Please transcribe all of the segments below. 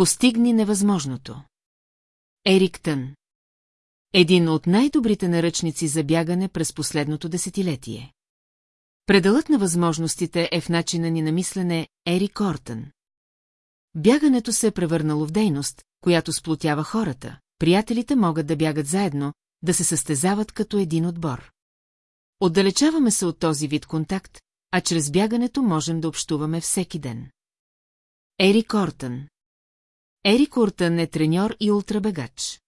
Постигни невъзможното. Ерик Тън Един от най-добрите наръчници за бягане през последното десетилетие. Пределът на възможностите е в начина ни на мислене Ерик Ортън. Бягането се е превърнало в дейност, която сплотява хората. Приятелите могат да бягат заедно, да се състезават като един отбор. Отдалечаваме се от този вид контакт, а чрез бягането можем да общуваме всеки ден. Ерик Ортън Ерик Ортън е треньор и ултрабегач.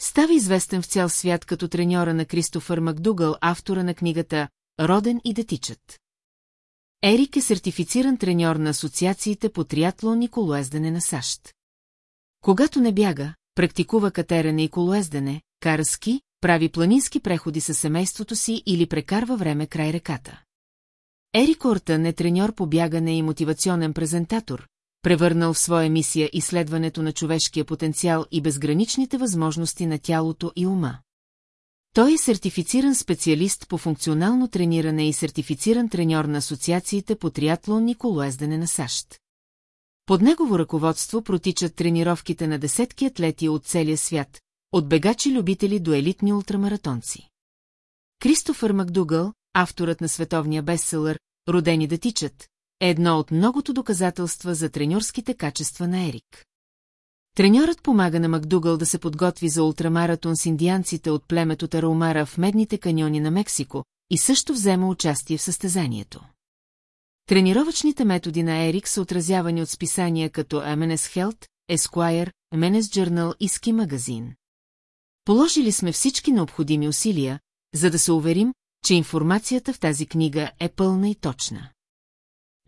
Става известен в цял свят като треньора на Кристофър Макдугъл, автора на книгата «Роден и да тичат». Ерик е сертифициран треньор на асоциациите по триатлон и колоездене на САЩ. Когато не бяга, практикува катерене и колоездене, кара ски, прави планински преходи със семейството си или прекарва време край реката. Ерик Ортън е треньор по бягане и мотивационен презентатор, превърнал в своя мисия изследването на човешкия потенциал и безграничните възможности на тялото и ума. Той е сертифициран специалист по функционално трениране и сертифициран треньор на асоциациите по триатлон и колоездене на САЩ. Под негово ръководство протичат тренировките на десетки атлети от целия свят, от бегачи-любители до елитни ултрамаратонци. Кристофър Макдугъл, авторът на световния бестселър «Родени да тичат», е едно от многото доказателства за треньорските качества на Ерик. Треньорът помага на Макдугъл да се подготви за ултрамаратон с индианците от племето Тараумара в медните каньони на Мексико и също взема участие в състезанието. Тренировъчните методи на Ерик са отразявани от списания като MNS Health, Esquire, MNS Journal и Ski Magazine. Положили сме всички необходими усилия, за да се уверим, че информацията в тази книга е пълна и точна.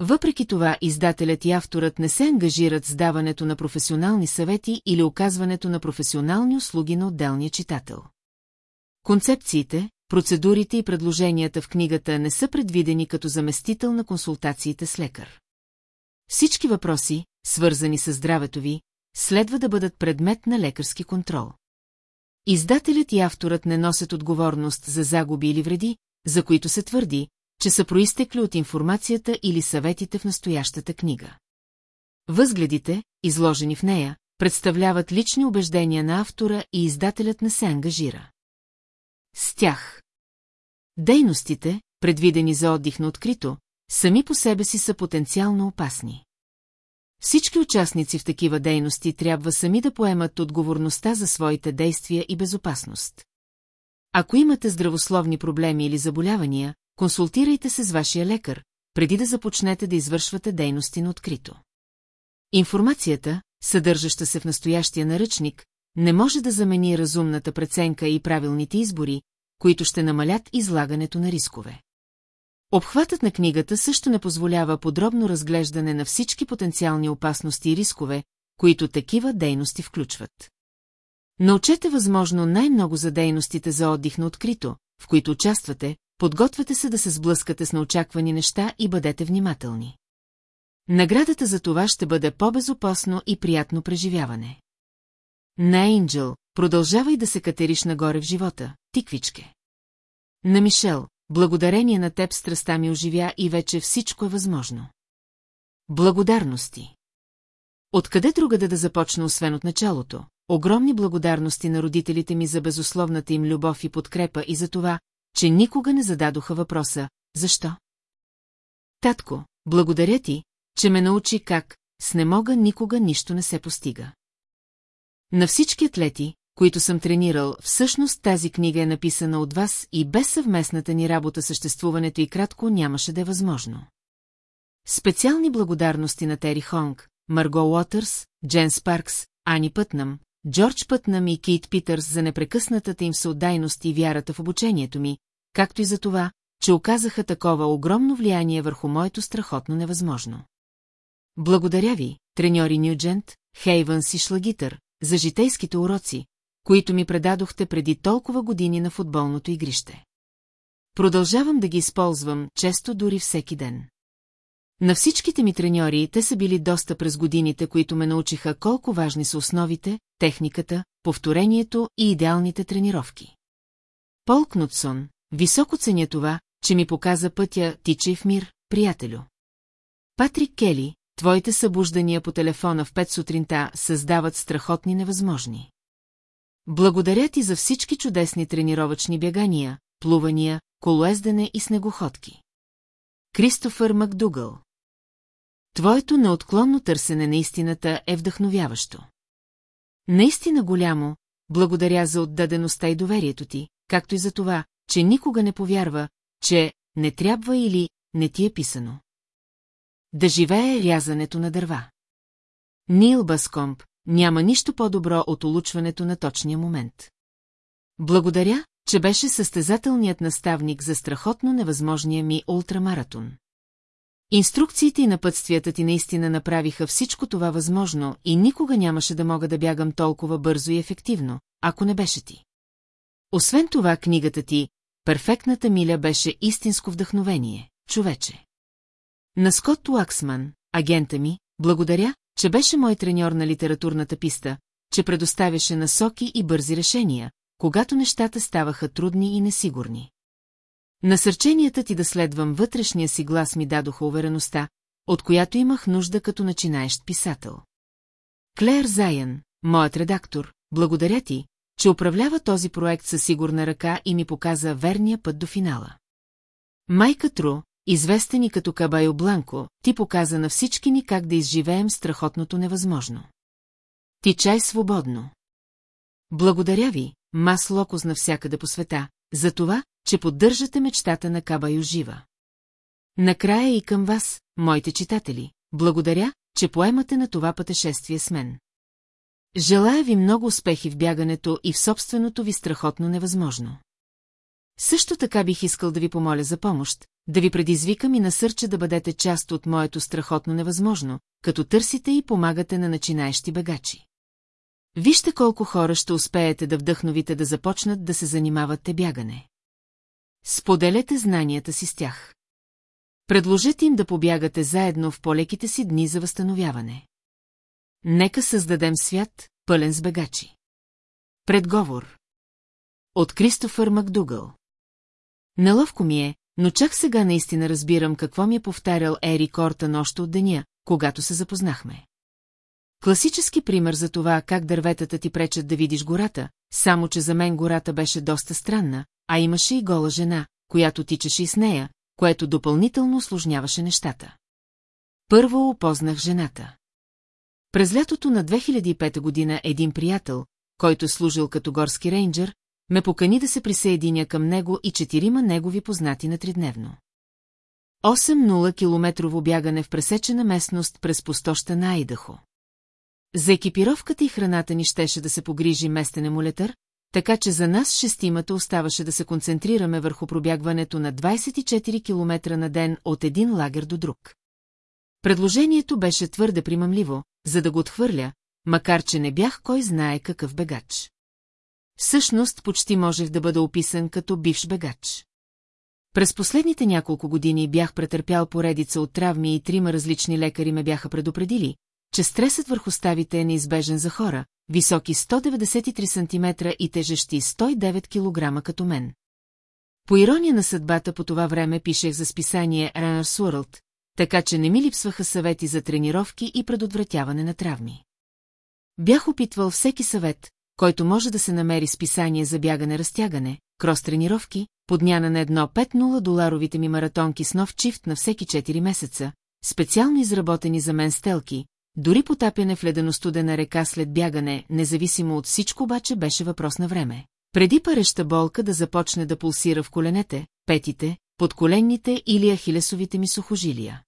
Въпреки това, издателят и авторът не се ангажират с даването на професионални съвети или оказването на професионални услуги на отделния читател. Концепциите, процедурите и предложенията в книгата не са предвидени като заместител на консултациите с лекар. Всички въпроси, свързани с здравето ви, следва да бъдат предмет на лекарски контрол. Издателят и авторът не носят отговорност за загуби или вреди, за които се твърди, че са проистекли от информацията или съветите в настоящата книга. Възгледите, изложени в нея, представляват лични убеждения на автора и издателят не се ангажира. С тях. Дейностите, предвидени за отдих на открито, сами по себе си са потенциално опасни. Всички участници в такива дейности трябва сами да поемат отговорността за своите действия и безопасност. Ако имате здравословни проблеми или заболявания, консултирайте се с вашия лекар, преди да започнете да извършвате дейности на открито. Информацията, съдържаща се в настоящия наръчник, не може да замени разумната преценка и правилните избори, които ще намалят излагането на рискове. Обхватът на книгата също не позволява подробно разглеждане на всички потенциални опасности и рискове, които такива дейности включват. Научете възможно най-много за дейностите за отдих на открито, в които участвате, подгответе се да се сблъскате с неочаквани неща и бъдете внимателни. Наградата за това ще бъде по-безопасно и приятно преживяване. На Енджел, продължавай да се катериш нагоре в живота, тиквичке. На Мишел, благодарение на теб страста ми оживя и вече всичко е възможно. Благодарности. Откъде другаде да започна, освен от началото? Огромни благодарности на родителите ми за безусловната им любов и подкрепа и за това, че никога не зададоха въпроса «Защо?» Татко, благодаря ти, че ме научи как с не мога никога нищо не се постига. На всички атлети, които съм тренирал, всъщност тази книга е написана от вас и без съвместната ни работа съществуването и кратко нямаше да е възможно. Специални благодарности на Тери Хонг, Марго Уотърс, Джен Спаркс, Ани Пътнам, Джордж Пътнам и Кейт Питърс за непрекъснатата им съотдайност и вярата в обучението ми, както и за това, че оказаха такова огромно влияние върху моето страхотно невъзможно. Благодаря ви, треньори Нюджент, Хейвънс и Шлагитър, за житейските уроци, които ми предадохте преди толкова години на футболното игрище. Продължавам да ги използвам, често дори всеки ден. На всичките ми треньори те са били доста през годините, които ме научиха колко важни са основите, техниката, повторението и идеалните тренировки. Пол Кнутсон, високо ценя това, че ми показа пътя тичай в мир, приятелю. Патрик Кели, твоите събуждания по телефона в пет сутринта създават страхотни невъзможни. Благодаря ти за всички чудесни тренировъчни бягания, плувания, колоездене и снегоходки. Кристофър Макдугъл Твоето неотклонно търсене на истината е вдъхновяващо. Наистина голямо, благодаря за отдадеността и доверието ти, както и за това, че никога не повярва, че не трябва или не ти е писано. Да живее рязането на дърва. Нил Баскомп, няма нищо по-добро от улучването на точния момент. Благодаря, че беше състезателният наставник за страхотно невъзможния ми ултрамаратон. Инструкциите и напътствията ти наистина направиха всичко това възможно и никога нямаше да мога да бягам толкова бързо и ефективно, ако не беше ти. Освен това, книгата ти, перфектната миля беше истинско вдъхновение, човече. На Скот Уаксман, агента ми, благодаря, че беше мой треньор на литературната писта, че предоставяше насоки и бързи решения, когато нещата ставаха трудни и несигурни. Насърченията ти да следвам вътрешния си глас ми дадоха увереността, от която имах нужда като начинаещ писател. Клер Заян, моят редактор, благодаря ти, че управлява този проект със сигурна ръка и ми показа верния път до финала. Майка Тру, известен и като Кабайо Бланко, ти показа на всички ни как да изживеем страхотното невъзможно. Ти чай свободно. Благодаря ви, мас локоз навсякъде по света, за това, че поддържате мечтата на Кабайо жива. Накрая и към вас, моите читатели, благодаря, че поемате на това пътешествие с мен. Желая ви много успехи в бягането и в собственото ви страхотно невъзможно. Също така бих искал да ви помоля за помощ, да ви предизвикам и насърча да бъдете част от моето страхотно невъзможно, като търсите и помагате на начинаещи бегачи. Вижте колко хора ще успеете да вдъхновите да започнат да се занимавате бягане. Споделете знанията си с тях. Предложете им да побягате заедно в полеките си дни за възстановяване. Нека създадем свят, пълен с бегачи. Предговор От Кристофър Макдугъл Неловко ми е, но чак сега наистина разбирам какво ми е повтарял Ери Кортън още от деня, когато се запознахме. Класически пример за това как дърветата ти пречат да видиш гората, само че за мен гората беше доста странна, а имаше и гола жена, която тичаше и с нея, което допълнително осложняваше нещата. Първо опознах жената. През лятото на 2005 година един приятел, който е служил като горски рейнджер, ме покани да се присъединя към него и четирима негови познати на тридневно. 8-0 километрово бягане в пресечена местност през пустоща на Айдахо. За екипировката и храната ни щеше да се погрижи местен емулетър, така че за нас шестимата оставаше да се концентрираме върху пробягването на 24 км на ден от един лагер до друг. Предложението беше твърде примамливо, за да го отхвърля, макар че не бях кой знае какъв бегач. Всъщност почти можех да бъда описан като бивш бегач. През последните няколко години бях претърпял поредица от травми и трима различни лекари ме бяха предупредили, че стресът върху ставите е неизбежен за хора, високи 193 см и тежещи 109 кг като мен. По ирония на съдбата по това време пишех за списание Runners World, така че не ми липсваха съвети за тренировки и предотвратяване на травми. Бях опитвал всеки съвет, който може да се намери с писание за бягане-разтягане, крос-тренировки, подняна на едно 5-0 доларовите ми маратонки с нов чифт на всеки 4 месеца, специално изработени за мен стелки, дори потапяне в ледено-студена река след бягане, независимо от всичко обаче беше въпрос на време. Преди пареща болка да започне да пулсира в коленете, петите, подколенните или ахилесовите ми сухожилия.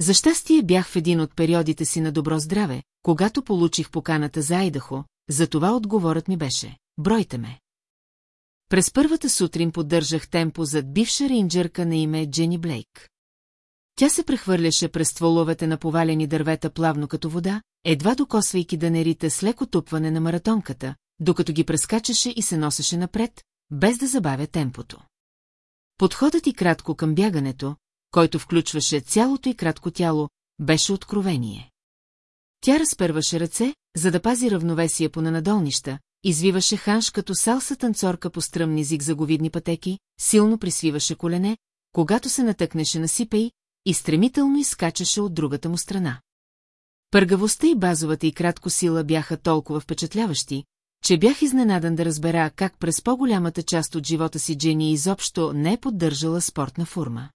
За щастие бях в един от периодите си на добро здраве, когато получих поканата за Айдахо, затова отговорът ми беше «Бройте ме». През първата сутрин поддържах темпо зад бивша рейнджерка на име Джени Блейк. Тя се прехвърляше през стволовете на повалени дървета плавно като вода, едва докосвайки данерите с леко тупване на маратонката, докато ги прескачаше и се носеше напред, без да забавя темпото. Подходът и кратко към бягането, който включваше цялото и кратко тяло, беше откровение. Тя разперваше ръце, за да пази равновесие по нанадолнища, извиваше ханш като салса танцорка по стръмни зигзаговидни пътеки, силно присвиваше колене, когато се натъкнеше на сипей, и стремително изкачаше от другата му страна. Пъргавостта и базовата и кратко сила бяха толкова впечатляващи, че бях изненадан да разбера как през по-голямата част от живота си Джени изобщо не е поддържала спортна форма.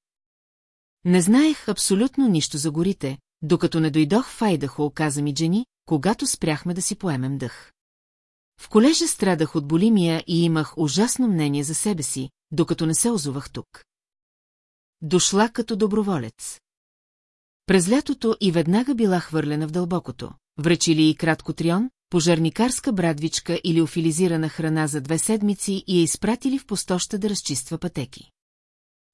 Не знаех абсолютно нищо за горите, докато не дойдох в Айдахо, каза ми Джени, когато спряхме да си поемем дъх. В колежа страдах от болимия и имах ужасно мнение за себе си, докато не се озовах тук. Дошла като доброволец. През лятото и веднага била хвърлена в дълбокото. Връчили и кратко трион, пожарникарска брадвичка или офилизирана храна за две седмици и я изпратили в пустоща да разчиства пътеки.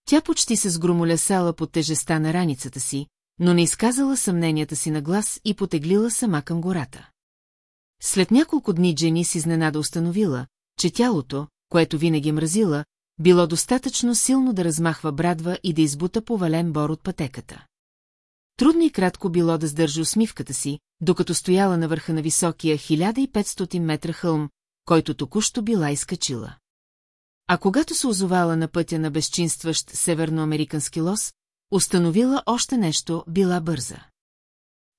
Тя почти се сгромолясала под тежеста на раницата си, но не изказала съмненията си на глас и потеглила сама към гората. След няколко дни Джени си изненада установила, че тялото, което винаги мразила, било достатъчно силно да размахва брадва и да избута повален бор от пътеката. Трудно и кратко било да сдържа усмивката си, докато стояла на върха на високия 1500 метра хълм, който току-що била изкачила. А когато се озовала на пътя на безчинстващ северноамерикански лос, установила още нещо, била бърза.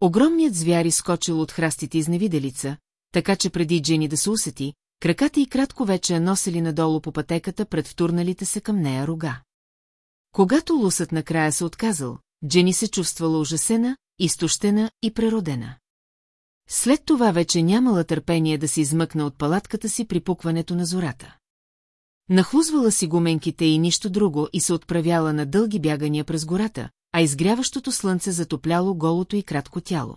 Огромният звяр изскочил от храстите изневиделица, така че преди Джени да се усети, краката и кратко вече носили надолу по пътеката пред втурналите се към нея рога. Когато лусът накрая се отказал, Джени се чувствала ужасена, изтощена и преродена. След това вече нямала търпение да се измъкна от палатката си при пукването на зората. Нахлузвала си гуменките и нищо друго и се отправяла на дълги бягания през гората, а изгряващото слънце затопляло голото и кратко тяло.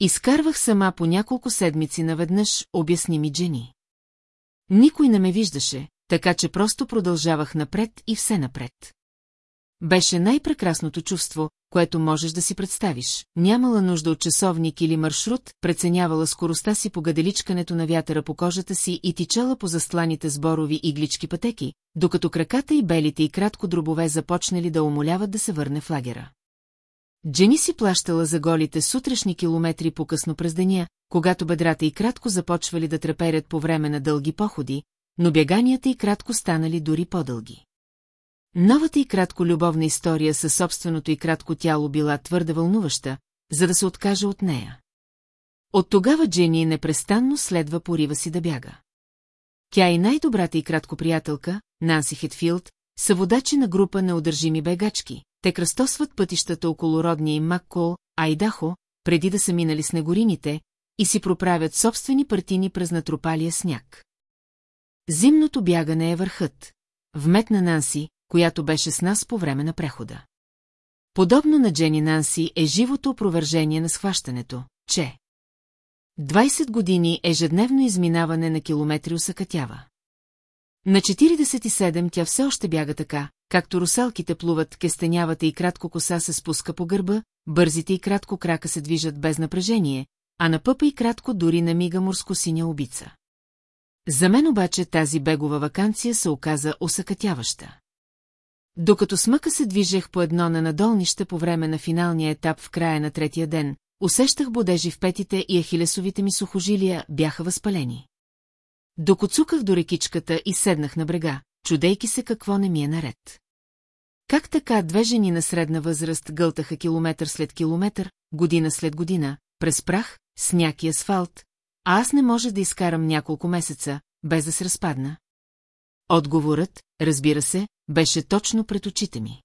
Изкарвах сама по няколко седмици наведнъж, обясни ми Джени. Никой не ме виждаше, така че просто продължавах напред и все напред. Беше най-прекрасното чувство, което можеш да си представиш. Нямала нужда от часовник или маршрут, преценявала скоростта си по гаделичкането на вятъра по кожата си и тичала по застланите сборови иглички пътеки, докато краката и белите и кратко дробове започнали да умоляват да се върне в лагера. Джени си плащала за голите сутрешни километри по-късно през деня, когато бедрата и кратко започвали да треперят по време на дълги походи, но бяганията и кратко станали дори по-дълги. Новата и кратко любовна история със собственото и кратко тяло била твърде вълнуваща, за да се откаже от нея. От тогава Джени непрестанно следва порива си да бяга. Тя и най-добрата и кратко приятелка, Нанси Хетфилд, са водачи на група неудържими бегачки. Те кръстосват пътищата около родния им Маккол, Айдахо, преди да са минали с негорините, и си проправят собствени партини през натрупалия сняг. Зимното бягане е върхът. Вметна Нанси, която беше с нас по време на прехода. Подобно на Джени Нанси е живото опровържение на схващането, че 20 години ежедневно изминаване на километри усъкътява. На 47 тя все още бяга така, както русалките плуват, кестенявата и кратко коса се спуска по гърба, бързите и кратко крака се движат без напрежение, а на пъпа и кратко дори намига морско-синя убица. За мен обаче тази бегова вакансия се оказа осъкътяваща. Докато смъка се движех по едно на надолнище по време на финалния етап в края на третия ден, усещах бодежи в петите и ахилесовите ми сухожилия бяха възпалени. Докоцуках до рекичката и седнах на брега, чудейки се какво не ми е наред. Как така две жени на средна възраст гълтаха километър след километър, година след година, през прах, сняг и асфалт, а аз не може да изкарам няколко месеца, без да се разпадна? Отговорът, разбира се, беше точно пред очите ми.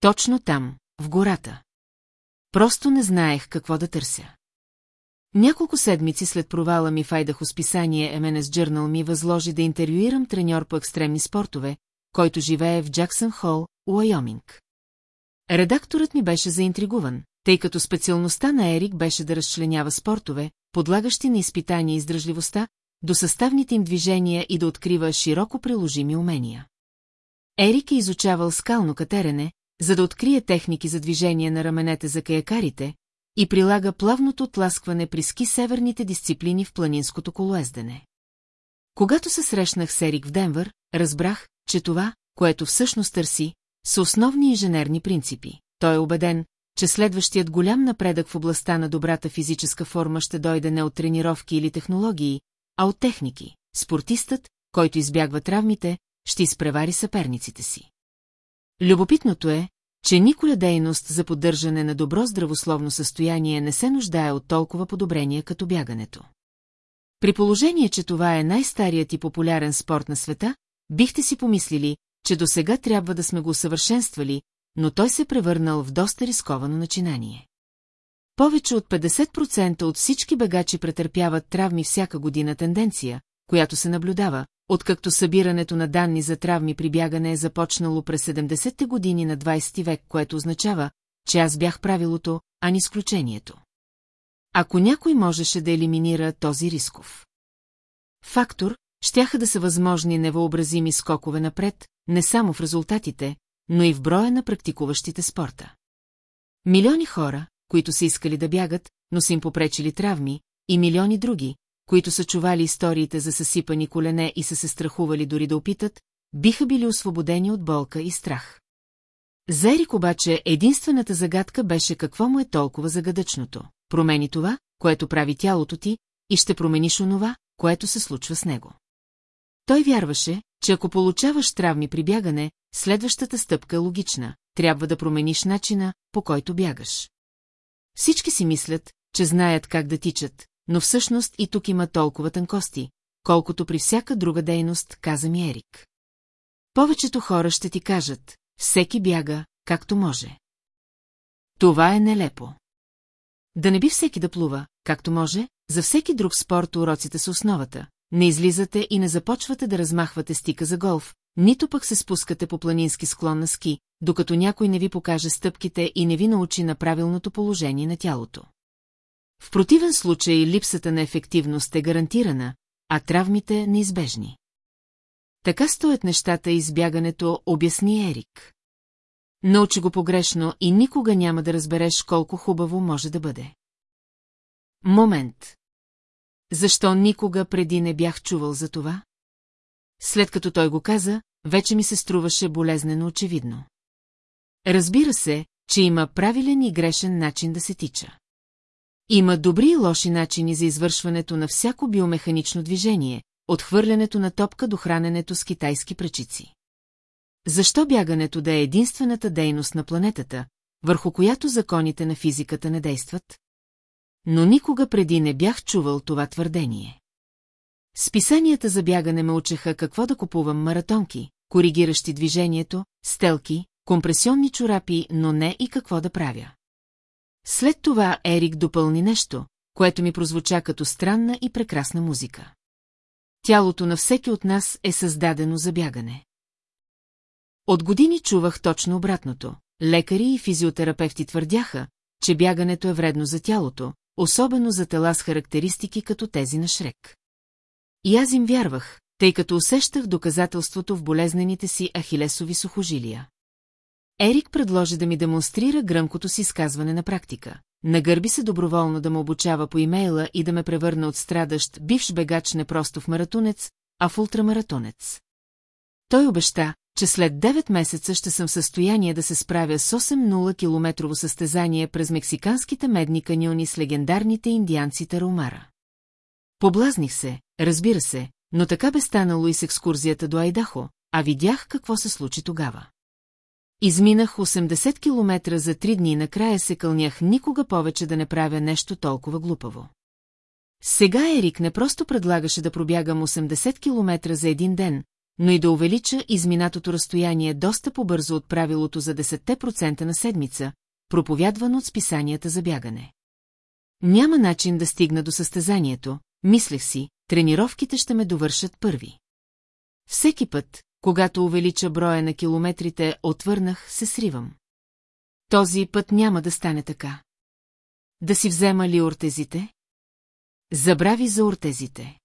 Точно там, в гората. Просто не знаех какво да търся. Няколко седмици след провала ми в Айдахо списание MNS Journal ми възложи да интервюирам треньор по екстремни спортове, който живее в Джаксън Хол, Уайоминг. Редакторът ми беше заинтригуван, тъй като специалността на Ерик беше да разчленява спортове, подлагащи на изпитания издръжливостта, до съставните им движения и да открива широко приложими умения. Ерик е изучавал скално катерене, за да открие техники за движение на раменете за каякарите и прилага плавното тласкване при ски северните дисциплини в планинското колоездене. Когато се срещнах с Ерик в Денвър, разбрах, че това, което всъщност търси, са основни инженерни принципи. Той е убеден, че следващият голям напредък в областта на добрата физическа форма ще дойде не от тренировки или технологии, а от техники. Спортистът, който избягва травмите, ще изпревари съперниците си. Любопитното е, че никоя дейност за поддържане на добро здравословно състояние не се нуждае от толкова подобрение като бягането. При положение, че това е най-старият и популярен спорт на света, бихте си помислили, че до сега трябва да сме го усъвършенствали, но той се превърнал в доста рисковано начинание. Повече от 50% от всички бегачи претърпяват травми всяка година тенденция, която се наблюдава, откакто събирането на данни за травми при бягане е започнало през 70-те години на 20 век, което означава, че аз бях правилото, а не изключението. Ако някой можеше да елиминира този рисков фактор, щяха да са възможни невъобразими скокове напред, не само в резултатите, но и в броя на практикуващите спорта. Милиони хора, които са искали да бягат, но са им попречили травми, и милиони други, които са чували историите за съсипани колене и са се страхували дори да опитат, биха били освободени от болка и страх. За Ерик обаче единствената загадка беше какво му е толкова загадъчното. Промени това, което прави тялото ти, и ще промениш онова, което се случва с него. Той вярваше, че ако получаваш травми при бягане, следващата стъпка е логична. Трябва да промениш начина, по който бягаш. Всички си мислят, че знаят как да тичат, но всъщност и тук има толкова тънкости, колкото при всяка друга дейност, каза ми Ерик. Повечето хора ще ти кажат, всеки бяга, както може. Това е нелепо. Да не би всеки да плува, както може, за всеки друг спорт уроците са основата. Не излизате и не започвате да размахвате стика за голф, нито пък се спускате по планински склон на ски, докато някой не ви покаже стъпките и не ви научи на правилното положение на тялото. В противен случай липсата на ефективност е гарантирана, а травмите неизбежни. Така стоят нещата и избягането, обясни Ерик. Научи го погрешно и никога няма да разбереш колко хубаво може да бъде. Момент. Защо никога преди не бях чувал за това? След като той го каза, вече ми се струваше болезнено очевидно. Разбира се, че има правилен и грешен начин да се тича. Има добри и лоши начини за извършването на всяко биомеханично движение, от хвърлянето на топка до храненето с китайски пречици. Защо бягането да е единствената дейност на планетата, върху която законите на физиката не действат? Но никога преди не бях чувал това твърдение. Списанията за бягане ме учеха какво да купувам маратонки, коригиращи движението, стелки, компресионни чорапи, но не и какво да правя. След това Ерик допълни нещо, което ми прозвуча като странна и прекрасна музика. Тялото на всеки от нас е създадено за бягане. От години чувах точно обратното. Лекари и физиотерапевти твърдяха, че бягането е вредно за тялото, особено за тела с характеристики като тези на Шрек. И аз им вярвах, тъй като усещах доказателството в болезнените си ахилесови сухожилия. Ерик предложи да ми демонстрира гръмкото си изказване на практика. Нагърби се доброволно да ме обучава по имейла и да ме превърне от страдащ бивш бегач не просто в маратонец, а в ултрамаратонец. Той обеща, че след 9 месеца ще съм в състояние да се справя с 8-0 километрово състезание през мексиканските медни каньони с легендарните индианци Тарумара. Поблазних се, разбира се, но така бе станало и с екскурзията до Айдахо, а видях какво се случи тогава. Изминах 80 километра за три дни и накрая се кълнях никога повече да не правя нещо толкова глупаво. Сега Ерик не просто предлагаше да пробягам 80 километра за един ден, но и да увелича изминатото разстояние доста по-бързо от правилото за 10% на седмица, проповядвано от списанията за бягане. Няма начин да стигна до състезанието, мислех си, тренировките ще ме довършат първи. Всеки път, когато увелича броя на километрите, отвърнах, се сривам. Този път няма да стане така. Да си взема ли ортезите? Забрави за ортезите.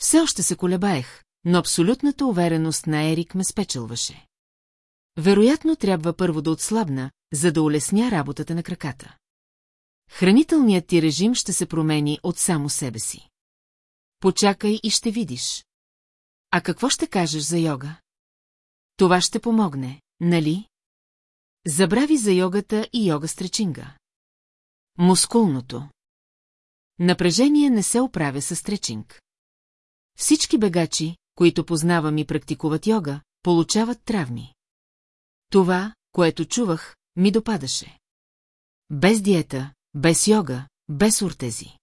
Все още се колебаех, но абсолютната увереност на Ерик ме спечелваше. Вероятно трябва първо да отслабна, за да улесня работата на краката. Хранителният ти режим ще се промени от само себе си. Почакай и ще видиш. А какво ще кажеш за йога? Това ще помогне, нали? Забрави за йогата и йога стречинга. Мускулното. Напрежение не се оправя с стречинг. Всички бегачи, които познавам и практикуват йога, получават травми. Това, което чувах, ми допадаше. Без диета, без йога, без уртези.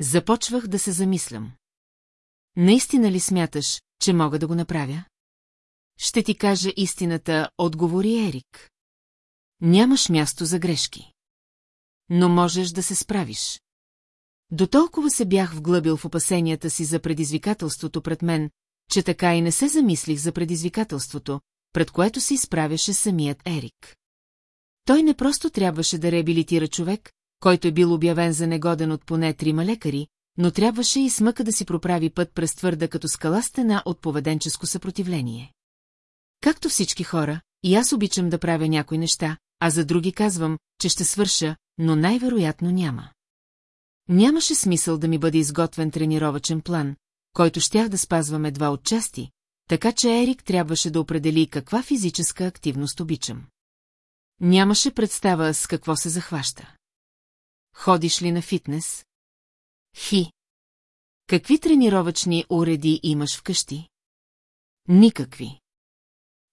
Започвах да се замислям. Наистина ли смяташ, че мога да го направя? Ще ти кажа истината, отговори Ерик. Нямаш място за грешки. Но можеш да се справиш. До толкова се бях вглъбил в опасенията си за предизвикателството пред мен, че така и не се замислих за предизвикателството, пред което се изправяше самият Ерик. Той не просто трябваше да реабилитира човек, който е бил обявен за негоден от поне трима лекари, но трябваше и смъка да си проправи път през твърда като скала стена от поведенческо съпротивление. Както всички хора, и аз обичам да правя някои неща, а за други казвам, че ще свърша, но най-вероятно няма. Нямаше смисъл да ми бъде изготвен тренировачен план, който щях да спазвам едва от части, така че Ерик трябваше да определи каква физическа активност обичам. Нямаше представа с какво се захваща. Ходиш ли на фитнес? Хи. Какви тренировъчни уреди имаш вкъщи? Никакви.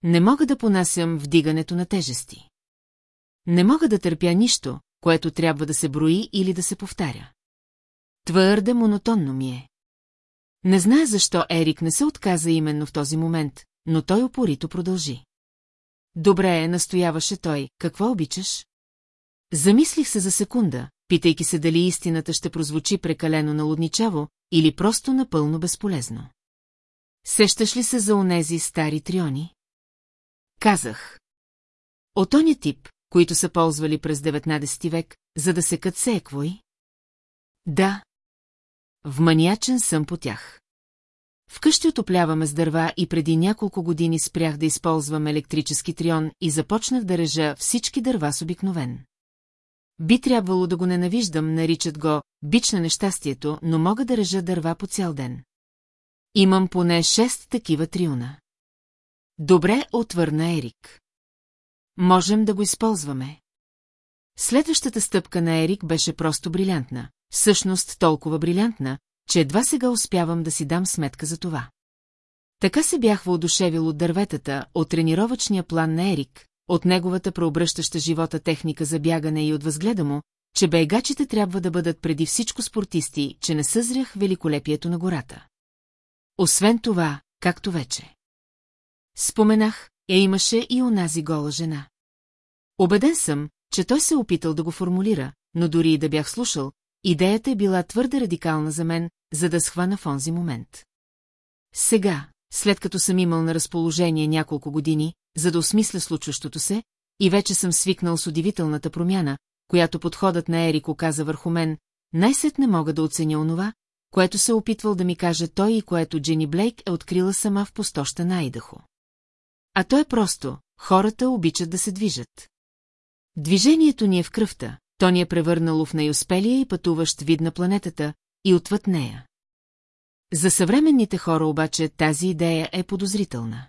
Не мога да понасям вдигането на тежести. Не мога да търпя нищо, което трябва да се брои или да се повтаря. Твърде монотонно ми е. Не знае защо Ерик не се отказа именно в този момент, но той опорито продължи. Добре, настояваше той, какво обичаш? Замислих се за секунда, питайки се дали истината ще прозвучи прекалено налудничаво или просто напълно безполезно. Сещаш ли се за онези стари триони? Казах. От оня тип, които са ползвали през 19 век, за да се се еквои? Да. В маниачен съм по тях. Вкъщи отопляваме с дърва и преди няколко години спрях да използвам електрически трион и започнах да режа всички дърва с обикновен. Би трябвало да го ненавиждам, наричат го бич на нещастието, но мога да режа дърва по цял ден. Имам поне шест такива триона. Добре, отвърна Ерик. Можем да го използваме. Следващата стъпка на Ерик беше просто брилянтна, всъщност толкова брилянтна, че едва сега успявам да си дам сметка за това. Така се бях въодушевил от дърветата, от тренировъчния план на Ерик, от неговата преобръщаща живота техника за бягане и от възгледа му, че бейгачите трябва да бъдат преди всичко спортисти, че не съзрях великолепието на гората. Освен това, както вече. Споменах, я имаше и онази гола жена. Обеден съм, че той се е опитал да го формулира, но дори и да бях слушал, идеята е била твърде радикална за мен, за да схвана в онзи момент. Сега, след като съм имал на разположение няколко години, за да осмисля случващото се, и вече съм свикнал с удивителната промяна, която подходът на Ерик оказа върху мен, най-сетне мога да оценя онова, което се е опитвал да ми каже той и което Джени Блейк е открила сама в пустоща на Айдахо. А то е просто, хората обичат да се движат. Движението ни е в кръвта, то ни е превърнало в най-успелия и пътуващ вид на планетата и отвъд нея. За съвременните хора обаче тази идея е подозрителна.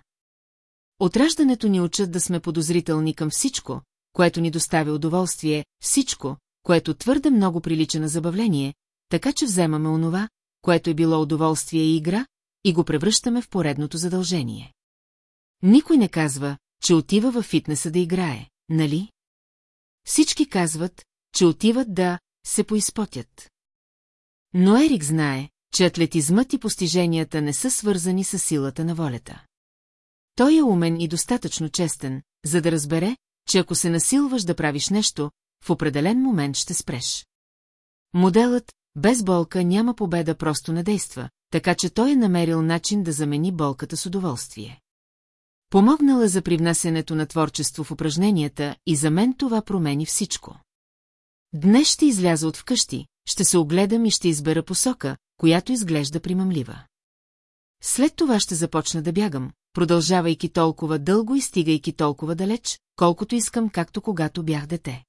Отраждането ни учат да сме подозрителни към всичко, което ни доставя удоволствие, всичко, което твърде много прилича на забавление, така че вземаме онова, което е било удоволствие и игра, и го превръщаме в поредното задължение. Никой не казва, че отива във фитнеса да играе, нали? Всички казват, че отиват да се поизпотят. Но Ерик знае, че атлетизмът и постиженията не са свързани с силата на волята. Той е умен и достатъчно честен, за да разбере, че ако се насилваш да правиш нещо, в определен момент ще спреш. Моделът без болка няма победа просто не действа, така че той е намерил начин да замени болката с удоволствие. Помогнала за привнасянето на творчество в упражненията и за мен това промени всичко. Днес ще изляза от вкъщи, ще се огледам и ще избера посока, която изглежда примамлива. След това ще започна да бягам, продължавайки толкова дълго и стигайки толкова далеч, колкото искам, както когато бях дете.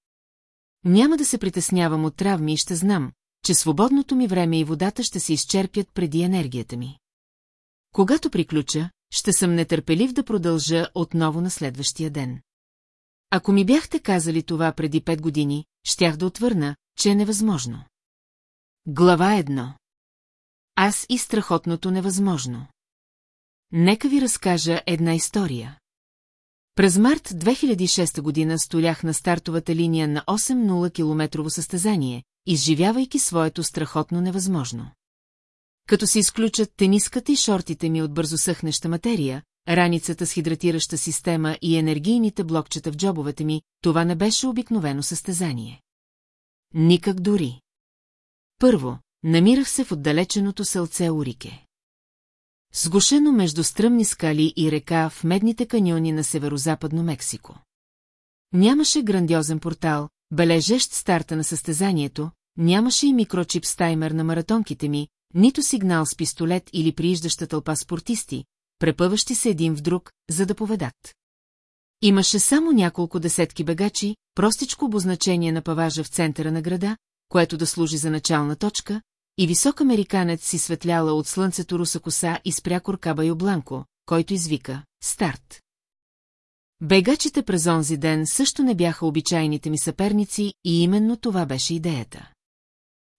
Няма да се притеснявам от травми и ще знам, че свободното ми време и водата ще се изчерпят преди енергията ми. Когато приключа, ще съм нетърпелив да продължа отново на следващия ден. Ако ми бяхте казали това преди пет години, щях да отвърна, че е невъзможно. Глава едно. Аз и страхотното невъзможно. Нека ви разкажа една история. През март 2006 година столях на стартовата линия на 8-0 километрово състезание, изживявайки своето страхотно невъзможно. Като се изключат тениската и шортите ми от бързосъхнеща материя, раницата с хидратираща система и енергийните блокчета в джобовете ми, това не беше обикновено състезание. Никак дори. Първо, намирах се в отдалеченото селце Орике. Сгушено между стръмни скали и река в медните каньони на северо-западно Мексико. Нямаше грандиозен портал, бележещ старта на състезанието, нямаше и микрочип с таймер на маратонките ми, нито сигнал с пистолет или прииждаща тълпа спортисти, препъващи се един в друг, за да поведат. Имаше само няколко десетки бегачи, простичко обозначение на паважа в центъра на града, което да служи за начална точка, и висок американец си светляла от слънцето руса коса и спря Коркаба Бланко, който извика «Старт». Бегачите през онзи ден също не бяха обичайните ми съперници и именно това беше идеята.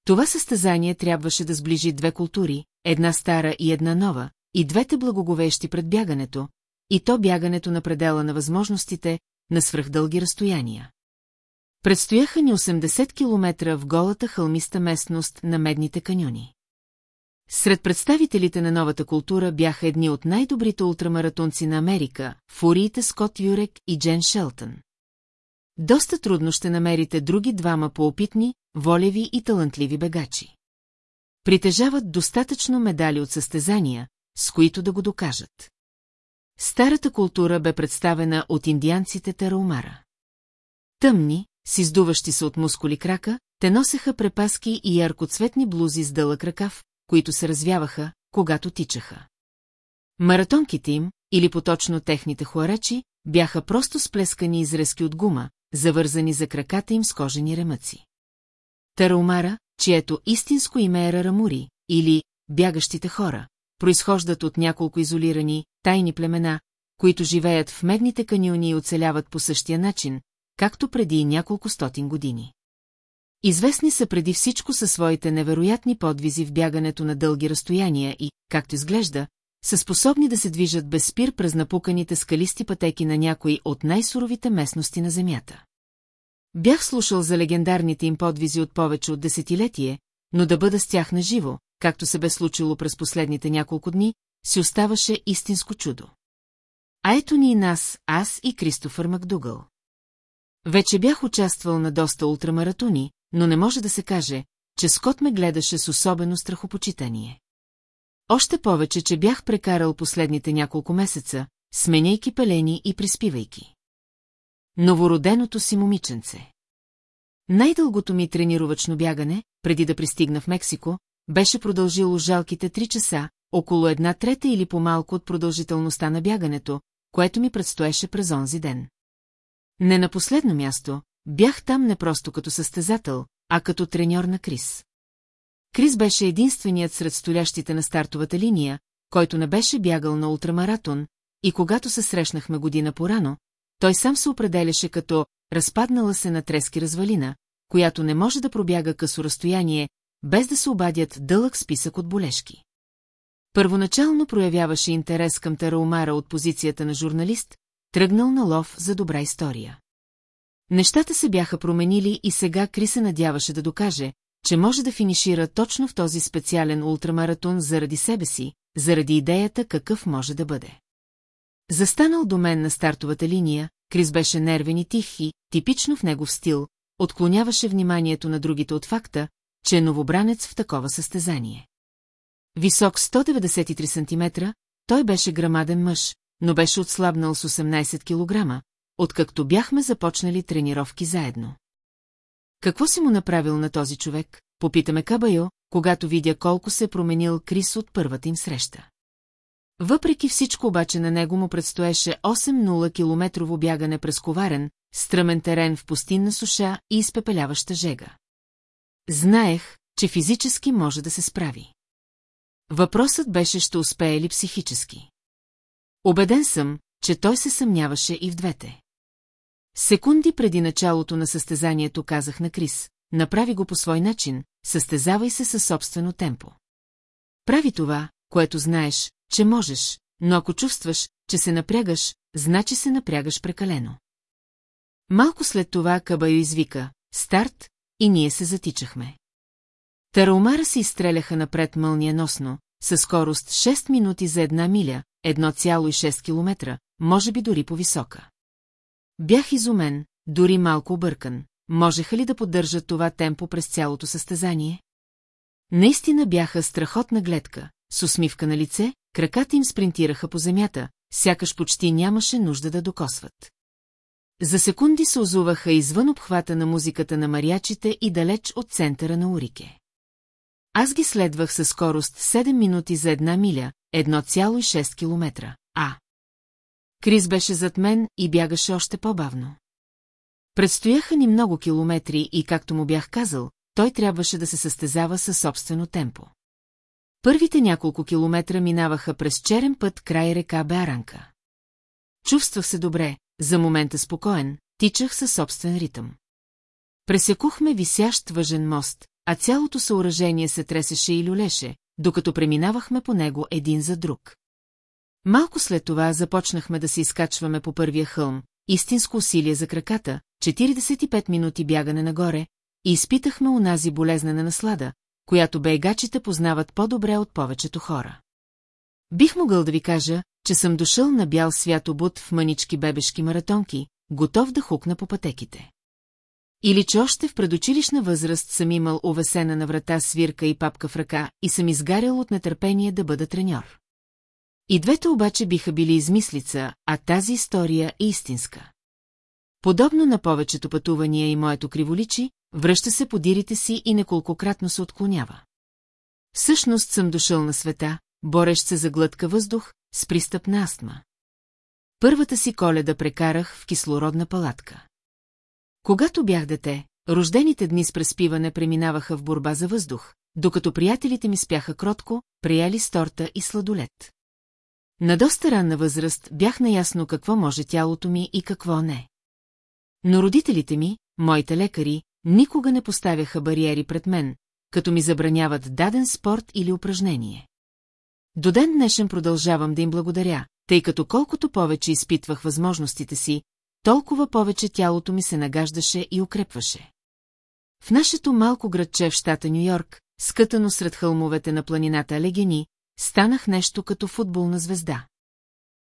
Това състезание трябваше да сближи две култури, една стара и една нова, и двете благоговещи пред бягането, и то бягането на предела на възможностите, на свръхдълги разстояния. Предстояха ни 80 километра в голата хълмиста местност на Медните каньони. Сред представителите на новата култура бяха едни от най-добрите ултрамаратонци на Америка, фуриите Скот Юрек и Джен Шелтън. Доста трудно ще намерите други двама по-опитни, волеви и талантливи бегачи. Притежават достатъчно медали от състезания, с които да го докажат. Старата култура бе представена от индианците Тараумара. Тъмни, с издуващи се от мускули крака, те носеха препаски и яркоцветни блузи с дълъг ръкав, които се развяваха, когато тичаха. Маратонките им, или поточно техните хуарачи, бяха просто сплескани изрезки от гума, завързани за краката им с кожени ремъци. Тараумара, чието истинско име е Рарамури, или бягащите хора, произхождат от няколко изолирани, тайни племена, които живеят в медните каньони и оцеляват по същия начин, както преди няколко стотин години. Известни са преди всичко със своите невероятни подвизи в бягането на дълги разстояния и, както изглежда, са способни да се движат без спир през напуканите скалисти пътеки на някои от най-суровите местности на Земята. Бях слушал за легендарните им подвизи от повече от десетилетие, но да бъда с тях на живо, както се бе случило през последните няколко дни, си оставаше истинско чудо. А ето ни и нас, аз и Кристофър Макдугъл. Вече бях участвал на доста ултрамаратони, но не може да се каже, че Скот ме гледаше с особено страхопочитание. Още повече, че бях прекарал последните няколко месеца, сменяйки пелени и приспивайки. Новороденото си момиченце. Най-дългото ми тренировачно бягане, преди да пристигна в Мексико, беше продължило жалките три часа, около една трета или по-малко от продължителността на бягането, което ми предстоеше през онзи ден. Не на последно място, бях там не просто като състезател, а като треньор на Крис. Крис беше единственият сред столящите на стартовата линия, който не беше бягал на ултрамаратон, и когато се срещнахме година порано, той сам се определяше като разпаднала се на трески развалина, която не може да пробяга късо разстояние, без да се обадят дълъг списък от болешки. Първоначално проявяваше интерес към Тараумара от позицията на журналист, тръгнал на лов за добра история. Нещата се бяха променили и сега Кри се надяваше да докаже, че може да финишира точно в този специален ултрамаратон заради себе си, заради идеята какъв може да бъде. Застанал до мен на стартовата линия, Крис беше нервен и тих и, типично в негов стил, отклоняваше вниманието на другите от факта, че е новобранец в такова състезание. Висок 193 см, той беше грамаден мъж, но беше отслабнал с 18 кг, откакто бяхме започнали тренировки заедно. Какво си му направил на този човек, попитаме Кабайо, когато видя колко се е променил Крис от първата им среща. Въпреки всичко обаче на него му предстоеше 8-0 километрово бягане през коварен, стръмен терен в пустинна суша и изпепеляваща жега. Знаех, че физически може да се справи. Въпросът беше, ще успее ли психически. Обеден съм, че той се съмняваше и в двете. Секунди преди началото на състезанието казах на Крис, направи го по свой начин, състезавай се със собствено темпо. Прави това, което знаеш, че можеш, но ако чувстваш, че се напрягаш, значи се напрягаш прекалено. Малко след това Кабайо извика «Старт» и ние се затичахме. Тараумара се изстреляха напред мълниеносно, със скорост 6 минути за една миля, 1,6 км, може би дори по-висока. Бях изумен, дори малко объркан. Можеха ли да поддържат това темпо през цялото състезание? Наистина бяха страхотна гледка, с усмивка на лице, краката им спринтираха по земята, сякаш почти нямаше нужда да докосват. За секунди се озуваха извън обхвата на музиката на мариачите и далеч от центъра на Урике. Аз ги следвах със скорост 7 минути за една миля, 1,6 километра, а... Крис беше зад мен и бягаше още по-бавно. Предстояха ни много километри и, както му бях казал, той трябваше да се състезава със собствено темпо. Първите няколко километра минаваха през черен път край река Беаранка. Чувствах се добре, за момента спокоен, тичах със собствен ритъм. Пресекухме висящ въжен мост, а цялото съоръжение се тресеше и люлеше, докато преминавахме по него един за друг. Малко след това започнахме да се изкачваме по първия хълм, истинско усилие за краката, 45 минути бягане нагоре, и изпитахме унази болезнена наслада, която бейгачите познават по-добре от повечето хора. Бих могъл да ви кажа, че съм дошъл на бял свят обут в мънички бебешки маратонки, готов да хукна по пътеките. Или че още в предучилищна възраст съм имал увесена на врата свирка и папка в ръка и съм изгарял от нетърпение да бъда треньор. И двете обаче биха били измислица, а тази история е истинска. Подобно на повечето пътувания и моето криволичи, връща се по дирите си и неколкократно се отклонява. Всъщност съм дошъл на света, борещ се за глътка въздух, с пристъп на астма. Първата си коледа прекарах в кислородна палатка. Когато бях дете, рождените дни с преспиване преминаваха в борба за въздух, докато приятелите ми спяха кротко, прияли с торта и сладолет. На доста ранна възраст бях наясно какво може тялото ми и какво не. Но родителите ми, моите лекари, никога не поставяха бариери пред мен, като ми забраняват даден спорт или упражнение. До ден днешен продължавам да им благодаря, тъй като колкото повече изпитвах възможностите си, толкова повече тялото ми се нагаждаше и укрепваше. В нашето малко градче в щата Нью-Йорк, скътано сред хълмовете на планината Алегени, станах нещо като футболна звезда.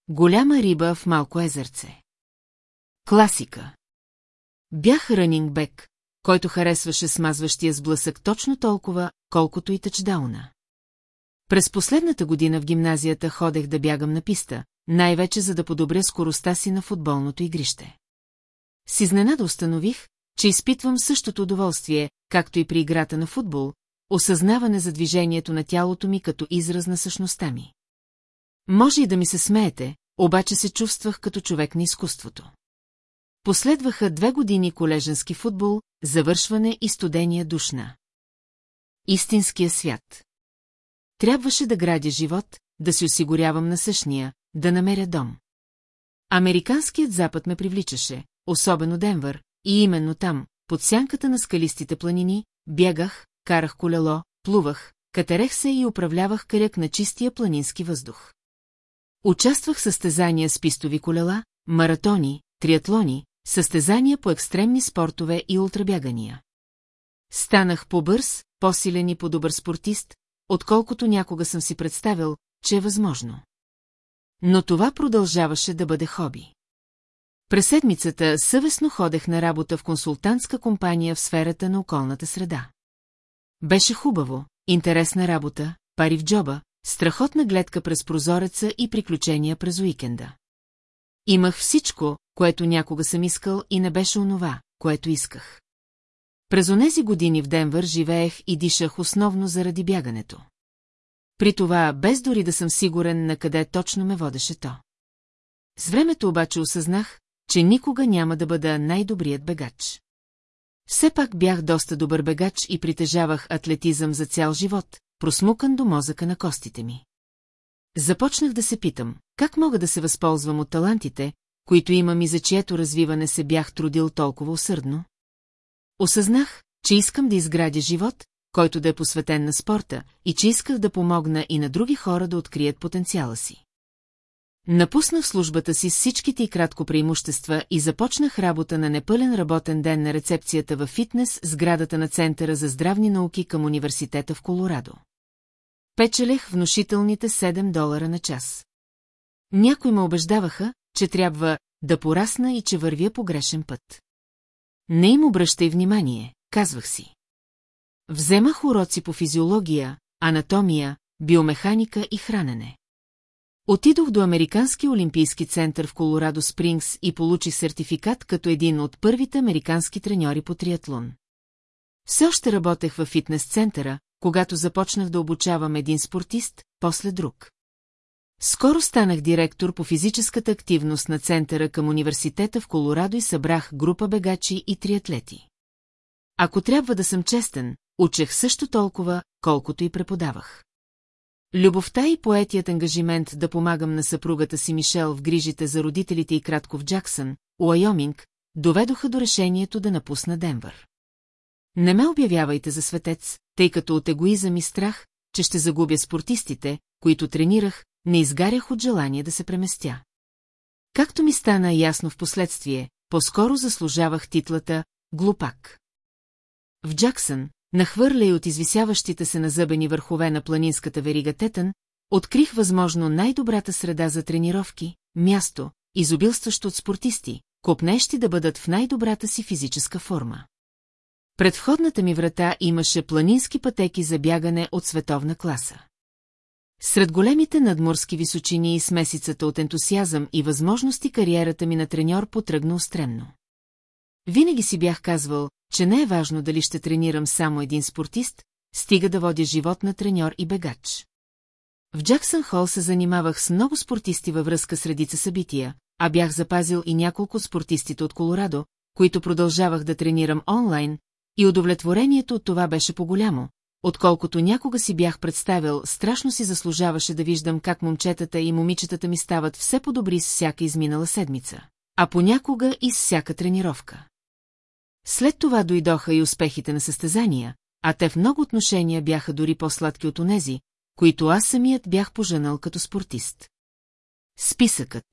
Голяма риба в малко езерце. Класика. Бях рънингбек, който харесваше смазващия сблъсък точно толкова, колкото и тъчдауна. През последната година в гимназията ходех да бягам на писта, най-вече за да подобря скоростта си на футболното игрище. С изненада установих, че изпитвам същото удоволствие, както и при играта на футбол, осъзнаване за движението на тялото ми като израз на същността ми. Може и да ми се смеете, обаче се чувствах като човек на изкуството. Последваха две години колеженски футбол, завършване и студения душна. Истинския свят. Трябваше да градя живот, да си осигурявам на същия, да намеря дом. Американският запад ме привличаше, особено Денвър, и именно там, под сянката на скалистите планини, бягах, карах колело, плувах, катерех се и управлявах каряк на чистия планински въздух. Участвах състезания с пистови колела, маратони, триатлони, състезания по екстремни спортове и ултрабягания. Станах по-бърз, по-силен и по-добър спортист, отколкото някога съм си представил, че е възможно. Но това продължаваше да бъде хоби. През седмицата съвестно ходех на работа в консултантска компания в сферата на околната среда. Беше хубаво, интересна работа, пари в джоба, страхотна гледка през прозореца и приключения през уикенда. Имах всичко, което някога съм искал и не беше онова, което исках. През онези години в Денвър живеех и дишах основно заради бягането. При това, без дори да съм сигурен на къде точно ме водеше то. С времето обаче осъзнах, че никога няма да бъда най-добрият бегач. Все пак бях доста добър бегач и притежавах атлетизъм за цял живот, просмукан до мозъка на костите ми. Започнах да се питам, как мога да се възползвам от талантите, които имам и за чието развиване се бях трудил толкова усърдно? Осъзнах, че искам да изградя живот, който да е посветен на спорта, и че исках да помогна и на други хора да открият потенциала си. Напуснах службата си с всичките и кратко преимущества и започнах работа на непълен работен ден на рецепцията в фитнес сградата на Центъра за здравни науки към университета в Колорадо. Печелех внушителните 7 долара на час. Някои ме убеждаваха, че трябва да порасна и че вървя по грешен път. Не им обръщай внимание, казвах си. Вземах уроци по физиология, анатомия, биомеханика и хранене. Отидох до Американски олимпийски център в Колорадо Спрингс и получих сертификат като един от първите американски треньори по триатлон. Все още работех във фитнес центъра, когато започнах да обучавам един спортист, после друг. Скоро станах директор по физическата активност на центъра към университета в Колорадо и събрах група бегачи и триатлети. Ако трябва да съм честен, учех също толкова, колкото и преподавах. Любовта и поетият ангажимент да помагам на съпругата си Мишел в грижите за родителите и кратко в Джаксън, Уайоминг, доведоха до решението да напусна Денвър. Не ме обявявайте за светец, тъй като от егоизъм и страх, че ще загубя спортистите, които тренирах, не изгарях от желание да се преместя. Както ми стана ясно в последствие, по-скоро заслужавах титлата «Глупак». В Джаксън, нахвърля и от извисяващите се на зъбени върхове на планинската верига Тетън, открих възможно най-добрата среда за тренировки, място, изобилстващо от спортисти, копнещи да бъдат в най-добрата си физическа форма. Пред входната ми врата имаше планински пътеки за бягане от световна класа. Сред големите надморски височини и смесицата от ентусиазъм и възможности кариерата ми на треньор потръгна устремно. Винаги си бях казвал, че не е важно дали ще тренирам само един спортист, стига да водя живот на треньор и бегач. В Джаксън Хол се занимавах с много спортисти във връзка с редица събития, а бях запазил и няколко спортистите от Колорадо, които продължавах да тренирам онлайн, и удовлетворението от това беше по-голямо, отколкото някога си бях представил, страшно си заслужаваше да виждам как момчетата и момичетата ми стават все по-добри с всяка изминала седмица, а понякога и с всяка тренировка. След това дойдоха и успехите на състезания, а те в много отношения бяха дори по-сладки от онези, които аз самият бях поженал като спортист. Списъкът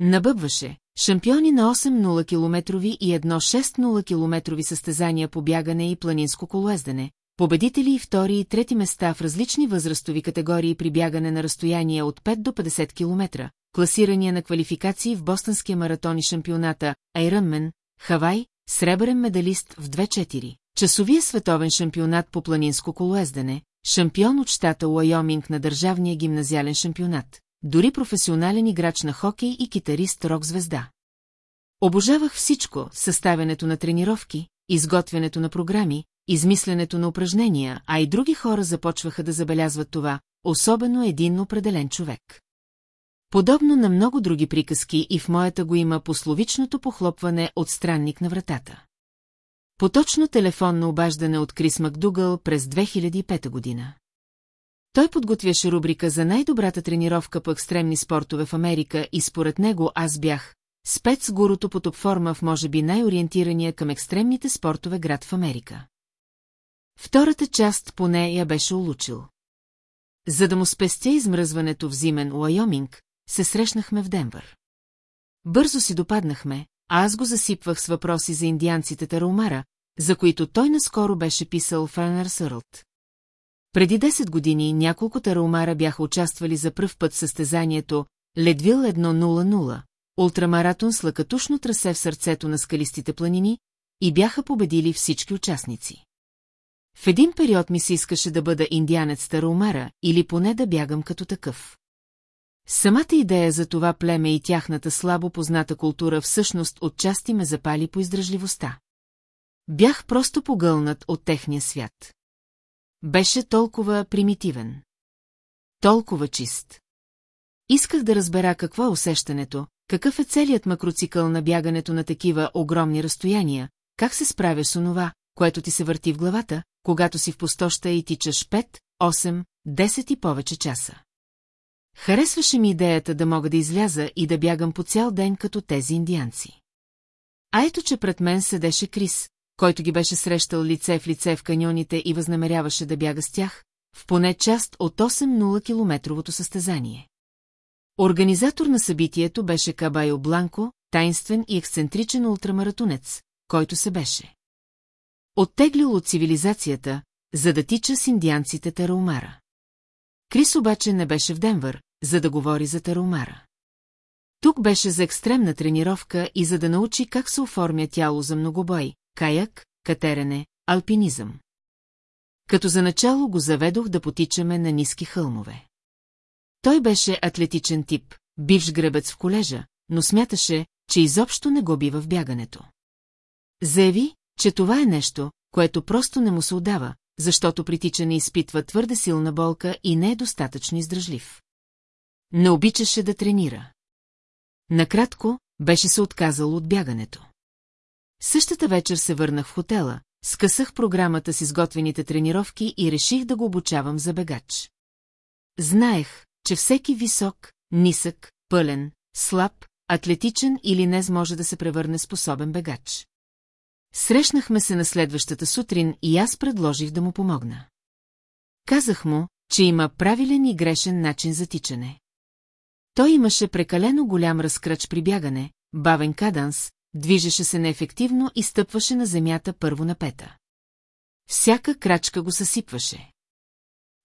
Набъбваше шампиони на 8-0 километрови и 1-6-0 километрови състезания по бягане и планинско колоездене, победители и втори и трети места в различни възрастови категории при бягане на разстояние от 5 до 50 км, класирания на квалификации в Бостонския маратон и шампионата Айрънмен, Хавай, сребърен медалист в 2-4, часовия световен шампионат по планинско колоездене, шампион от щата Уайоминг на държавния гимназиален шампионат, дори професионален играч на хокей и китарист рок-звезда. Обожавах всичко, съставянето на тренировки, изготвянето на програми, измисленето на упражнения, а и други хора започваха да забелязват това, особено един определен човек. Подобно на много други приказки и в моята го има пословичното похлопване от странник на вратата. Поточно телефонно обаждане от Крис Макдугъл през 2005 година. Той подготвяше рубрика за най-добрата тренировка по екстремни спортове в Америка и според него аз бях спецгурото по топ-форма в може би най-ориентирания към екстремните спортове град в Америка. Втората част поне я беше улучил. За да му спестя измръзването в зимен Уайоминг, се срещнахме в Денвър. Бързо си допаднахме, а аз го засипвах с въпроси за индианците Тараумара, за които той наскоро беше писал в Анарсърлт. Преди 10 години няколко Тараумара бяха участвали за пръв път в състезанието Ледвил 1.00, ултрамаратон с лъкатушно трасе в сърцето на скалистите планини, и бяха победили всички участници. В един период ми се искаше да бъда индианец Тараумара или поне да бягам като такъв. Самата идея за това племе и тяхната слабо позната култура всъщност отчасти ме запали по издръжливостта. Бях просто погълнат от техния свят. Беше толкова примитивен. Толкова чист. Исках да разбера какво е усещането, какъв е целият макроцикъл на бягането на такива огромни разстояния, как се справя с онова, което ти се върти в главата, когато си в пустоща и тичаш 5, 8, 10 и повече часа. Харесваше ми идеята да мога да изляза и да бягам по цял ден като тези индианци. А ето, че пред мен седеше Крис, който ги беше срещал лице в лице в каньоните и възнамеряваше да бяга с тях, в поне част от 8-0 километровото състезание. Организатор на събитието беше Кабайо Бланко, тайнствен и ексцентричен ултрамаратунец, който се беше. Оттеглил от цивилизацията, за да тича с индианците Тараумара. Крис обаче не беше в Денвър, за да говори за Тараумара. Тук беше за екстремна тренировка и за да научи как се оформя тяло за многобой, каяк, катерене, алпинизъм. Като за начало го заведох да потичаме на ниски хълмове. Той беше атлетичен тип, бивш гребец в колежа, но смяташе, че изобщо не го бива в бягането. Заяви, че това е нещо, което просто не му се отдава, защото притичане изпитва твърде силна болка и не е достатъчно издръжлив. Не обичаше да тренира. Накратко, беше се отказал от бягането. Същата вечер се върнах в хотела, скъсах програмата с изготвените тренировки и реших да го обучавам за бегач. Знаех, че всеки висок, нисък, пълен, слаб, атлетичен или не може да се превърне способен бегач. Срещнахме се на следващата сутрин и аз предложих да му помогна. Казах му, че има правилен и грешен начин за тичане. Той имаше прекалено голям разкръч при бягане, бавен каданс, движеше се неефективно и стъпваше на земята първо на пета. Всяка крачка го съсипваше.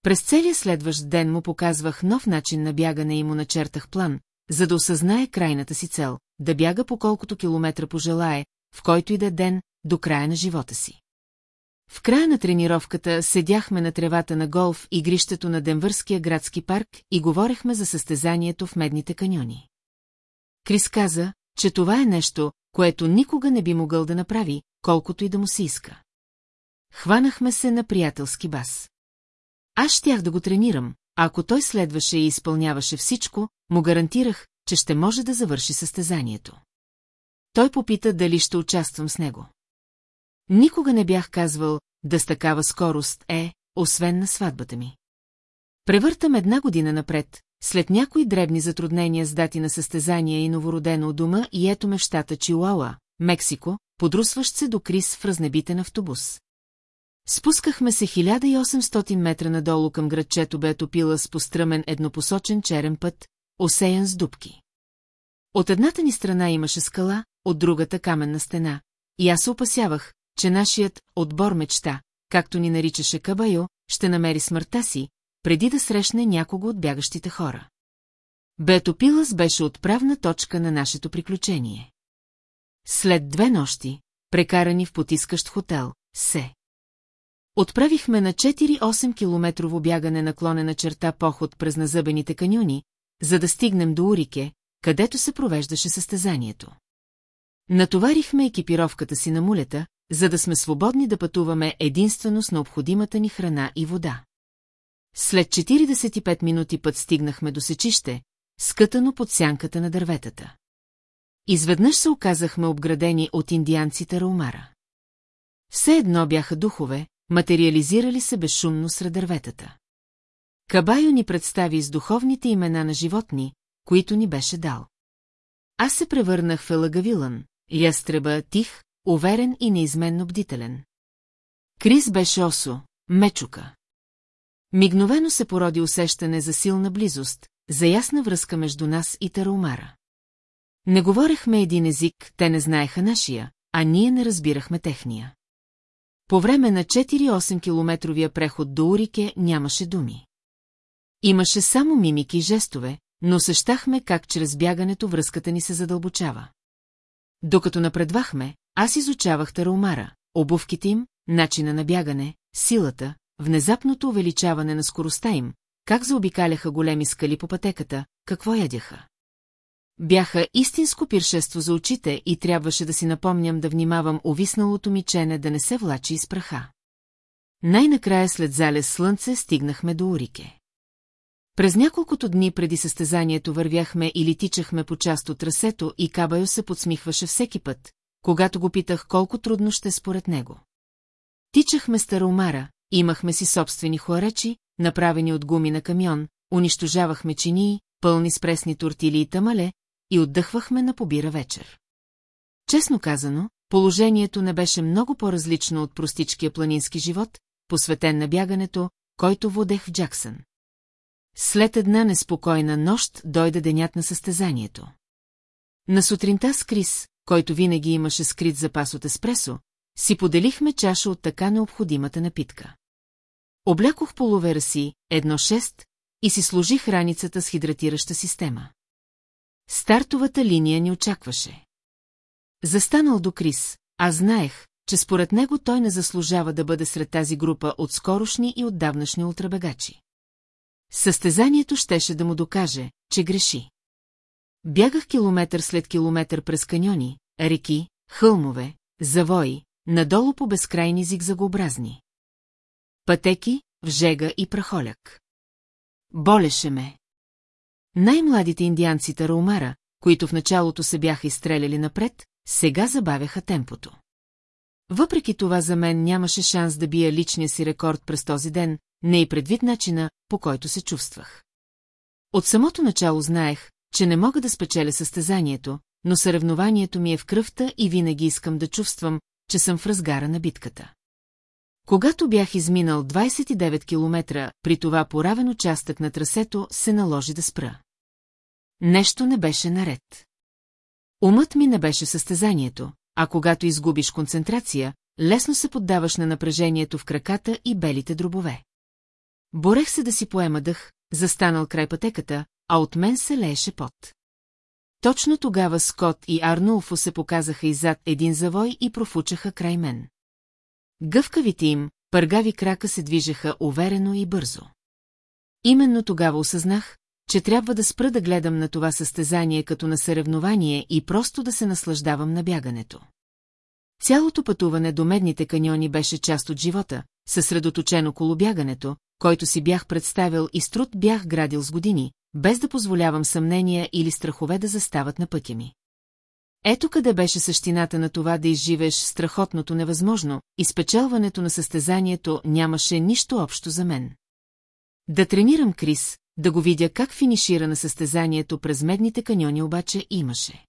През целия следващ ден му показвах нов начин на бягане и му начертах план, за да осъзнае крайната си цел, да бяга по колкото километра пожелае, в който и да е ден, до края на живота си. В края на тренировката седяхме на тревата на голф игрището на Денвърския градски парк и говорехме за състезанието в медните каньони. Крис каза, че това е нещо, което никога не би могъл да направи, колкото и да му се иска. Хванахме се на приятелски бас. Аз щях да го тренирам, а ако той следваше и изпълняваше всичко, му гарантирах, че ще може да завърши състезанието. Той попита дали ще участвам с него. Никога не бях казвал, да с такава скорост е, освен на сватбата ми. Превъртам една година напред, след някои дребни затруднения с дати на състезания и новородено у дома и ето ме в щата Чиуауа, Мексико, подрусващ се до Крис в разнебитен автобус. Спускахме се 1800 метра надолу към градчето Бетопила с постръмен еднопосочен черен път, осеян с дубки. От едната ни страна имаше скала, от другата каменна стена, и аз се опасявах, че нашият отбор мечта, както ни наричаше Кабайо, ще намери смъртта си, преди да срещне някого от бягащите хора. Бетопилас беше отправна точка на нашето приключение. След две нощи, прекарани в потискащ хотел, се. Отправихме на 4-8 километрово бягане наклонена черта поход през назъбените каньони, за да стигнем до Урике, където се провеждаше състезанието. Натоварихме екипировката си на мулета, за да сме свободни да пътуваме единствено с необходимата ни храна и вода. След 45 минути път стигнахме до сечище, скътано под сянката на дърветата. Изведнъж се оказахме обградени от индианците Раумара. Все едно бяха духове, материализирали се безшумно сред дърветата. Кабайо ни представи с духовните имена на животни, които ни беше дал. Аз се превърнах в Елагавилан, ястреба тих, уверен и неизменно бдителен. Крис беше осо, мечука. Мигновено се породи усещане за силна близост, за ясна връзка между нас и Тараумара. Не говорехме един език, те не знаеха нашия, а ние не разбирахме техния. По време на 4-8 километровия преход до Урике нямаше думи. Имаше само мимики и жестове, но същахме как чрез бягането връзката ни се задълбочава. Докато напредвахме, аз изучавах тараумара, обувките им, начина на бягане, силата, внезапното увеличаване на скоростта им, как заобикаляха големи скали по пътеката, какво ядяха. Бяха истинско пиршество за очите и трябваше да си напомням да внимавам увисналото ми чене да не се влачи из праха. Най-накрая след залез слънце стигнахме до Урике. През няколкото дни преди състезанието вървяхме или тичахме по част от трасето и Кабайо се подсмихваше всеки път, когато го питах колко трудно ще според него. Тичахме староумара, имахме си собствени хуарачи, направени от гуми на камион, унищожавахме чинии, пълни с пресни тортили и тамале, и отдъхвахме на побира вечер. Честно казано, положението не беше много по-различно от простичкия планински живот, посветен на бягането, който водех в Джаксън. След една неспокойна нощ дойде денят на състезанието. На сутринта с Крис, който винаги имаше скрит запас от еспресо, си поделихме чаша от така необходимата напитка. Облякох половера си, едно шест, и си сложих раницата с хидратираща система. Стартовата линия ни очакваше. Застанал до Крис, аз знаех, че според него той не заслужава да бъде сред тази група от скорошни и отдавнашни ултрабегачи. Състезанието щеше да му докаже, че греши. Бягах километър след километър през каньони, реки, хълмове, завои, надолу по безкрайни зигзагообразни. Пътеки, вжега и прахоляк. Болеше ме. Най-младите индианци Тараумара, които в началото се бяха изстреляли напред, сега забавяха темпото. Въпреки това за мен нямаше шанс да бия личния си рекорд през този ден, не и предвид начина, по който се чувствах. От самото начало знаех, че не мога да спечеля състезанието, но съревнованието ми е в кръвта и винаги искам да чувствам, че съм в разгара на битката. Когато бях изминал 29 километра, при това поравен участък на трасето се наложи да спра. Нещо не беше наред. Умът ми не беше състезанието, а когато изгубиш концентрация, лесно се поддаваш на напрежението в краката и белите дробове. Борех се да си поема дъх, застанал край пътеката, а от мен се лееше пот. Точно тогава Скот и Арнулфо се показаха иззад един завой и профучаха край мен. Гъвкавите им, пъргави крака се движеха уверено и бързо. Именно тогава осъзнах, че трябва да спра да гледам на това състезание като на съревнование и просто да се наслаждавам на бягането. Цялото пътуване до медните каньони беше част от живота, съсредоточено около бягането, който си бях представил и с труд бях градил с години, без да позволявам съмнения или страхове да застават на пътя ми. Ето къде беше същината на това да изживеш страхотното невъзможно, и на състезанието нямаше нищо общо за мен. Да тренирам Крис, да го видя как финишира на състезанието през медните каньони обаче имаше.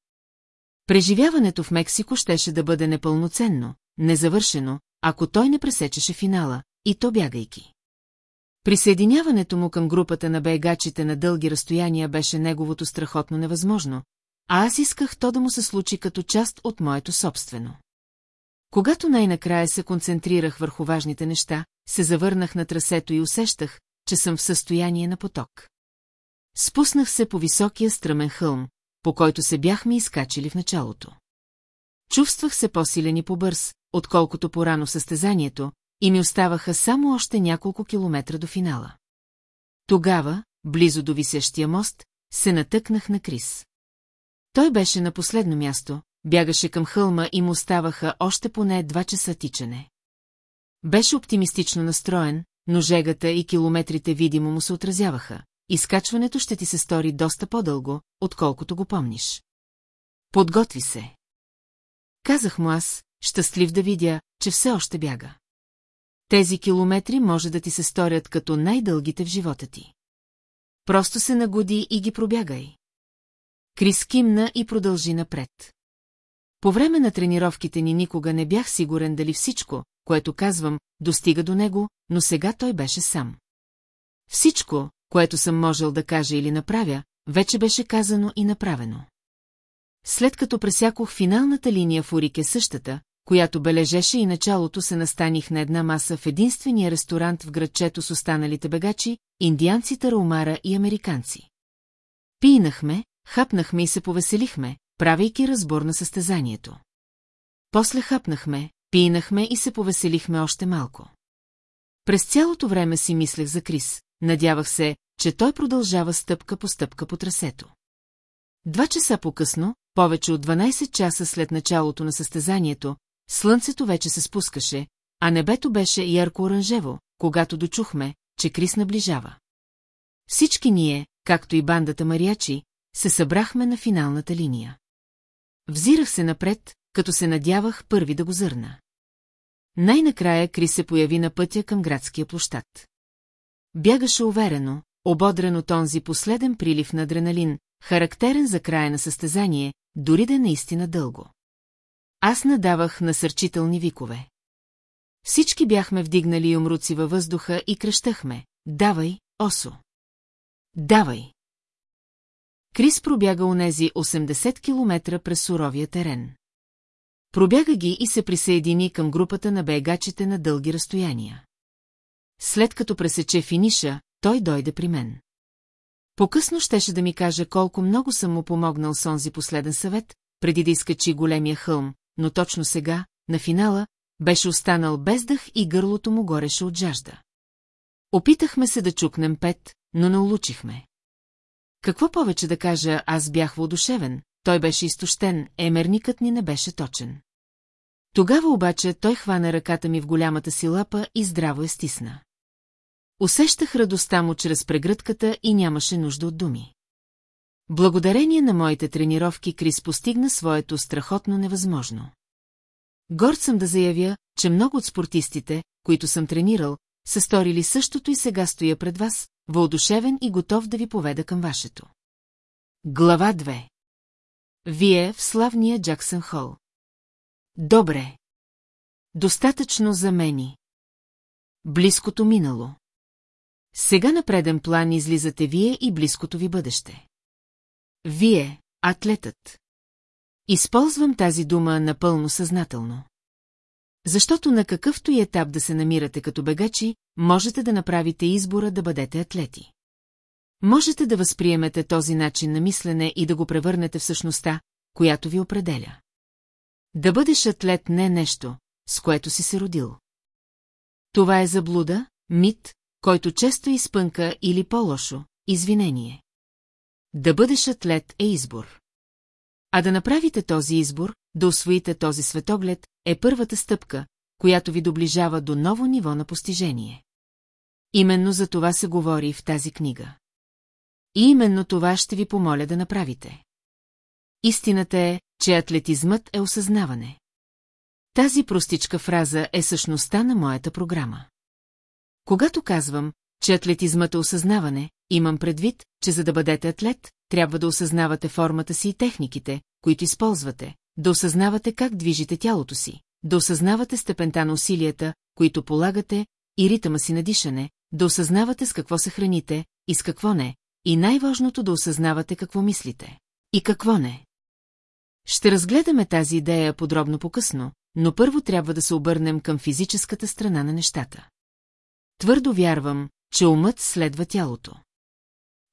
Преживяването в Мексико щеше да бъде непълноценно, незавършено, ако той не пресечеше финала, и то бягайки. Присъединяването му към групата на бегачите на дълги разстояния беше неговото страхотно невъзможно, а аз исках то да му се случи като част от моето собствено. Когато най-накрая се концентрирах върху важните неща, се завърнах на трасето и усещах, че съм в състояние на поток. Спуснах се по високия стръмен хълм, по който се бяхме изкачили в началото. Чувствах се по-силен и по-бърз, отколкото по-рано състезанието, и ми оставаха само още няколко километра до финала. Тогава, близо до висещия мост, се натъкнах на Крис. Той беше на последно място, бягаше към хълма и му оставаха още поне два часа тичане. Беше оптимистично настроен, но жегата и километрите видимо му се отразяваха. Изкачването ще ти се стори доста по-дълго, отколкото го помниш. Подготви се. Казах му аз, щастлив да видя, че все още бяга. Тези километри може да ти се сторят като най-дългите в живота ти. Просто се нагоди и ги пробягай. Крис кимна и продължи напред. По време на тренировките ни никога не бях сигурен дали всичко, което казвам, достига до него, но сега той беше сам. Всичко, което съм можел да кажа или направя, вече беше казано и направено. След като пресякох финалната линия в Урике същата, която бележеше и началото се настаних на една маса в единствения ресторант в градчето с останалите бегачи, индианци Тараумара и американци. Пинахме, хапнахме и се повеселихме, правейки разбор на състезанието. После хапнахме, пинахме и се повеселихме още малко. През цялото време си мислех за Крис, надявах се, че той продължава стъпка по стъпка по трасето. Два часа по-късно, повече от 12 часа след началото на състезанието, слънцето вече се спускаше, а небето беше ярко-оранжево, когато дочухме, че Крис наближава. Всички ние, както и бандата мариачи, се събрахме на финалната линия. Взирах се напред, като се надявах първи да го зърна. Най-накрая Крис се появи на пътя към градския площад. Бягаше уверено, ободрен от онзи последен прилив на адреналин, характерен за края на състезание, дори да е наистина дълго. Аз надавах насърчителни викове. Всички бяхме вдигнали умруци във въздуха и кръщахме. Давай, осо! Давай! Крис пробяга онези 80 км през суровия терен. Пробяга ги и се присъедини към групата на бегачите на дълги разстояния. След като пресече финиша, той дойде при мен. По-късно щеше да ми каже колко много съм му помогнал с онзи последен съвет, преди да изкачи големия хълм, но точно сега, на финала, беше останал без дъх и гърлото му гореше от жажда. Опитахме се да чукнем пет, но не улучихме. Какво повече да кажа, аз бях воодушевен, той беше изтощен, емерникът ни не беше точен. Тогава обаче той хвана ръката ми в голямата си лапа и здраво я стисна. Усещах радостта му чрез прегръдката и нямаше нужда от думи. Благодарение на моите тренировки Крис постигна своето страхотно невъзможно. Горд съм да заявя, че много от спортистите, които съм тренирал, са сторили същото и сега стоя пред вас, въодушевен и готов да ви поведа към вашето. Глава 2 Вие в славния Джаксън Хол. Добре. Достатъчно за мени. Близкото минало. Сега на преден план излизате вие и близкото ви бъдеще. Вие, атлетът. Използвам тази дума напълно съзнателно. Защото на какъвто и етап да се намирате като бегачи, можете да направите избора да бъдете атлети. Можете да възприемете този начин на мислене и да го превърнете в същността, която ви определя. Да бъдеш атлет не е нещо, с което си се родил. Това е заблуда, мит, който често изпънка или по-лошо, извинение. Да бъдеш атлет е избор. А да направите този избор, да освоите този светоглед, е първата стъпка, която ви доближава до ново ниво на постижение. Именно за това се говори в тази книга. И именно това ще ви помоля да направите. Истината е, че атлетизмът е осъзнаване. Тази простичка фраза е същността на моята програма. Когато казвам, че атлетизмът е осъзнаване, имам предвид, че за да бъдете атлет, трябва да осъзнавате формата си и техниките, които използвате, да осъзнавате как движите тялото си, да осъзнавате степента на усилията, които полагате, и ритъма си на дишане, да осъзнавате с какво се храните и с какво не, и най-важното да осъзнавате какво мислите. И какво не. Ще разгледаме тази идея подробно по-късно, но първо трябва да се обърнем към физическата страна на нещата. Твърдо вярвам, че умът следва тялото.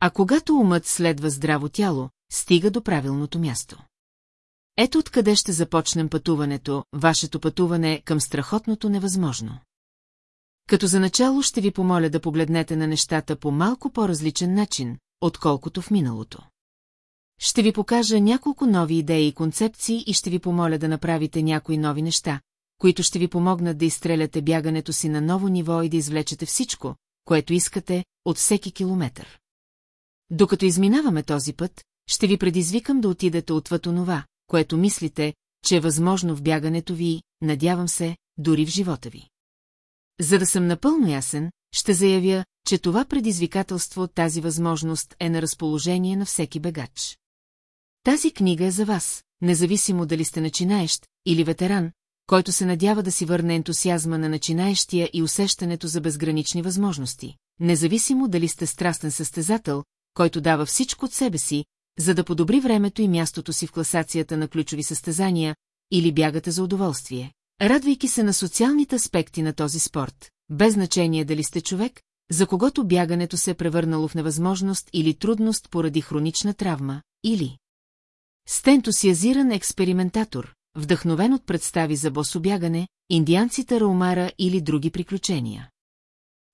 А когато умът следва здраво тяло, стига до правилното място. Ето откъде ще започнем пътуването, вашето пътуване към страхотното невъзможно. Като за начало ще ви помоля да погледнете на нещата по малко по-различен начин, отколкото в миналото. Ще ви покажа няколко нови идеи и концепции и ще ви помоля да направите някои нови неща, които ще ви помогнат да изстреляте бягането си на ново ниво и да извлечете всичко, което искате, от всеки километър. Докато изминаваме този път, ще ви предизвикам да отидете отвъд онова, което мислите, че е възможно в бягането ви, надявам се, дори в живота ви. За да съм напълно ясен, ще заявя, че това предизвикателство, тази възможност е на разположение на всеки бегач. Тази книга е за вас, независимо дали сте начинаещ или ветеран, който се надява да си върне ентусиазма на начинаещия и усещането за безгранични възможности, независимо дали сте страстен състезател, който дава всичко от себе си, за да подобри времето и мястото си в класацията на ключови състезания, или бягате за удоволствие, радвайки се на социалните аспекти на този спорт, без значение дали сте човек, за когото бягането се е превърнало в невъзможност или трудност поради хронична травма, или сте ентусиазиран експериментатор, вдъхновен от представи за бособягане, индианците Раумара или други приключения.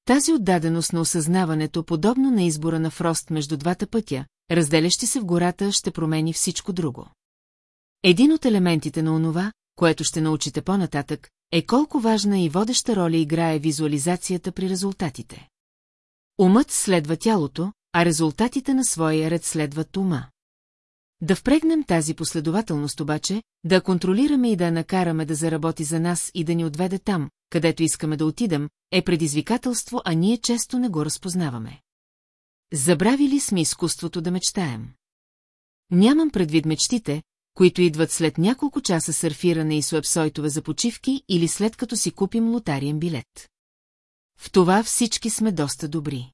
Тази отдаденост на осъзнаването, подобно на избора на Фрост между двата пътя, разделящи се в гората, ще промени всичко друго. Един от елементите на онова, което ще научите по-нататък, е колко важна и водеща роля играе визуализацията при резултатите. Умът следва тялото, а резултатите на своя ред следват ума. Да впрегнем тази последователност обаче, да контролираме и да накараме да заработи за нас и да ни отведе там, където искаме да отидем, е предизвикателство, а ние често не го разпознаваме. Забравили сме изкуството да мечтаем. Нямам предвид мечтите, които идват след няколко часа сърфиране и с за почивки или след като си купим лотариен билет. В това всички сме доста добри.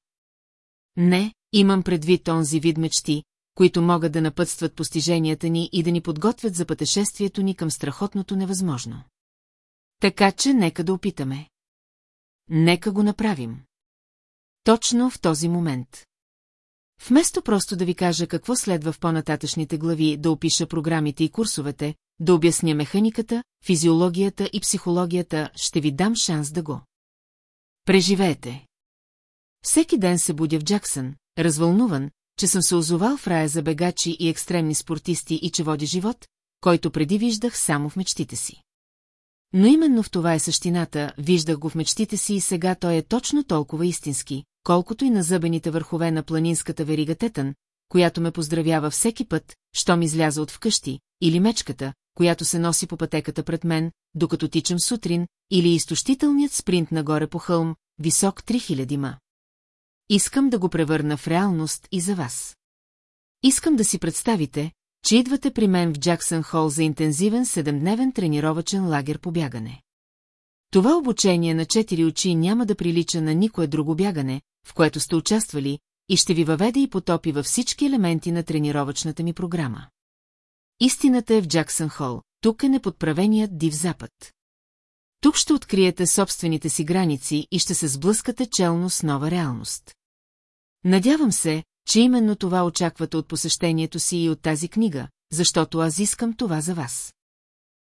Не, Имам предвид онзи вид мечти, които могат да напътстват постиженията ни и да ни подготвят за пътешествието ни към страхотното невъзможно. Така че нека да опитаме. Нека го направим. Точно в този момент. Вместо просто да ви кажа какво следва в по-нататъчните глави, да опиша програмите и курсовете, да обясня механиката, физиологията и психологията, ще ви дам шанс да го. Преживеете. Всеки ден се будя в Джаксън, развълнуван, че съм се озовал в рая за бегачи и екстремни спортисти и че води живот, който преди виждах само в мечтите си. Но именно в това е същината, виждах го в мечтите си и сега той е точно толкова истински, колкото и на зъбените върхове на планинската верига Тетън, която ме поздравява всеки път, щом изляза от вкъщи, или мечката, която се носи по пътеката пред мен, докато тичам сутрин, или изтощителният спринт нагоре по хълм, висок 3000 ма. Искам да го превърна в реалност и за вас. Искам да си представите, че идвате при мен в Джаксън Хол за интензивен седемдневен тренировачен лагер по бягане. Това обучение на четири очи няма да прилича на никое друго бягане, в което сте участвали, и ще ви въведе и потопи във всички елементи на тренировъчната ми програма. Истината е в Джаксън Хол, тук е неподправеният див запад. Тук ще откриете собствените си граници и ще се сблъскате челно с нова реалност. Надявам се, че именно това очаквате от посещението си и от тази книга, защото аз искам това за вас.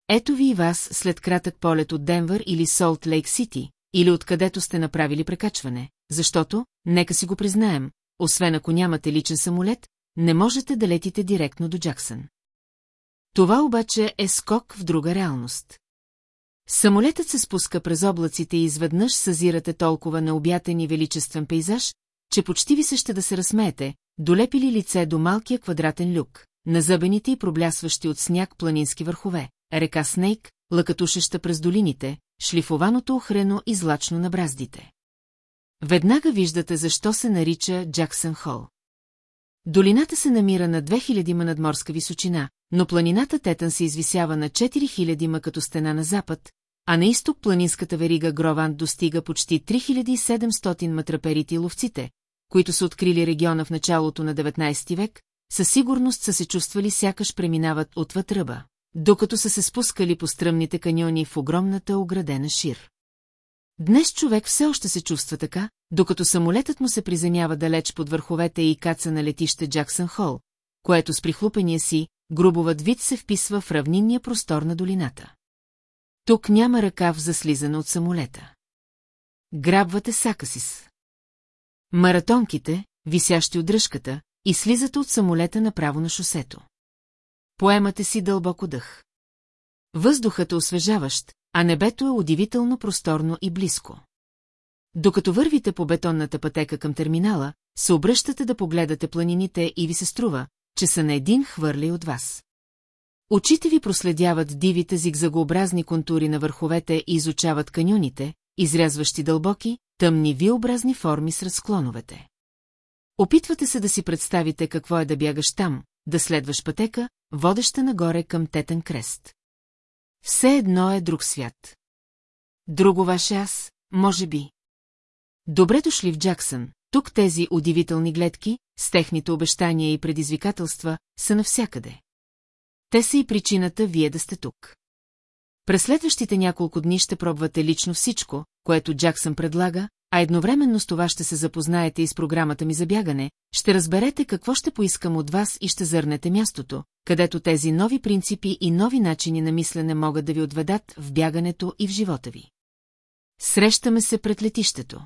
Ето ви и вас след кратък полет от Денвър или Солт Лейк Сити, или откъдето сте направили прекачване, защото, нека си го признаем, освен ако нямате личен самолет, не можете да летите директно до Джаксън. Това обаче е скок в друга реалност. Самолетът се спуска през облаците и изведнъж съзирате толкова необятен и величествен пейзаж, че почти ви се ще да се разсмеете, долепили лице до малкия квадратен люк, назъбените и проблясващи от сняг планински върхове, река Снейк, лъкатушеща през долините, шлифованото охрено и злачно на браздите. Веднага виждате защо се нарича Джаксън Хол. Долината се намира на 2000 ма надморска височина, но планината Тетън се извисява на 4000 ма като стена на запад, а на изток планинската верига Грован достига почти 3700 матраперите и ловците, които са открили региона в началото на 19 век, със сигурност са се чувствали сякаш преминават отвъд ръба, докато са се спускали по стръмните каньони в огромната оградена шир. Днес човек все още се чувства така, докато самолетът му се приземява далеч под върховете и каца на летище Джаксън Хол, което с прихлупения си, грубоват вид се вписва в равнинния простор на долината. Тук няма ръкав за слизане от самолета. Грабвате сакасис. Маратонките, висящи от дръжката, и слизате от самолета направо на шосето. Поемате си дълбоко дъх. Въздухът е освежаващ, а небето е удивително просторно и близко. Докато вървите по бетонната пътека към терминала, се обръщате да погледате планините и ви се струва, че са на един хвърли от вас. Очите ви проследяват дивите зигзагообразни контури на върховете и изучават каньоните, изрязващи дълбоки, тъмни виобразни форми сред склоновете. Опитвате се да си представите какво е да бягаш там, да следваш пътека, водеща нагоре към тетен крест. Все едно е друг свят. Друго ваше аз, може би. Добре дошли в Джаксън, тук тези удивителни гледки, с техните обещания и предизвикателства, са навсякъде. Те са и причината вие да сте тук. През следващите няколко дни ще пробвате лично всичко, което Джаксън предлага, а едновременно с това ще се запознаете и с програмата ми за бягане, ще разберете какво ще поискам от вас и ще зърнете мястото, където тези нови принципи и нови начини на мислене могат да ви отведат в бягането и в живота ви. Срещаме се пред летището.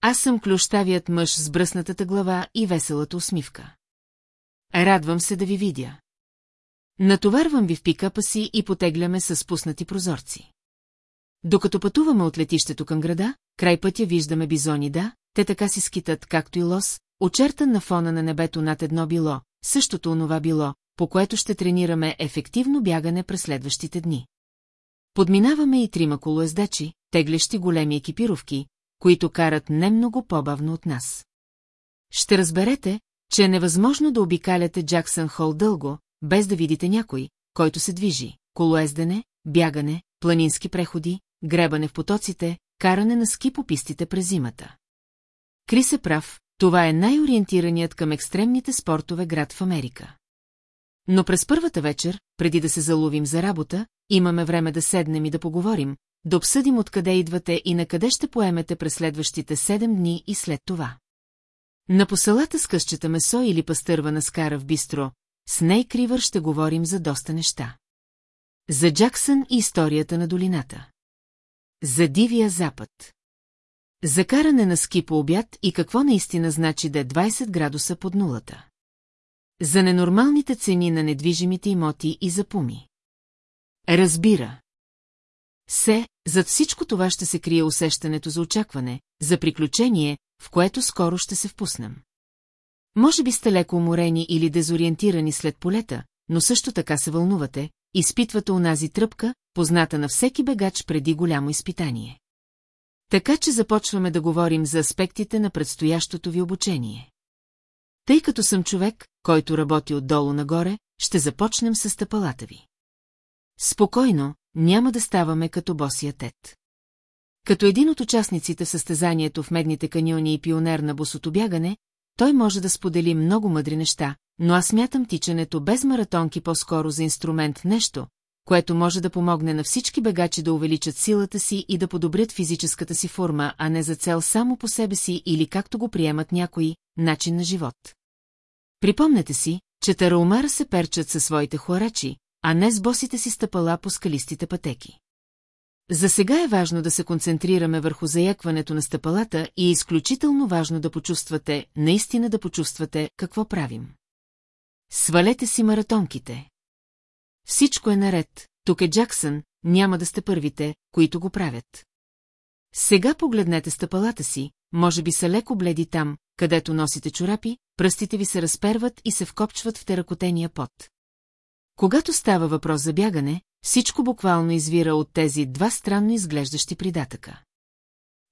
Аз съм клющавият мъж с бръснатата глава и веселата усмивка. Радвам се да ви видя. Натоварвам ви в пикапа си и потегляме с спуснати прозорци. Докато пътуваме от летището към града, край пътя виждаме бизони да, те така си скитат, както и лос, очертан на фона на небето над едно било, същото онова било, по което ще тренираме ефективно бягане през следващите дни. Подминаваме и трима колоездачи, теглещи големи екипировки, които карат не много по-бавно от нас. Ще разберете, че е невъзможно да обикаляте Джаксън Хол дълго, без да видите някой, който се движи, колоездене, бягане, планински преходи, гребане в потоците, каране на ски по пистите през зимата. Крис е прав, това е най-ориентираният към екстремните спортове град в Америка. Но през първата вечер, преди да се заловим за работа, имаме време да седнем и да поговорим, да обсъдим откъде идвате и на къде ще поемете през следващите седем дни и след това. На поселата с къщета месо или пастърва скара в бистро, с Нейк Ривър ще говорим за доста неща. За Джаксън и историята на долината. За Дивия Запад. За каране на ски по обяд и какво наистина значи да е 20 градуса под нулата. За ненормалните цени на недвижимите имоти и за пуми. Разбира. Се, зад всичко това ще се крие усещането за очакване, за приключение, в което скоро ще се впуснем. Може би сте леко уморени или дезориентирани след полета, но също така се вълнувате, изпитвате унази тръпка, позната на всеки бегач преди голямо изпитание. Така че започваме да говорим за аспектите на предстоящото ви обучение. Тъй като съм човек, който работи отдолу нагоре, ще започнем с стъпалата ви. Спокойно, няма да ставаме като босия тет. Като един от участниците в състезанието в Медните каньони и пионер на босото бягане, той може да сподели много мъдри неща, но аз мятам тичането без маратонки по-скоро за инструмент нещо, което може да помогне на всички бегачи да увеличат силата си и да подобрят физическата си форма, а не за цел само по себе си или както го приемат някои, начин на живот. Припомнете си, че тараумара се перчат със своите хуарачи, а не с босите си стъпала по скалистите пътеки. За сега е важно да се концентрираме върху заякването на стъпалата и е изключително важно да почувствате, наистина да почувствате какво правим. Свалете си маратонките. Всичко е наред, тук е Джаксън, няма да сте първите, които го правят. Сега погледнете стъпалата си, може би са леко бледи там, където носите чорапи, пръстите ви се разперват и се вкопчват в теракотения пот. Когато става въпрос за бягане, всичко буквално извира от тези два странно изглеждащи придатъка.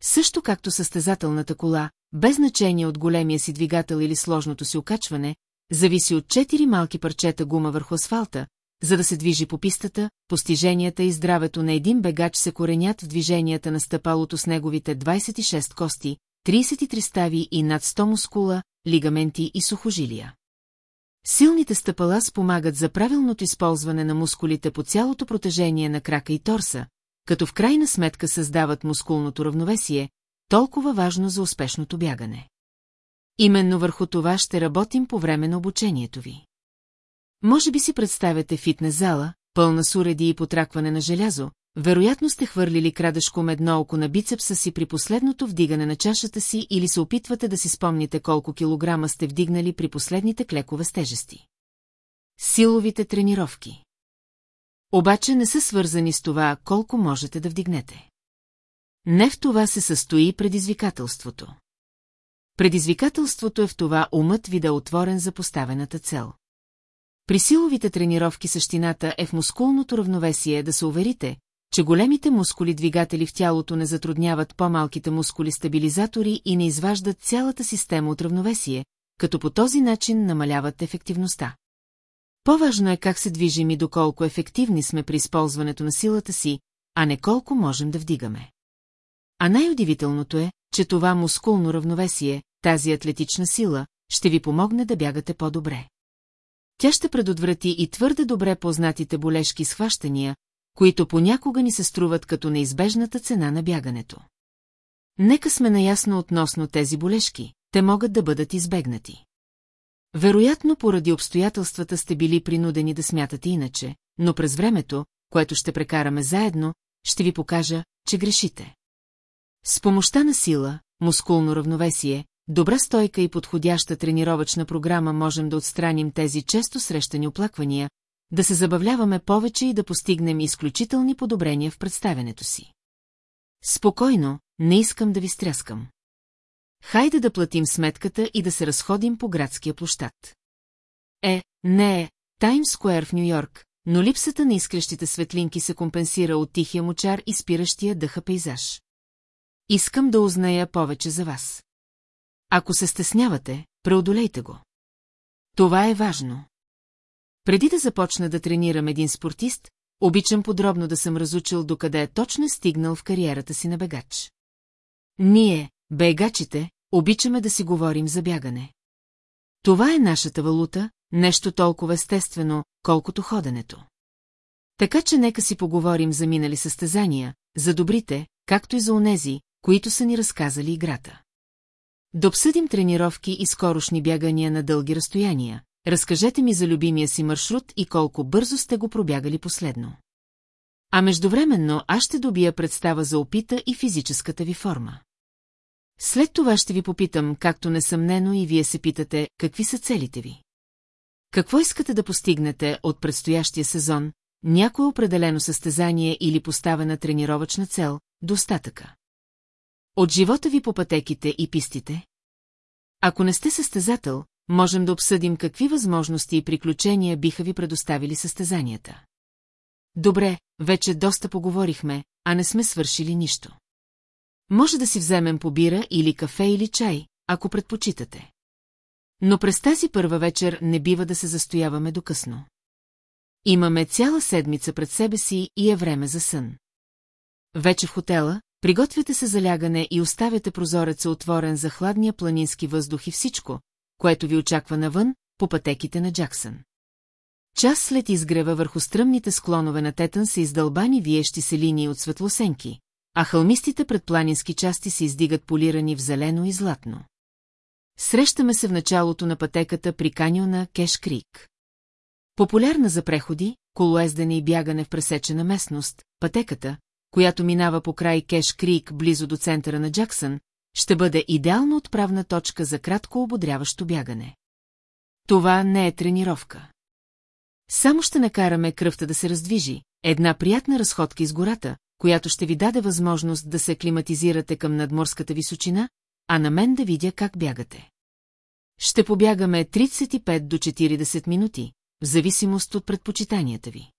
Също както състезателната кола, без значение от големия си двигател или сложното си окачване, зависи от четири малки парчета гума върху асфалта, за да се движи по пистата, постиженията и здравето на един бегач се коренят в движенията на стъпалото с неговите 26 кости, 33 стави и над 100 мускула, лигаменти и сухожилия. Силните стъпала спомагат за правилното използване на мускулите по цялото протежение на крака и торса, като в крайна сметка създават мускулното равновесие, толкова важно за успешното бягане. Именно върху това ще работим по време на обучението ви. Може би си представяте фитнес зала, пълна с уреди и потракване на желязо, вероятно сте хвърлили крадешком едно око на бицепса си при последното вдигане на чашата си или се опитвате да си спомните колко килограма сте вдигнали при последните клекове с тежести. Силовите тренировки Обаче не са свързани с това, колко можете да вдигнете. Не в това се състои предизвикателството. Предизвикателството е в това умът ви да е отворен за поставената цел. При силовите тренировки същината е в мускулното равновесие да се уверите, че големите мускули-двигатели в тялото не затрудняват по-малките мускули-стабилизатори и не изваждат цялата система от равновесие, като по този начин намаляват ефективността. По-важно е как се движим и доколко ефективни сме при използването на силата си, а не колко можем да вдигаме. А най-удивителното е, че това мускулно равновесие, тази атлетична сила, ще ви помогне да бягате по-добре. Тя ще предотврати и твърде добре познатите болешки схващания, които понякога ни се струват като неизбежната цена на бягането. Нека сме наясно относно тези болешки, те могат да бъдат избегнати. Вероятно поради обстоятелствата сте били принудени да смятате иначе, но през времето, което ще прекараме заедно, ще ви покажа, че грешите. С помощта на сила, мускулно равновесие, добра стойка и подходяща тренировъчна програма можем да отстраним тези често срещани оплаквания, да се забавляваме повече и да постигнем изключителни подобрения в представенето си. Спокойно, не искам да ви стряскам. Хайде да платим сметката и да се разходим по градския площад. Е, не е, Таймс Скуер в Нью-Йорк, но липсата на изкрещите светлинки се компенсира от тихия мочар и спиращия дъха пейзаж. Искам да узная повече за вас. Ако се стеснявате, преодолейте го. Това е важно. Преди да започна да тренирам един спортист, обичам подробно да съм разучил докъде е точно стигнал в кариерата си на бегач. Ние, бегачите, обичаме да си говорим за бягане. Това е нашата валута, нещо толкова естествено, колкото ходенето. Така че нека си поговорим за минали състезания, за добрите, както и за онези, които са ни разказали играта. Да обсъдим тренировки и скорошни бягания на дълги разстояния. Разкажете ми за любимия си маршрут и колко бързо сте го пробягали последно. А междувременно аз ще добия представа за опита и физическата ви форма. След това ще ви попитам, както несъмнено и вие се питате, какви са целите ви. Какво искате да постигнете от предстоящия сезон, някое определено състезание или поставена тренировъчна цел, достатъка? От живота ви по пътеките и пистите? Ако не сте състезател, можем да обсъдим какви възможности и приключения биха ви предоставили състезанията. Добре, вече доста поговорихме, а не сме свършили нищо. Може да си вземем по бира или кафе или чай, ако предпочитате. Но през тази първа вечер не бива да се застояваме до късно. Имаме цяла седмица пред себе си и е време за сън. Вече в хотела, приготвяте се за лягане и оставяте прозореца отворен за хладния планински въздух и всичко, което ви очаква навън, по пътеките на Джаксън. Час след изгрева върху стръмните склонове на Тетън са издълбани виещи се линии от светлосенки, а хълмистите предпланински части се издигат полирани в зелено и златно. Срещаме се в началото на пътеката при каньона Кеш Крик. Популярна за преходи, колоездене и бягане в пресечена местност, пътеката, която минава по край Кеш Крик близо до центъра на Джаксън, ще бъде идеална отправна точка за кратко ободряващо бягане. Това не е тренировка. Само ще накараме кръвта да се раздвижи, една приятна разходка из гората, която ще ви даде възможност да се климатизирате към надморската височина, а на мен да видя как бягате. Ще побягаме 35 до 40 минути, в зависимост от предпочитанията ви.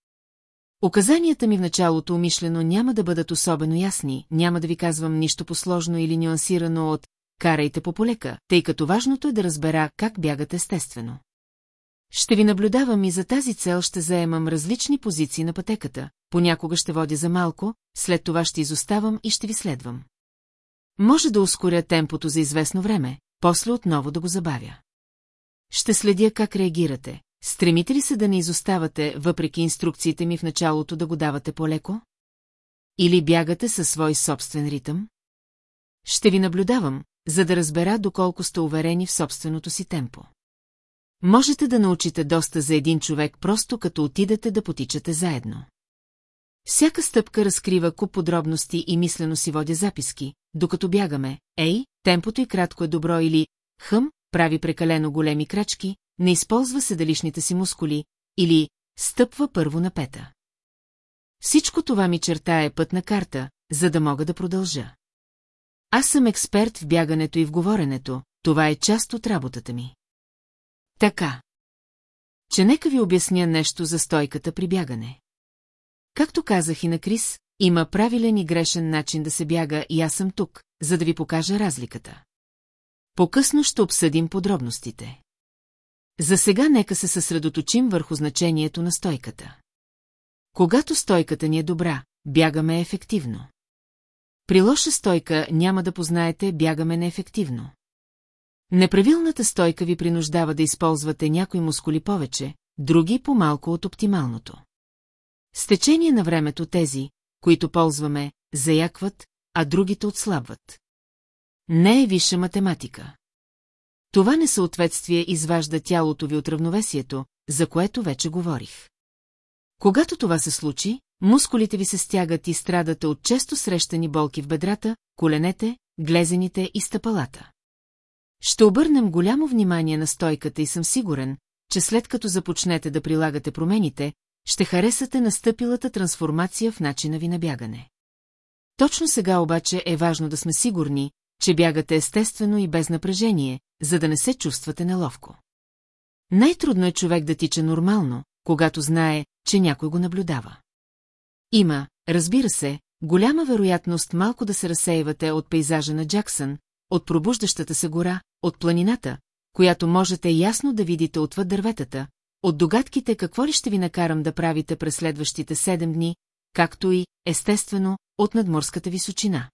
Оказанията ми в началото умишлено няма да бъдат особено ясни, няма да ви казвам нищо посложно или нюансирано от «карайте по полека», тъй като важното е да разбера как бягат естествено. Ще ви наблюдавам и за тази цел ще заемам различни позиции на пътеката, понякога ще водя за малко, след това ще изоставам и ще ви следвам. Може да ускоря темпото за известно време, после отново да го забавя. Ще следя как реагирате. Стремите ли се да не изоставате, въпреки инструкциите ми в началото да го давате по-леко? Или бягате със свой собствен ритъм? Ще ви наблюдавам, за да разбера доколко сте уверени в собственото си темпо. Можете да научите доста за един човек просто като отидете да потичате заедно. Всяка стъпка разкрива куп подробности и мислено си водя записки, докато бягаме, ей, темпото и кратко е добро или хъм, прави прекалено големи крачки, не използва седалищните си мускули, или стъпва първо на пета. Всичко това ми чертае пътна карта, за да мога да продължа. Аз съм експерт в бягането и в говоренето, това е част от работата ми. Така. Че нека ви обясня нещо за стойката при бягане. Както казах и на Крис, има правилен и грешен начин да се бяга и аз съм тук, за да ви покажа разликата. По-късно ще обсъдим подробностите. За сега нека се съсредоточим върху значението на стойката. Когато стойката ни е добра, бягаме ефективно. При лоша стойка няма да познаете бягаме неефективно. Неправилната стойка ви принуждава да използвате някои мускули повече, други по-малко от оптималното. С течение на времето тези, които ползваме, заякват, а другите отслабват. Не е висша математика. Това несъответствие изважда тялото ви от равновесието, за което вече говорих. Когато това се случи, мускулите ви се стягат и страдате от често срещани болки в бедрата, коленете, глезените и стъпалата. Ще обърнем голямо внимание на стойката и съм сигурен, че след като започнете да прилагате промените, ще харесате настъпилата трансформация в начина ви на бягане. Точно сега обаче е важно да сме сигурни, че бягате естествено и без напрежение, за да не се чувствате неловко. Най-трудно е човек да тича нормално, когато знае, че някой го наблюдава. Има, разбира се, голяма вероятност малко да се разсеивате от пейзажа на Джаксън, от пробуждащата се гора, от планината, която можете ясно да видите отвъд дърветата, от догадките какво ли ще ви накарам да правите през следващите седем дни, както и, естествено, от надморската височина.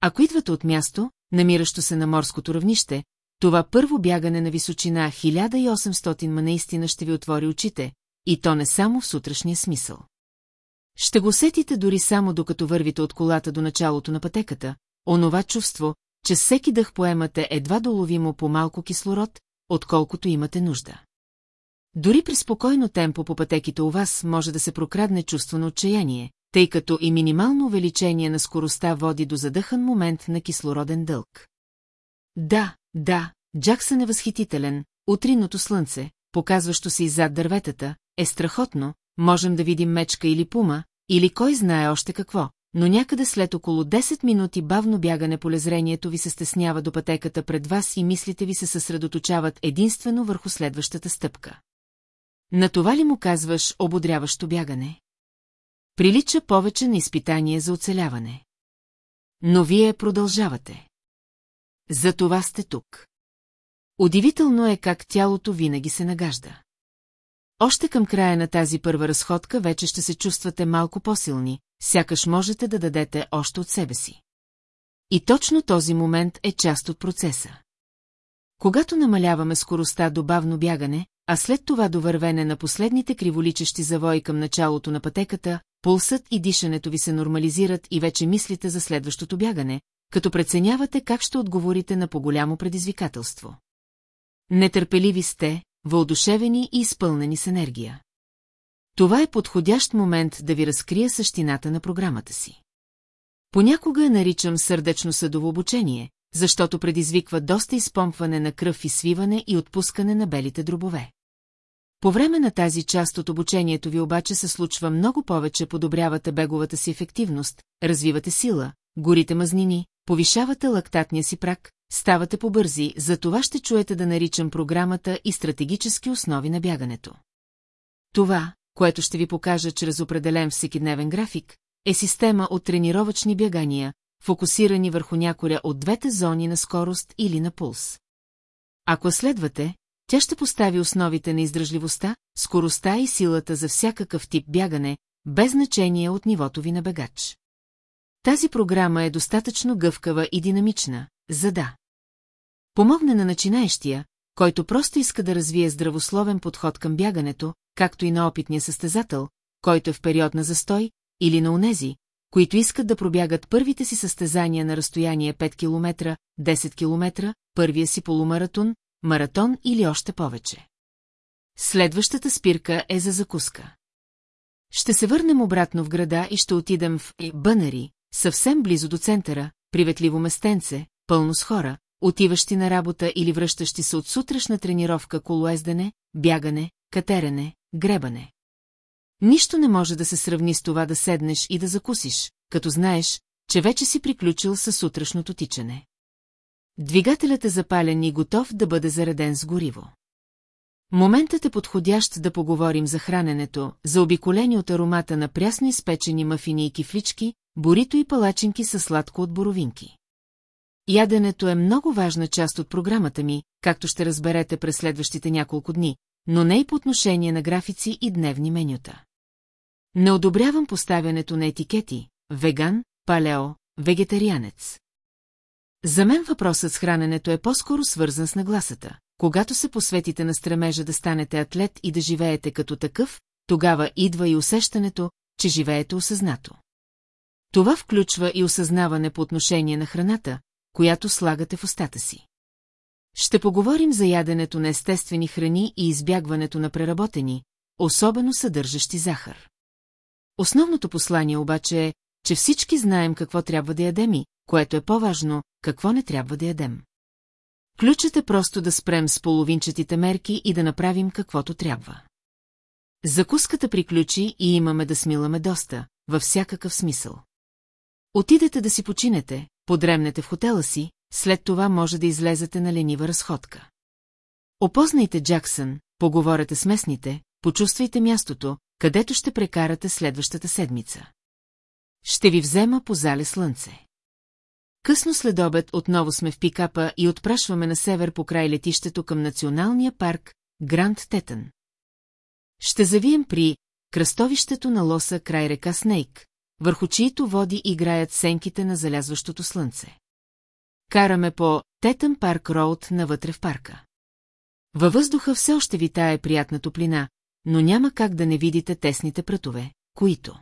Ако идвате от място, намиращо се на морското равнище, това първо бягане на височина 1800 ма наистина ще ви отвори очите, и то не само в сутрешния смисъл. Ще го сетите дори само докато вървите от колата до началото на пътеката, онова чувство, че всеки дъх поемате едва доловимо по малко кислород, отколкото имате нужда. Дори при спокойно темпо по пътеките у вас може да се прокрадне чувство на отчаяние, тъй като и минимално увеличение на скоростта води до задъхан момент на кислороден дълг. Да, да, Джаксън е възхитителен, утринното слънце, показващо се иззад дърветата, е страхотно, можем да видим мечка или пума, или кой знае още какво, но някъде след около 10 минути бавно бягане полезрението ви се стеснява до пътеката пред вас и мислите ви се съсредоточават единствено върху следващата стъпка. На това ли му казваш ободряващо бягане? Прилича повече на изпитание за оцеляване. Но вие продължавате. За това сте тук. Удивително е как тялото винаги се нагажда. Още към края на тази първа разходка вече ще се чувствате малко по-силни, сякаш можете да дадете още от себе си. И точно този момент е част от процеса. Когато намаляваме скоростта до бавно бягане, а след това до вървене на последните криволичещи завои към началото на пътеката, пулсът и дишането ви се нормализират и вече мислите за следващото бягане, като преценявате как ще отговорите на по-голямо предизвикателство. Нетърпеливи сте, въодушевени и изпълнени с енергия. Това е подходящ момент да ви разкрия същината на програмата си. Понякога я наричам сърдечно съдово обучение, защото предизвиква доста изпомпване на кръв и свиване и отпускане на белите дробове. По време на тази част от обучението ви обаче се случва много повече подобрявате беговата си ефективност, развивате сила, горите мазнини, повишавате лактатния си прак, ставате побързи, за това ще чуете да наричам програмата и стратегически основи на бягането. Това, което ще ви покажа чрез определен всекидневен график, е система от тренировъчни бягания, фокусирани върху някоя от двете зони на скорост или на пулс. Ако следвате, тя ще постави основите на издръжливостта, скоростта и силата за всякакъв тип бягане, без значение от нивото ви на бегач. Тази програма е достатъчно гъвкава и динамична, за да помогне на начинаещия, който просто иска да развие здравословен подход към бягането, както и на опитния състезател, който е в период на застой, или на унези, които искат да пробягат първите си състезания на разстояние 5 км, 10 км, първия си полумаратон, маратон или още повече. Следващата спирка е за закуска. Ще се върнем обратно в града и ще отидем в Бънари, съвсем близо до центъра, приветливо местенце, пълно с хора, отиващи на работа или връщащи се от сутрешна тренировка колоездене, бягане, катерене, гребане. Нищо не може да се сравни с това да седнеш и да закусиш, като знаеш, че вече си приключил със сутрешното тичане. Двигателят е запален и готов да бъде зареден с гориво. Моментът е подходящ да поговорим за храненето, за обиколени от аромата на прясно изпечени мафини и кифлички, борито и палачинки с сладко от боровинки. Яденето е много важна част от програмата ми, както ще разберете през следващите няколко дни, но не и по отношение на графици и дневни менюта. Не одобрявам поставянето на етикети веган, палео, вегетарианец. За мен въпросът с храненето е по-скоро свързан с нагласата. Когато се посветите на стремежа да станете атлет и да живеете като такъв, тогава идва и усещането, че живеете осъзнато. Това включва и осъзнаване по отношение на храната, която слагате в устата си. Ще поговорим за яденето на естествени храни и избягването на преработени, особено съдържащи захар. Основното послание обаче е, че всички знаем какво трябва да ядем и, което е по-важно, какво не трябва да ядем. Ключът е просто да спрем с половинчатите мерки и да направим каквото трябва. Закуската приключи и имаме да смиламе доста, във всякакъв смисъл. Отидете да си починете, подремнете в хотела си, след това може да излезете на ленива разходка. Опознайте Джаксън, поговорете с местните, почувствайте мястото, където ще прекарате следващата седмица. Ще ви взема по зале слънце. Късно след обед отново сме в пикапа и отпрашваме на север по край летището към националния парк Гранд Тетън. Ще завием при кръстовището на лоса край река Снейк, върху чието води играят сенките на залязващото слънце. Караме по Тетън Парк Роуд навътре в парка. Във въздуха все още витае приятна топлина, но няма как да не видите тесните прътове, които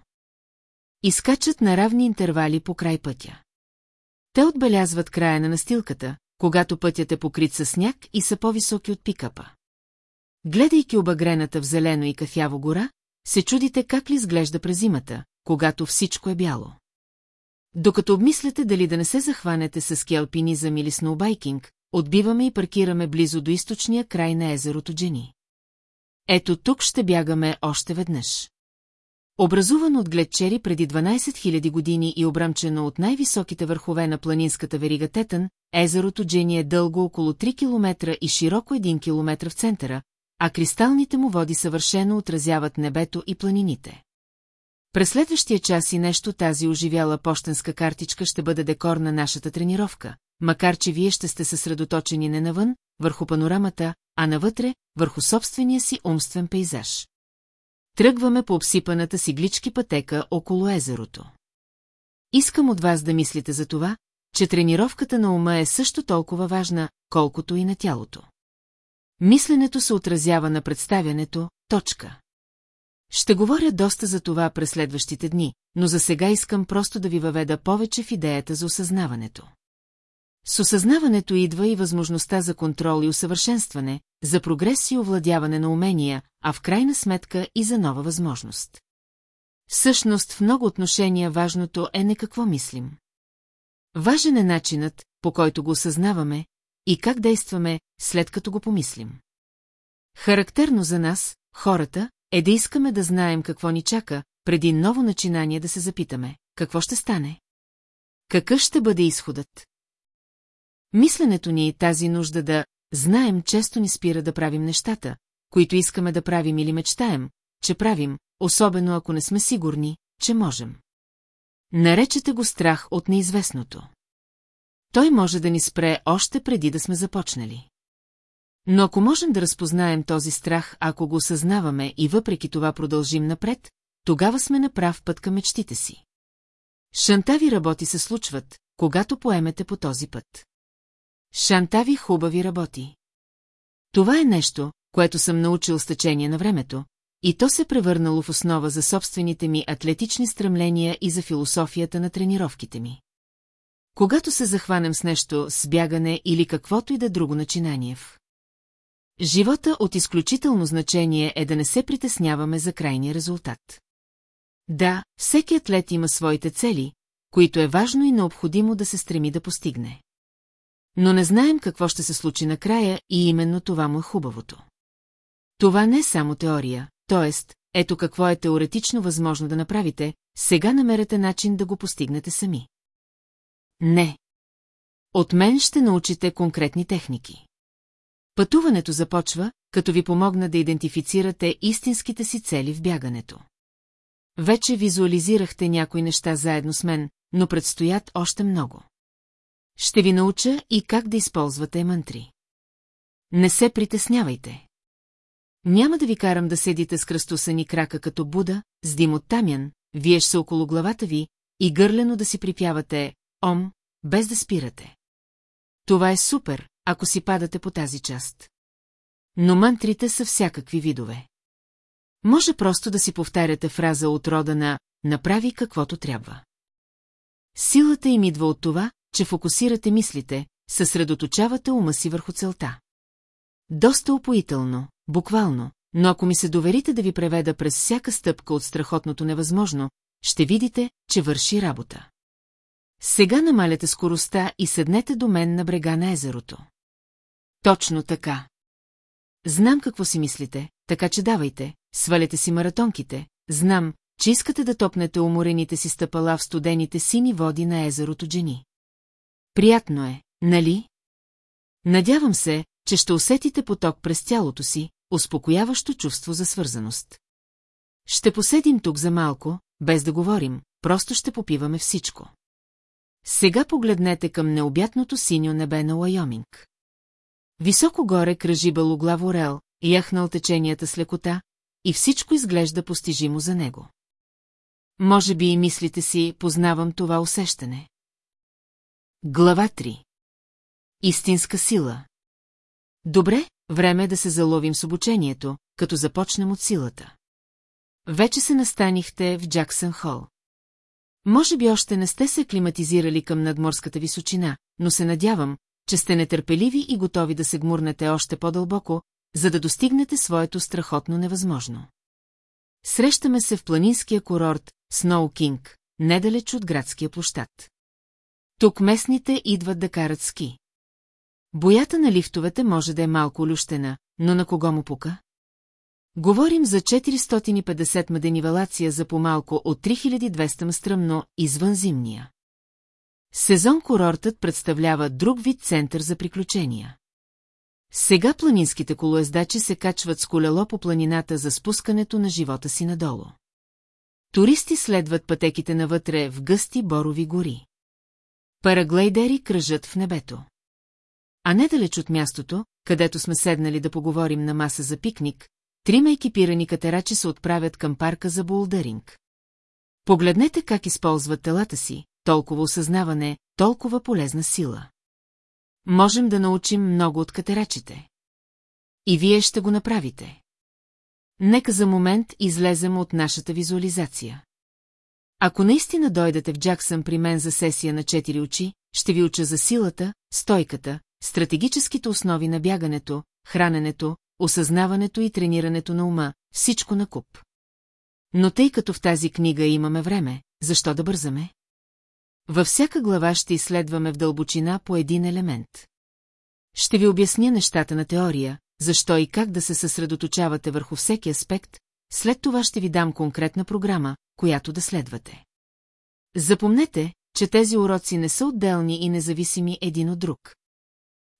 изкачат на равни интервали по край пътя. Те отбелязват края на настилката, когато пътят е покрит със сняг и са по-високи от пикапа. Гледайки обагрената в зелено и кафяво гора, се чудите как ли изглежда през зимата, когато всичко е бяло. Докато обмисляте дали да не се захванете с скиалпинизъм или сноубайкинг, отбиваме и паркираме близо до източния край на езерото Джени. Ето тук ще бягаме още веднъж. Образувано от гледчери преди 12 000 години и обрамчено от най-високите върхове на планинската верига Тетън, езерото Джени е дълго около 3 км и широко 1 км в центъра, а кристалните му води съвършено отразяват небето и планините. През следващия час и нещо тази оживяла почтенска картичка ще бъде декор на нашата тренировка, макар че вие ще сте съсредоточени не навън, върху панорамата, а навътре, върху собствения си умствен пейзаж. Тръгваме по обсипаната си глички пътека около езерото. Искам от вас да мислите за това, че тренировката на ума е също толкова важна, колкото и на тялото. Мисленето се отразява на представянето, точка. Ще говоря доста за това през следващите дни, но за сега искам просто да ви въведа повече в идеята за осъзнаването. С осъзнаването идва и възможността за контрол и усъвършенстване, за прогрес и овладяване на умения, а в крайна сметка и за нова възможност. Всъщност в много отношения важното е не какво мислим. Важен е начинът, по който го осъзнаваме, и как действаме, след като го помислим. Характерно за нас, хората, е да искаме да знаем какво ни чака, преди ново начинание да се запитаме, какво ще стане? Какъв ще бъде изходът? Мисленето ни и тази нужда да знаем често ни спира да правим нещата, които искаме да правим или мечтаем, че правим, особено ако не сме сигурни, че можем. Наречете го страх от неизвестното. Той може да ни спре още преди да сме започнали. Но ако можем да разпознаем този страх, ако го осъзнаваме и въпреки това продължим напред, тогава сме на прав път към мечтите си. Шантави работи се случват, когато поемете по този път. Шантави хубави работи. Това е нещо, което съм научил с течение на времето, и то се превърнало в основа за собствените ми атлетични стремления и за философията на тренировките ми. Когато се захванем с нещо, с бягане или каквото и да друго начинание в Живота от изключително значение е да не се притесняваме за крайния резултат. Да, всеки атлет има своите цели, които е важно и необходимо да се стреми да постигне. Но не знаем какво ще се случи накрая и именно това му е хубавото. Това не е само теория, т.е. ето какво е теоретично възможно да направите, сега намерете начин да го постигнете сами. Не. От мен ще научите конкретни техники. Пътуването започва, като ви помогна да идентифицирате истинските си цели в бягането. Вече визуализирахте някои неща заедно с мен, но предстоят още много. Ще ви науча и как да използвате мантри. Не се притеснявайте. Няма да ви карам да седите с кръстосани крака като Буда, с дим от тамян, виеш се около главата ви и гърлено да си припявате «Ом», без да спирате. Това е супер, ако си падате по тази част. Но мантрите са всякакви видове. Може просто да си повтаряте фраза от рода на «направи каквото трябва». Силата им идва от това, че фокусирате мислите, съсредоточавате ума си върху целта. Доста опоително, буквално, но ако ми се доверите да ви преведа през всяка стъпка от страхотното невъзможно, ще видите, че върши работа. Сега намаляте скоростта и седнете до мен на брега на езерото. Точно така. Знам какво си мислите, така че давайте, сваляте си маратонките, знам, че искате да топнете уморените си стъпала в студените сини води на езерото Джени. Приятно е, нали? Надявам се, че ще усетите поток през тялото си, успокояващо чувство за свързаност. Ще поседим тук за малко, без да говорим, просто ще попиваме всичко. Сега погледнете към необятното синьо небе на Лайоминг. Високо горе кръжи балоглав орел, яхнал теченията с лекота, и всичко изглежда постижимо за него. Може би и мислите си, познавам това усещане. Глава 3 Истинска сила. Добре, време е да се заловим с обучението, като започнем от силата. Вече се настанихте в Джаксън Хол. Може би още не сте се климатизирали към надморската височина, но се надявам, че сте нетърпеливи и готови да се гмурнете още по-дълбоко, за да достигнете своето страхотно невъзможно. Срещаме се в планинския курорт Сноу Кинг, недалеч от градския площад. Тук местните идват да карат ски. Боята на лифтовете може да е малко лющена, но на кого му пука? Говорим за 450 маденивалация за по-малко от 3200 стръмно извън зимния. Сезон курортът представлява друг вид център за приключения. Сега планинските колоездачи се качват с колело по планината за спускането на живота си надолу. Туристи следват пътеките навътре в гъсти борови гори. Параглейдери кръжат в небето. А недалеч от мястото, където сме седнали да поговорим на маса за пикник, трима екипирани катерачи се отправят към парка за булдъринг. Погледнете как използват телата си, толкова осъзнаване, толкова полезна сила. Можем да научим много от катерачите. И вие ще го направите. Нека за момент излезем от нашата визуализация. Ако наистина дойдете в Джаксън при мен за сесия на четири очи, ще ви уча за силата, стойката, стратегическите основи на бягането, храненето, осъзнаването и тренирането на ума, всичко на куп. Но тъй като в тази книга имаме време, защо да бързаме? Във всяка глава ще изследваме в дълбочина по един елемент. Ще ви обясня нещата на теория, защо и как да се съсредоточавате върху всеки аспект, след това ще ви дам конкретна програма, която да следвате. Запомнете, че тези уроци не са отделни и независими един от друг.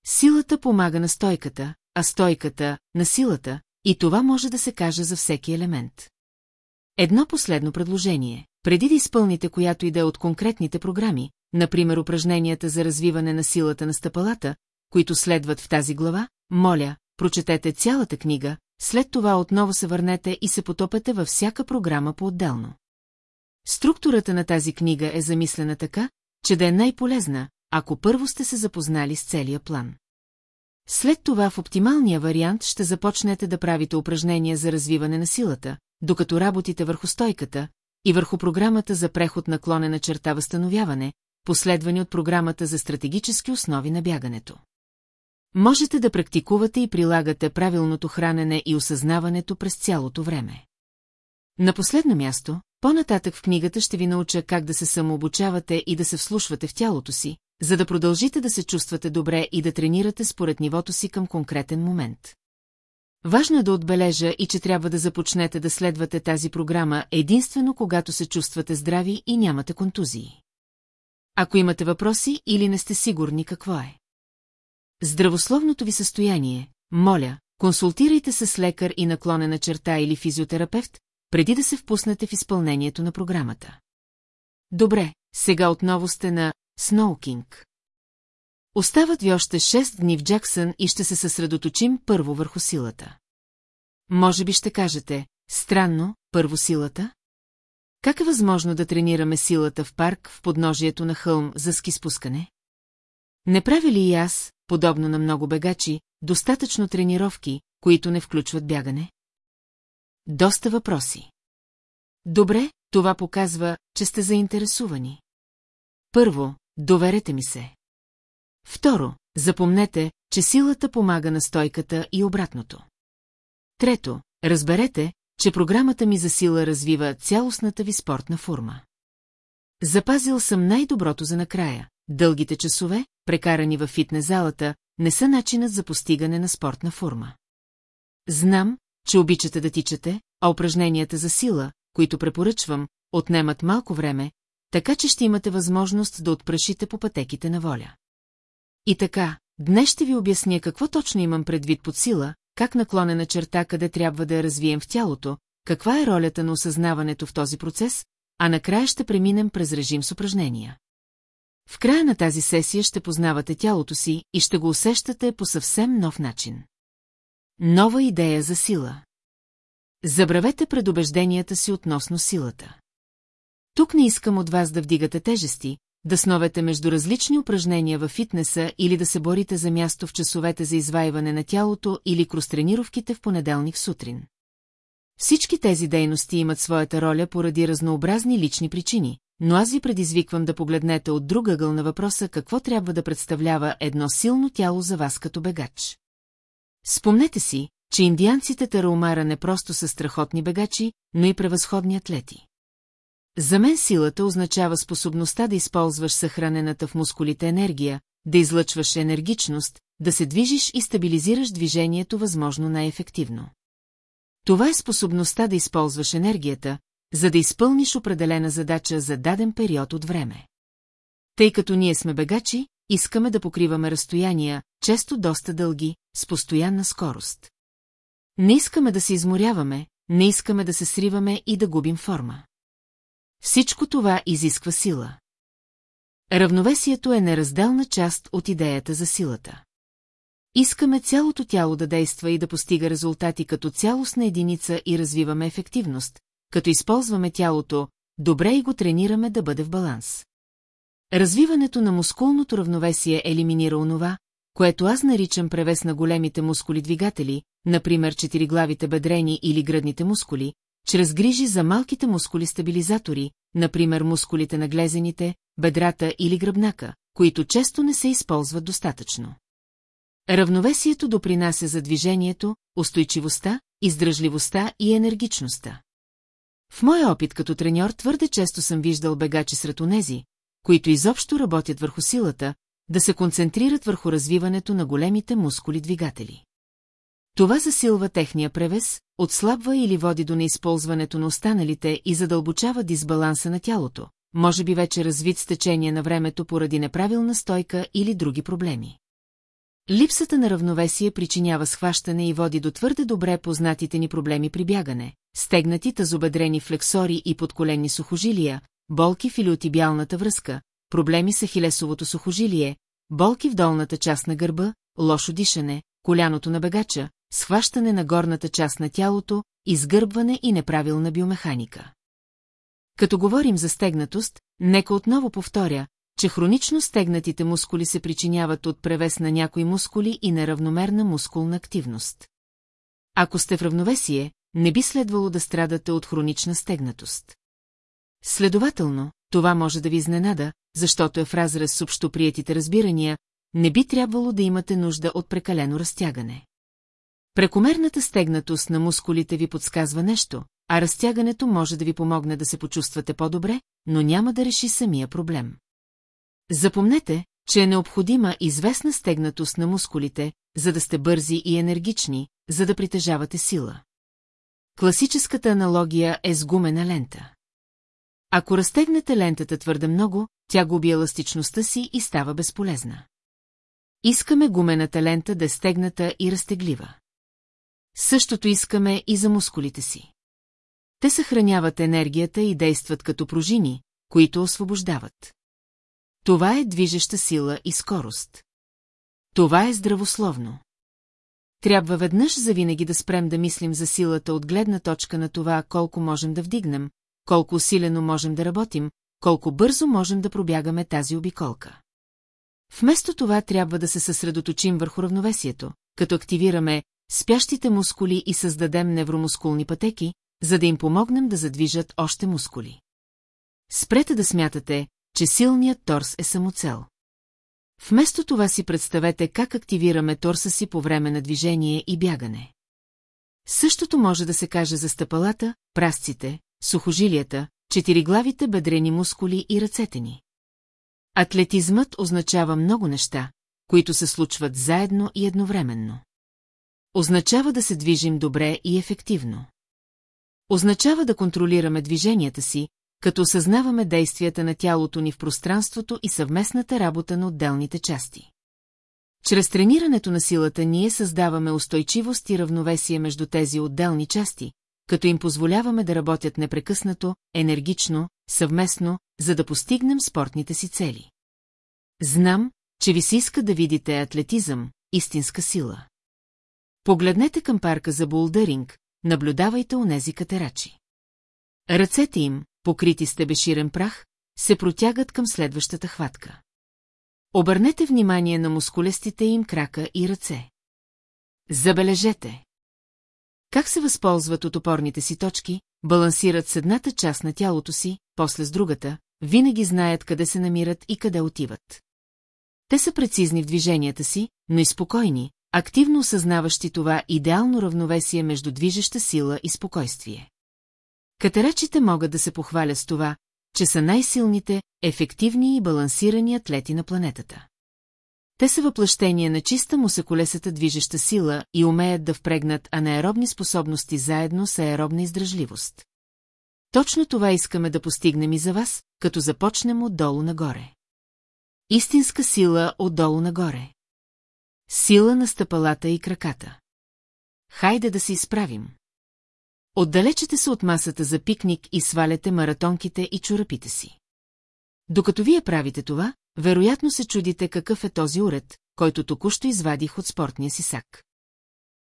Силата помага на стойката, а стойката – на силата, и това може да се каже за всеки елемент. Едно последно предложение. Преди да изпълните която и да е от конкретните програми, например упражненията за развиване на силата на стъпалата, които следват в тази глава, моля, прочетете цялата книга, след това отново се върнете и се потопете във всяка програма по-отделно. Структурата на тази книга е замислена така, че да е най-полезна, ако първо сте се запознали с целия план. След това в оптималния вариант ще започнете да правите упражнения за развиване на силата, докато работите върху стойката и върху програмата за преход наклонена черта възстановяване, последвани от програмата за стратегически основи на бягането. Можете да практикувате и прилагате правилното хранене и осъзнаването през цялото време. На последно място, по-нататък в книгата ще ви науча как да се самообучавате и да се вслушвате в тялото си, за да продължите да се чувствате добре и да тренирате според нивото си към конкретен момент. Важно е да отбележа и че трябва да започнете да следвате тази програма единствено когато се чувствате здрави и нямате контузии. Ако имате въпроси или не сте сигурни какво е. Здравословното ви състояние, моля, консултирайте се с лекар и наклонена черта или физиотерапевт, преди да се впуснете в изпълнението на програмата. Добре, сега отново сте на Сноукинг. Остават ви още 6 дни в Джаксън и ще се съсредоточим първо върху силата. Може би ще кажете, странно, първо силата? Как е възможно да тренираме силата в парк в подножието на хълм за ски спускане? Не прави ли и аз, подобно на много бегачи, достатъчно тренировки, които не включват бягане? Доста въпроси. Добре, това показва, че сте заинтересувани. Първо, доверете ми се. Второ, запомнете, че силата помага на стойката и обратното. Трето, разберете, че програмата ми за сила развива цялостната ви спортна форма. Запазил съм най-доброто за накрая. Дългите часове, прекарани във фитнес залата, не са начинът за постигане на спортна форма. Знам, че обичате да тичате, а упражненията за сила, които препоръчвам, отнемат малко време, така че ще имате възможност да отпрашите по пътеките на воля. И така, днес ще ви обясня какво точно имам предвид под сила, как наклонена черта къде трябва да я развием в тялото, каква е ролята на осъзнаването в този процес, а накрая ще преминем през режим с упражнения. В края на тази сесия ще познавате тялото си и ще го усещате по съвсем нов начин. Нова идея за сила. Забравете предубежденията си относно силата. Тук не искам от вас да вдигате тежести, да сновете между различни упражнения във фитнеса или да се борите за място в часовете за изваиване на тялото или кростренировките в понеделник сутрин. Всички тези дейности имат своята роля поради разнообразни лични причини, но аз ви предизвиквам да погледнете от друга ъгъл на въпроса какво трябва да представлява едно силно тяло за вас като бегач. Спомнете си, че индианците Тараумара не просто са страхотни бегачи, но и превъзходни атлети. За мен силата означава способността да използваш съхранената в мускулите енергия, да излъчваш енергичност, да се движиш и стабилизираш движението възможно най-ефективно. Това е способността да използваш енергията, за да изпълниш определена задача за даден период от време. Тъй като ние сме бегачи, искаме да покриваме разстояния, често доста дълги, с постоянна скорост. Не искаме да се изморяваме, не искаме да се сриваме и да губим форма. Всичко това изисква сила. Равновесието е неразделна част от идеята за силата. Искаме цялото тяло да действа и да постига резултати като цялостна единица и развиваме ефективност, като използваме тялото, добре и го тренираме да бъде в баланс. Развиването на мускулното равновесие елиминира онова, което аз наричам превес на големите мускули-двигатели, например четириглавите бедрени или гръдните мускули, чрез грижи за малките мускули-стабилизатори, например мускулите на глезените, бедрата или гръбнака, които често не се използват достатъчно. Равновесието допринася за движението, устойчивостта, издръжливостта и енергичността. В моя опит като треньор твърде често съм виждал бегачи сред онези, които изобщо работят върху силата, да се концентрират върху развиването на големите мускули-двигатели. Това засилва техния превес, отслабва или води до неизползването на останалите и задълбочава дисбаланса на тялото, може би вече развит с течение на времето поради неправилна стойка или други проблеми. Липсата на равновесие причинява схващане и води до твърде добре познатите ни проблеми при бягане, стегнати тазобедрени флексори и подколенни сухожилия, болки в илиотибиалната връзка, проблеми с ахилесовото сухожилие, болки в долната част на гърба, лошо дишане, коляното на бегача, схващане на горната част на тялото, изгърбване и неправилна биомеханика. Като говорим за стегнатост, нека отново повторя, че хронично стегнатите мускули се причиняват от превес на някои мускули и неравномерна мускулна активност. Ако сте в равновесие, не би следвало да страдате от хронична стегнатост. Следователно, това може да ви изненада, защото е в разрез с общоприетите разбирания, не би трябвало да имате нужда от прекалено разтягане. Прекомерната стегнатост на мускулите ви подсказва нещо, а разтягането може да ви помогне да се почувствате по-добре, но няма да реши самия проблем. Запомнете, че е необходима известна стегнатост на мускулите, за да сте бързи и енергични, за да притежавате сила. Класическата аналогия е с гумена лента. Ако разтегнете лентата твърде много, тя губи еластичността си и става безполезна. Искаме гумената лента да е стегната и разтеглива. Същото искаме и за мускулите си. Те съхраняват енергията и действат като пружини, които освобождават. Това е движеща сила и скорост. Това е здравословно. Трябва веднъж завинаги да спрем да мислим за силата от гледна точка на това колко можем да вдигнем, колко усилено можем да работим, колко бързо можем да пробягаме тази обиколка. Вместо това трябва да се съсредоточим върху равновесието, като активираме спящите мускули и създадем невромускулни пътеки, за да им помогнем да задвижат още мускули. Спрете да смятате, че силният торс е самоцел. Вместо това си представете как активираме торса си по време на движение и бягане. Същото може да се каже за стъпалата, прасците, сухожилията, четириглавите бедрени мускули и ръцете ни. Атлетизмът означава много неща, които се случват заедно и едновременно. Означава да се движим добре и ефективно. Означава да контролираме движенията си, като осъзнаваме действията на тялото ни в пространството и съвместната работа на отделните части. Чрез тренирането на силата ние създаваме устойчивост и равновесие между тези отделни части, като им позволяваме да работят непрекъснато, енергично, съвместно, за да постигнем спортните си цели. Знам, че ви се иска да видите атлетизъм, истинска сила. Погледнете към парка за булдъринг, наблюдавайте онези катерачи. Ръцете им, покрити с тебеширен прах, се протягат към следващата хватка. Обърнете внимание на мускулестите им крака и ръце. Забележете. Как се възползват от опорните си точки, балансират с едната част на тялото си, после с другата, винаги знаят къде се намират и къде отиват. Те са прецизни в движенията си, но и спокойни, активно осъзнаващи това идеално равновесие между движеща сила и спокойствие. Катерачите могат да се похвалят с това, че са най-силните, ефективни и балансирани атлети на планетата. Те са въплъщение на чиста му се колесата движеща сила и умеят да впрегнат анаеробни способности заедно с аеробна издръжливост. Точно това искаме да постигнем и за вас, като започнем отдолу нагоре. Истинска сила отдолу нагоре. Сила на стъпалата и краката. Хайде да се изправим. Отдалечете се от масата за пикник и сваляте маратонките и чурапите си. Докато вие правите това, вероятно се чудите какъв е този уред, който току-що извадих от спортния си сак.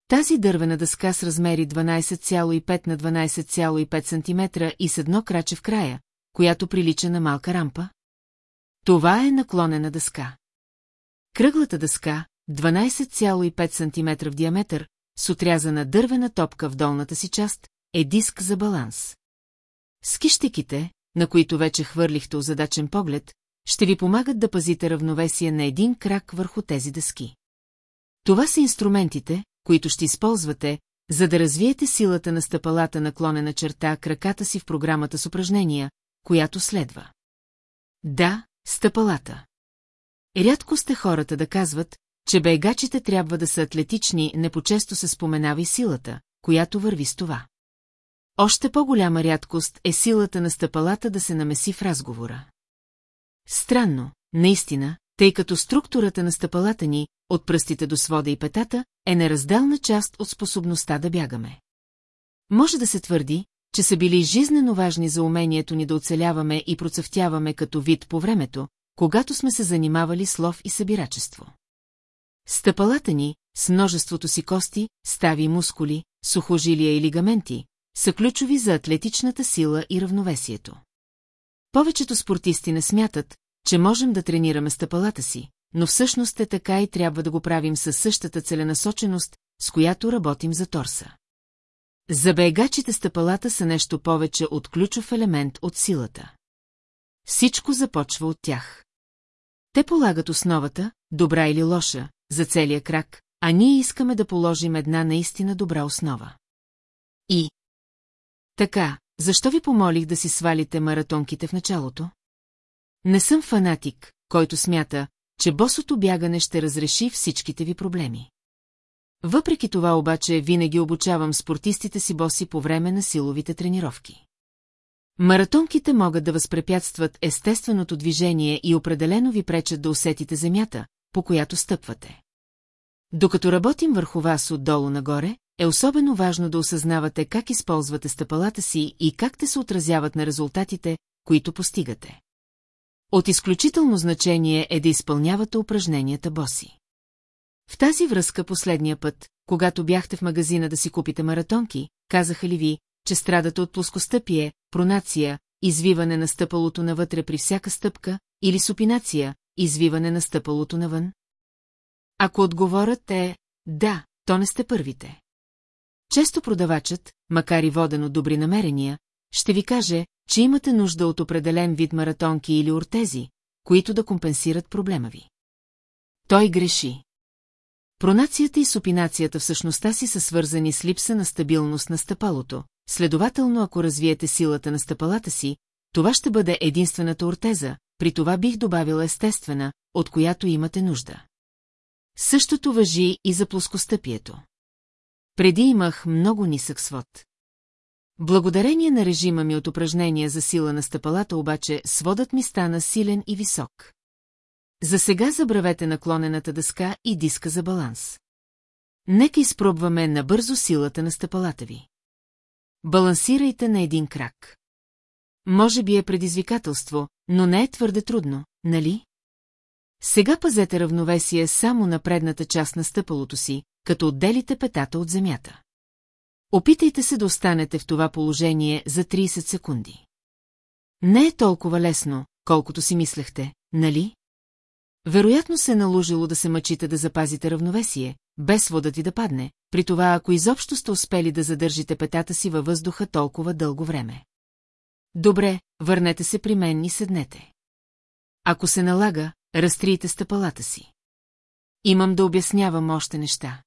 Тази дървена дъска с размери 12,5 на 12,5 см и с едно краче в края, която прилича на малка рампа. Това е наклонена дъска. Кръглата дъска, 12,5 см в диаметър, с отрязана дървена топка в долната си част, е диск за баланс. Скищеките, на които вече хвърлихте озадачен поглед, ще ви помагат да пазите равновесие на един крак върху тези дъски. Това са инструментите, които ще използвате, за да развиете силата на стъпалата наклонена черта краката си в програмата с упражнения, която следва. Да, стъпалата. Рядко сте хората да казват, че бегачите трябва да са атлетични, не по-често се споменава и силата, която върви с това. Още по-голяма рядкост е силата на стъпалата да се намеси в разговора. Странно, наистина, тъй като структурата на стъпалата ни, от пръстите до свода и петата, е неразделна част от способността да бягаме. Може да се твърди, че са били жизнено важни за умението ни да оцеляваме и процъфтяваме като вид по времето, когато сме се занимавали с лов и събирачество. Стъпалата ни, с множеството си кости, стави мускули, сухожилия и лигаменти, са ключови за атлетичната сила и равновесието. Повечето спортисти не смятат, че можем да тренираме стъпалата си, но всъщност е така и трябва да го правим със същата целенасоченост, с която работим за торса. За бегачите стъпалата са нещо повече от ключов елемент от силата. Всичко започва от тях. Те полагат основата, добра или лоша, за целия крак, а ние искаме да положим една наистина добра основа. И... Така, защо ви помолих да си свалите маратонките в началото? Не съм фанатик, който смята, че босото бягане ще разреши всичките ви проблеми. Въпреки това обаче винаги обучавам спортистите си боси по време на силовите тренировки. Маратонките могат да възпрепятстват естественото движение и определено ви пречат да усетите земята, по която стъпвате. Докато работим върху вас отдолу нагоре, е особено важно да осъзнавате как използвате стъпалата си и как те се отразяват на резултатите, които постигате. От изключително значение е да изпълнявате упражненията боси. В тази връзка последния път, когато бяхте в магазина да си купите маратонки, казаха ли ви, че страдате от плоскостъпие, пронация, извиване на стъпалото навътре при всяка стъпка, или супинация, извиване на стъпалото навън? Ако отговорът е «да», то не сте първите. Често продавачът, макар и воден от добри намерения, ще ви каже, че имате нужда от определен вид маратонки или ортези, които да компенсират проблема ви. Той греши. Пронацията и супинацията в същността си са свързани с липса на стабилност на стъпалото, следователно ако развиете силата на стъпалата си, това ще бъде единствената ортеза, при това бих добавила естествена, от която имате нужда. Същото въжи и за плоскостъпието. Преди имах много нисък свод. Благодарение на режима ми от упражнения за сила на стъпалата обаче, сводът ми стана силен и висок. За сега забравете наклонената дъска и диска за баланс. Нека изпробваме набързо силата на стъпалата ви. Балансирайте на един крак. Може би е предизвикателство, но не е твърде трудно, нали? Сега пазете равновесие само на предната част на стъпалото си, като отделите петата от земята. Опитайте се да останете в това положение за 30 секунди. Не е толкова лесно, колкото си мислехте, нали? Вероятно се е наложило да се мъчите да запазите равновесие, без водът ви да падне, при това ако изобщо сте успели да задържите петата си във въздуха толкова дълго време. Добре, върнете се при мен и седнете. Ако се налага, разтрийте стъпалата си. Имам да обяснявам още неща.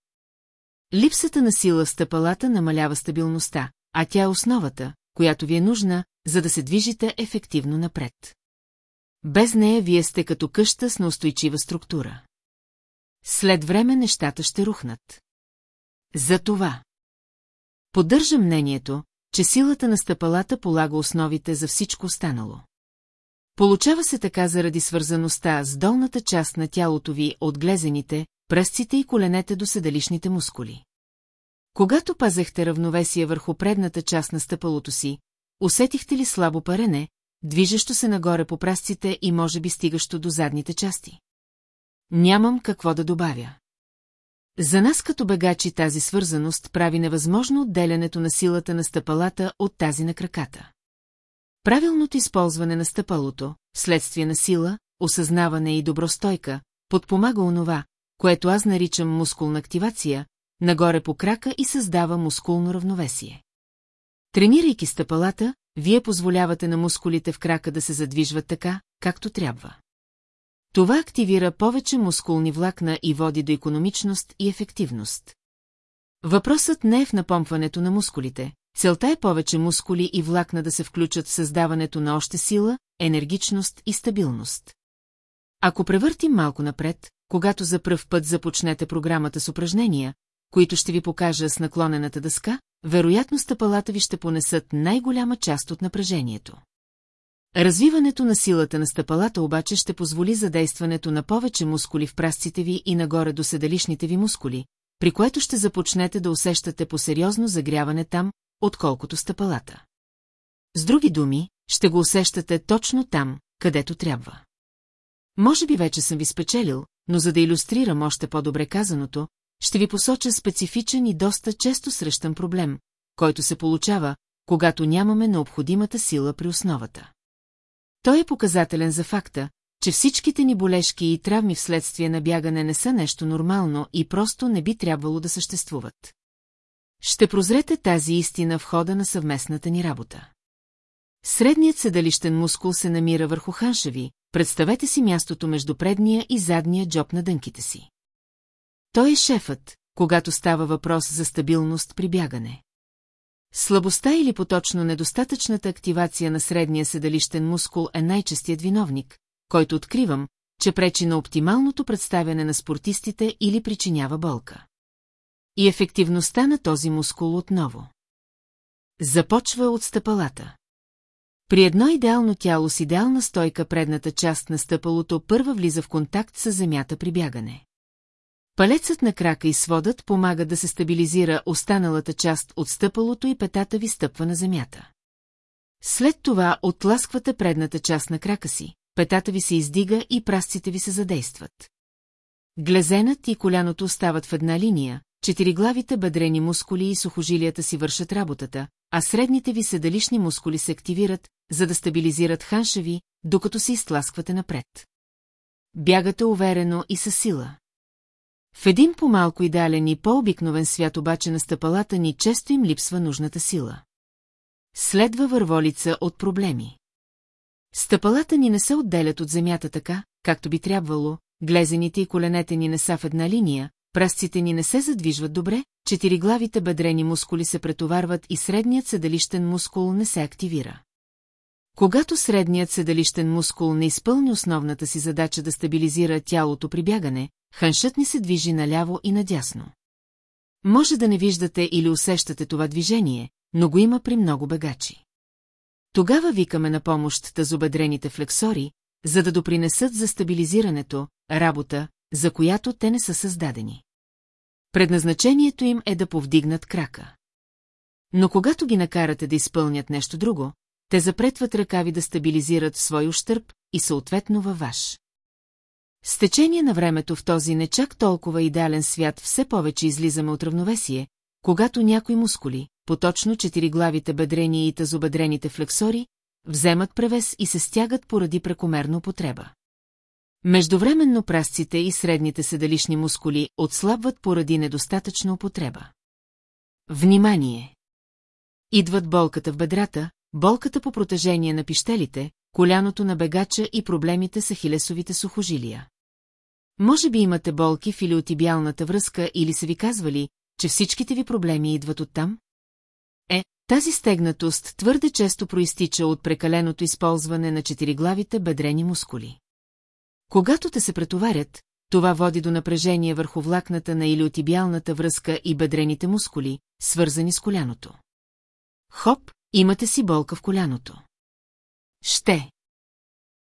Липсата на сила в стъпалата намалява стабилността, а тя е основата, която ви е нужна, за да се движите ефективно напред. Без нея вие сте като къща с неустойчива структура. След време нещата ще рухнат. За това. Поддържа мнението, че силата на стъпалата полага основите за всичко останало. Получава се така заради свързаността с долната част на тялото ви от глезените, пръстците и коленете до седалищните мускули. Когато пазехте равновесие върху предната част на стъпалото си, усетихте ли слабо парене, движещо се нагоре по прасците и може би стигащо до задните части? Нямам какво да добавя. За нас като бегачи тази свързаност прави невъзможно отделянето на силата на стъпалата от тази на краката. Правилното използване на стъпалото, следствие на сила, осъзнаване и добростойка, подпомага онова, което аз наричам мускулна активация, нагоре по крака и създава мускулно равновесие. Тренирайки стъпалата, вие позволявате на мускулите в крака да се задвижват така, както трябва. Това активира повече мускулни влакна и води до економичност и ефективност. Въпросът не е в напомпването на мускулите, целта е повече мускули и влакна да се включат в създаването на още сила, енергичност и стабилност. Ако превъртим малко напред, когато за пръв път започнете програмата с упражнения, които ще ви покажа с наклонената дъска, вероятно стъпалата ви ще понесат най-голяма част от напрежението. Развиването на силата на стъпалата обаче ще позволи задействането на повече мускули в прасците ви и нагоре до седалищните ви мускули, при което ще започнете да усещате по-сериозно загряване там, отколкото стъпалата. С други думи, ще го усещате точно там, където трябва. Може би вече съм ви спечелил, но за да иллюстрирам още по-добре казаното, ще ви посоча специфичен и доста често срещан проблем, който се получава, когато нямаме необходимата сила при основата. Той е показателен за факта, че всичките ни болешки и травми вследствие на бягане не са нещо нормално и просто не би трябвало да съществуват. Ще прозрете тази истина в хода на съвместната ни работа. Средният седалищен мускул се намира върху ханшеви, представете си мястото между предния и задния джоб на дънките си. Той е шефът, когато става въпрос за стабилност при бягане. Слабостта или поточно недостатъчната активация на средния седалищен мускул е най-честият виновник, който откривам, че пречи на оптималното представяне на спортистите или причинява болка. И ефективността на този мускул отново. Започва от стъпалата. При едно идеално тяло с идеална стойка предната част на стъпалото първа влиза в контакт с земята при бягане. Палецът на крака и сводът помага да се стабилизира останалата част от стъпалото и петата ви стъпва на земята. След това отласквате предната част на крака си, петата ви се издига и прасците ви се задействат. Глезенът и коляното остават в една линия, четириглавите бъдрени мускули и сухожилията си вършат работата, а средните ви седалищни мускули се активират, за да стабилизират ханша ви, докато се изтласквате напред. Бягате уверено и със сила. В един по-малко идеален и по-обикновен свят обаче на стъпалата ни често им липсва нужната сила. Следва върволица от проблеми. Стъпалата ни не се отделят от земята така, както би трябвало, глезените и коленете ни не са в една линия, пръстците ни не се задвижват добре, четириглавите бедрени мускули се претоварват и средният седалищен мускул не се активира. Когато средният седалищен мускул не изпълни основната си задача да стабилизира тялото при бягане, ханшът ни се движи наляво и надясно. Може да не виждате или усещате това движение, но го има при много бегачи. Тогава викаме на помощ тазобедрените флексори, за да допринесат за стабилизирането, работа, за която те не са създадени. Предназначението им е да повдигнат крака. Но когато ги накарате да изпълнят нещо друго, те запретват ръкави да стабилизират в свой ущърп и съответно във ваш. С течение на времето в този не чак толкова идеален свят все повече излизаме от равновесие, когато някои мускули, поточно четириглавите бедрени и тазобедрените флексори, вземат превес и се стягат поради прекомерна употреба. Междувременно прасците и средните седалищни мускули отслабват поради недостатъчна употреба. Внимание! Идват болката в бедрата, болката по протежение на пищелите, коляното на бегача и проблемите с хилесовите сухожилия. Може би имате болки в илиотибиалната връзка или са ви казвали, че всичките ви проблеми идват оттам? Е, тази стегнатост твърде често проистича от прекаленото използване на четириглавите бедрени мускули. Когато те се претоварят, това води до напрежение върху влакната на илиотибиалната връзка и бедрените мускули, свързани с коляното. Хоп, имате си болка в коляното. Ще.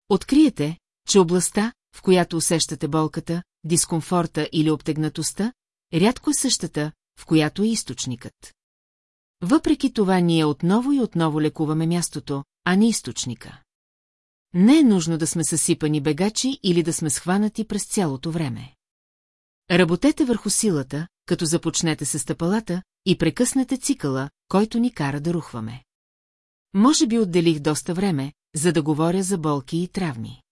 Откриете, че областта, в която усещате болката, дискомфорта или обтегнатостта, рядко е същата, в която е източникът. Въпреки това ние отново и отново лекуваме мястото, а не източника. Не е нужно да сме съсипани бегачи или да сме схванати през цялото време. Работете върху силата, като започнете с стъпалата и прекъснете цикъла, който ни кара да рухваме. Може би отделих доста време, за да говоря за болки и травми.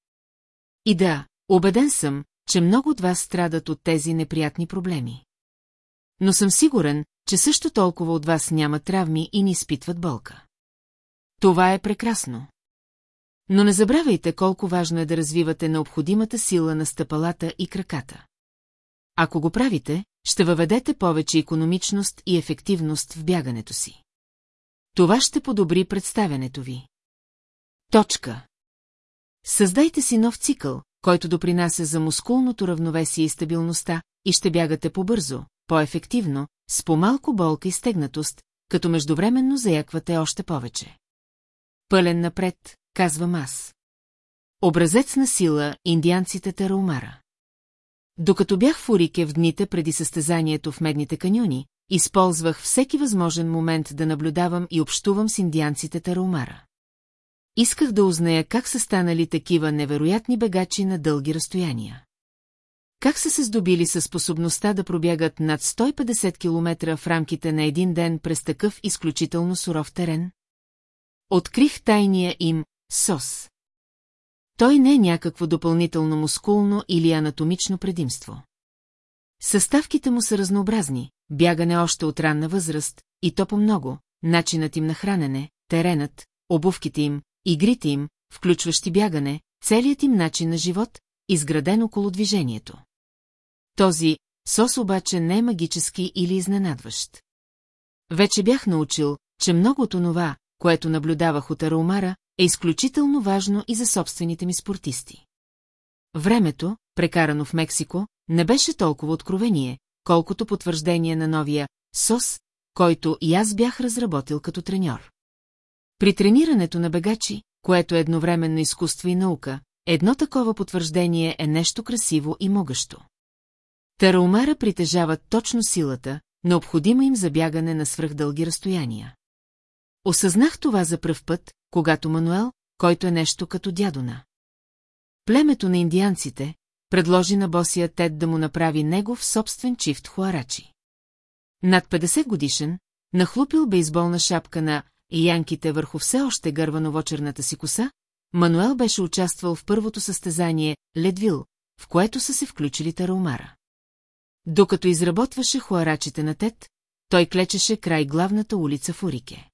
И да, убеден съм, че много от вас страдат от тези неприятни проблеми. Но съм сигурен, че също толкова от вас няма травми и не изпитват болка. Това е прекрасно. Но не забравяйте колко важно е да развивате необходимата сила на стъпалата и краката. Ако го правите, ще въведете повече економичност и ефективност в бягането си. Това ще подобри представянето ви. Точка. Създайте си нов цикъл, който допринася за мускулното равновесие и стабилността, и ще бягате по-бързо, по-ефективно, с по-малко болка и стегнатост, като междувременно заяквате още повече. Пълен напред, казвам аз. Образец на сила индианците Тараумара. Докато бях в Урике в дните преди състезанието в Медните каньони, използвах всеки възможен момент да наблюдавам и общувам с индианците Тараумара. Исках да узная как са станали такива невероятни бегачи на дълги разстояния. Как са се здобили със способността да пробягат над 150 км в рамките на един ден през такъв изключително суров терен? Открих тайния им СОС. Той не е някакво допълнително мускулно или анатомично предимство. Съставките му са разнообразни, бягане още от ранна възраст, и то по много, начинът им на хранене, теренът, обувките им, игрите им, включващи бягане, целият им начин на живот, изграден около движението. Този сос обаче не е магически или изненадващ. Вече бях научил, че много от онова, което наблюдавах от Араумара, е изключително важно и за собствените ми спортисти. Времето, прекарано в Мексико, не беше толкова откровение, колкото потвърждение на новия СОС, който и аз бях разработил като треньор. При тренирането на бегачи, което е едновременно изкуство и наука, едно такова потвърждение е нещо красиво и могащо. Тараумара притежават точно силата, необходима им за бягане на свръхдълги разстояния. Осъзнах това за пръв път, когато Мануел, който е нещо като дядона. Племето на индианците, предложи на босия Тед да му направи негов собствен чифт хуарачи. Над 50 годишен, нахлупил бейсболна шапка на янките върху все още гървановочерната си коса, Мануел беше участвал в първото състезание Ледвил, в което са се включили Тараумара. Докато изработваше хуарачите на Тед, той клечеше край главната улица в Урике.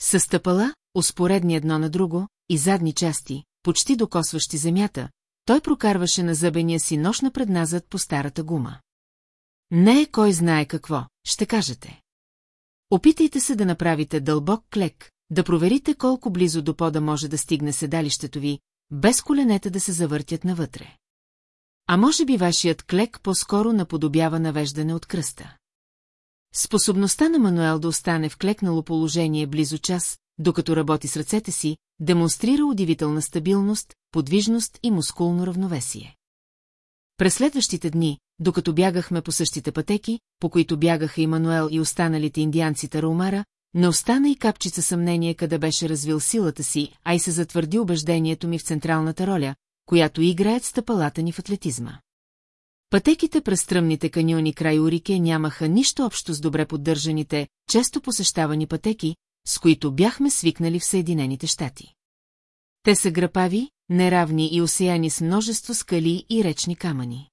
Със стъпала, успоредни едно на друго, и задни части, почти докосващи земята, той прокарваше на зъбения си нощ напредназад по старата гума. Не е кой знае какво, ще кажете. Опитайте се да направите дълбок клек, да проверите колко близо до пода може да стигне седалището ви, без коленете да се завъртят навътре. А може би вашият клек по-скоро наподобява навеждане от кръста. Способността на Мануел да остане в клекнало положение близо час, докато работи с ръцете си, демонстрира удивителна стабилност, подвижност и мускулно равновесие. През следващите дни, докато бягахме по същите пътеки, по които бягаха и Мануел и останалите индианци Тараумара, не остана и капчица съмнение къде беше развил силата си, а и се затвърди убеждението ми в централната роля, която играят стъпалата ни в атлетизма. Пътеките през стръмните каньони край Урике нямаха нищо общо с добре поддържаните, често посещавани пътеки, с които бяхме свикнали в Съединените щати. Те са грапави, неравни и осеяни с множество скали и речни камъни.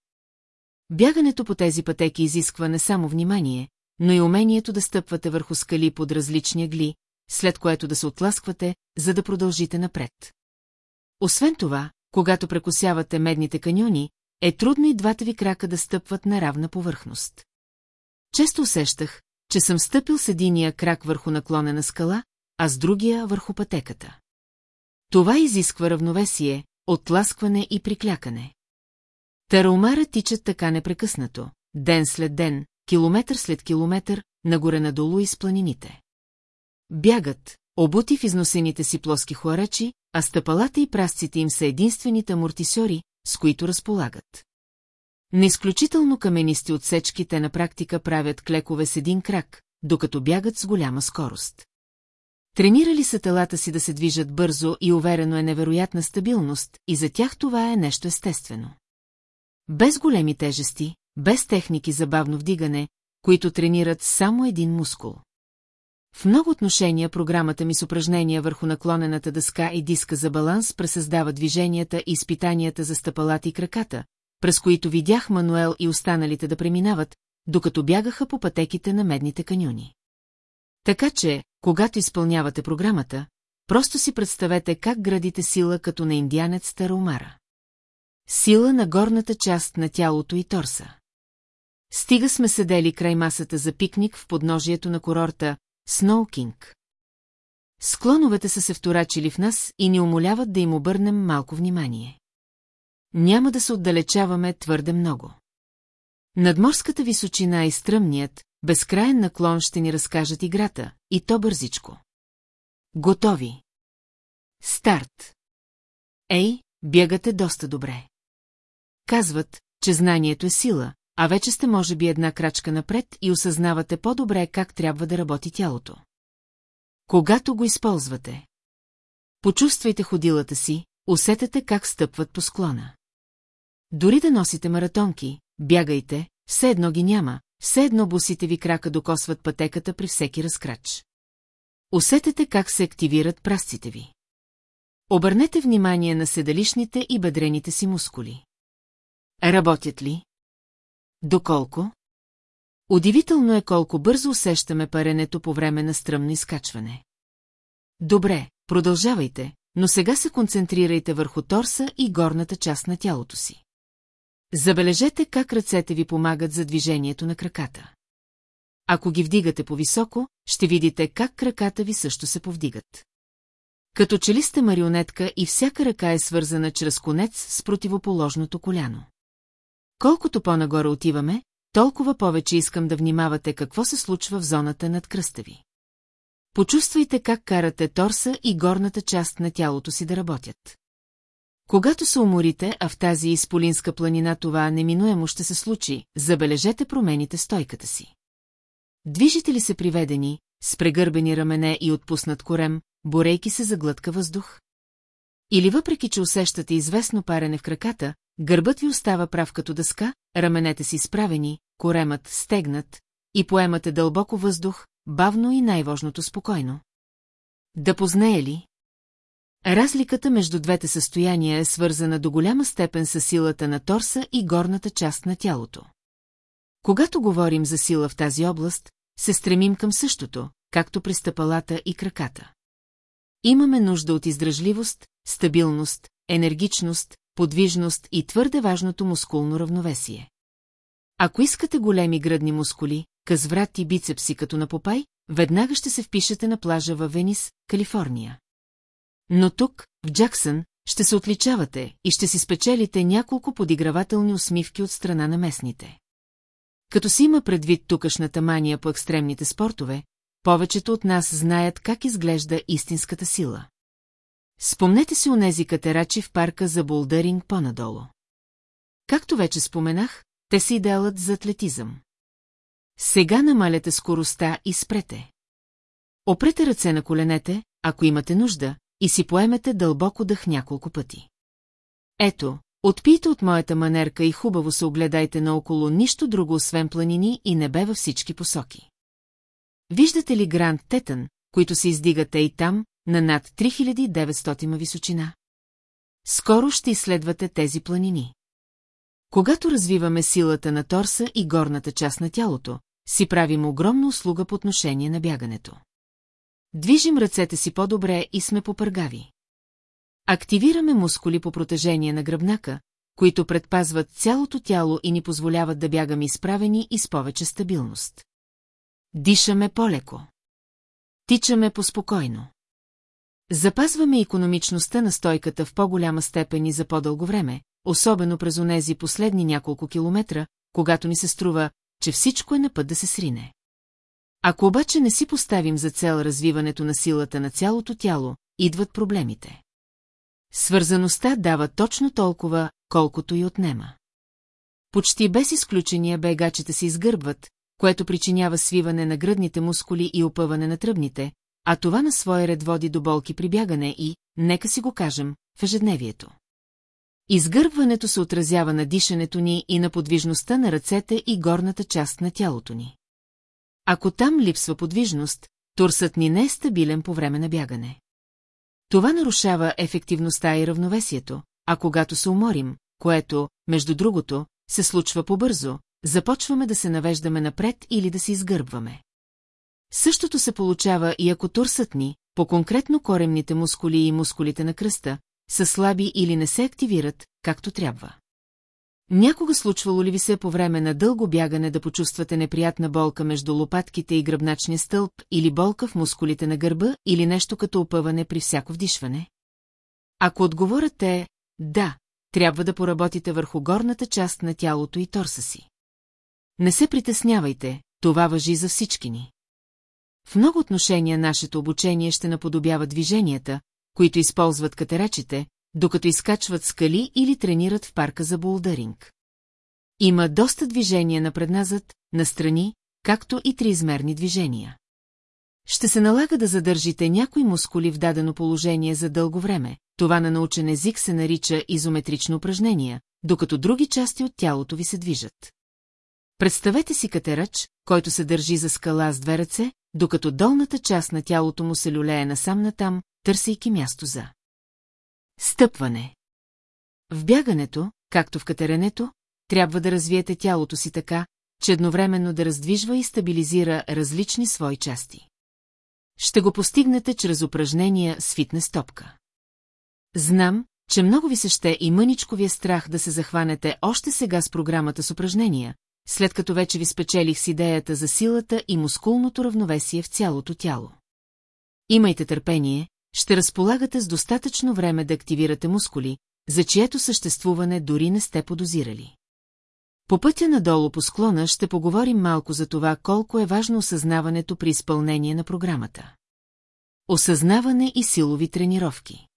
Бягането по тези пътеки изисква не само внимание, но и умението да стъпвате върху скали под различни гли, след което да се отласквате, за да продължите напред. Освен това, когато прекусявате медните каньони, е трудно и двата ви крака да стъпват на равна повърхност. Често усещах, че съм стъпил с единия крак върху наклонена скала, а с другия върху пътеката. Това изисква равновесие, отласкване и приклякане. Тараумара тичат така непрекъснато, ден след ден, километър след километър, нагоре-надолу из планините. Бягат, обути в износените си плоски хуарачи, а стъпалата и прасците им са единствените амортисьори, с които разполагат. На изключително каменисти отсечки те на практика правят клекове с един крак, докато бягат с голяма скорост. Тренирали са телата си да се движат бързо и уверено е невероятна стабилност, и за тях това е нещо естествено. Без големи тежести, без техники за бавно вдигане, които тренират само един мускул. В много отношения програмата ми с упражнения върху наклонената дъска и диска за баланс пресъздава движенията и изпитанията за стъпалата и краката, през които видях Мануел и останалите да преминават, докато бягаха по пътеките на медните каньони. Така че, когато изпълнявате програмата, просто си представете как градите сила като на индианец Тараумара. Сила на горната част на тялото и торса. Стига сме седели край масата за пикник в подножието на курорта Сноукинг. Склоновете са се вторачили в нас и ни умоляват да им обърнем малко внимание. Няма да се отдалечаваме твърде много. Надморската височина и стръмният, безкраен наклон ще ни разкажат играта, и то бързичко. Готови. Старт. Ей, бягате доста добре. Казват, че знанието е сила, а вече сте може би една крачка напред и осъзнавате по-добре как трябва да работи тялото. Когато го използвате. Почувствайте ходилата си, усетете как стъпват по склона. Дори да носите маратонки, бягайте, все едно ги няма, все едно бусите ви крака докосват пътеката при всеки разкрач. Усетете как се активират прасците ви. Обърнете внимание на седалищните и бедрените си мускули. Работят ли? Доколко? Удивително е колко бързо усещаме паренето по време на стръмно изкачване. Добре, продължавайте, но сега се концентрирайте върху торса и горната част на тялото си. Забележете как ръцете ви помагат за движението на краката. Ако ги вдигате по-високо, ще видите как краката ви също се повдигат. Като че ли сте марионетка и всяка ръка е свързана чрез конец с противоположното коляно. Колкото по-нагоре отиваме, толкова повече искам да внимавате какво се случва в зоната над кръста ви. Почувствайте как карате торса и горната част на тялото си да работят. Когато се уморите, а в тази изполинска планина това неминуемо ще се случи, забележете промените стойката си. Движите ли се приведени, с прегърбени рамене и отпуснат корем, борейки се за глътка въздух? Или въпреки, че усещате известно парене в краката, гърбът ви остава прав като дъска, раменете си справени, коремът стегнат и поемате дълбоко въздух, бавно и най-важното спокойно. Да познае ли? Разликата между двете състояния е свързана до голяма степен с силата на торса и горната част на тялото. Когато говорим за сила в тази област, се стремим към същото, както при стъпалата и краката. Имаме нужда от издръжливост, стабилност, енергичност, подвижност и твърде важното мускулно равновесие. Ако искате големи гръдни мускули, къзврат и бицепси като на Попай, веднага ще се впишете на плажа във Венис, Калифорния. Но тук, в Джаксън, ще се отличавате и ще си спечелите няколко подигравателни усмивки от страна на местните. Като си има предвид тукашната мания по екстремните спортове, повечето от нас знаят как изглежда истинската сила. Спомнете си онези катерачи в парка за болдъринг по-надолу. Както вече споменах, те са идеалът за атлетизъм. Сега намаляте скоростта и спрете. Опрете ръце на коленете, ако имате нужда, и си поемете дълбоко дъх няколко пъти. Ето, отпийте от моята манерка и хубаво се огледайте наоколо нищо друго освен планини и небе във всички посоки. Виждате ли Гранд Тетън, които се издигате и там, на над 3900 височина. Скоро ще изследвате тези планини. Когато развиваме силата на торса и горната част на тялото, си правим огромна услуга по отношение на бягането. Движим ръцете си по-добре и сме попъргави. Активираме мускули по протежение на гръбнака, които предпазват цялото тяло и ни позволяват да бягаме изправени и с повече стабилност. Дишаме по-леко. Тичаме поспокойно. Запазваме економичността на стойката в по-голяма степен и за по-дълго време, особено през онези последни няколко километра, когато ни се струва, че всичко е на път да се срине. Ако обаче не си поставим за цел развиването на силата на цялото тяло, идват проблемите. Свързаността дава точно толкова, колкото и отнема. Почти без изключения бегачите се изгърбват, което причинява свиване на гръдните мускули и опъване на тръбните, а това на своя ред води до болки при бягане и, нека си го кажем, в ежедневието. Изгърбването се отразява на дишането ни и на подвижността на ръцете и горната част на тялото ни. Ако там липсва подвижност, турсът ни не е стабилен по време на бягане. Това нарушава ефективността и равновесието, а когато се уморим, което, между другото, се случва побързо, започваме да се навеждаме напред или да се изгърбваме. Същото се получава и ако турсът ни, по-конкретно коремните мускули и мускулите на кръста, са слаби или не се активират, както трябва. Някога случвало ли ви се по време на дълго бягане да почувствате неприятна болка между лопатките и гръбначния стълб или болка в мускулите на гърба или нещо като опъване при всяко вдишване? Ако отговорът е «да», трябва да поработите върху горната част на тялото и торса си. Не се притеснявайте, това въжи за всички ни. В много отношения нашето обучение ще наподобява движенията, които използват катерачите, докато изкачват скали или тренират в парка за болдъринг. Има доста движения напредназад, настрани, както и триизмерни движения. Ще се налага да задържите някои мускули в дадено положение за дълго време, това на научен език се нарича изометрично упражнение, докато други части от тялото ви се движат. Представете си катерач, който се държи за скала с две ръце, докато долната част на тялото му се люлее насам натам, търсейки място за стъпване. В бягането, както в катеренето, трябва да развиете тялото си така, че едновременно да раздвижва и стабилизира различни свои части. Ще го постигнете чрез упражнения с фитнес топка. Знам, че много ви се ще и мъничко ви е страх да се захванете още сега с програмата с упражнения, след като вече ви спечелих с идеята за силата и мускулното равновесие в цялото тяло. Имайте търпение, ще разполагате с достатъчно време да активирате мускули, за чието съществуване дори не сте подозирали. По пътя надолу по склона ще поговорим малко за това колко е важно осъзнаването при изпълнение на програмата. Осъзнаване и силови тренировки.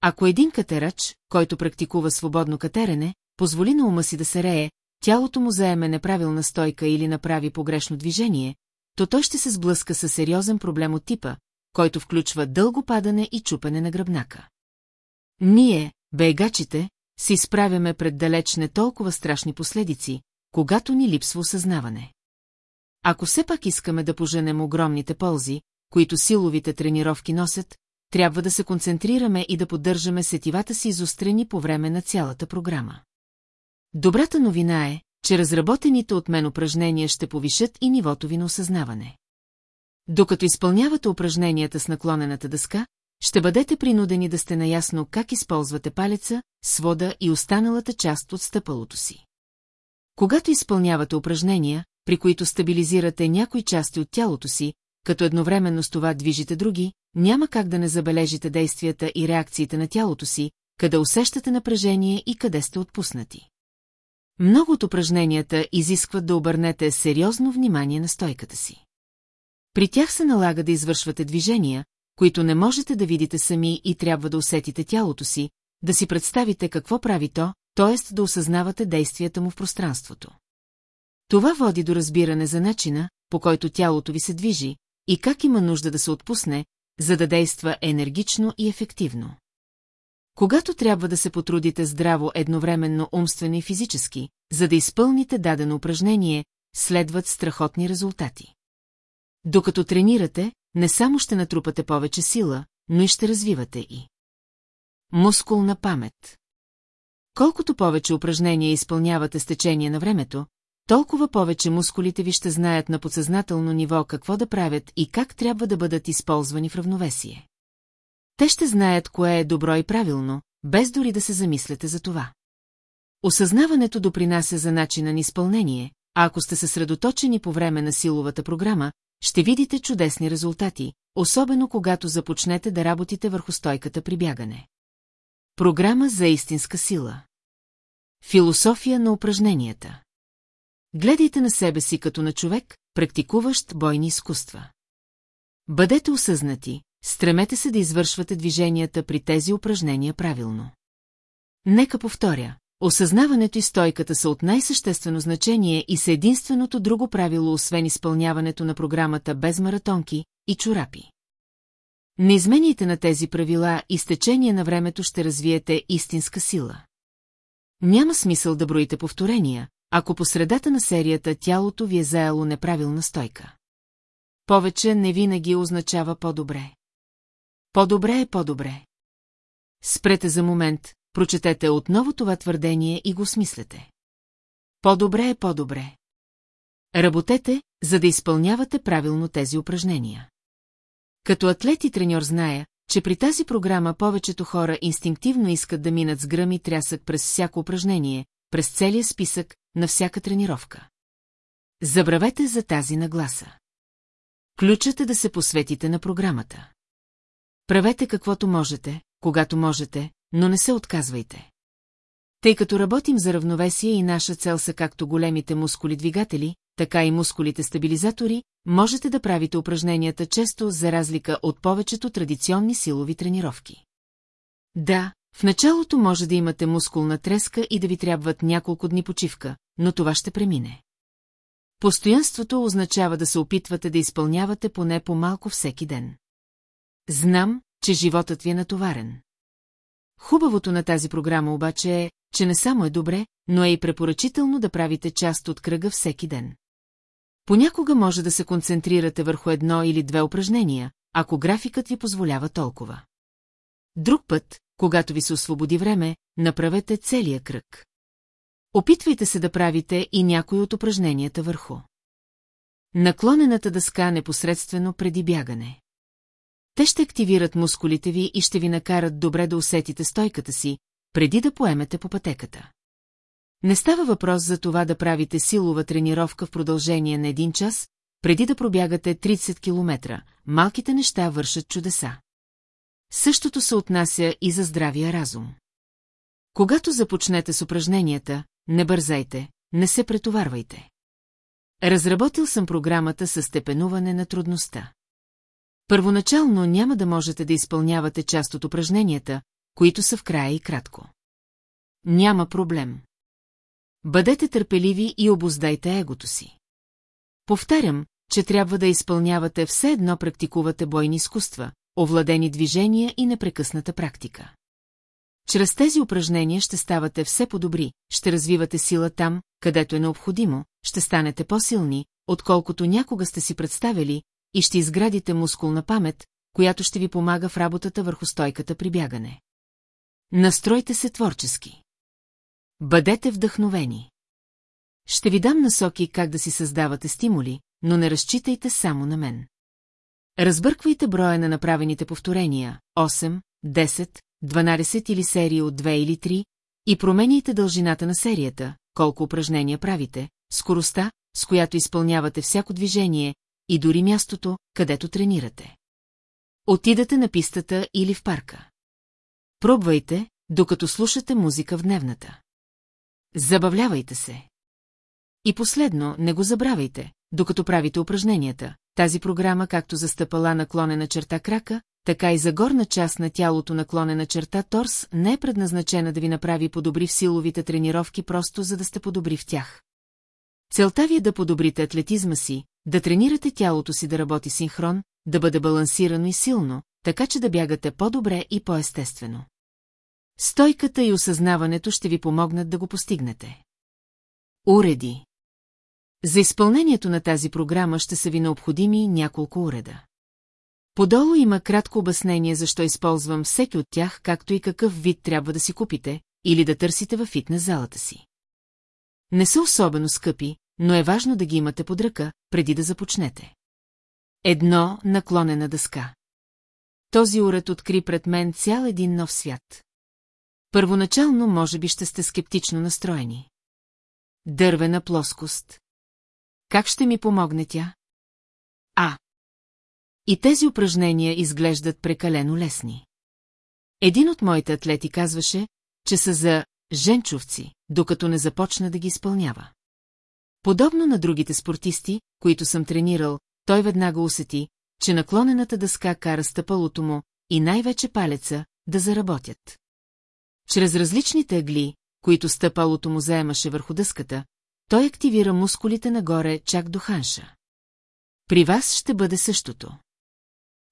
Ако един катерач, който практикува свободно катерене, позволи на ума си да се рее, тялото му заеме неправилна стойка или направи погрешно движение, то той ще се сблъска с сериозен проблем от типа, който включва дълго падане и чупене на гръбнака. Ние, бейгачите, се изправяме пред далеч не толкова страшни последици, когато ни липсва осъзнаване. Ако все пак искаме да поженем огромните ползи, които силовите тренировки носят, трябва да се концентрираме и да поддържаме сетивата си изострени по време на цялата програма. Добрата новина е, че разработените от мен упражнения ще повишат и нивото ви на осъзнаване. Докато изпълнявате упражненията с наклонената дъска, ще бъдете принудени да сте наясно как използвате палеца, свода и останалата част от стъпалото си. Когато изпълнявате упражнения, при които стабилизирате някои части от тялото си, като едновременно с това движите други, няма как да не забележите действията и реакциите на тялото си, къде усещате напрежение и къде сте отпуснати. Много от упражненията изискват да обърнете сериозно внимание на стойката си. При тях се налага да извършвате движения, които не можете да видите сами и трябва да усетите тялото си, да си представите какво прави то, т.е. да осъзнавате действията му в пространството. Това води до разбиране за начина, по който тялото ви се движи, и как има нужда да се отпусне, за да действа енергично и ефективно. Когато трябва да се потрудите здраво едновременно умствено и физически, за да изпълните дадено упражнение, следват страхотни резултати. Докато тренирате, не само ще натрупате повече сила, но и ще развивате и. Мускулна памет. Колкото повече упражнения изпълнявате с течение на времето, толкова повече мускулите ви ще знаят на подсъзнателно ниво какво да правят и как трябва да бъдат използвани в равновесие. Те ще знаят кое е добро и правилно, без дори да се замисляте за това. Осъзнаването допринася за начина на изпълнение, а ако сте съсредоточени по време на силовата програма, ще видите чудесни резултати, особено когато започнете да работите върху стойката при бягане. Програма за истинска сила Философия на упражненията Гледайте на себе си като на човек, практикуващ бойни изкуства. Бъдете осъзнати, стремете се да извършвате движенията при тези упражнения правилно. Нека повторя. Осъзнаването и стойката са от най-съществено значение и са единственото друго правило, освен изпълняването на програмата без маратонки и чорапи. Не измените на тези правила и с течение на времето ще развиете истинска сила. Няма смисъл да броите повторения, ако по средата на серията тялото ви е заело неправилна стойка. Повече не винаги означава по-добре. По-добре е по-добре. Спрете за момент, прочетете отново това твърдение и го смислете. По-добре е по-добре. Работете, за да изпълнявате правилно тези упражнения. Като атлет и треньор зная, че при тази програма повечето хора инстинктивно искат да минат с гръм и трясък през всяко упражнение, през целия списък, на всяка тренировка. Забравете за тази нагласа. Ключът е да се посветите на програмата. Правете каквото можете, когато можете, но не се отказвайте. Тъй като работим за равновесие и наша цел са както големите мускули-двигатели, така и мускулите-стабилизатори, можете да правите упражненията често за разлика от повечето традиционни силови тренировки. Да, в началото може да имате мускулна треска и да ви трябват няколко дни почивка, но това ще премине. Постоянството означава да се опитвате да изпълнявате поне по-малко всеки ден. Знам, че животът ви е натоварен. Хубавото на тази програма обаче е, че не само е добре, но е и препоръчително да правите част от кръга всеки ден. Понякога може да се концентрирате върху едно или две упражнения, ако графикът ви позволява толкова. Друг път, когато ви се освободи време, направете целия кръг. Опитвайте се да правите и някои от упражненията върху. Наклонената дъска непосредствено преди бягане. Те ще активират мускулите ви и ще ви накарат добре да усетите стойката си, преди да поемете по пътеката. Не става въпрос за това да правите силова тренировка в продължение на един час, преди да пробягате 30 км, малките неща вършат чудеса. Същото се отнася и за здравия разум. Когато започнете с упражненията, не бързайте, не се претоварвайте. Разработил съм програмата със степенуване на трудността. Първоначално няма да можете да изпълнявате част от упражненията, които са в края и кратко. Няма проблем. Бъдете търпеливи и обоздайте егото си. Повтарям, че трябва да изпълнявате все едно практикувате бойни изкуства, овладени движения и непрекъсната практика. Чрез тези упражнения ще ставате все по-добри, ще развивате сила там, където е необходимо, ще станете по-силни, отколкото някога сте си представили, и ще изградите мускулна памет, която ще ви помага в работата върху стойката при бягане. Настройте се творчески. Бъдете вдъхновени. Ще ви дам насоки как да си създавате стимули, но не разчитайте само на мен. Разбърквайте броя на направените повторения 8, 10, 12 или серии от 2 или 3 и променяйте дължината на серията, колко упражнения правите, скоростта, с която изпълнявате всяко движение и дори мястото, където тренирате. Отидете на пистата или в парка. Пробвайте, докато слушате музика в дневната. Забавлявайте се. И последно, не го забравяйте, докато правите упражненията. Тази програма както за стъпала наклонена черта крака, така и за горна част на тялото наклонена черта торс не е предназначена да ви направи подобри в силовите тренировки просто за да сте подобри в тях. Целта ви е да подобрите атлетизма си, да тренирате тялото си да работи синхрон, да бъде балансирано и силно, така че да бягате по-добре и по-естествено. Стойката и осъзнаването ще ви помогнат да го постигнете. Уреди За изпълнението на тази програма ще са ви необходими няколко уреда. Подолу има кратко обяснение защо използвам всеки от тях, както и какъв вид трябва да си купите или да търсите във фитнес залата си. Не са особено скъпи, но е важно да ги имате под ръка, преди да започнете. Едно наклонена дъска. Този уред откри пред мен цял един нов свят. Първоначално може би ще сте скептично настроени. Дървена плоскост. Как ще ми помогне тя? А. И тези упражнения изглеждат прекалено лесни. Един от моите атлети казваше, че са за женчовци, докато не започна да ги изпълнява. Подобно на другите спортисти, които съм тренирал, той веднага усети, че наклонената дъска кара стъпалото му и най-вече палеца да заработят. Чрез различните агли, които стъпалото му заемаше върху дъската, той активира мускулите нагоре чак до ханша. При вас ще бъде същото.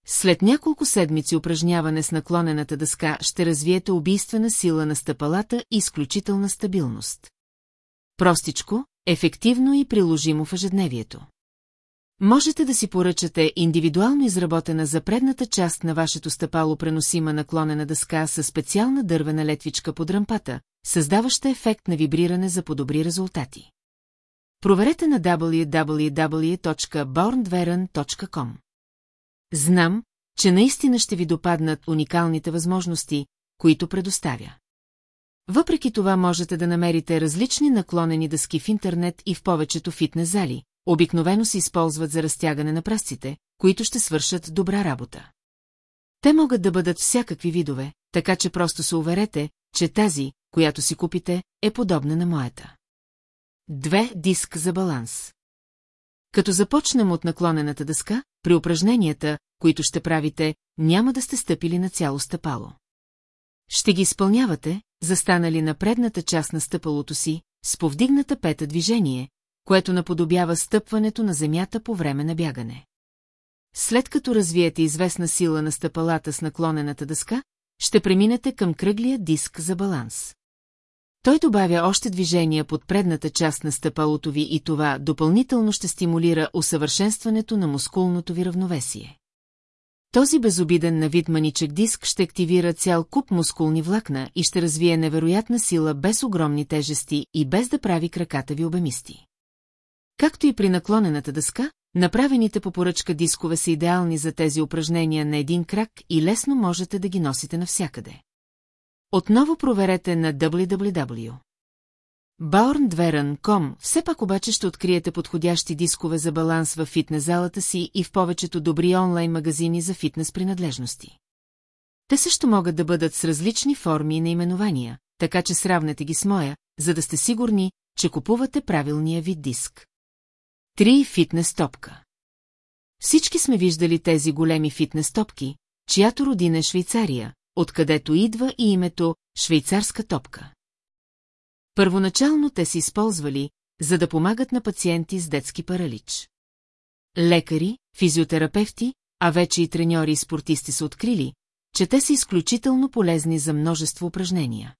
След няколко седмици упражняване с наклонената дъска ще развиете убийствена сила на стъпалата и изключителна стабилност. Простичко, ефективно и приложимо в ежедневието. Можете да си поръчате индивидуално изработена за предната част на вашето стъпало преносима наклонена дъска с специална дървена летвичка под рампата, създаваща ефект на вибриране за подобри резултати. Проверете на www.borndveren.com. Знам, че наистина ще ви допаднат уникалните възможности, които предоставя. Въпреки това можете да намерите различни наклонени дъски в интернет и в повечето фитнес зали, обикновено се използват за разтягане на прасците, които ще свършат добра работа. Те могат да бъдат всякакви видове, така че просто се уверете, че тази, която си купите, е подобна на моята. Две диск за баланс. Като започнем от наклонената дъска, при упражненията, които ще правите, няма да сте стъпили на цяло стъпало. Ще ги изпълнявате, застанали на предната част на стъпалото си, с повдигната пета движение, което наподобява стъпването на земята по време на бягане. След като развиете известна сила на стъпалата с наклонената дъска, ще преминете към кръглия диск за баланс. Той добавя още движения под предната част на стъпалото ви и това допълнително ще стимулира усъвършенстването на мускулното ви равновесие. Този безобиден на вид маничък диск ще активира цял куп мускулни влакна и ще развие невероятна сила без огромни тежести и без да прави краката ви обемисти. Както и при наклонената дъска, направените по поръчка дискове са идеални за тези упражнения на един крак и лесно можете да ги носите навсякъде. Отново проверете на www. Baorndveren.com все пак обаче ще откриете подходящи дискове за баланс в фитнес залата си и в повечето добри онлайн магазини за фитнес принадлежности. Те също могат да бъдат с различни форми и наименования, така че сравнете ги с моя, за да сте сигурни, че купувате правилния вид диск. Три фитнес топка. Всички сме виждали тези големи фитнес топки, чиято родина е Швейцария, откъдето идва и името швейцарска топка. Първоначално те се използвали, за да помагат на пациенти с детски паралич. Лекари, физиотерапевти, а вече и треньори и спортисти са открили, че те са изключително полезни за множество упражнения.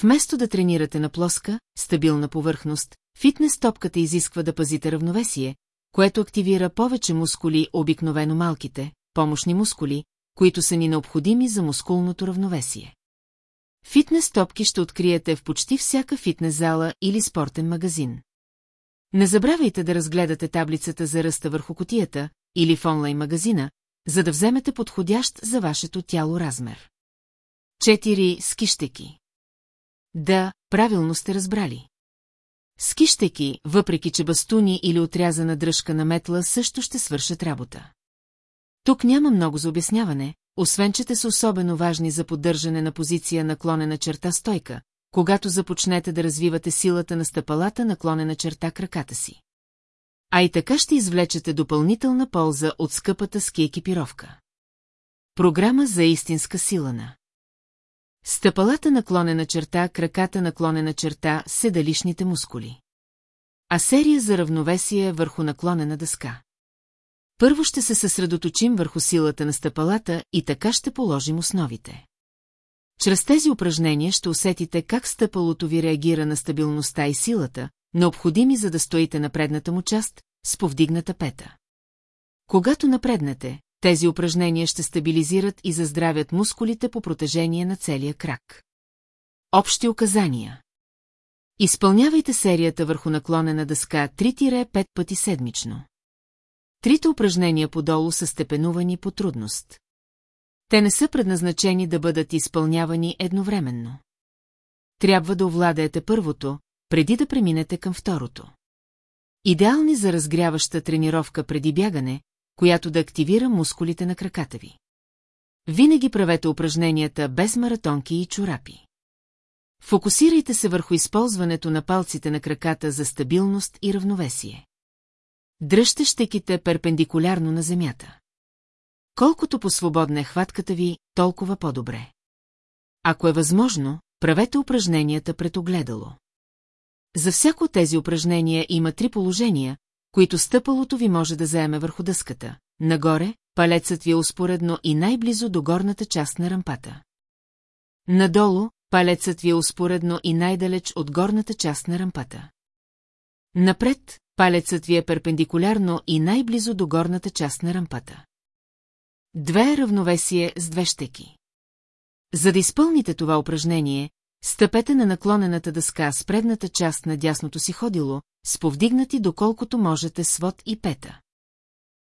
Вместо да тренирате на плоска, стабилна повърхност, фитнес топката изисква да пазите равновесие, което активира повече мускули, обикновено малките, помощни мускули, които са ни необходими за мускулното равновесие. Фитнес топки ще откриете в почти всяка фитнес зала или спортен магазин. Не забравяйте да разгледате таблицата за ръста върху котията или в онлайн магазина, за да вземете подходящ за вашето тяло размер. 4. Скищеки Да, правилно сте разбрали. Скищеки, въпреки че бастуни или отрязана дръжка на метла също ще свършат работа. Тук няма много за обясняване, освен че те са особено важни за поддържане на позиция наклонена черта стойка, когато започнете да развивате силата на стъпалата наклонена черта краката си. А и така ще извлечете допълнителна полза от скъпата ски екипировка. Програма за истинска сила на Стъпалата наклонена черта, краката наклонена черта, седалищните мускули. А серия за равновесие върху наклонена дъска. Първо ще се съсредоточим върху силата на стъпалата и така ще положим основите. Чрез тези упражнения ще усетите как стъпалото ви реагира на стабилността и силата, необходими за да стоите на предната му част, с повдигната пета. Когато напреднете, тези упражнения ще стабилизират и заздравят мускулите по протежение на целия крак. Общи указания Изпълнявайте серията върху наклонена дъска 3-5 пъти седмично. Трите упражнения подолу са степенувани по трудност. Те не са предназначени да бъдат изпълнявани едновременно. Трябва да овладеете първото, преди да преминете към второто. Идеални за разгряваща тренировка преди бягане, която да активира мускулите на краката ви. Винаги правете упражненията без маратонки и чорапи. Фокусирайте се върху използването на палците на краката за стабилност и равновесие. Дръжте щеките перпендикулярно на земята. Колкото по-свободна е хватката ви, толкова по-добре. Ако е възможно, правете упражненията пред огледало. За всяко тези упражнения има три положения, които стъпалото ви може да заеме върху дъската. Нагоре, палецът ви е успоредно и най-близо до горната част на рампата. Надолу, палецът ви е успоредно и най-далеч от горната част на рампата. Напред, палецът ви е перпендикулярно и най-близо до горната част на рампата. Две равновесие с две щеки. За да изпълните това упражнение, стъпете на наклонената дъска с предната част на дясното си ходило, с повдигнати доколкото можете свод и пета.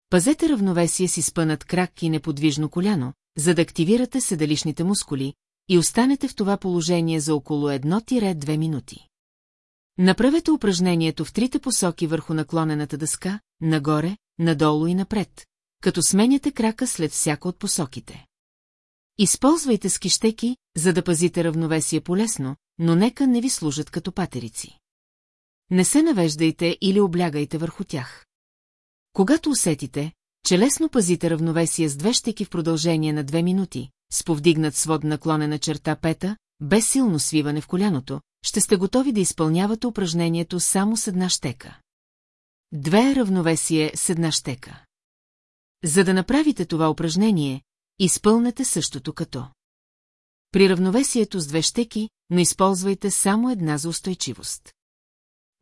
Пазете равновесие си спънат крак и неподвижно коляно, за да активирате седалищните мускули и останете в това положение за около 1-2 минути. Направете упражнението в трите посоки върху наклонената дъска, нагоре, надолу и напред, като сменяте крака след всяка от посоките. Използвайте скищеки, за да пазите равновесие полесно, но нека не ви служат като патерици. Не се навеждайте или облягайте върху тях. Когато усетите, че лесно пазите равновесие с две щеки в продължение на две минути, с повдигнат свод наклонена черта пета, без силно свиване в коляното, ще сте готови да изпълнявате упражнението само с една щека. Две равновесие с една щека. За да направите това упражнение, изпълнете същото като. При равновесието с две щеки, но използвайте само една за устойчивост.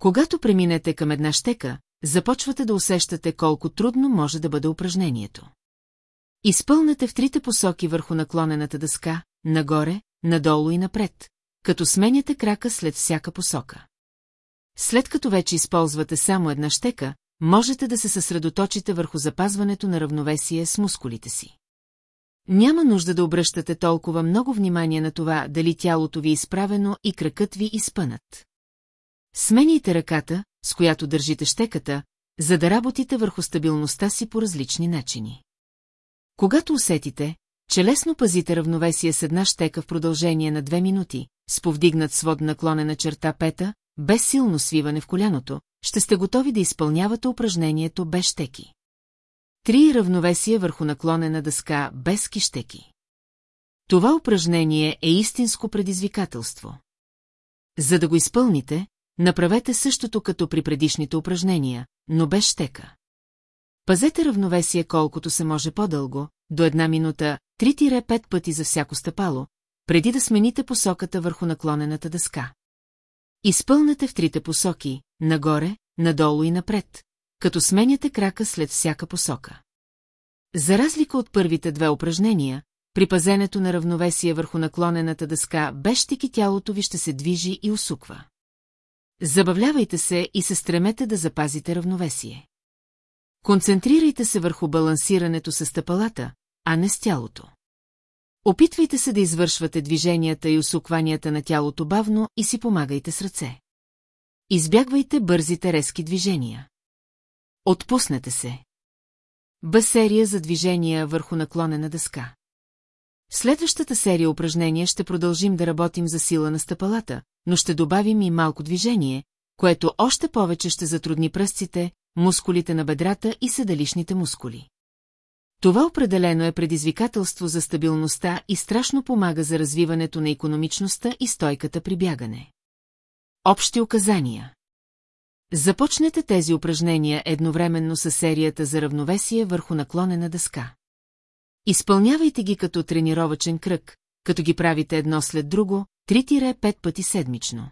Когато преминете към една щека, започвате да усещате колко трудно може да бъде упражнението. Изпълнете в трите посоки върху наклонената дъска, нагоре, надолу и напред, като сменяте крака след всяка посока. След като вече използвате само една щека, можете да се съсредоточите върху запазването на равновесие с мускулите си. Няма нужда да обръщате толкова много внимание на това, дали тялото ви е изправено и кракът ви изпънат. Сменяйте ръката, с която държите щеката, за да работите върху стабилността си по различни начини. Когато усетите, че лесно пазите равновесие с една щека в продължение на две минути, с повдигнат свод наклонена черта пета, без силно свиване в коляното, ще сте готови да изпълнявате упражнението без щеки. Три равновесия върху наклонена дъска без кищеки. Това упражнение е истинско предизвикателство. За да го изпълните, направете същото като при предишните упражнения, но без щека. Пазете равновесие колкото се може по-дълго, до една минута, 3-5 пъти за всяко стъпало, преди да смените посоката върху наклонената дъска. Изпълнете в трите посоки, нагоре, надолу и напред, като сменяте крака след всяка посока. За разлика от първите две упражнения, при пазенето на равновесие върху наклонената дъска без тялото ви ще се движи и усуква. Забавлявайте се и се стремете да запазите равновесие. Концентрирайте се върху балансирането с стъпалата, а не с тялото. Опитвайте се да извършвате движенията и усукванията на тялото бавно и си помагайте с ръце. Избягвайте бързите резки движения. Отпуснете се. Б за движения върху наклонена дъска. В следващата серия упражнения ще продължим да работим за сила на стъпалата, но ще добавим и малко движение, което още повече ще затрудни пръстците, мускулите на бедрата и седалищните мускули. Това определено е предизвикателство за стабилността и страшно помага за развиването на економичността и стойката при бягане. Общи указания Започнете тези упражнения едновременно с серията за равновесие върху наклонена дъска. Изпълнявайте ги като тренировачен кръг, като ги правите едно след друго, 3-5 пъти седмично.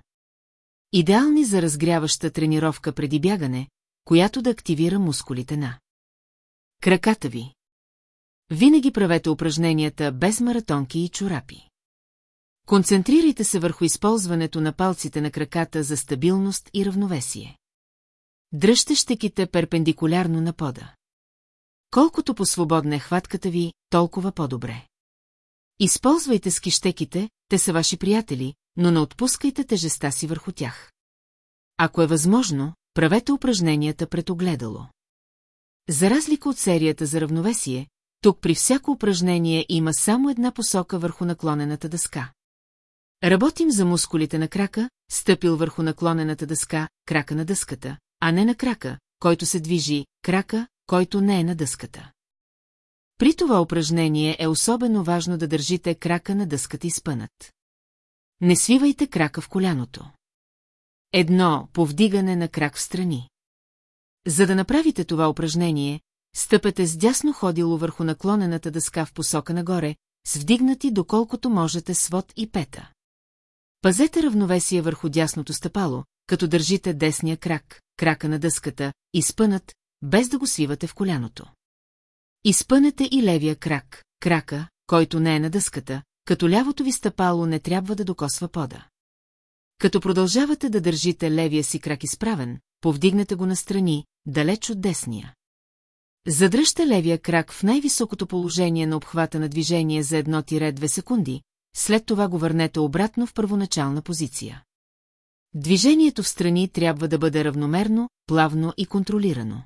Идеални за разгряваща тренировка преди бягане, която да активира мускулите на краката ви. Винаги правете упражненията без маратонки и чорапи. Концентрирайте се върху използването на палците на краката за стабилност и равновесие. Дръжте щеките перпендикулярно на пода. Колкото по-свободна е хватката ви, толкова по-добре. Използвайте скищеките, те са ваши приятели, но не отпускайте тежеста си върху тях. Ако е възможно, правете упражненията пред огледало. За разлика от серията за равновесие, тук при всяко упражнение има само една посока върху наклонената дъска. Работим за мускулите на крака, стъпил върху наклонената дъска, крака на дъската, а не на крака, който се движи, крака, който не е на дъската. При това упражнение е особено важно да държите крака на дъската изпънат. Не свивайте крака в коляното. Едно – повдигане на крак в страни. За да направите това упражнение, стъпете с дясно ходило върху наклонената дъска в посока нагоре, с вдигнати доколкото можете свод и пета. Пазете равновесие върху дясното стъпало, като държите десния крак, крака на дъската, изпънат, без да го свивате в коляното. Изпънете и левия крак, крака, който не е на дъската, като лявото ви стъпало не трябва да докосва пода. Като продължавате да държите левия си крак изправен, повдигнете го настрани, далеч от десния. Задръжте левия крак в най-високото положение на обхвата на движение за 1-2 секунди, след това го върнете обратно в първоначална позиция. Движението в страни трябва да бъде равномерно, плавно и контролирано.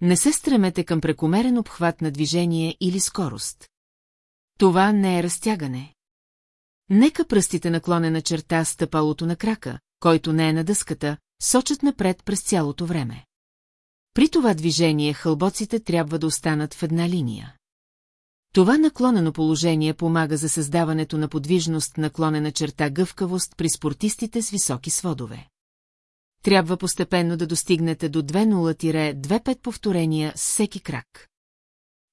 Не се стремете към прекомерен обхват на движение или скорост. Това не е разтягане. Нека пръстите наклонена черта стъпалото на крака, който не е на дъската, сочат напред през цялото време. При това движение хълбоците трябва да останат в една линия. Това наклонено положение помага за създаването на подвижност наклонена черта гъвкавост при спортистите с високи сводове. Трябва постепенно да достигнете до 2-0-2-5 повторения с всеки крак.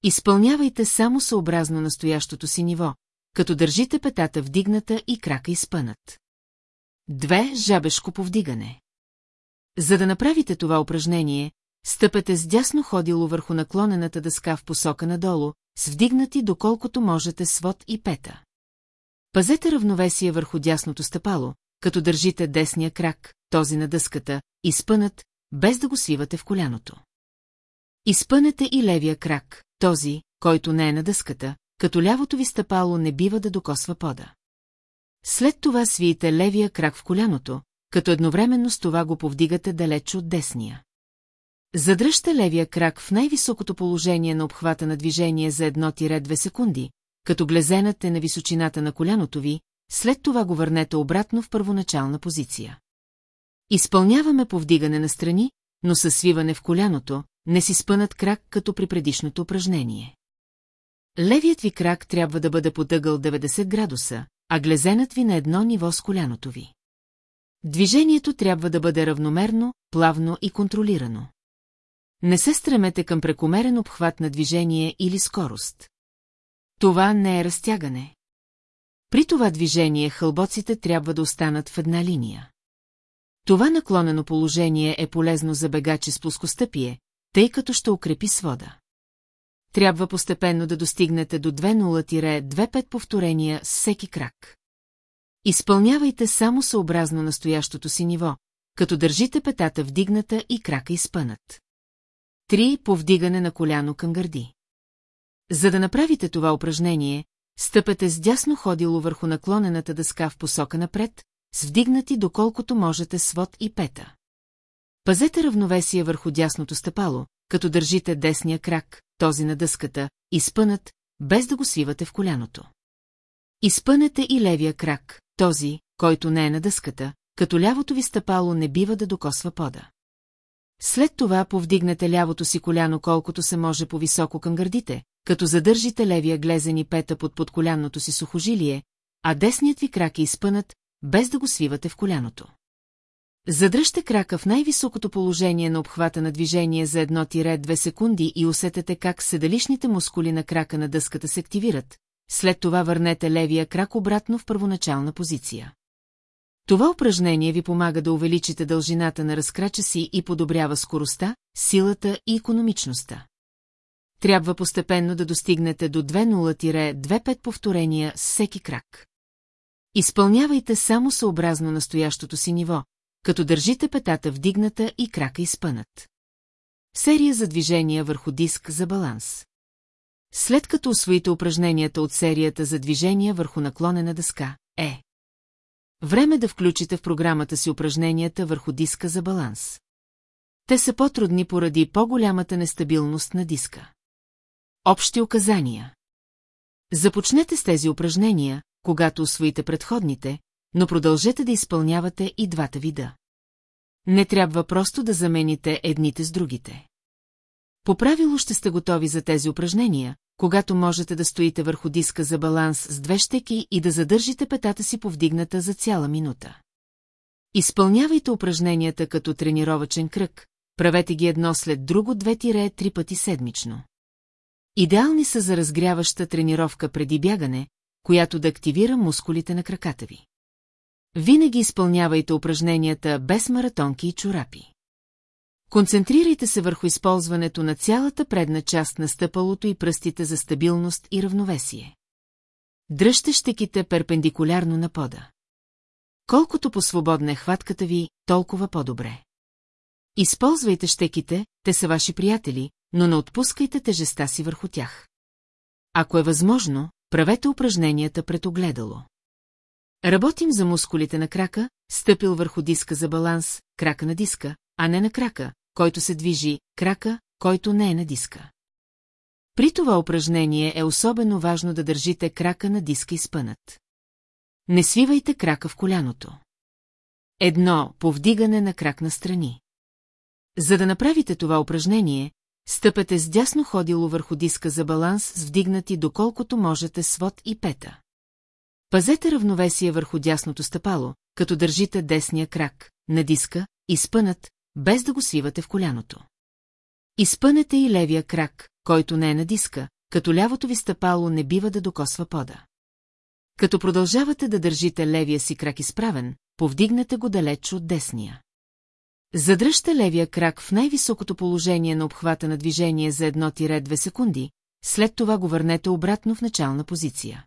Изпълнявайте само съобразно настоящото си ниво, като държите петата вдигната и крака изпънат. Две жабешко повдигане. За да направите това упражнение, стъпете с дясно ходило върху наклонената дъска в посока надолу, с вдигнати доколкото можете свод и пета. Пазете равновесие върху дясното стъпало, като държите десния крак, този на дъската, изпънат, без да го свивате в коляното. Изпънете и левия крак, този, който не е на дъската, като лявото ви стъпало не бива да докосва пода. След това свиете левия крак в коляното, като едновременно с това го повдигате далеч от десния. Задръжте левия крак в най-високото положение на обхвата на движение за 1-2 секунди, като глезенът е на височината на коляното ви, след това го върнете обратно в първоначална позиция. Изпълняваме повдигане на страни, но със свиване в коляното, не си спънат крак като при предишното упражнение. Левият ви крак трябва да бъде потъгъл 90 градуса, а глезенът ви на едно ниво с коляното ви. Движението трябва да бъде равномерно, плавно и контролирано. Не се стремете към прекомерен обхват на движение или скорост. Това не е разтягане. При това движение хълбоците трябва да останат в една линия. Това наклонено положение е полезно за бегачи с плоскостъпие, тъй като ще укрепи свода. Трябва постепенно да достигнете до 2-0-2-5 повторения с всеки крак. Изпълнявайте само съобразно настоящото си ниво, като държите петата вдигната и крака изпънат. Три повдигане на коляно към гърди. За да направите това упражнение, стъпете с дясно ходило върху наклонената дъска в посока напред, с вдигнати доколкото можете свод и пета. Пазете равновесие върху дясното стъпало, като държите десния крак, този на дъската, изпънат, без да го свивате в коляното. Изпънете и левия крак, този, който не е на дъската, като лявото ви стъпало не бива да докосва пода. След това повдигнете лявото си коляно колкото се може по-високо към гърдите, като задържите левия глезен и пета под подколянното си сухожилие, а десният ви крак е изпънат, без да го свивате в коляното. Задръжте крака в най-високото положение на обхвата на движение за 1-2 секунди и усетете как седалищните мускули на крака на дъската се активират, след това върнете левия крак обратно в първоначална позиция. Това упражнение ви помага да увеличите дължината на разкрача си и подобрява скоростта, силата и економичността. Трябва постепенно да достигнете до 2.0-2.5 повторения с всеки крак. Изпълнявайте само съобразно настоящото си ниво, като държите петата вдигната и крака изпънат. Серия за движения върху диск за баланс. След като освоите упражненията от серията за движения върху наклонена дъска, е време да включите в програмата си упражненията върху диска за баланс. Те са по-трудни поради по-голямата нестабилност на диска. Общи указания Започнете с тези упражнения, когато освоите предходните, но продължете да изпълнявате и двата вида. Не трябва просто да замените едните с другите. По правило ще сте готови за тези упражнения, когато можете да стоите върху диска за баланс с две щеки и да задържите петата си повдигната за цяла минута. Изпълнявайте упражненията като тренировачен кръг, правете ги едно след друго две-три пъти седмично. Идеални са за разгряваща тренировка преди бягане, която да активира мускулите на краката ви. Винаги изпълнявайте упражненията без маратонки и чорапи. Концентрирайте се върху използването на цялата предна част на стъпалото и пръстите за стабилност и равновесие. Дръжте щеките перпендикулярно на пода. Колкото по-свободна е хватката ви, толкова по-добре. Използвайте щеките, те са ваши приятели, но не отпускайте тежеста си върху тях. Ако е възможно, правете упражненията пред огледало. Работим за мускулите на крака, стъпил върху диска за баланс, крака на диска, а не на крака, който се движи, крака, който не е на диска. При това упражнение е особено важно да държите крака на диска изпънат. Не свивайте крака в коляното. Едно – повдигане на крак на страни. За да направите това упражнение, стъпете с дясно ходило върху диска за баланс с вдигнати доколкото можете свод и пета. Пазете равновесие върху дясното стъпало, като държите десния крак, на диска, изпънат, без да го свивате в коляното. Изпънете и левия крак, който не е на диска, като лявото ви стъпало не бива да докосва пода. Като продължавате да държите левия си крак изправен, повдигнете го далеч от десния. Задръжте левия крак в най-високото положение на обхвата на движение за 1-2 секунди, след това го върнете обратно в начална позиция.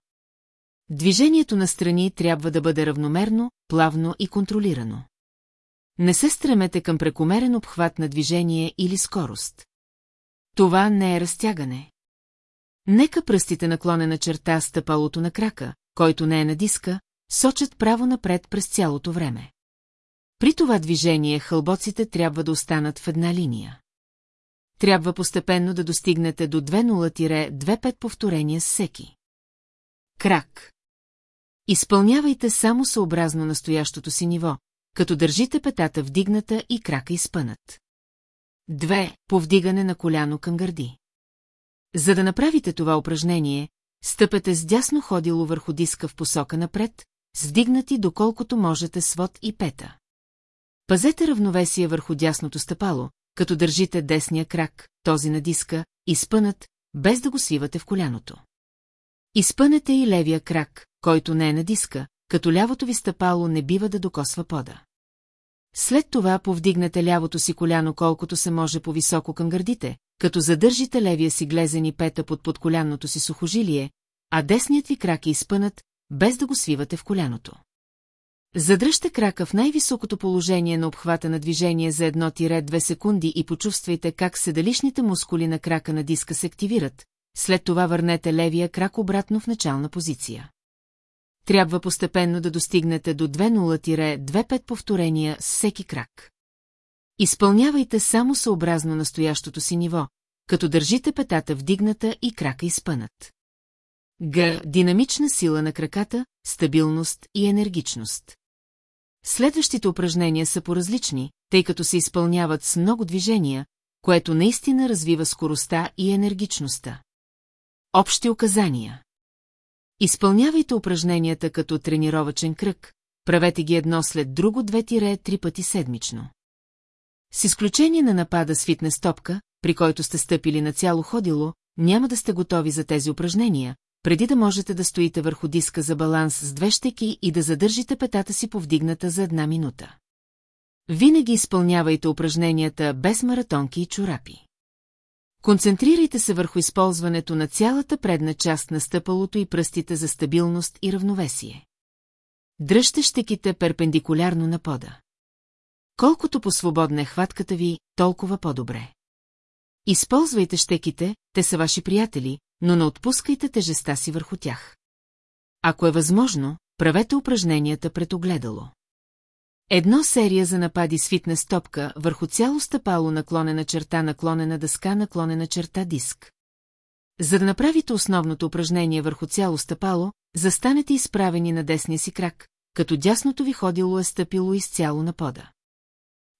Движението на страни трябва да бъде равномерно, плавно и контролирано. Не се стремете към прекомерен обхват на движение или скорост. Това не е разтягане. Нека пръстите наклонена черта стъпалото на крака, който не е на диска, сочат право напред през цялото време. При това движение хълбоците трябва да останат в една линия. Трябва постепенно да достигнете до 2.0-2.5 повторения с всеки. Крак. Изпълнявайте само съобразно настоящото си ниво, като държите петата вдигната и крака изпънат. Две. Повдигане на коляно към гърди. За да направите това упражнение, стъпете с дясно ходило върху диска в посока напред, с вдигнати доколкото можете свод и пета. Пазете равновесие върху дясното стъпало, като държите десния крак, този на диска, изпънат, без да го свивате в коляното. Изпънете и левия крак, който не е на диска, като лявото ви стъпало не бива да докосва пода. След това повдигнете лявото си коляно колкото се може по-високо към гърдите, като задържите левия си глезени пета под подколянното си сухожилие, а десният ви крак е изпънат, без да го свивате в коляното. Задръжте крака в най-високото положение на обхвата на движение за 1-2 секунди и почувствайте как седалищните мускули на крака на диска се активират, след това върнете левия крак обратно в начална позиция. Трябва постепенно да достигнете до 2.0-2.5 повторения с всеки крак. Изпълнявайте само съобразно настоящото си ниво, като държите петата вдигната и крака изпънат. Г. Динамична сила на краката, стабилност и енергичност. Следващите упражнения са поразлични, тъй като се изпълняват с много движения, което наистина развива скоростта и енергичността. Общи указания Изпълнявайте упражненията като тренировачен кръг, правете ги едно след друго две-три пъти седмично. С изключение на напада с фитнес топка, при който сте стъпили на цяло ходило, няма да сте готови за тези упражнения, преди да можете да стоите върху диска за баланс с две щеки и да задържите петата си повдигната за една минута. Винаги изпълнявайте упражненията без маратонки и чорапи. Концентрирайте се върху използването на цялата предна част на стъпалото и пръстите за стабилност и равновесие. Дръжте щеките перпендикулярно на пода. Колкото по-свободна е хватката ви, толкова по-добре. Използвайте щеките, те са ваши приятели, но не отпускайте тежеста си върху тях. Ако е възможно, правете упражненията пред огледало. Едно серия за напади с фитнес топка върху цяло стъпало наклонена черта наклонена дъска наклонена черта диск. За да направите основното упражнение върху цяло стъпало, застанете изправени на десния си крак, като дясното ви ходило е стъпило изцяло на пода.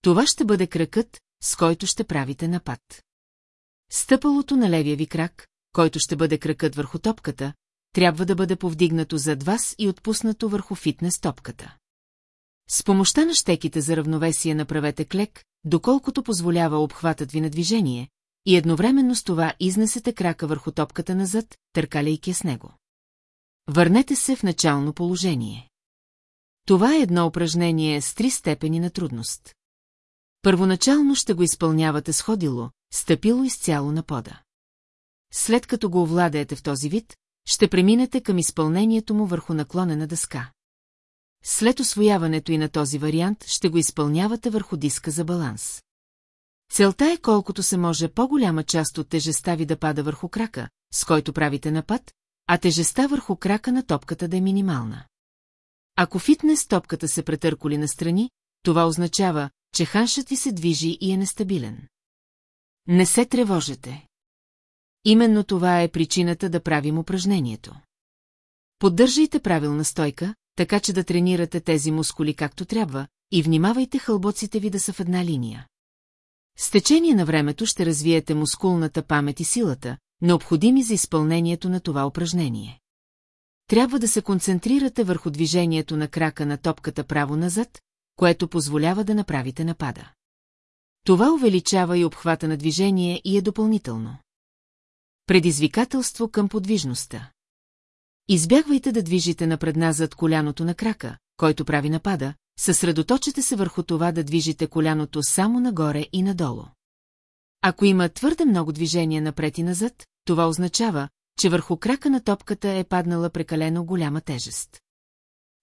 Това ще бъде кракът, с който ще правите напад. Стъпалото на левия ви крак, който ще бъде кракът върху топката, трябва да бъде повдигнато зад вас и отпуснато върху фитнес топката. С помощта на щеките за равновесие направете клек, доколкото позволява обхватът ви на движение, и едновременно с това изнесете крака върху топката назад, търкаляйки с него. Върнете се в начално положение. Това е едно упражнение с три степени на трудност. Първоначално ще го изпълнявате с ходило, стъпило изцяло на пода. След като го овладеете в този вид, ще преминете към изпълнението му върху наклонена дъска. След освояването и на този вариант ще го изпълнявате върху диска за баланс. Целта е колкото се може по-голяма част от тежеста ви да пада върху крака, с който правите напад, а тежеста върху крака на топката да е минимална. Ако фитнес топката се претърколи настрани, това означава, че ханшът ви се движи и е нестабилен. Не се тревожете. Именно това е причината да правим упражнението. Поддържайте правилна стойка, така че да тренирате тези мускули както трябва, и внимавайте хълбоците ви да са в една линия. С течение на времето ще развиете мускулната памет и силата, необходими за изпълнението на това упражнение. Трябва да се концентрирате върху движението на крака на топката право-назад, което позволява да направите напада. Това увеличава и обхвата на движение и е допълнително. Предизвикателство към подвижността. Избягвайте да движите напредназад коляното на крака, който прави напада, съсредоточете се върху това да движите коляното само нагоре и надолу. Ако има твърде много движение напред и назад, това означава, че върху крака на топката е паднала прекалено голяма тежест.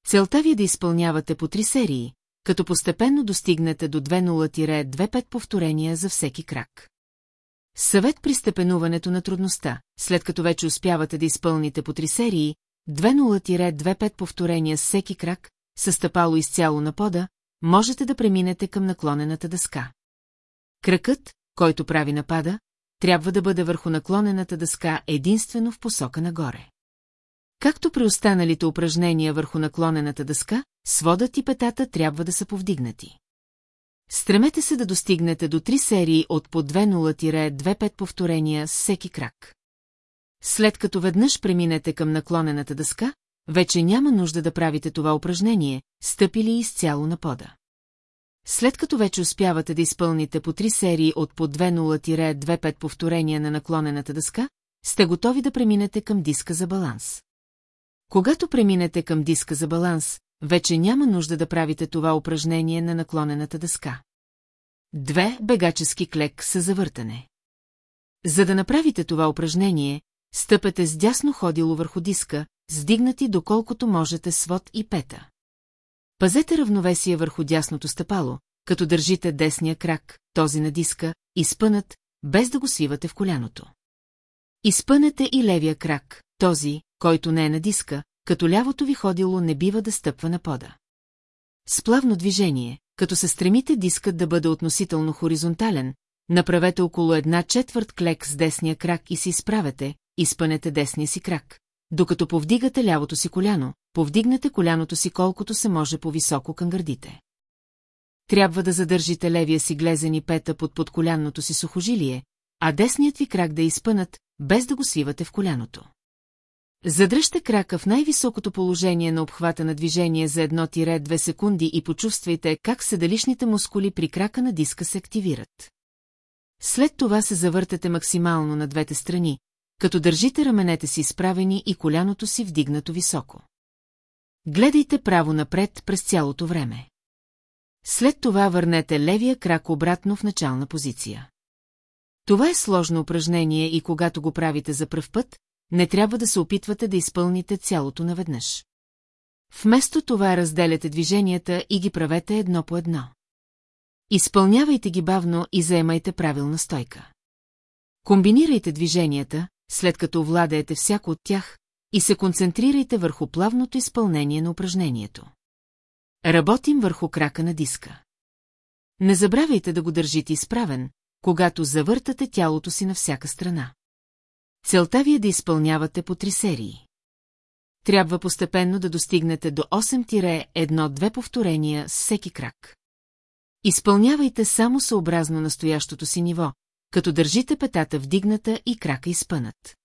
Целта ви е да изпълнявате по три серии, като постепенно достигнете до 2.0-2.5 повторения за всеки крак. Съвет при степенуването на трудността, след като вече успявате да изпълните по три серии, 2.0-2.5 повторения с всеки крак, състъпало изцяло на пода, можете да преминете към наклонената дъска. Кракът, който прави напада, трябва да бъде върху наклонената дъска единствено в посока нагоре. Както при останалите упражнения върху наклонената дъска, сводът и петата трябва да са повдигнати. Стремете се да достигнете до три серии от по 2.0-2.5 повторения с всеки крак. След като веднъж преминете към наклонената дъска, вече няма нужда да правите това упражнение, стъпили изцяло на пода. След като вече успявате да изпълните по три серии от по 2.0-2.5 повторения на наклонената дъска, сте готови да преминете към диска за баланс. Когато преминете към диска за баланс, вече няма нужда да правите това упражнение на наклонената дъска. Две бегачески клек са завъртане. За да направите това упражнение, стъпете с дясно ходило върху диска, сдигнати доколкото можете свод и пета. Пазете равновесие върху дясното стъпало, като държите десния крак, този на диска, и спънат, без да го свивате в коляното. Изпънете и левия крак, този, който не е на диска, като лявото ви ходило не бива да стъпва на пода. С плавно движение, като се стремите дискът да бъде относително хоризонтален, направете около една четвърт клек с десния крак и се изправете, изпънете десния си крак. Докато повдигате лявото си коляно, повдигнете коляното си колкото се може по-високо към гърдите. Трябва да задържите левия си глезени пета под подколянното си сухожилие, а десният ви крак да е изпънат, без да го свивате в коляното. Задръжте крака в най-високото положение на обхвата на движение за 1-2 секунди и почувствайте как седалищните мускули при крака на диска се активират. След това се завъртате максимално на двете страни, като държите раменете си изправени и коляното си вдигнато високо. Гледайте право напред през цялото време. След това върнете левия крак обратно в начална позиция. Това е сложно упражнение и когато го правите за пръв път, не трябва да се опитвате да изпълните цялото наведнъж. Вместо това разделяте движенията и ги правете едно по едно. Изпълнявайте ги бавно и заемайте правилна стойка. Комбинирайте движенията, след като владеете всяко от тях, и се концентрирайте върху плавното изпълнение на упражнението. Работим върху крака на диска. Не забравяйте да го държите изправен, когато завъртате тялото си на всяка страна. Целта ви е да изпълнявате по три серии. Трябва постепенно да достигнете до 8-1-2 повторения с всеки крак. Изпълнявайте само съобразно настоящото си ниво, като държите петата вдигната и крака изпънат.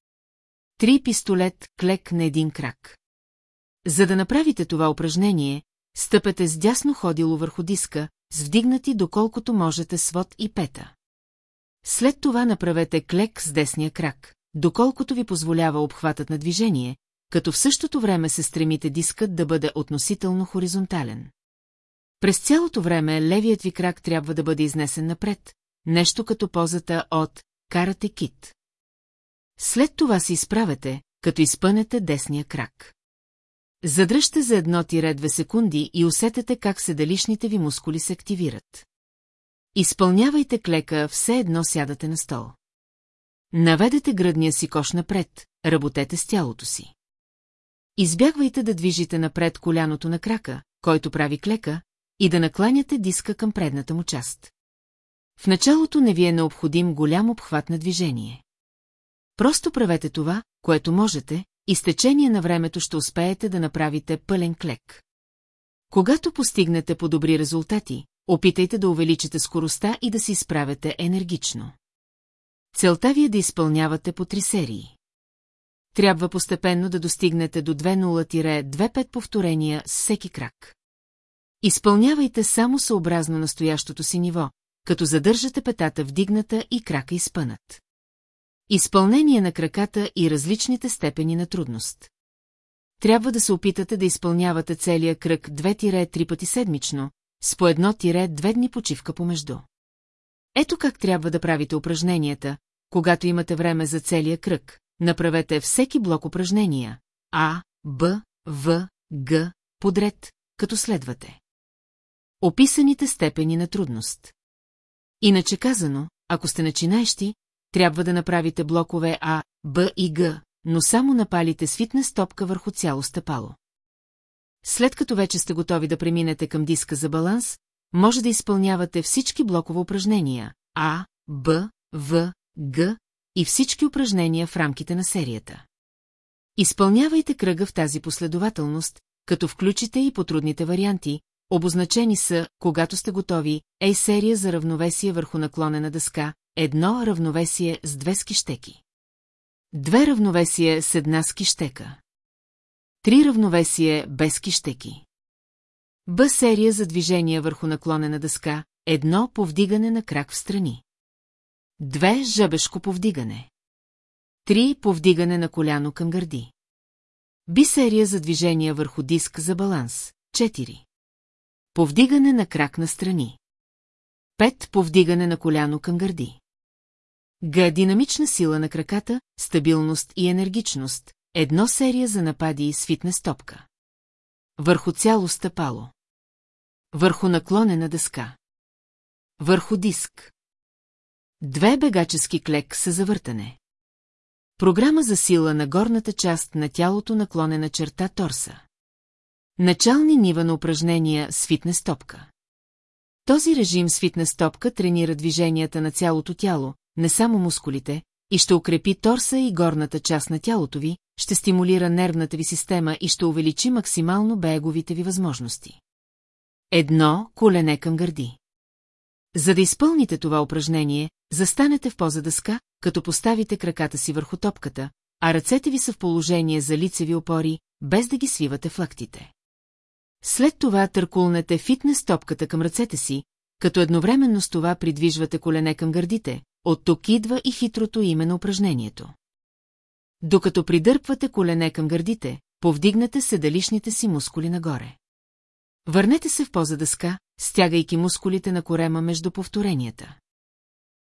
Три пистолет, клек на един крак. За да направите това упражнение, стъпете с дясно ходило върху диска, с вдигнати доколкото можете свод и пета. След това направете клек с десния крак, доколкото ви позволява обхватът на движение, като в същото време се стремите дискът да бъде относително хоризонтален. През цялото време левият ви крак трябва да бъде изнесен напред, нещо като позата от «карате кит». След това се изправете, като изпънете десния крак. Задръжте за едно-две секунди и усетете как седалищните ви мускули се активират. Изпълнявайте клека, все едно сядате на стол. Наведете гръдния си кош напред, работете с тялото си. Избягвайте да движите напред коляното на крака, който прави клека, и да накланяте диска към предната му част. В началото не ви е необходим голям обхват на движение. Просто правете това, което можете, и с течение на времето ще успеете да направите пълен клек. Когато постигнете по-добри резултати, опитайте да увеличите скоростта и да се изправяте енергично. Целта ви е да изпълнявате по три серии. Трябва постепенно да достигнете до 2.0-2.5 повторения с всеки крак. Изпълнявайте само съобразно настоящото си ниво, като задържате петата вдигната и крака изпънат. Изпълнение на краката и различните степени на трудност. Трябва да се опитате да изпълнявате целия кръг 2-3 пъти седмично, с по 1-2 дни почивка помежду. Ето как трябва да правите упражненията, когато имате време за целия кръг. Направете всеки блок упражнения А, Б, В, Г, подред, като следвате. Описаните степени на трудност. Иначе казано, ако сте начинаещи, трябва да направите блокове А, Б и Г, но само напалите с фитнес топка върху цяло стъпало. След като вече сте готови да преминете към диска за баланс, може да изпълнявате всички блокове упражнения А, Б, В, Г и всички упражнения в рамките на серията. Изпълнявайте кръга в тази последователност, като включите и потрудните варианти, обозначени са, когато сте готови, ей серия за равновесие върху наклонена дъска, едно равновесие с две скищеки. Две равновесие с една скищека. Три равновесие без кищеки. Б серия за движение върху наклонена дъска, едно повдигане на крак в страни. Две жъбешко повдигане. Три повдигане на коляно към гърди. Би серия за движение върху диск за баланс. Четири. Повдигане на крак на страни. Пет повдигане на коляно към гърди. Г динамична сила на краката, стабилност и енергичност. Едно серия за напади с фитнес топка. Върху цяло стъпало. Върху наклонена дъска. Върху диск. Две бегачески клек са завъртане. Програма за сила на горната част на тялото наклонена черта торса. Начални нива на упражнения с фитнес топка. Този режим с фитнес топка тренира движенията на цялото тяло, не само мускулите, и ще укрепи торса и горната част на тялото ви, ще стимулира нервната ви система и ще увеличи максимално беговите ви възможности. Едно колене към гърди. За да изпълните това упражнение, застанете в поза дъска, като поставите краката си върху топката, а ръцете ви са в положение за лицеви опори, без да ги свивате в лактите. След това търкулнете фитнес топката към ръцете си, като едновременно с това придвижвате колене към гърдите, от тук идва и хитрото име на упражнението. Докато придърпвате колене към гърдите, повдигнете седалищните си мускули нагоре. Върнете се в поза дъска, стягайки мускулите на корема между повторенията.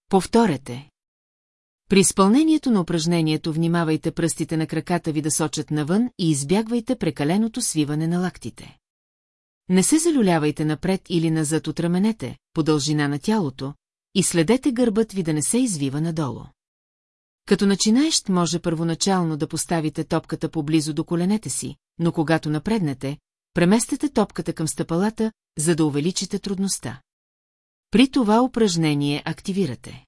Повторете. При изпълнението на упражнението внимавайте пръстите на краката ви да сочат навън и избягвайте прекаленото свиване на лактите. Не се залюлявайте напред или назад от раменете, по дължина на тялото, и следете гърбът ви да не се извива надолу. Като начинаещ може първоначално да поставите топката поблизо до коленете си, но когато напреднете, преместете топката към стъпалата, за да увеличите трудността. При това упражнение активирате.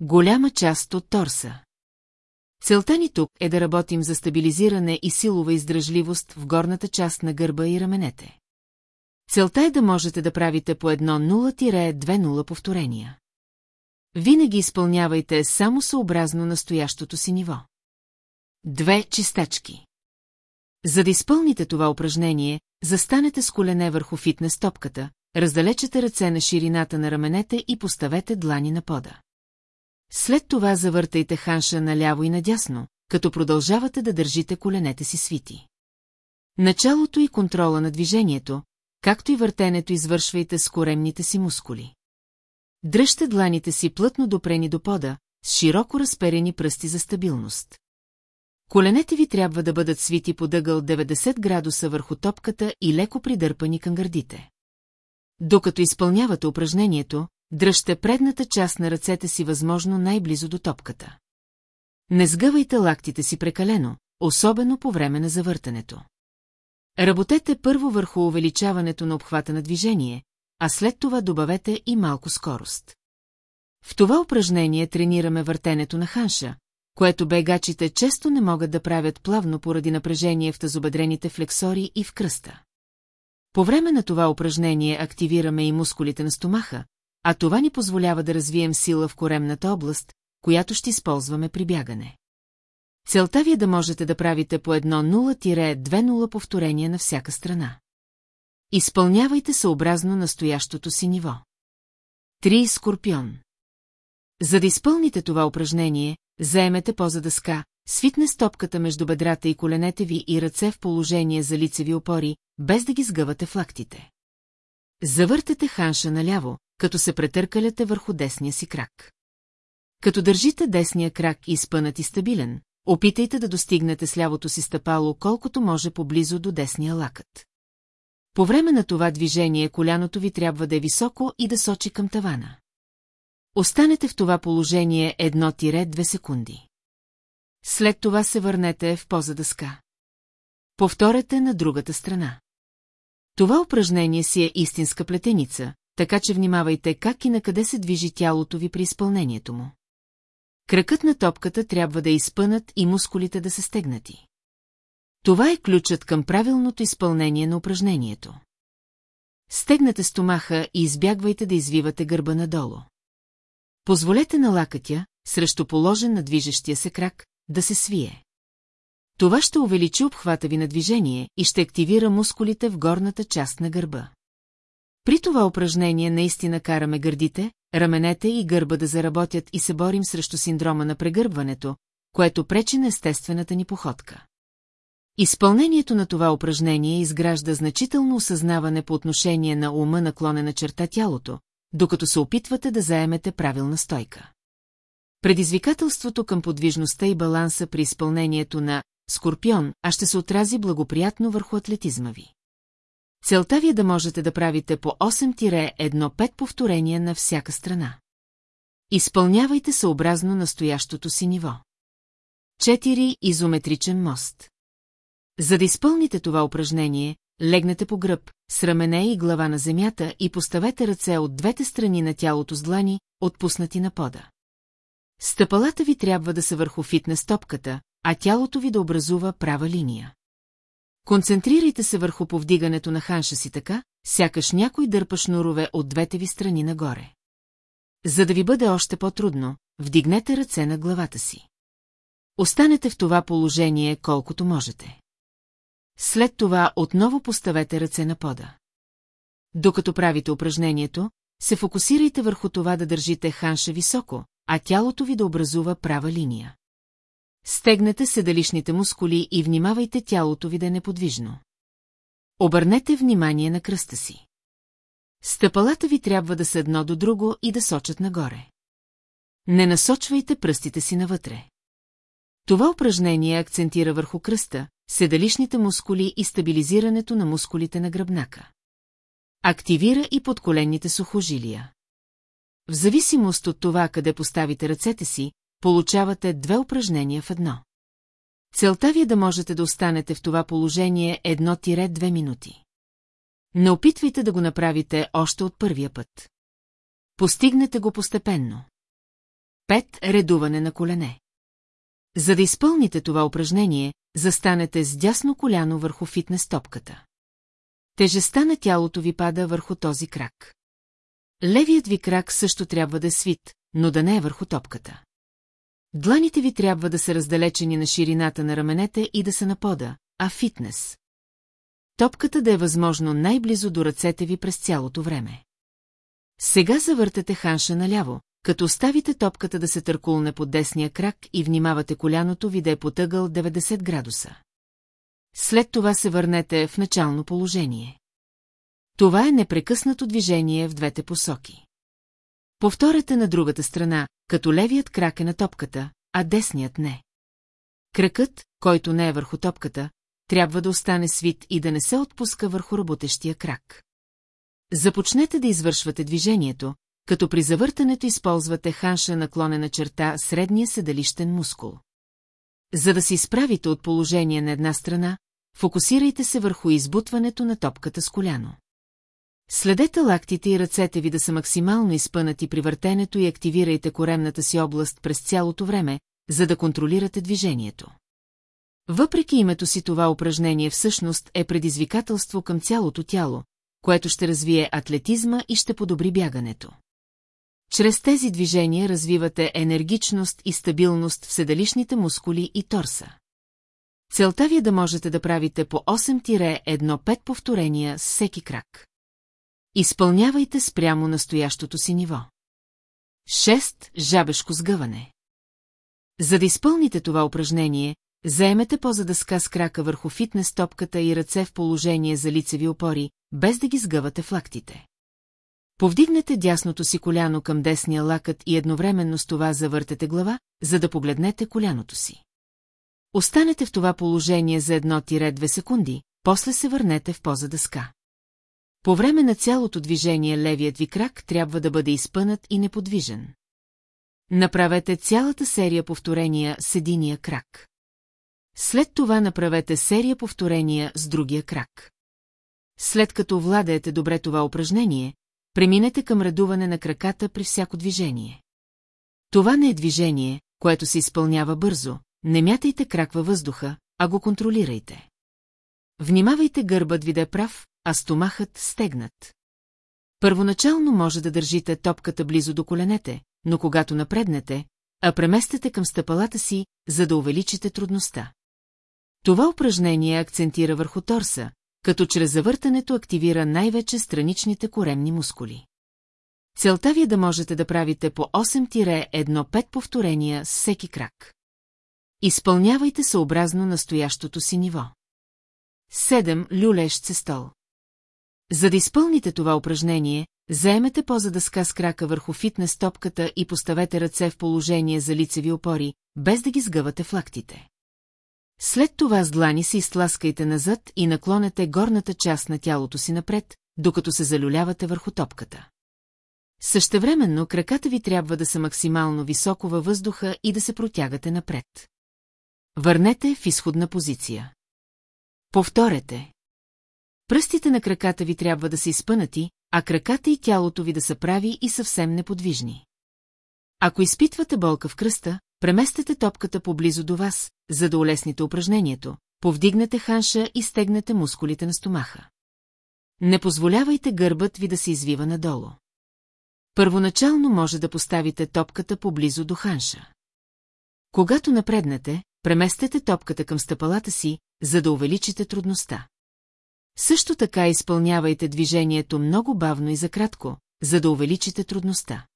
Голяма част от торса. Целта ни тук е да работим за стабилизиране и силова издръжливост в горната част на гърба и раменете. Целта е да можете да правите по едно 0-2-0 повторения. Винаги изпълнявайте само съобразно настоящото си ниво. Две чистачки. За да изпълните това упражнение, застанете с колене върху фитнес топката, раздалечете ръце на ширината на раменете и поставете длани на пода. След това завъртайте ханша наляво и надясно, като продължавате да държите коленете си свити. Началото и контрола на движението, както и въртенето извършвайте с коремните си мускули. Дръжте дланите си плътно допрени до пода, с широко разперени пръсти за стабилност. Коленете ви трябва да бъдат свити по дъгъл 90 градуса върху топката и леко придърпани към гърдите. Докато изпълнявате упражнението, дръжте предната част на ръцете си възможно най-близо до топката. Не сгъвайте лактите си прекалено, особено по време на завъртането. Работете първо върху увеличаването на обхвата на движение, а след това добавете и малко скорост. В това упражнение тренираме въртенето на ханша, което бегачите често не могат да правят плавно поради напрежение в тазобедрените флексори и в кръста. По време на това упражнение активираме и мускулите на стомаха, а това ни позволява да развием сила в коремната област, която ще използваме при бягане. Целта ви е да можете да правите по едно 0-2-0 повторения на всяка страна. Изпълнявайте съобразно настоящото си ниво. Три скорпион. За да изпълните това упражнение, заемете поза дъска, свитне стопката между бедрата и коленете ви и ръце в положение за лицеви опори, без да ги сгъвате в лактите. Завъртете ханша наляво, като се претъркаляте върху десния си крак. Като държите десния крак изпънат и стабилен, опитайте да достигнете с лявото си стъпало колкото може поблизо до десния лакът. По време на това движение коляното ви трябва да е високо и да сочи към тавана. Останете в това положение 1-2 секунди. След това се върнете в поза дъска. Повторете на другата страна. Това упражнение си е истинска плетеница, така че внимавайте как и на къде се движи тялото ви при изпълнението му. Кръкът на топката трябва да е изпънат и мускулите да са стегнати. Това е ключът към правилното изпълнение на упражнението. Стегнете стомаха и избягвайте да извивате гърба надолу. Позволете на лакътя, срещу положен на движещия се крак, да се свие. Това ще увеличи обхвата ви на движение и ще активира мускулите в горната част на гърба. При това упражнение наистина караме гърдите, раменете и гърба да заработят и се борим срещу синдрома на прегърбването, което пречи на естествената ни походка. Изпълнението на това упражнение изгражда значително осъзнаване по отношение на ума наклонена черта тялото, докато се опитвате да заемете правилна стойка. Предизвикателството към подвижността и баланса при изпълнението на Скорпион, а ще се отрази благоприятно върху атлетизма ви. Целта ви е да можете да правите по 8-1-5 повторения на всяка страна. Изпълнявайте съобразно настоящото си ниво. 4. Изометричен мост. За да изпълните това упражнение, легнете по гръб, с рамене и глава на земята и поставете ръце от двете страни на тялото с длани, отпуснати на пода. Стъпалата ви трябва да са върху фитнес топката, а тялото ви да образува права линия. Концентрирайте се върху повдигането на ханша си така, сякаш някой дърпа шнурове от двете ви страни нагоре. За да ви бъде още по-трудно, вдигнете ръце на главата си. Останете в това положение колкото можете. След това отново поставете ръце на пода. Докато правите упражнението, се фокусирайте върху това да държите ханша високо, а тялото ви да образува права линия. Стегнете седалищните мускули и внимавайте тялото ви да е неподвижно. Обърнете внимание на кръста си. Стъпалата ви трябва да са едно до друго и да сочат нагоре. Не насочвайте пръстите си навътре. Това упражнение акцентира върху кръста, седалищните мускули и стабилизирането на мускулите на гръбнака. Активира и подколенните сухожилия. В зависимост от това, къде поставите ръцете си, получавате две упражнения в едно. Целта ви е да можете да останете в това положение едно-две минути. Не опитвайте да го направите още от първия път. Постигнете го постепенно. Пет редуване на колене. За да изпълните това упражнение, застанете с дясно коляно върху фитнес топката. Тежестта на тялото ви пада върху този крак. Левият ви крак също трябва да е свит, но да не е върху топката. Дланите ви трябва да са раздалечени на ширината на раменете и да са на пода, а фитнес. Топката да е възможно най-близо до ръцете ви през цялото време. Сега завъртате ханша наляво, като оставите топката да се търкулне под десния крак и внимавате коляното ви да е потъгъл 90 градуса. След това се върнете в начално положение. Това е непрекъснато движение в двете посоки. Повторете на другата страна, като левият крак е на топката, а десният не. Кракът, който не е върху топката, трябва да остане свит и да не се отпуска върху работещия крак. Започнете да извършвате движението, като при завъртането използвате ханша наклонена черта средния седалищен мускул. За да се изправите от положение на една страна, фокусирайте се върху избутването на топката с коляно. Следете лактите и ръцете ви да са максимално изпънати при въртенето и активирайте коремната си област през цялото време, за да контролирате движението. Въпреки името си това упражнение всъщност е предизвикателство към цялото тяло, което ще развие атлетизма и ще подобри бягането. Чрез тези движения развивате енергичност и стабилност в седалищните мускули и торса. Целта ви е да можете да правите по 8-1-5 повторения с всеки крак. Изпълнявайте спрямо настоящото си ниво. 6. Жабешко сгъване. За да изпълните това упражнение, заемете поза дъска с крака върху фитнес топката и ръце в положение за лицеви опори, без да ги сгъвате в лактите. Повдигнете дясното си коляно към десния лакът и едновременно с това завъртете глава, за да погледнете коляното си. Останете в това положение за едно-две секунди, после се върнете в поза дъска. По време на цялото движение левият ви крак трябва да бъде изпънат и неподвижен. Направете цялата серия повторения с единия крак. След това направете серия повторения с другия крак. След като владеете добре това упражнение, преминете към редуване на краката при всяко движение. Това не е движение, което се изпълнява бързо, не мятайте крак във въздуха, а го контролирайте. Внимавайте гърбът ви да е прав, а стомахът стегнат. Първоначално може да държите топката близо до коленете, но когато напреднете, а преместете към стъпалата си, за да увеличите трудността. Това упражнение акцентира върху торса, като чрез завъртането активира най-вече страничните коремни мускули. Целта ви е да можете да правите по 8-1-5 повторения с всеки крак. Изпълнявайте съобразно настоящото си ниво. 7. Люлещ се стол. За да изпълните това упражнение, заемете поза дъска с крака върху фитнес топката и поставете ръце в положение за лицеви опори, без да ги сгъвате в лактите. След това с длани се изтласкайте назад и наклонете горната част на тялото си напред, докато се залюлявате върху топката. Същевременно краката ви трябва да са максимално високо във въздуха и да се протягате напред. Върнете в изходна позиция. Повторете. Пръстите на краката ви трябва да са изпънати, а краката и тялото ви да са прави и съвсем неподвижни. Ако изпитвате болка в кръста, преместете топката поблизо до вас, за да улесните упражнението, повдигнете ханша и стегнете мускулите на стомаха. Не позволявайте гърбът ви да се извива надолу. Първоначално може да поставите топката поблизо до ханша. Когато напреднете, преместете топката към стъпалата си, за да увеличите трудността. Също така изпълнявайте движението много бавно и за кратко, за да увеличите трудността.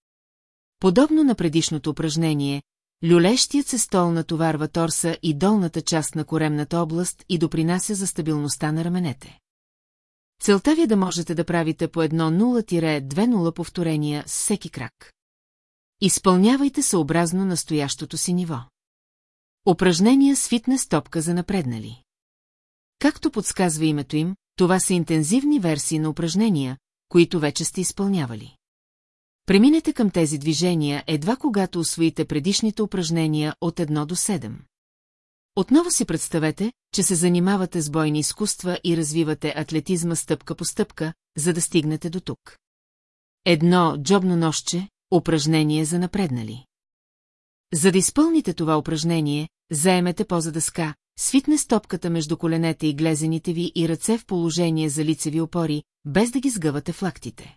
Подобно на предишното упражнение, Люлещият се стол натоварва торса и долната част на коремната област и допринася за стабилността на раменете. Целта ви е да можете да правите по едно 0-2-0 повторения с всеки крак. Изпълнявайте съобразно настоящото си ниво. Упражнения с фитнес топка за напреднали. Както подсказва името им, това са интензивни версии на упражнения, които вече сте изпълнявали. Преминете към тези движения едва когато освоите предишните упражнения от 1 до 7. Отново си представете, че се занимавате с бойни изкуства и развивате атлетизма стъпка по стъпка, за да стигнете до тук. Едно джобно нощче, упражнение за напреднали. За да изпълните това упражнение, заемете поза дъска, свитне стопката между коленете и глезените ви и ръце в положение за лицеви опори, без да ги сгъвате в лактите.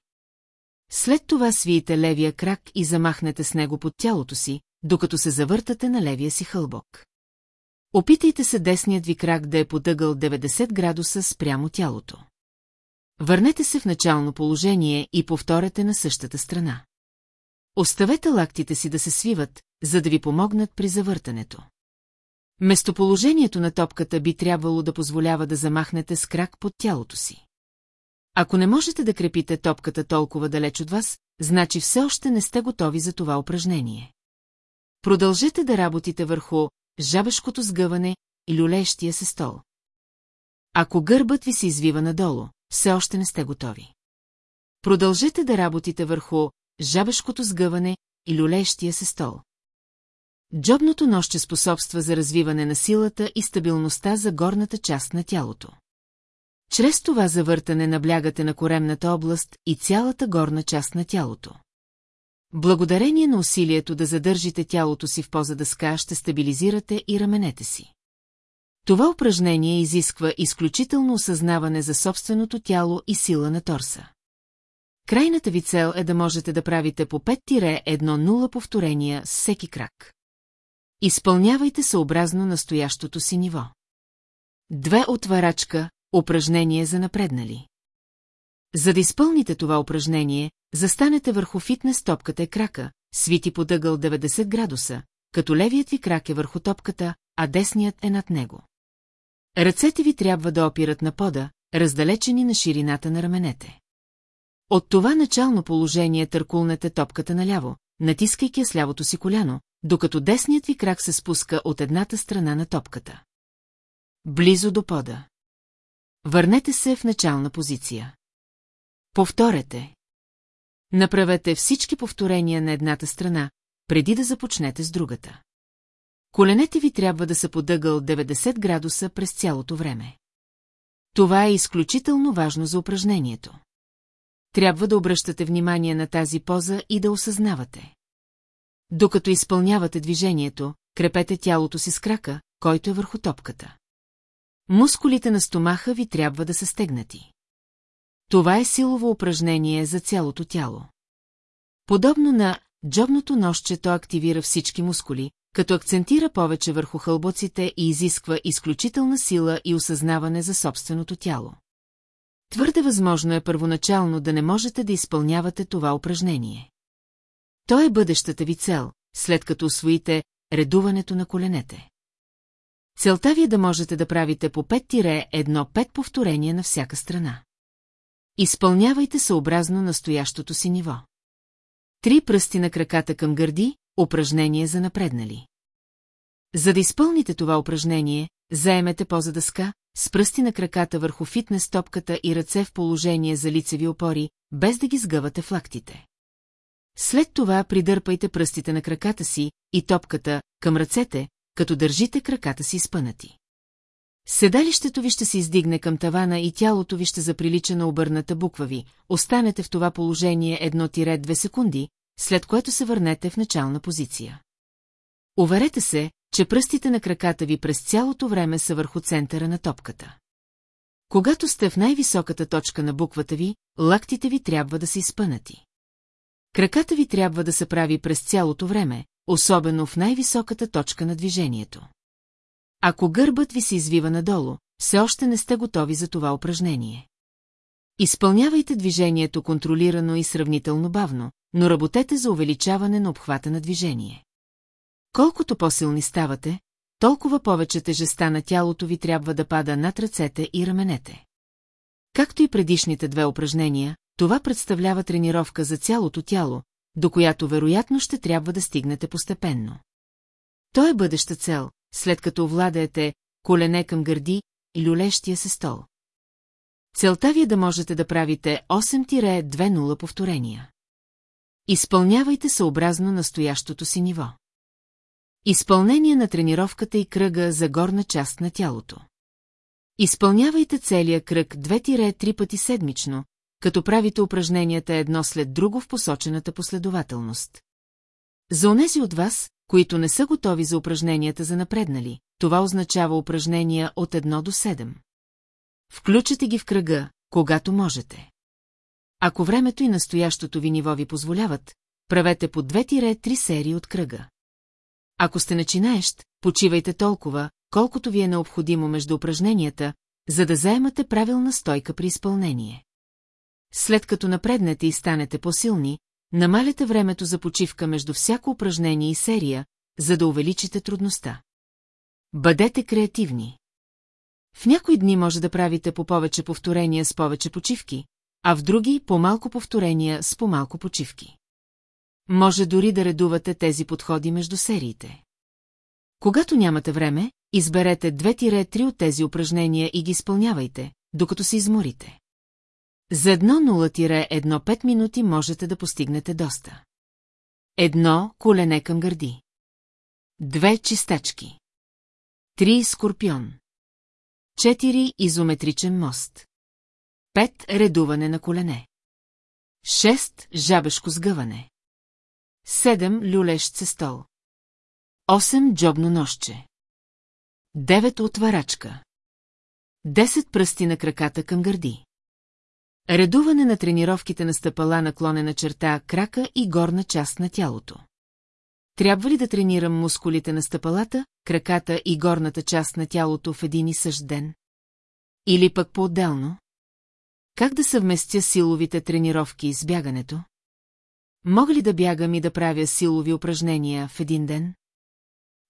След това свиете левия крак и замахнете с него под тялото си, докато се завъртате на левия си хълбок. Опитайте се десният ви крак да е подъгъл 90 градуса спрямо тялото. Върнете се в начално положение и повторете на същата страна. Оставете лактите си да се свиват, за да ви помогнат при завъртането. Местоположението на топката би трябвало да позволява да замахнете с крак под тялото си. Ако не можете да крепите топката толкова далеч от вас, значи все още не сте готови за това упражнение. Продължете да работите върху жабешкото сгъване и люлещия се стол. Ако гърбът ви се извива надолу, все още не сте готови. Продължете да работите върху жабешкото сгъване и люлещия се стол. Джобното ноще способства за развиване на силата и стабилността за горната част на тялото. Чрез това завъртане наблягате на коремната област и цялата горна част на тялото. Благодарение на усилието да задържите тялото си в поза дъска, ще стабилизирате и раменете си. Това упражнение изисква изключително осъзнаване за собственото тяло и сила на торса. Крайната ви цел е да можете да правите по 5-1-0 повторения с всеки крак. Изпълнявайте съобразно настоящото си ниво. Две отварачка, упражнение за напреднали. За да изпълните това упражнение, застанете върху фитнес топката е крака, свити под ъгъл 90 градуса, като левият ви крак е върху топката, а десният е над него. Ръцете ви трябва да опират на пода, раздалечени на ширината на раменете. От това начално положение търкулнете топката наляво, натискайки с лявото си коляно, докато десният ви крак се спуска от едната страна на топката. Близо до пода. Върнете се в начална позиция. Повторете. Направете всички повторения на едната страна, преди да започнете с другата. Коленете ви трябва да са подъгъл 90 градуса през цялото време. Това е изключително важно за упражнението. Трябва да обръщате внимание на тази поза и да осъзнавате. Докато изпълнявате движението, крепете тялото си с крака, който е върху топката. Мускулите на стомаха ви трябва да са стегнати. Това е силово упражнение за цялото тяло. Подобно на джобното нощче, то активира всички мускули, като акцентира повече върху хълбоците и изисква изключителна сила и осъзнаване за собственото тяло. Твърде възможно е първоначално да не можете да изпълнявате това упражнение. То е бъдещата ви цел, след като освоите редуването на коленете. Целта ви е да можете да правите по 5-1-5 повторения на всяка страна. Изпълнявайте съобразно настоящото си ниво. Три пръсти на краката към гърди, упражнение за напреднали. За да изпълните това упражнение, заемете поза дъска, с пръсти на краката върху фитнес топката и ръце в положение за лицеви опори, без да ги сгъвате в лактите. След това придърпайте пръстите на краката си и топката към ръцете, като държите краката си спънати. Седалището ви ще се издигне към тавана и тялото ви ще заприлича на обърната буква ви. Останете в това положение 1-2 секунди, след което се върнете в начална позиция. Уверете се, че пръстите на краката ви през цялото време са върху центъра на топката. Когато сте в най-високата точка на буквата ви, лактите ви трябва да са изпънати. Краката ви трябва да се прави през цялото време, особено в най-високата точка на движението. Ако гърбът ви се извива надолу, все още не сте готови за това упражнение. Изпълнявайте движението контролирано и сравнително бавно, но работете за увеличаване на обхвата на движение. Колкото по-силни ставате, толкова повече тежеста на тялото ви трябва да пада над ръцете и раменете. Както и предишните две упражнения, това представлява тренировка за цялото тяло, до която вероятно ще трябва да стигнете постепенно. То е бъдеща цел, след като овладеете колене към гърди и люлещия се стол. Целта ви е да можете да правите 8-2-0 повторения. Изпълнявайте съобразно настоящото си ниво. Изпълнение на тренировката и кръга за горна част на тялото. Изпълнявайте целия кръг 2-3 пъти седмично, като правите упражненията едно след друго в посочената последователност. За онези от вас, които не са готови за упражненията за напреднали, това означава упражнения от 1 до 7. Включете ги в кръга, когато можете. Ако времето и настоящото ви ниво ви позволяват, правете по 2-3 серии от кръга. Ако сте начинаещ, почивайте толкова, колкото ви е необходимо между упражненията, за да заемате правилна стойка при изпълнение. След като напреднете и станете по-силни, намаляте времето за почивка между всяко упражнение и серия, за да увеличите трудността. Бъдете креативни. В някои дни може да правите по повече повторения с повече почивки, а в други по-малко повторения с по-малко почивки. Може дори да редувате тези подходи между сериите. Когато нямате време, изберете 2-3 от тези упражнения и ги изпълнявайте, докато се изморите. За едно 0-1-5 минути можете да постигнете доста. Едно колене към гърди. Две чистачки. Три скорпион. Четири изометричен мост. Пет редуване на колене. Шест жабешко сгъване. Седем люлещ се стол. Осем джобно нощче. Девет отварачка. Десет пръсти на краката към гърди. Редуване на тренировките на стъпала наклонена черта, крака и горна част на тялото. Трябва ли да тренирам мускулите на стъпалата, краката и горната част на тялото в един и същ ден? Или пък по-отделно? Как да съвместя силовите тренировки с бягането? Мога ли да бягам и да правя силови упражнения в един ден?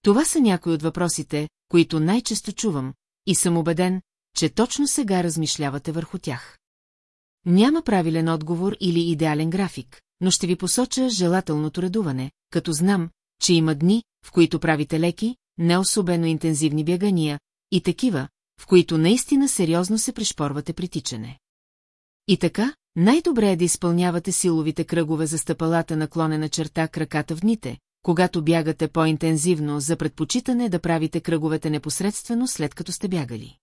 Това са някои от въпросите, които най-често чувам, и съм убеден, че точно сега размишлявате върху тях. Няма правилен отговор или идеален график, но ще ви посоча желателното редуване, като знам, че има дни, в които правите леки, не особено интензивни бягания, и такива, в които наистина сериозно се пришпорвате при тичане. И така, най-добре е да изпълнявате силовите кръгове за стъпалата наклонена черта краката в дните, когато бягате по-интензивно за предпочитане да правите кръговете непосредствено след като сте бягали.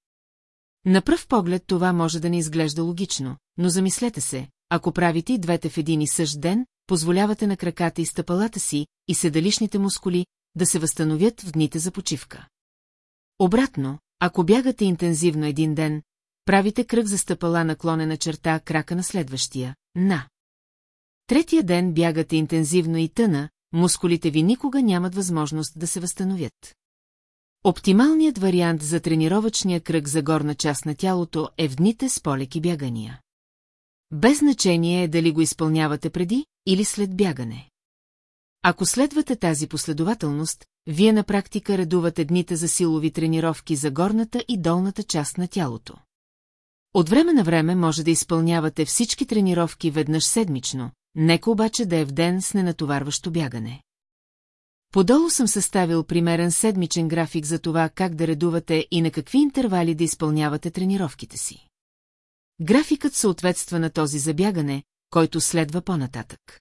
На пръв поглед това може да не изглежда логично, но замислете се, ако правите и двете в един и същ ден, позволявате на краката и стъпалата си и седалищните мускули да се възстановят в дните за почивка. Обратно, ако бягате интензивно един ден, правите кръг за стъпала наклонена черта крака на следващия, на. Третия ден бягате интензивно и тъна, мускулите ви никога нямат възможност да се възстановят. Оптималният вариант за тренировъчния кръг за горна част на тялото е в дните с полеки бягания. Без значение е дали го изпълнявате преди или след бягане. Ако следвате тази последователност, вие на практика редувате дните за силови тренировки за горната и долната част на тялото. От време на време може да изпълнявате всички тренировки веднъж седмично, нека обаче да е в ден с ненатоварващо бягане. Подолу съм съставил примерен седмичен график за това как да редувате и на какви интервали да изпълнявате тренировките си. Графикът съответства на този забягане, който следва по-нататък.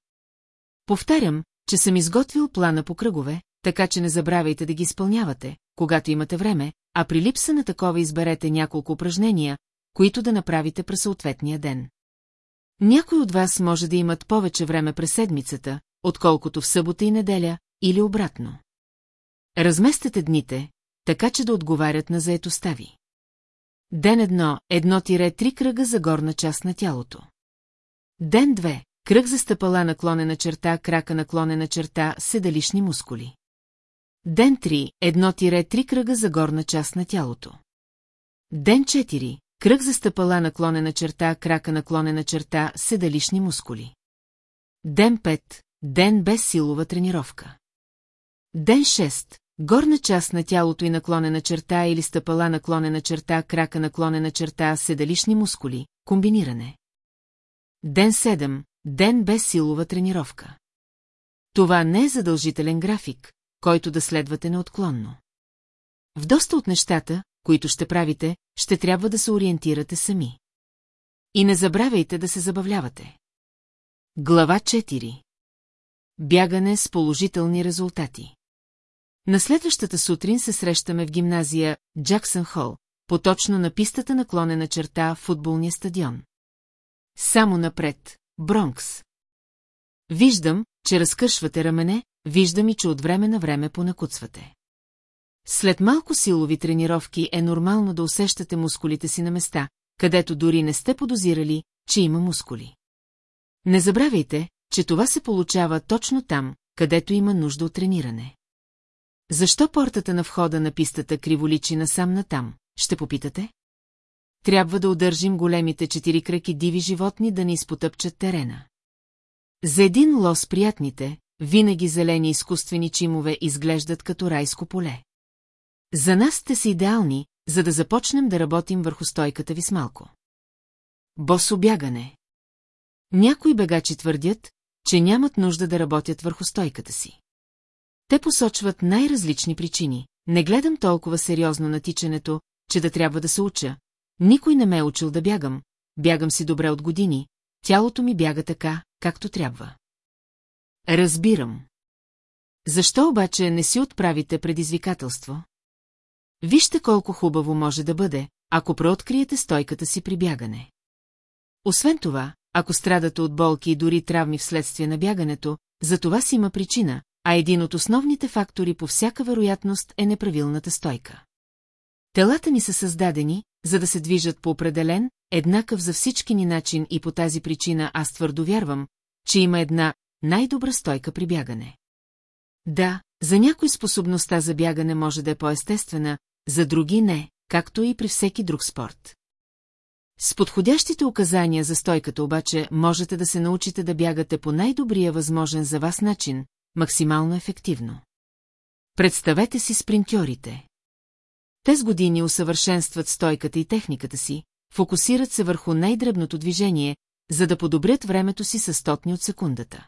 Повтарям, че съм изготвил плана по кръгове, така че не забравяйте да ги изпълнявате, когато имате време, а при липса на такова изберете няколко упражнения, които да направите през съответния ден. Някой от вас може да имат повече време през седмицата, отколкото в събота и неделя, или обратно. Разместете дните, така че да отговарят на заетостта ви. Ден едно, едно тире три кръга за горна част на тялото. Ден две, кръг за стъпала наклонена черта, крака наклонена черта, седалищни мускули. Ден 3, едно тире три кръга за горна част на тялото. Ден 4, кръг за стъпала наклонена черта, крака наклонена черта, седалищни мускули. Ден 5, ден без силова тренировка. Ден 6. Горна част на тялото и наклонена черта или стъпала наклонена черта, крака наклонена черта, седалищни мускули, комбиниране. Ден 7. Ден без силова тренировка. Това не е задължителен график, който да следвате неотклонно. В доста от нещата, които ще правите, ще трябва да се ориентирате сами. И не забравяйте да се забавлявате. Глава 4. Бягане с положителни резултати. На следващата сутрин се срещаме в гимназия Джаксън Хол, поточно на пистата наклонена черта в футболния стадион. Само напред, Бронкс. Виждам, че разкършвате рамене, виждам и, че от време на време понакуцвате. След малко силови тренировки е нормално да усещате мускулите си на места, където дори не сте подозирали, че има мускули. Не забравяйте, че това се получава точно там, където има нужда от трениране. Защо портата на входа на пистата криволичи насам натам, ще попитате? Трябва да удържим големите четири краки диви животни да не изпотъпчат терена. За един лос приятните, винаги зелени изкуствени чимове изглеждат като райско поле. За нас те са идеални, за да започнем да работим върху стойката ви с малко. Бособягане. Някои бегачи твърдят, че нямат нужда да работят върху стойката си. Те посочват най-различни причини. Не гледам толкова сериозно на тичането, че да трябва да се уча. Никой не ме е учил да бягам, бягам си добре от години, тялото ми бяга така, както трябва. Разбирам. Защо обаче не си отправите предизвикателство? Вижте колко хубаво може да бъде, ако преоткриете стойката си при бягане. Освен това, ако страдате от болки и дори травми вследствие на бягането, за това си има причина, а един от основните фактори по всяка вероятност е неправилната стойка. Телата ни са създадени, за да се движат по определен, еднакъв за всички ни начин и по тази причина аз твърдо вярвам, че има една най-добра стойка при бягане. Да, за някой способността за бягане може да е по-естествена, за други не, както и при всеки друг спорт. С подходящите указания за стойката обаче можете да се научите да бягате по най-добрия възможен за вас начин, максимално ефективно. Представете си спринтьорите. Те с години усъвършенстват стойката и техниката си, фокусират се върху най-дребното движение, за да подобрят времето си с стотни от секундата.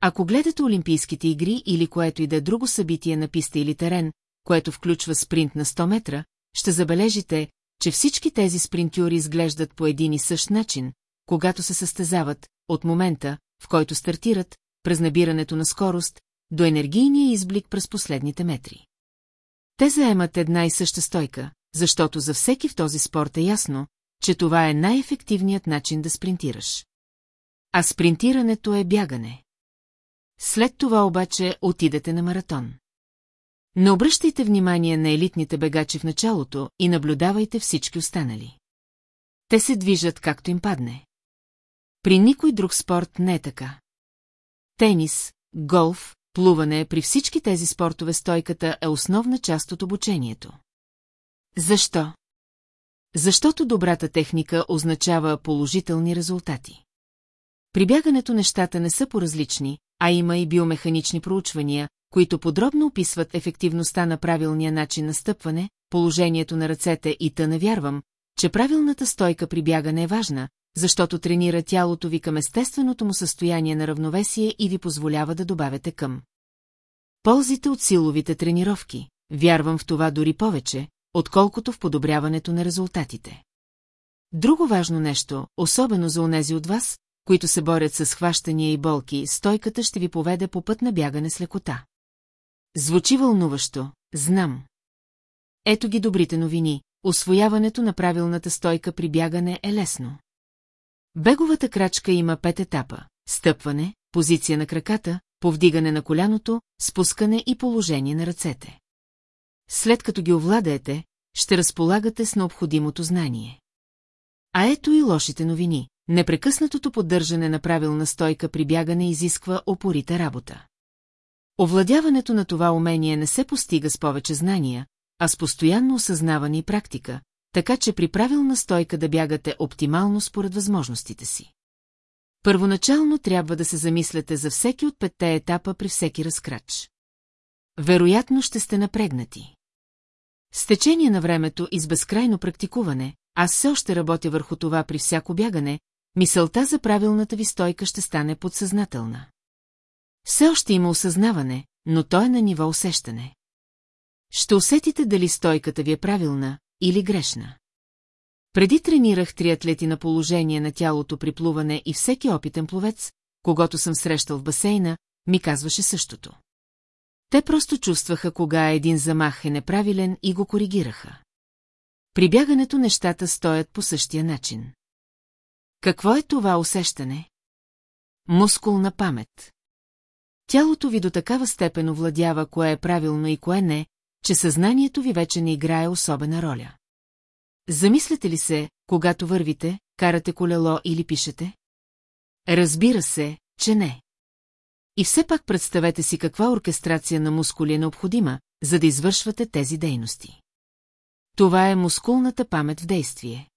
Ако гледате Олимпийските игри или което и да е друго събитие на писта или терен, което включва спринт на 100 метра, ще забележите, че всички тези спринтюри изглеждат по един и същ начин, когато се състезават, от момента, в който стартират, през набирането на скорост, до енергийния изблик през последните метри. Те заемат една и съща стойка, защото за всеки в този спорт е ясно, че това е най-ефективният начин да спринтираш. А спринтирането е бягане. След това обаче отидете на маратон. Не обръщайте внимание на елитните бегачи в началото и наблюдавайте всички останали. Те се движат както им падне. При никой друг спорт не е така. Тенис, голф, плуване, при всички тези спортове стойката е основна част от обучението. Защо? Защото добрата техника означава положителни резултати. При бягането нещата не са поразлични, а има и биомеханични проучвания, които подробно описват ефективността на правилния начин на стъпване, положението на ръцете и тъна вярвам, че правилната стойка при бягане е важна, защото тренира тялото ви към естественото му състояние на равновесие и ви позволява да добавяте към. Ползите от силовите тренировки, вярвам в това дори повече, отколкото в подобряването на резултатите. Друго важно нещо, особено за онези от вас, които се борят с хващания и болки, стойката ще ви поведе по път на бягане с лекота. Звучи вълнуващо, знам. Ето ги добрите новини, освояването на правилната стойка при бягане е лесно. Беговата крачка има пет етапа – стъпване, позиция на краката, повдигане на коляното, спускане и положение на ръцете. След като ги овладеете, ще разполагате с необходимото знание. А ето и лошите новини. Непрекъснатото поддържане на правилна стойка при бягане изисква опорита работа. Овладяването на това умение не се постига с повече знания, а с постоянно осъзнаване и практика, така че при правилна стойка да бягате оптимално според възможностите си. Първоначално трябва да се замисляте за всеки от петте етапа при всеки разкрач. Вероятно ще сте напрегнати. С течение на времето и с безкрайно практикуване, аз все още работя върху това при всяко бягане, мисълта за правилната ви стойка ще стане подсъзнателна. Все още има осъзнаване, но то е на ниво усещане. Ще усетите дали стойката ви е правилна или грешна. Преди тренирах триатлети на положение на тялото при плуване и всеки опитен пловец, когато съм срещал в басейна, ми казваше същото. Те просто чувстваха кога един замах е неправилен и го коригираха. При бягането нещата стоят по същия начин. Какво е това усещане? Мускулна памет. Тялото ви до такава степен овладява кое е правилно и кое не, че съзнанието ви вече не играе особена роля. Замисляте ли се, когато вървите, карате колело или пишете? Разбира се, че не. И все пак представете си каква оркестрация на мускули е необходима, за да извършвате тези дейности. Това е мускулната памет в действие.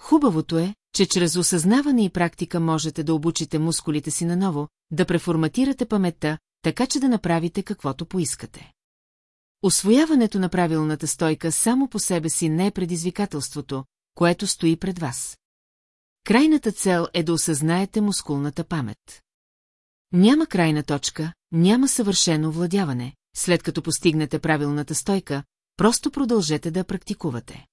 Хубавото е, че чрез осъзнаване и практика можете да обучите мускулите си наново, да преформатирате паметта, така че да направите каквото поискате. Освояването на правилната стойка само по себе си не е предизвикателството, което стои пред вас. Крайната цел е да осъзнаете мускулната памет. Няма крайна точка, няма съвършено владяване, след като постигнете правилната стойка, просто продължете да практикувате.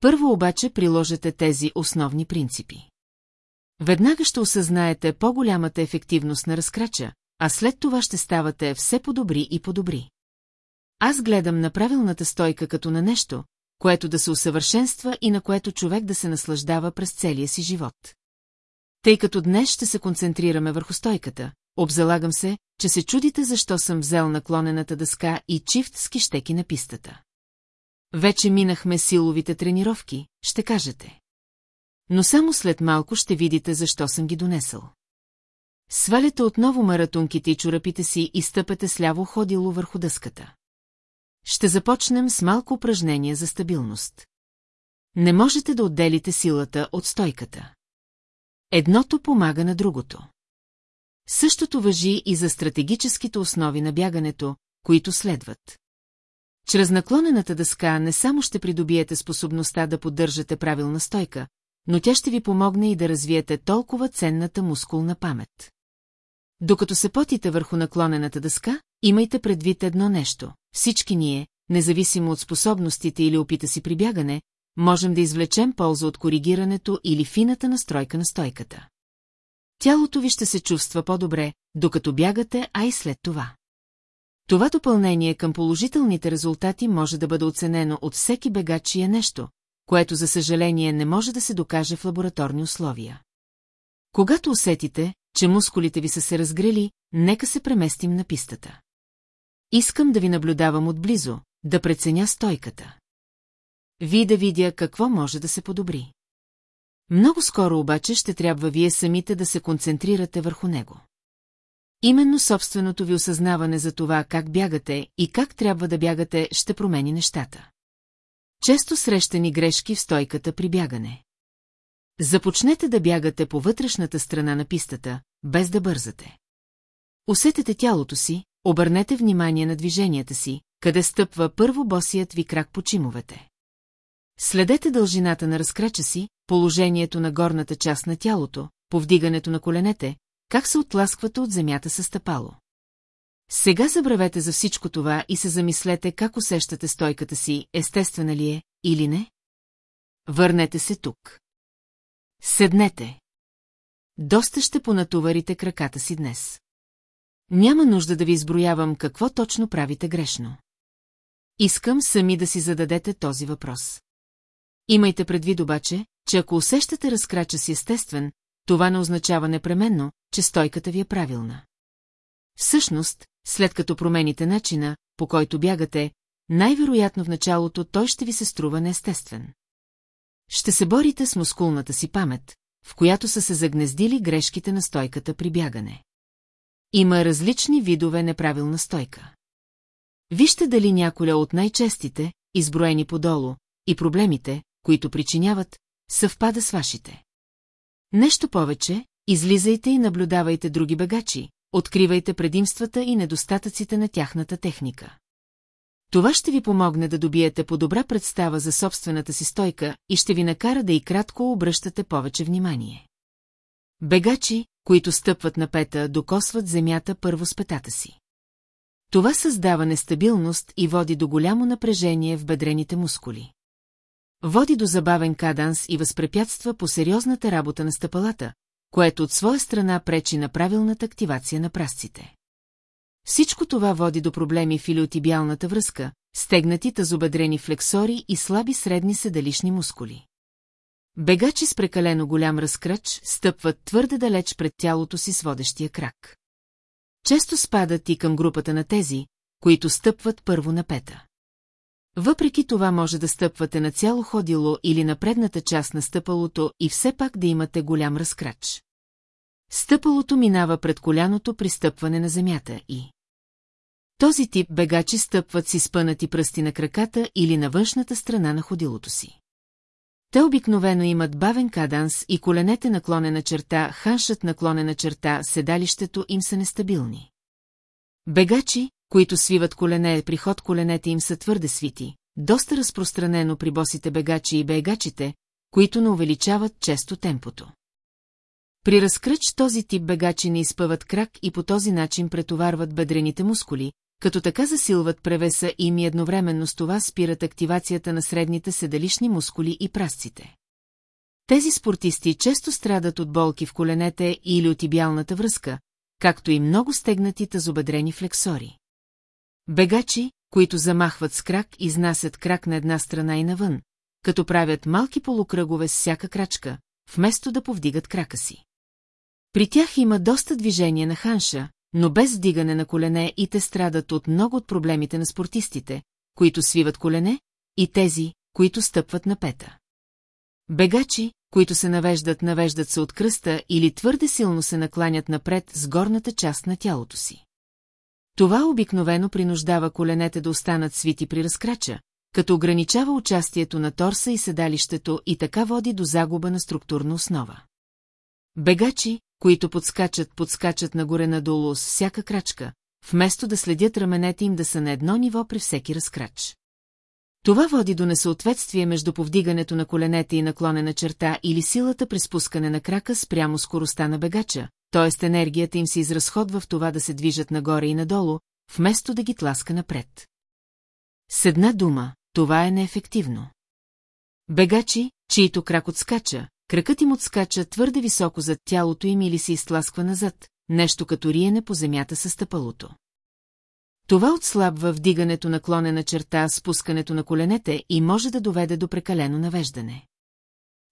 Първо обаче приложете тези основни принципи. Веднага ще осъзнаете по-голямата ефективност на разкрача, а след това ще ставате все по-добри и по-добри. Аз гледам на правилната стойка като на нещо, което да се усъвършенства и на което човек да се наслаждава през целия си живот. Тъй като днес ще се концентрираме върху стойката, обзалагам се, че се чудите защо съм взел наклонената дъска и чифт с кищеки на пистата. Вече минахме силовите тренировки, ще кажете. Но само след малко ще видите защо съм ги донесъл. Сваляте отново маратунките и чорапите си и стъпете сляво ходило върху дъската. Ще започнем с малко упражнение за стабилност. Не можете да отделите силата от стойката. Едното помага на другото. Същото въжи и за стратегическите основи на бягането, които следват. Чрез наклонената дъска не само ще придобиете способността да поддържате правилна стойка, но тя ще ви помогне и да развиете толкова ценната мускулна памет. Докато се потите върху наклонената дъска, имайте предвид едно нещо. Всички ние, независимо от способностите или опита си при бягане, можем да извлечем полза от коригирането или фината настройка на стойката. Тялото ви ще се чувства по-добре, докато бягате, а и след това. Това допълнение към положителните резултати може да бъде оценено от всеки бегач и е нещо, което за съжаление не може да се докаже в лабораторни условия. Когато усетите, че мускулите ви са се разгрели, нека се преместим на пистата. Искам да ви наблюдавам отблизо, да преценя стойката. Ви да видя какво може да се подобри. Много скоро обаче ще трябва вие самите да се концентрирате върху него. Именно собственото ви осъзнаване за това как бягате и как трябва да бягате ще промени нещата. Често срещани грешки в стойката при бягане. Започнете да бягате по вътрешната страна на пистата, без да бързате. Усетете тялото си, обърнете внимание на движенията си, къде стъпва първо босият ви крак по чимовете. Следете дължината на разкрача си, положението на горната част на тялото, повдигането на коленете, как се отласквате от земята с стъпало. Сега забравете за всичко това и се замислете как усещате стойката си, естествена ли е или не. Върнете се тук. Седнете. Доста ще понатоварите краката си днес. Няма нужда да ви изброявам какво точно правите грешно. Искам сами да си зададете този въпрос. Имайте предвид обаче, че ако усещате разкрача си естествен, това не означава непременно, че стойката ви е правилна. Всъщност, след като промените начина, по който бягате, най-вероятно в началото той ще ви се струва неестествен. Ще се борите с мускулната си памет, в която са се загнездили грешките на стойката при бягане. Има различни видове неправилна стойка. Вижте дали няколя от най-честите, изброени подолу, и проблемите, които причиняват, съвпада с вашите. Нещо повече, излизайте и наблюдавайте други бегачи, откривайте предимствата и недостатъците на тяхната техника. Това ще ви помогне да добиете по-добра представа за собствената си стойка и ще ви накара да и кратко обръщате повече внимание. Бегачи, които стъпват на пета, докосват земята първо с петата си. Това създава нестабилност и води до голямо напрежение в бедрените мускули. Води до забавен каданс и възпрепятства по сериозната работа на стъпалата, което от своя страна пречи на правилната активация на прасците. Всичко това води до проблеми в илиотибиалната връзка, стегнати тазобедрени флексори и слаби средни седалищни мускули. Бегачи с прекалено голям разкръч стъпват твърде далеч пред тялото си с водещия крак. Често спадат и към групата на тези, които стъпват първо на пета. Въпреки това може да стъпвате на цяло ходило или на предната част на стъпалото и все пак да имате голям разкрач. Стъпалото минава пред коляното при стъпване на земята и... Този тип бегачи стъпват си спънати пръсти на краката или на външната страна на ходилото си. Те обикновено имат бавен каданс и коленете наклонена черта, ханшът наклонена черта, седалището им са нестабилни. Бегачи, които свиват колене при ход коленете им са твърде свити, доста разпространено при босите бегачи и бегачите, които не увеличават често темпото. При разкръч този тип бегачи не изпъват крак и по този начин претоварват бедрените мускули, като така засилват превеса им и едновременно с това спират активацията на средните седалищни мускули и прасците. Тези спортисти често страдат от болки в коленете или от ибиалната връзка, както и много стегнати тазобедрени флексори. Бегачи, които замахват с крак, изнасят крак на една страна и навън, като правят малки полукръгове с всяка крачка, вместо да повдигат крака си. При тях има доста движение на ханша, но без вдигане на колене и те страдат от много от проблемите на спортистите, които свиват колене, и тези, които стъпват на пета. Бегачи, които се навеждат, навеждат се от кръста или твърде силно се накланят напред с горната част на тялото си. Това обикновено принуждава коленете да останат свити при разкрача, като ограничава участието на торса и седалището и така води до загуба на структурна основа. Бегачи, които подскачат, подскачат нагоре-надолу с всяка крачка, вместо да следят раменете им да са на едно ниво при всеки разкрач. Това води до несъответствие между повдигането на коленете и наклонена черта или силата при спускане на крака спрямо скоростта на бегача, т.е. енергията им се изразходва в това да се движат нагоре и надолу, вместо да ги тласка напред. С една дума, това е неефективно. Бегачи, чието крак отскача, кракът им отскача твърде високо зад тялото им или се изтласква назад, нещо като риене по земята със стъпалото. Това отслабва вдигането на клонена черта, спускането на коленете и може да доведе до прекалено навеждане.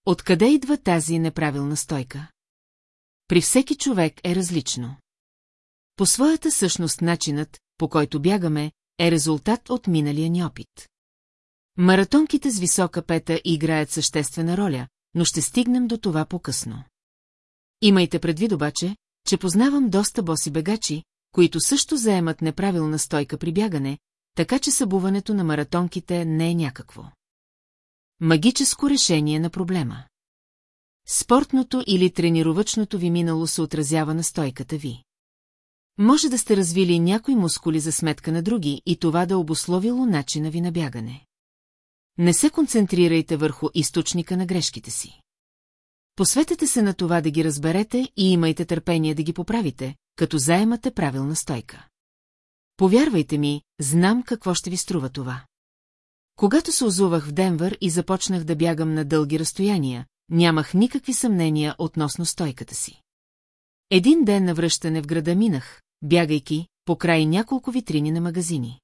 Откъде идва тази неправилна стойка? При всеки човек е различно. По своята същност начинът, по който бягаме, е резултат от миналия ни опит. Маратонките с висока пета играят съществена роля, но ще стигнем до това по-късно. Имайте предвид обаче, че познавам доста боси бегачи, които също заемат неправилна стойка при бягане, така че събуването на маратонките не е някакво. Магическо решение на проблема. Спортното или тренировъчното ви минало се отразява на стойката ви. Може да сте развили някои мускули за сметка на други и това да обословило начина ви на бягане. Не се концентрирайте върху източника на грешките си. Посветете се на това да ги разберете и имайте търпение да ги поправите, като заемате правилна стойка. Повярвайте ми, знам какво ще ви струва това. Когато се озувах в Денвър и започнах да бягам на дълги разстояния, нямах никакви съмнения относно стойката си. Един ден на връщане в града минах, бягайки, по край няколко витрини на магазини.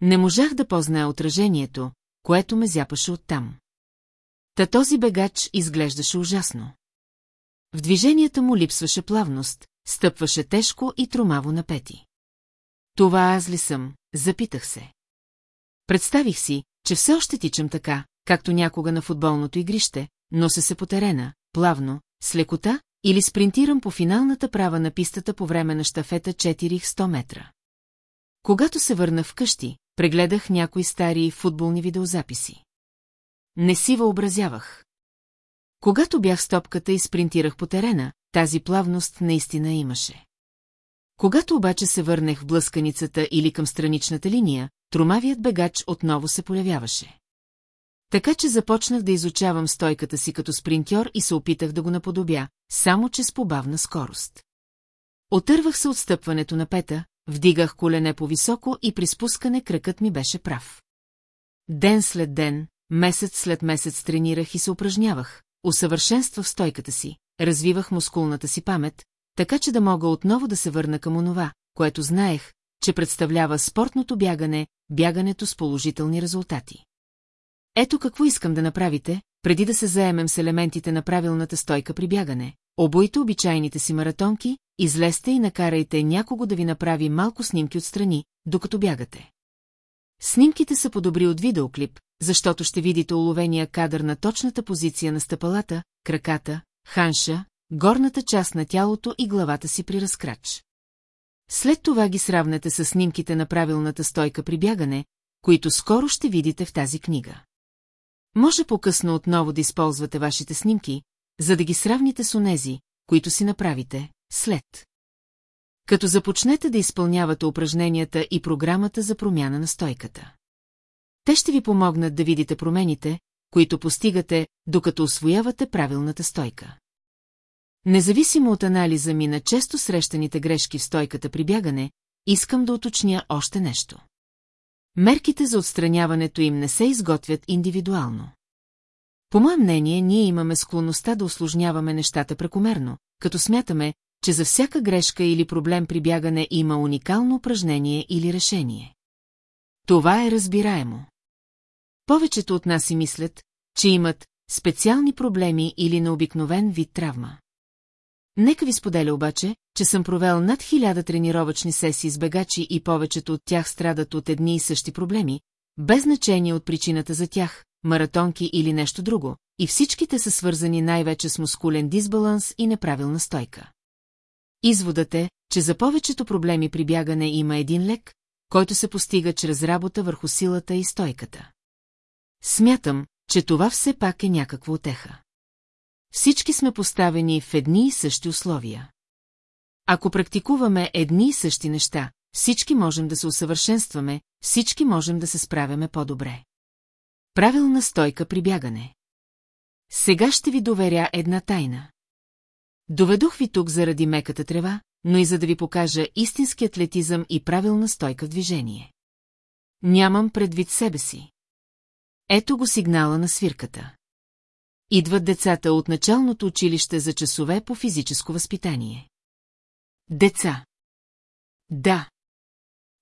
Не можах да позная отражението, което ме зяпаше оттам. Та този бегач изглеждаше ужасно. В движенията му липсваше плавност, стъпваше тежко и тромаво на пети. Това аз ли съм, запитах се. Представих си, че все още тичам така, както някога на футболното игрище, нося се по терена, плавно, с лекота, или спринтирам по финалната права на пистата по време на штафета 4-100 метра. Когато се върна вкъщи, прегледах някои стари футболни видеозаписи. Не си въобразявах. Когато бях с топката и спринтирах по терена, тази плавност наистина имаше. Когато обаче се върнех в блъсканицата или към страничната линия, тромавият бегач отново се появяваше. Така че започнах да изучавам стойката си като спринтьор и се опитах да го наподобя, само че с побавна скорост. Отървах се от стъпването на пета, вдигах колене по-високо и при спускане кръкът ми беше прав. Ден след ден, месец след месец тренирах и се упражнявах, усъвършенствах стойката си, развивах мускулната си памет, така че да мога отново да се върна към онова, което знаех, че представлява спортното бягане, бягането с положителни резултати. Ето какво искам да направите, преди да се заемем с елементите на правилната стойка при бягане. Обойте обичайните си маратонки, излезте и накарайте някого да ви направи малко снимки отстрани, докато бягате. Снимките са подобри от видеоклип, защото ще видите уловения кадър на точната позиция на стъпалата, краката, ханша, горната част на тялото и главата си при разкрач. След това ги сравнете с снимките на правилната стойка при бягане, които скоро ще видите в тази книга. Може по-късно отново да използвате вашите снимки, за да ги сравните с онези, които си направите, след. Като започнете да изпълнявате упражненията и програмата за промяна на стойката. Те ще ви помогнат да видите промените, които постигате, докато освоявате правилната стойка. Независимо от анализа ми на често срещаните грешки в стойката при бягане, искам да уточня още нещо. Мерките за отстраняването им не се изготвят индивидуално. По мое мнение, ние имаме склонността да осложняваме нещата прекомерно, като смятаме, че за всяка грешка или проблем при бягане има уникално упражнение или решение. Това е разбираемо. Повечето от нас си мислят, че имат специални проблеми или на обикновен вид травма. Нека ви споделя обаче, че съм провел над хиляда тренировъчни сесии с бегачи и повечето от тях страдат от едни и същи проблеми, без значение от причината за тях, маратонки или нещо друго, и всичките са свързани най-вече с мускулен дисбаланс и неправилна стойка. Изводът е, че за повечето проблеми при бягане има един лек, който се постига чрез работа върху силата и стойката. Смятам, че това все пак е някаква отеха. Всички сме поставени в едни и същи условия. Ако практикуваме едни и същи неща, всички можем да се усъвършенстваме, всички можем да се справяме по-добре. Правилна стойка при бягане. Сега ще ви доверя една тайна. Доведох ви тук заради меката трева, но и за да ви покажа истински атлетизъм и правилна стойка в движение. Нямам предвид себе си. Ето го сигнала на свирката. Идват децата от началното училище за часове по физическо възпитание. Деца. Да.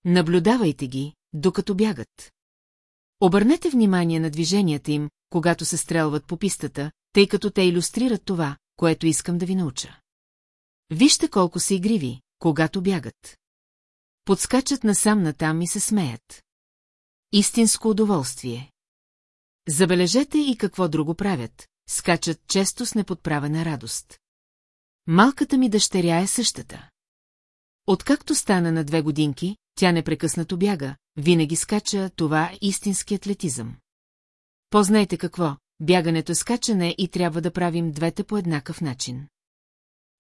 Наблюдавайте ги, докато бягат. Обърнете внимание на движенията им, когато се стрелват по пистата, тъй като те иллюстрират това, което искам да ви науча. Вижте колко са игриви, когато бягат. Подскачат насам натам и се смеят. Истинско удоволствие. Забележете и какво друго правят, скачат често с неподправена радост. Малката ми дъщеря е същата. Откакто стана на две годинки, тя непрекъснато бяга, винаги скача, това е истински атлетизъм. Познайте какво, бягането е скачане и трябва да правим двете по еднакъв начин.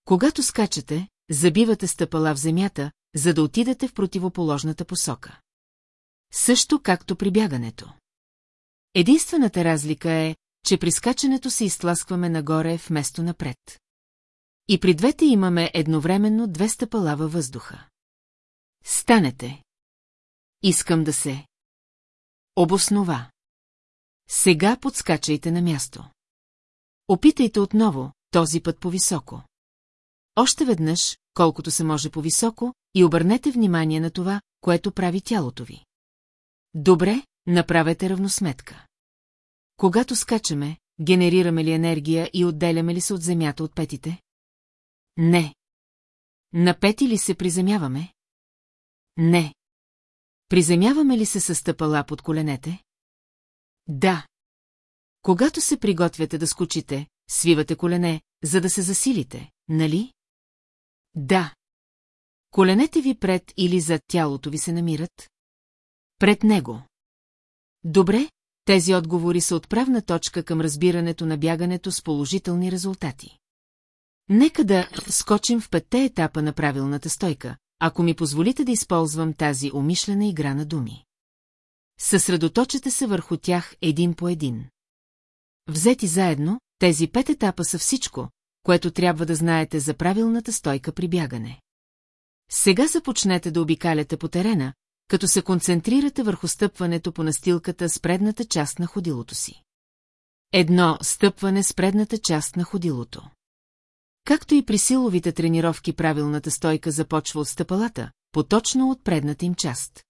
Когато скачате, забивате стъпала в земята, за да отидете в противоположната посока. Също както при бягането. Единствената разлика е, че при скачането се изтласкваме нагоре вместо напред. И при двете имаме едновременно две стъпала във въздуха. Станете. Искам да се. Обоснова. Сега подскачайте на място. Опитайте отново, този път по-високо. Още веднъж, колкото се може по-високо, и обърнете внимание на това, което прави тялото ви. Добре, направете равносметка. Когато скачаме, генерираме ли енергия и отделяме ли се от земята от петите? Не. На пети ли се приземяваме? Не. Приземяваме ли се със стъпала под коленете? Да. Когато се приготвяте да скочите, свивате колене, за да се засилите, нали? Да. Коленете ви пред или зад тялото ви се намират? Пред него. Добре, тези отговори са отправна точка към разбирането на бягането с положителни резултати. Нека да скочим в петте етапа на правилната стойка, ако ми позволите да използвам тази умишлена игра на думи. Съсредоточете се върху тях един по един. Взети заедно, тези пет етапа са всичко, което трябва да знаете за правилната стойка при бягане. Сега започнете да обикаляте по терена, като се концентрирате върху стъпването по настилката с предната част на ходилото си. Едно стъпване с предната част на ходилото. Както и при силовите тренировки правилната стойка започва от стъпалата, поточно от предната им част.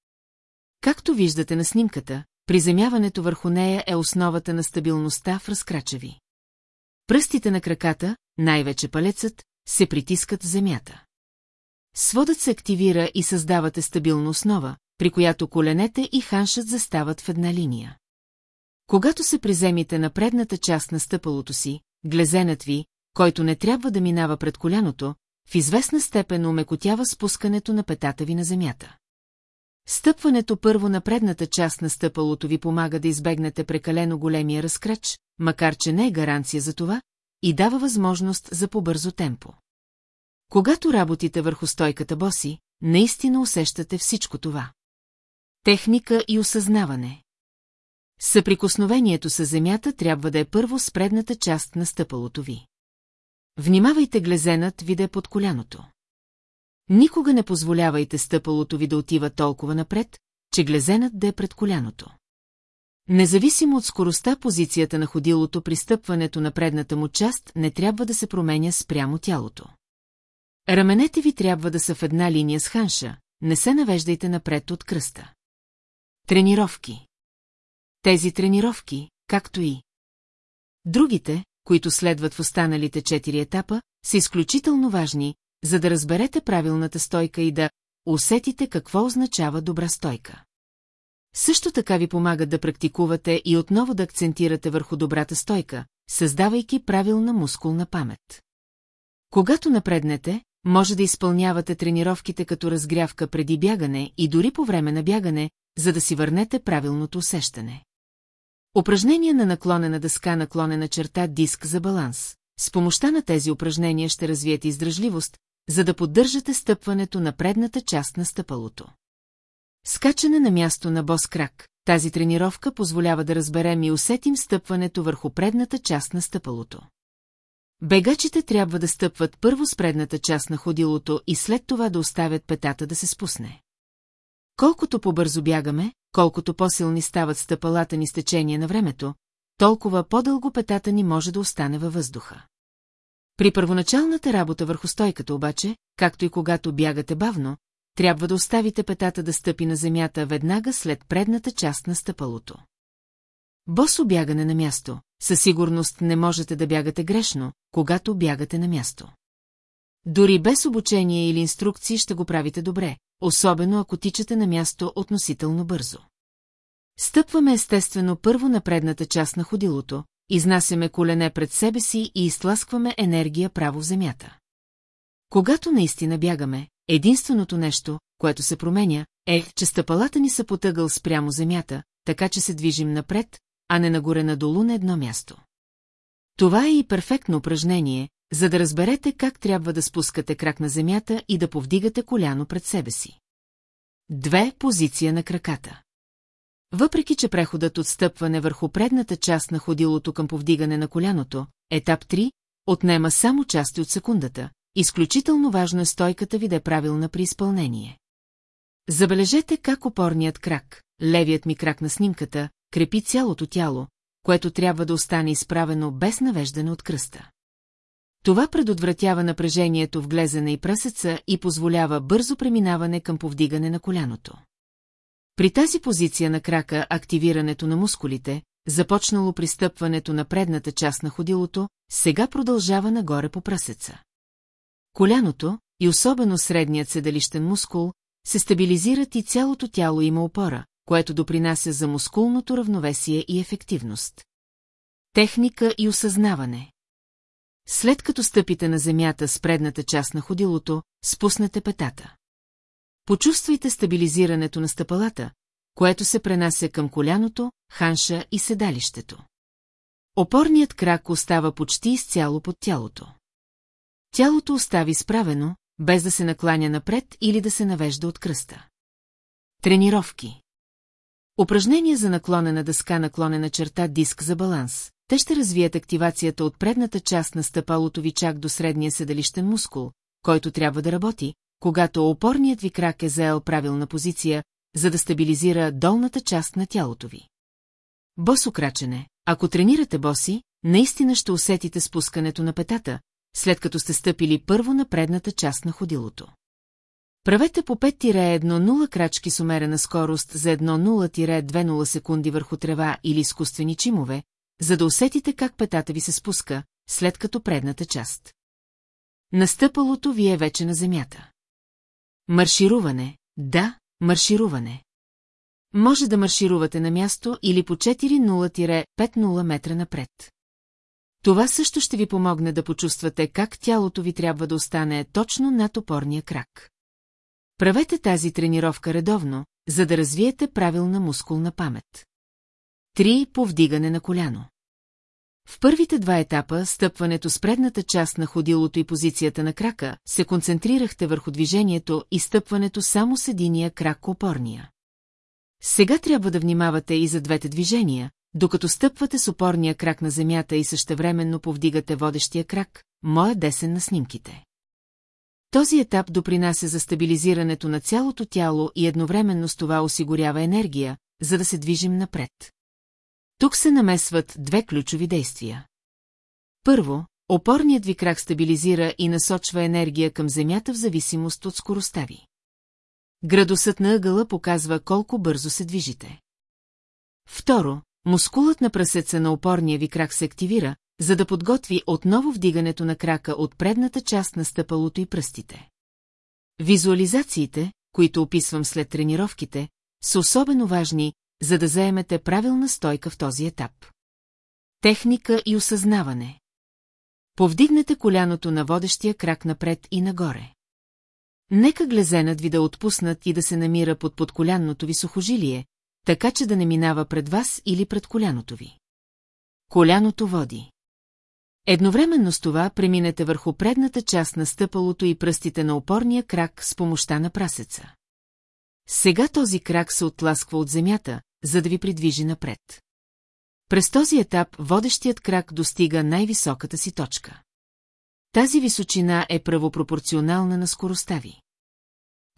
Както виждате на снимката, приземяването върху нея е основата на стабилността в разкрачеви. Пръстите на краката, най-вече палецът, се притискат в земята. Сводът се активира и създавате стабилна основа, при която коленете и ханшът застават в една линия. Когато се приземите на предната част на стъпалото си, глезенът ви, който не трябва да минава пред коляното, в известна степен умекотява спускането на петата ви на земята. Стъпването първо на предната част на стъпалото ви помага да избегнете прекалено големия разкрач, макар че не е гаранция за това, и дава възможност за по-бързо темпо. Когато работите върху стойката боси, наистина усещате всичко това. Техника и осъзнаване. Съприкосновението с земята трябва да е първо с предната част на стъпалото ви. Внимавайте глезенът ви да е под коляното. Никога не позволявайте стъпалото ви да отива толкова напред, че глезенът да е пред коляното. Независимо от скоростта, позицията на ходилото при стъпването на предната му част не трябва да се променя спрямо тялото. Раменете ви трябва да са в една линия с ханша, не се навеждайте напред от кръста. Тренировки Тези тренировки, както и другите, които следват в останалите четири етапа, са изключително важни, за да разберете правилната стойка и да усетите какво означава добра стойка. Също така ви помагат да практикувате и отново да акцентирате върху добрата стойка, създавайки правилна мускулна памет. Когато напреднете, може да изпълнявате тренировките като разгрявка преди бягане и дори по време на бягане, за да си върнете правилното усещане. Упражнения на наклонена дъска наклонена черта диск за баланс. С помощта на тези упражнения ще развиете издръжливост, за да поддържате стъпването на предната част на стъпалото. Скачане на място на бос крак. Тази тренировка позволява да разберем и усетим стъпването върху предната част на стъпалото. Бегачите трябва да стъпват първо с предната част на ходилото и след това да оставят петата да се спусне. Колкото по-бързо бягаме, колкото по-силни стават стъпалата ни с течение на времето, толкова по-дълго петата ни може да остане във въздуха. При първоначалната работа върху стойката обаче, както и когато бягате бавно, трябва да оставите петата да стъпи на земята веднага след предната част на стъпалото. Босо бягане на място, със сигурност не можете да бягате грешно, когато бягате на място. Дори без обучение или инструкции ще го правите добре, особено ако тичате на място относително бързо. Стъпваме естествено първо на предната част на ходилото, изнасяме колене пред себе си и изтласкваме енергия право в земята. Когато наистина бягаме, единственото нещо, което се променя, е, че стъпалата ни са потъгъл спрямо земята, така че се движим напред, а не нагоре-надолу на едно място. Това е и перфектно упражнение, за да разберете как трябва да спускате крак на земята и да повдигате коляно пред себе си. Две позиция на краката. Въпреки, че преходът от стъпване върху предната част на ходилото към повдигане на коляното, етап 3, отнема само части от секундата, изключително важно е стойката ви да е правилна при изпълнение. Забележете как опорният крак, левият ми крак на снимката, крепи цялото тяло, което трябва да остане изправено без навеждане от кръста. Това предотвратява напрежението в глезена и пръсеца и позволява бързо преминаване към повдигане на коляното. При тази позиция на крака активирането на мускулите, започнало пристъпването на предната част на ходилото, сега продължава нагоре по пръсеца. Коляното, и особено средният седалищен мускул, се стабилизират и цялото тяло има опора, което допринася за мускулното равновесие и ефективност. Техника и осъзнаване След като стъпите на земята с предната част на ходилото, спуснете петата. Почувствайте стабилизирането на стъпалата, което се пренася към коляното, ханша и седалището. Опорният крак остава почти изцяло под тялото. Тялото остави справено, без да се накланя напред или да се навежда от кръста. Тренировки Упражнения за наклонена дъска наклонена черта диск за баланс. Те ще развият активацията от предната част на стъпалото ви чак до средния седалищен мускул, който трябва да работи, когато опорният ви крак е заел правилна позиция, за да стабилизира долната част на тялото ви. Босо крачене. Ако тренирате боси, наистина ще усетите спускането на петата, след като сте стъпили първо на предната част на ходилото. Правете по 5-1-0 крачки с умерена скорост за 1-0-2-0 секунди върху трева или изкуствени чимове, за да усетите как петата ви се спуска, след като предната част. Настъпалото ви е вече на земята. Маршируване, да, маршируване. Може да марширувате на място или по 4-0-5-0 метра напред. Това също ще ви помогне да почувствате как тялото ви трябва да остане точно над опорния крак. Правете тази тренировка редовно, за да развиете правилна мускулна памет. 3. Повдигане на коляно. В първите два етапа, стъпването с предната част на ходилото и позицията на крака, се концентрирахте върху движението и стъпването само с единия крак опорния. Сега трябва да внимавате и за двете движения, докато стъпвате с опорния крак на земята и същевременно повдигате водещия крак, моя десен на снимките. Този етап допринася за стабилизирането на цялото тяло и едновременно с това осигурява енергия, за да се движим напред. Тук се намесват две ключови действия. Първо, опорният ви крак стабилизира и насочва енергия към земята в зависимост от скоростта ви. Градусът на ъгъла показва колко бързо се движите. Второ, мускулът на прасеца на опорния ви крак се активира, за да подготви отново вдигането на крака от предната част на стъпалото и пръстите. Визуализациите, които описвам след тренировките, са особено важни, за да заемете правилна стойка в този етап. Техника и осъзнаване. Повдигнете коляното на водещия крак напред и нагоре. Нека глезенът ви да отпуснат и да се намира под подколянното ви сухожилие, така че да не минава пред вас или пред коляното ви. Коляното води. Едновременно с това преминете върху предната част на стъпалото и пръстите на опорния крак с помощта на прасеца. Сега този крак се отласква от земята, за да ви придвижи напред. През този етап водещият крак достига най-високата си точка. Тази височина е правопропорционална на скоростта ви.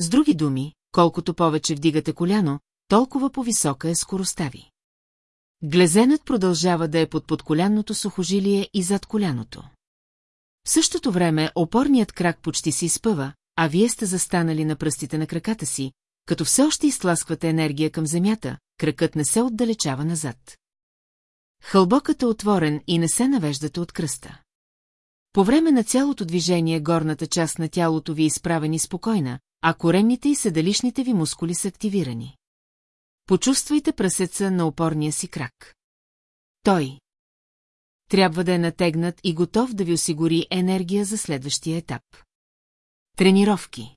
С други думи, колкото повече вдигате коляно, толкова по-висока е скоростта ви. Глезенът продължава да е под подколянното сухожилие и зад коляното. В същото време опорният крак почти се изпъва, а вие сте застанали на пръстите на краката си, като все още изтласквате енергия към земята, кракът не се отдалечава назад. Хълбокът е отворен и не се навеждате от кръста. По време на цялото движение горната част на тялото ви е изправени спокойна, а коремните и седалищните ви мускули са активирани. Почувствайте прасеца на опорния си крак. Той трябва да е натегнат и готов да ви осигури енергия за следващия етап. Тренировки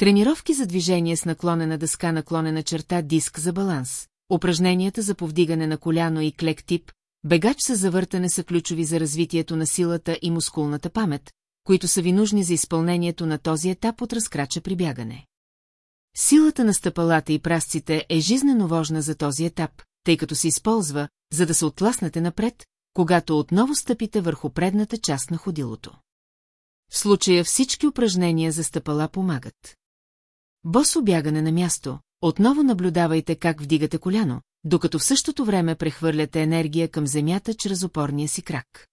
Тренировки за движение с наклонена дъска наклонена черта диск за баланс, упражненията за повдигане на коляно и клек тип, бегач с завъртане са ключови за развитието на силата и мускулната памет, които са ви нужни за изпълнението на този етап от разкрача при бягане. Силата на стъпалата и прасците е жизнено важна за този етап, тъй като се използва, за да се отласнете напред, когато отново стъпите върху предната част на ходилото. В случая всички упражнения за стъпала помагат. Босо бягане на място, отново наблюдавайте как вдигате коляно, докато в същото време прехвърляте енергия към земята чрез опорния си крак.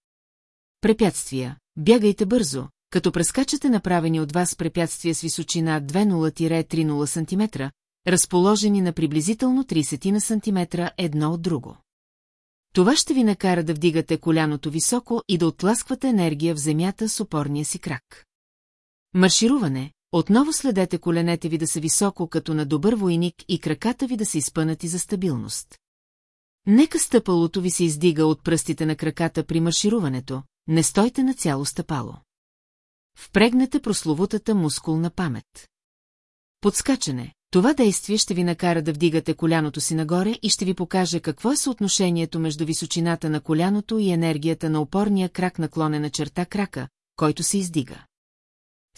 Препятствия. Бягайте бързо, като прескачате направени от вас препятствия с височина 20-30 см, разположени на приблизително 30 на сантиметра едно от друго. Това ще ви накара да вдигате коляното високо и да отласквате енергия в земята с опорния си крак. Маршируване, отново следете коленете ви да са високо като на добър войник и краката ви да се изпънати за стабилност. Нека стъпалото ви се издига от пръстите на краката при маршируването, не стойте на цяло стъпало. Впрегнете прословутата мускулна памет. Подскачане. Това действие ще ви накара да вдигате коляното си нагоре и ще ви покаже какво е съотношението между височината на коляното и енергията на опорния крак наклонена черта крака, който се издига.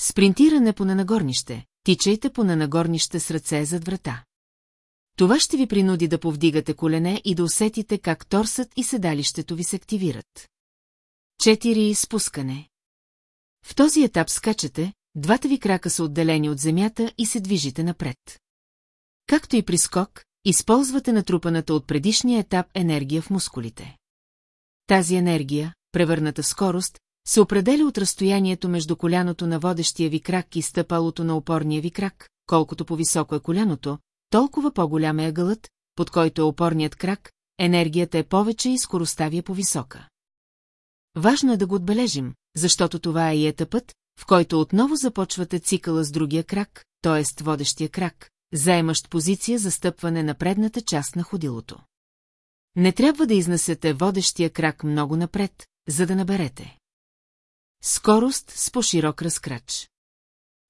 Спринтиране по нанагорнище, тичайте по нанагорнище с ръце зад врата. Това ще ви принуди да повдигате колене и да усетите как торсът и седалището ви се активират. 4. Спускане. В този етап скачате, двата ви крака са отделени от земята и се движите напред. Както и при скок, използвате натрупаната от предишния етап енергия в мускулите. Тази енергия, превърната в скорост, се определя от разстоянието между коляното на водещия ви крак и стъпалото на опорния ви крак, колкото по-високо е коляното, толкова по-голям е ъгълът, под който е опорният крак, енергията е повече и скоростта ви е по-висока. Важно е да го отбележим, защото това е и етапът, в който отново започвате цикъла с другия крак, т.е. водещия крак, заемащ позиция за стъпване на предната част на ходилото. Не трябва да изнесете водещия крак много напред, за да наберете. Скорост с по-широк разкрач.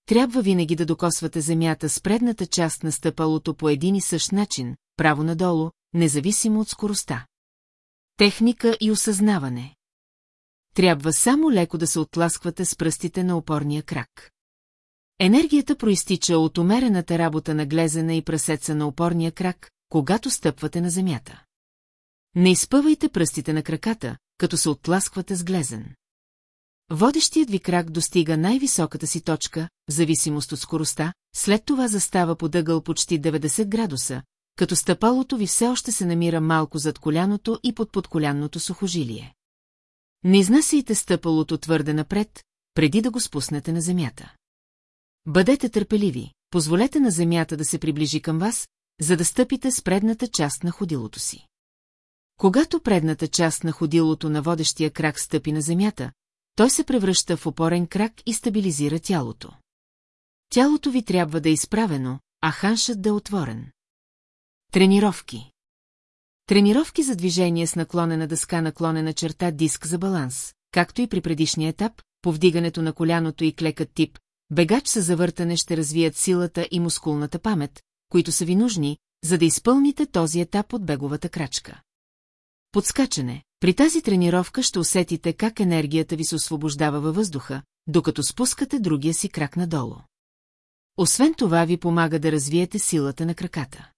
Трябва винаги да докосвате земята с предната част на стъпалото по един и същ начин, право надолу, независимо от скоростта. Техника и осъзнаване. Трябва само леко да се отласквате с пръстите на опорния крак. Енергията проистича от умерената работа на глезена и прасеца на опорния крак, когато стъпвате на земята. Не изпъвайте пръстите на краката, като се отласквате с глезен. Водещият ви крак достига най-високата си точка, в зависимост от скоростта, след това застава под ъгъл почти 90 градуса, като стъпалото ви все още се намира малко зад коляното и под подколянното сухожилие. Не изнасяйте стъпалото твърде напред, преди да го спуснете на земята. Бъдете търпеливи, позволете на земята да се приближи към вас, за да стъпите с предната част на ходилото си. Когато предната част на ходилото на водещия крак стъпи на земята, той се превръща в опорен крак и стабилизира тялото. Тялото ви трябва да е изправено, а ханшът да е отворен. Тренировки Тренировки за движение с наклонена дъска наклонена черта диск за баланс, както и при предишния етап, повдигането на коляното и клекът тип, бегач с завъртане ще развият силата и мускулната памет, които са ви нужни, за да изпълните този етап от беговата крачка. Подскачане. При тази тренировка ще усетите как енергията ви се освобождава във въздуха, докато спускате другия си крак надолу. Освен това ви помага да развиете силата на краката.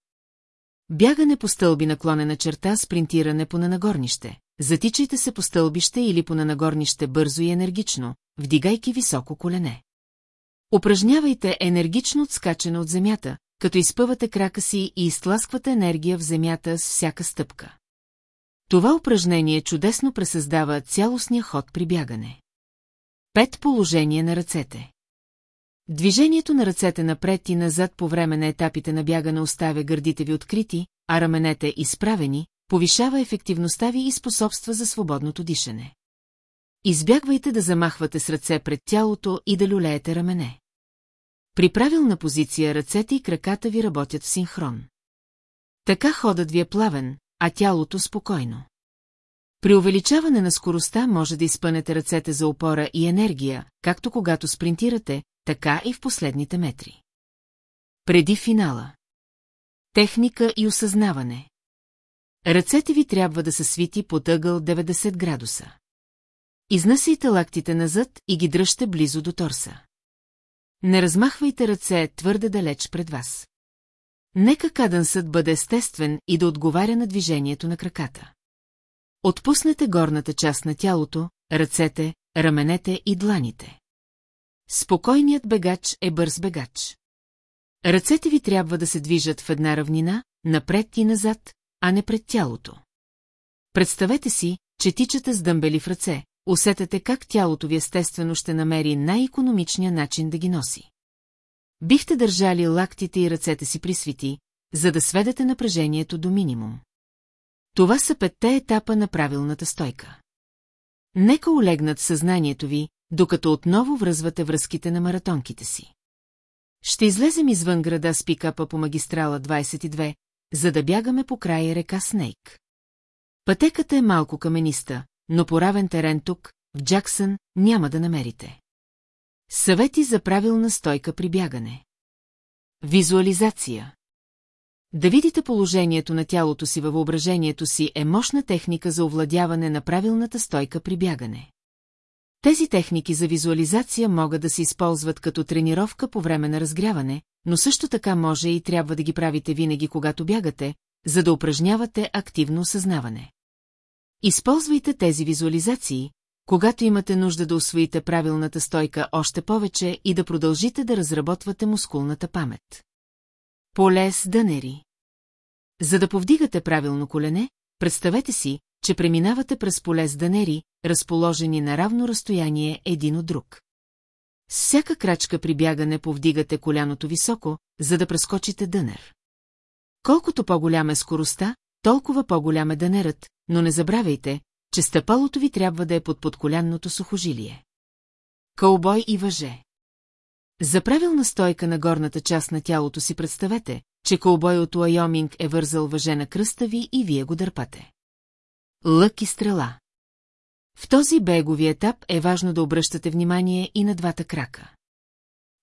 Бягане по стълби наклонена черта, спринтиране по нанагорнище. Затичайте се по стълбище или по нанагорнище бързо и енергично, вдигайки високо колене. Упражнявайте енергично отскачане от земята, като изпъвате крака си и изтласквате енергия в земята с всяка стъпка. Това упражнение чудесно пресъздава цялостния ход при бягане. Пет положения на ръцете. Движението на ръцете напред и назад по време на етапите на бягане оставя гърдите ви открити, а раменете изправени, повишава ефективността ви и способства за свободното дишане. Избягвайте да замахвате с ръце пред тялото и да люлеете рамене. При правилна позиция ръцете и краката ви работят в синхрон. Така ходът ви е плавен, а тялото спокойно. При увеличаване на скоростта може да изпънете ръцете за опора и енергия, както когато спринтирате, така и в последните метри. Преди финала. Техника и осъзнаване. Ръцете ви трябва да са свити под ъгъл 90 градуса. Изнасяйте лактите назад и ги дръжте близо до торса. Не размахвайте ръце твърде далеч пред вас. Нека кадънсът бъде естествен и да отговаря на движението на краката. Отпуснете горната част на тялото, ръцете, раменете и дланите. Спокойният бегач е бърз бегач. Ръцете ви трябва да се движат в една равнина, напред и назад, а не пред тялото. Представете си, че тичате с дъмбели в ръце, усетете как тялото ви естествено ще намери най-економичния начин да ги носи. Бихте държали лактите и ръцете си присвити, за да сведете напрежението до минимум. Това са петте етапа на правилната стойка. Нека олегнат съзнанието ви, докато отново връзвате връзките на маратонките си. Ще излезем извън града с пикапа по магистрала 22, за да бягаме по края река Снейк. Пътеката е малко камениста, но по равен терен тук, в Джаксън, няма да намерите. Съвети за правилна стойка при бягане. Визуализация Да видите положението на тялото си във въображението си е мощна техника за овладяване на правилната стойка при бягане. Тези техники за визуализация могат да се използват като тренировка по време на разгряване, но също така може и трябва да ги правите винаги, когато бягате, за да упражнявате активно осъзнаване. Използвайте тези визуализации, когато имате нужда да освоите правилната стойка още повече и да продължите да разработвате мускулната памет. Полес Дънери За да повдигате правилно колене, представете си, че преминавате през полез Дънери, разположени на равно разстояние един от друг. С всяка крачка при бягане повдигате коляното високо, за да прескочите дънер. Колкото по-голяма е скоростта, толкова по-голям е дънерът, но не забравяйте, че стъпалото ви трябва да е под подколянното сухожилие. Кълбой и въже За правилна стойка на горната част на тялото си представете, че кълбой от Уайоминг е вързал въже на кръста ви и вие го дърпате. Лък и стрела В този бегови етап е важно да обръщате внимание и на двата крака.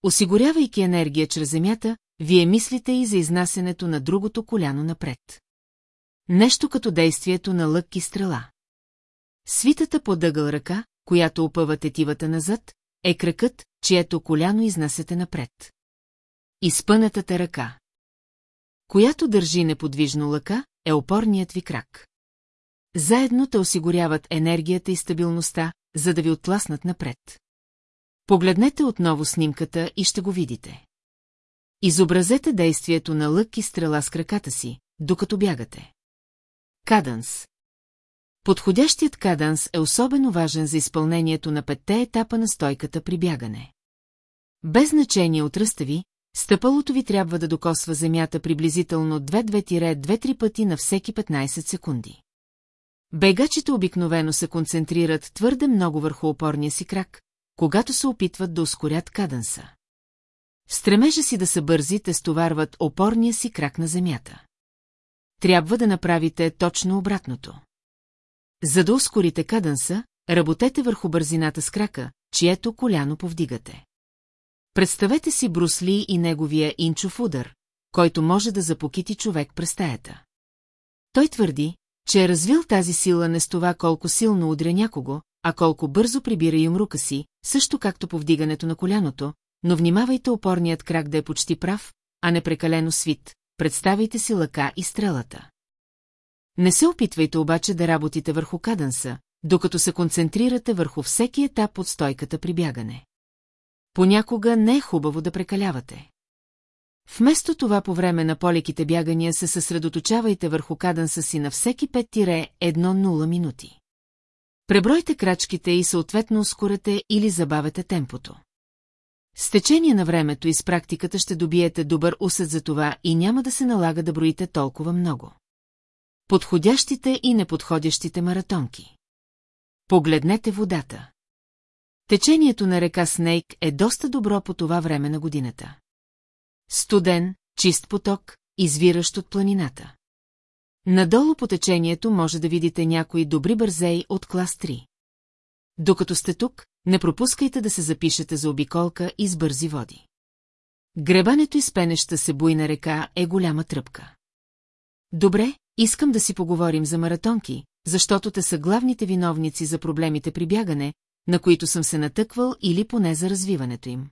Осигурявайки енергия чрез земята, вие мислите и за изнасенето на другото коляно напред. Нещо като действието на лък и стрела. Свитата по дъгъл ръка, която опъва тетивата назад, е кракът, чието коляно изнасяте напред. Изпънатата ръка. Която държи неподвижно лъка, е опорният ви крак. Заедно те осигуряват енергията и стабилността, за да ви отласнат напред. Погледнете отново снимката и ще го видите. Изобразете действието на лък и стрела с краката си, докато бягате. Каданс Подходящият каданс е особено важен за изпълнението на петте етапа на стойката при бягане. Без значение от ръста ви, стъпалото ви трябва да докосва земята приблизително 2-2-2-3 пъти на всеки 15 секунди. Бегачите обикновено се концентрират твърде много върху опорния си крак, когато се опитват да ускорят каданса. Стремежа си да са бързи, те стоварват опорния си крак на земята. Трябва да направите точно обратното. За да ускорите каданса, работете върху бързината с крака, чието коляно повдигате. Представете си Брусли и неговия инчов удар, който може да запокити човек през стаята. Той твърди, че е развил тази сила не с това колко силно удря някого, а колко бързо прибира юмрука си, също както повдигането на коляното, но внимавайте опорният крак да е почти прав, а не прекалено свит, представите си лъка и стрелата. Не се опитвайте обаче да работите върху каданса, докато се концентрирате върху всеки етап от стойката при бягане. Понякога не е хубаво да прекалявате. Вместо това по време на полеките бягания се съсредоточавайте върху каданса си на всеки 5-1-0 минути. Пребройте крачките и съответно ускорете или забавете темпото. С течение на времето и с практиката ще добиете добър усет за това и няма да се налага да броите толкова много. Подходящите и неподходящите маратонки. Погледнете водата. Течението на река Снейк е доста добро по това време на годината. Студен, чист поток, извиращ от планината. Надолу по течението може да видите някои добри бързеи от клас 3. Докато сте тук, не пропускайте да се запишете за обиколка и с бързи води. Гребането из пенеща се буйна река е голяма тръпка. Добре, искам да си поговорим за маратонки, защото те са главните виновници за проблемите при бягане, на които съм се натъквал или поне за развиването им.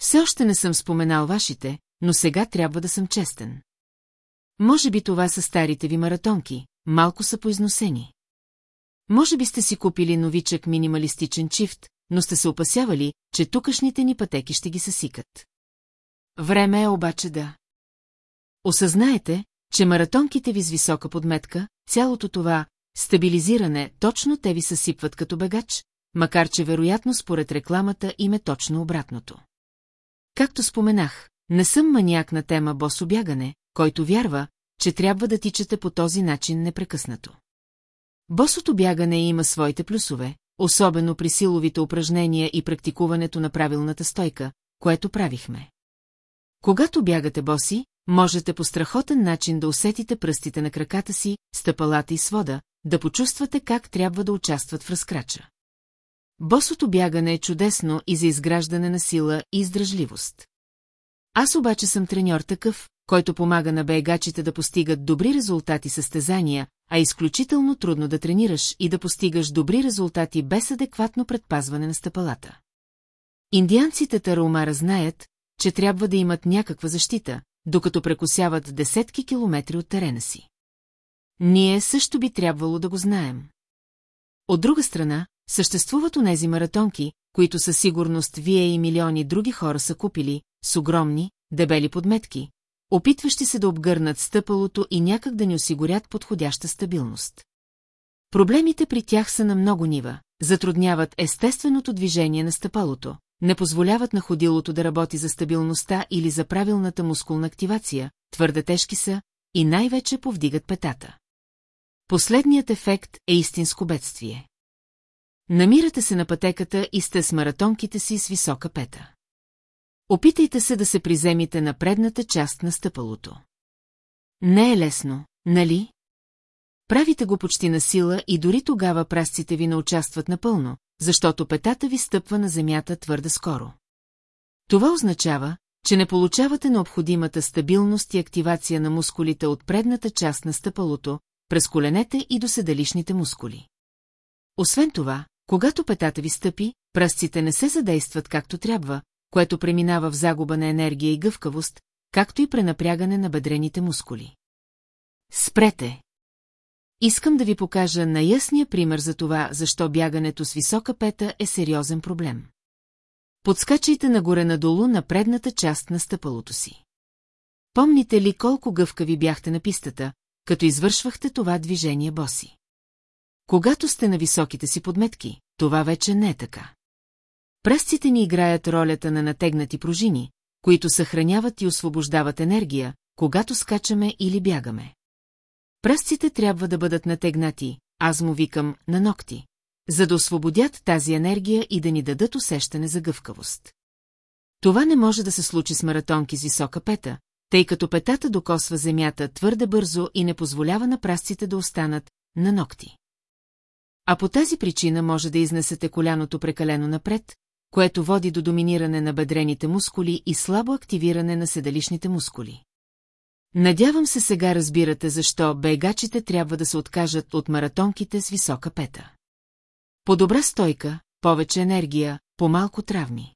Все още не съм споменал вашите, но сега трябва да съм честен. Може би това са старите ви маратонки, малко са поизносени. Може би сте си купили новичък минималистичен чифт, но сте се опасявали, че тукашните ни пътеки ще ги съсикат. Време е обаче да. Осъзнаете, че маратонките ви с висока подметка, цялото това стабилизиране, точно те ви съсипват като бегач, макар че вероятно според рекламата им е точно обратното. Както споменах, не съм маняк на тема бособягане, който вярва, че трябва да тичате по този начин непрекъснато. Босото бягане има своите плюсове, особено при силовите упражнения и практикуването на правилната стойка, което правихме. Когато бягате боси, можете по страхотен начин да усетите пръстите на краката си, стъпалата и свода, да почувствате как трябва да участват в разкрача. Босото бягане е чудесно и за изграждане на сила и издръжливост. Аз обаче съм треньор такъв, който помага на бегачите да постигат добри резултати състезания, а изключително трудно да тренираш и да постигаш добри резултати без адекватно предпазване на стъпалата. Индианците Тарумара знаят, че трябва да имат някаква защита, докато прекусяват десетки километри от терена си. Ние също би трябвало да го знаем. От друга страна, съществуват онези маратонки, които със сигурност вие и милиони други хора са купили, с огромни, дебели подметки, опитващи се да обгърнат стъпалото и някак да ни осигурят подходяща стабилност. Проблемите при тях са на много нива, затрудняват естественото движение на стъпалото, не позволяват на ходилото да работи за стабилността или за правилната мускулна активация, твърде тежки са и най-вече повдигат петата. Последният ефект е истинско бедствие. Намирате се на пътеката и сте с маратонките си с висока пета. Опитайте се да се приземите на предната част на стъпалото. Не е лесно, нали? Правите го почти на сила и дори тогава прасците ви не участват напълно, защото петата ви стъпва на земята твърде скоро. Това означава, че не получавате необходимата стабилност и активация на мускулите от предната част на стъпалото, през коленете и до седалищните мускули. Освен това, когато петата ви стъпи, пръстците не се задействат както трябва, което преминава в загуба на енергия и гъвкавост, както и пренапрягане на бедрените мускули. Спрете! Искам да ви покажа най-ясния пример за това, защо бягането с висока пета е сериозен проблем. Подскачайте нагоре-надолу на предната част на стъпалото си. Помните ли колко гъвкави бяхте на пистата, като извършвахте това движение боси? Когато сте на високите си подметки, това вече не е така. Пръстците ни играят ролята на натегнати пружини, които съхраняват и освобождават енергия, когато скачаме или бягаме. Пръстците трябва да бъдат натегнати, аз му викам на ногти, за да освободят тази енергия и да ни дадат усещане за гъвкавост. Това не може да се случи с маратонки с висока пета, тъй като петата докосва земята твърде бързо и не позволява на прасците да останат на ногти. А по тази причина може да изнесете коляното прекалено напред, което води до доминиране на бедрените мускули и слабо активиране на седалищните мускули. Надявам се сега разбирате защо бегачите трябва да се откажат от маратонките с висока пета. По-добра стойка, повече енергия, по-малко травми.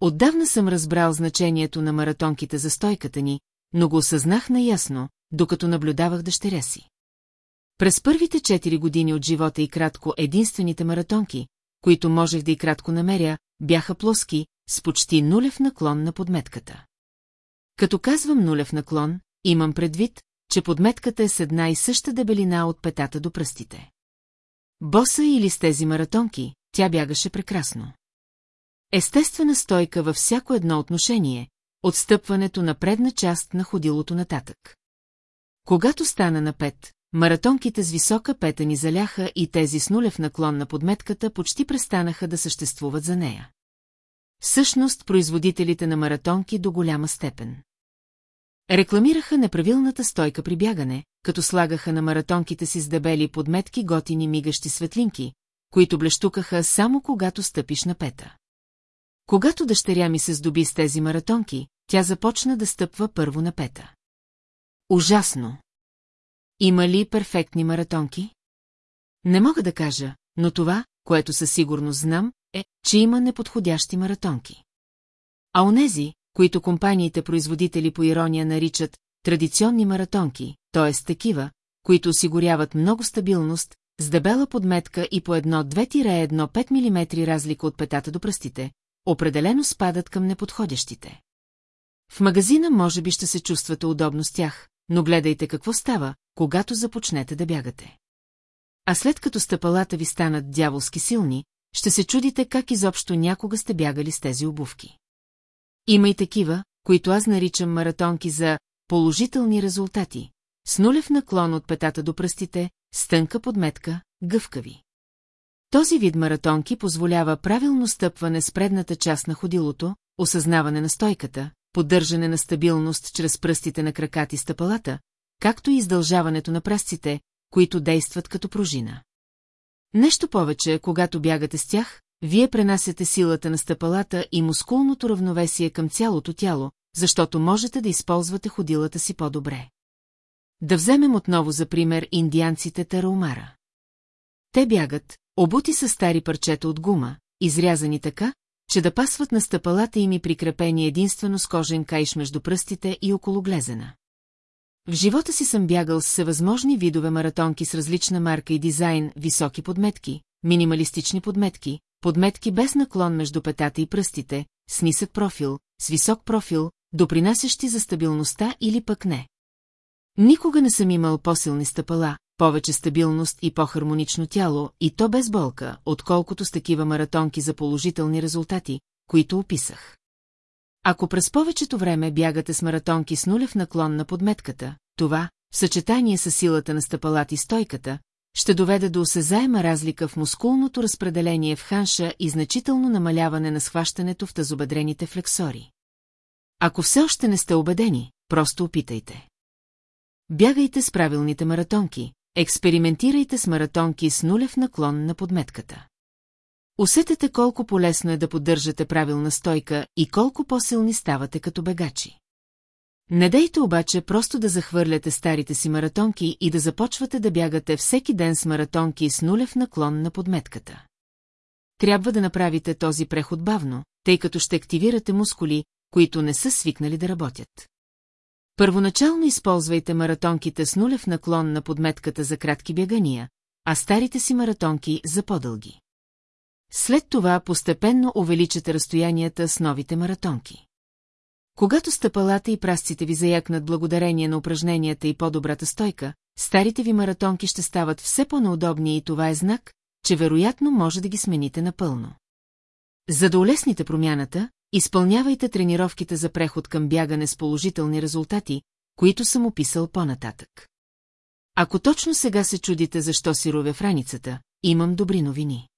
Отдавна съм разбрал значението на маратонките за стойката ни, но го осъзнах наясно, докато наблюдавах дъщеря си. През първите четири години от живота и кратко единствените маратонки, които можех да и кратко намеря, бяха плоски, с почти нулев наклон на подметката. Като казвам нулев наклон, имам предвид, че подметката е с една и съща дебелина от петата до пръстите. Боса или с тези маратонки, тя бягаше прекрасно. Естествена стойка във всяко едно отношение, отстъпването на предна част на ходилото нататък. Когато стана на пет, маратонките с висока пета ни заляха и тези с нулев наклон на подметката почти престанаха да съществуват за нея. Всъщност, производителите на маратонки до голяма степен. Рекламираха неправилната стойка при бягане, като слагаха на маратонките си с дебели подметки готини мигащи светлинки, които блещукаха само когато стъпиш на пета. Когато дъщеря ми се здоби с тези маратонки, тя започна да стъпва първо на пета. Ужасно! Има ли перфектни маратонки? Не мога да кажа, но това, което със сигурност знам, е, че има неподходящи маратонки. А онези, които компаниите-производители по ирония наричат традиционни маратонки, т.е. такива, които осигуряват много стабилност, с дебела подметка и по едно 2-1-5 мм разлика от петата до пръстите, определено спадат към неподходящите. В магазина може би ще се чувствате удобно с тях, но гледайте какво става, когато започнете да бягате. А след като стъпалата ви станат дяволски силни, ще се чудите как изобщо някога сте бягали с тези обувки. Има и такива, които аз наричам маратонки за положителни резултати, с нулев наклон от петата до пръстите, с тънка подметка, гъвкави. Този вид маратонки позволява правилно стъпване с предната част на ходилото, осъзнаване на стойката, поддържане на стабилност чрез пръстите на краката и стъпалата, както и издължаването на пръстците, които действат като пружина. Нещо повече, когато бягате с тях, вие пренасяте силата на стъпалата и мускулното равновесие към цялото тяло, защото можете да използвате ходилата си по-добре. Да вземем отново за пример индианците Тараумара. Те бягат, обути с стари парчета от гума, изрязани така, че да пасват на стъпалата им и прикрепени единствено с кожен кайш между пръстите и около глезена. В живота си съм бягал с всевъзможни видове маратонки с различна марка и дизайн, високи подметки, минималистични подметки, подметки без наклон между петата и пръстите, с нисък профил, с висок профил, допринасящи за стабилността или пък не. Никога не съм имал по-силни стъпала, повече стабилност и по-хармонично тяло, и то без болка, отколкото с такива маратонки за положителни резултати, които описах. Ако през повечето време бягате с маратонки с нулев наклон на подметката, това, в съчетание с силата на стъпалат и стойката, ще доведе до осезаема разлика в мускулното разпределение в ханша и значително намаляване на схващането в тазобедрените флексори. Ако все още не сте убедени, просто опитайте. Бягайте с правилните маратонки, експериментирайте с маратонки с нулев наклон на подметката. Усетете колко полезно е да поддържате правилна стойка и колко по-силни ставате като бегачи. Не дейте обаче просто да захвърляте старите си маратонки и да започвате да бягате всеки ден с маратонки с нулев наклон на подметката. Трябва да направите този преход бавно, тъй като ще активирате мускули, които не са свикнали да работят. Първоначално използвайте маратонките с нулев наклон на подметката за кратки бягания, а старите си маратонки за по-дълги. След това постепенно увеличате разстоянията с новите маратонки. Когато стъпалата и прасците ви заякнат благодарение на упражненията и по-добрата стойка, старите ви маратонки ще стават все по-неудобни и това е знак, че вероятно може да ги смените напълно. За да улесните промяната, изпълнявайте тренировките за преход към бягане с положителни резултати, които съм описал по-нататък. Ако точно сега се чудите защо си ровя в раницата, имам добри новини.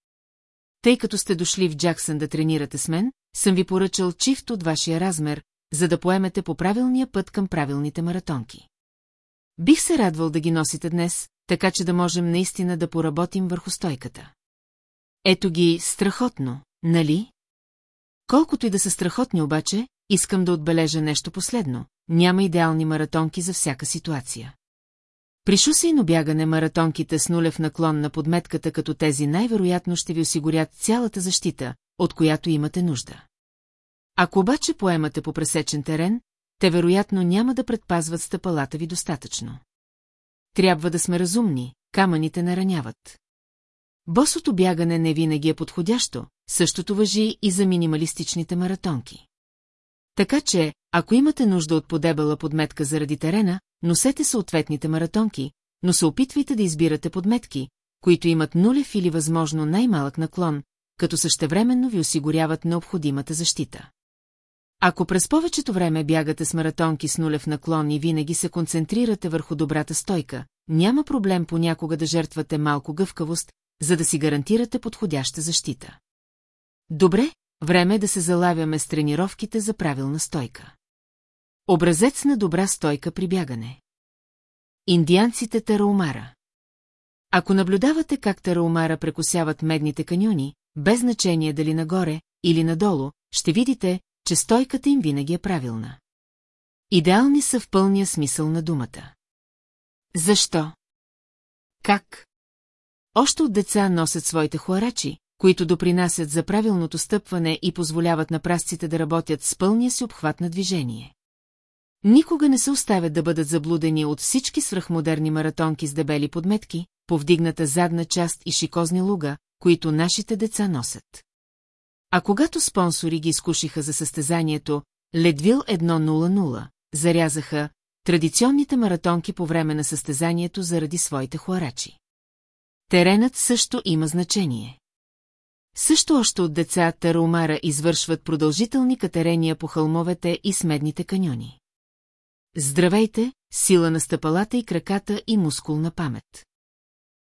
Тъй като сте дошли в Джаксън да тренирате с мен, съм ви поръчал чифт от вашия размер, за да поемете по правилния път към правилните маратонки. Бих се радвал да ги носите днес, така че да можем наистина да поработим върху стойката. Ето ги страхотно, нали? Колкото и да са страхотни обаче, искам да отбележа нещо последно. Няма идеални маратонки за всяка ситуация. При шосейно бягане маратонките с нулев наклон на подметката като тези най-вероятно ще ви осигурят цялата защита, от която имате нужда. Ако обаче поемате по пресечен терен, те вероятно няма да предпазват стъпалата ви достатъчно. Трябва да сме разумни, камъните нараняват. Босото бягане не винаги е подходящо, същото въжи и за минималистичните маратонки. Така че, ако имате нужда от подебела подметка заради терена, носете съответните маратонки, но се опитвайте да избирате подметки, които имат нулев или възможно най-малък наклон, като същевременно ви осигуряват необходимата защита. Ако през повечето време бягате с маратонки с нулев наклон и винаги се концентрирате върху добрата стойка, няма проблем понякога да жертвате малко гъвкавост, за да си гарантирате подходяща защита. Добре, време е да се залавяме с тренировките за правилна стойка. Образец на добра стойка при бягане. Индианците Тараумара Ако наблюдавате как Тараумара прекусяват медните каньони, без значение дали нагоре или надолу, ще видите, че стойката им винаги е правилна. Идеални са в пълния смисъл на думата. Защо? Как? Още от деца носят своите хуарачи, които допринасят за правилното стъпване и позволяват на прасците да работят с пълния си обхват на движение. Никога не се оставят да бъдат заблудени от всички свръхмодерни маратонки с дебели подметки, повдигната задна част и шикозни луга, които нашите деца носят. А когато спонсори ги изкушиха за състезанието Ледвил 1.00, зарязаха традиционните маратонки по време на състезанието заради своите хуарачи. Теренът също има значение. Също още от деца Тараумара извършват продължителни катерения по хълмовете и смедните каньони. Здравейте, сила на стъпалата и краката и мускулна памет.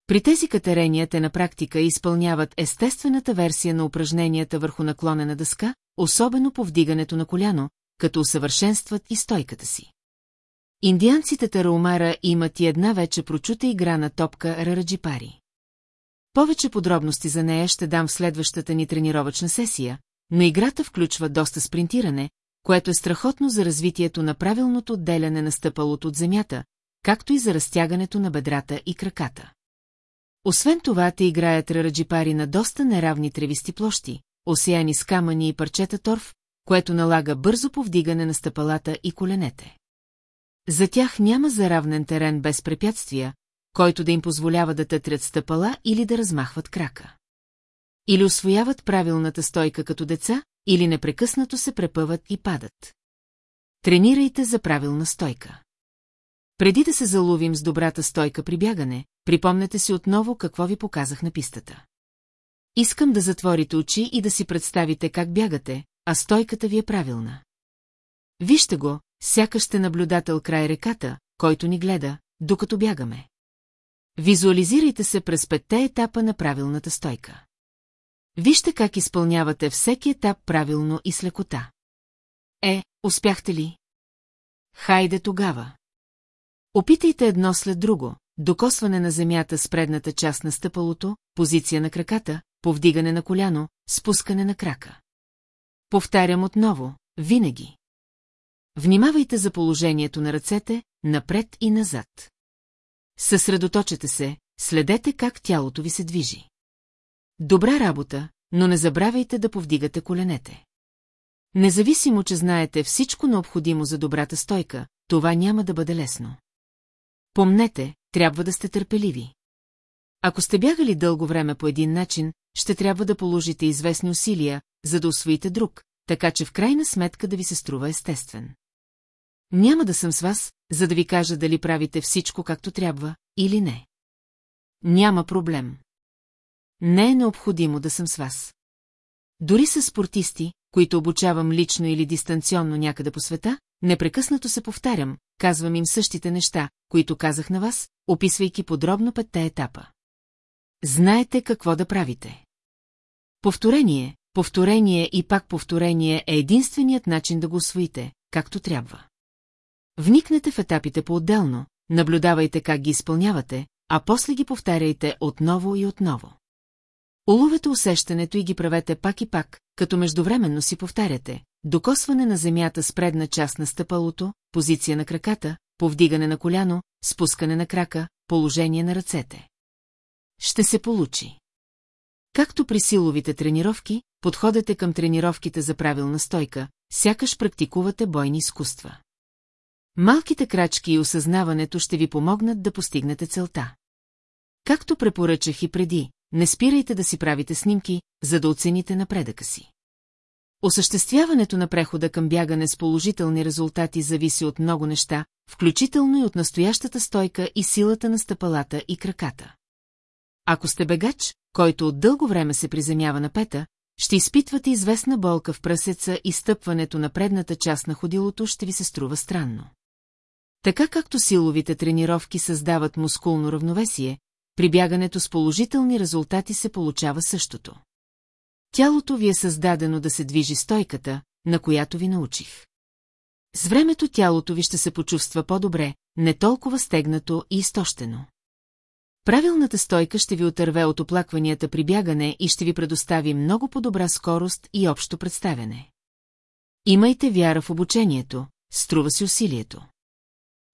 При тези катерения те на практика изпълняват естествената версия на упражненията върху наклонена дъска, особено по вдигането на коляно, като усъвършенстват и стойката си. Индианците Тараумара имат и една вече прочута игра на топка Рараджипари. Повече подробности за нея ще дам в следващата ни тренировъчна сесия, но играта включва доста спринтиране, което е страхотно за развитието на правилното отделяне на стъпалото от земята, както и за разтягането на бедрата и краката. Освен това, те играят рараджипари на доста неравни тревисти площи, осияни с камъни и парчета торф, което налага бързо повдигане на стъпалата и коленете. За тях няма заравнен терен без препятствия, който да им позволява да тътрят стъпала или да размахват крака. Или освояват правилната стойка като деца, или непрекъснато се препъват и падат. Тренирайте за правилна стойка. Преди да се заловим с добрата стойка при бягане, припомнете си отново какво ви показах на пистата. Искам да затворите очи и да си представите как бягате, а стойката ви е правилна. Вижте го, сякаш сте наблюдател край реката, който ни гледа, докато бягаме. Визуализирайте се през петте етапа на правилната стойка. Вижте как изпълнявате всеки етап правилно и с лекота. Е, успяхте ли? Хайде тогава. Опитайте едно след друго, докосване на земята с предната част на стъпалото, позиция на краката, повдигане на коляно, спускане на крака. Повтарям отново, винаги. Внимавайте за положението на ръцете, напред и назад. Съсредоточете се, следете как тялото ви се движи. Добра работа, но не забравяйте да повдигате коленете. Независимо, че знаете всичко необходимо за добрата стойка, това няма да бъде лесно. Помнете, трябва да сте търпеливи. Ако сте бягали дълго време по един начин, ще трябва да положите известни усилия, за да освоите друг, така че в крайна сметка да ви се струва естествен. Няма да съм с вас, за да ви кажа дали правите всичко както трябва, или не. Няма проблем. Не е необходимо да съм с вас. Дори с спортисти, които обучавам лично или дистанционно някъде по света, непрекъснато се повтарям, казвам им същите неща, които казах на вас, описвайки подробно петте етапа. Знаете какво да правите. Повторение, повторение и пак повторение е единственият начин да го освоите, както трябва. Вникнете в етапите по-отделно, наблюдавайте как ги изпълнявате, а после ги повтаряйте отново и отново. Уловете усещането и ги правете пак и пак, като междувременно си повтаряте. Докосване на земята с предна част на стъпалото, позиция на краката, повдигане на коляно, спускане на крака, положение на ръцете. Ще се получи. Както при силовите тренировки, подходете към тренировките за правилна стойка, сякаш практикувате бойни изкуства. Малките крачки и осъзнаването ще ви помогнат да постигнете целта. Както препоръчах и преди, не спирайте да си правите снимки, за да оцените напредъка си. Осъществяването на прехода към бягане с положителни резултати зависи от много неща, включително и от настоящата стойка и силата на стъпалата и краката. Ако сте бегач, който от дълго време се приземява на пета, ще изпитвате известна болка в пръсеца и стъпването на предната част на ходилото ще ви се струва странно. Така както силовите тренировки създават мускулно равновесие, при бягането с положителни резултати се получава същото. Тялото ви е създадено да се движи стойката, на която ви научих. С времето тялото ви ще се почувства по-добре, не толкова стегнато и изтощено. Правилната стойка ще ви отърве от оплакванията при бягане и ще ви предостави много по-добра скорост и общо представяне. Имайте вяра в обучението, струва си усилието.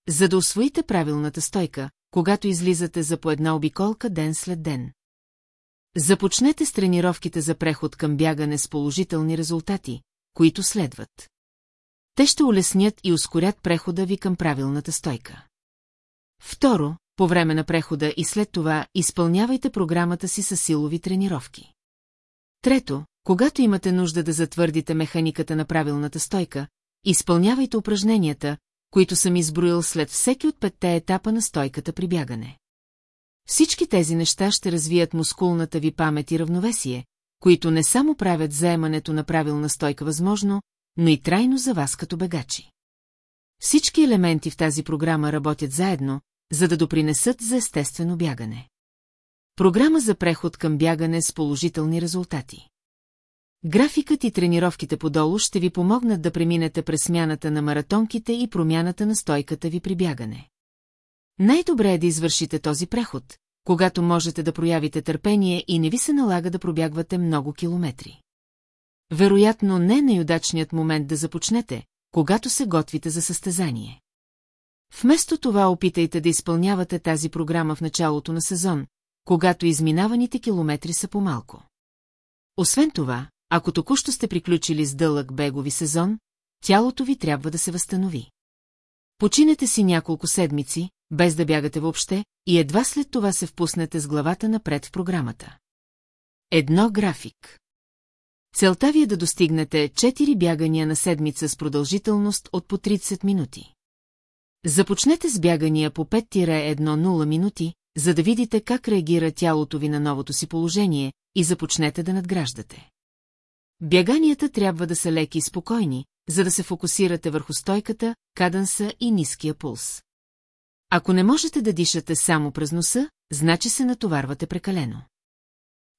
За да освоите правилната стойка, когато излизате за по една обиколка ден след ден. Започнете с тренировките за преход към бягане с положителни резултати, които следват. Те ще улеснят и ускорят прехода ви към правилната стойка. Второ, по време на прехода и след това изпълнявайте програмата си с силови тренировки. Трето, когато имате нужда да затвърдите механиката на правилната стойка, изпълнявайте упражненията, които съм изброил след всеки от петте етапа на стойката при бягане. Всички тези неща ще развият мускулната ви памет и равновесие, които не само правят заемането на правилна стойка възможно, но и трайно за вас като бегачи. Всички елементи в тази програма работят заедно, за да допринесат за естествено бягане. Програма за преход към бягане с положителни резултати. Графикът и тренировките подолу ще ви помогнат да преминете през смяната на маратонките и промяната на стойката ви при бягане. Най-добре е да извършите този преход, когато можете да проявите търпение и не ви се налага да пробягвате много километри. Вероятно не е най-удачният момент да започнете, когато се готвите за състезание. Вместо това опитайте да изпълнявате тази програма в началото на сезон, когато изминаваните километри са по-малко. Освен това, ако току-що сте приключили с дълъг бегови сезон, тялото ви трябва да се възстанови. Починете си няколко седмици, без да бягате въобще, и едва след това се впуснете с главата напред в програмата. Едно график. Целта ви е да достигнете 4 бягания на седмица с продължителност от по 30 минути. Започнете с бягания по 5-1-0 минути, за да видите как реагира тялото ви на новото си положение и започнете да надграждате. Бяганията трябва да са леки и спокойни, за да се фокусирате върху стойката, каданса и ниския пулс. Ако не можете да дишате само през носа, значи се натоварвате прекалено.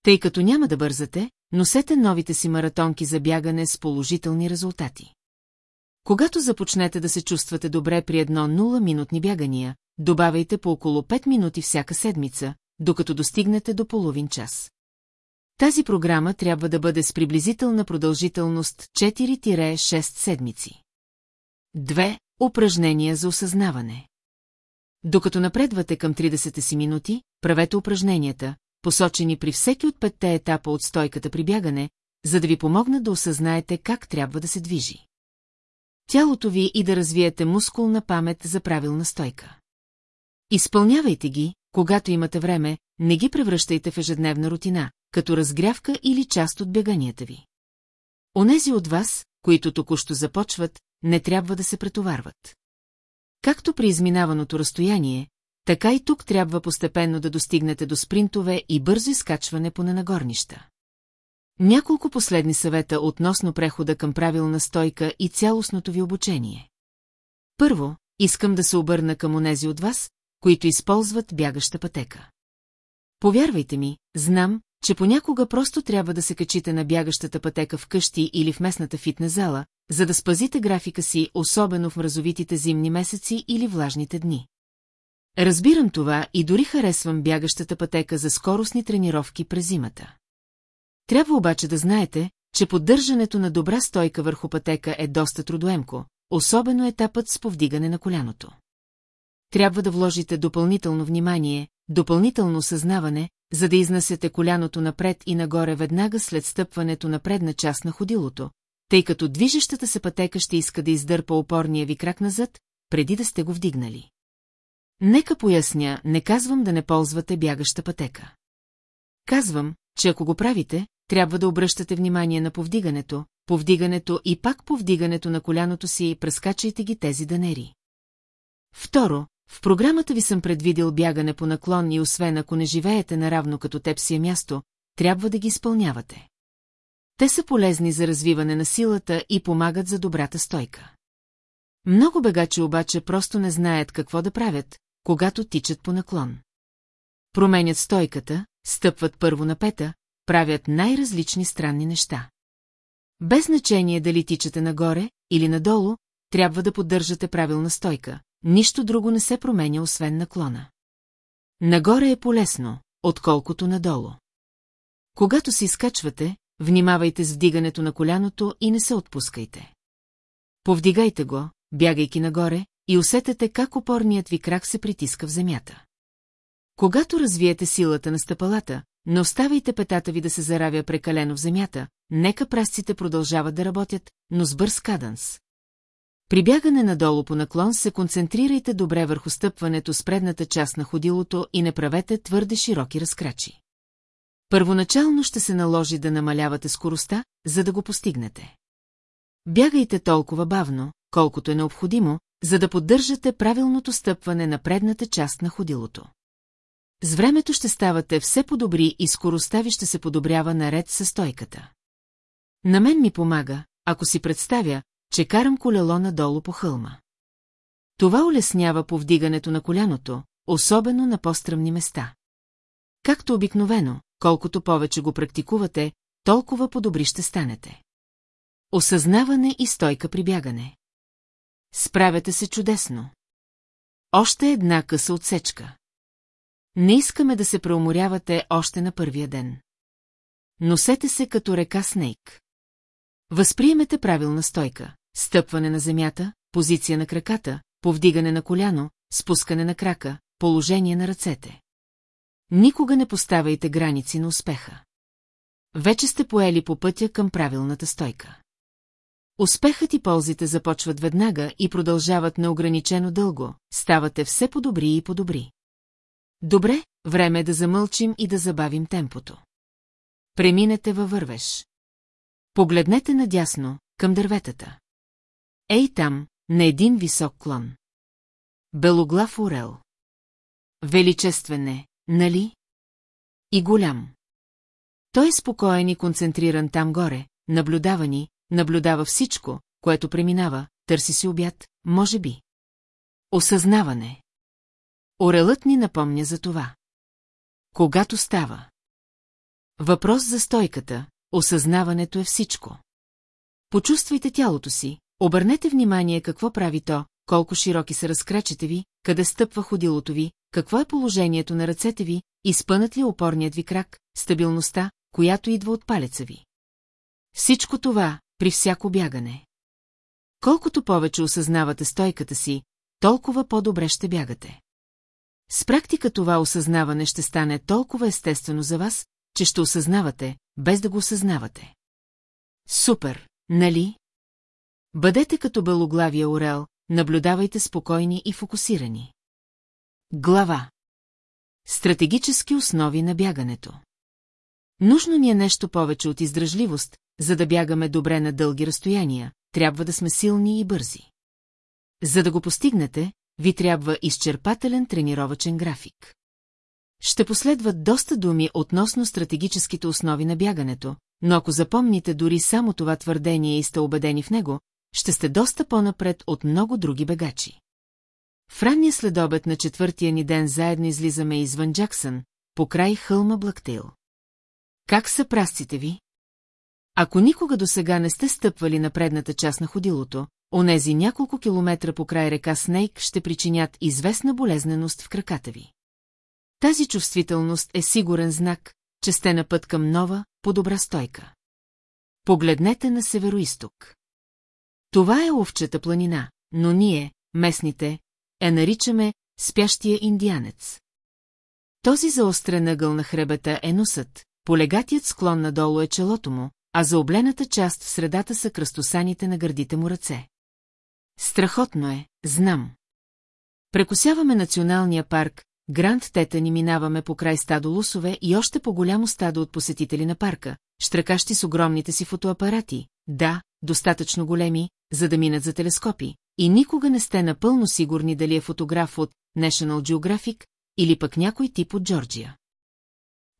Тъй като няма да бързате, носете новите си маратонки за бягане с положителни резултати. Когато започнете да се чувствате добре при едно 0-минутни бягания, добавяйте по около 5 минути всяка седмица, докато достигнете до половин час. Тази програма трябва да бъде с приблизителна продължителност 4-6 седмици. 2. Упражнения за осъзнаване. Докато напредвате към 30 си минути, правете упражненията, посочени при всеки от петте етапа от стойката при бягане, за да ви помогнат да осъзнаете как трябва да се движи. Тялото ви и да развиете мускулна памет за правилна стойка. Изпълнявайте ги, когато имате време, не ги превръщайте в ежедневна рутина, като разгрявка или част от беганията ви. Онези от вас, които току-що започват, не трябва да се претоварват. Както при изминаваното разстояние, така и тук трябва постепенно да достигнете до спринтове и бързо изкачване по ненагорнища. Няколко последни съвета относно прехода към правилна стойка и цялостното ви обучение. Първо, искам да се обърна към онези от вас, които използват бягаща пътека. Повярвайте ми, знам, че понякога просто трябва да се качите на бягащата пътека в къщи или в местната фитнес зала, за да спазите графика си, особено в мразовитите зимни месеци или влажните дни. Разбирам това и дори харесвам бягащата пътека за скоростни тренировки през зимата. Трябва обаче да знаете, че поддържането на добра стойка върху пътека е доста трудоемко, особено етапът с повдигане на коляното. Трябва да вложите допълнително внимание, допълнително съзнаване, за да изнасяте коляното напред и нагоре веднага след стъпването на предна част на ходилото, тъй като движещата се пътека ще иска да издърпа опорния ви крак назад, преди да сте го вдигнали. Нека поясня, не казвам да не ползвате бягаща пътека. Казвам, че ако го правите, трябва да обръщате внимание на повдигането, повдигането и пак повдигането на коляното си и прескачайте ги тези данери. Второ, в програмата ви съм предвидил бягане по наклон и освен ако не живеете наравно като теб е място, трябва да ги изпълнявате. Те са полезни за развиване на силата и помагат за добрата стойка. Много бегачи обаче просто не знаят какво да правят, когато тичат по наклон. Променят стойката, стъпват първо на пета, правят най-различни странни неща. Без значение дали тичате нагоре или надолу, трябва да поддържате правилна стойка, нищо друго не се променя освен наклона. Нагоре е полезно, отколкото надолу. Когато се изкачвате, внимавайте с вдигането на коляното и не се отпускайте. Повдигайте го, бягайки нагоре, и усетете как опорният ви крак се притиска в земята. Когато развиете силата на стъпалата, не оставайте петата ви да се заравя прекалено в земята, нека прасците продължават да работят, но с бърз каданс. При бягане надолу по наклон се концентрирайте добре върху стъпването с предната част на ходилото и не правете твърде широки разкрачи. Първоначално ще се наложи да намалявате скоростта, за да го постигнете. Бягайте толкова бавно, колкото е необходимо, за да поддържате правилното стъпване на предната част на ходилото. С времето ще ставате все по-добри и скоростта ви ще се подобрява наред със стойката. На мен ми помага, ако си представя, че карам колело надолу по хълма. Това улеснява повдигането на коляното, особено на по-стръмни места. Както обикновено, колкото повече го практикувате, толкова по-добри ще станете. Осъзнаване и стойка при бягане. Справяте се чудесно. Още една къса отсечка. Не искаме да се преуморявате още на първия ден. Носете се като река Снейк. Възприемете правилна стойка, стъпване на земята, позиция на краката, повдигане на коляно, спускане на крака, положение на ръцете. Никога не поставяйте граници на успеха. Вече сте поели по пътя към правилната стойка. Успехът и ползите започват веднага и продължават неограничено дълго, ставате все по-добри и по-добри. Добре, време е да замълчим и да забавим темпото. Преминете във вървеш. Погледнете надясно, към дърветата. Ей там, на един висок клон. Белоглав орел. Величествен е, нали? И голям. Той е спокоен и концентриран там горе, наблюдава ни, наблюдава всичко, което преминава, търси си обяд, може би. Осъзнаване. Орелът ни напомня за това. Когато става. Въпрос за стойката, осъзнаването е всичко. Почувствайте тялото си, обърнете внимание какво прави то, колко широки са разкрачите ви, къде стъпва ходилото ви, какво е положението на ръцете ви, изпънат ли опорният ви крак, стабилността, която идва от палеца ви. Всичко това при всяко бягане. Колкото повече осъзнавате стойката си, толкова по-добре ще бягате. С практика това осъзнаване ще стане толкова естествено за вас, че ще осъзнавате, без да го осъзнавате. Супер, нали? Бъдете като белоглавия орел, наблюдавайте спокойни и фокусирани. Глава Стратегически основи на бягането Нужно ни е нещо повече от издръжливост, за да бягаме добре на дълги разстояния, трябва да сме силни и бързи. За да го постигнете, ви трябва изчерпателен тренировачен график. Ще последват доста думи относно стратегическите основи на бягането, но ако запомните дори само това твърдение и сте убедени в него, ще сте доста по-напред от много други бегачи. В ранния следобед на четвъртия ни ден заедно излизаме извън Джаксън, по край хълма Блактейл. Как са прасците ви? Ако никога до сега не сте стъпвали на предната част на ходилото, онези няколко километра по край река Снейк ще причинят известна болезненост в краката ви. Тази чувствителност е сигурен знак, че сте на път към нова, по-добра стойка. Погледнете на североисток. Това е овчета планина, но ние, местните, я наричаме спящия индианец. Този заострен ъгъл на хребета е носът, полегатият склон надолу е челото му, а за облената част в средата са кръстосаните на гърдите му ръце. Страхотно е, знам. Прекосяваме националния парк, Гранд Тета ни минаваме по край стадо лусове и още по-голямо стадо от посетители на парка, штракащи с огромните си фотоапарати, да, достатъчно големи, за да минат за телескопи, и никога не сте напълно сигурни дали е фотограф от National Geographic или пък някой тип от Джорджия.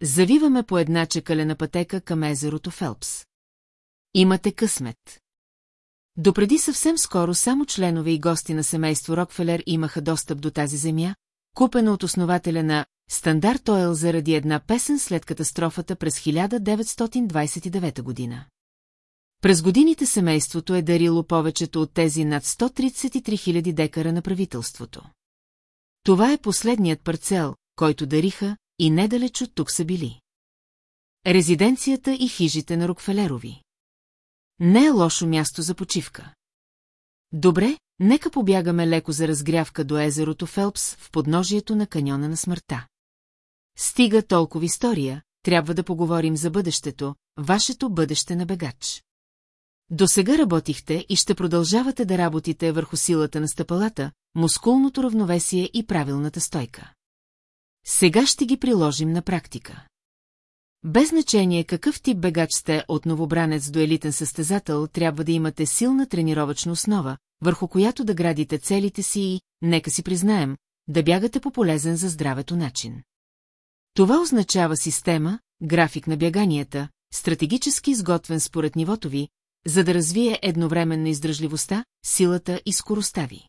Завиваме по една чекалена пътека към езерото Фелпс. Имате късмет. Допреди съвсем скоро само членове и гости на семейство Рокфелер имаха достъп до тази земя, купена от основателя на Стандарт Ойл заради една песен след катастрофата през 1929 година. През годините семейството е дарило повечето от тези над 133 000 декара на правителството. Това е последният парцел, който дариха, и недалеч от тук са били. Резиденцията и хижите на Рокфелерови. Не е лошо място за почивка. Добре, нека побягаме леко за разгрявка до езерото Фелпс в подножието на каньона на смъртта. Стига толкова история, трябва да поговорим за бъдещето, вашето бъдеще на бегач. До сега работихте и ще продължавате да работите върху силата на стъпалата, мускулното равновесие и правилната стойка. Сега ще ги приложим на практика. Без значение какъв тип бегач сте от новобранец до елитен състезател, трябва да имате силна тренировъчна основа, върху която да градите целите си и, нека си признаем, да бягате по полезен за здравето начин. Това означава система, график на бяганията, стратегически изготвен според нивото ви, за да развие едновременно издръжливостта, силата и скоростта ви.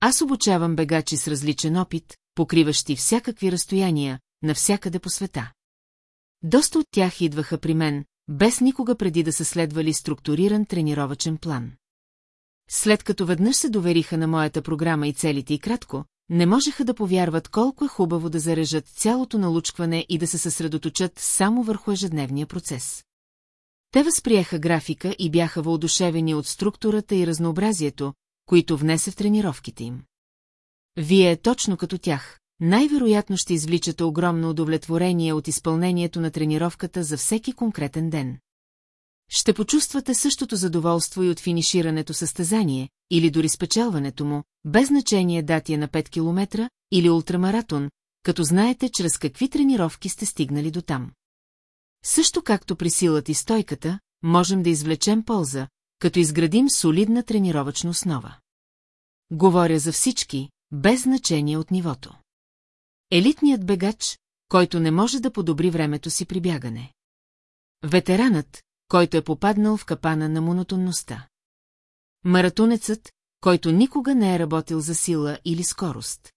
Аз обучавам бегачи с различен опит, покриващи всякакви разстояния, навсякъде по света. Доста от тях идваха при мен, без никога преди да са следвали структуриран тренировачен план. След като веднъж се довериха на моята програма и целите и кратко, не можеха да повярват колко е хубаво да зарежат цялото налучкване и да се съсредоточат само върху ежедневния процес. Те възприеха графика и бяха въодушевени от структурата и разнообразието, които внесе в тренировките им. Вие точно като тях, най-вероятно ще извличате огромно удовлетворение от изпълнението на тренировката за всеки конкретен ден. Ще почувствате същото задоволство и от финиширането състезание, или дори спечелването му, без значение датия на 5 км или ултрамаратон, като знаете чрез какви тренировки сте стигнали до там. Също както при силата и стойката, можем да извлечем полза, като изградим солидна тренировъчна основа. Говоря за всички, без значение от нивото. Елитният бегач, който не може да подобри времето си при бягане. Ветеранът, който е попаднал в капана на монотонността. Маратонецът, който никога не е работил за сила или скорост.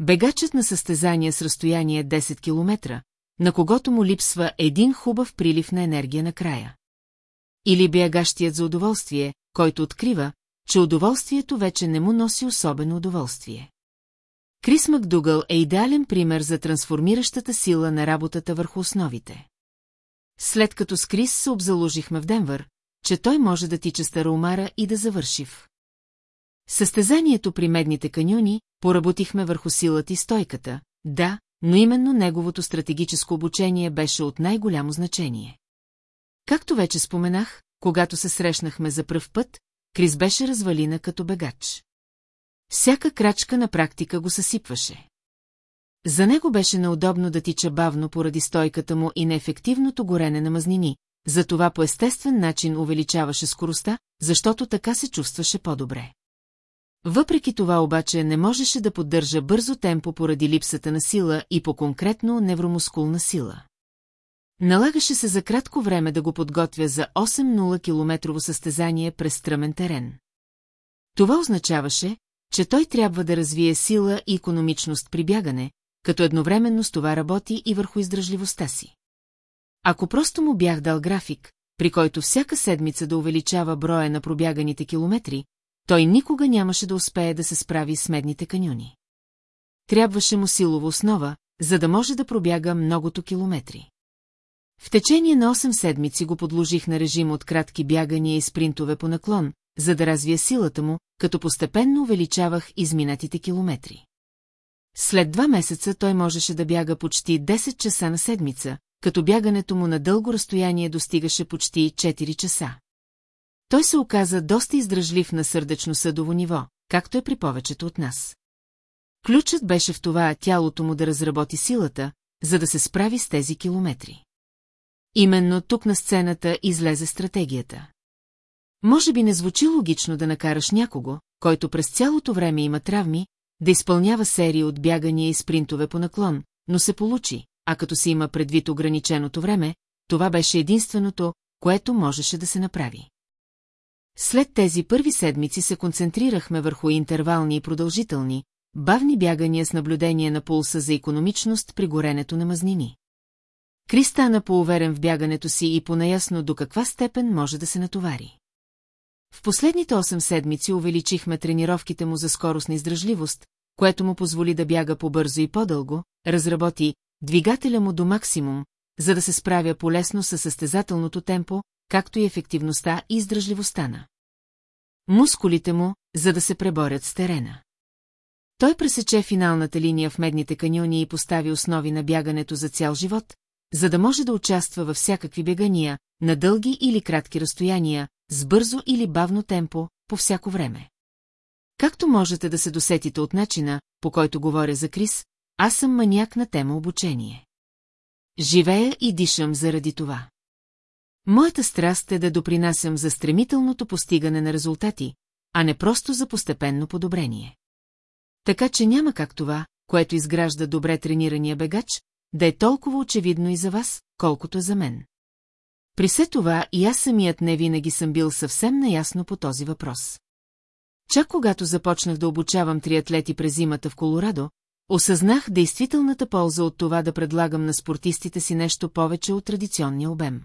Бегачът на състезание с разстояние 10 км, на когото му липсва един хубав прилив на енергия накрая. Или бягащият за удоволствие, който открива, че удоволствието вече не му носи особено удоволствие. Крис Макдугъл е идеален пример за трансформиращата сила на работата върху основите. След като с Крис се обзаложихме в Денвър, че той може да тича староумара и да завърши в. Състезанието при медните каньони поработихме върху силата и стойката, да, но именно неговото стратегическо обучение беше от най-голямо значение. Както вече споменах, когато се срещнахме за пръв път, Крис беше развалина като бегач. Всяка крачка на практика го съсипваше. За него беше неудобно да тича бавно поради стойката му и неефективното горене на мазнини, затова по естествен начин увеличаваше скоростта, защото така се чувстваше по-добре. Въпреки това обаче не можеше да поддържа бързо темпо поради липсата на сила и по-конкретно невромускулна сила. Налагаше се за кратко време да го подготвя за 8-0 километрово състезание през стръмен терен. Това означаваше, че той трябва да развие сила и економичност при бягане, като едновременно с това работи и върху издръжливостта си. Ако просто му бях дал график, при който всяка седмица да увеличава броя на пробяганите километри, той никога нямаше да успее да се справи с медните каньони. Трябваше му силова основа, за да може да пробяга многото километри. В течение на 8 седмици го подложих на режим от кратки бягания и спринтове по наклон, за да развия силата му, като постепенно увеличавах изминатите километри. След два месеца той можеше да бяга почти 10 часа на седмица, като бягането му на дълго разстояние достигаше почти 4 часа. Той се оказа доста издръжлив на сърдечно-съдово ниво, както е при повечето от нас. Ключът беше в това тялото му да разработи силата, за да се справи с тези километри. Именно тук на сцената излезе стратегията. Може би не звучи логично да накараш някого, който през цялото време има травми, да изпълнява серии от бягания и спринтове по наклон, но се получи, а като се има предвид ограниченото време, това беше единственото, което можеше да се направи. След тези първи седмици се концентрирахме върху интервални и продължителни, бавни бягания с наблюдение на пулса за економичност при горенето на мазнини. Кри стана поуверен в бягането си и понаясно до каква степен може да се натовари. В последните 8 седмици увеличихме тренировките му за скоростна издръжливост, което му позволи да бяга по-бързо и по-дълго, разработи двигателя му до максимум, за да се справя полесно със състезателното темпо, както и ефективността и издръжливостта на. Мускулите му, за да се преборят с терена. Той пресече финалната линия в медните каньони и постави основи на бягането за цял живот, за да може да участва във всякакви бегания, на дълги или кратки разстояния, с бързо или бавно темпо, по всяко време. Както можете да се досетите от начина, по който говоря за Крис, аз съм маняк на тема обучение. Живея и дишам заради това. Моята страст е да допринасям за стремителното постигане на резултати, а не просто за постепенно подобрение. Така че няма как това, което изгражда добре тренирания бегач, да е толкова очевидно и за вас, колкото е за мен. При все това и аз самият не винаги съм бил съвсем наясно по този въпрос. Чак когато започнах да обучавам триатлети през зимата в Колорадо, осъзнах действителната полза от това да предлагам на спортистите си нещо повече от традиционния обем.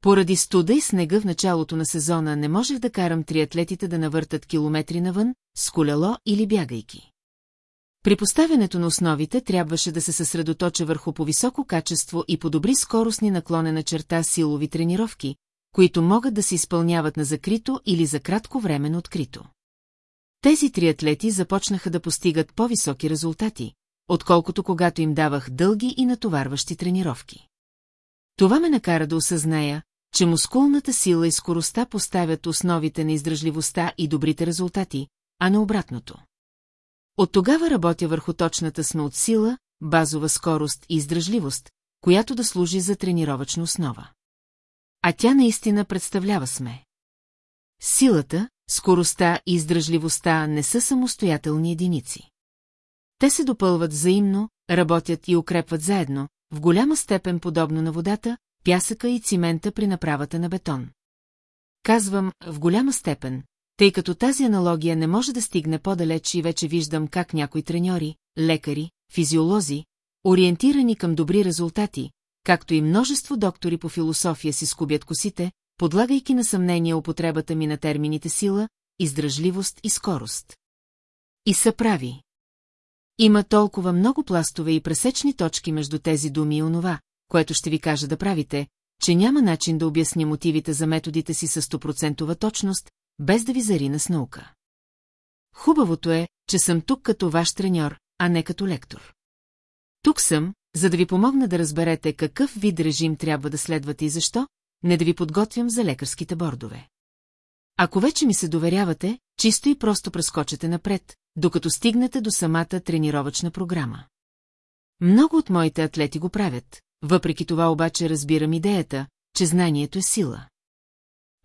Поради студа и снега в началото на сезона не можех да карам триатлетите да навъртат километри навън, с колело или бягайки. При поставянето на основите трябваше да се съсредоточа върху по-високо качество и по-добри скоростни наклонена черта силови тренировки, които могат да се изпълняват на закрито или за кратко време на открито. Тези три атлети започнаха да постигат по-високи резултати, отколкото когато им давах дълги и натоварващи тренировки. Това ме накара да осъзная, че мускулната сила и скоростта поставят основите на издръжливостта и добрите резултати, а не обратното. От тогава работя върху точната сме от сила, базова скорост и издръжливост, която да служи за тренировъчна основа. А тя наистина представлява сме. Силата, скоростта и издръжливостта не са самостоятелни единици. Те се допълват взаимно, работят и укрепват заедно, в голяма степен подобно на водата, пясъка и цимента при направата на бетон. Казвам в голяма степен, тъй като тази аналогия не може да стигне по-далеч и вече виждам как някои треньори, лекари, физиолози, ориентирани към добри резултати, както и множество доктори по философия си скубят косите, подлагайки на съмнение употребата ми на термините сила, издръжливост и скорост. И са прави. Има толкова много пластове и пресечни точки между тези думи и онова, което ще ви кажа да правите, че няма начин да обясня мотивите за методите си със стопроцентова точност, без да ви зарина с наука. Хубавото е, че съм тук като ваш треньор, а не като лектор. Тук съм, за да ви помогна да разберете какъв вид режим трябва да следвате и защо, не да ви подготвям за лекарските бордове. Ако вече ми се доверявате, чисто и просто прескочете напред, докато стигнете до самата тренировъчна програма. Много от моите атлети го правят, въпреки това обаче разбирам идеята, че знанието е сила.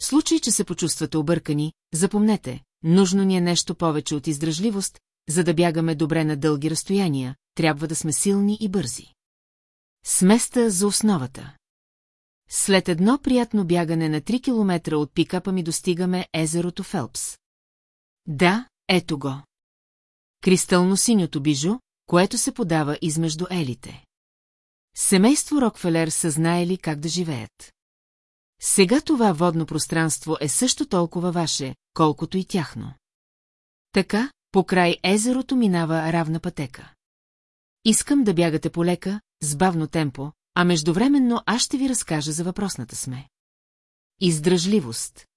Случай, че се почувствате объркани, запомнете, нужно ни е нещо повече от издръжливост, за да бягаме добре на дълги разстояния, трябва да сме силни и бързи. Сместа за основата След едно приятно бягане на 3 километра от пикапа ми достигаме езерото Фелпс. Да, ето го. Кристално-синьото бижу, което се подава измежду елите. Семейство Рокфелер са знаели как да живеят. Сега това водно пространство е също толкова ваше, колкото и тяхно. Така, по край езерото минава равна пътека. Искам да бягате полека, с бавно темпо, а междувременно аз ще ви разкажа за въпросната сме. Издръжливост.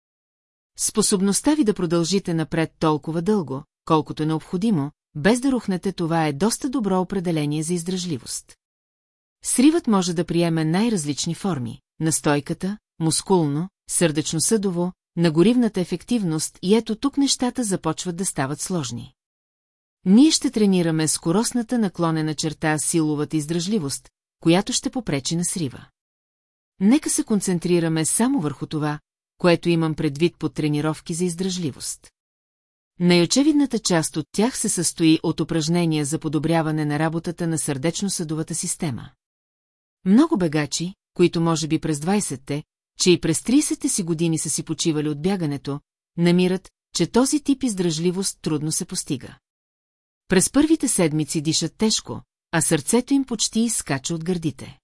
Способността ви да продължите напред толкова дълго, колкото е необходимо, без да рухнете това е доста добро определение за издръжливост. Сривът може да приеме най-различни форми – настойката, мускулно, сърдечно-съдово, на горивната ефективност и ето тук нещата започват да стават сложни. Ние ще тренираме скоростната наклонена черта силовата издръжливост, която ще попречи на срива. Нека се концентрираме само върху това, което имам предвид под тренировки за издръжливост. Най-очевидната част от тях се състои от упражнения за подобряване на работата на сърдечно-съдовата система. Много бегачи, които може би през 20-те, че и през 30-те си години са си почивали от бягането, намират, че този тип издръжливост трудно се постига. През първите седмици дишат тежко, а сърцето им почти изскача от гърдите.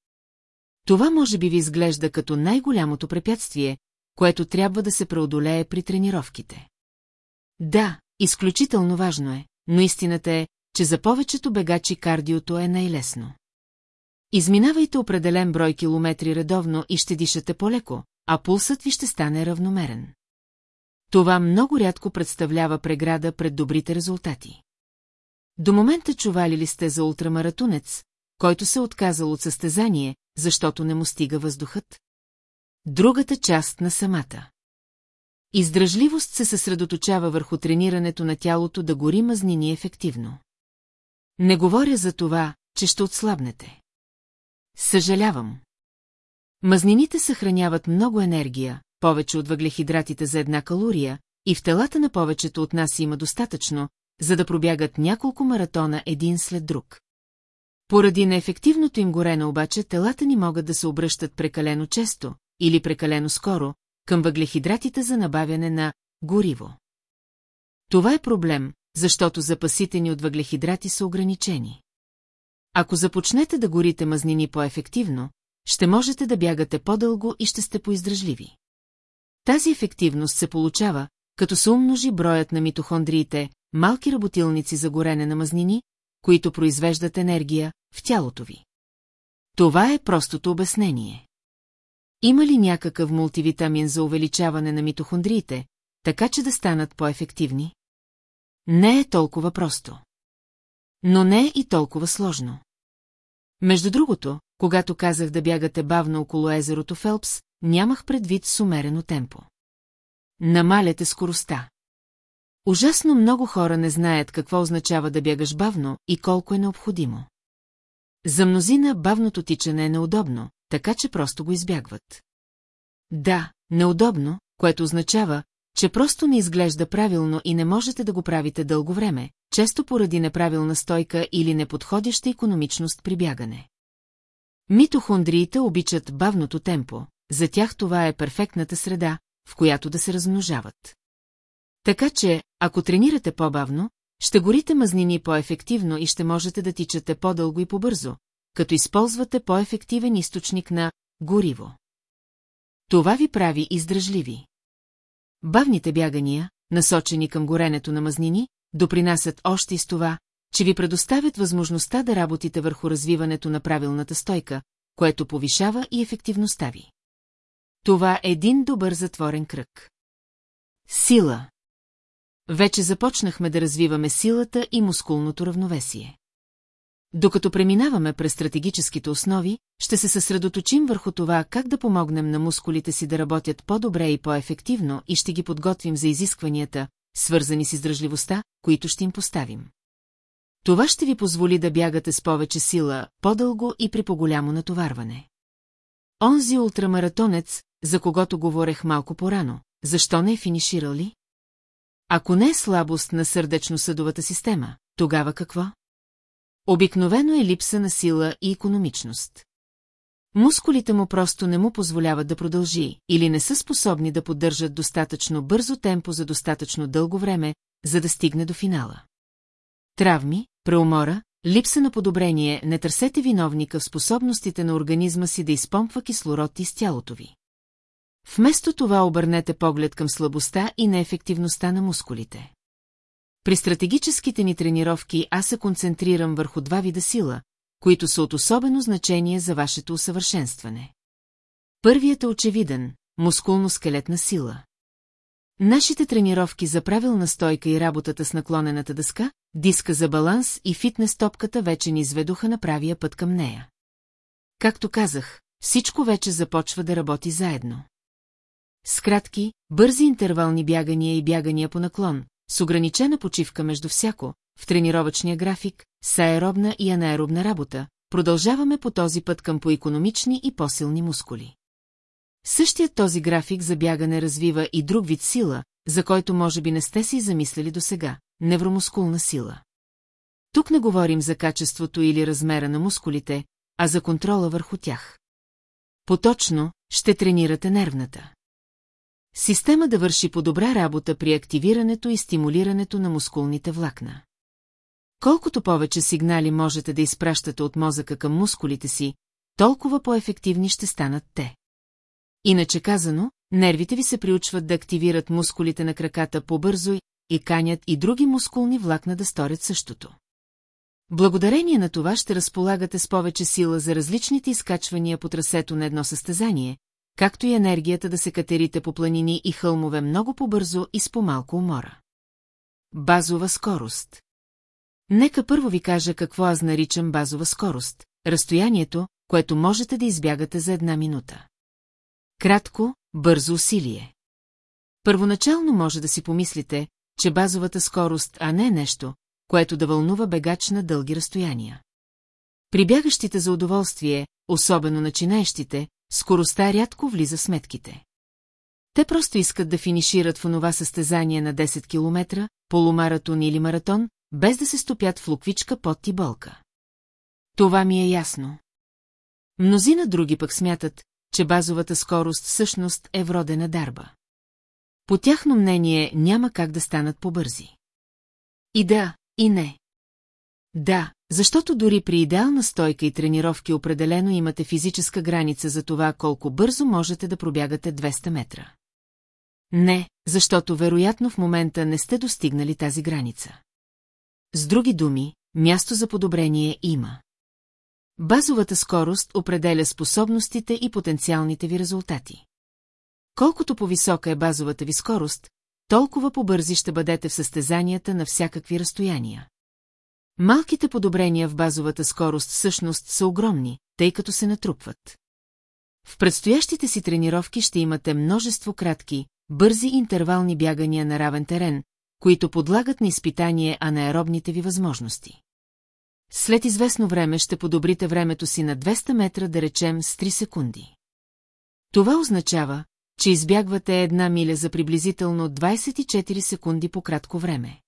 Това може би ви изглежда като най-голямото препятствие, което трябва да се преодолее при тренировките. Да, изключително важно е, но истината е, че за повечето бегачи кардиото е най-лесно. Изминавайте определен брой километри редовно и ще дишате по-леко, а пулсът ви ще стане равномерен. Това много рядко представлява преграда пред добрите резултати. До момента чували ли сте за ултрамаратунец, който се отказал от състезание, защото не му стига въздухът? Другата част на самата. Издръжливост се съсредоточава върху тренирането на тялото да гори мазнини ефективно. Не говоря за това, че ще отслабнете. Съжалявам. Мазнините съхраняват много енергия, повече от въглехидратите за една калория, и в телата на повечето от нас има достатъчно, за да пробягат няколко маратона един след друг. Поради неефективното им горене обаче телата ни могат да се обръщат прекалено често или прекалено скоро към въглехидратите за набавяне на гориво. Това е проблем, защото запасите ни от въглехидрати са ограничени. Ако започнете да горите мазнини по-ефективно, ще можете да бягате по-дълго и ще сте поиздръжливи. Тази ефективност се получава, като се умножи броят на митохондриите, малки работилници за горене на мазнини, които произвеждат енергия в тялото ви. Това е простото обяснение. Има ли някакъв мултивитамин за увеличаване на митохондриите, така че да станат по-ефективни? Не е толкова просто. Но не е и толкова сложно. Между другото, когато казах да бягате бавно около езерото Фелпс, нямах предвид с умерено темпо. Намаляте скоростта. Ужасно много хора не знаят какво означава да бягаш бавно и колко е необходимо. За мнозина бавното тичане е неудобно, така че просто го избягват. Да, неудобно, което означава, че просто не изглежда правилно и не можете да го правите дълго време, често поради неправилна стойка или неподходяща економичност при бягане. Митохондриите обичат бавното темпо, за тях това е перфектната среда, в която да се размножават. Така че, ако тренирате по-бавно, ще горите мазнини по-ефективно и ще можете да тичате по-дълго и по-бързо, като използвате по-ефективен източник на гориво. Това ви прави издръжливи. Бавните бягания, насочени към горенето на мазнини, допринасят още и с това, че ви предоставят възможността да работите върху развиването на правилната стойка, което повишава и ефективността ви. Това е един добър затворен кръг. Сила Вече започнахме да развиваме силата и мускулното равновесие. Докато преминаваме през стратегическите основи, ще се съсредоточим върху това как да помогнем на мускулите си да работят по-добре и по-ефективно и ще ги подготвим за изискванията, свързани с издръжливостта, които ще им поставим. Това ще ви позволи да бягате с повече сила, по-дълго и при по-голямо натоварване. Онзи ултрамаратонец, за когото говорех малко по-рано, защо не е финиширал ли? Ако не е слабост на сърдечно-съдовата система, тогава какво? Обикновено е липса на сила и економичност. Мускулите му просто не му позволяват да продължи или не са способни да поддържат достатъчно бързо темпо за достатъчно дълго време, за да стигне до финала. Травми, преумора, липса на подобрение, не търсете виновника в способностите на организма си да изпомпва кислород из тялото ви. Вместо това обърнете поглед към слабостта и неефективността на мускулите. При стратегическите ни тренировки аз се концентрирам върху два вида сила, които са от особено значение за вашето усъвършенстване. Първият е очевиден – мускулно-скелетна сила. Нашите тренировки за правилна стойка и работата с наклонената дъска, диска за баланс и фитнес топката вече ни изведоха на правия път към нея. Както казах, всичко вече започва да работи заедно. С кратки, бързи интервални бягания и бягания по наклон, с ограничена почивка между всяко, в тренировъчния график, с аеробна и анаеробна работа, продължаваме по този път към поекономични и по-силни мускули. Същият този график за бягане развива и друг вид сила, за който може би не сте си замислили досега – невромускулна сила. Тук не говорим за качеството или размера на мускулите, а за контрола върху тях. Поточно ще тренирате нервната. Система да върши по-добра работа при активирането и стимулирането на мускулните влакна. Колкото повече сигнали можете да изпращате от мозъка към мускулите си, толкова по-ефективни ще станат те. Иначе казано, нервите ви се приучват да активират мускулите на краката по-бързо и канят и други мускулни влакна да сторят същото. Благодарение на това ще разполагате с повече сила за различните изкачвания по трасето на едно състезание, както и енергията да се катерите по планини и хълмове много по-бързо и с по-малко умора. Базова скорост Нека първо ви кажа какво аз наричам базова скорост, разстоянието, което можете да избягате за една минута. Кратко, бързо усилие. Първоначално може да си помислите, че базовата скорост, а не е нещо, което да вълнува бегач на дълги разстояния. При бягащите за удоволствие, особено начинаещите, скоростта рядко влиза сметките. Те просто искат да финишират в онова състезание на 10 км, полумаратон или маратон, без да се стопят в луквичка под и болка. Това ми е ясно. Мнозина други пък смятат, че базовата скорост всъщност е вродена дарба. По тяхно мнение няма как да станат побързи. И да, и не. Да, защото дори при идеална стойка и тренировки определено имате физическа граница за това колко бързо можете да пробягате 200 метра. Не, защото вероятно в момента не сте достигнали тази граница. С други думи, място за подобрение има. Базовата скорост определя способностите и потенциалните ви резултати. Колкото по-висока е базовата ви скорост, толкова побързи ще бъдете в състезанията на всякакви разстояния. Малките подобрения в базовата скорост всъщност са огромни, тъй като се натрупват. В предстоящите си тренировки ще имате множество кратки, бързи интервални бягания на равен терен, които подлагат на изпитание анаеробните ви възможности. След известно време ще подобрите времето си на 200 метра, да речем, с 3 секунди. Това означава, че избягвате една миля за приблизително 24 секунди по кратко време.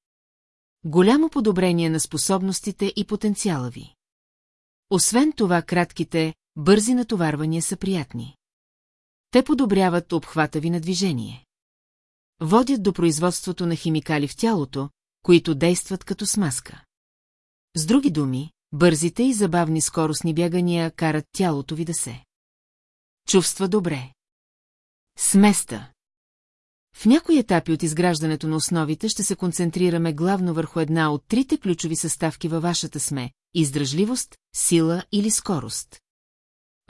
Голямо подобрение на способностите и потенциала ви. Освен това, кратките, бързи натоварвания са приятни. Те подобряват обхвата ви на движение. Водят до производството на химикали в тялото, които действат като смазка. С други думи, бързите и забавни скоростни бягания карат тялото ви да се. Чувства добре. Сместа. В някои етапи от изграждането на основите ще се концентрираме главно върху една от трите ключови съставки във вашата сме – издръжливост, сила или скорост.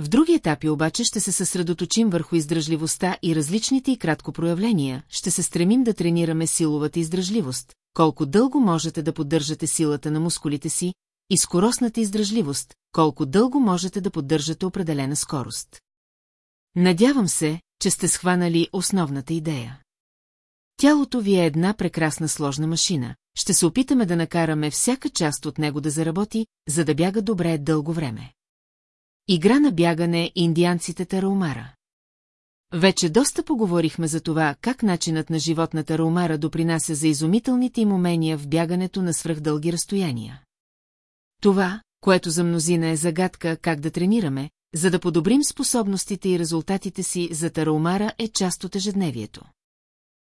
В други етапи обаче ще се съсредоточим върху издръжливостта и различните и кратко проявления, ще се стремим да тренираме силовата издръжливост, колко дълго можете да поддържате силата на мускулите си, и скоростната издръжливост, колко дълго можете да поддържате определена скорост. Надявам се, че сте схванали основната идея. Тялото ви е една прекрасна сложна машина. Ще се опитаме да накараме всяка част от него да заработи, за да бяга добре дълго време. Игра на бягане индианците Тараумара. Вече доста поговорихме за това, как начинът на живот на Тараумара допринася за изумителните им умения в бягането на свръхдълги разстояния. Това, което за мнозина е загадка как да тренираме, за да подобрим способностите и резултатите си за Тараумара е част от ежедневието.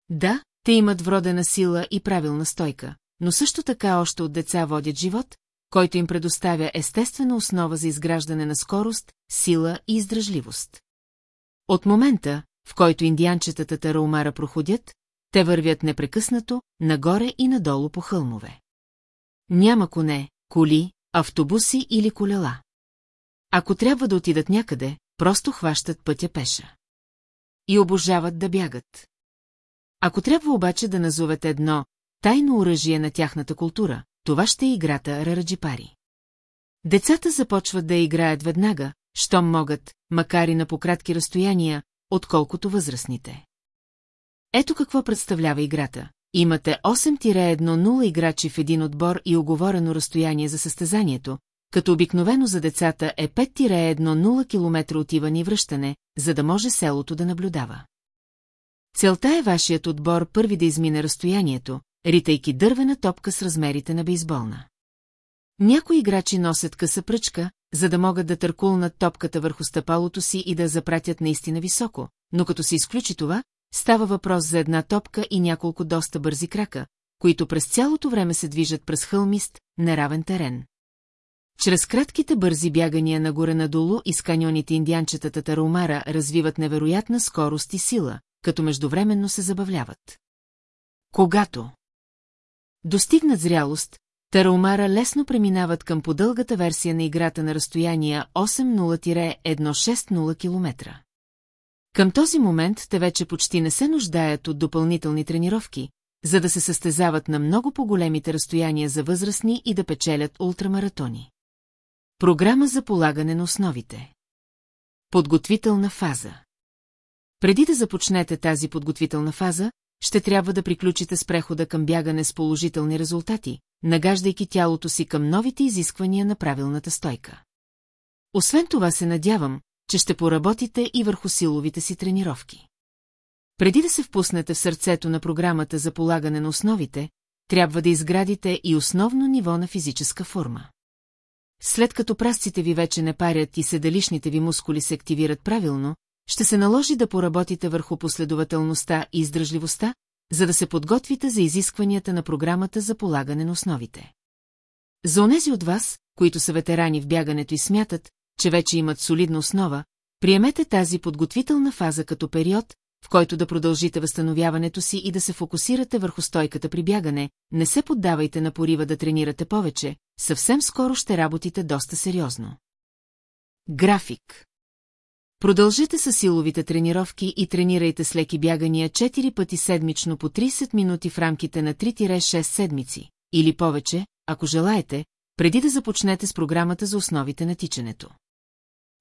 Да, те имат вродена сила и правилна стойка, но също така още от деца водят живот, който им предоставя естествена основа за изграждане на скорост, сила и издръжливост. От момента, в който индианчетата Тараумара проходят, те вървят непрекъснато, нагоре и надолу по хълмове. Няма коне, коли, автобуси или колела. Ако трябва да отидат някъде, просто хващат пътя пеша. И обожават да бягат. Ако трябва обаче да назовете едно тайно оръжие на тяхната култура, това ще е играта Рараджипари. Децата започват да играят веднага, щом могат, макар и на пократки разстояния, отколкото възрастните. Ето какво представлява играта. Имате 8-1-0 играчи в един отбор и оговорено разстояние за състезанието, като обикновено за децата е 5-1-0 км отиване и връщане, за да може селото да наблюдава. Целта е вашият отбор първи да измине разстоянието, ритайки дървена топка с размерите на бейсболна. Някои играчи носят къса пръчка, за да могат да търкулнат топката върху стъпалото си и да запратят наистина високо, но като се изключи това, става въпрос за една топка и няколко доста бързи крака, които през цялото време се движат през хълмист, неравен терен. Чрез кратките бързи бягания нагоре-надолу и с каньоните индианчетата Тарумара развиват невероятна скорост и сила, като междувременно се забавляват. Когато достигнат зрялост, Тараумара лесно преминават към подългата версия на играта на разстояния 8-0-160 км. Към този момент те вече почти не се нуждаят от допълнителни тренировки, за да се състезават на много по-големите разстояния за възрастни и да печелят ултрамаратони. Програма за полагане на основите. Подготвителна фаза. Преди да започнете тази подготвителна фаза, ще трябва да приключите с прехода към бягане с положителни резултати, нагаждайки тялото си към новите изисквания на правилната стойка. Освен това се надявам, че ще поработите и върху силовите си тренировки. Преди да се впуснете в сърцето на програмата за полагане на основите, трябва да изградите и основно ниво на физическа форма. След като прасците ви вече не парят и седалищните ви мускули се активират правилно, ще се наложи да поработите върху последователността и издръжливостта, за да се подготвите за изискванията на програмата за полагане на основите. За онези от вас, които са ветерани в бягането и смятат, че вече имат солидна основа, приемете тази подготвителна фаза като период, в който да продължите възстановяването си и да се фокусирате върху стойката при бягане, не се поддавайте на порива да тренирате повече, съвсем скоро ще работите доста сериозно. График Продължете с силовите тренировки и тренирайте с леки бягания 4 пъти седмично по 30 минути в рамките на 3-6 седмици, или повече, ако желаете, преди да започнете с програмата за основите на тичането.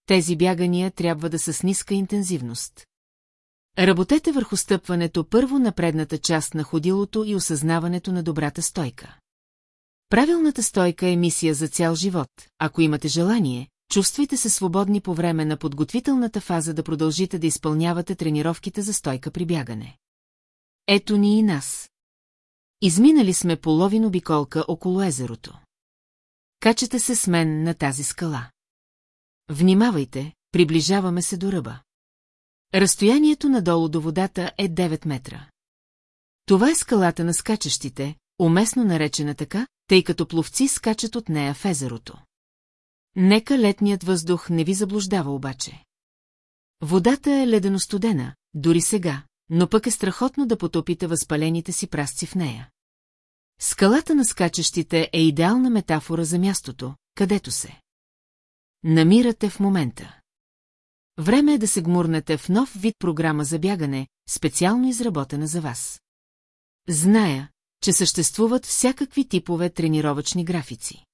Тези бягания трябва да са с ниска интензивност. Работете върху стъпването първо на предната част на ходилото и осъзнаването на добрата стойка. Правилната стойка е мисия за цял живот. Ако имате желание, чувствайте се свободни по време на подготвителната фаза да продължите да изпълнявате тренировките за стойка при бягане. Ето ни и нас. Изминали сме половин обиколка около езерото. Качете се с мен на тази скала. Внимавайте, приближаваме се до ръба. Разстоянието надолу до водата е 9 метра. Това е скалата на скачащите, уместно наречена така, тъй като пловци скачат от нея в езерото. Нека летният въздух не ви заблуждава обаче. Водата е ледено-студена, дори сега, но пък е страхотно да потопите възпалените си прасци в нея. Скалата на скачащите е идеална метафора за мястото, където се. Намирате в момента. Време е да се гмурнете в нов вид програма за бягане, специално изработена за вас. Зная, че съществуват всякакви типове тренировъчни графици.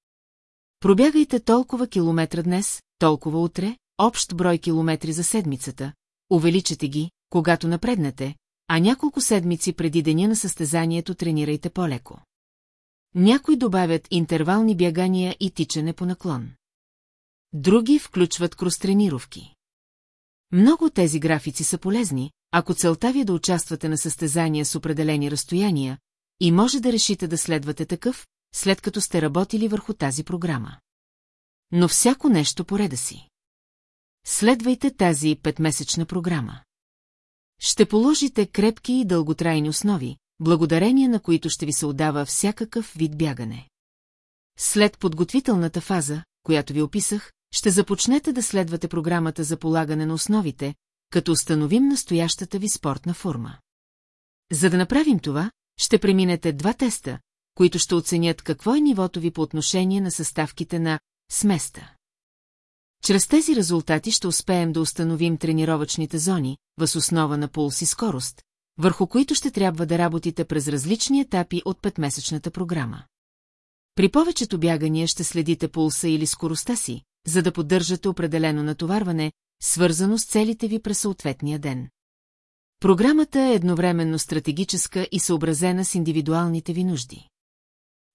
Пробягайте толкова километра днес, толкова утре, общ брой километри за седмицата, увеличете ги, когато напреднете, а няколко седмици преди деня на състезанието тренирайте по-леко. Някои добавят интервални бягания и тичане по наклон. Други включват кростренировки. Много от тези графици са полезни, ако целта ви е да участвате на състезания с определени разстояния, и може да решите да следвате такъв, след като сте работили върху тази програма. Но всяко нещо по реда си. Следвайте тази петмесечна програма. Ще положите крепки и дълготрайни основи, благодарение на които ще ви се отдава всякакъв вид бягане. След подготвителната фаза, която ви описах, ще започнете да следвате програмата за полагане на основите, като установим настоящата ви спортна форма. За да направим това, ще преминете два теста, които ще оценят какво е нивото ви по отношение на съставките на сместа. Чрез тези резултати ще успеем да установим тренировъчните зони, въз основа на пулс и скорост, върху които ще трябва да работите през различни етапи от петмесечната програма. При повечето бягания ще следите пулса или скоростта си, за да поддържате определено натоварване, свързано с целите ви през съответния ден. Програмата е едновременно стратегическа и съобразена с индивидуалните ви нужди.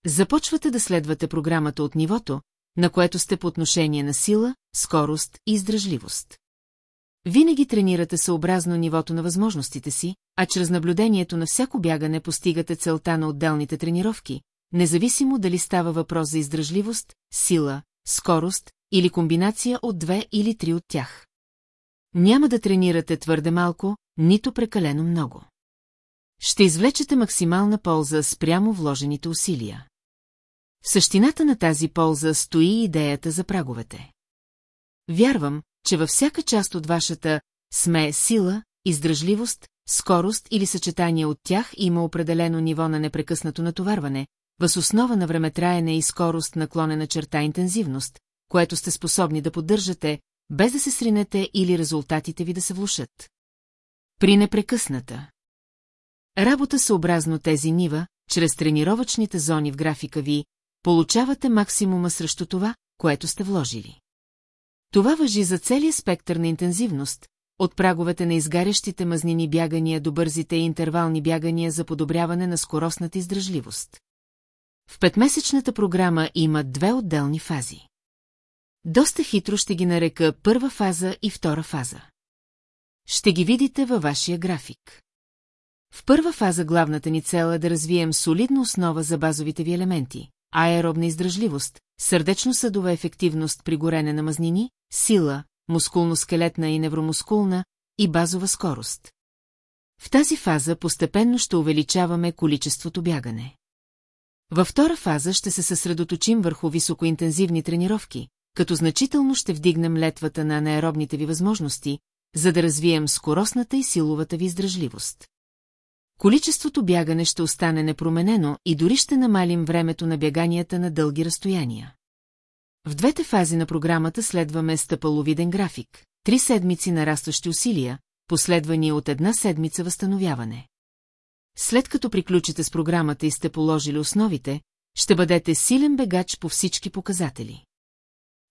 Започвате да следвате програмата от нивото, на което сте по отношение на сила, скорост и издръжливост. Винаги тренирате съобразно нивото на възможностите си, а чрез наблюдението на всяко бягане постигате целта на отделните тренировки, независимо дали става въпрос за издръжливост, сила, скорост или комбинация от две или три от тях. Няма да тренирате твърде малко, нито прекалено много. Ще извлечете максимална полза спрямо вложените усилия. В същината на тази полза стои идеята за праговете. Вярвам, че във всяка част от вашата сме сила, издръжливост, скорост или съчетание от тях има определено ниво на непрекъснато натоварване, въз основа на времетраене и скорост наклонена черта интензивност, което сте способни да поддържате, без да се сринете или резултатите ви да се влушат. При непрекъсната. Работа съобразно тези нива, чрез тренировъчните зони в графика ви, получавате максимума срещу това, което сте вложили. Това въжи за целия спектър на интензивност, от праговете на изгарящите мазнини бягания до бързите и интервални бягания за подобряване на скоростната издръжливост. В петмесечната програма има две отделни фази. Доста хитро ще ги нарека първа фаза и втора фаза. Ще ги видите във вашия график. В първа фаза главната ни цел е да развием солидна основа за базовите ви елементи, аеробна издръжливост, сърдечно-съдова ефективност при горене на мазнини, сила, мускулно-скелетна и невромускулна и базова скорост. В тази фаза постепенно ще увеличаваме количеството бягане. Във втора фаза ще се съсредоточим върху високоинтензивни тренировки, като значително ще вдигнем летвата на анаеробните ви възможности, за да развием скоростната и силовата ви издръжливост. Количеството бягане ще остане непроменено и дори ще намалим времето на бяганията на дълги разстояния. В двете фази на програмата следваме стъпаловиден график, три седмици нарастващи усилия, последвани от една седмица възстановяване. След като приключите с програмата и сте положили основите, ще бъдете силен бегач по всички показатели.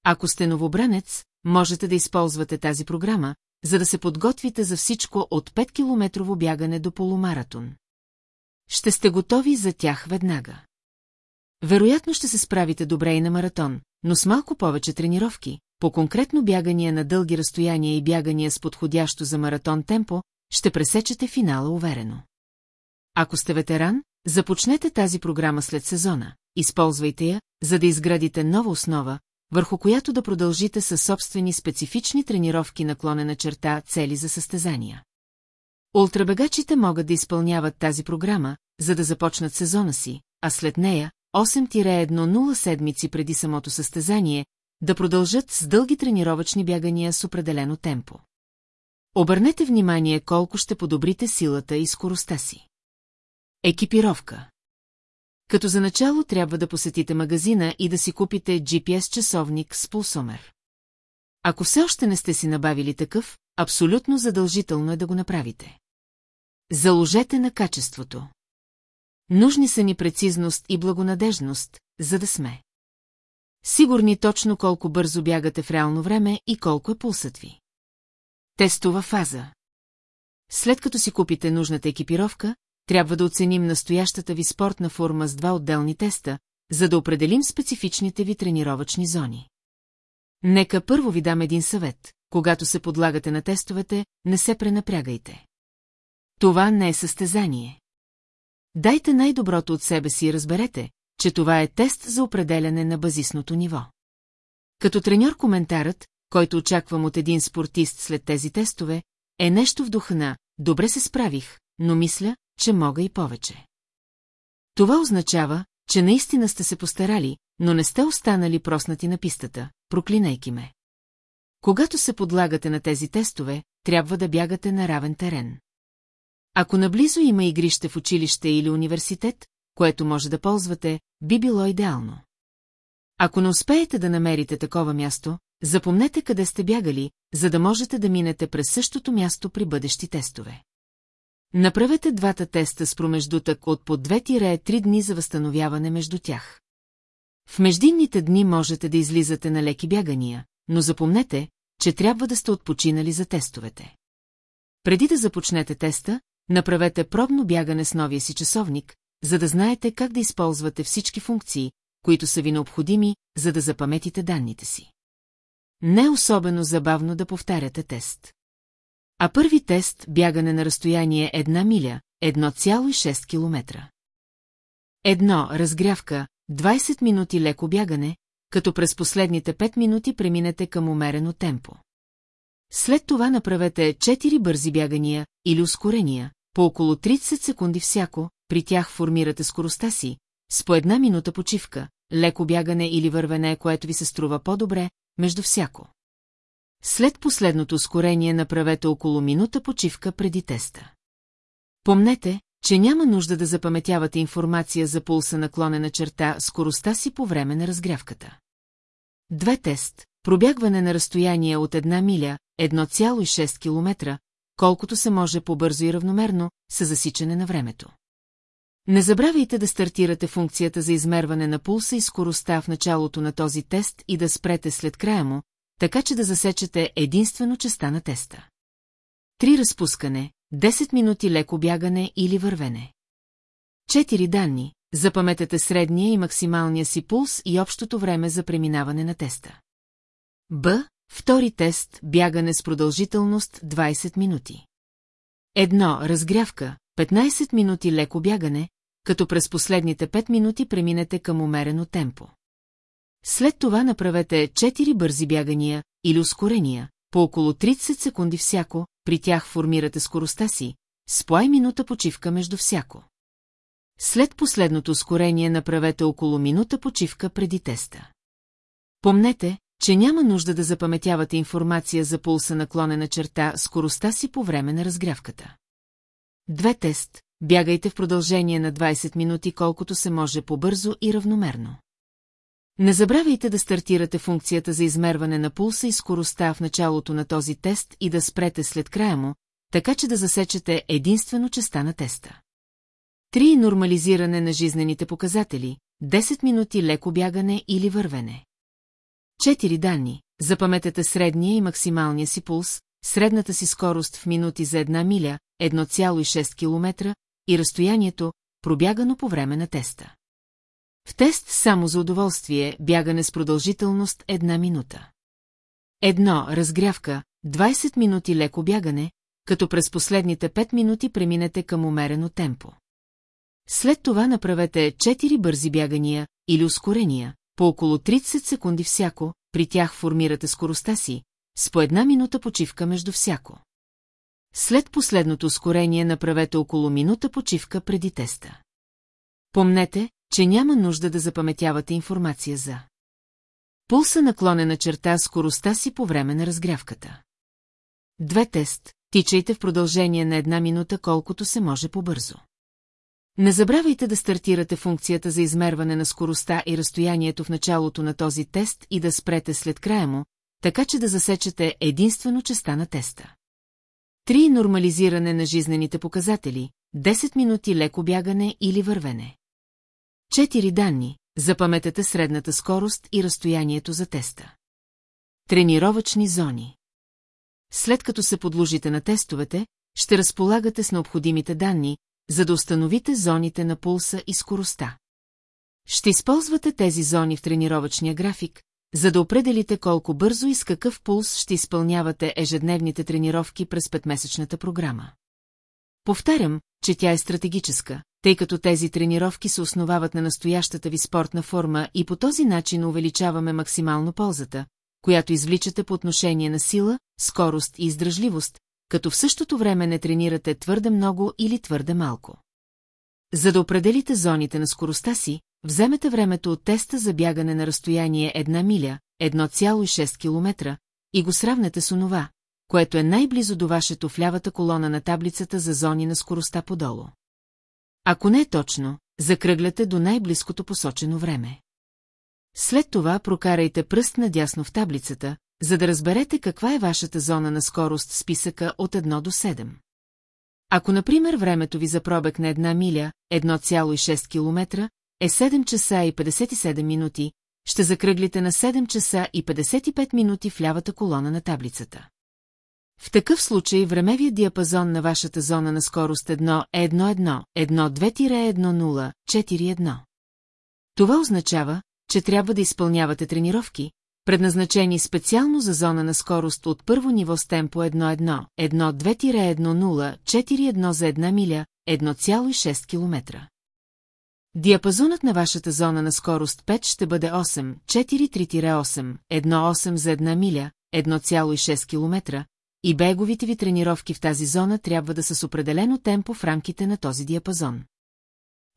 Ако сте новобранец, можете да използвате тази програма, за да се подготвите за всичко от 5-километрово бягане до полумаратон. Ще сте готови за тях веднага. Вероятно ще се справите добре и на маратон, но с малко повече тренировки, по конкретно бягания на дълги разстояния и бягания с подходящо за маратон темпо, ще пресечете финала уверено. Ако сте ветеран, започнете тази програма след сезона, използвайте я, за да изградите нова основа, върху която да продължите със собствени специфични тренировки наклонена черта цели за състезания. Ултрабегачите могат да изпълняват тази програма, за да започнат сезона си, а след нея, 8-1-0 седмици преди самото състезание, да продължат с дълги тренировъчни бягания с определено темпо. Обърнете внимание колко ще подобрите силата и скоростта си. Екипировка Като за начало трябва да посетите магазина и да си купите GPS-часовник с пулсомер. Ако все още не сте си набавили такъв, абсолютно задължително е да го направите. Заложете на качеството. Нужни са ни прецизност и благонадежност, за да сме. Сигурни точно колко бързо бягате в реално време и колко е пулсът ви. Тестова фаза След като си купите нужната екипировка, трябва да оценим настоящата ви спортна форма с два отделни теста, за да определим специфичните ви тренировъчни зони. Нека първо ви дам един съвет. Когато се подлагате на тестовете, не се пренапрягайте. Това не е състезание. Дайте най-доброто от себе си и разберете, че това е тест за определяне на базисното ниво. Като треньор коментарът, който очаквам от един спортист след тези тестове, е нещо в духа на «добре се справих, но мисля, че мога и повече». Това означава, че наистина сте се постарали, но не сте останали проснати на пистата, проклинайки ме. Когато се подлагате на тези тестове, трябва да бягате на равен терен. Ако наблизо има игрище в училище или университет, което може да ползвате, би било идеално. Ако не успеете да намерите такова място, запомнете къде сте бягали, за да можете да минете през същото място при бъдещи тестове. Направете двата теста с промеждутък от по 2-3 дни за възстановяване между тях. В междинните дни можете да излизате на леки бягания, но запомнете, че трябва да сте отпочинали за тестовете. Преди да започнете теста, направете пробно бягане с новия си часовник, за да знаете как да използвате всички функции, които са ви необходими, за да запаметите данните си. Не особено забавно да повтаряте тест. А първи тест – бягане на разстояние една миля, 1,6 км. Едно – разгрявка, 20 минути леко бягане, като през последните 5 минути преминете към умерено темпо. След това направете 4 бързи бягания или ускорения, по около 30 секунди всяко, при тях формирате скоростта си, с по една минута почивка, леко бягане или вървене, което ви се струва по-добре, между всяко. След последното ускорение направете около минута почивка преди теста. Помнете, че няма нужда да запаметявате информация за пулса наклонена черта скоростта си по време на разгрявката. Две тест, пробягване на разстояние от една миля, 1,6 км, колкото се може по-бързо и равномерно, са засичане на времето. Не забравяйте да стартирате функцията за измерване на пулса и скоростта в началото на този тест и да спрете след края му, така че да засечете единствено частта на теста. Три разпускане, 10 минути леко бягане или вървене. Четири данни, запаметете средния и максималния си пулс и общото време за преминаване на теста. Б. Втори тест – бягане с продължителност 20 минути. Едно – разгрявка, 15 минути леко бягане, като през последните 5 минути преминете към умерено темпо. След това направете 4 бързи бягания или ускорения, по около 30 секунди всяко, при тях формирате скоростта си, с поай минута почивка между всяко. След последното ускорение направете около минута почивка преди теста. Помнете, че няма нужда да запаметявате информация за пулса наклонена черта скоростта си по време на разгрявката. Две тест, бягайте в продължение на 20 минути колкото се може по-бързо и равномерно. Не забравяйте да стартирате функцията за измерване на пулса и скоростта в началото на този тест и да спрете след края му, така че да засечете единствено частта на теста. 3. Нормализиране на жизнените показатели, 10 минути леко бягане или вървене. 4 данни. Запаметете средния и максималния си пулс, средната си скорост в минути за една миля, 1,6 км и разстоянието, пробягано по време на теста. В тест само за удоволствие бягане с продължителност една минута. Едно разгрявка, 20 минути леко бягане, като през последните 5 минути преминете към умерено темпо. След това направете 4 бързи бягания или ускорения, по около 30 секунди всяко, при тях формирате скоростта си, с по една минута почивка между всяко. След последното ускорение направете около минута почивка преди теста. Помнете, че няма нужда да запаметявате информация за пулса наклонена черта скоростта си по време на разгрявката. Две тест, тичайте в продължение на една минута колкото се може по-бързо. Не забравяйте да стартирате функцията за измерване на скоростта и разстоянието в началото на този тест и да спрете след края му, така че да засечете единствено частта на теста. 3. Нормализиране на жизнените показатели, 10 минути леко бягане или вървене. 4 данни, запаметете средната скорост и разстоянието за теста. Тренировъчни зони. След като се подложите на тестовете, ще разполагате с необходимите данни, за да установите зоните на пулса и скоростта. Ще използвате тези зони в тренировъчния график, за да определите колко бързо и с какъв пулс ще изпълнявате ежедневните тренировки през петмесечната програма. Повтарям, че тя е стратегическа, тъй като тези тренировки се основават на настоящата ви спортна форма и по този начин увеличаваме максимално ползата, която извличате по отношение на сила, скорост и издръжливост, като в същото време не тренирате твърде много или твърде малко. За да определите зоните на скоростта си, вземете времето от теста за бягане на разстояние 1 миля, 1,6 км, и го сравнете с онова, което е най-близо до вашето в лявата колона на таблицата за зони на скоростта подолу. Ако не е точно, закръгляте до най-близкото посочено време. След това прокарайте пръст надясно в таблицата, за да разберете каква е вашата зона на скорост в списъка от 1 до 7. Ако, например, времето ви за пробег на една миля, 1,6 км, е 7 часа и 57 минути, ще закръглите на 7 часа и 55 минути в лявата колона на таблицата. В такъв случай времевият диапазон на вашата зона на скорост 1 е 1-1, 1-2-1-0-4-1. Това означава, че трябва да изпълнявате тренировки, предназначени специално за зона на скорост от първо ниво с темпо 1-1, 1-2-1-0-4-1 за една миля, 1,6 км. Диапазонът на вашата зона на скорост 5 ще бъде 8, 4-3-8, 1-8 за една миля, 1,6 км, и беговите ви тренировки в тази зона трябва да са с определено темпо в рамките на този диапазон.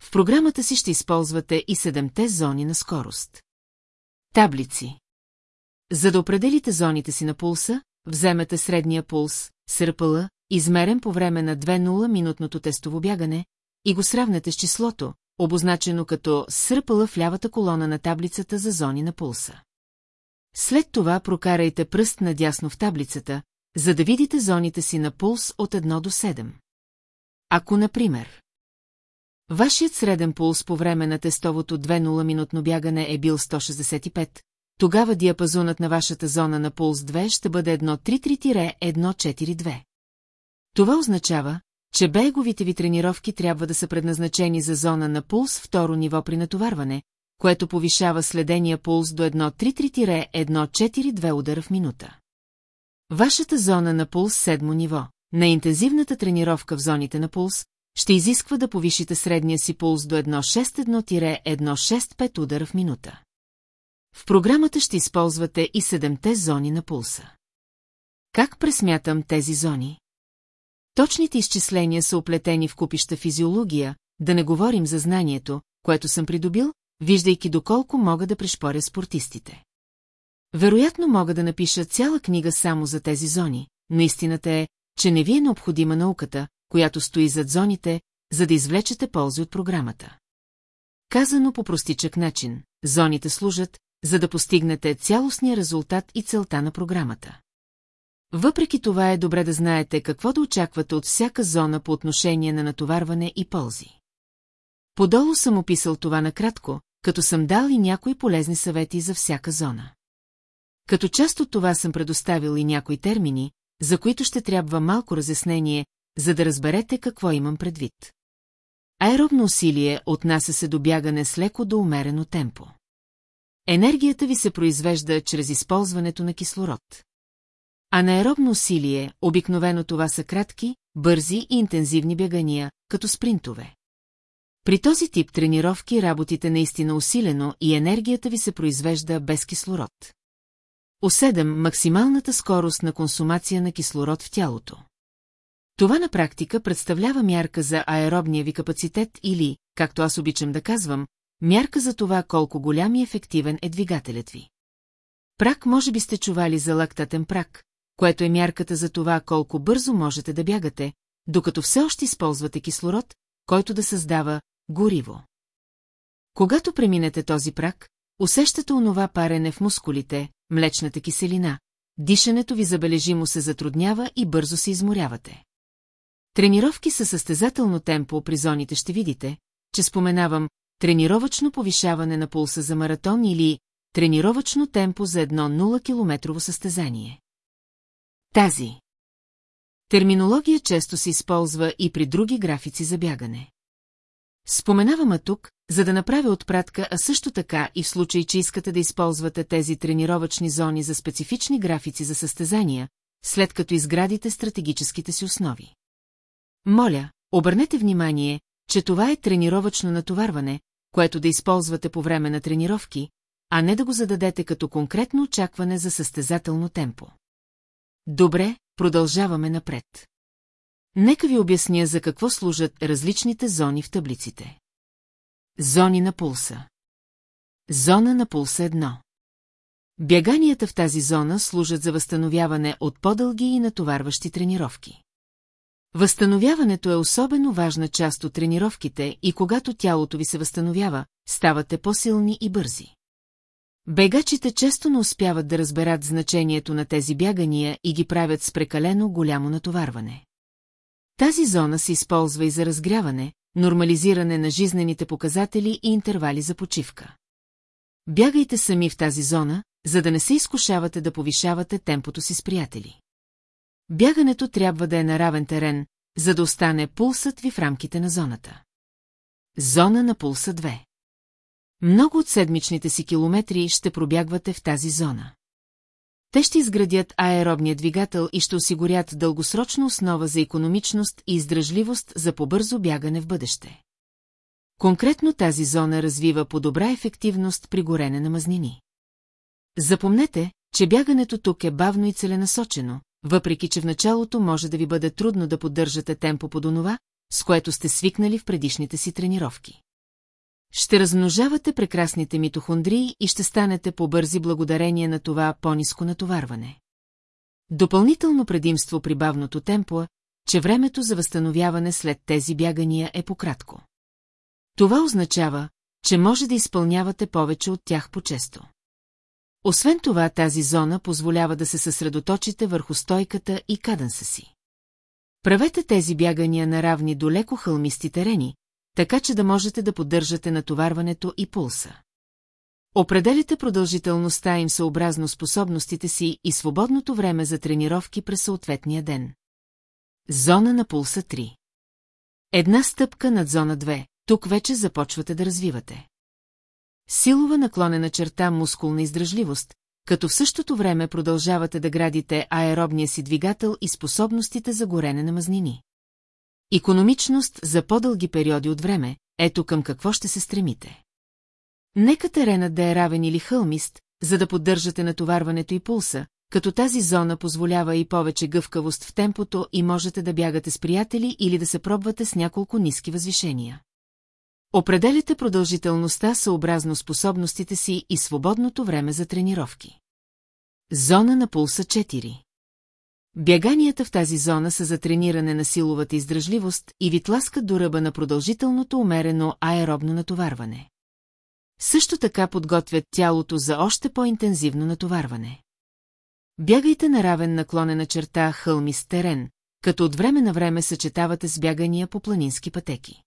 В програмата си ще използвате и седемте зони на скорост. Таблици За да определите зоните си на пулса, вземете средния пулс, сърпъла, измерен по време на 2-0-минутното тестово бягане, и го сравнете с числото, обозначено като сърпъла в лявата колона на таблицата за зони на пулса. След това прокарайте пръст надясно в таблицата, за да видите зоните си на пулс от 1 до 7. Ако, например, вашият среден пулс по време на тестовото 2-0-минутно бягане е бил 165, тогава диапазонът на вашата зона на пулс 2 ще бъде 1-3-1-4-2. Това означава, че беговите ви тренировки трябва да са предназначени за зона на пулс второ ниво при натоварване, което повишава следения пулс до 1-3-1-4-2 удара в минута. Вашата зона на пулс седмо ниво, на интензивната тренировка в зоните на пулс, ще изисква да повишите средния си пулс до 161-165 удара в минута. В програмата ще използвате и седемте зони на пулса. Как пресмятам тези зони? Точните изчисления са оплетени в купища физиология, да не говорим за знанието, което съм придобил, виждайки доколко мога да пришпоря спортистите. Вероятно мога да напиша цяла книга само за тези зони, но истината е, че не ви е необходима науката, която стои зад зоните, за да извлечете ползи от програмата. Казано по простичък начин, зоните служат, за да постигнете цялостния резултат и целта на програмата. Въпреки това е добре да знаете какво да очаквате от всяка зона по отношение на натоварване и ползи. Подолу съм описал това накратко, като съм дал и някои полезни съвети за всяка зона. Като част от това съм предоставил и някои термини, за които ще трябва малко разяснение, за да разберете какво имам предвид. Аеробно усилие отнася се до бягане с леко до умерено темпо. Енергията ви се произвежда чрез използването на кислород. Анаеробно усилие, обикновено това са кратки, бързи и интензивни бягания, като спринтове. При този тип тренировки работите наистина усилено и енергията ви се произвежда без кислород. Оседем максималната скорост на консумация на кислород в тялото. Това на практика представлява мярка за аеробния ви капацитет или, както аз обичам да казвам, мярка за това колко голям и ефективен е двигателят ви. Прак може би сте чували за лактатен прак, което е мярката за това колко бързо можете да бягате, докато все още използвате кислород, който да създава гориво. Когато преминете този прак, усещате онова парене в мускулите, млечната киселина, дишането ви забележимо се затруднява и бързо се изморявате. Тренировки със състезателно темпо при зоните ще видите, че споменавам тренировъчно повишаване на пулса за маратон или тренировъчно темпо за едно 0-километрово състезание. Тази терминология често се използва и при други графици за бягане. Споменавам тук, за да направя отпратка, а също така и в случай, че искате да използвате тези тренировъчни зони за специфични графици за състезания, след като изградите стратегическите си основи. Моля, обърнете внимание, че това е тренировъчно натоварване, което да използвате по време на тренировки, а не да го зададете като конкретно очакване за състезателно темпо. Добре, продължаваме напред. Нека ви обясня за какво служат различните зони в таблиците. Зони на пулса. Зона на пулса 1. Бяганията в тази зона служат за възстановяване от по-дълги и натоварващи тренировки. Възстановяването е особено важна част от тренировките и когато тялото ви се възстановява, ставате по-силни и бързи. Бегачите често не успяват да разберат значението на тези бягания и ги правят с прекалено голямо натоварване. Тази зона се използва и за разгряване, нормализиране на жизнените показатели и интервали за почивка. Бягайте сами в тази зона, за да не се изкушавате да повишавате темпото си с приятели. Бягането трябва да е на равен терен, за да остане пулсът ви в рамките на зоната. Зона на пулса 2 Много от седмичните си километри ще пробягвате в тази зона. Те ще изградят аеробния двигател и ще осигурят дългосрочна основа за економичност и издръжливост за побързо бягане в бъдеще. Конкретно тази зона развива по-добра ефективност при горене на мазнини. Запомнете, че бягането тук е бавно и целенасочено, въпреки че в началото може да ви бъде трудно да поддържате темпо под онова, с което сте свикнали в предишните си тренировки. Ще размножавате прекрасните митохондрии и ще станете по-бързи благодарение на това по-низко натоварване. Допълнително предимство при бавното темпо е, че времето за възстановяване след тези бягания е пократко. Това означава, че може да изпълнявате повече от тях по-често. Освен това, тази зона позволява да се съсредоточите върху стойката и каденса си. Правете тези бягания на равни до леко хълмисти терени, така че да можете да поддържате натоварването и пулса. Определите продължителността им съобразно способностите си и свободното време за тренировки през съответния ден. Зона на пулса 3 Една стъпка над зона 2, тук вече започвате да развивате. Силова наклонена черта мускулна издръжливост, като в същото време продължавате да градите аеробния си двигател и способностите за горене на мазнини. Икономичност за по-дълги периоди от време, ето към какво ще се стремите. Нека теренът да е равен или хълмист, за да поддържате натоварването и пулса, като тази зона позволява и повече гъвкавост в темпото и можете да бягате с приятели или да се пробвате с няколко ниски възвишения. Определите продължителността съобразно способностите си и свободното време за тренировки. Зона на пулса 4 Бяганията в тази зона са за трениране на силовата издръжливост и ви тласкат до ръба на продължителното умерено аеробно натоварване. Също така подготвят тялото за още по-интензивно натоварване. Бягайте на равен наклонена черта хълмист терен, като от време на време съчетавате с бягания по планински пътеки.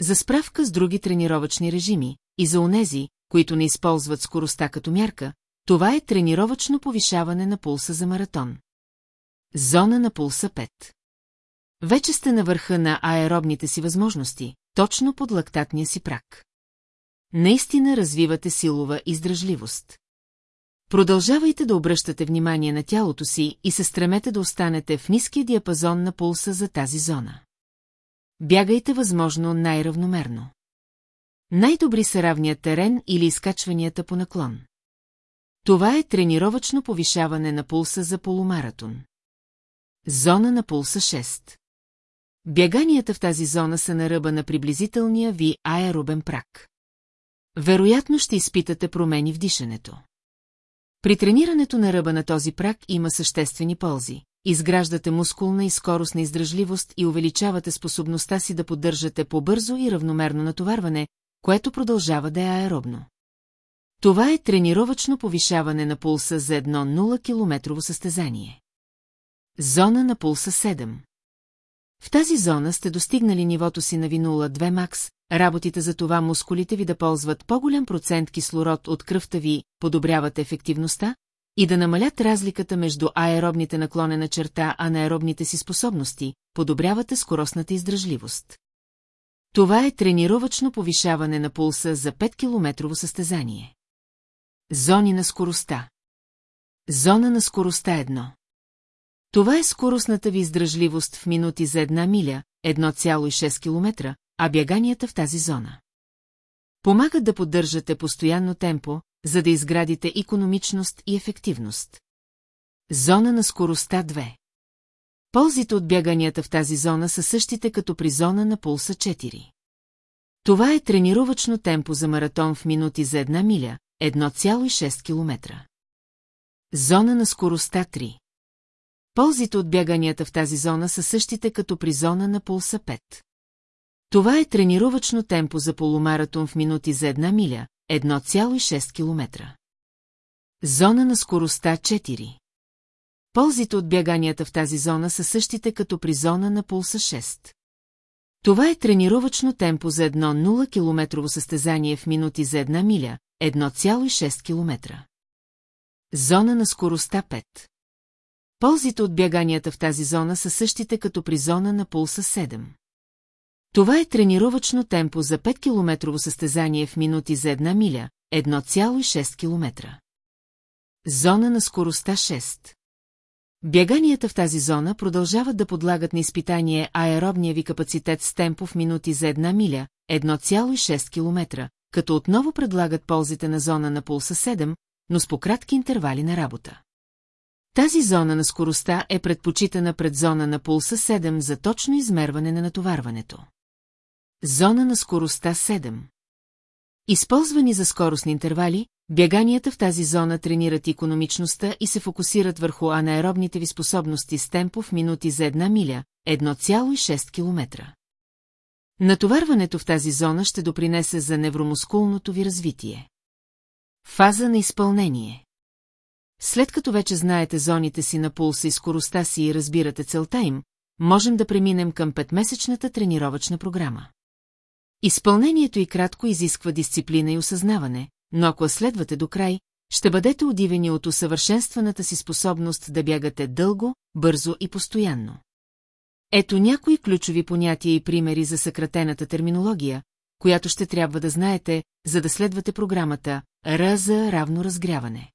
За справка с други тренировъчни режими и за онези, които не използват скоростта като мярка, това е тренировъчно повишаване на пулса за маратон. Зона на пулса 5 Вече сте на върха на аеробните си възможности, точно под лактатния си прак. Наистина развивате силова издръжливост. Продължавайте да обръщате внимание на тялото си и се стремете да останете в ниския диапазон на пулса за тази зона. Бягайте възможно най-равномерно. Най-добри са равният терен или изкачванията по наклон. Това е тренировъчно повишаване на пулса за полумаратон. Зона на пулса 6. Бяганията в тази зона са на ръба на приблизителния ви аеробен прак. Вероятно ще изпитате промени в дишането. При тренирането на ръба на този прак има съществени ползи. Изграждате мускулна и скоростна издръжливост и увеличавате способността си да поддържате по-бързо и равномерно натоварване, което продължава да е аеробно. Това е тренировъчно повишаване на пулса за едно 0-километрово състезание. Зона на пулса 7 В тази зона сте достигнали нивото си на винула 2 макс, работите за това мускулите ви да ползват по-голям процент кислород от кръвта ви, подобряват ефективността и да намалят разликата между аеробните наклонена черта, а аеробните си способности, подобрявате скоростната издръжливост. Това е тренировъчно повишаване на пулса за 5-километрово състезание. Зони на скоростта Зона на скоростта едно. Това е скоростната ви издръжливост в минути за една миля, 1,6 км, а бяганията в тази зона. Помагат да поддържате постоянно темпо, за да изградите економичност и ефективност. Зона на скоростта 2 Ползите от бяганията в тази зона са същите като при зона на пулса 4. Това е тренировъчно темпо за маратон в минути за една миля, 1,6 км. Зона на скоростта 3 Ползите от бяганията в тази зона са същите като при зона на пулса 5. Това е тренировъчно темпо за полумаратон в минути за една миля, 1,6 км. Зона на скоростта 4. Ползите от бяганията в тази зона са същите като при зона на пулса 6. Това е тренировъчно темпо за едно 0 километрово състезание в минути за една миля, 1,6 км. Зона на скоростта 5. Ползите от бяганията в тази зона са същите като при зона на пулса 7. Това е тренировъчно темпо за 5 километрово състезание в минути за една миля, 1,6 км. Зона на скоростта 6. Бяганията в тази зона продължават да подлагат на изпитание аеробния ви капацитет с темпо в минути за една миля, 1,6 км, като отново предлагат ползите на зона на пулса 7, но с пократки интервали на работа. Тази зона на скоростта е предпочитана пред зона на пулса 7 за точно измерване на натоварването. Зона на скоростта 7 Използвани за скоростни интервали, бяганията в тази зона тренират економичността и се фокусират върху анаеробните ви способности с темпо в минути за една миля, 1,6 км. Натоварването в тази зона ще допринесе за невромускулното ви развитие. Фаза на изпълнение След като вече знаете зоните си на пулса и скоростта си и разбирате целта им, можем да преминем към петмесечната тренировъчна програма. Изпълнението и кратко изисква дисциплина и осъзнаване, но ако следвате до край, ще бъдете удивени от усъвършенстваната си способност да бягате дълго, бързо и постоянно. Ето някои ключови понятия и примери за съкратената терминология, която ще трябва да знаете, за да следвате програмата Р за равно разгряване.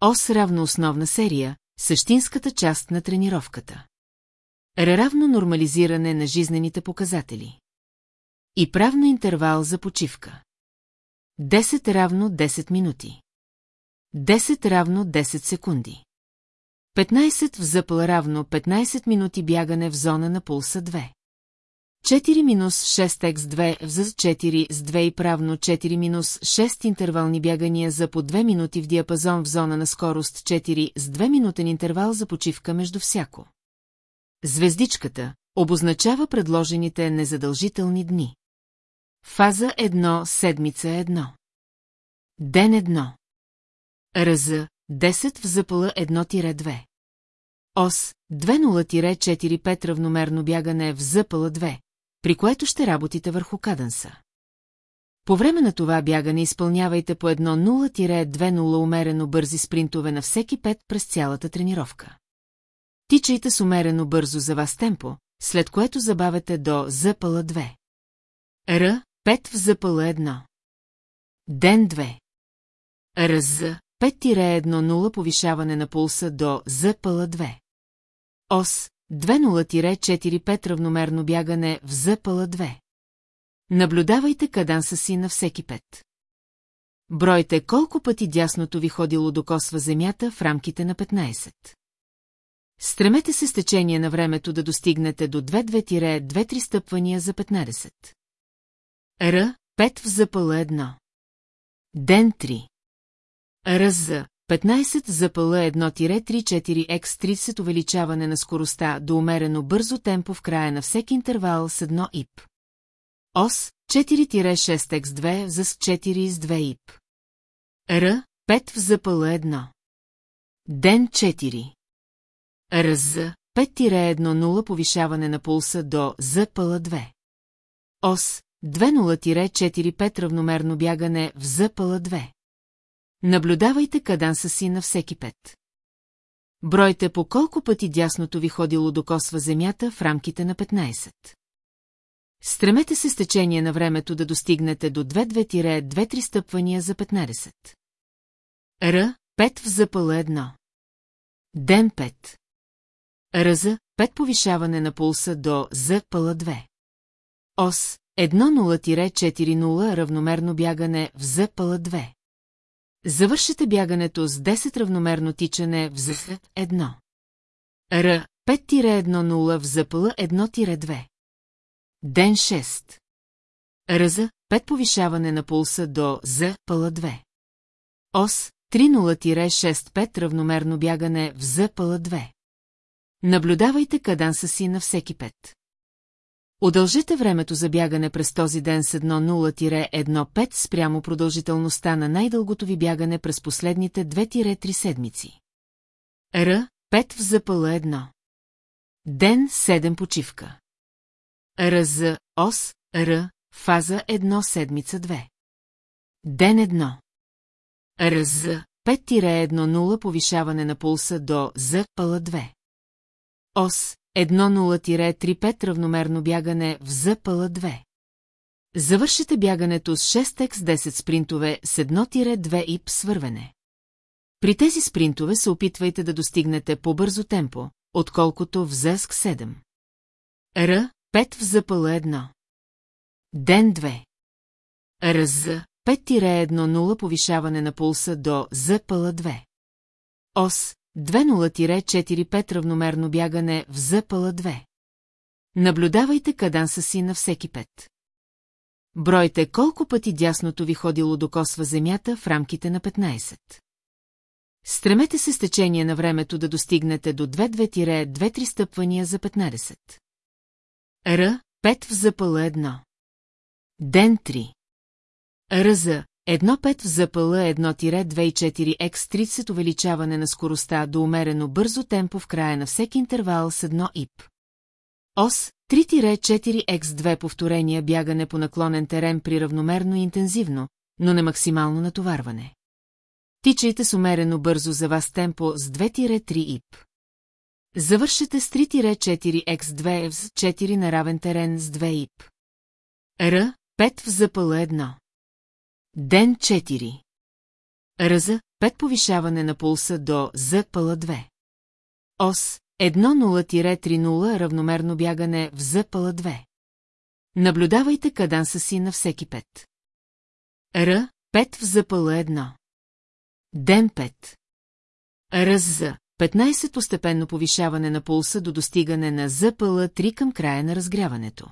ОС равно основна серия, същинската част на тренировката. Р равно нормализиране на жизнените показатели. И правно интервал за почивка. 10 равно 10 минути. 10 равно 10 секунди. 15 в запъл равно 15 минути бягане в зона на пулса 2. 4 минус 6 x 2 в за 4 с 2 и правно 4 минус 6 интервални бягания за по 2 минути в диапазон в зона на скорост 4 с 2 минутен интервал за почивка между всяко. Звездичката обозначава предложените незадължителни дни. Фаза 1, седмица 1. Ден 1. РЗ 10 в запъла 1-2. Ос 20-45 равномерно бягане в запъла 2, при което ще работите върху каденса. По време на това бягане изпълнявайте по едно 0-2-0 умерено бързи спринтове на всеки 5 през цялата тренировка. Тичайте с умерено бързо за вас темпо, след което забавете до запъла 2. Р 5 в запъла 1. Ден 2. РЗ 5-1-0 повишаване на пулса до запъла 2. Ос 2-0-4-5 равномерно бягане в запъла 2. Наблюдавайте каданса си на всеки пет. Бройте колко пъти дясното ви ходило докосва земята в рамките на 15. Стремете се с течение на времето да достигнете до 2-2-2-3 стъпвания за 15. Р. 5 в запъла 1. Ден 3. РЗ 15 запъла 1-3-4 x 30 увеличаване на скоростта до умерено бързо темпо в края на всеки интервал с 1 ИП. ОС 4-6x2 за 4 с 2 ИП. Р 5 в запъла 1. Ден 4. РЗ 5-1-0 повишаване на пулса до запъла 2. ОС 2-0-4-5 равномерно бягане в запъла 2. Наблюдавайте каданса си на всеки пет. Бройте по колко пъти дясното ви ходило докосва земята в рамките на 15. Стремете се с течение на времето да достигнете до 2-2-2-3 стъпвания за 15. Р. 5 в запъла 1. Ден 5. РЗ 5 повишаване на пулса до запъла 2. Ос 1-0-4-0 равномерно бягане в запъла 2. Завършите бягането с 10 равномерно тичане в ЗС 1. Р 5-1-0 в запъла 1-2. Ден 6. Ръза 5 повишаване на пулса до З пъла 2. Ос 30-65 равномерно бягане в З пъла 2. Наблюдавайте каданса си на всеки пет. Удължете времето за бягане през този ден с 1-0-1-5 спрямо продължителността на най-дългото ви бягане през последните 2-3 седмици. Р. 5 в запъла 1. Ден 7 почивка. РЗ, ОС, Р, фаза 1, седмица 2. Ден 1. РЗ, 5-1-0 повишаване на пулса до З, пъла 2. ОС, 1-0-35 равномерно бягане в З, пъла 2. Завършите бягането с 6x10 спринтове с 1-2 ип свървене. При тези спринтове се опитвайте да достигнете по-бързо темпо, отколкото в ЗСК 7. Р, 5 в запъла 1. Ден 2. РЗ 5-1-0 повишаване на пулса до запъла 2. ОС 2-0-4-5 равномерно бягане в запъла 2. Наблюдавайте каданса си на всеки пет. Бройте колко пъти дясното ви ходило докосва земята в рамките на 15. Стремете се с течение на времето да достигнете до 2-2-2-3 стъпвания за 15. Р. 5 в запъла 1. Ден 3. РЗ. 1-5 в запъла 1-2-4 x 30 увеличаване на скоростта до умерено бързо темпо в края на всеки интервал с 1 ИП. ОС 3-4x2 повторения бягане по наклонен терен при равномерно и интензивно, но не максимално натоварване. Тичайте с умерено бързо за вас темпо с 2-3 ИП. Завършете с 3-4x2 в 4 на равен терен с 2 ИП. Р. 5 в запъла 1. Ден 4. Ръза 5 повишаване на пулса до запъла 2. Ос 1-0-3-0 равномерно бягане в запъла 2. Наблюдавайте каданса си на всеки 5. Р. 5 в запъла 1. Ден 5. Ръз 15 постепенно повишаване на пулса до достигане на ЗПЛ 3 към края на разгряването.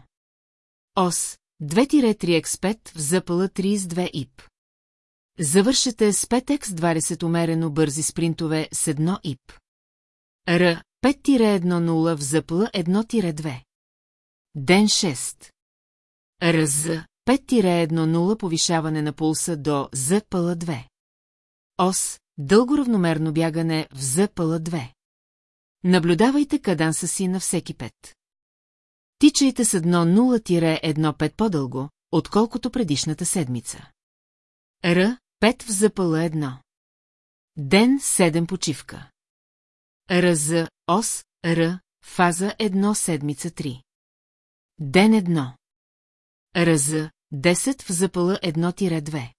ОС 2-3x5 в ЗПЛ 3 с 2 ИП. Завършете с 5x20 умерено бързи спринтове с 1 ИП. Р 5-1-0 в ЗПЛ 1-2. Ден 6. РЗ 5-1-0 повишаване на пулса до ЗПЛ-2. Ос, дълго равномерно бягане в ЗПЛ-2. Наблюдавайте каданса си на всеки пет. Тичайте с едно 0-1-5 по-дълго, отколкото предишната седмица. Р, 5 в ЗПЛ-1. Ден 7 почивка. РЗ, ОС, Р, фаза 1 седмица 3. Ден 1. РЗ, 10 в ЗПЛ 1-2.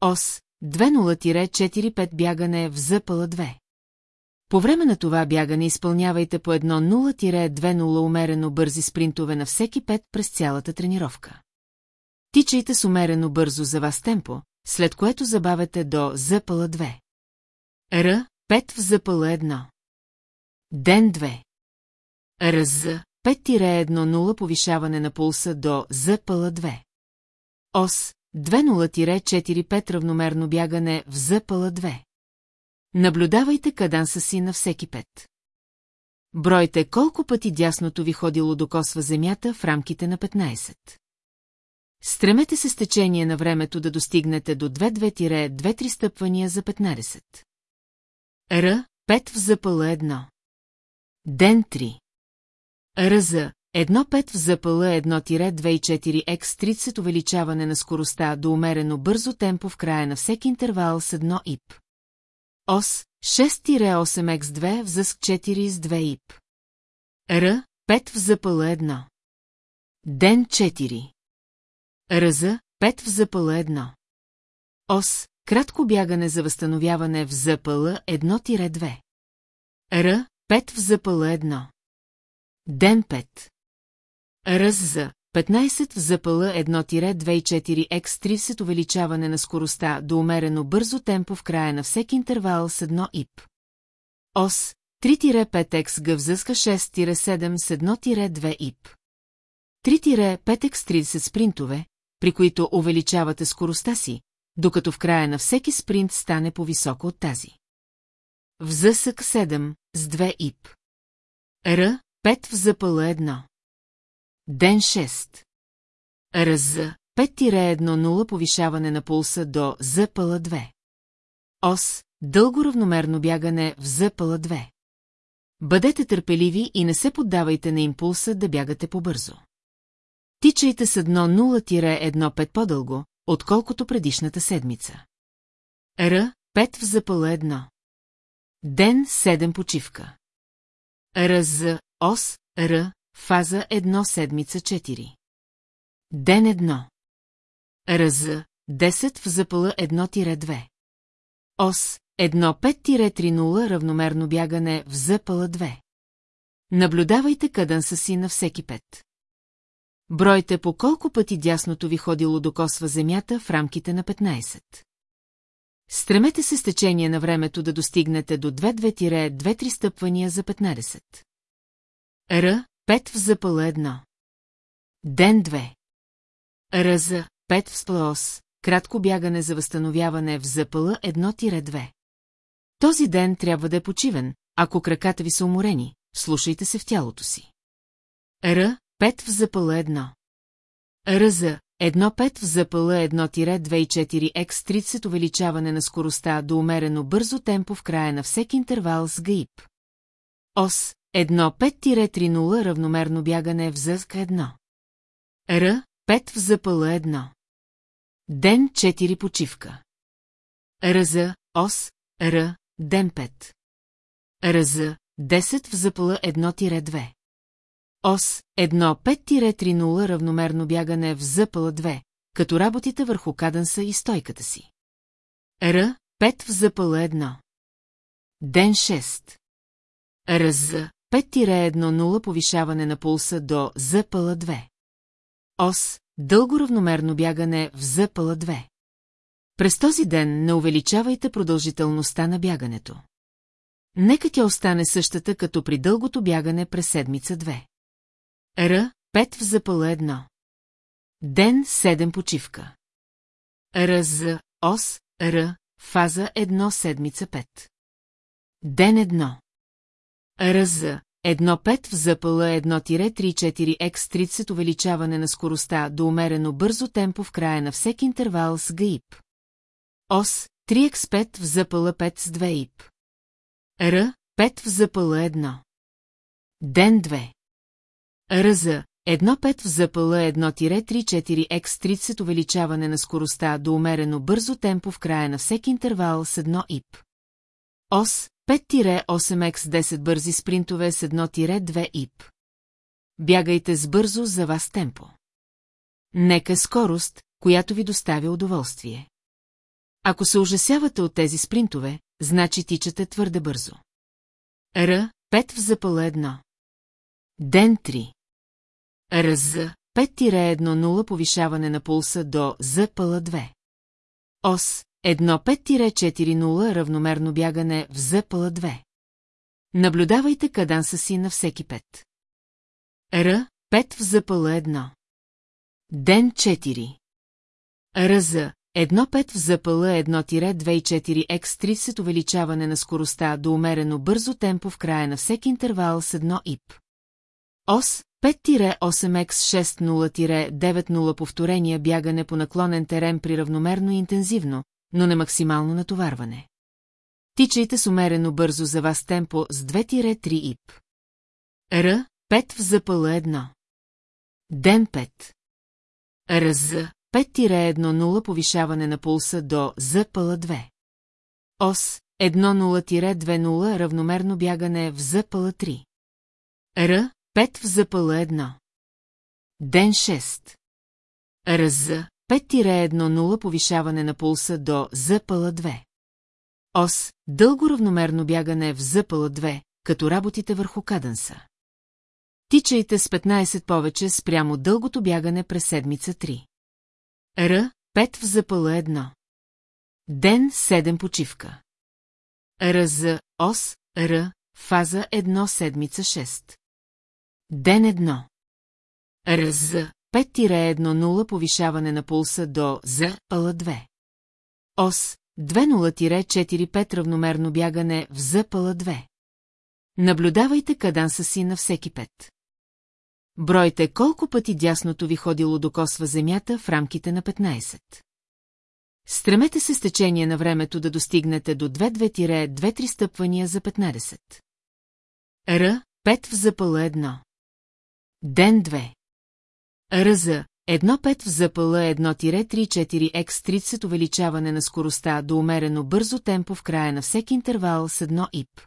ОС, 20-45 бягане в ЗПЛ 2. По време на това бягане изпълнявайте по едно 0-2-0 умерено бързи спринтове на всеки 5 през цялата тренировка. Тичайте с умерено бързо за вас темпо, след което забавете до ЗПЛ 2. Р, 5 в ЗПЛ 1. Ден 2. РЗ, 5-1-0 повишаване на пулса до ЗПЛ 2. ОС, 2-0-4-5 равномерно бягане в ЗПЛ 2. Наблюдавайте каданса си на всеки пет. Бройте колко пъти дясното ви ходило докосва земята в рамките на 15. Стремете се с течение на времето да достигнете до 2-2-2-3 стъпвания за 15. Р. 5 в ЗПЛ 1. Ден 3. РЗ. 1-5 в ЗПЛ 1-2-4 x 30 увеличаване на скоростта до умерено бързо темпо в края на всеки интервал с 1 ИП. ОС 6-8x2 в ЗСК 4 с 2 ИП. Р. 5 в ЗПЛ 1. Ден 4. РЗ 5 в ЗПЛ 1. ОС кратко бягане за възстановяване в ЗПЛ 1-2. Р. 5 в ЗПЛ 1. Ден 5. РЗ 15 в ЗПЛ 1-2-4x30 увеличаване на скоростта до умерено бързо темпо в края на всеки интервал с 1 ИП. ОС 3-5x гъвзъска 6-7 с 1-2 ИП. 3-5x30 спринтове, при които увеличавате скоростта си, докато в края на всеки спринт стане по-високо от тази. В ЗСК 7 с 2 ИП. Р 5 в ЗПЛ 1. Ден 6. РЗ 5-1-0 повишаване на пулса до ЗПЛ 2. ОС дълго равномерно бягане в ЗПЛ 2. Бъдете търпеливи и не се поддавайте на импулса да бягате побързо. Тичайте с едно 0-1-5 по-дълго, отколкото предишната седмица. Р. 5 в ЗПЛ 1. Ден 7 почивка. РЗ. ОС. Р. Фаза 1 седмица 4. Ден 1. РЗ. 10 в ЗПЛ 1-2. ОС. 1-5-3-0 равномерно бягане в ЗПЛ 2. Наблюдавайте къдънса си на всеки пет. Бройте по колко пъти дясното ви ходило докосва земята в рамките на 15. Стремете се с течение на времето да достигнете до 2-2-2-3 стъпвания за 15. Р. 5 в ЗПЛ 1. Ден 2. РЗ. 5 в СПЛОС. Кратко бягане за възстановяване в ЗПЛ 1-2. Този ден трябва да е почивен, ако краката ви са уморени, слушайте се в тялото си. Р. 5 в ЗПЛ 1. РЗ 1-5 в ЗПЛ 1-2-4X30 увеличаване на скоростта до умерено бързо темпо в края на всеки интервал с ГАИП. ОС 1-5-3-0 равномерно бягане в ЗСК 1. Р 5 в ЗПЛ 1. Ден 4 почивка. РЗ ОС Р Ден 5. РЗ 10 в ЗПЛ 1-2. ОС 1-5-3-0 равномерно бягане в ЗПЛ 2, като работите върху каденса и стойката си. Р 5 в ЗПЛ 1. Ден 6. РЗ 5-1-0 повишаване на пулса до ЗПЛ 2. ОС дълго равномерно бягане в ЗПЛ 2. През този ден не увеличавайте продължителността на бягането. Нека тя остане същата като при дългото бягане през седмица 2. Р. 5 в ЗПЛ 1. Ден 7 почивка. РЗ. ОС. Р. Фаза 1 седмица 5. Ден 1. РЗ. 1.5 в ЗПЛ 1-3-4 x 30 увеличаване на скоростта до умерено бързо темпо в края на всеки интервал с ГИП. ОС 3x5 в ЗПЛ 5 с 2 ИП. Р 5 в ЗПЛ 1. Ден 2. РЗ 1.5 в ЗПЛ 1-3-4 x 30 увеличаване на скоростта до умерено бързо темпо в края на всеки интервал с 1 ИП. ОС 5-8x10 бързи спринтове с 1-2 ИП. Бягайте с бързо за вас темпо. Нека скорост, която ви доставя удоволствие. Ако се ужасявате от тези спринтове, значи тичате твърде бързо. Р. 5 в запъла 1. Ден 3. РЗ 5-1-0 повишаване на пулса до ЗПЛ 2. ОС 1-5-4-0 равномерно бягане в ЗПЛ 2. Наблюдавайте каданса си на всеки 5. Р. 5 в ЗПЛ 1. Ден 4. РЗ 1.5 в ЗПЛ 1-2,4 x 30 увеличаване на скоростта до умерено бързо темпо в края на всеки интервал с 1 ИП. ОС 5-8x60-90 повторения бягане по наклонен терен при равномерно и интензивно, но не максимално натоварване. Тичайте с умерено бързо за вас темпо с 2-3 ИП. Р. 5 в ЗПЛ 1. Ден 5. РЗ 5-1-0 повишаване на пулса до ЗПЛ 2. ОС 1-0-2-0 равномерно бягане в ЗПЛ 3. Р. 5 в ЗПЛ 1. Ден 6. РЗ 5-1-0 повишаване на пулса до ЗПЛ 2. ОС дълго равномерно бягане в ЗПЛ 2, като работите върху каденса. Тичайте с 15 повече спрямо дългото бягане през седмица 3. Р. 5 в ЗПЛ 1. Ден 7 почивка. РЗ ОС Р. Фаза 1 седмица 6. Ден 1. РЗ 5-1-0 повишаване на пулса до 2. ОС 2-0-4-5 равномерно бягане в ЗПЛ 2. Наблюдавайте каданса си на всеки 5. Бройте колко пъти дясното ви ходило докосва земята в рамките на 15. Стремете се с течение на времето да достигнете до 2-2-2-3 стъпвания за 15. Р. 5 в ЗПЛ 1. Ден 2. РЗ 1.5 в ЗПЛ 1-3-4 x 30 увеличаване на скоростта до умерено бързо темпо в края на всеки интервал с 1 ИП.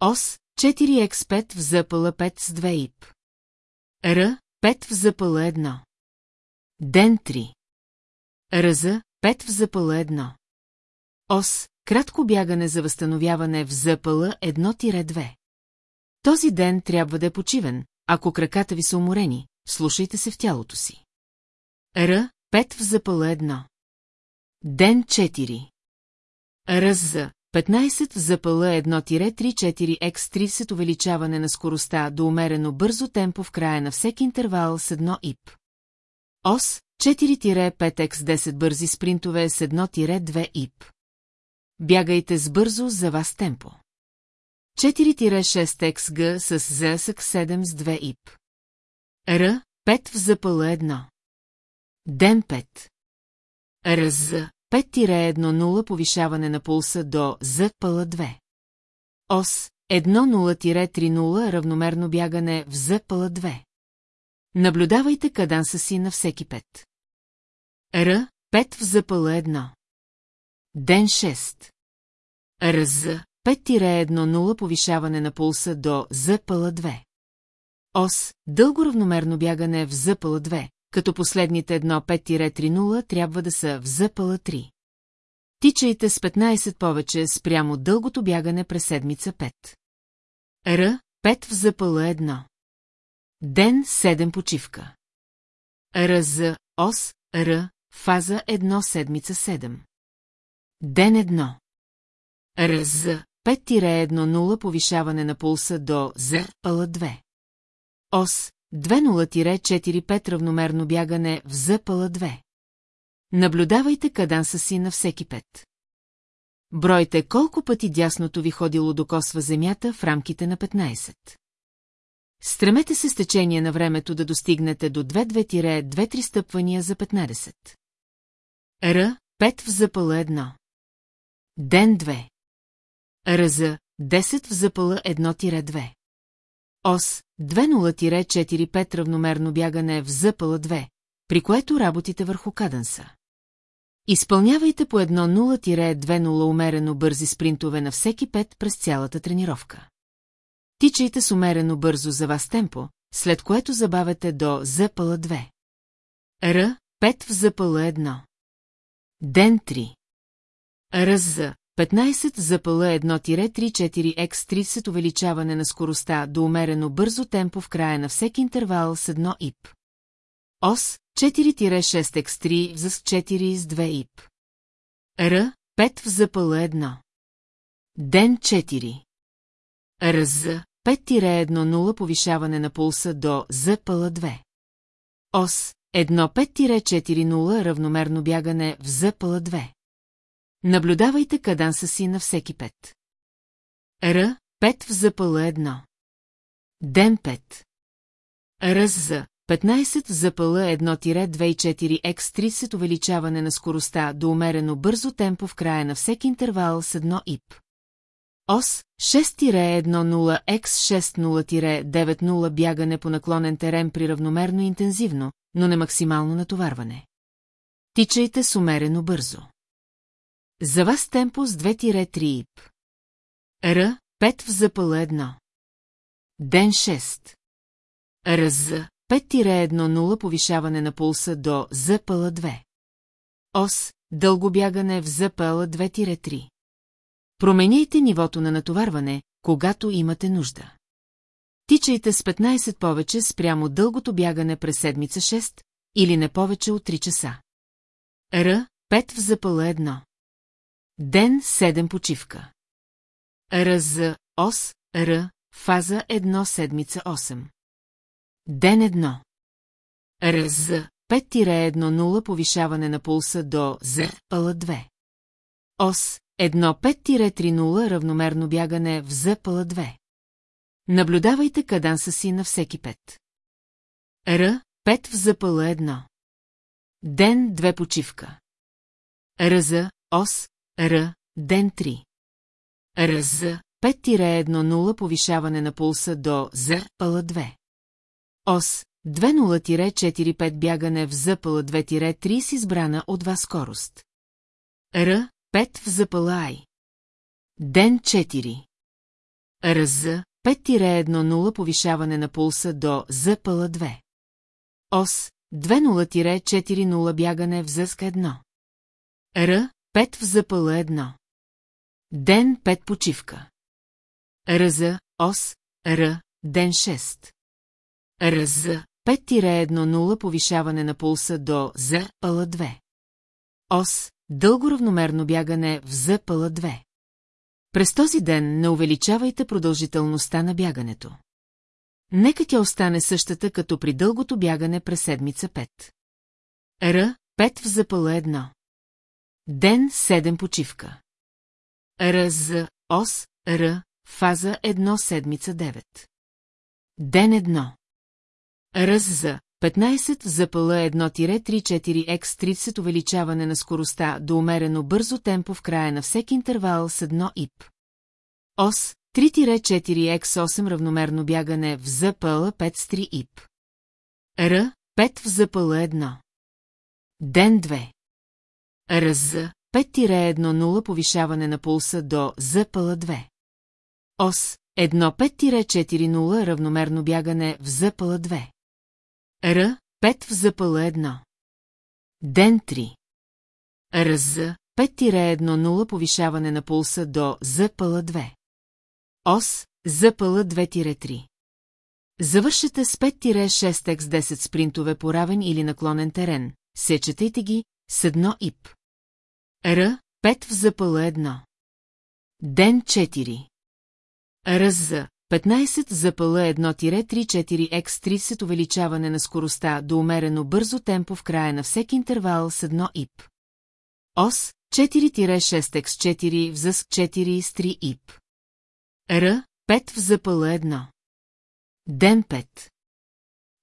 ОС 4x5 в ЗПЛ 5 с 2 ИП. Р. 5 в ЗПЛ 1. Ден 3. РЗ 5 в ЗПЛ 1. ОС. Кратко бягане за възстановяване в ЗПЛ 1-2. Този ден трябва да е почивен, ако краката ви са уморени, слушайте се в тялото си. Р. 5 в ЗПЛ 1. Ден 4. РЗ 15 в ЗПЛ 1-3-4 x 30 увеличаване на скоростта до умерено бързо темпо в края на всеки интервал с 1 ИП. ОС 4-5 x 10 бързи спринтове с 1-2 ИП. Бягайте с бързо за вас темпо. 4-6 XG с ЗСК 7 с 2 ИП. Р. 5 в ЗПЛ 1. Ден 5. РЗ 5-1-0 повишаване на пулса до ЗПЛ 2. ОС 1-0-3-0 равномерно бягане в ЗПЛ 2. Наблюдавайте каданса си на всеки 5. Р. 5 в ЗПЛ 1. Ден 6. РЗ 5-1-0 повишаване на пулса до ЗПЛ 2. ОС дълго равномерно бягане в ЗПЛ 2, като последните 1-5-3-0 трябва да са в ЗПЛ 3. Тичайте с 15 повече спрямо дългото бягане през седмица 5. Р. 5 в ЗПЛ 1. Ден 7 почивка. РЗ ОС Р. Фаза 1 седмица 7. Ден 1. РЗ 5-1-0 повишаване на пулса до ЗПЛ 2. ОС 2-0-4-5 равномерно бягане в ЗПЛ 2. Наблюдавайте каданса си на всеки 5. Бройте колко пъти дясното ви ходило докосва земята в рамките на 15. Стремете се с течение на времето да достигнете до 2-2-2-3 стъпвания за 15. Р. 5 в запъла 1. Ден 2. РЗ 10 в запъла 1-2. Ос 20-4-5 равномерно бягане в запъла 2, при което работите върху каденса. Изпълнявайте по 1-0-2-0 умерено бързи спринтове на всеки 5 през цялата тренировка. Тичайте с умерено бързо за вас темпо, след което забавете до запъла 2. Р. 5 в запъла 1. Ден 3. РЗ 15 запъла 1-3-4x30 увеличаване на скоростта до умерено бързо темпо в края на всеки интервал с 1 ИП. ОС 4-6x3 за 4 с 2 ИП. Р 5 в запъла 1. Ден 4. РЗ 5-1-0 повишаване на пулса до запъла 2. ОС 1-5-4-0 равномерно бягане в запъла 2. Наблюдавайте каданса си на всеки 5. Р 5 в запъла 1. Ден 5. РЗ 15 запъла 1-2-4x30 увеличаване на скоростта до умерено бързо темпо в края на всеки интервал с 1 ИП. ОС 6-10x60-90 бягане по наклонен терен при равномерно интензивно, но не максимално натоварване. Тичайте с умерено бързо. За вас темпо с 2-3 ИП. Р 5 в запъла 1. Ден 6. РЗ 5-1-0 повишаване на пулса до запъла 2. ОС дълго бягане в запъла 2-3. Променяйте нивото на натоварване, когато имате нужда. Тичайте с 15 повече спрямо дългото бягане през седмица 6 или не повече от 3 часа. Р. 5 в запъла 1. Ден 7 почивка. РЗ ОС Р. Фаза 1 седмица 8. Ден 1. РЗ 5-1-0 повишаване на пулса до З пъла 2. ОС 1-5-3-0 равномерно бягане в З пъла 2. Наблюдавайте каданса си на всеки 5. Р 5 в запъла 1. Ден 2 почивка. РЗ ОС Р ден 3. РЗ 5-1-0 повишаване на пулса до З пъла 2. ОС 20-45 бягане в запъла 2-3 с избрана от вас скорост. Р 5 в запъла Ай. Ден 4. РЗ 5-1-0 повишаване на пулса до запъла 2. ОС 20-4-0 бягане в зъска 1. Р 5 в запъла 1. Ден 5 почивка. РЗ ОС Р Ден 6. РЗ 5-1-0 повишаване на пулса до З пъла 2. ОС дълго равномерно бягане в З пъла 2. През този ден не увеличавайте продължителността на бягането. Нека тя остане същата като при дългото бягане през седмица 5. Р 5 в запъла 1. Ден 7 почивка. РЗ ОС Р фаза 1 седмица 9. Ден 1. РЗ 15 запъла 1-3-4x30 увеличаване на скоростта до умерено бързо темпо в края на всеки интервал с 1 ИП. ОС 3-4x8 равномерно бягане в запъла 5 с 3 ИП. Р 5 в запъла 1. Ден 2. РЗ 5-1-0 повишаване на пулса до запъла 2. ОС 1-5-4-0 равномерно бягане в запъла 2. Р 5 в запъла 1. Ден 3. РЗ 5-1-0 повишаване на пулса до запъла 2. ОС запъла 2-3. Завършете с 5-6x10 спринтове по равен или наклонен терен, сечетайте ги с едно ИП. Р 5 в запъла 1. Ден 4. РЗ 15 запъла 1-3-4x30 увеличаване на скоростта до умерено бързо темпо в края на всеки интервал с 1 ИП. ОС 4-6x4 в ЗС 4 с 3 ИП. Р 5 в запъла 1. Ден 5.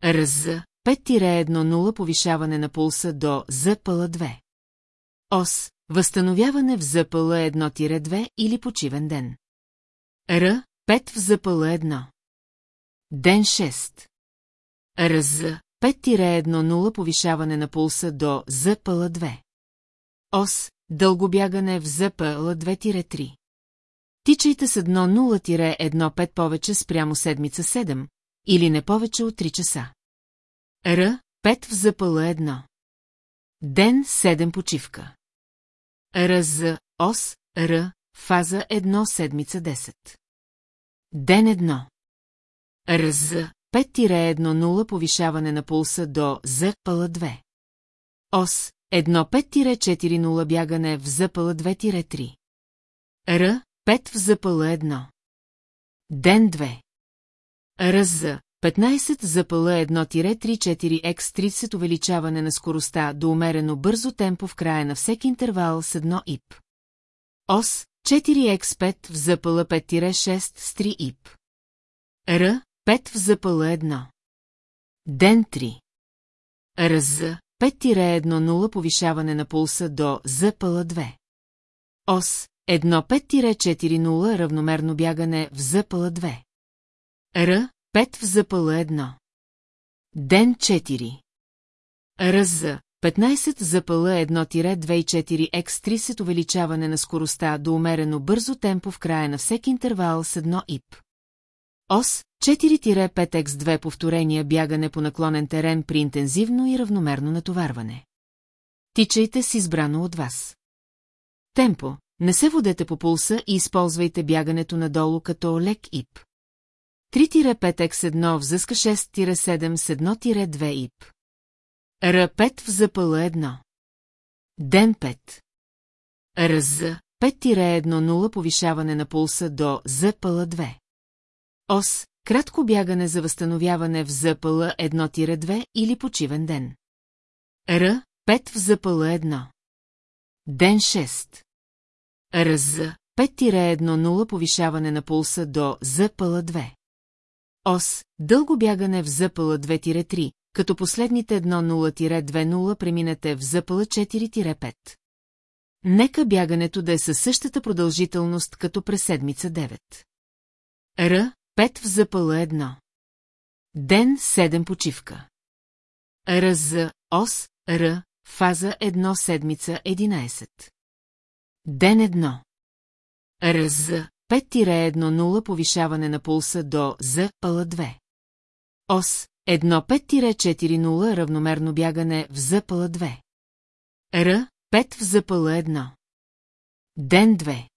РЗ 5-1-0 повишаване на пулса до ЗПЛ-2. ОС Възстановяване в ЗПЛ 1-2 или почивен ден. Р 5 в ЗПЛ 1. Ден 6. РЗ 5-1-0 повишаване на пулса до ЗПЛ 2. ОС Дългобягане в ЗПЛ 2-3. Тичайте с 1-0-1-5 повече спрямо седмица 7 или не повече от 3 часа. Р 5 в ЗПЛ 1. Ден 7 почивка. РЗ ОС Р фаза 1 седмица 10. Ден 1. РЗ 5-1-0 повишаване на пулса до ЗПЛ 2. ОС 1-5-4-0 бягане в ЗПЛ 2-3. Р 5 в ЗПЛ 1. Ден 2. РЗ 15 ЗПЛ 1-3-4X30 увеличаване на скоростта до умерено бързо темпо в края на всеки интервал с 1 ИП. ОС 4X5 в ЗПЛ 5-6 с 3 ИП. Р 5 в ЗПЛ 1. Ден 3. РЗ 5-1-0 повишаване на пулса до ЗПЛ 2. ОС 1-5-4-0 равномерно бягане в ЗПЛ 2. Р 5 в ЗПЛ 1. Ден 4. РЗ 15 ЗПЛ 1-2-4 X30 увеличаване на скоростта до умерено бързо темпо в края на всеки интервал с 1 ИП. ОС 4-5X2 повторения бягане по наклонен терен при интензивно и равномерно натоварване. Тичайте с избрано от вас. Темпо. Не се водете по пулса и използвайте бягането надолу като лек ИП. 3-5X1 в ЗСК 6-7 с 1-2 ИП. Р5 в ЗПЛ 1. Ден 5. РЗ 5-1-0 повишаване на пулса до ЗПЛ 2. ОС кратко бягане за възстановяване в ЗПЛ 1-2 или почивен ден. Р 5 в ЗПЛ 1. Ден 6. РЗ 5-1-0 повишаване на пулса до ЗПЛ 2. ОС, дълго бягане в ЗПЛ 2-3, като последните 1-0-2-0 преминете в ЗПЛ 4-5. Нека бягането да е със същата продължителност като през седмица 9. Р, 5 в ЗПЛ 1. Ден 7 почивка. РЗ, ОС, Р, фаза 1 седмица 11. Ден 1. РЗ, 5-1-0 повишаване на пулса до ЗПЛ-2. ОС 1-5-4-0 равномерно бягане в ЗПЛ-2. Р 5 в ЗПЛ-1. Ден 2.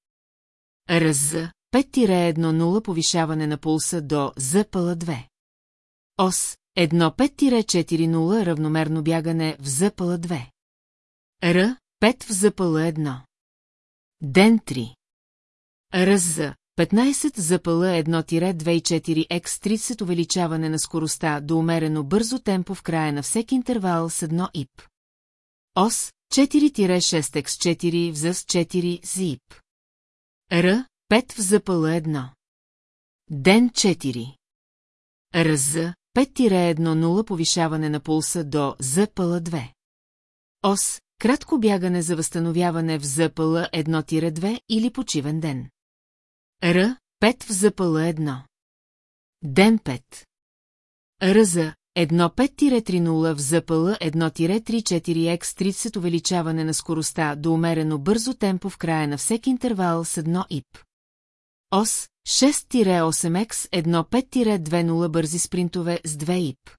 РЗ 5-1-0 повишаване на пулса до ЗПЛ-2. ОС 1-5-4-0 равномерно бягане в ЗПЛ-2. Р 5 в ЗПЛ-1. Ден 3. РЗ 15 ЗПЛ 1-2-4 X30 увеличаване на скоростта до умерено бързо темпо в края на всеки интервал с 1 ИП. ОС 4-6 X4 в ЗС 4 ЗИП. Р 5 в ЗПЛ 1. Ден 4. РЗ 5-1-0 повишаване на пулса до ЗПЛ 2. ОС кратко бягане за възстановяване в ЗПЛ 1-2 или почивен ден. Р. 5 в ЗПЛ 1. Ден 5. РЗ 1-5-30 в ЗПЛ 1-34X30 увеличаване на скоростта до умерено бързо темпо в края на всеки интервал с 1 ИП. ОС 6-8X 1-5-20 бързи спринтове с 2 ИП.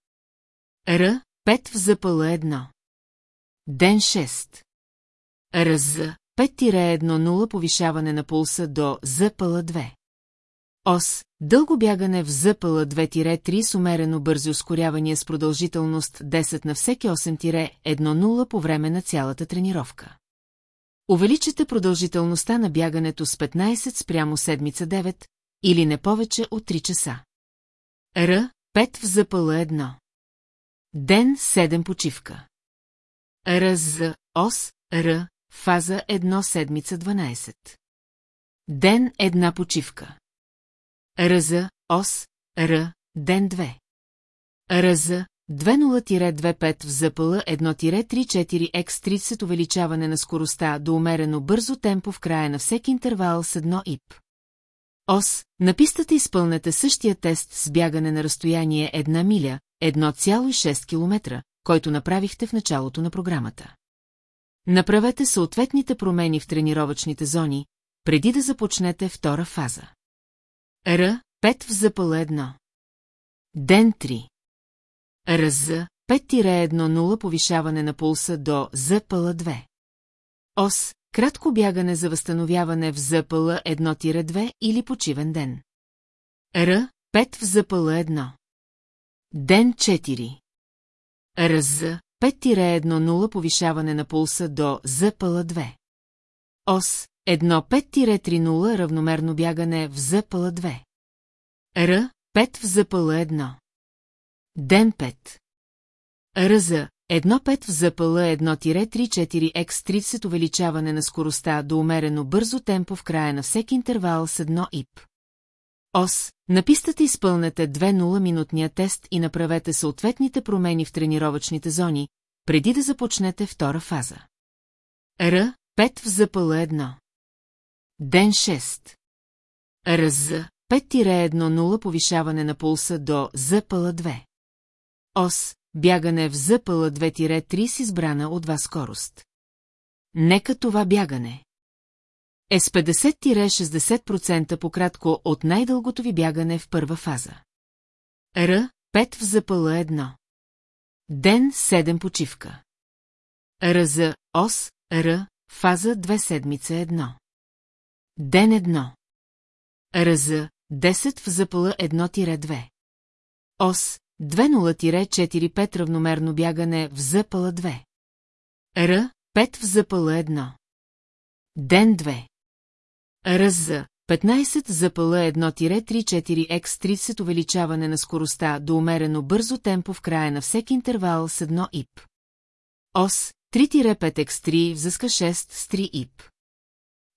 Р. 5 в ЗПЛ 1. Ден 6. РЗ 5-1-0 повишаване на пулса до ЗПЛ-2. ОС – дълго бягане в ЗПЛ-2-3 с умерено бързи ускорявания с продължителност 10 на всеки 8-1-0 по време на цялата тренировка. Увеличете продължителността на бягането с 15 спрямо седмица 9 или не повече от 3 часа. Р. 5 в ЗПЛ-1. Ден 7 почивка. РЗ, ОС, Р, Фаза 1 седмица 12. Ден една почивка. Ръза, ос, Р, ден 2. РЗ 20-25 в ЗПЛ 1-34X30 увеличаване на скоростта до умерено бързо темпо в края на всеки интервал с 1 ИП. ОС, на пистата изпълнете същия тест с бягане на разстояние 1 миля, 1,6 км, който направихте в началото на програмата. Направете съответните промени в тренировъчните зони, преди да започнете втора фаза. Р. 5 в ЗПЛ 1. Ден 3. РЗ 5-1-0 повишаване на пулса до ЗПЛ 2. ОС Кратко бягане за възстановяване в ЗПЛ 1-2 или почивен ден. Р. 5 в ЗПЛ 1. Ден 4. РЗ 5-1-0 повишаване на пулса до ЗПЛ 2. ОС 1-5-3-0 равномерно бягане в ЗПЛ 2. Р. 5 в ЗПЛ 1. Ден 5. РЗ 1.5 в ЗПЛ 1-3-4X30 увеличаване на скоростта до умерено бързо темпо в края на всеки интервал с 1 ИП. ОС, на пистата изпълнете 2-0-минутния тест и направете съответните промени в тренировъчните зони, преди да започнете втора фаза. Р. 5 в ЗПЛ 1. Ден 6. РЗ 5-1-0 повишаване на пулса до ЗПЛ 2. ОС, бягане в ЗПЛ 2-3 с избрана от вас скорост. Нека това бягане е с 50-60% пократко от най-дългото ви бягане в първа фаза. Р. 5 в ЗПЛ 1. Ден 7 почивка. Р. За ОС, Р. Фаза 2 седмица 1. Ден 1. Р. За 10 в ЗПЛ 1-2. ОС, 2-0-4-5 равномерно бягане в ЗПЛ 2. Р. 5 в ЗПЛ 1. Ден 2. РЗ 15 ЗПЛ 1-3-4X30 увеличаване на скоростта до умерено бързо темпо в края на всеки интервал с 1 ИП. ОС 3-5X3 взъска 6 с 3 ИП.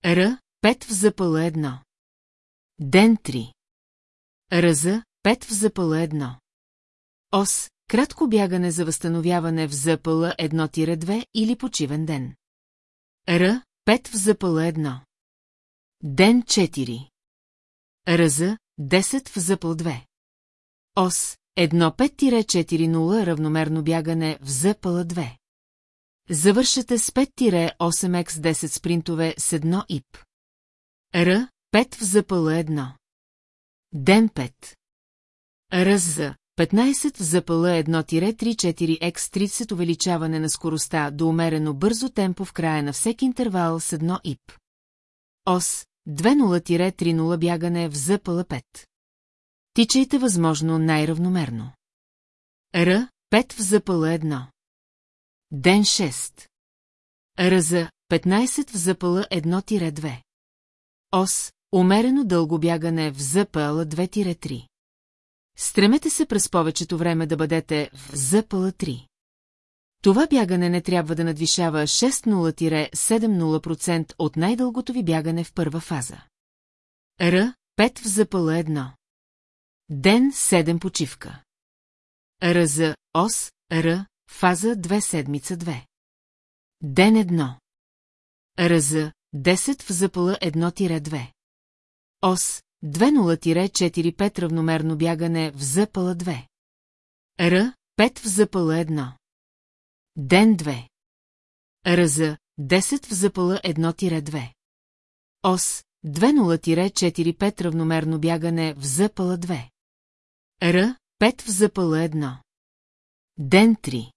Р. 5 в ЗПЛ 1. Ден 3. РЗ 5 в ЗПЛ 1. ОС, кратко бягане за възстановяване в ЗПЛ 1-2 или почивен ден. Р. 5 в ЗПЛ 1. Ден 4. РЗ 10 в ЗПЛ 2. ОС 1-5-4-0 равномерно бягане в ЗПЛ 2. Завършете с 5-8x10 спринтове с 1 ИП. Р. 5 в ЗПЛ 1. Ден 5. РЗ 15 в ЗПЛ 1-3-4X30 увеличаване на скоростта до умерено бързо темпо в края на всеки интервал с 1 ИП. ОС 2-0-3-0 бягане в ЗПЛ 5. Тичайте възможно най-равномерно. Р. 5 в ЗПЛ 1. Ден 6. РЗ 15 в ЗПЛ 1-2. ОС. Умерено дълго бягане в ЗПЛ 2-3. Стремете се през повечето време да бъдете в ЗПЛ-3. Това бягане не трябва да надвишава 6-0-7-0% от най-дългото ви бягане в първа фаза. Р. 5 в ЗПЛ-1. Ден 7 почивка. РЗ ОС Р. Фаза 2 седмица 2. Ден 1. РЗ 10 в ЗПЛ 1-2. ОС 2-0-4-5 равномерно бягане в ЗПЛ 2. Р. 5 в ЗПЛ 1. Ден 2. РЗ 10 в ЗПЛ 1-2. ОС 2-0-4-5 равномерно бягане в ЗПЛ 2. Р. 5 в ЗПЛ 1. Ден 3.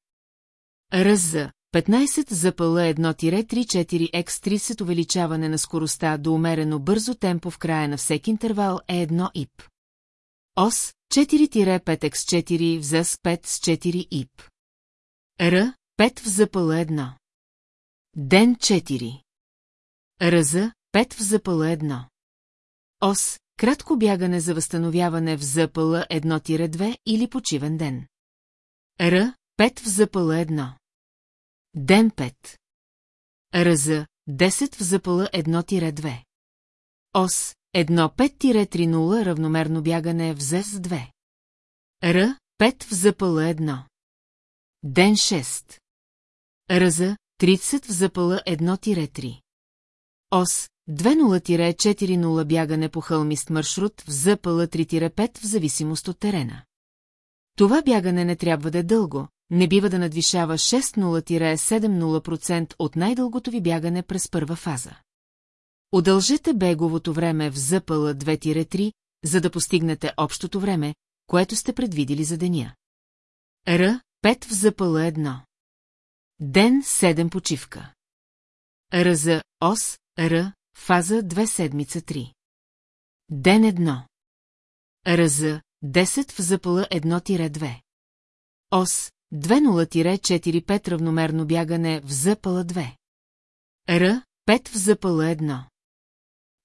РЗ 15 ЗПЛ 1-3-4X30 увеличаване на скоростта до умерено бързо темпо в края на всеки интервал е 1 ИП. ОС 4-5X4 в ЗС 5 с 4 ИП. Р 5 в ЗПЛ 1. Ден 4. РЗ 5 в ЗПЛ 1. ОС кратко бягане за възстановяване в ЗПЛ 1-2 или почивен ден. Р 5 в ЗПЛ 1. Ден 5. РЗ 10 в ЗПЛ 1-2. ОС 1-5-3-0 равномерно бягане в ЗЕС 2. Р, 5 в ЗПЛ 1. Ден 6. РЗ, 30 в ЗПЛ 1-3. ОС, 20-40 бягане по хълмист маршрут в ЗПЛ 3-5 в зависимост от терена. Това бягане не трябва да е дълго, не бива да надвишава 6-0-70% от най-дългото ви бягане през първа фаза. Удължете беговото време в ЗПЛ 2-3, за да постигнете общото време, което сте предвидили за деня. Р. 5 в ЗПЛ 1. Ден 7 почивка. Р за ОС, Р, фаза 2 седмица 3. Ден 1. Р за 10 в ЗПЛ 1-2. ОС 20-45 равномерно бягане в ЗПЛ 2. Р 5 в ЗПЛ 1.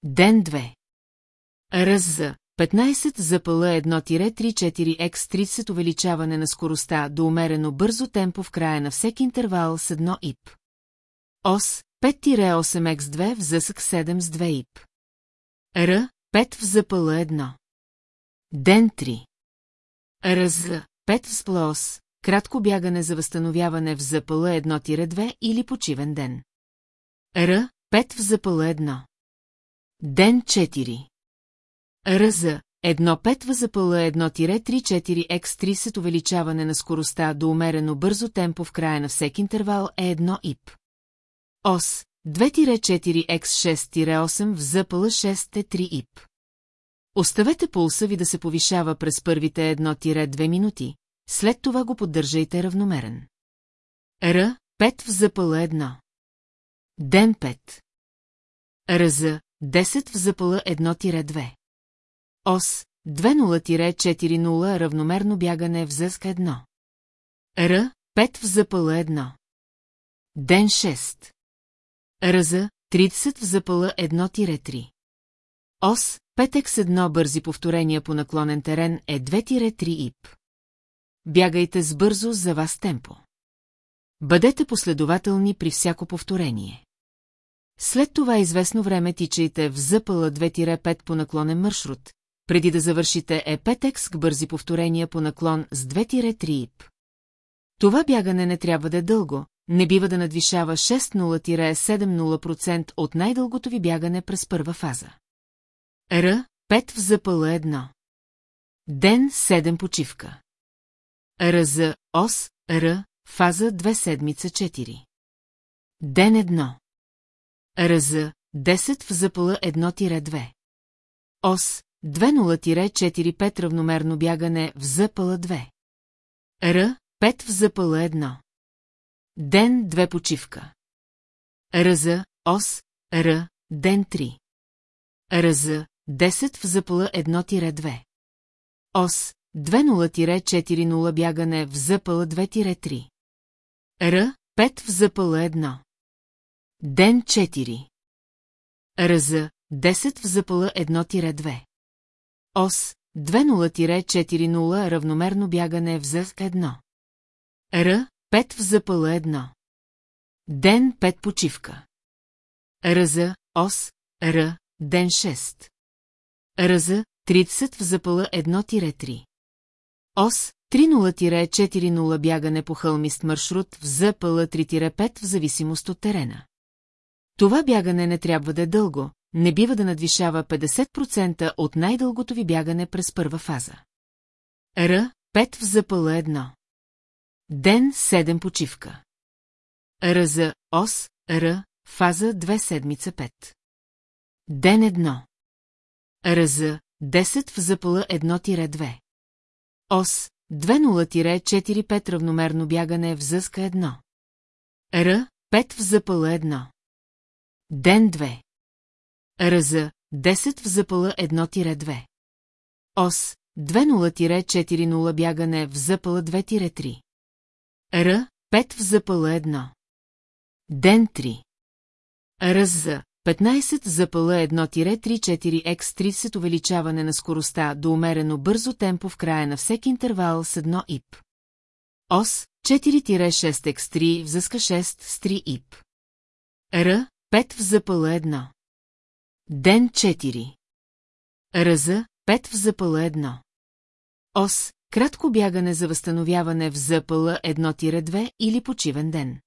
Ден 2. РЗ 15 ЗПЛ 1-3-4X30 увеличаване на скоростта до умерено бързо темпо в края на всеки интервал с 1 ИП. ОС 5-8X2 в ЗСК 7 с 2 ИП. Р 5 в ЗПЛ 1. Ден 3. РЗ 5 в СПЛОС, кратко бягане за възстановяване в ЗПЛ 1-2 или почивен ден. Р 5 в ЗПЛ 1. Ден 4. РЗ 1.5 възапъла 1-3-4X30 увеличаване на скоростта до умерено бързо темпо в края на всеки интервал е 1 ИП. ОС 2-4X6-8 в ЗПЛ 6 е 3 ИП. Оставете пулса ви да се повишава през първите 1-2 минути, след това го поддържайте равномерен. Р 5 в ЗПЛ 1. Ден 5. РЗ 10 в ЗПЛ 1-2. ОС 20-40 равномерно бягане в ЗСК 1. Р 5 в ЗПЛ 1. Ден 6. РЗ 30 в ЗПЛ 1-3. ОС 5x1 бързи повторения по наклонен терен е 2-3 ИП. Бягайте с бързо за вас темпо. Бъдете последователни при всяко повторение. След това известно време тичайте в ЗПЛ 2-5 по наклонен маршрут, преди да завършите е 5x бързи повторения по наклон с 2-3 ИП. Това бягане не трябва да е дълго, не бива да надвишава 6-0-70% от най-дългото ви бягане през първа фаза. Р. 5 в ЗПЛ 1. Ден 7 почивка. Р. За ОС, Р. Фаза 2 седмица 4. Ден 1. Р. За 10 в ЗПЛ 1-2. ОС 20-45 равномерно бягане в ЗПЛ 2. Р. 5 в ЗПЛ 1. Ден 2 почивка. РЗ, ОС, Р, ден 3. РЗ, 10 в ЗПЛ 1-2. ОС, 20-40 бягане в ЗПЛ 2-3. Р, 5 в ЗПЛ 1. Ден 4. РЗ, 10 в ЗПЛ 1-2. ОС 20-40 равномерно бягане в ЗСК 1. Р 5 в ЗПЛ 1. Ден 5 почивка. РЗ ОС Р Ден 6. РЗ 30 в ЗПЛ 1-3. ОС 30-40 бягане по хълмист маршрут в ЗПЛ 3-5 в зависимост от терена. Това бягане не трябва да е дълго, не бива да надвишава 50% от най-дългото ви бягане през първа фаза. Р. 5 в ЗПЛ 1. Ден 7 почивка. Р. За ОС, Р. Фаза 2 седмица 5. Ден 1. Р. За 10 в ЗПЛ 1-2. ОС 20-45 равномерно бягане в ЗСК 1. Р. 5 в ЗПЛ 1. Ден 2. РЗ 10 в ЗПЛ 1-2. ОС 20-40 бягане в ЗПЛ 2-3. Р 5 в ЗПЛ 1. Ден 3. РЗ 15 ЗПЛ 1-3-4X30 увеличаване на скоростта до умерено бързо темпо в края на всеки интервал с 1 ИП. ОС 4-6X3 в ЗСК 6 с 3 ИП. Р 5 в ЗПЛ 1. Ден 4. Ръза 5 в запъла 1. Ос кратко бягане за възстановяване в ЗПЛ 1-2 или почивен ден.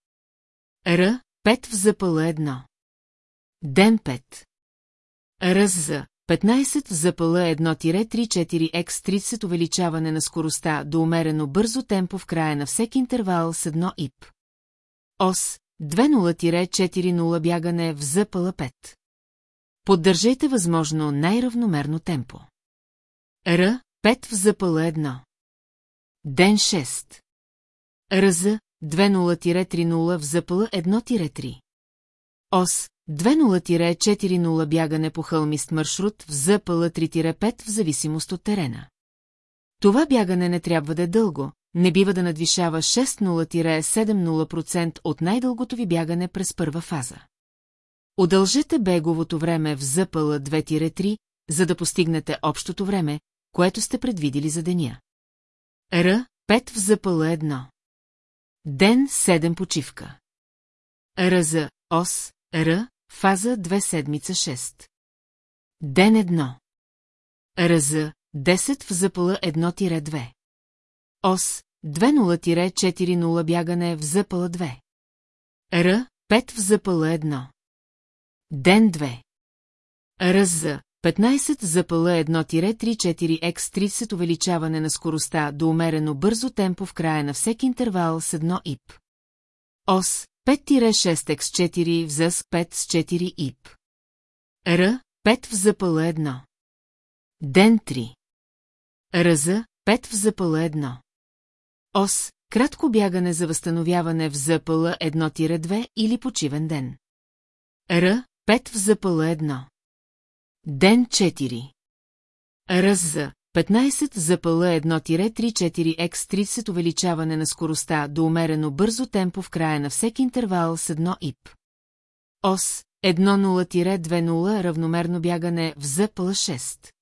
Р. 5 в ЗПЛ 1. Ден 5. РЗ 15 в ЗПЛ 1-3-4X30 увеличаване на скоростта до умерено бързо темпо в края на всеки интервал с 1 ИП. ОС 20-40 бягане в ЗПЛ 5. Поддържайте възможно най-равномерно темпо. Р. 5 в ЗПЛ 1. Ден 6. РЗ 20-30 в ЗПЛ 1-3. ОС 20-40 бягане по хълмист маршрут в ЗПЛ 3-5 в зависимост от терена. Това бягане не трябва да е дълго, не бива да надвишава 6-0-70% от най-дългото ви бягане през първа фаза. Удължете беговото време в ЗПЛ 2-3, за да постигнете общото време, което сте предвидили за деня. Р. 5 в ЗПЛ 1. Ден 7 почивка. Р. За ОС, Р. Фаза 2 седмица 6. Ден 1. Р. За 10 в ЗПЛ 1-2. ОС 20-40 бягане в ЗПЛ 2. Р. 5 в ЗПЛ 1. Ден 2. РЗ 15 ЗПЛ 1-3-4X30 увеличаване на скоростта до умерено бързо темпо в края на всеки интервал с 1 ИП. ОС 5-6X4 в ЗС 5 с 4 ИП. Р 5 в ЗПЛ 1. Ден 3. РЗ 5 в ЗПЛ 1. ОС кратко бягане за възстановяване в ЗПЛ 1-2 или почивен ден. Р 5 в ЗПЛ 1. Ден 4. РЗ 15 ЗПЛ 1-3-4X30 увеличаване на скоростта до умерено бързо темпо в края на всеки интервал с 1 ИП. ОС 1-0-2-0 равномерно бягане в ЗПЛ 6.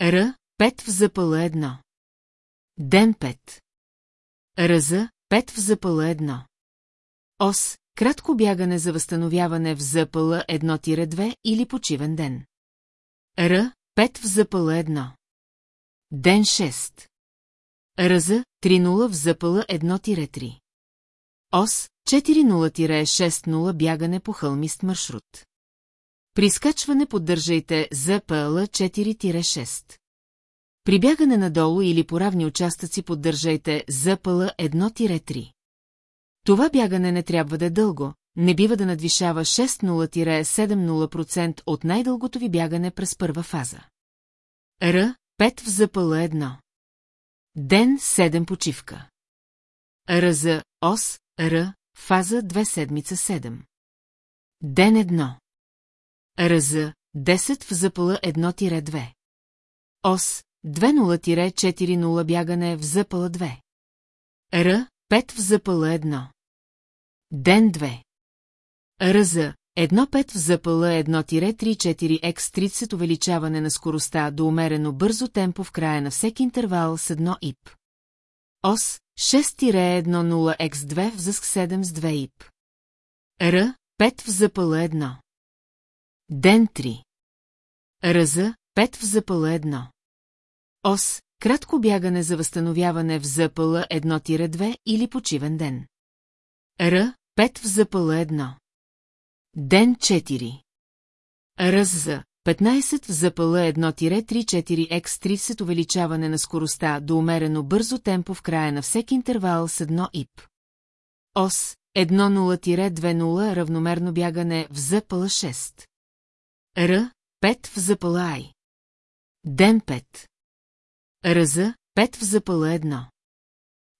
Р 5 в ЗПЛ 1. Ден 5. РЗ 5 в ЗПЛ 1. ОС кратко бягане за възстановяване в ЗПЛ 1-2 или почивен ден. Р. 5 в ЗПЛ 1. Ден 6. РЗ 3-0 в ЗПЛ 1-3. ОС 4-0-6-0 бягане по хълмист маршрут. При скачване поддържайте ЗПЛ 4-6. При бягане надолу или по равни участъци поддържайте ЗПЛ 1-3. Това бягане не трябва да е дълго, не бива да надвишава 6-0-70% от най-дългото ви бягане през първа фаза. Р. 5 в ЗПЛ 1. Ден 7 почивка. Р. За ОС, Р. Фаза 2 седмица 7. Ден 1. Р. За 10 в ЗПЛ 1-2. ОС 20-40 бягане в ЗПЛ 2. Р. 5 в ЗПЛ 1. Ден 2. РЗ 1.5 в ЗПЛ 1-3-4X30 увеличаване на скоростта до умерено бързо темпо в края на всеки интервал с 1 ИП. ОС 6-10X2 в ЗСК 7 с 2 ИП. Р 5 в ЗПЛ 1. Ден 3. РЗ 5 в ЗПЛ 1. ОС кратко бягане за възстановяване в ЗПЛ 1-2 или почивен ден. Р 5 в ЗПЛ 1. Ден 4. РЗ 15 в ЗПЛ 1-3-4X30 увеличаване на скоростта до умерено бързо темпо в края на всеки интервал с 1 ИП. ОС 1-0-2-0 равномерно бягане в ЗПЛ 6. Р 5 в ЗПЛ Ай. Ден 5. РЗ 5 в ЗПЛ 1.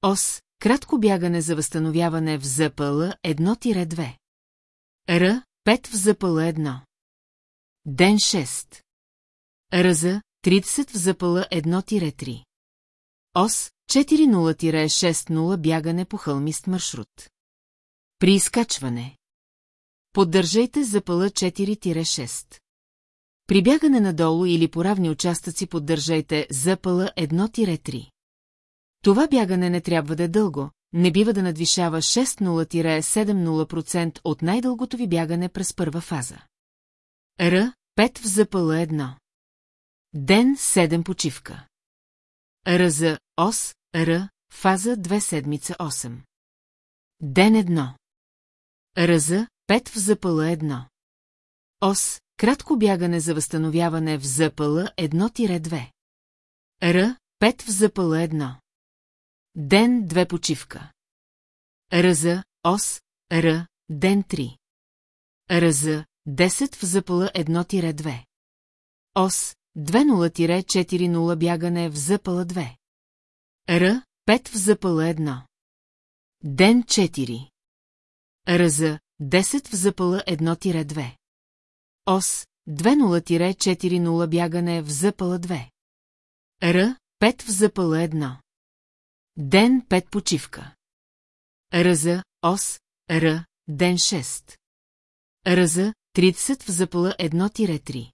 ОС кратко бягане за възстановяване в ЗПЛ 1-2. Р. 5 в ЗПЛ 1. Ден 6. РЗ 30 в ЗПЛ 1-3. ОС 40-60 бягане по хълмист маршрут. При изкачване. Поддържайте ЗПЛ 4-6. При бягане надолу или по равни участъци поддържайте ЗПЛ 1-3. Това бягане не трябва да е дълго, не бива да надвишава 6-0-70% от най-дългото ви бягане през първа фаза. Р. 5 в ЗПЛ 1. Ден 7 почивка. Р за ос, Р, фаза 2 седмица 8. Ден 1. Р за 5 в ЗПЛ 1. Ос, кратко бягане за възстановяване в ЗПЛ 1-2. Р, 5 в ЗПЛ 1. Ден 2 почивка. Р за ос, Р, ден 3. Р за 10 в ЗПЛ 1-2. Ос, 2-0-4-0 бягане в ЗПЛ 2. Р, 5 в ЗПЛ 1. Ден 4. Р за 10 в ЗПЛ 1-2. Ос 2-0-4-0 бягане в ЗПЛ 2. Р 5 в ЗПЛ 1. Ден 5 почивка. Р за Ос Р Ден 6. Р за 30 в ЗПЛ 1-3.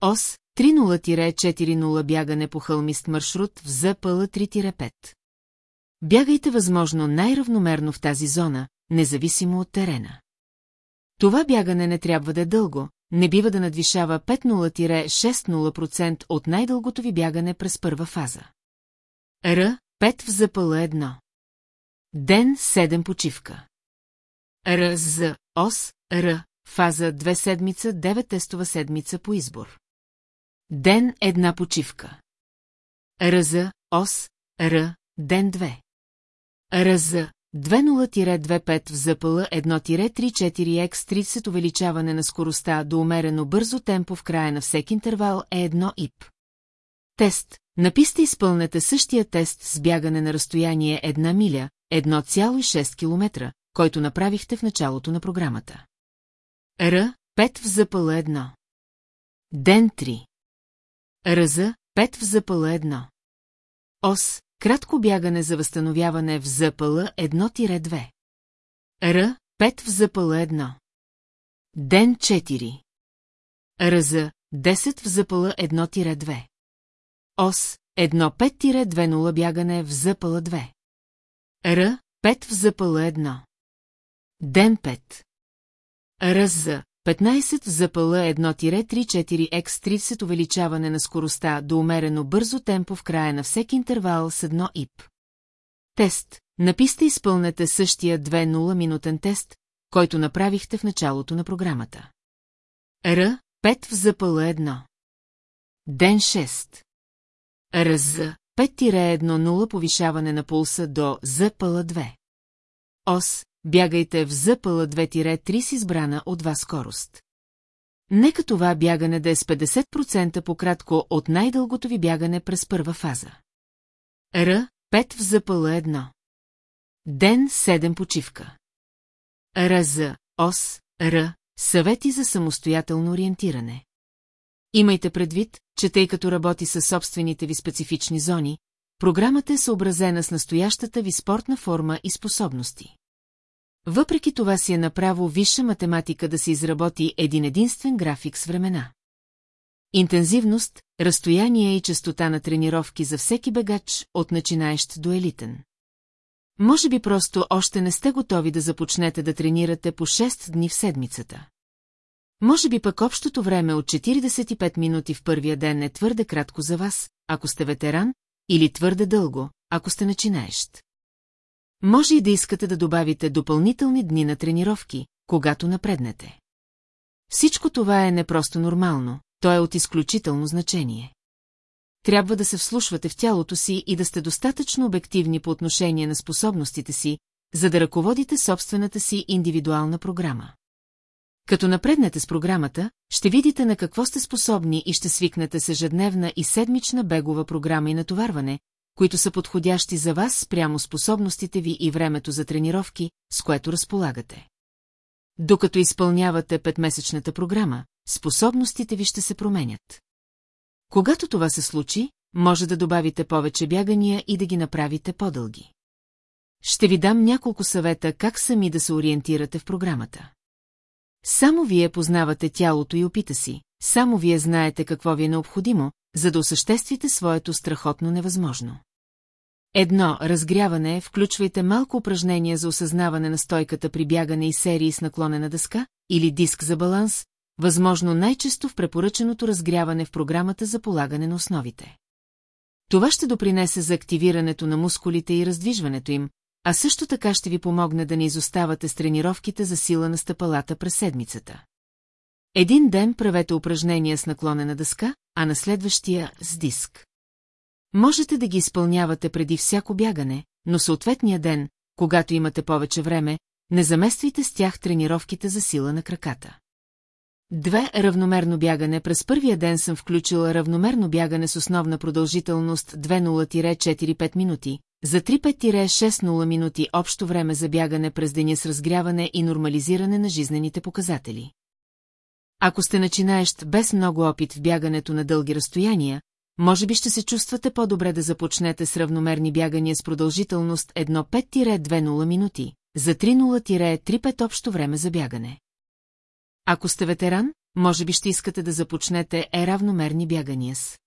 Ос 30-40 бягане по хълмист маршрут в ЗПЛ 3-5. Бягайте възможно най-равномерно в тази зона, независимо от терена. Това бягане не трябва да е дълго, не бива да надвишава 5-0-6-0% от най-дългото ви бягане през първа фаза. Р. 5 в ЗПЛ 1. Ден 7 почивка. Р. З. Ос. Р. Фаза 2 седмица 9 тестова седмица по избор. Ден 1 почивка. Р. З. Ос. Р. Ден 2. Р. З. 20-25 в ЗПЛ 1-34X30 увеличаване на скоростта до умерено бързо темпо в края на всеки интервал е едно ИП. Тест. На писта изпълнете същия тест с бягане на разстояние 1 миля, 1,6 км, който направихте в началото на програмата. Р. 5 в ЗПЛ 1. Ден 3. РЗ. 5 в ЗПЛ 1. ОС. Кратко бягане за възстановяване в ЗПЛ 1-2. Р. 5 в ЗПЛ 1. Ден 4. РЗ. 10 в ЗПЛ 1-2. ОС. 1-5-2-0 бягане в ЗПЛ 2. Р. 5 в ЗПЛ 1. Ден 5. РЗ. 15 ЗПЛ 1-34X30 увеличаване на скоростта до умерено бързо темпо в края на всеки интервал с едно ИП. Тест. На писта изпълнете същия 2-0 минутен тест, който направихте в началото на програмата. Р. 5 в ЗПЛ 1. Ден 6. РЗ. 5-1-0 повишаване на пулса до ЗПЛ 2. ОС бягайте в ЗПЛ 2-3 с избрана от вас скорост. Нека това бягане да е с 50% по-кратко от най-дългото ви бягане през първа фаза. Р. 5 в ЗПЛ 1. Ден 7 почивка. РЗ. ОС. Р. Съвети за самостоятелно ориентиране. Имайте предвид, че тъй като работи със собствените ви специфични зони, програмата е съобразена с настоящата ви спортна форма и способности. Въпреки това си е направо висша математика да се изработи един единствен график с времена. Интензивност, разстояние и частота на тренировки за всеки бегач, от начинаещ до елитен. Може би просто още не сте готови да започнете да тренирате по 6 дни в седмицата. Може би пък общото време от 45 минути в първия ден е твърде кратко за вас, ако сте ветеран, или твърде дълго, ако сте начинаещ. Може и да искате да добавите допълнителни дни на тренировки, когато напреднете. Всичко това е не просто нормално, то е от изключително значение. Трябва да се вслушвате в тялото си и да сте достатъчно обективни по отношение на способностите си, за да ръководите собствената си индивидуална програма. Като напреднете с програмата, ще видите на какво сте способни и ще свикнете с ежедневна и седмична бегова програма и натоварване, които са подходящи за вас спрямо способностите ви и времето за тренировки, с което разполагате. Докато изпълнявате петмесечната програма, способностите ви ще се променят. Когато това се случи, може да добавите повече бягания и да ги направите по-дълги. Ще ви дам няколко съвета как сами да се ориентирате в програмата. Само вие познавате тялото и опита си, само вие знаете какво ви е необходимо, за да осъществите своето страхотно невъзможно. Едно разгряване включвайте малко упражнения за осъзнаване на стойката при бягане и серии с наклонена дъска или диск за баланс, възможно най-често в препоръченото разгряване в програмата за полагане на основите. Това ще допринесе за активирането на мускулите и раздвижването им, а също така ще ви помогне да не изоставате с тренировките за сила на стъпалата през седмицата. Един ден правете упражнения с наклонена дъска, а на следващия – с диск. Можете да ги изпълнявате преди всяко бягане, но съответния ден, когато имате повече време, не замествайте с тях тренировките за сила на краката. Две равномерно бягане през първия ден съм включила равномерно бягане с основна продължителност 2.0-4-5 минути, за 3-5-6-0 минути общо време за бягане през деня с разгряване и нормализиране на жизнените показатели. Ако сте начинаещ без много опит в бягането на дълги разстояния, може би ще се чувствате по-добре да започнете с равномерни бягания с продължителност 1-5-2-0 минути, за 3-0-3-5 общо време за бягане. Ако сте ветеран, може би ще искате да започнете е равномерни бягания с.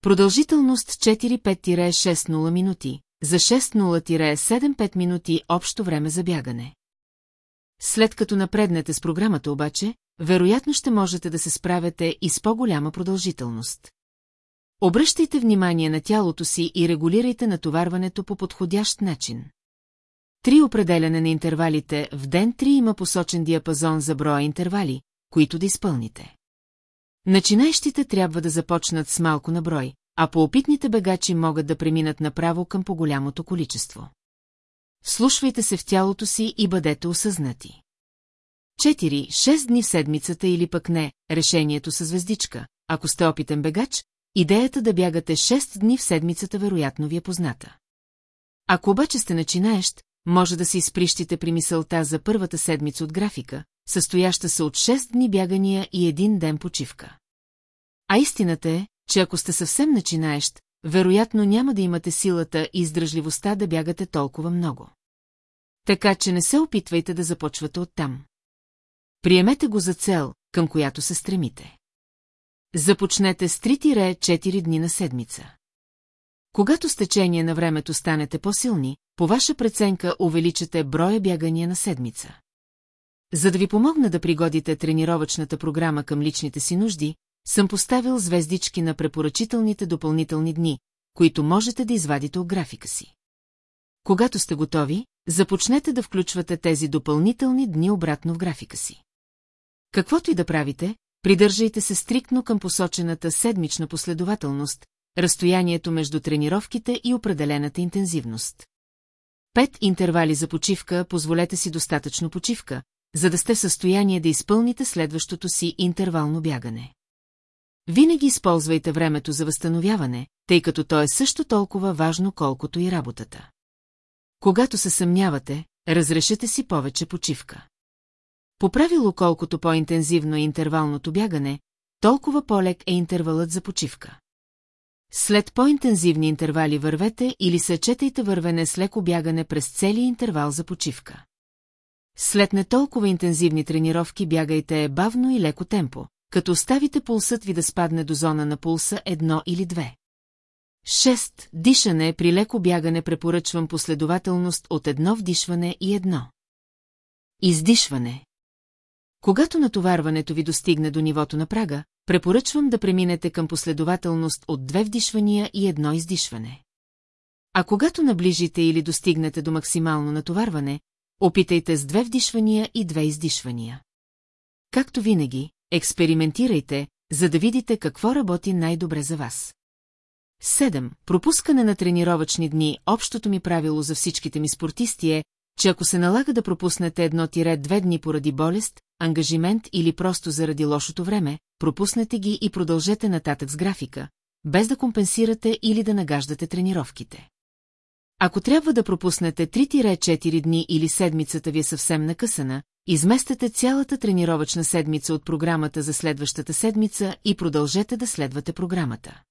Продължителност 4-5-6-0 минути, за 6-0-7-5 минути общо време за бягане. След като напреднете с програмата обаче, вероятно ще можете да се справяте и с по-голяма продължителност. Обръщайте внимание на тялото си и регулирайте натоварването по подходящ начин. Три определяне на интервалите в ден 3 има посочен диапазон за броя интервали, които да изпълните. Начинаещите трябва да започнат с малко на брой, а по-опитните бегачи могат да преминат направо към по-голямото количество. Слушвайте се в тялото си и бъдете осъзнати. 4-6 дни в седмицата или пък не, решението с звездичка. Ако сте опитен бегач, идеята да бягате 6 дни в седмицата вероятно ви е позната. Ако обаче сте начинаещ, може да се изприщите при мисълта за първата седмица от графика, състояща се от 6 дни бягания и един ден почивка. А истината е, че ако сте съвсем начинаещ, вероятно няма да имате силата и издръжливостта да бягате толкова много. Така че не се опитвайте да започвате оттам. Приемете го за цел, към която се стремите. Започнете с 3-4 дни на седмица. Когато с течение на времето станете по-силни, по ваша преценка увеличате броя бягания на седмица. За да ви помогна да пригодите тренировъчната програма към личните си нужди, съм поставил звездички на препоръчителните допълнителни дни, които можете да извадите от графика си. Когато сте готови, започнете да включвате тези допълнителни дни обратно в графика си. Каквото и да правите, придържайте се стриктно към посочената седмична последователност, разстоянието между тренировките и определената интензивност. Пет интервали за почивка, позволете си достатъчно почивка, за да сте в състояние да изпълните следващото си интервално бягане. Винаги използвайте времето за възстановяване, тъй като то е също толкова важно, колкото и работата. Когато се съмнявате, разрешете си повече почивка. По правило колкото по-интензивно е интервалното бягане, толкова по-лек е интервалът за почивка. След по-интензивни интервали вървете или съчетайте вървене с леко бягане през целия интервал за почивка. След не толкова интензивни тренировки бягайте бавно и леко темпо, като оставите пулсът ви да спадне до зона на пулса едно или две. 6. Дишане при леко бягане препоръчвам последователност от едно вдишване и едно. Издишване. Когато натоварването ви достигне до нивото на прага, препоръчвам да преминете към последователност от две вдишвания и едно издишване. А когато наближите или достигнете до максимално натоварване, опитайте с две вдишвания и две издишвания. Както винаги, експериментирайте, за да видите какво работи най-добре за вас. 7. Пропускане на тренировъчни дни. Общото ми правило за всичките ми спортисти е, че ако се налага да пропуснете едно-две дни поради болест, ангажимент или просто заради лошото време, пропуснете ги и продължете нататък с графика, без да компенсирате или да нагаждате тренировките. Ако трябва да пропуснете 3-4 дни или седмицата ви е съвсем накъсана, изместете цялата тренировъчна седмица от програмата за следващата седмица и продължете да следвате програмата.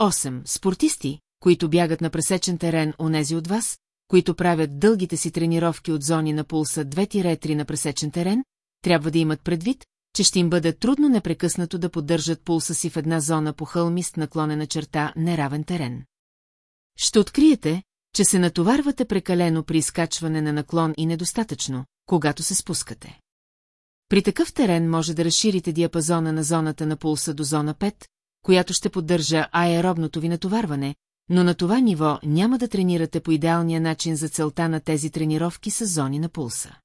8. Спортисти, които бягат на пресечен терен, онези от вас, които правят дългите си тренировки от зони на пулса 2-3 на пресечен терен, трябва да имат предвид, че ще им бъде трудно непрекъснато да поддържат пулса си в една зона по хълмист наклонена черта неравен терен. Ще откриете, че се натоварвате прекалено при изкачване на наклон и недостатъчно, когато се спускате. При такъв терен може да разширите диапазона на зоната на пулса до зона 5, която ще поддържа аеробното ви натоварване, но на това ниво няма да тренирате по идеалния начин за целта на тези тренировки с зони на пулса.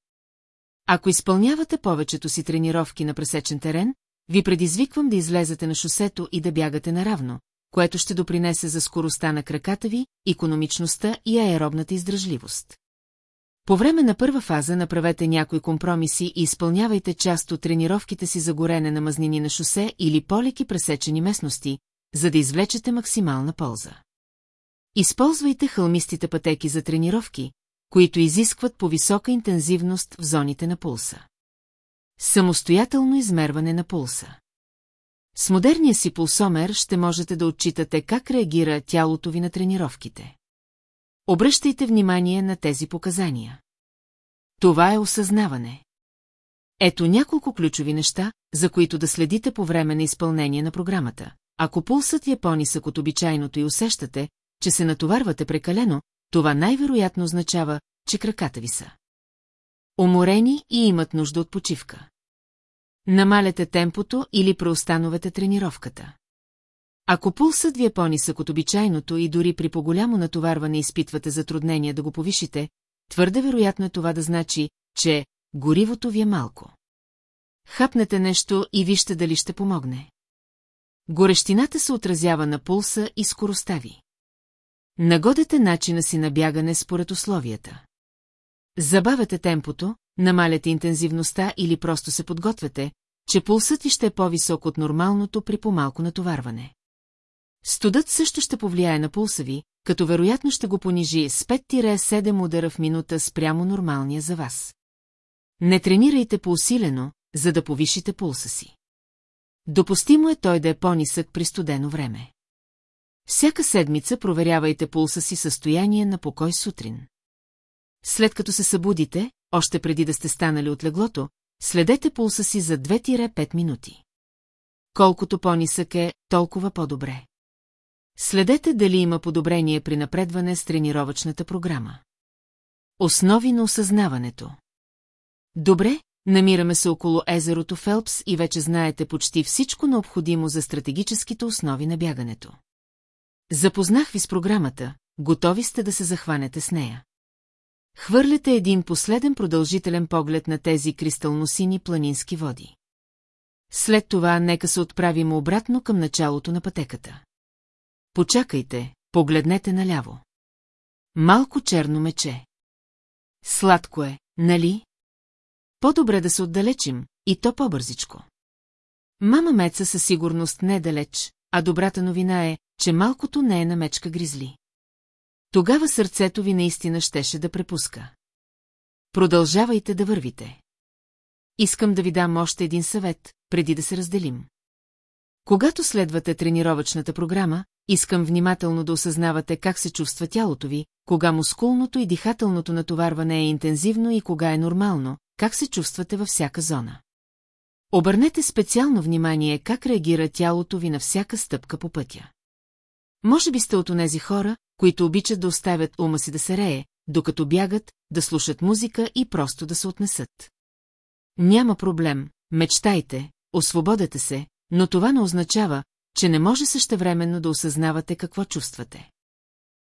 Ако изпълнявате повечето си тренировки на пресечен терен, ви предизвиквам да излезете на шосето и да бягате наравно, което ще допринесе за скоростта на краката ви, економичността и аеробната издръжливост. По време на първа фаза направете някои компромиси и изпълнявайте част от тренировките си за горене на мазнини на шосе или полеки пресечени местности, за да извлечете максимална полза. Използвайте хълмистите пътеки за тренировки, които изискват по висока интензивност в зоните на пулса. Самостоятелно измерване на пулса. С модерния си пулсомер ще можете да отчитате как реагира тялото ви на тренировките. Обръщайте внимание на тези показания. Това е осъзнаване. Ето няколко ключови неща, за които да следите по време на изпълнение на програмата. Ако пулсът е по-нисък от обичайното и усещате, че се натоварвате прекалено, това най-вероятно означава, че краката ви са. Уморени и имат нужда от почивка. Намаляте темпото или преустановете тренировката. Ако пулсът ви е по-нисък от обичайното и дори при по-голямо натоварване изпитвате затруднения да го повишите, твърде вероятно е това да значи, че горивото ви е малко. Хапнете нещо и вижте дали ще помогне. Горещината се отразява на пулса и скоростта ви. Нагодете начина си на бягане според условията. Забавете темпото, намаляте интензивността или просто се подгответе, че пулсът ви ще е по-висок от нормалното при по-малко натоварване. Студът също ще повлияе на пулса ви, като вероятно ще го понижи с 5-7 удара в минута спрямо нормалния за вас. Не тренирайте по-усилено, за да повишите пулса си. Допустимо е той да е по-нисък при студено време. Всяка седмица проверявайте пулса си състояние на покой сутрин. След като се събудите, още преди да сте станали от леглото, следете пулса си за 2-5 минути. Колкото по-нисък е, толкова по-добре. Следете дали има подобрение при напредване с тренировъчната програма. Основи на осъзнаването Добре, намираме се около езерото Фелпс и вече знаете почти всичко необходимо за стратегическите основи на бягането. Запознах ви с програмата, готови сте да се захванете с нея. Хвърляте един последен продължителен поглед на тези кристалносини планински води. След това нека се отправим обратно към началото на пътеката. Почакайте, погледнете наляво. Малко черно мече. Сладко е, нали? По-добре да се отдалечим, и то по-бързичко. Мама Меца със сигурност не е далеч, а добрата новина е, че малкото не е на мечка гризли. Тогава сърцето ви наистина щеше да препуска. Продължавайте да вървите. Искам да ви дам още един съвет, преди да се разделим. Когато следвате тренировъчната програма, искам внимателно да осъзнавате как се чувства тялото ви, кога мускулното и дихателното натоварване е интензивно и кога е нормално, как се чувствате във всяка зона. Обърнете специално внимание как реагира тялото ви на всяка стъпка по пътя. Може би сте от онези хора, които обичат да оставят ума си да се рее, докато бягат, да слушат музика и просто да се отнесат. Няма проблем, мечтайте, освободете се, но това не означава, че не може същевременно да осъзнавате какво чувствате.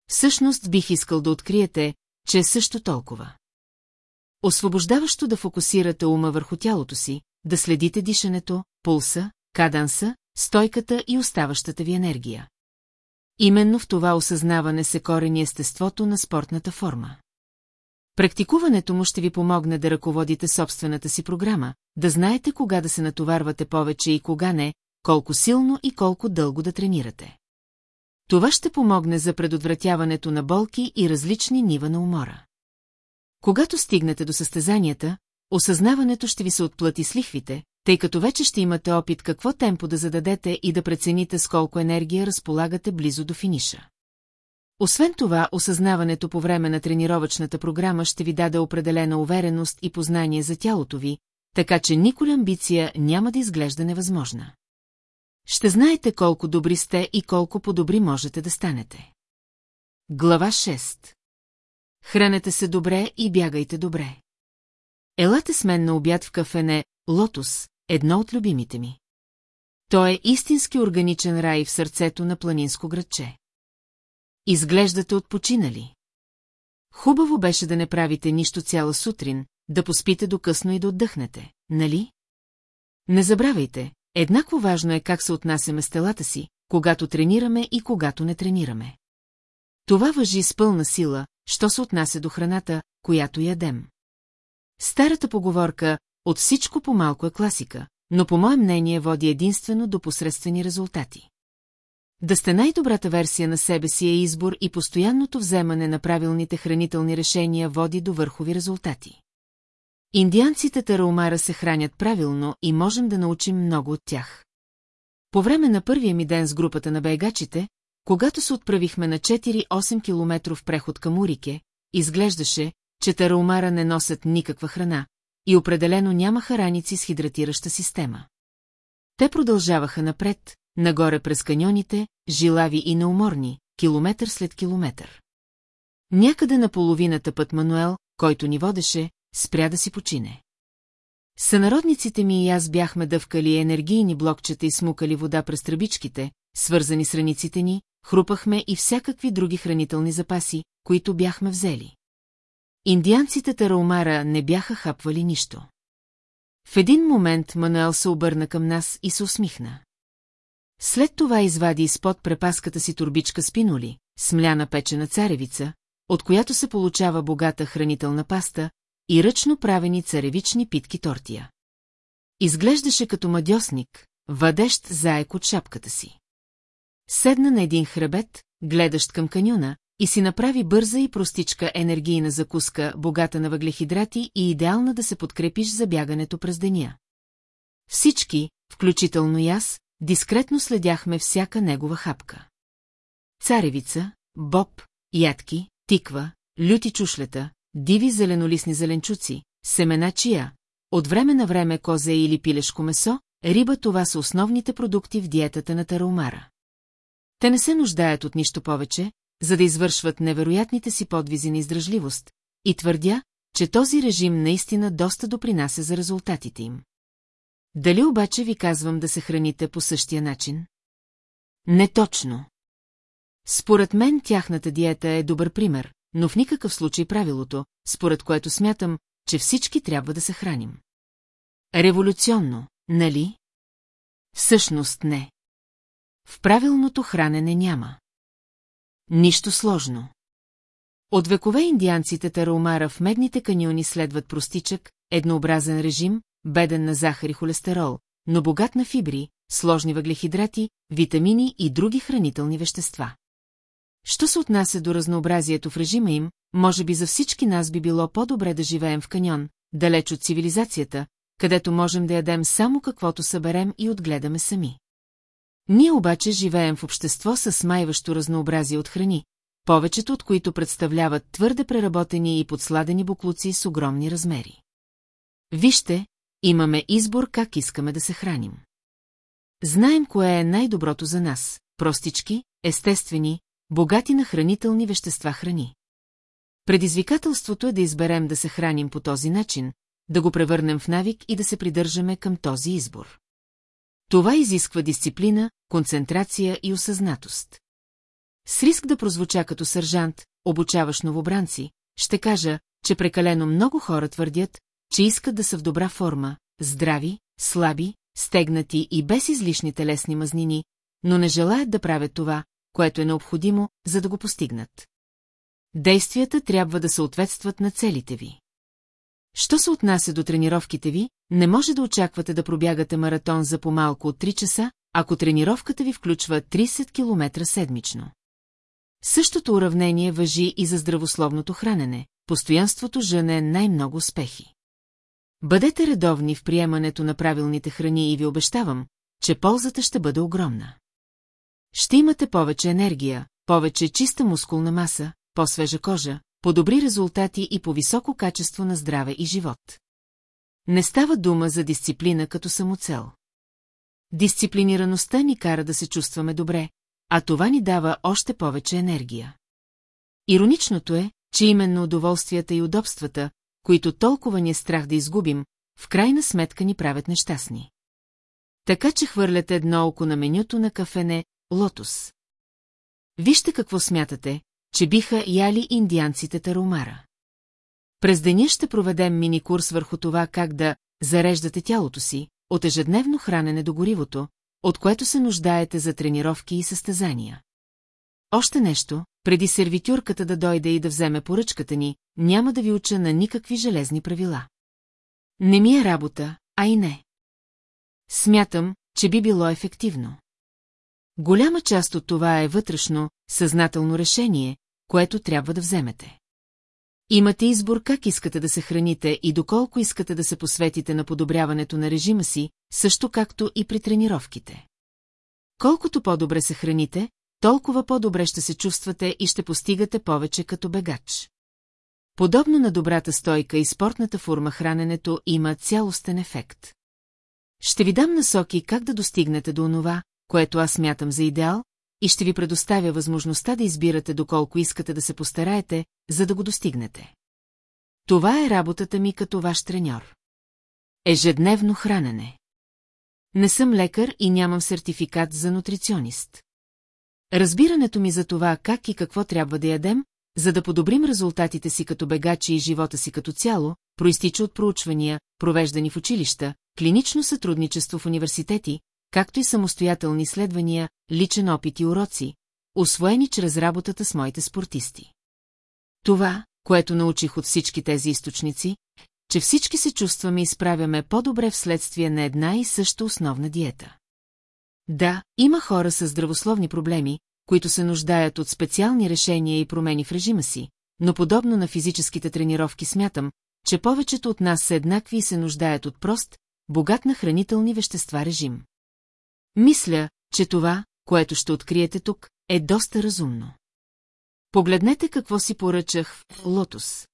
Всъщност бих искал да откриете, че е също толкова. Освобождаващо да фокусирате ума върху тялото си, да следите дишането, пулса, каданса, стойката и оставащата ви енергия. Именно в това осъзнаване се корени естеството на спортната форма. Практикуването му ще ви помогне да ръководите собствената си програма, да знаете кога да се натоварвате повече и кога не, колко силно и колко дълго да тренирате. Това ще помогне за предотвратяването на болки и различни нива на умора. Когато стигнете до състезанията, осъзнаването ще ви се отплати с лихвите, тъй като вече ще имате опит какво темпо да зададете и да прецените с колко енергия разполагате близо до финиша. Освен това, осъзнаването по време на тренировъчната програма ще ви даде определена увереност и познание за тялото ви, така че николя амбиция няма да изглежда невъзможна. Ще знаете колко добри сте и колко по-добри можете да станете. Глава 6 Хранете се добре и бягайте добре. Елате с мен на обяд в кафене «Лотос», едно от любимите ми. Той е истински органичен рай в сърцето на планинско градче. Изглеждате отпочинали. Хубаво беше да не правите нищо цяла сутрин, да поспите до късно и да отдъхнете, нали? Не забравяйте, еднакво важно е как се отнасяме с телата си, когато тренираме и когато не тренираме. Това въжи с пълна сила, що се отнася до храната, която ядем. Старата поговорка «от всичко по-малко е класика», но по мое мнение води единствено до посредствени резултати. Да сте най-добрата версия на себе си е избор и постоянното вземане на правилните хранителни решения води до върхови резултати. Индианците Тараумара се хранят правилно и можем да научим много от тях. По време на първия ми ден с групата на байгачите, когато се отправихме на 4-8 километров преход към Урике, изглеждаше, че Тараумара не носят никаква храна и определено нямаха раници с хидратираща система. Те продължаваха напред, нагоре през каньоните, жилави и неуморни, километър след километър. Някъде на половината път Мануел, който ни водеше, спря да си почине. Сънародниците ми и аз бяхме дъвкали енергийни блокчета и смукали вода през тръбичките, свързани с раниците ни, хрупахме и всякакви други хранителни запаси, които бяхме взели. Индианците Тараумара не бяха хапвали нищо. В един момент Мануел се обърна към нас и се усмихна. След това извади изпод препаската си турбичка с пиноли, смляна печена царевица, от която се получава богата хранителна паста, и ръчно правени царевични питки тортия. Изглеждаше като мадьосник, въдещ заек от шапката си. Седна на един хребет, гледащ към канюна, и си направи бърза и простичка енергийна закуска, богата на въглехидрати и идеална да се подкрепиш за бягането през деня. Всички, включително и аз, дискретно следяхме всяка негова хапка. Царевица, боб, ядки, тиква, люти чушлета, диви зеленолисни зеленчуци, семена чия, от време на време козе или пилешко месо, риба това са основните продукти в диетата на тараумара. Те не се нуждаят от нищо повече, за да извършват невероятните си подвизи на издръжливост, и твърдя, че този режим наистина доста допринася за резултатите им. Дали обаче ви казвам да се храните по същия начин? Не точно. Според мен тяхната диета е добър пример, но в никакъв случай правилото, според което смятам, че всички трябва да се храним. Революционно, нали? Всъщност не. В правилното хранене няма. Нищо сложно. От векове индианците Тараумара в медните каньони следват простичък, еднообразен режим, беден на захар и холестерол, но богат на фибри, сложни въглехидрати, витамини и други хранителни вещества. Що се отнася до разнообразието в режима им, може би за всички нас би било по-добре да живеем в каньон, далеч от цивилизацията, където можем да ядем само каквото съберем и отгледаме сами. Ние обаче живеем в общество с смайващо разнообразие от храни, повечето от които представляват твърде преработени и подсладени буклуци с огромни размери. Вижте, имаме избор как искаме да се храним. Знаем кое е най-доброто за нас, простички, естествени, богати на хранителни вещества храни. Предизвикателството е да изберем да се храним по този начин, да го превърнем в навик и да се придържаме към този избор. Това изисква дисциплина, концентрация и осъзнатост. С риск да прозвуча като сержант, обучаваш новобранци, ще кажа, че прекалено много хора твърдят, че искат да са в добра форма, здрави, слаби, стегнати и без излишни телесни мазнини, но не желаят да правят това, което е необходимо, за да го постигнат. Действията трябва да съответстват на целите ви. Що се отнася до тренировките ви, не може да очаквате да пробягате маратон за по-малко от 3 часа, ако тренировката ви включва 30 км седмично. Същото уравнение въжи и за здравословното хранене, постоянството жене най-много успехи. Бъдете редовни в приемането на правилните храни и ви обещавам, че ползата ще бъде огромна. Ще имате повече енергия, повече чиста мускулна маса, по-свежа кожа, по-добри резултати и по-високо качество на здраве и живот. Не става дума за дисциплина като самоцел. Дисциплинираността ни кара да се чувстваме добре, а това ни дава още повече енергия. Ироничното е, че именно удоволствията и удобствата, които толкова ни е страх да изгубим, в крайна сметка ни правят нещастни. Така че хвърляте едно око на менюто на кафене «Лотос». Вижте какво смятате, че биха яли индианците Тарумара. През деня ще проведем мини-курс върху това как да зареждате тялото си, от ежедневно хранене до горивото, от което се нуждаете за тренировки и състезания. Още нещо, преди сервитюрката да дойде и да вземе поръчката ни, няма да ви уча на никакви железни правила. Не ми е работа, а и не. Смятам, че би било ефективно. Голяма част от това е вътрешно, съзнателно решение, което трябва да вземете. Имате избор как искате да се храните и доколко искате да се посветите на подобряването на режима си, също както и при тренировките. Колкото по-добре се храните, толкова по-добре ще се чувствате и ще постигате повече като бегач. Подобно на добрата стойка и спортната форма храненето има цялостен ефект. Ще ви дам насоки как да достигнете до онова, което аз мятам за идеал, и ще ви предоставя възможността да избирате доколко искате да се постараете, за да го достигнете. Това е работата ми като ваш треньор. Ежедневно хранене. Не съм лекар и нямам сертификат за нутриционист. Разбирането ми за това как и какво трябва да ядем, за да подобрим резултатите си като бегачи и живота си като цяло, проистича от проучвания, провеждани в училища, клинично сътрудничество в университети, както и самостоятелни изследвания, личен опит и уроци, освоени чрез работата с моите спортисти. Това, което научих от всички тези източници, че всички се чувстваме и справяме по-добре вследствие на една и съща основна диета. Да, има хора с здравословни проблеми, които се нуждаят от специални решения и промени в режима си, но подобно на физическите тренировки смятам, че повечето от нас са еднакви и се нуждаят от прост, богат на хранителни вещества режим. Мисля, че това, което ще откриете тук, е доста разумно. Погледнете какво си поръчах в Лотос.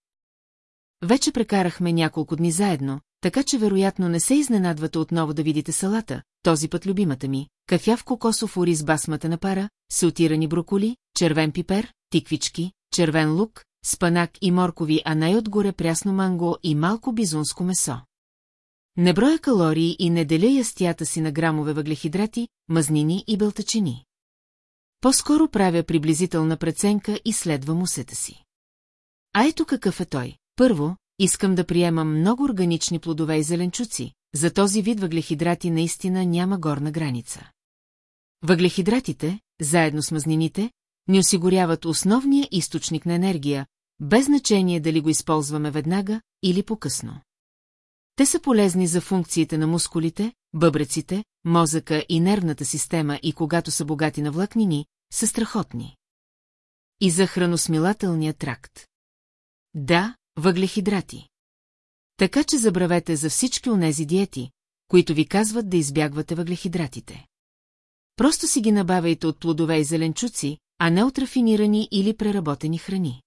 Вече прекарахме няколко дни заедно, така че вероятно не се изненадвате отново да видите салата, този път любимата ми, кафяв кокосов ориз басмата на пара, саутирани броколи, червен пипер, тиквички, червен лук, спанак и моркови, а най-отгоре прясно манго и малко бизунско месо. Не броя калории и не деля ястията си на грамове въглехидрати, мазнини и белтачини. По-скоро правя приблизителна преценка и следвам усета си. А ето какъв е той. Първо, искам да приемам много органични плодове и зеленчуци, за този вид въглехидрати наистина няма горна граница. Въглехидратите, заедно с мазнините, ни осигуряват основния източник на енергия, без значение дали го използваме веднага или по-късно. Те са полезни за функциите на мускулите, бъбреците, мозъка и нервната система и когато са богати на влакнини, са страхотни. И за храносмилателния тракт. Да, въглехидрати. Така че забравете за всички онези диети, които ви казват да избягвате въглехидратите. Просто си ги набавяйте от плодове и зеленчуци, а не от рафинирани или преработени храни.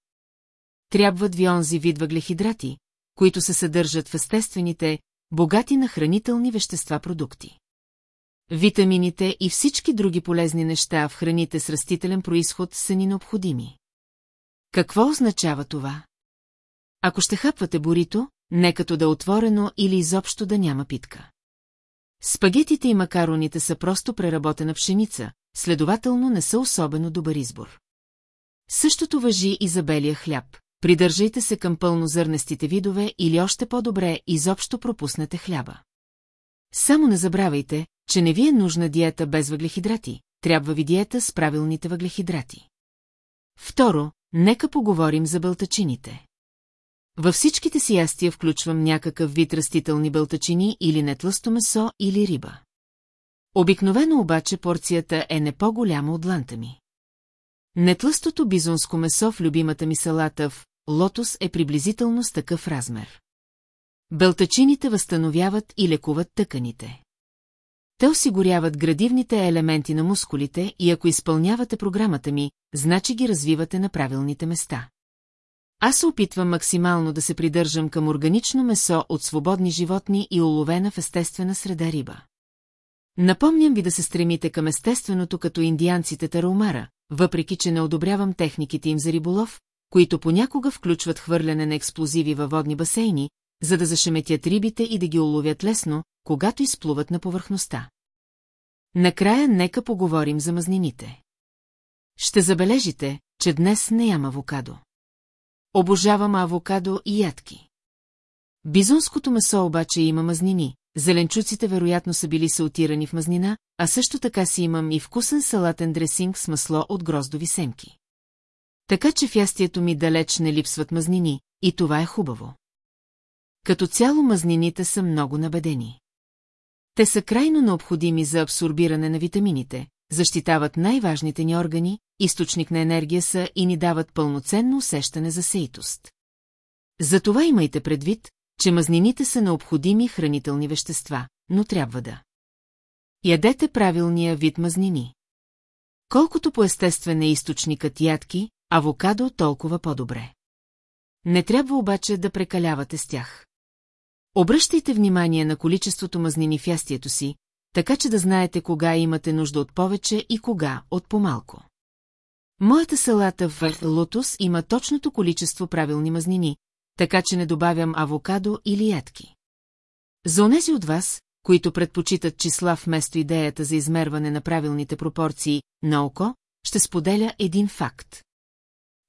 Трябват ви онзи вид въглехидрати, които се съдържат в естествените, богати на хранителни вещества продукти. Витамините и всички други полезни неща в храните с растителен происход са ни необходими. Какво означава това? Ако ще хапвате борито, не като да е отворено или изобщо да няма питка. Спагетите и макароните са просто преработена пшеница, следователно не са особено добър избор. Същото въжи и за белия хляб, придържайте се към пълнозърнестите видове или още по-добре изобщо пропуснете хляба. Само не забравяйте, че не ви е нужна диета без въглехидрати, трябва ви диета с правилните въглехидрати. Второ, нека поговорим за бълтачините. Във всичките си ястия включвам някакъв вид растителни бълтачини или нетлъсто месо или риба. Обикновено обаче порцията е не по-голяма от ланта ми. Нетлъстото бизонско месо в любимата ми салата в лотос е приблизително с такъв размер. Белтачините възстановяват и лекуват тъканите. Те осигуряват градивните елементи на мускулите и ако изпълнявате програмата ми, значи ги развивате на правилните места. Аз се опитвам максимално да се придържам към органично месо от свободни животни и уловена в естествена среда риба. Напомням ви да се стремите към естественото като индианците Тараумара, въпреки че не одобрявам техниките им за риболов, които понякога включват хвърляне на експлозиви във водни басейни, за да зашеметят рибите и да ги уловят лесно, когато изплуват на повърхността. Накрая нека поговорим за мазнините. Ще забележите, че днес не ям авокадо. Обожавам авокадо и ядки. Бизонското месо обаче има мазнини, зеленчуците вероятно са били саутирани в мазнина, а също така си имам и вкусен салатен дресинг с масло от гроздови семки. Така че в ястието ми далеч не липсват мазнини, и това е хубаво. Като цяло мазнините са много набедени. Те са крайно необходими за абсорбиране на витамините, защитават най-важните ни органи, източник на енергия са и ни дават пълноценно усещане за сеитост. Затова имайте предвид, че мазнините са необходими хранителни вещества, но трябва да. Ядете правилния вид мазнини. Колкото по-естествен е източникът ядки, авокадо толкова по-добре. Не трябва обаче да прекалявате с тях. Обръщайте внимание на количеството мазнини в ястието си, така че да знаете кога имате нужда от повече и кога от по-малко. Моята салата в лотос има точното количество правилни мазнини, така че не добавям авокадо или ядки. За онези от вас, които предпочитат числа вместо идеята за измерване на правилните пропорции на око, ще споделя един факт.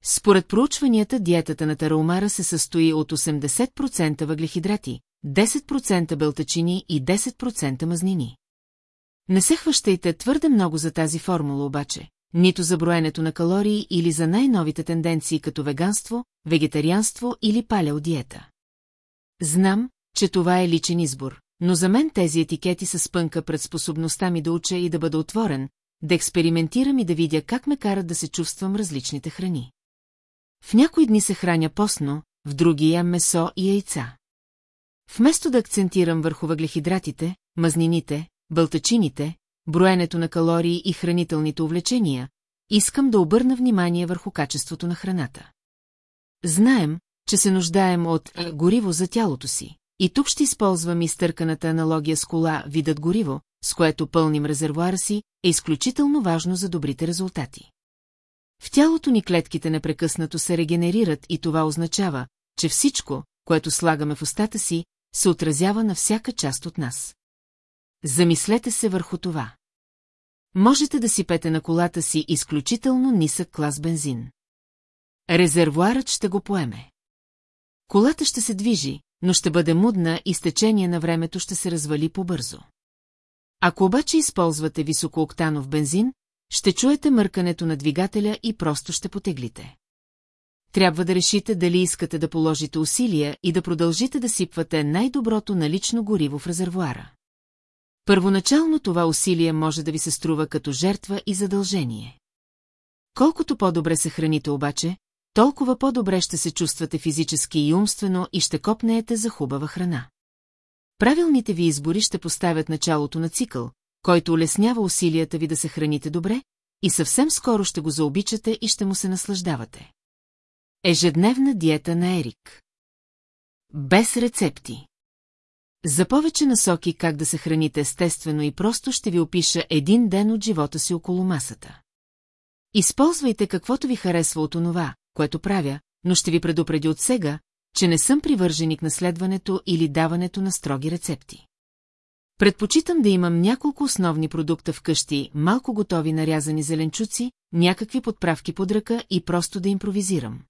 Според проучванията, диетата на тараумара се състои от 80% въглехидрати, 10% белтачини и 10% мазнини. Не се хващайте твърде много за тази формула обаче, нито за броенето на калории или за най-новите тенденции като веганство, вегетарианство или палеодиета. Знам, че това е личен избор, но за мен тези етикети са спънка пред способността ми да уча и да бъда отворен, да експериментирам и да видя как ме карат да се чувствам различните храни. В някои дни се храня постно, в други ям месо и яйца. Вместо да акцентирам върху въглехидратите, мазнините, бълтачините, броенето на калории и хранителните увлечения, искам да обърна внимание върху качеството на храната. Знаем, че се нуждаем от гориво за тялото си. И тук ще използвам изтърканата аналогия с кола, видът гориво, с което пълним резервуара си, е изключително важно за добрите резултати. В тялото ни клетките непрекъснато се регенерират и това означава, че всичко, което слагаме в устата си, се отразява на всяка част от нас. Замислете се върху това. Можете да си пете на колата си изключително нисък клас бензин. Резервуарът ще го поеме. Колата ще се движи, но ще бъде мудна и с течение на времето ще се развали побързо. Ако обаче използвате високооктанов бензин, ще чуете мъркането на двигателя и просто ще потеглите. Трябва да решите дали искате да положите усилия и да продължите да сипвате най-доброто налично гориво в резервуара. Първоначално това усилие може да ви се струва като жертва и задължение. Колкото по-добре се храните обаче, толкова по-добре ще се чувствате физически и умствено и ще копнеете за хубава храна. Правилните ви избори ще поставят началото на цикъл, който улеснява усилията ви да се храните добре, и съвсем скоро ще го заобичате и ще му се наслаждавате. Ежедневна диета на Ерик Без рецепти За повече насоки как да се храните естествено и просто ще ви опиша един ден от живота си около масата. Използвайте каквото ви харесва от онова, което правя, но ще ви предупредя от сега, че не съм привърженик на следването или даването на строги рецепти. Предпочитам да имам няколко основни продукта вкъщи, малко готови нарязани зеленчуци, някакви подправки под ръка и просто да импровизирам.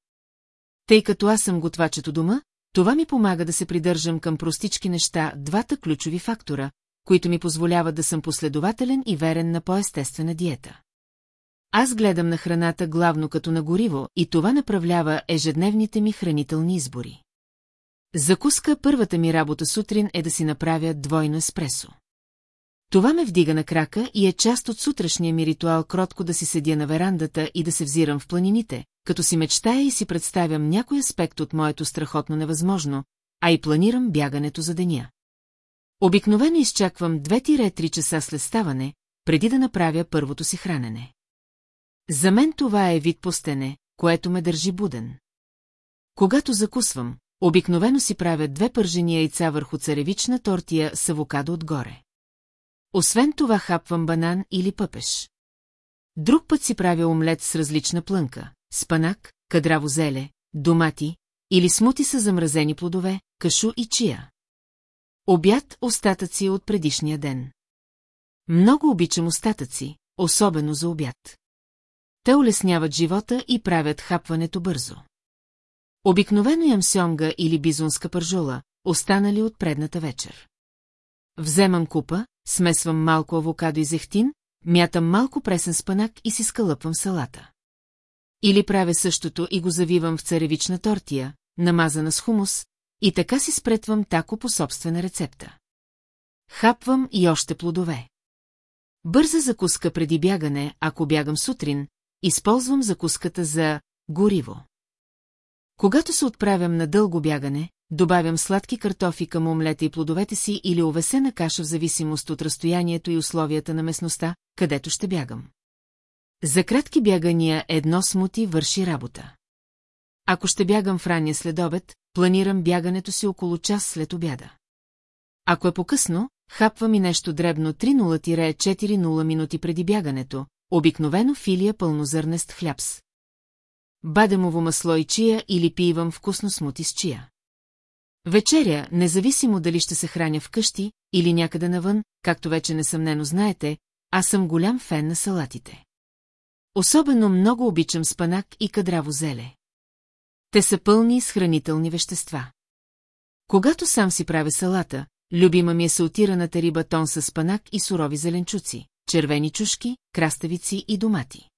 Тъй като аз съм готвачето дома, това ми помага да се придържам към простички неща, двата ключови фактора, които ми позволяват да съм последователен и верен на по-естествена диета. Аз гледам на храната главно като на гориво и това направлява ежедневните ми хранителни избори. Закуска първата ми работа сутрин е да си направя двойно еспресо. Това ме вдига на крака и е част от сутрешния ми ритуал кротко да си седя на верандата и да се взирам в планините, като си мечтая и си представям някой аспект от моето страхотно невъзможно, а и планирам бягането за деня. Обикновено изчаквам 2-3 часа след ставане, преди да направя първото си хранене. За мен това е вид постене, което ме държи буден. Когато закусвам, обикновено си правя две пържени яйца върху царевична тортия с авокадо отгоре. Освен това хапвам банан или пъпеш. Друг път си правя омлет с различна плънка, спанак, кадраво зеле, домати или смути с замразени плодове, кашу и чия. Обяд остатъци от предишния ден. Много обичам остатъци, особено за обяд. Те улесняват живота и правят хапването бързо. Обикновено ям сьомга или бизонска пържола, останали от предната вечер. Вземам купа, смесвам малко авокадо и зехтин, мятам малко пресен спанак и си скалъпвам салата. Или правя същото и го завивам в царевична тортия, намазана с хумус, и така си спретвам тако по собствена рецепта. Хапвам и още плодове. Бърза закуска преди бягане, ако бягам сутрин, използвам закуската за гориво. Когато се отправям на дълго бягане, добавям сладки картофи към омлета и плодовете си или овесена каша в зависимост от разстоянието и условията на местността, където ще бягам. За кратки бягания едно смути върши работа. Ако ще бягам в ранния следобед, планирам бягането си около час след обяда. Ако е по-късно, хапвам и нещо дребно 3-0-4-0 минути преди бягането, обикновено филия пълнозърнест хлябс. Бадемово масло и чия или пивам вкусно смути с чия. Вечеря, независимо дали ще се храня вкъщи или някъде навън, както вече несъмнено знаете, аз съм голям фен на салатите. Особено много обичам спанак и кадраво зеле. Те са пълни с хранителни вещества. Когато сам си правя салата, любима ми е салтираната риба тон с спанак и сурови зеленчуци, червени чушки, краставици и домати.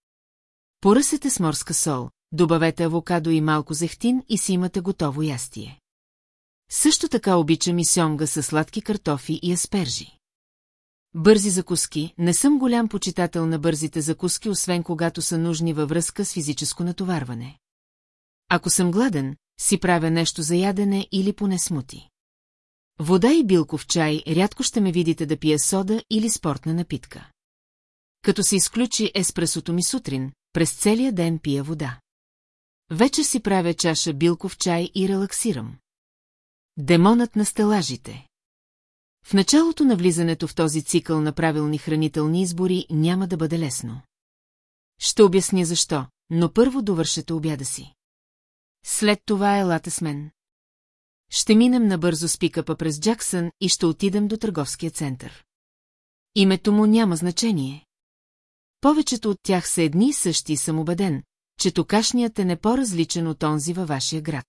Поръсете с морска сол, добавете авокадо и малко зехтин и си имате готово ястие. Също така обичам и сьомга с сладки картофи и аспержи. Бързи закуски, не съм голям почитател на бързите закуски, освен когато са нужни във връзка с физическо натоварване. Ако съм гладен, си правя нещо за ядене или поне смути. Вода и билков чай рядко ще ме видите да пия сода или спортна напитка. Като се изключи еспресото ми сутрин, през целия ден пия вода. Вечер си правя чаша билков чай и релаксирам. Демонът на стелажите В началото на влизането в този цикъл на правилни хранителни избори няма да бъде лесно. Ще обясня защо, но първо довършете обяда си. След това елате с мен. Ще минем набързо с пикапа през Джаксън и ще отидем до търговския център. Името му няма значение. Повечето от тях са едни и същи и съм убеден, че токашният е не по-различен от онзи във вашия град.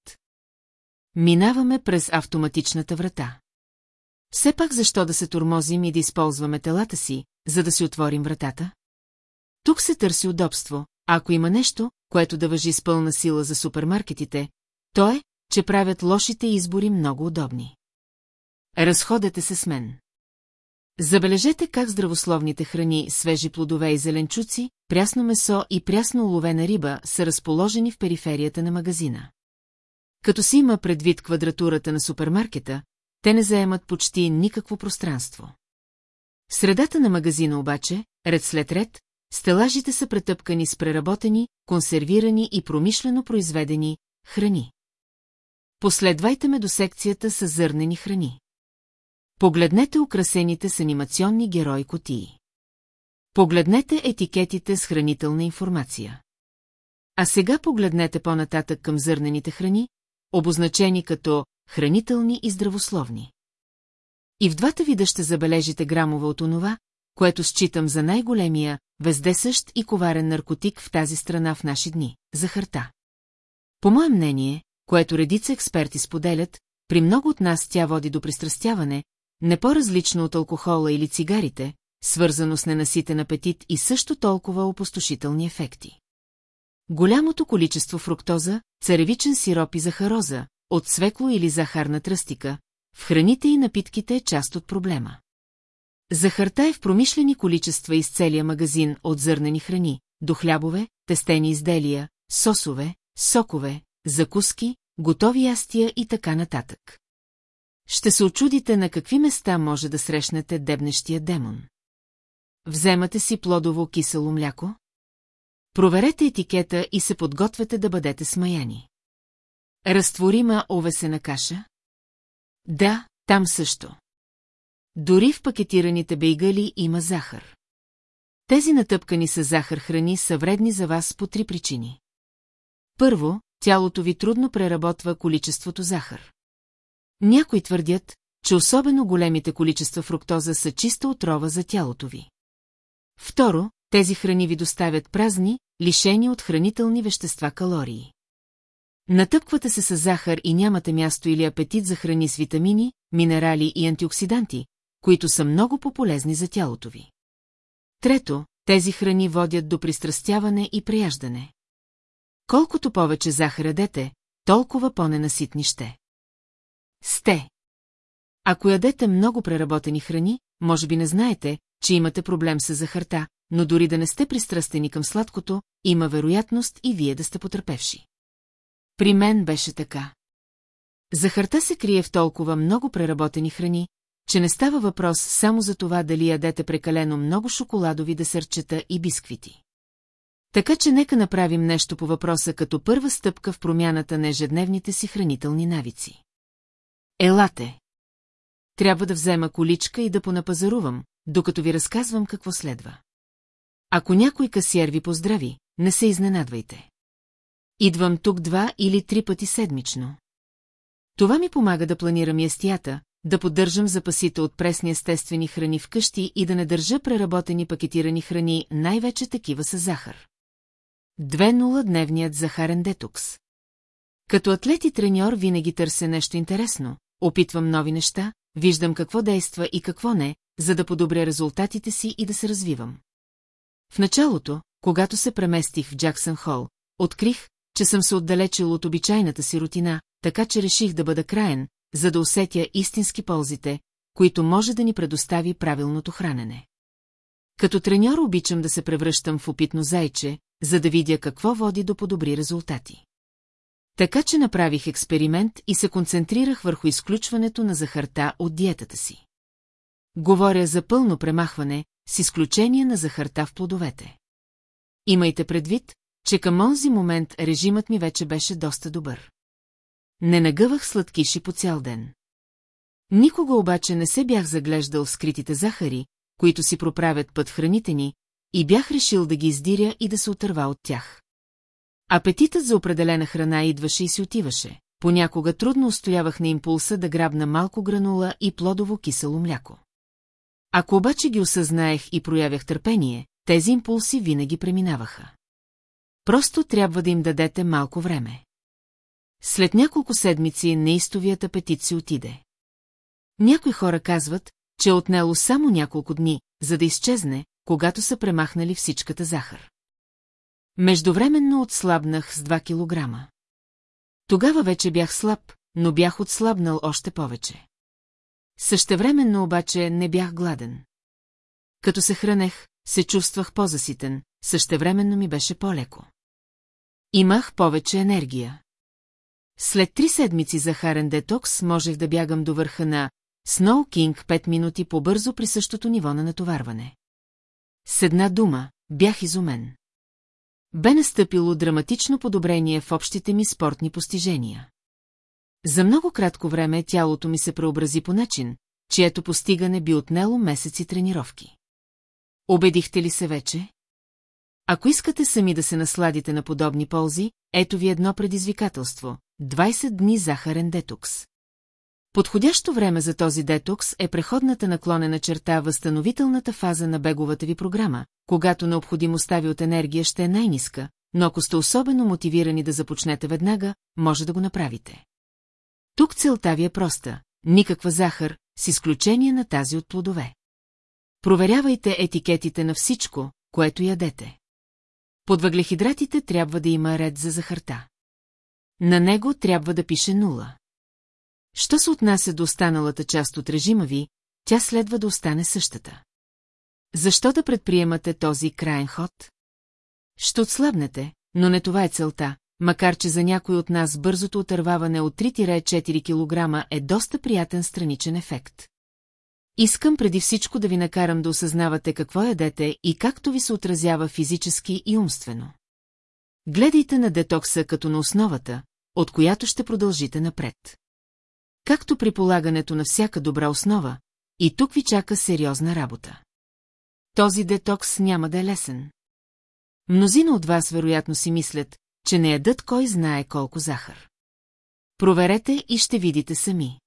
Минаваме през автоматичната врата. Все пак защо да се турмозим и да използваме телата си, за да си отворим вратата? Тук се търси удобство, а ако има нещо, което да въжи с пълна сила за супермаркетите, то е, че правят лошите избори много удобни. Разходете се с мен. Забележете как здравословните храни, свежи плодове и зеленчуци, прясно месо и прясно уловена риба са разположени в периферията на магазина. Като си има предвид квадратурата на супермаркета, те не заемат почти никакво пространство. В средата на магазина обаче, ред след ред, стелажите са претъпкани с преработени, консервирани и промишлено произведени храни. Последвайте ме до секцията с зърнени храни. Погледнете украсените с анимационни герои котии. Погледнете етикетите с хранителна информация. А сега погледнете по-нататък към зърнените храни, обозначени като хранителни и здравословни. И в двата вида ще забележите грамове от онова, което считам за най-големия, вездесъщ и коварен наркотик в тази страна в наши дни – захарта. По мое мнение, което редица експерти споделят, при много от нас тя води до пристрастяване, не по-различно от алкохола или цигарите, свързано с ненаситен апетит и също толкова опустошителни ефекти. Голямото количество фруктоза, царевичен сироп и захароза, от свекло или захарна тръстика, в храните и напитките е част от проблема. Захарта е в промишлени количества из целия магазин от зърнени храни, до хлябове, тестени изделия, сосове, сокове, закуски, готови ястия и така нататък. Ще се очудите на какви места може да срещнете дебнещия демон. Вземате си плодово кисело мляко? Проверете етикета и се подгответе да бъдете смаяни. Разтворима овесена каша? Да, там също. Дори в пакетираните бейгали има захар. Тези натъпкани с захар храни са вредни за вас по три причини. Първо, тялото ви трудно преработва количеството захар. Някои твърдят, че особено големите количества фруктоза са чиста отрова за тялото ви. Второ, тези храни ви доставят празни, лишени от хранителни вещества калории. Натъпквате се с захар и нямате място или апетит за храни с витамини, минерали и антиоксиданти, които са много по-полезни за тялото ви. Трето, тези храни водят до пристрастяване и прияждане. Колкото повече захар ядете, толкова по-ненаситни ще. Сте. Ако ядете много преработени храни, може би не знаете, че имате проблем с захарта, но дори да не сте пристрастени към сладкото, има вероятност и вие да сте потърпевши. При мен беше така. Захарта се крие в толкова много преработени храни, че не става въпрос само за това дали ядете прекалено много шоколадови десерчета и бисквити. Така че нека направим нещо по въпроса като първа стъпка в промяната на ежедневните си хранителни навици. Елате! Трябва да взема количка и да понапазарувам, докато ви разказвам какво следва. Ако някой касиер ви поздрави, не се изненадвайте. Идвам тук два или три пъти седмично. Това ми помага да планирам ястията, да поддържам запасите от пресни естествени храни вкъщи и да не държа преработени пакетирани храни, най-вече такива с захар. 2.0 дневният захарен детокс. Като атлет и треньор винаги търся нещо интересно, опитвам нови неща, виждам какво действа и какво не, за да подобря резултатите си и да се развивам. В началото, когато се преместих в Джаксън Хол, открих, че съм се отдалечил от обичайната си рутина, така че реших да бъда краен, за да усетя истински ползите, които може да ни предостави правилното хранене. Като треньор обичам да се превръщам в опитно зайче, за да видя какво води до подобри резултати. Така че направих експеримент и се концентрирах върху изключването на захарта от диетата си. Говоря за пълно премахване, с изключение на захарта в плодовете. Имайте предвид, че към онзи момент режимът ми вече беше доста добър. Не нагъвах сладкиши по цял ден. Никога обаче не се бях заглеждал в скритите захари, които си проправят път храните ни, и бях решил да ги издиря и да се отърва от тях. Апетитът за определена храна идваше и си отиваше. Понякога трудно устоявах на импулса да грабна малко гранула и плодово кисело мляко. Ако обаче ги осъзнаех и проявях търпение, тези импулси винаги преминаваха. Просто трябва да им дадете малко време. След няколко седмици неистовият апетит си отиде. Някои хора казват, че е отнело само няколко дни, за да изчезне, когато са премахнали всичката захар. Междувременно отслабнах с 2 килограма. Тогава вече бях слаб, но бях отслабнал още повече. Същевременно обаче не бях гладен. Като се хранех, се чувствах по-заситен, същевременно ми беше по-леко. Имах повече енергия. След три седмици захарен детокс можех да бягам до върха на Сноу Кинг 5 минути по-бързо при същото ниво на натоварване. С една дума, бях изумен. Бе настъпило драматично подобрение в общите ми спортни постижения. За много кратко време тялото ми се преобрази по начин, чието постигане би отнело месеци тренировки. Обедихте ли се вече? Ако искате сами да се насладите на подобни ползи, ето ви едно предизвикателство – 20 дни захарен детокс. Подходящо време за този детокс е преходната наклонена черта възстановителната фаза на беговата ви програма, когато необходимостта ви от енергия ще е най-ниска, но ако сте особено мотивирани да започнете веднага, може да го направите. Тук целта ви е проста – никаква захар, с изключение на тази от плодове. Проверявайте етикетите на всичко, което ядете. Под въглехидратите трябва да има ред за захарта. На него трябва да пише нула. Що се отнася до останалата част от режима ви, тя следва да остане същата. Защо да предприемате този краен ход? Ще отслабнете, но не това е целта, макар че за някой от нас бързото отърваване от 3-4 кг е доста приятен страничен ефект. Искам преди всичко да ви накарам да осъзнавате какво ядете и както ви се отразява физически и умствено. Гледайте на детокса като на основата, от която ще продължите напред. Както при полагането на всяка добра основа, и тук ви чака сериозна работа. Този детокс няма да е лесен. Мнозина от вас вероятно си мислят, че не ядат кой знае колко захар. Проверете и ще видите сами.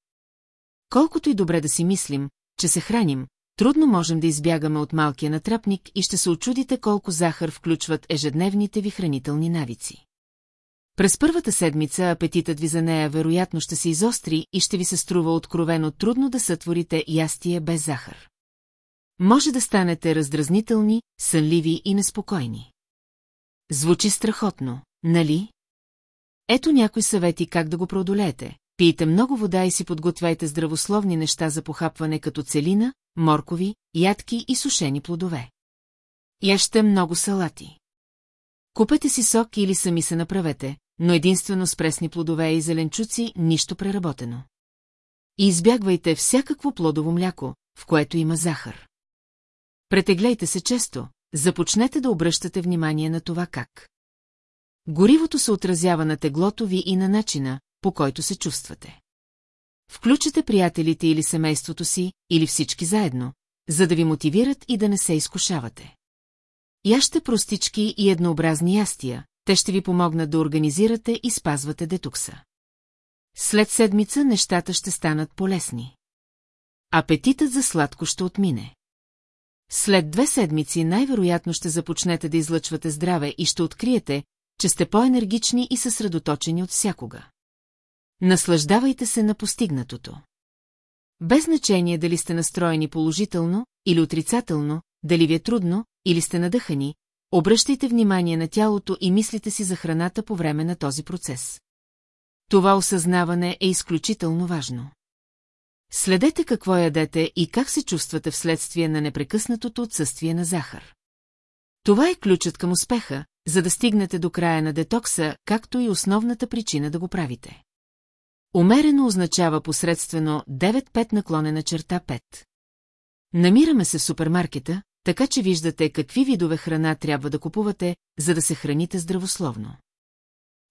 Колкото и добре да си мислим, че се храним, трудно можем да избягаме от малкия натрапник и ще се очудите колко захар включват ежедневните ви хранителни навици. През първата седмица апетитът ви за нея вероятно ще се изостри и ще ви се струва откровено трудно да сътворите ястие без захар. Може да станете раздразнителни, сънливи и неспокойни. Звучи страхотно, нали? Ето някои съвети как да го преодолеете. Пийте много вода и си подготвяйте здравословни неща за похапване като целина, моркови, ядки и сушени плодове. Яще много салати. Купете си сок или сами се направете, но единствено с пресни плодове и зеленчуци, нищо преработено. И избягвайте всякакво плодово мляко, в което има захар. Претегляйте се често, започнете да обръщате внимание на това как. Горивото се отразява на теглото ви и на начина, по който се чувствате. Включете приятелите или семейството си, или всички заедно, за да ви мотивират и да не се изкушавате. Яще простички и еднообразни ястия, те ще ви помогнат да организирате и спазвате детукса. След седмица нещата ще станат полезни. Апетитът за сладко ще отмине. След две седмици най-вероятно ще започнете да излъчвате здраве и ще откриете, че сте по-енергични и съсредоточени от всякога. Наслаждавайте се на постигнатото. Без значение дали сте настроени положително или отрицателно, дали ви е трудно или сте надъхани, обръщайте внимание на тялото и мислите си за храната по време на този процес. Това осъзнаване е изключително важно. Следете какво ядете и как се чувствате вследствие на непрекъснатото отсъствие на захар. Това е ключът към успеха, за да стигнете до края на детокса, както и основната причина да го правите. Умерено означава посредствено 9-5 наклонена черта 5. Намираме се в супермаркета, така че виждате какви видове храна трябва да купувате, за да се храните здравословно.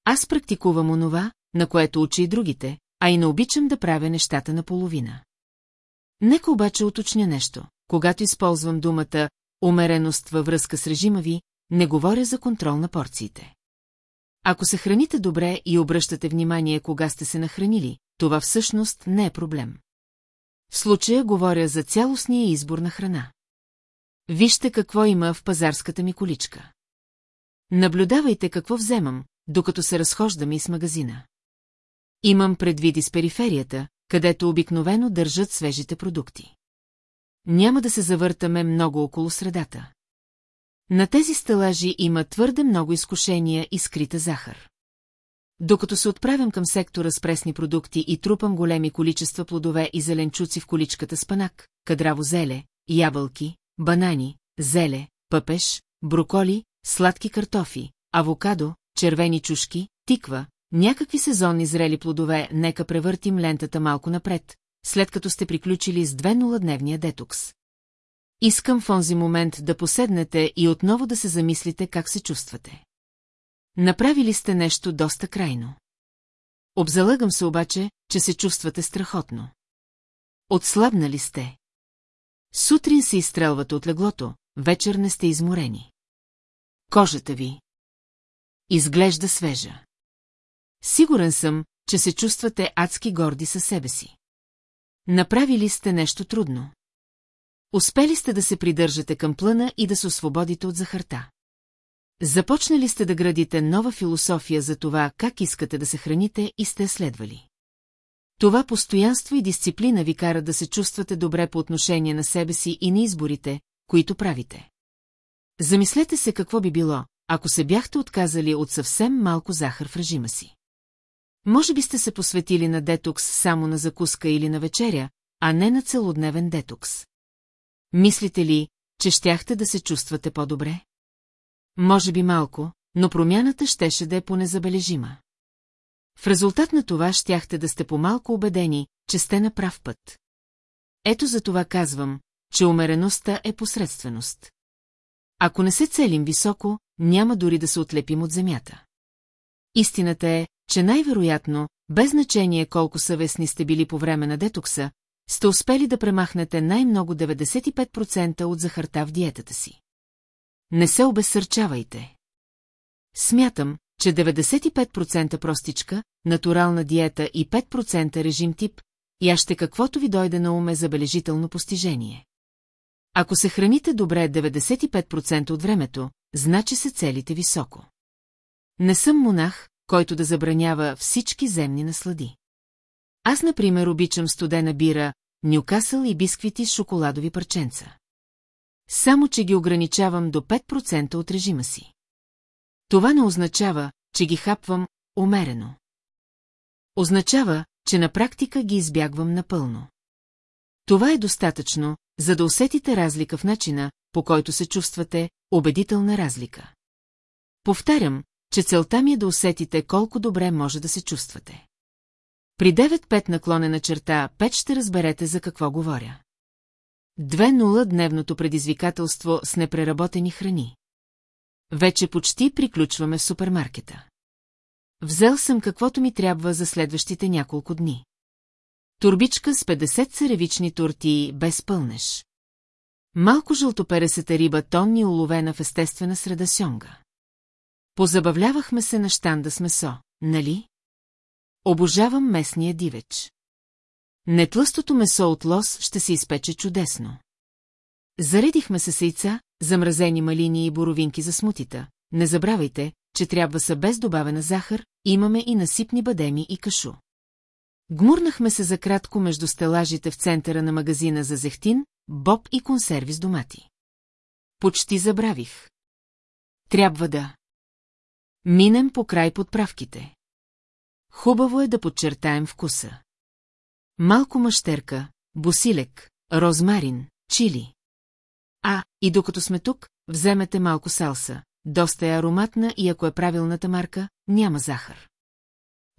Аз практикувам онова, на което учи и другите, а и не обичам да правя нещата наполовина. Нека обаче уточня нещо. Когато използвам думата умереност във връзка с режима ви, не говоря за контрол на порциите. Ако се храните добре и обръщате внимание кога сте се нахранили, това всъщност не е проблем. В случая говоря за цялостния избор на храна. Вижте какво има в пазарската ми количка. Наблюдавайте какво вземам, докато се разхождам из магазина. Имам предвид из периферията, където обикновено държат свежите продукти. Няма да се завъртаме много около средата. На тези стелажи има твърде много изкушения и скрита захар. Докато се отправям към сектора с пресни продукти и трупам големи количества плодове и зеленчуци в количката спанак, кадраво зеле, ябълки, банани, зеле, пъпеш, броколи, сладки картофи, авокадо, червени чушки, тиква, някакви сезонни зрели плодове, нека превъртим лентата малко напред, след като сте приключили с две нуладневния детокс. Искам в онзи момент да поседнете и отново да се замислите как се чувствате. Направили сте нещо доста крайно. Обзалъгам се обаче, че се чувствате страхотно. Отслабнали сте. Сутрин се изстрелвате от леглото, вечер не сте изморени. Кожата ви. Изглежда свежа. Сигурен съм, че се чувствате адски горди със себе си. Направили сте нещо трудно. Успели сте да се придържате към плъна и да се освободите от захарта. Започнали сте да градите нова философия за това, как искате да се храните и сте следвали. Това постоянство и дисциплина ви кара да се чувствате добре по отношение на себе си и на изборите, които правите. Замислете се какво би било, ако се бяхте отказали от съвсем малко захар в режима си. Може би сте се посветили на детокс само на закуска или на вечеря, а не на целодневен детокс. Мислите ли, че щяхте да се чувствате по-добре? Може би малко, но промяната щеше да е понезабележима. В резултат на това щяхте да сте по-малко убедени, че сте на прав път. Ето за това казвам, че умереността е посредственост. Ако не се целим високо, няма дори да се отлепим от земята. Истината е, че най-вероятно, без значение колко съвестни сте били по време на детокса, сте успели да премахнете най-много 95% от захарта в диетата си. Не се обесърчавайте. Смятам, че 95% простичка, натурална диета и 5% режим тип, яще каквото ви дойде на уме забележително постижение. Ако се храните добре 95% от времето, значи се целите високо. Не съм монах, който да забранява всички земни наслади. Аз, например, обичам студена бира, нюкасъл и бисквити с шоколадови парченца. Само, че ги ограничавам до 5% от режима си. Това не означава, че ги хапвам умерено. Означава, че на практика ги избягвам напълно. Това е достатъчно, за да усетите разлика в начина, по който се чувствате, убедителна разлика. Повтарям, че целта ми е да усетите колко добре може да се чувствате. При 9-5 наклонена черта 5 ще разберете за какво говоря. 2-0 дневното предизвикателство с непреработени храни. Вече почти приключваме в супермаркета. Взел съм каквото ми трябва за следващите няколко дни. Турбичка с 50 царевични тортии без пълнеш. Малко жълтопересата риба тонни уловена в естествена среда сьонга. Позабавлявахме се на щанда с месо, нали? Обожавам местния дивеч. Нетлъстото месо от лос ще се изпече чудесно. Заредихме се с яйца, замразени малини и боровинки за смутита. Не забравяйте, че трябва са без добавена захар, имаме и насипни бадеми и кашу. Гмурнахме се за кратко между стелажите в центъра на магазина за зехтин, боб и консерви с домати. Почти забравих. Трябва да. Минем по край подправките. Хубаво е да подчертаем вкуса. Малко мащерка, босилек, розмарин, чили. А, и докато сме тук, вземете малко салса. Доста е ароматна и ако е правилната марка, няма захар.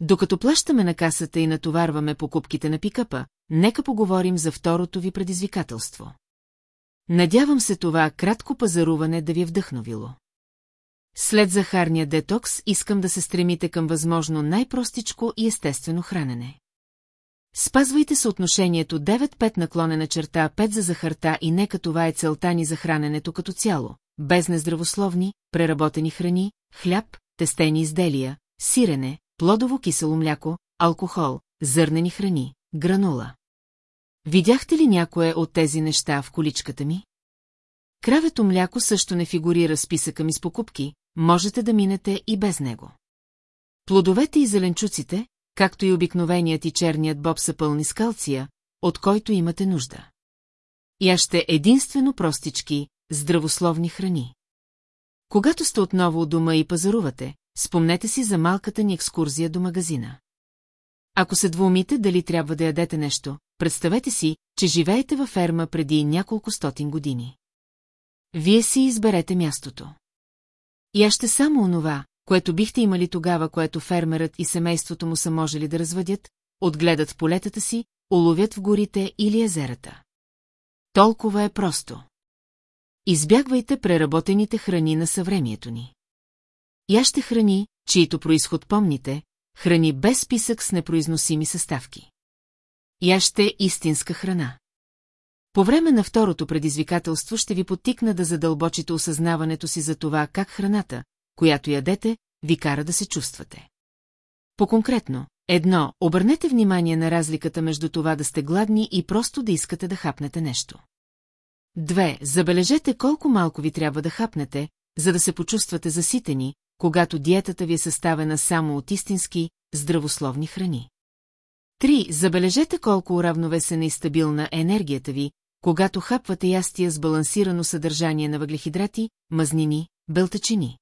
Докато плащаме на касата и натоварваме покупките на пикапа, нека поговорим за второто ви предизвикателство. Надявам се това кратко пазаруване да ви е вдъхновило. След захарния детокс искам да се стремите към възможно най-простичко и естествено хранене. Спазвайте съотношението 9-5 наклонена черта 5 за захарта и нека това е целта ни за храненето като цяло, без нездравословни, преработени храни, хляб, тестени изделия, сирене, плодово кисело мляко, алкохол, зърнени храни, гранула. Видяхте ли някое от тези неща в количката ми? Кравето мляко също не фигурира списъка ми с покупки, можете да минете и без него. Плодовете и зеленчуците, както и обикновеният и черният боб са пълни с калция, от който имате нужда. Яще единствено простички, здравословни храни. Когато сте отново у дома и пазарувате, спомнете си за малката ни екскурзия до магазина. Ако се двумите дали трябва да ядете нещо, представете си, че живеете във ферма преди няколко стотин години. Вие си изберете мястото. И ще само онова, което бихте имали тогава, което фермерът и семейството му са можели да развъдят, отгледат в полетата си, уловят в горите или езерата. Толкова е просто. Избягвайте преработените храни на съвремието ни. Яще храни, чието происход помните, храни без списък с непроизносими съставки. Яще истинска храна. По време на второто предизвикателство ще ви потикна да задълбочите осъзнаването си за това как храната, която ядете, ви кара да се чувствате. По-конкретно, едно, обърнете внимание на разликата между това да сте гладни и просто да искате да хапнете нещо. Две, забележете колко малко ви трябва да хапнете, за да се почувствате заситени, когато диетата ви е съставена само от истински, здравословни храни. Три, забележете колко уравновесена и стабилна е енергията ви, когато хапвате ястия с балансирано съдържание на въглехидрати, мазнини, белтачини.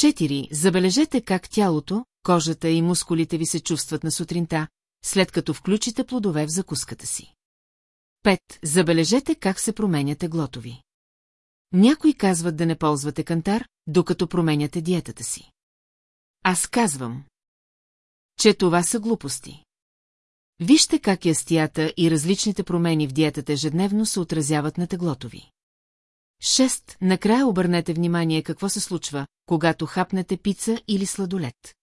4. Забележете как тялото, кожата и мускулите ви се чувстват на сутринта, след като включите плодове в закуската си. 5. Забележете как се променяте глотови. Някои казват да не ползвате кантар, докато променяте диетата си. Аз казвам, че това са глупости. Вижте как ястията и различните промени в диетата ежедневно се отразяват на теглото ви. Шест. Накрая обърнете внимание какво се случва, когато хапнете пица или сладолет.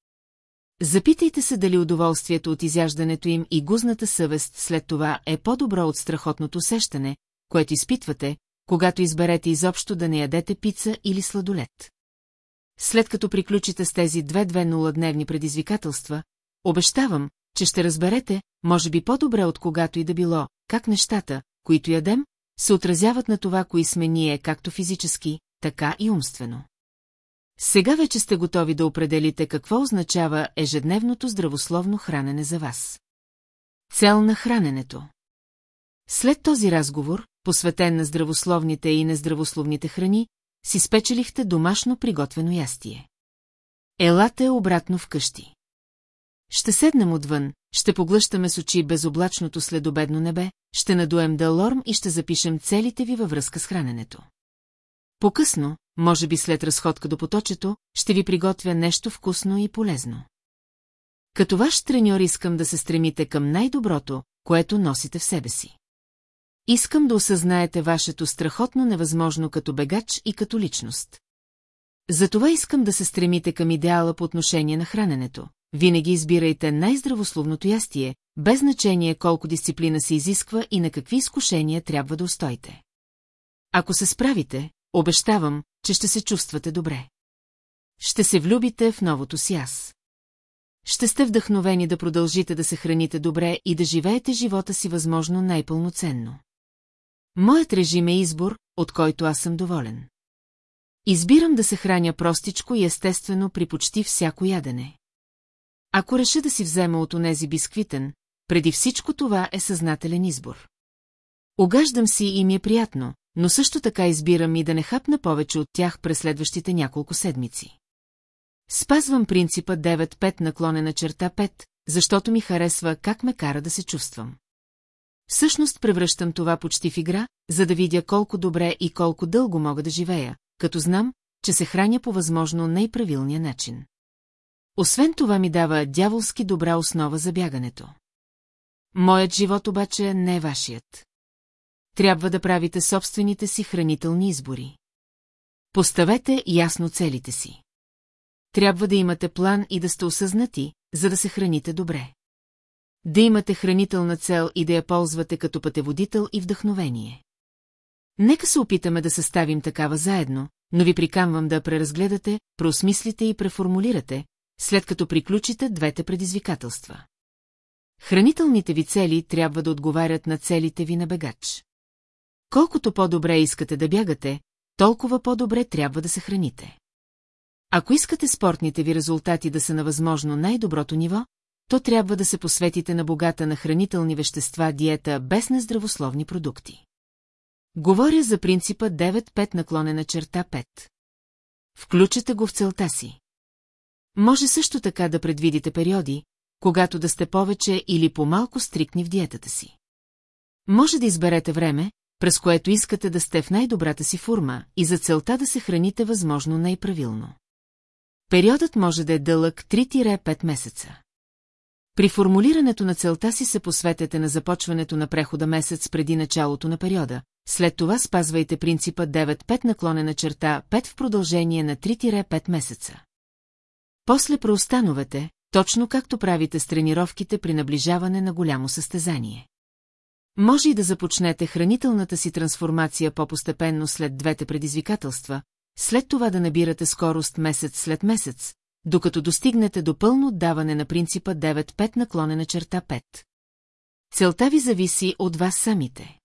Запитайте се дали удоволствието от изяждането им и гузната съвест след това е по-добро от страхотното усещане, което изпитвате, когато изберете изобщо да не ядете пица или сладолет. След като приключите с тези две-две нуладневни предизвикателства, обещавам, че ще разберете, може би по-добре от когато и да било, как нещата, които ядем, се отразяват на това, кои сме ние както физически, така и умствено. Сега вече сте готови да определите какво означава ежедневното здравословно хранене за вас. Цел на храненето След този разговор, посветен на здравословните и нездравословните храни, си спечелихте домашно приготвено ястие. Елате обратно вкъщи. Ще седнем отвън, ще поглъщаме с очи безоблачното следобедно небе, ще надуем далорм и ще запишем целите ви във връзка с храненето. По-късно, може би след разходка до поточето, ще ви приготвя нещо вкусно и полезно. Като ваш треньор искам да се стремите към най-доброто, което носите в себе си. Искам да осъзнаете вашето страхотно невъзможно като бегач и като личност. Затова искам да се стремите към идеала по отношение на храненето. Винаги избирайте най-здравословното ястие, без значение колко дисциплина се изисква и на какви изкушения трябва да устоите. Ако се справите, обещавам, че ще се чувствате добре. Ще се влюбите в новото си аз. Ще сте вдъхновени да продължите да се храните добре и да живеете живота си възможно най-пълноценно. Моят режим е избор, от който аз съм доволен. Избирам да се храня простичко и естествено при почти всяко ядене. Ако реша да си взема от онези бисквитен, преди всичко това е съзнателен избор. Огаждам си и ми е приятно, но също така избирам и да не хапна повече от тях през следващите няколко седмици. Спазвам принципа 9-5 наклонена черта 5, защото ми харесва как ме кара да се чувствам. Всъщност превръщам това почти в игра, за да видя колко добре и колко дълго мога да живея, като знам, че се храня по възможно най-правилния начин. Освен това ми дава дяволски добра основа за бягането. Моят живот обаче не е вашият. Трябва да правите собствените си хранителни избори. Поставете ясно целите си. Трябва да имате план и да сте осъзнати, за да се храните добре. Да имате хранителна цел и да я ползвате като пътеводител и вдъхновение. Нека се опитаме да съставим такава заедно, но ви приканвам да преразгледате, проосмислите и преформулирате, след като приключите двете предизвикателства. Хранителните ви цели трябва да отговарят на целите ви на бегач. Колкото по-добре искате да бягате, толкова по-добре трябва да се храните. Ако искате спортните ви резултати да са на възможно най-доброто ниво, то трябва да се посветите на богата на хранителни вещества диета без нездравословни продукти. Говоря за принципа 9-5 наклонена черта 5. Включете го в целта си. Може също така да предвидите периоди, когато да сте повече или по-малко стрикни в диетата си. Може да изберете време, през което искате да сте в най-добрата си форма и за целта да се храните възможно най-правилно. Периодът може да е дълъг 3-5 месеца. При формулирането на целта си се посветете на започването на прехода месец преди началото на периода, след това спазвайте принципа 9-5 наклонена черта 5 в продължение на 3-5 месеца. После проустановете, точно както правите с тренировките при наближаване на голямо състезание. Може и да започнете хранителната си трансформация по-постепенно след двете предизвикателства, след това да набирате скорост месец след месец, докато достигнете до пълно отдаване на принципа 9-5 наклонена черта 5. Целта ви зависи от вас самите.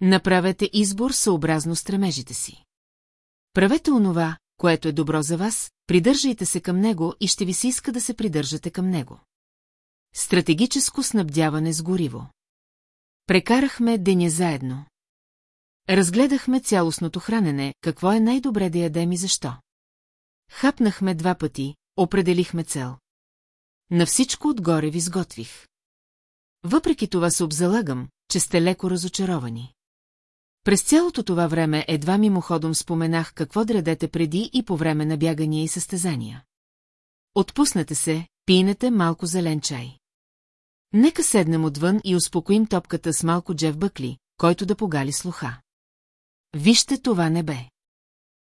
Направете избор съобразно стремежите си. Правете онова, което е добро за вас, придържайте се към него и ще ви се иска да се придържате към него. Стратегическо снабдяване с гориво. Прекарахме деня заедно. Разгледахме цялостното хранене, какво е най-добре да ядем и защо. Хапнахме два пъти, определихме цел. На всичко отгоре ви сготвих. Въпреки това се обзалагам, че сте леко разочаровани. През цялото това време едва мимоходом споменах какво дредете преди и по време на бягания и състезания. Отпуснете се, пинете малко зелен чай. Нека седнем отвън и успокоим топката с малко Джеф Бъкли, който да погали слуха. Вижте това небе.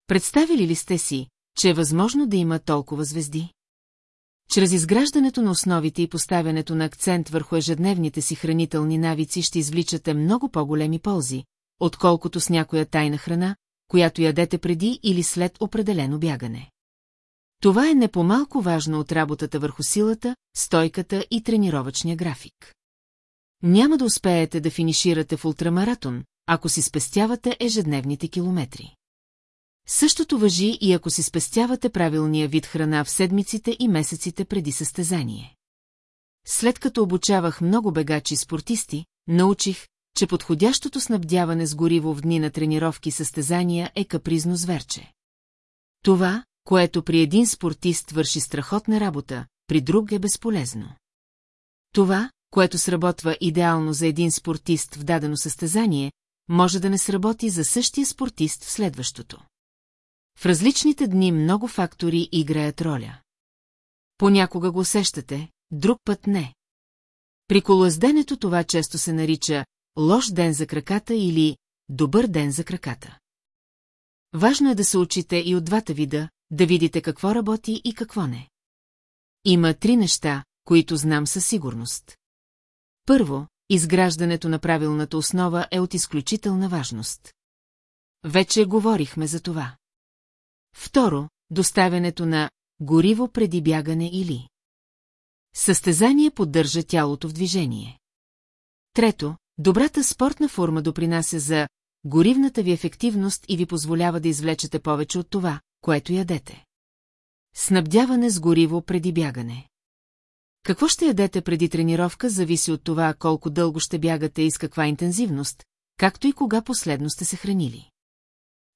Представили ли сте си, че е възможно да има толкова звезди? Чрез изграждането на основите и поставянето на акцент върху ежедневните си хранителни навици ще извличате много по-големи ползи, отколкото с някоя тайна храна, която ядете преди или след определено бягане. Това е не по-малко важно от работата върху силата, стойката и тренировъчния график. Няма да успеете да финиширате в ултрамаратон, ако си спестявате ежедневните километри. Същото въжи и ако си спестявате правилния вид храна в седмиците и месеците преди състезание. След като обучавах много бегачи спортисти, научих, че подходящото снабдяване с гориво в дни на тренировки състезания е капризно зверче. Това, което при един спортист върши страхотна работа, при друг е безполезно. Това, което сработва идеално за един спортист в дадено състезание, може да не сработи за същия спортист в следващото. В различните дни много фактори играят роля. Понякога го усещате, друг път не. При колоезденето това често се нарича лош ден за краката или добър ден за краката. Важно е да се учите и от двата вида, да видите какво работи и какво не. Има три неща, които знам със сигурност. Първо, изграждането на правилната основа е от изключителна важност. Вече говорихме за това. Второ, доставянето на гориво преди бягане или Състезание поддържа тялото в движение. Трето, добрата спортна форма допринася за горивната ви ефективност и ви позволява да извлечете повече от това, което ядете. Снабдяване с гориво преди бягане. Какво ще ядете преди тренировка зависи от това колко дълго ще бягате и с каква интензивност, както и кога последно сте се хранили.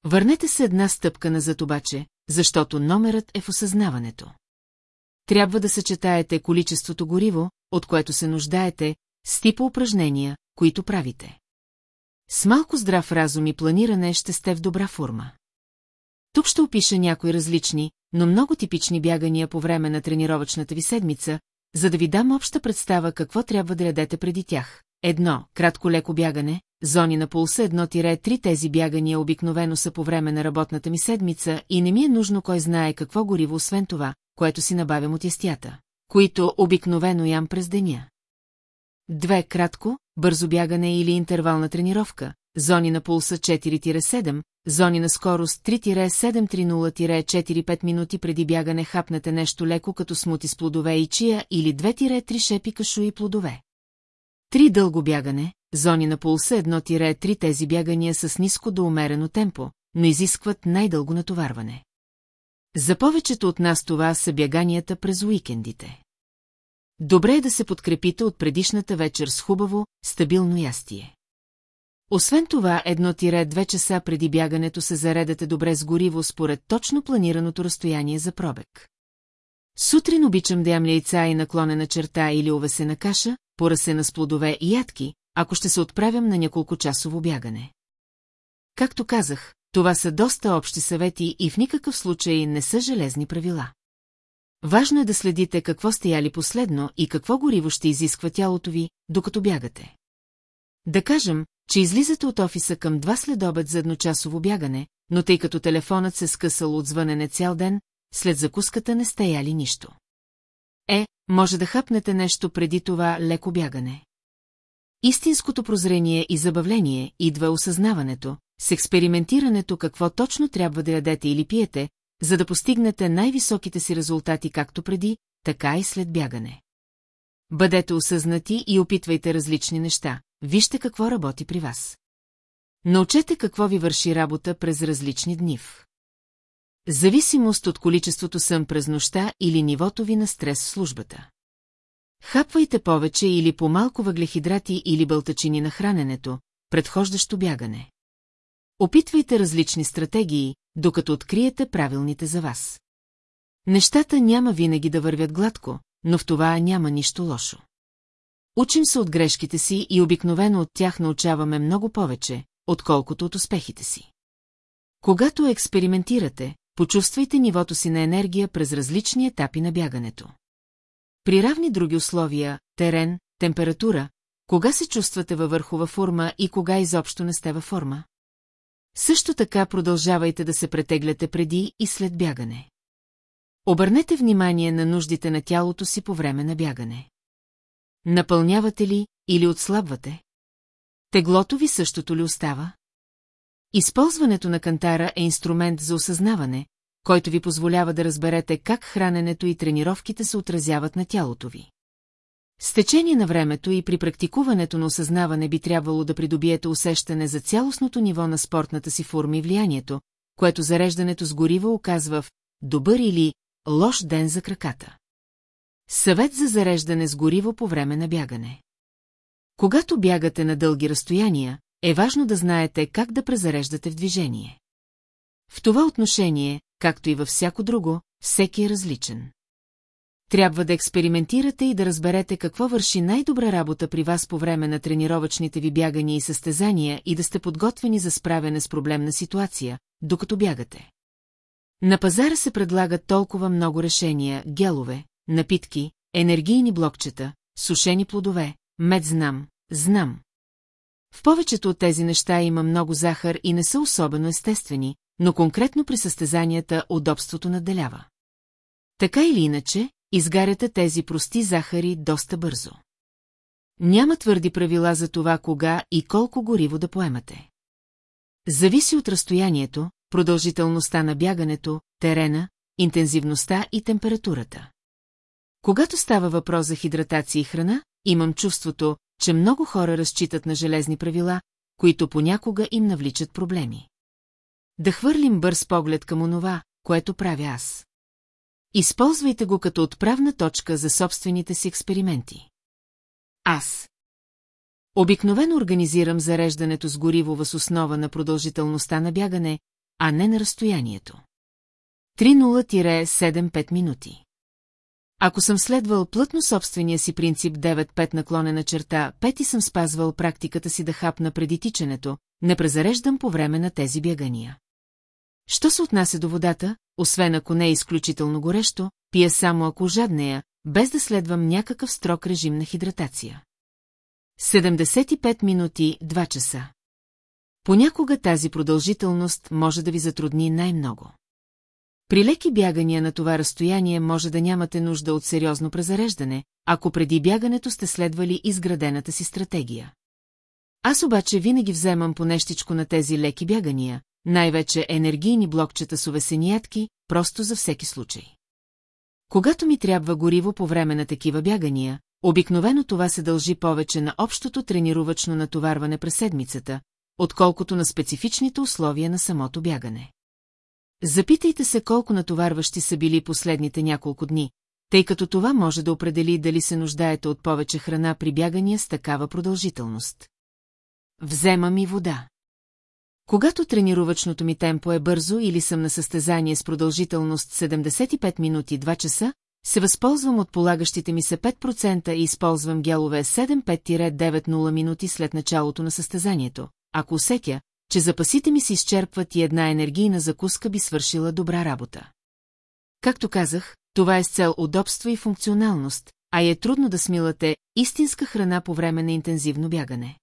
Върнете се една стъпка назад обаче, защото номерът е в осъзнаването. Трябва да съчетаете количеството гориво, от което се нуждаете, с типа упражнения, които правите. С малко здрав разум и планиране ще сте в добра форма. Тук ще опиша някои различни, но много типични бягания по време на тренировъчната ви седмица, за да ви дам обща представа какво трябва да ядете преди тях. Едно, кратко леко бягане, зони на пулса 1-3 тези бягания обикновено са по време на работната ми седмица и не ми е нужно кой знае какво гориво, освен това, което си набавям от ястията, които обикновено ям през деня. Две, кратко, бързо бягане или интервална тренировка, зони на пулса 4-7, зони на скорост 3-730-4-5 минути преди бягане хапнете нещо леко като смути с плодове и чия или 2-3 шепи кашу и плодове. Три дълго бягане, зони на пулса 1-3 тези бягания с ниско до умерено темпо, но изискват най-дълго натоварване. За повечето от нас това са бяганията през уикендите. Добре е да се подкрепите от предишната вечер с хубаво, стабилно ястие. Освен това, едно-две часа преди бягането се заредате добре с гориво според точно планираното разстояние за пробег. Сутрин обичам да ям яйца и наклонена черта или овесена каша, поръсена с плодове и ядки, ако ще се отправям на няколко часово бягане. Както казах, това са доста общи съвети и в никакъв случай не са железни правила. Важно е да следите какво сте яли последно и какво гориво ще изисква тялото ви, докато бягате. Да кажем, че излизате от офиса към два следобед за едночасово бягане, но тъй като телефонът се скъсал от звънене цял ден, след закуската не сте яли нищо. Е, може да хапнете нещо преди това леко бягане. Истинското прозрение и забавление идва осъзнаването, с експериментирането какво точно трябва да ядете или пиете, за да постигнете най-високите си резултати както преди, така и след бягане. Бъдете осъзнати и опитвайте различни неща, вижте какво работи при вас. Научете какво ви върши работа през различни дни. Зависимост от количеството сън през нощта или нивото ви на стрес в службата. Хапвайте повече или по-малко въглехидрати или бълтачини на храненето, предхождащо бягане. Опитвайте различни стратегии, докато откриете правилните за вас. Нещата няма винаги да вървят гладко, но в това няма нищо лошо. Учим се от грешките си и обикновено от тях научаваме много повече, отколкото от успехите си. Когато експериментирате, почувствайте нивото си на енергия през различни етапи на бягането. При равни други условия, терен, температура, кога се чувствате във върхова форма и кога изобщо не сте във форма? Също така продължавайте да се претегляте преди и след бягане. Обърнете внимание на нуждите на тялото си по време на бягане. Напълнявате ли или отслабвате? Теглото ви същото ли остава? Използването на кантара е инструмент за осъзнаване, който ви позволява да разберете как храненето и тренировките се отразяват на тялото ви. С течение на времето и при практикуването на осъзнаване би трябвало да придобиете усещане за цялостното ниво на спортната си форма и влиянието, което зареждането с горива оказва в добър или лош ден за краката. Съвет за зареждане с гориво по време на бягане. Когато бягате на дълги разстояния, е важно да знаете как да презареждате в движение. В това отношение, както и във всяко друго, всеки е различен. Трябва да експериментирате и да разберете какво върши най-добра работа при вас по време на тренировъчните ви бягания и състезания и да сте подготвени за справяне с проблемна ситуация, докато бягате. На пазара се предлагат толкова много решения, гелове, напитки, енергийни блокчета, сушени плодове, мед знам, знам. В повечето от тези неща има много захар и не са особено естествени, но конкретно при състезанията удобството надделява. Така или иначе, изгаряте тези прости захари доста бързо. Няма твърди правила за това кога и колко гориво да поемате. Зависи от разстоянието, продължителността на бягането, терена, интензивността и температурата. Когато става въпрос за хидратация и храна, имам чувството, че много хора разчитат на железни правила, които понякога им навличат проблеми. Да хвърлим бърз поглед към онова, което правя аз. Използвайте го като отправна точка за собствените си експерименти. Аз. Обикновено организирам зареждането с гориво въз основа на продължителността на бягане, а не на разстоянието. 3-0-7-5 минути. Ако съм следвал плътно собствения си принцип 9-5 наклонена черта, 5 и съм спазвал практиката си да хапна преди тичането, не презареждам по време на тези бягания. Що се отнася до водата, освен ако не е изключително горещо, пия само ако жаднея, без да следвам някакъв строг режим на хидратация. 75 минути, 2 часа. Понякога тази продължителност може да ви затрудни най-много. При леки бягания на това разстояние може да нямате нужда от сериозно презареждане, ако преди бягането сте следвали изградената си стратегия. Аз обаче винаги вземам по нещичко на тези леки бягания, най-вече енергийни блокчета с увесени ядки, просто за всеки случай. Когато ми трябва гориво по време на такива бягания, обикновено това се дължи повече на общото тренировъчно натоварване през седмицата, отколкото на специфичните условия на самото бягане. Запитайте се колко натоварващи са били последните няколко дни, тъй като това може да определи дали се нуждаете от повече храна при бягания с такава продължителност. Вземам и вода. Когато тренировъчното ми темпо е бързо или съм на състезание с продължителност 75 минути 2 часа, се възползвам от полагащите ми се 5% и използвам гелове 7-5-9-0 минути след началото на състезанието, ако усетя, че запасите ми се изчерпват и една енергийна закуска би свършила добра работа. Както казах, това е с цел удобство и функционалност, а е трудно да смилате истинска храна по време на интензивно бягане.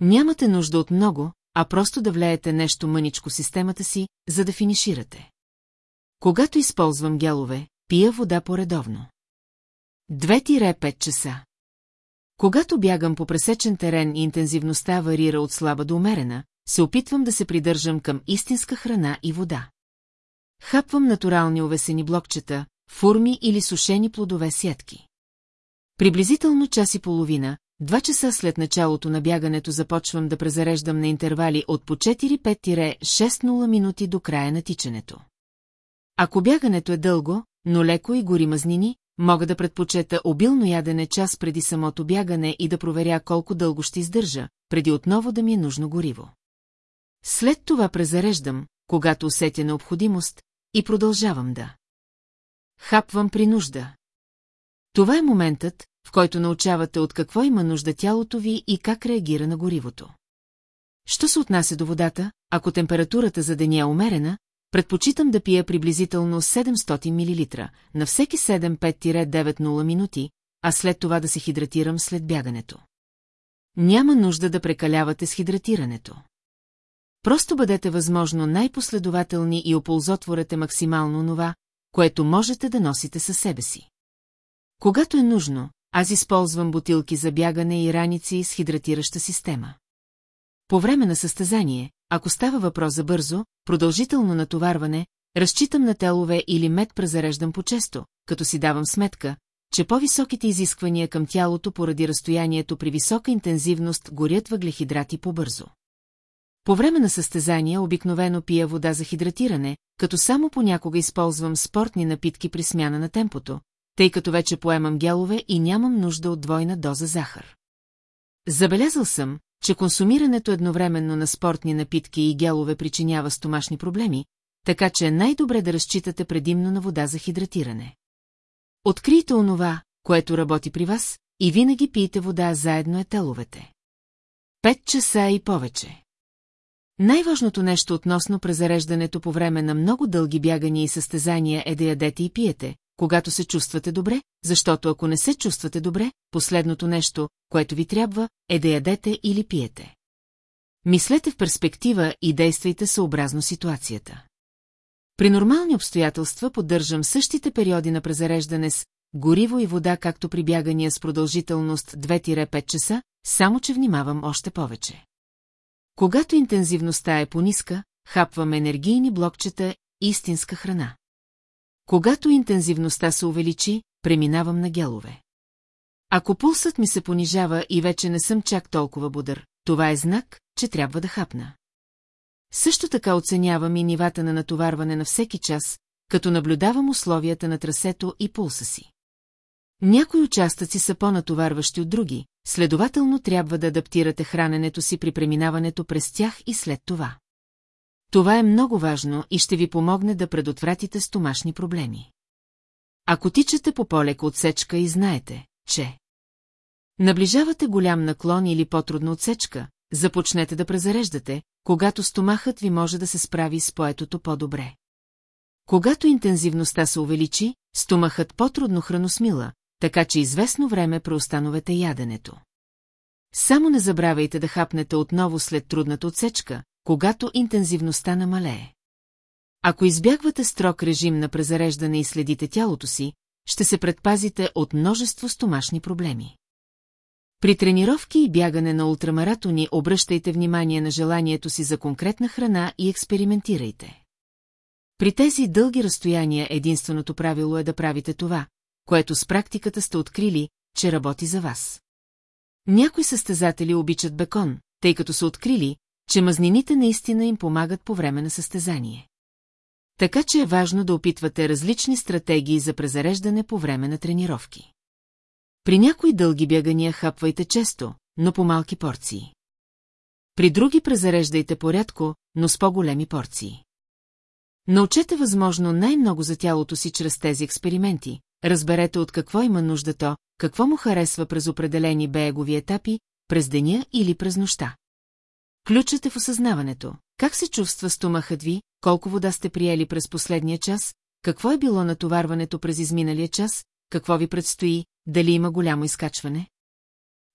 Нямате нужда от много, а просто да влеете нещо мъничко системата си, за да финиширате. Когато използвам гелове, пия вода поредовно. 2-5 часа. Когато бягам по пресечен терен и интензивността варира от слаба до умерена, се опитвам да се придържам към истинска храна и вода. Хапвам натурални овесени блокчета, фурми или сушени плодове сетки. Приблизително час и половина, Два часа след началото на бягането започвам да презареждам на интервали от по 4-5-6-0 минути до края на тичането. Ако бягането е дълго, но леко и гори мазнини, мога да предпочета обилно ядене час преди самото бягане и да проверя колко дълго ще издържа, преди отново да ми е нужно гориво. След това презареждам, когато усетя необходимост, и продължавам да. Хапвам при нужда. Това е моментът, в който научавате от какво има нужда тялото ви и как реагира на горивото. Що се отнася до водата, ако температурата за деня е умерена, предпочитам да пия приблизително 700 мл на всеки 7-5-9-0 минути, а след това да се хидратирам след бягането. Няма нужда да прекалявате с хидратирането. Просто бъдете възможно най-последователни и оползотворете максимално това, което можете да носите със себе си. Когато е нужно, аз използвам бутилки за бягане и раници с хидратираща система. По време на състезание, ако става въпрос за бързо, продължително натоварване, разчитам на телове или мед презареждам по-често, като си давам сметка, че по-високите изисквания към тялото поради разстоянието при висока интензивност горят въглехидрати по-бързо. По време на състезания обикновено пия вода за хидратиране, като само понякога използвам спортни напитки при смяна на темпото, тъй като вече поемам гелове и нямам нужда от двойна доза захар. Забелязал съм, че консумирането едновременно на спортни напитки и гелове причинява стомашни проблеми, така че е най-добре да разчитате предимно на вода за хидратиране. Открийте онова, което работи при вас, и винаги пийте вода заедно е теловете. Пет часа и повече. Най-важното нещо относно презареждането по време на много дълги бягания и състезания е да ядете и пиете, когато се чувствате добре, защото ако не се чувствате добре, последното нещо, което ви трябва, е да ядете или пиете. Мислете в перспектива и действайте съобразно ситуацията. При нормални обстоятелства поддържам същите периоди на презареждане с гориво и вода, както при бягания с продължителност 2-5 часа, само че внимавам още повече. Когато интензивността е по-ниска, хапвам енергийни блокчета истинска храна. Когато интензивността се увеличи, преминавам на гелове. Ако пулсът ми се понижава и вече не съм чак толкова бодър, това е знак, че трябва да хапна. Също така оценявам и нивата на натоварване на всеки час, като наблюдавам условията на трасето и пулса си. Някои участъци са по-натоварващи от други, следователно трябва да адаптирате храненето си при преминаването през тях и след това. Това е много важно и ще ви помогне да предотвратите стомашни проблеми. Ако тичате по полека отсечка и знаете, че наближавате голям наклон или по-трудна отсечка, започнете да презареждате, когато стомахът ви може да се справи с поетото по-добре. Когато интензивността се увеличи, стомахът по-трудно храносмила, така че известно време преустановете яденето. Само не забравяйте да хапнете отново след трудната отсечка, когато интензивността намалее. Ако избягвате строг режим на презареждане и следите тялото си, ще се предпазите от множество стомашни проблеми. При тренировки и бягане на ултрамаратони обръщайте внимание на желанието си за конкретна храна и експериментирайте. При тези дълги разстояния единственото правило е да правите това, което с практиката сте открили, че работи за вас. Някои състезатели обичат бекон, тъй като са открили, че мазнините наистина им помагат по време на състезание. Така че е важно да опитвате различни стратегии за презареждане по време на тренировки. При някои дълги бягания хапвайте често, но по малки порции. При други презареждайте порядко, но с по-големи порции. Научете възможно най-много за тялото си чрез тези експерименти, разберете от какво има нужда то, какво му харесва през определени бегови етапи, през деня или през нощта. Ключът е в осъзнаването. Как се чувства стомахът ви, колко вода сте приели през последния час, какво е било натоварването през изминалия час, какво ви предстои, дали има голямо изкачване?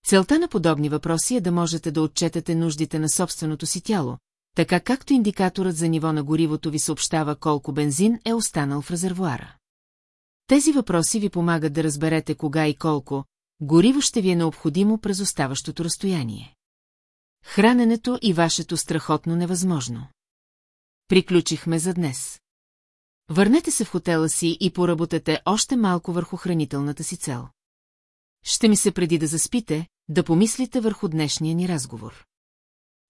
Целта на подобни въпроси е да можете да отчетете нуждите на собственото си тяло, така както индикаторът за ниво на горивото ви съобщава колко бензин е останал в резервуара. Тези въпроси ви помагат да разберете кога и колко гориво ще ви е необходимо през оставащото разстояние. Храненето и вашето страхотно невъзможно. Приключихме за днес. Върнете се в хотела си и поработете още малко върху хранителната си цел. Ще ми се преди да заспите, да помислите върху днешния ни разговор.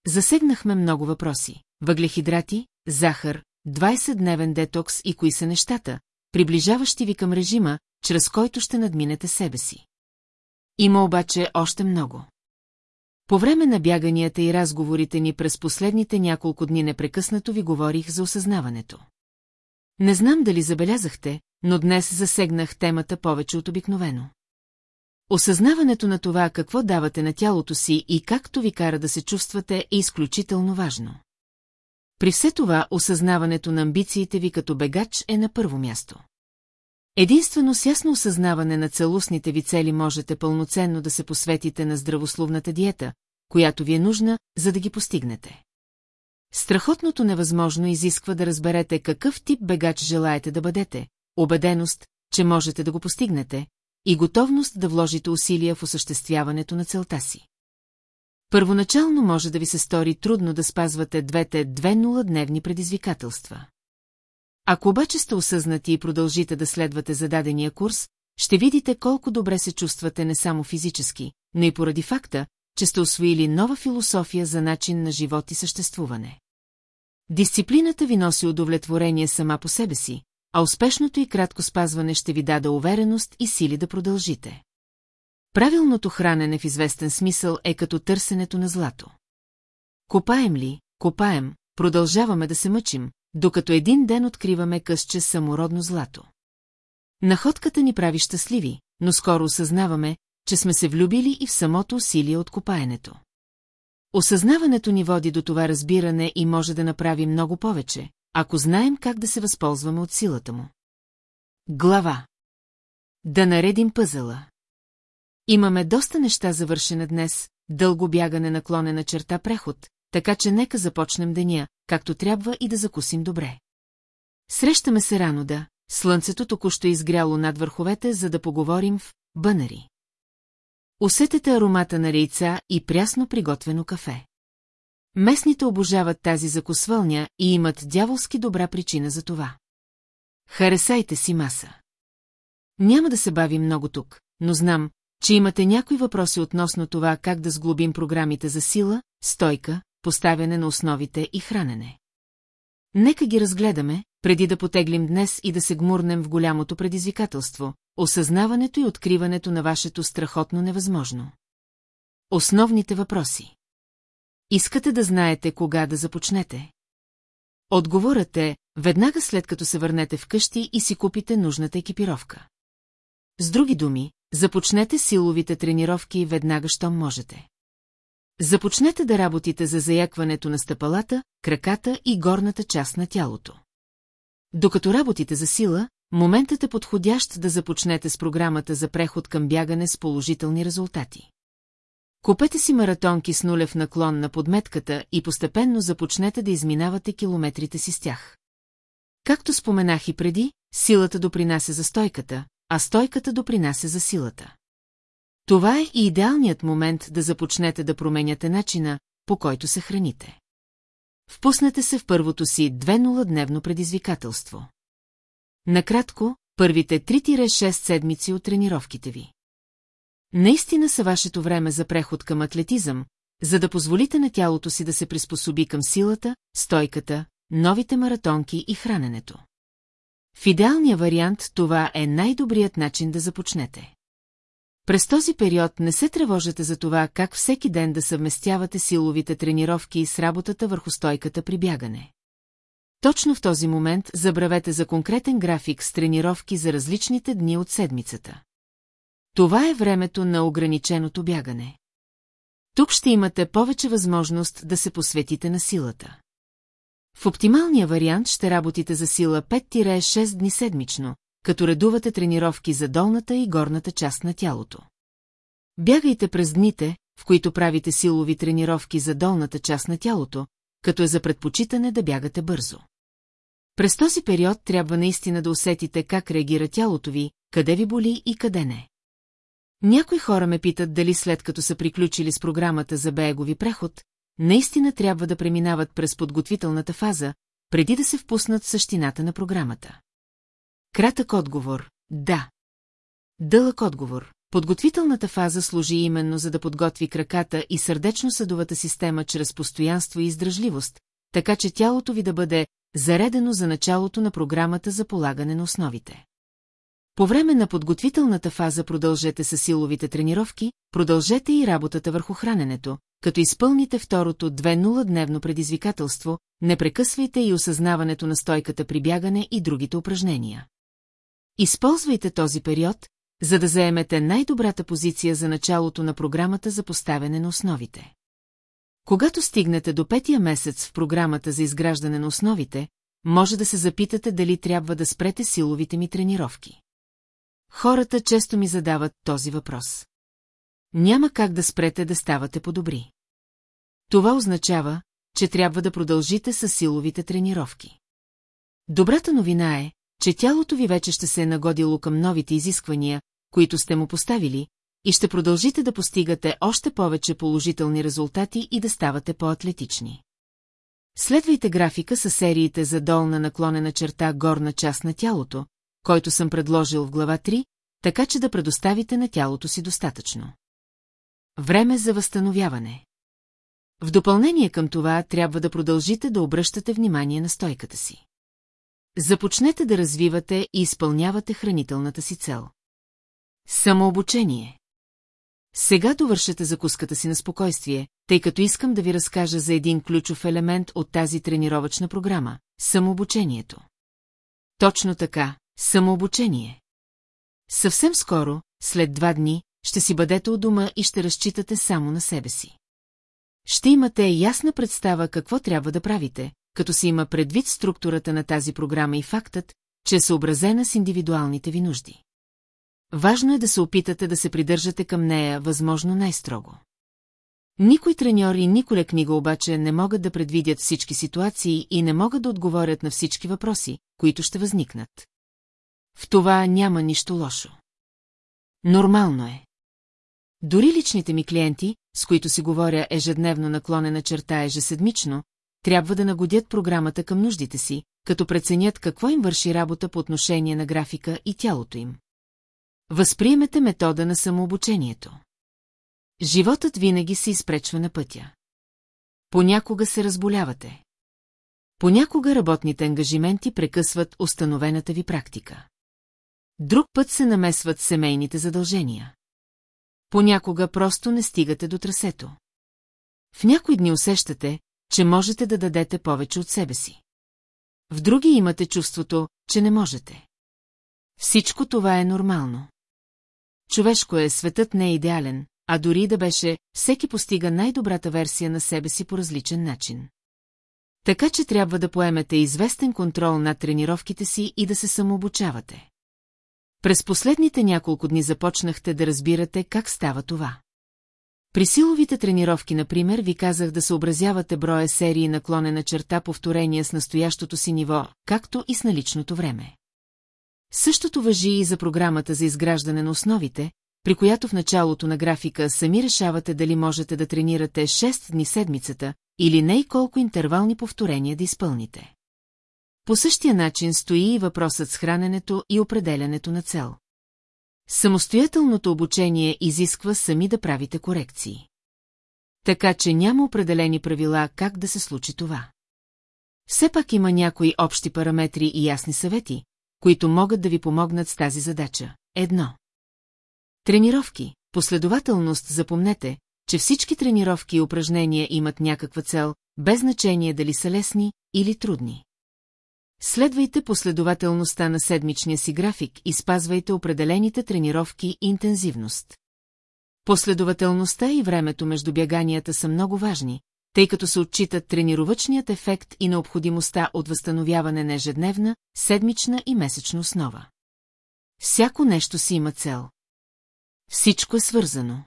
Засегнахме много въпроси. Въглехидрати, захар, 20-дневен детокс и кои са нещата, приближаващи ви към режима, чрез който ще надминете себе си. Има обаче още много. По време на бяганията и разговорите ни през последните няколко дни непрекъснато ви говорих за осъзнаването. Не знам дали забелязахте, но днес засегнах темата повече от обикновено. Осъзнаването на това какво давате на тялото си и както ви кара да се чувствате е изключително важно. При все това осъзнаването на амбициите ви като бегач е на първо място. Единствено с ясно осъзнаване на целостните ви цели можете пълноценно да се посветите на здравословната диета, която ви е нужна, за да ги постигнете. Страхотното невъзможно изисква да разберете какъв тип бегач желаете да бъдете, убеденост, че можете да го постигнете, и готовност да вложите усилия в осъществяването на целта си. Първоначално може да ви се стори трудно да спазвате двете две нуладневни предизвикателства. Ако обаче сте осъзнати и продължите да следвате зададения курс, ще видите колко добре се чувствате не само физически, но и поради факта, че сте освоили нова философия за начин на живот и съществуване. Дисциплината ви носи удовлетворение сама по себе си, а успешното и кратко спазване ще ви даде увереност и сили да продължите. Правилното хранене в известен смисъл е като търсенето на злато. Копаем ли, копаем, продължаваме да се мъчим, докато един ден откриваме късче самородно злато. Находката ни прави щастливи, но скоро осъзнаваме, че сме се влюбили и в самото усилие от копаенето. Осъзнаването ни води до това разбиране и може да направи много повече, ако знаем как да се възползваме от силата му. Глава Да наредим пъзела Имаме доста неща завършена днес, дълго бягане наклонена черта преход, така че нека започнем деня, както трябва и да закусим добре. Срещаме се рано да, слънцето току-що е изгряло над върховете, за да поговорим в бънари. Усетете аромата на рейца и прясно приготвено кафе. Местните обожават тази закусвълня и имат дяволски добра причина за това. Харесайте си маса. Няма да се бави много тук, но знам, че имате някои въпроси относно това как да сглобим програмите за сила, стойка, поставяне на основите и хранене. Нека ги разгледаме, преди да потеглим днес и да се гмурнем в голямото предизвикателство, осъзнаването и откриването на вашето страхотно невъзможно. Основните въпроси. Искате да знаете кога да започнете? Отговорът е, веднага след като се върнете вкъщи и си купите нужната екипировка. С други думи, започнете силовите тренировки веднага, щом можете. Започнете да работите за заякването на стъпалата, краката и горната част на тялото. Докато работите за сила, моментът е подходящ да започнете с програмата за преход към бягане с положителни резултати. Купете си маратонки с нулев наклон на подметката и постепенно започнете да изминавате километрите си с тях. Както споменах и преди, силата допринася за стойката, а стойката допринася за силата. Това е и идеалният момент да започнете да променяте начина, по който се храните. Впуснете се в първото си 2-0-дневно предизвикателство. Накратко, първите 3-6 седмици от тренировките ви. Наистина са вашето време за преход към атлетизъм, за да позволите на тялото си да се приспособи към силата, стойката, новите маратонки и храненето. В идеалния вариант това е най-добрият начин да започнете. През този период не се тревожете за това как всеки ден да съвместявате силовите тренировки с работата върху стойката при бягане. Точно в този момент забравете за конкретен график с тренировки за различните дни от седмицата. Това е времето на ограниченото бягане. Тук ще имате повече възможност да се посветите на силата. В оптималния вариант ще работите за сила 5-6 дни седмично, като редувате тренировки за долната и горната част на тялото. Бягайте през дните, в които правите силови тренировки за долната част на тялото, като е за предпочитане да бягате бързо. През този период трябва наистина да усетите как реагира тялото ви, къде ви боли и къде не. Някои хора ме питат дали след като са приключили с програмата за бегови преход, наистина трябва да преминават през подготвителната фаза, преди да се впуснат в същината на програмата. Кратък отговор – да. Дълъг отговор. Подготвителната фаза служи именно за да подготви краката и сърдечно-съдовата система чрез постоянство и издръжливост, така че тялото ви да бъде заредено за началото на програмата за полагане на основите. По време на подготвителната фаза продължете с силовите тренировки, продължете и работата върху храненето, като изпълните второто 2-0-дневно предизвикателство, не прекъсвайте и осъзнаването на стойката при бягане и другите упражнения. Използвайте този период, за да заемете най-добрата позиция за началото на програмата за поставяне на основите. Когато стигнете до петия месец в програмата за изграждане на основите, може да се запитате дали трябва да спрете силовите ми тренировки. Хората често ми задават този въпрос. Няма как да спрете да ставате по-добри. Това означава, че трябва да продължите с силовите тренировки. Добрата новина е, че тялото ви вече ще се е нагодило към новите изисквания, които сте му поставили, и ще продължите да постигате още повече положителни резултати и да ставате по-атлетични. Следвайте графика с сериите за долна наклонена черта горна част на тялото, който съм предложил в глава 3, така че да предоставите на тялото си достатъчно. Време за възстановяване. В допълнение към това трябва да продължите да обръщате внимание на стойката си. Започнете да развивате и изпълнявате хранителната си цел. Самообучение. Сега довършете закуската си на спокойствие, тъй като искам да ви разкажа за един ключов елемент от тази тренировъчна програма – самообучението. Точно така, самообучение. Съвсем скоро, след два дни, ще си бъдете у дома и ще разчитате само на себе си. Ще имате ясна представа какво трябва да правите, като се има предвид структурата на тази програма и фактът, че е съобразена с индивидуалните ви нужди. Важно е да се опитате да се придържате към нея възможно най-строго. Никой треньор и николя книга обаче не могат да предвидят всички ситуации и не могат да отговорят на всички въпроси, които ще възникнат. В това няма нищо лошо. Нормално е. Дори личните ми клиенти, с които си говоря ежедневно наклонена черта ежеседмично, трябва да нагодят програмата към нуждите си, като преценят какво им върши работа по отношение на графика и тялото им. Възприемете метода на самообучението. Животът винаги се изпречва на пътя. Понякога се разболявате. Понякога работните ангажименти прекъсват установената ви практика. Друг път се намесват семейните задължения. Понякога просто не стигате до трасето. В някои дни усещате, че можете да дадете повече от себе си. В други имате чувството, че не можете. Всичко това е нормално. Човешко е, светът не е идеален, а дори да беше, всеки постига най-добрата версия на себе си по различен начин. Така че трябва да поемете известен контрол над тренировките си и да се самообучавате. През последните няколко дни започнахте да разбирате как става това. При силовите тренировки, например, ви казах да съобразявате броя серии наклонена черта повторения с настоящото си ниво, както и с наличното време. Същото въжи и за програмата за изграждане на основите, при която в началото на графика сами решавате дали можете да тренирате 6 дни седмицата или не и колко интервални повторения да изпълните. По същия начин стои и въпросът с храненето и определянето на цел. Самостоятелното обучение изисква сами да правите корекции. Така че няма определени правила как да се случи това. Все пак има някои общи параметри и ясни съвети, които могат да ви помогнат с тази задача. Едно. Тренировки, последователност запомнете, че всички тренировки и упражнения имат някаква цел, без значение дали са лесни или трудни. Следвайте последователността на седмичния си график и спазвайте определените тренировки и интензивност. Последователността и времето между бяганията са много важни, тъй като се отчитат тренировъчният ефект и необходимостта от възстановяване на ежедневна, седмична и месечна основа. Всяко нещо си има цел. Всичко е свързано.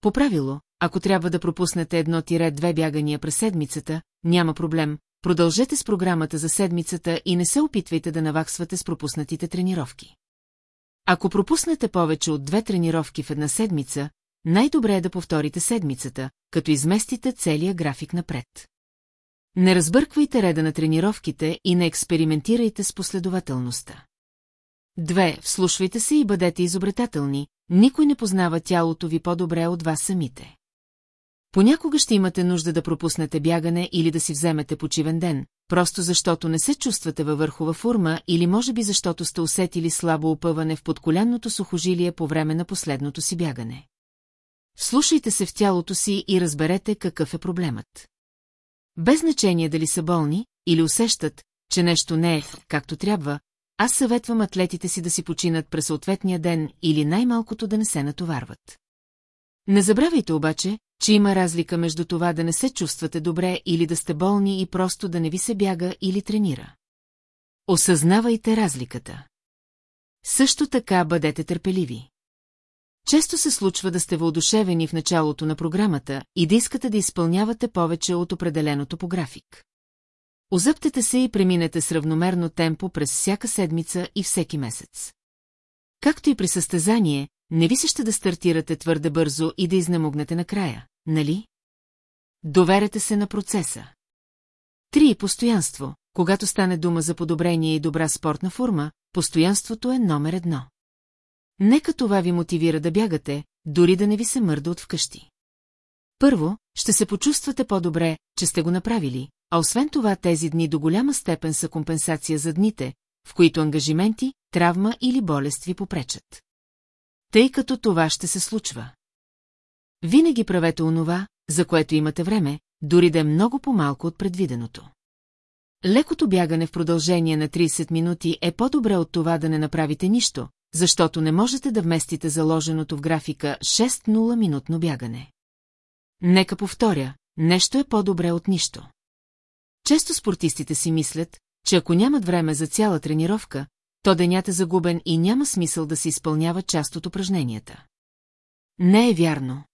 По правило, ако трябва да пропуснете едно-две бягания през седмицата, няма проблем, продължете с програмата за седмицата и не се опитвайте да наваксвате с пропуснатите тренировки. Ако пропуснете повече от две тренировки в една седмица, най-добре е да повторите седмицата, като изместите целия график напред. Не разбърквайте реда на тренировките и не експериментирайте с последователността. Две, вслушвайте се и бъдете изобретателни, никой не познава тялото ви по-добре от вас самите. Понякога ще имате нужда да пропуснете бягане или да си вземете почивен ден, просто защото не се чувствате във върхова форма или може би защото сте усетили слабо опъване в подколянното сухожилие по време на последното си бягане. Слушайте се в тялото си и разберете какъв е проблемът. Без значение дали са болни или усещат, че нещо не е както трябва, аз съветвам атлетите си да си починат през съответния ден или най-малкото да не се натоварват. Не забравяйте обаче, че има разлика между това да не се чувствате добре или да сте болни и просто да не ви се бяга или тренира. Осъзнавайте разликата. Също така бъдете търпеливи. Често се случва да сте въодушевени в началото на програмата и да искате да изпълнявате повече от определеното по график. Озъптете се и преминете с равномерно темпо през всяка седмица и всеки месец. Както и при състезание, не ви се ще да стартирате твърде бързо и да изнемогнете накрая, нали? Доверете се на процеса. Три. Постоянство. Когато стане дума за подобрение и добра спортна форма, постоянството е номер едно. Нека това ви мотивира да бягате, дори да не ви се мърда от вкъщи. Първо, ще се почувствате по-добре, че сте го направили, а освен това тези дни до голяма степен са компенсация за дните, в които ангажименти, травма или болест ви попречат. Тъй като това ще се случва. Винаги правете онова, за което имате време, дори да е много по-малко от предвиденото. Лекото бягане в продължение на 30 минути е по-добре от това да не направите нищо, защото не можете да вместите заложеното в графика 6-0 минутно бягане. Нека повторя, нещо е по-добре от нищо. Често спортистите си мислят, че ако нямат време за цяла тренировка, то денят е загубен и няма смисъл да се изпълнява част от упражненията. Не е вярно.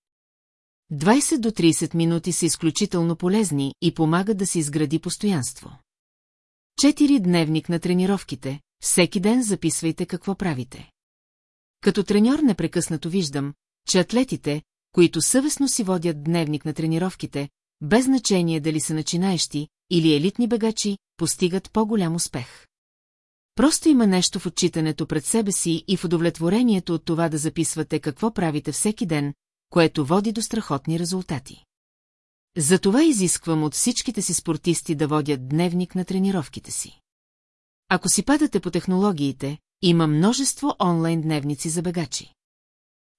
20 до 30 минути са изключително полезни и помагат да се изгради постоянство. Четири дневник на тренировките, всеки ден записвайте какво правите. Като треньор непрекъснато виждам, че атлетите, които съвестно си водят дневник на тренировките, без значение дали са начинаещи или елитни бегачи, постигат по-голям успех. Просто има нещо в отчитането пред себе си и в удовлетворението от това да записвате какво правите всеки ден, което води до страхотни резултати. Затова изисквам от всичките си спортисти да водят дневник на тренировките си. Ако си падате по технологиите, има множество онлайн дневници за бегачи.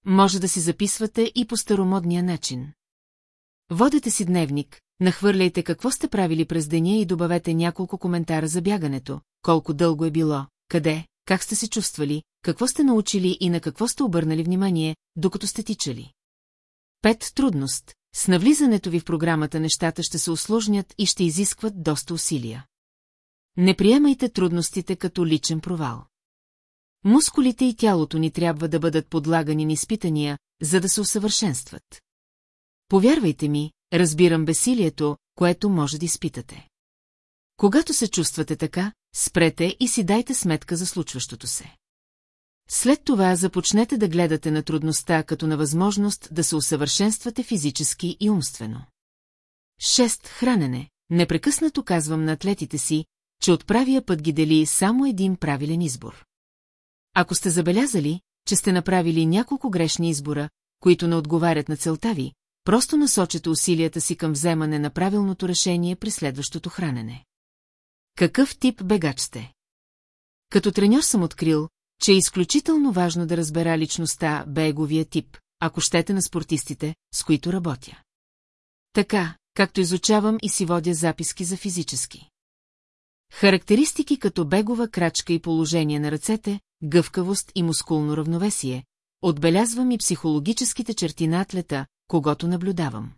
Може да си записвате и по старомодния начин. Водете си дневник, нахвърляйте какво сте правили през деня и добавете няколко коментара за бягането, колко дълго е било, къде, как сте се чувствали, какво сте научили и на какво сте обърнали внимание, докато сте тичали. Пет трудност. С навлизането ви в програмата нещата ще се усложнят и ще изискват доста усилия. Не приемайте трудностите като личен провал. Мускулите и тялото ни трябва да бъдат подлагани на изпитания, за да се усъвършенстват. Повярвайте ми, разбирам бесилието, което може да изпитате. Когато се чувствате така, спрете и си дайте сметка за случващото се. След това започнете да гледате на трудността като на възможност да се усъвършенствате физически и умствено. 6. Хранене. Непрекъснато казвам на атлетите си, че от правия път ги дели само един правилен избор. Ако сте забелязали, че сте направили няколко грешни избора, които не отговарят на целта ви, просто насочете усилията си към вземане на правилното решение при следващото хранене. Какъв тип бегач сте? Като треньор съм открил, че е изключително важно да разбера личността, беговия тип, ако щете на спортистите, с които работя. Така, както изучавам и си водя записки за физически. Характеристики като бегова крачка и положение на ръцете, гъвкавост и мускулно равновесие, отбелязвам и психологическите черти на атлета, когато наблюдавам.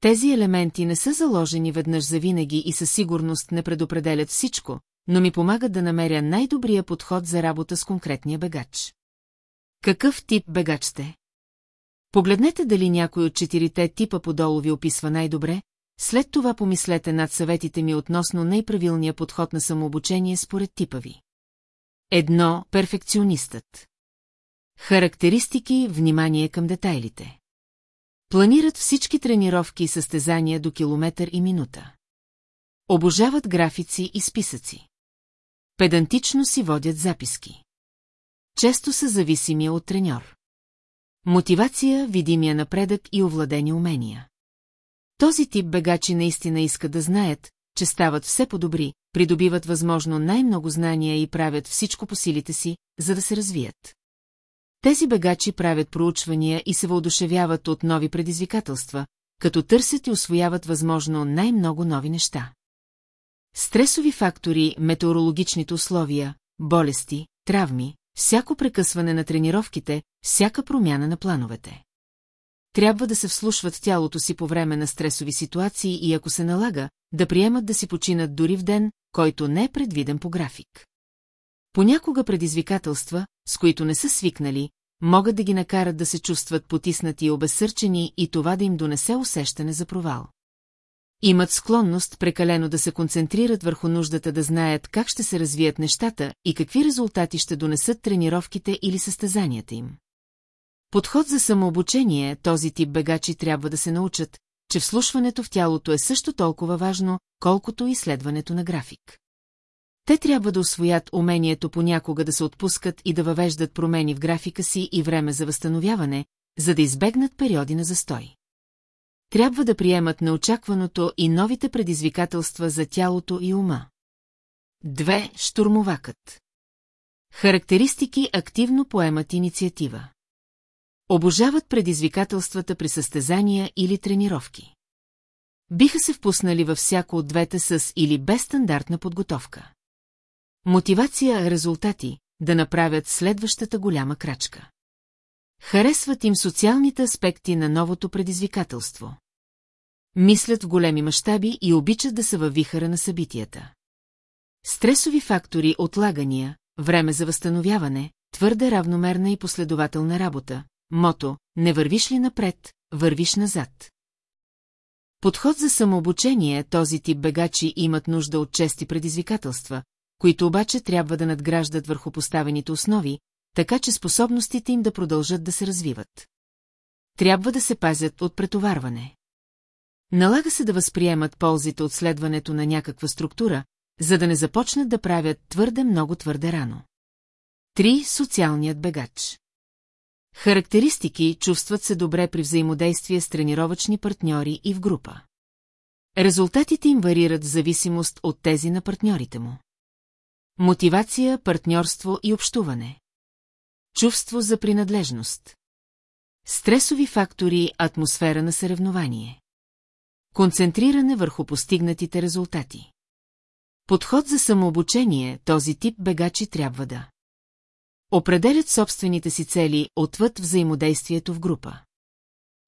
Тези елементи не са заложени веднъж за винаги и със сигурност не предопределят всичко, но ми помагат да намеря най-добрия подход за работа с конкретния бегач. Какъв тип бегач сте? Погледнете дали някой от четирите типа подолу ви описва най-добре, след това помислете над съветите ми относно най-правилния подход на самообучение според типа ви. Едно – перфекционистът. Характеристики – внимание към детайлите. Планират всички тренировки и състезания до километър и минута. Обожават графици и списъци. Педантично си водят записки. Често са зависими от треньор. Мотивация, видимия напредък и овладени умения. Този тип бегачи наистина искат да знаят, че стават все по-добри, придобиват възможно най-много знания и правят всичко по силите си, за да се развият. Тези бегачи правят проучвания и се въодушевяват от нови предизвикателства, като търсят и освояват възможно най-много нови неща. Стресови фактори, метеорологичните условия, болести, травми, всяко прекъсване на тренировките, всяка промяна на плановете. Трябва да се вслушват тялото си по време на стресови ситуации и ако се налага, да приемат да си починат дори в ден, който не е предвиден по график. Понякога предизвикателства, с които не са свикнали, могат да ги накарат да се чувстват потиснати и обесърчени и това да им донесе усещане за провал. Имат склонност прекалено да се концентрират върху нуждата да знаят как ще се развият нещата и какви резултати ще донесат тренировките или състезанията им. Подход за самообучение този тип бегачи трябва да се научат, че вслушването в тялото е също толкова важно, колкото изследването на график. Те трябва да освоят умението понякога да се отпускат и да въвеждат промени в графика си и време за възстановяване, за да избегнат периоди на застой. Трябва да приемат неочакваното и новите предизвикателства за тялото и ума. Две Штурмовакът Характеристики активно поемат инициатива. Обожават предизвикателствата при състезания или тренировки. Биха се впуснали във всяко от двете с или без стандартна подготовка. Мотивация, резултати, да направят следващата голяма крачка. Харесват им социалните аспекти на новото предизвикателство. Мислят в големи мащаби и обичат да са във вихара на събитията. Стресови фактори, отлагания, време за възстановяване, твърде равномерна и последователна работа, мото, не вървиш ли напред, вървиш назад. Подход за самообучение този тип бегачи имат нужда от чести предизвикателства, които обаче трябва да надграждат върху поставените основи, така че способностите им да продължат да се развиват. Трябва да се пазят от претоварване. Налага се да възприемат ползите от следването на някаква структура, за да не започнат да правят твърде много твърде рано. Три Социалният бегач Характеристики чувстват се добре при взаимодействие с тренировъчни партньори и в група. Резултатите им варират в зависимост от тези на партньорите му. Мотивация, партньорство и общуване. Чувство за принадлежност. Стресови фактори, атмосфера на съревнование. Концентриране върху постигнатите резултати. Подход за самообучение, този тип бегачи трябва да. Определят собствените си цели отвъд взаимодействието в група.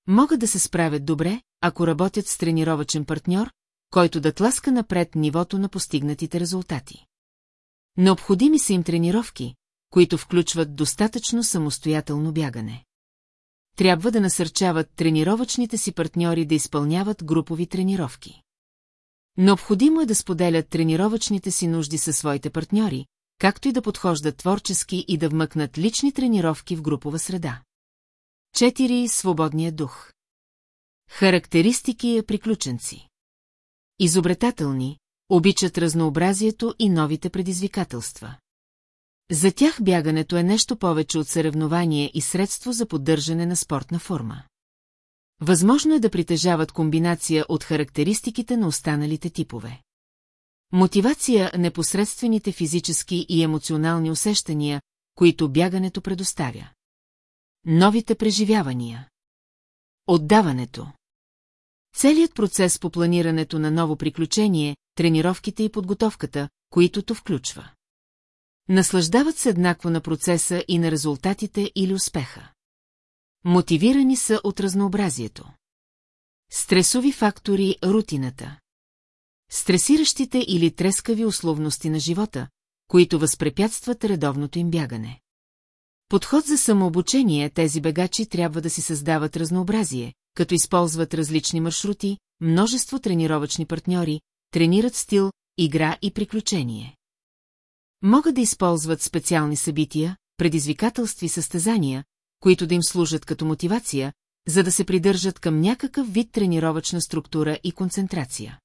Могат да се справят добре, ако работят с тренировачен партньор, който да тласка напред нивото на постигнатите резултати. Необходими са им тренировки, които включват достатъчно самостоятелно бягане. Трябва да насърчават тренировъчните си партньори да изпълняват групови тренировки. Необходимо е да споделят тренировъчните си нужди със своите партньори, както и да подхождат творчески и да вмъкнат лични тренировки в групова среда. 4. Свободния дух Характеристики е приключенци. Изобретателни, обичат разнообразието и новите предизвикателства. За тях бягането е нещо повече от съревнование и средство за поддържане на спортна форма. Възможно е да притежават комбинация от характеристиките на останалите типове. Мотивация – непосредствените физически и емоционални усещания, които бягането предоставя. Новите преживявания. Отдаването. Целият процес по планирането на ново приключение, тренировките и подготовката, които то включва. Наслаждават се еднакво на процеса и на резултатите или успеха. Мотивирани са от разнообразието. Стресови фактори – рутината. Стресиращите или трескави условности на живота, които възпрепятстват редовното им бягане. Подход за самообучение тези бегачи трябва да си създават разнообразие, като използват различни маршрути, множество тренировъчни партньори, тренират стил, игра и приключение. Могат да използват специални събития, предизвикателства и състезания, които да им служат като мотивация, за да се придържат към някакъв вид тренировъчна структура и концентрация.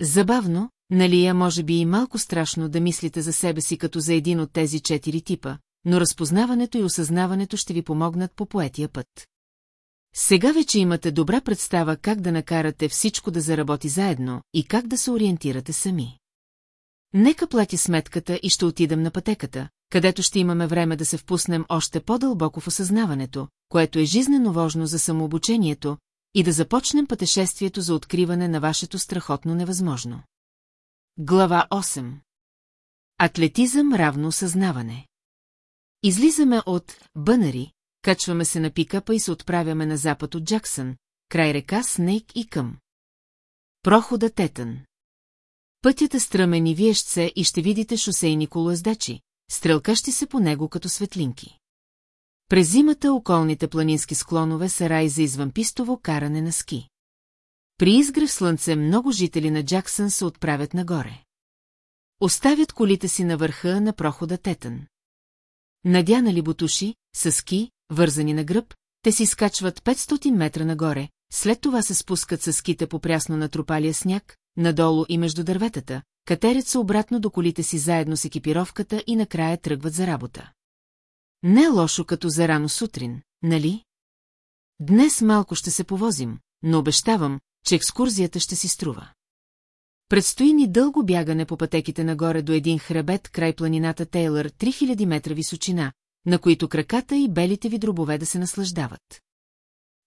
Забавно, нали я може би и малко страшно да мислите за себе си като за един от тези четири типа, но разпознаването и осъзнаването ще ви помогнат по поетия път. Сега вече имате добра представа как да накарате всичко да заработи заедно и как да се ориентирате сами. Нека плати сметката и ще отидем на пътеката, където ще имаме време да се впуснем още по-дълбоко в осъзнаването, което е жизнено важно за самообучението, и да започнем пътешествието за откриване на вашето страхотно невъзможно. Глава 8 Атлетизъм равно осъзнаване Излизаме от Бънари, качваме се на пикапа и се отправяме на запад от Джаксън, край река Снейк и Към. Прохода Тетън Пътят е стръмен и виещце и ще видите шосейни колоездачи, стрелкащи се по него като светлинки. През зимата околните планински склонове са рай за извънпистово каране на ски. При изгрев слънце много жители на Джаксън се отправят нагоре. Оставят колите си на върха на прохода Тетън. Надянали бутуши, с ски, вързани на гръб, те си скачват 500 метра нагоре, след това се спускат с ските по прясно натрупалия сняг, надолу и между дърветата, катерят се обратно до колите си заедно с екипировката и накрая тръгват за работа. Не е лошо като за рано сутрин, нали? Днес малко ще се повозим, но обещавам, че екскурзията ще си струва. Предстои ни дълго бягане по пътеките нагоре до един хребет край планината Тейлър 3000 метра височина, на които краката и белите ви дробове да се наслаждават.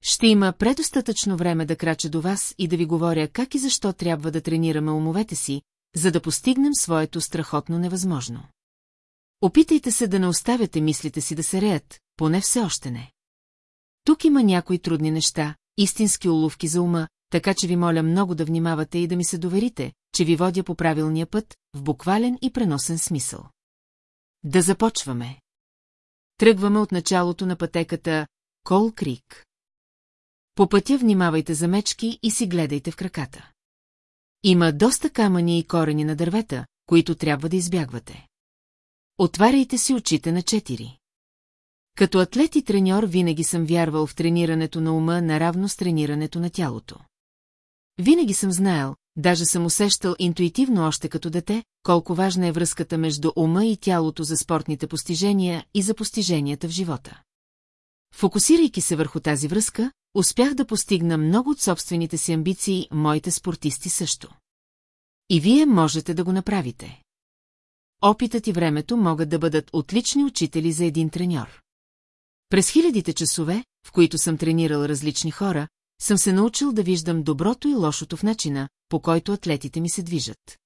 Ще има предостатъчно време да крача до вас и да ви говоря как и защо трябва да тренираме умовете си, за да постигнем своето страхотно невъзможно. Опитайте се да не оставяте мислите си да се реят, поне все още не. Тук има някои трудни неща, истински уловки за ума, така че ви моля много да внимавате и да ми се доверите, че ви водя по правилния път, в буквален и преносен смисъл. Да започваме. Тръгваме от началото на пътеката Кол Крик. По пътя внимавайте за мечки и си гледайте в краката. Има доста камъни и корени на дървета, които трябва да избягвате. Отваряйте си очите на четири. Като атлет и треньор винаги съм вярвал в тренирането на ума наравно с тренирането на тялото. Винаги съм знаел, даже съм усещал интуитивно още като дете, колко важна е връзката между ума и тялото за спортните постижения и за постиженията в живота. Фокусирайки се върху тази връзка, успях да постигна много от собствените си амбиции, моите спортисти също. И вие можете да го направите. Опитът и времето могат да бъдат отлични учители за един треньор. През хилядите часове, в които съм тренирал различни хора, съм се научил да виждам доброто и лошото в начина, по който атлетите ми се движат.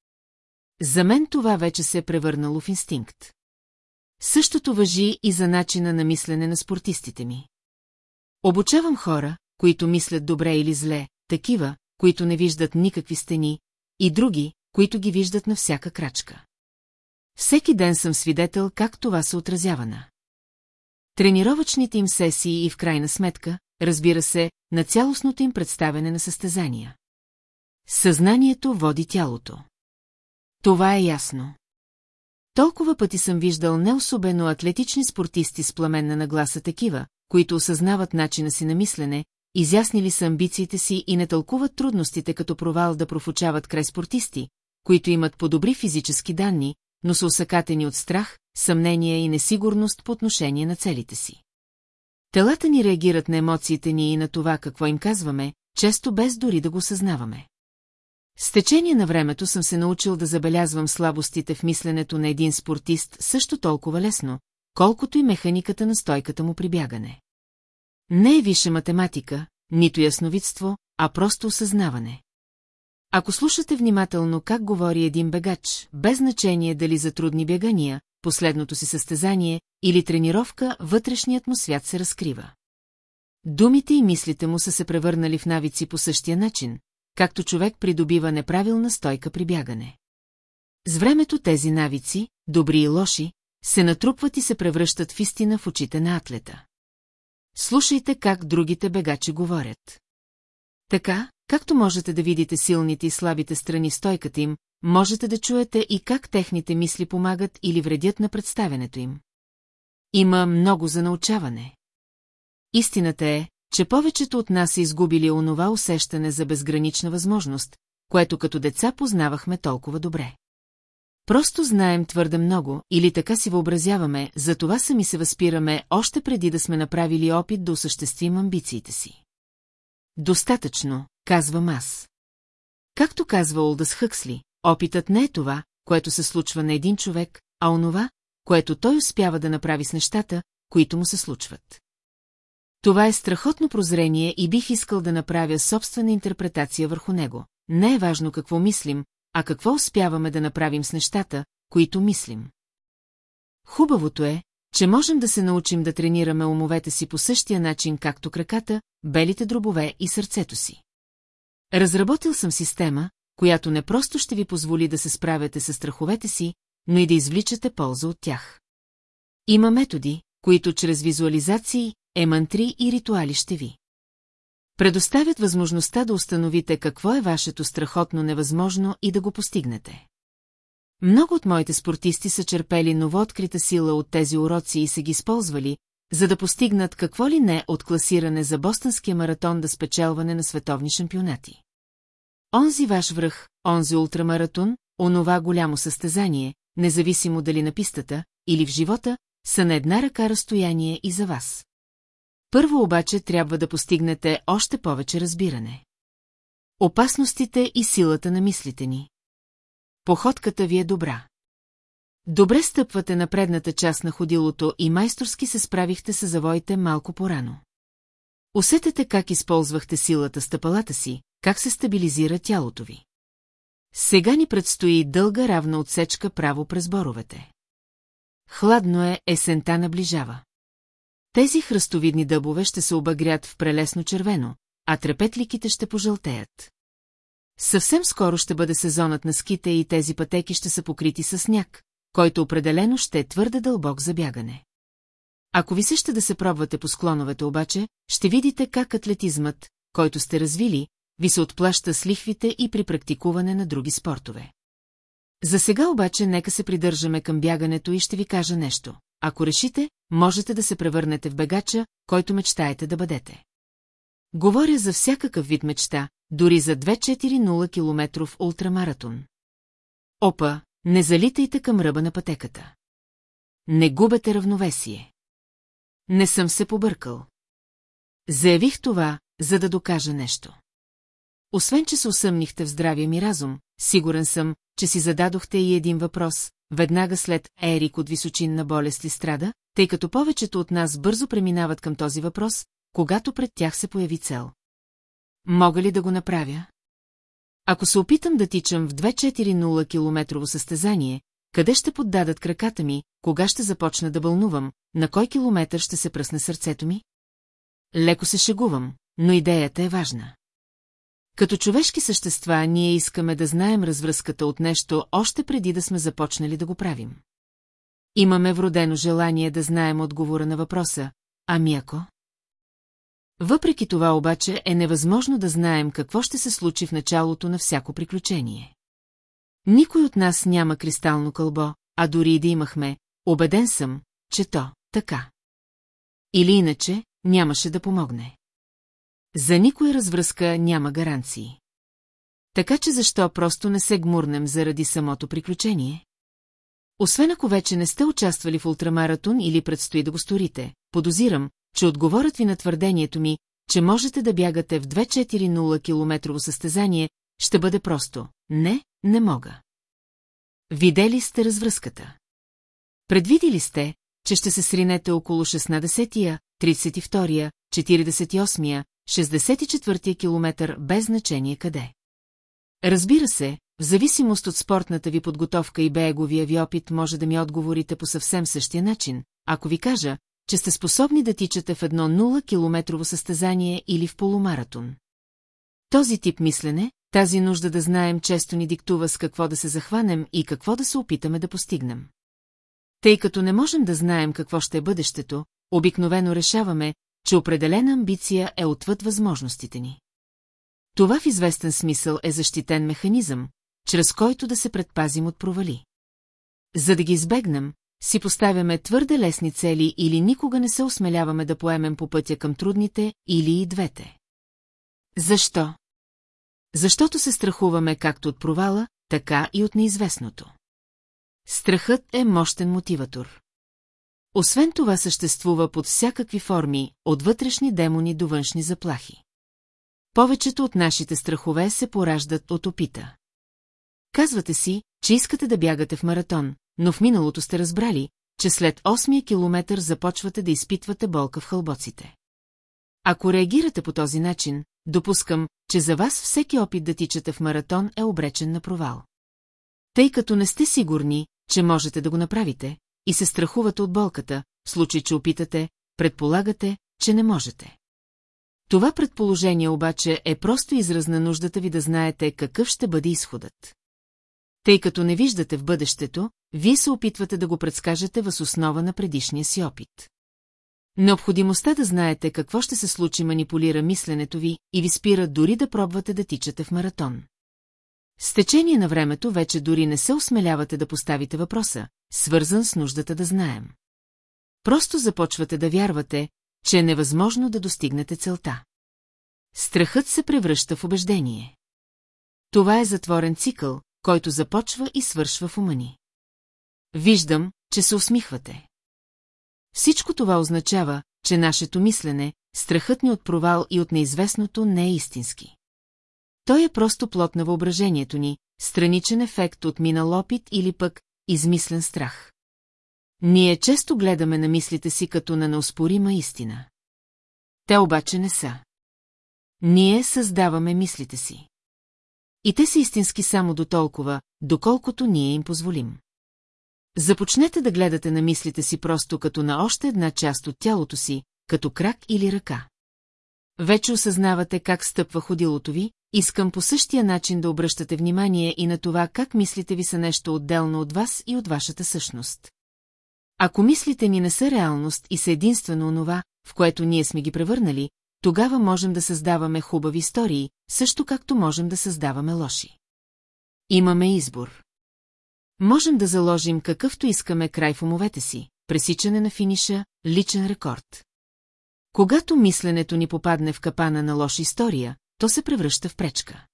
За мен това вече се е превърнало в инстинкт. Същото въжи и за начина на мислене на спортистите ми. Обучавам хора, които мислят добре или зле, такива, които не виждат никакви стени, и други, които ги виждат на всяка крачка. Всеки ден съм свидетел как това се отразява на. Тренировъчните им сесии и в крайна сметка, разбира се, на цялостното им представяне на състезания. Съзнанието води тялото. Това е ясно. Толкова пъти съм виждал не особено атлетични спортисти с пламенна нагласа такива, които осъзнават начина си на мислене, изяснили са амбициите си и не тълкуват трудностите като провал да профучават край спортисти, които имат по-добри физически данни, но са усъкатени от страх, съмнение и несигурност по отношение на целите си. Телата ни реагират на емоциите ни и на това какво им казваме, често без дори да го съзнаваме. С течение на времето съм се научил да забелязвам слабостите в мисленето на един спортист също толкова лесно, колкото и механиката на стойката му при бягане. Не е висша математика, нито ясновидство, а просто осъзнаване. Ако слушате внимателно как говори един бегач, без значение дали за трудни бягания, последното си състезание или тренировка, вътрешният му свят се разкрива. Думите и мислите му са се превърнали в навици по същия начин, както човек придобива неправилна стойка при бягане. С времето тези навици, добри и лоши, се натрупват и се превръщат в истина в очите на атлета. Слушайте как другите бегачи говорят. Така, както можете да видите силните и слабите страни стойката им, можете да чуете и как техните мисли помагат или вредят на представянето им. Има много за научаване. Истината е, че повечето от нас са изгубили онова усещане за безгранична възможност, което като деца познавахме толкова добре. Просто знаем твърде много, или така си въобразяваме, за това сами се възпираме още преди да сме направили опит да осъществим амбициите си. Достатъчно, казвам аз. Както казва Олдас Хъксли, опитът не е това, което се случва на един човек, а онова, което той успява да направи с нещата, които му се случват. Това е страхотно прозрение и бих искал да направя собствена интерпретация върху него. Не е важно какво мислим, а какво успяваме да направим с нещата, които мислим. Хубавото е, че можем да се научим да тренираме умовете си по същия начин, както краката, белите дробове и сърцето си. Разработил съм система, която не просто ще ви позволи да се справяте с страховете си, но и да извличате полза от тях. Има методи, които чрез визуализации, емантри и ритуали ще ви предоставят възможността да установите какво е вашето страхотно невъзможно и да го постигнете. Много от моите спортисти са черпели новооткрита сила от тези уроци и са ги използвали, за да постигнат какво ли не от класиране за бостонския маратон да спечелване на световни шампионати. Онзи ваш връх, онзи ултрамаратон, онова голямо състезание, независимо дали на пистата или в живота, са на една ръка разстояние и за вас. Първо обаче трябва да постигнете още повече разбиране. Опасностите и силата на мислите ни. Походката ви е добра. Добре стъпвате на предната част на ходилото и майсторски се справихте с завоите малко порано. Усетете как използвахте силата стъпалата си, как се стабилизира тялото ви. Сега ни предстои дълга равна отсечка право през боровете. Хладно е, есента наближава. Тези хръстовидни дъбове ще се обагрят в прелесно червено, а трепетликите ще пожълтеят. Съвсем скоро ще бъде сезонът на ските и тези пътеки ще са покрити с сняг, който определено ще е твърде дълбок за бягане. Ако ви се да се пробвате по склоновете обаче, ще видите как атлетизмът, който сте развили, ви се отплаща с лихвите и при практикуване на други спортове. За сега обаче нека се придържаме към бягането и ще ви кажа нещо. Ако решите, можете да се превърнете в бегача, който мечтаете да бъдете. Говоря за всякакъв вид мечта, дори за 2-4-0 километров ултрамаратон. Опа, не залитайте към ръба на пътеката. Не губете равновесие. Не съм се побъркал. Заявих това, за да докажа нещо. Освен, че се усъмнихте в здравия ми разум, сигурен съм, че си зададохте и един въпрос, веднага след Ерик от височинна болест ли страда, тъй като повечето от нас бързо преминават към този въпрос, когато пред тях се появи цел. Мога ли да го направя? Ако се опитам да тичам в 2-4-0 километрово състезание, къде ще поддадат краката ми, кога ще започна да бълнувам, на кой километър ще се пръсне сърцето ми? Леко се шегувам, но идеята е важна. Като човешки същества ние искаме да знаем развръзката от нещо още преди да сме започнали да го правим. Имаме вродено желание да знаем отговора на въпроса, ами ако? Въпреки това обаче е невъзможно да знаем какво ще се случи в началото на всяко приключение. Никой от нас няма кристално кълбо, а дори и да имахме, убеден съм, че то, така. Или иначе, нямаше да помогне. За никоя развръзка няма гаранции. Така че защо просто не се гмурнем заради самото приключение? Освен ако вече не сте участвали в ултрамаратон или предстои да го сторите, подозирам, че отговорът ви на твърдението ми, че можете да бягате в 2-4-0 километрово състезание, ще бъде просто «Не, не мога». Видели сте развръзката. Предвидили сте, че ще се сринете около 16-я, 32-я, 48-я, 64-я километър без значение къде. Разбира се, в зависимост от спортната ви подготовка и беговия ви опит може да ми отговорите по съвсем същия начин, ако ви кажа, че сте способни да тичате в едно 0-километрово състезание или в полумаратон. Този тип мислене, тази нужда да знаем често ни диктува с какво да се захванем и какво да се опитаме да постигнем. Тъй като не можем да знаем какво ще е бъдещето, обикновено решаваме, че определена амбиция е отвъд възможностите ни. Това в известен смисъл е защитен механизъм, чрез който да се предпазим от провали. За да ги избегнем, си поставяме твърде лесни цели или никога не се осмеляваме да поемем по пътя към трудните или и двете. Защо? Защото се страхуваме както от провала, така и от неизвестното. Страхът е мощен мотиватор. Освен това съществува под всякакви форми, от вътрешни демони до външни заплахи. Повечето от нашите страхове се пораждат от опита. Казвате си, че искате да бягате в маратон, но в миналото сте разбрали, че след 8 километър започвате да изпитвате болка в хълбоците. Ако реагирате по този начин, допускам, че за вас всеки опит да тичате в маратон е обречен на провал. Тъй като не сте сигурни, че можете да го направите, и се страхувате от болката, в случай, че опитате, предполагате, че не можете. Това предположение обаче е просто израз на нуждата ви да знаете какъв ще бъде изходът. Тъй като не виждате в бъдещето, вие се опитвате да го предскажете въз основа на предишния си опит. Необходимостта да знаете какво ще се случи манипулира мисленето ви и ви спира дори да пробвате да тичате в маратон. С течение на времето вече дори не се осмелявате да поставите въпроса, свързан с нуждата да знаем. Просто започвате да вярвате, че е невъзможно да достигнете целта. Страхът се превръща в убеждение. Това е затворен цикъл, който започва и свършва в ума ни. Виждам, че се усмихвате. Всичко това означава, че нашето мислене, страхът ни от провал и от неизвестното не е истински. Той е просто плод на въображението ни, страничен ефект от минал опит или пък измислен страх. Ние често гледаме на мислите си като на неоспорима истина. Те обаче не са. Ние създаваме мислите си. И те са истински само до толкова, доколкото ние им позволим. Започнете да гледате на мислите си просто като на още една част от тялото си, като крак или ръка. Вече осъзнавате как стъпва ходилото ви, искам по същия начин да обръщате внимание и на това как мислите ви са нещо отделно от вас и от вашата същност. Ако мислите ни не са реалност и са единствено онова, в което ние сме ги превърнали, тогава можем да създаваме хубави истории, също както можем да създаваме лоши. Имаме избор. Можем да заложим какъвто искаме край в умовете си, пресичане на финиша, личен рекорд. Когато мисленето ни попадне в капана на лоша история, то се превръща в пречка.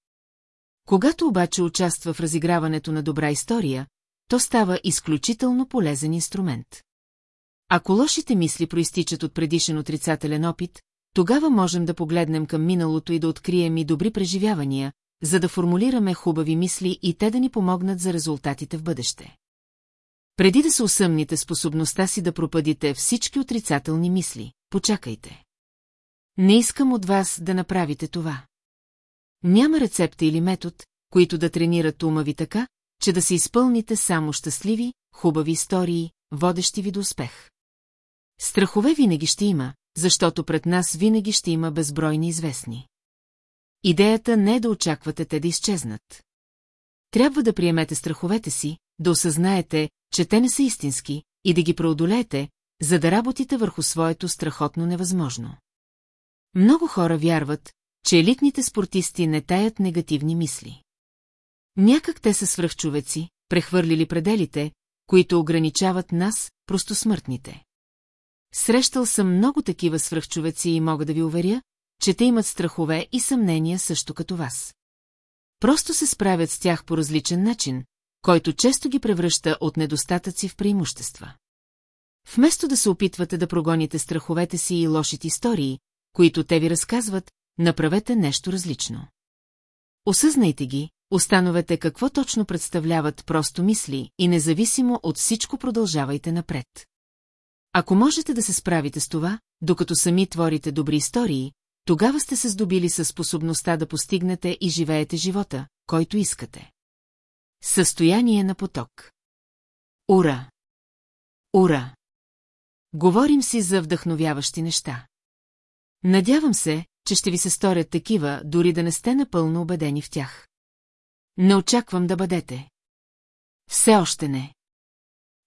Когато обаче участва в разиграването на добра история, то става изключително полезен инструмент. Ако лошите мисли проистичат от предишен отрицателен опит, тогава можем да погледнем към миналото и да открием и добри преживявания, за да формулираме хубави мисли и те да ни помогнат за резултатите в бъдеще. Преди да се усъмните способността си да пропадите всички отрицателни мисли, почакайте. Не искам от вас да направите това. Няма рецепта или метод, които да тренират ума ви така, че да се изпълните само щастливи, хубави истории, водещи ви до успех. Страхове винаги ще има, защото пред нас винаги ще има безбройни известни. Идеята не е да очаквате те да изчезнат. Трябва да приемете страховете си, да осъзнаете, че те не са истински, и да ги преодолеете, за да работите върху своето страхотно невъзможно. Много хора вярват, че елитните спортисти не таят негативни мисли. Някак те са свръхчовеци, прехвърлили пределите, които ограничават нас, просто смъртните. Срещал съм много такива свръхчовеци и мога да ви уверя, че те имат страхове и съмнения също като вас. Просто се справят с тях по различен начин, който често ги превръща от недостатъци в преимущества. Вместо да се опитвате да прогоните страховете си и лошите истории, които те ви разказват, направете нещо различно. Осъзнайте ги, установете какво точно представляват просто мисли и независимо от всичко продължавайте напред. Ако можете да се справите с това, докато сами творите добри истории, тогава сте се здобили със способността да постигнете и живеете живота, който искате. Състояние на поток Ура! Ура! Говорим си за вдъхновяващи неща. Надявам се, че ще ви се сторят такива, дори да не сте напълно убедени в тях. Не очаквам да бъдете. Все още не.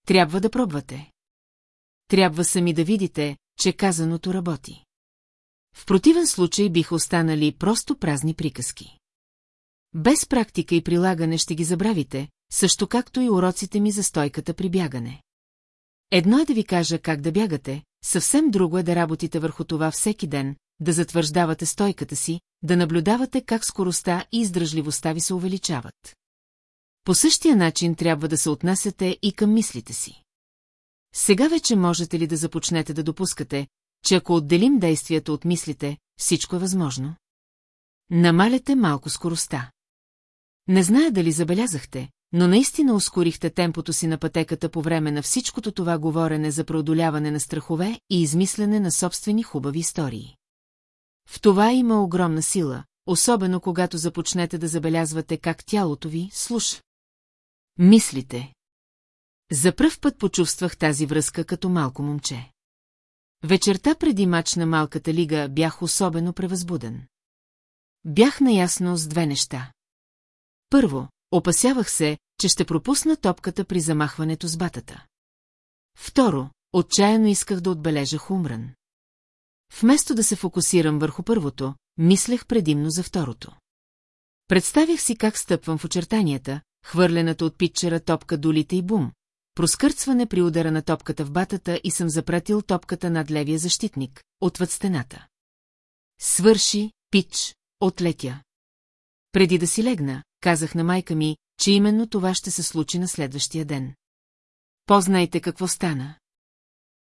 Трябва да пробвате. Трябва сами да видите, че казаното работи. В противен случай биха останали просто празни приказки. Без практика и прилагане ще ги забравите, също както и уроците ми за стойката при бягане. Едно е да ви кажа как да бягате, съвсем друго е да работите върху това всеки ден, да затвърждавате стойката си, да наблюдавате как скоростта и издръжливостта ви се увеличават. По същия начин трябва да се отнасяте и към мислите си. Сега вече можете ли да започнете да допускате, че ако отделим действията от мислите, всичко е възможно? Намаляте малко скоростта. Не зная дали забелязахте, но наистина ускорихте темпото си на пътеката по време на всичкото това говорене за преодоляване на страхове и измислене на собствени хубави истории. В това има огромна сила, особено когато започнете да забелязвате как тялото ви слуша. Мислите. За пръв път почувствах тази връзка като малко момче. Вечерта преди мач на малката лига бях особено превъзбуден. Бях наясно с две неща. Първо, опасявах се, че ще пропусна топката при замахването с батата. Второ, отчаяно исках да отбележа хумран. Вместо да се фокусирам върху първото, мислех предимно за второто. Представях си как стъпвам в очертанията, хвърлената от питчера топка долите и бум, проскърцване при удара на топката в батата и съм запратил топката над левия защитник, отвъд стената. Свърши, пич, отлетя. Преди да си легна, казах на майка ми, че именно това ще се случи на следващия ден. Познайте какво стана.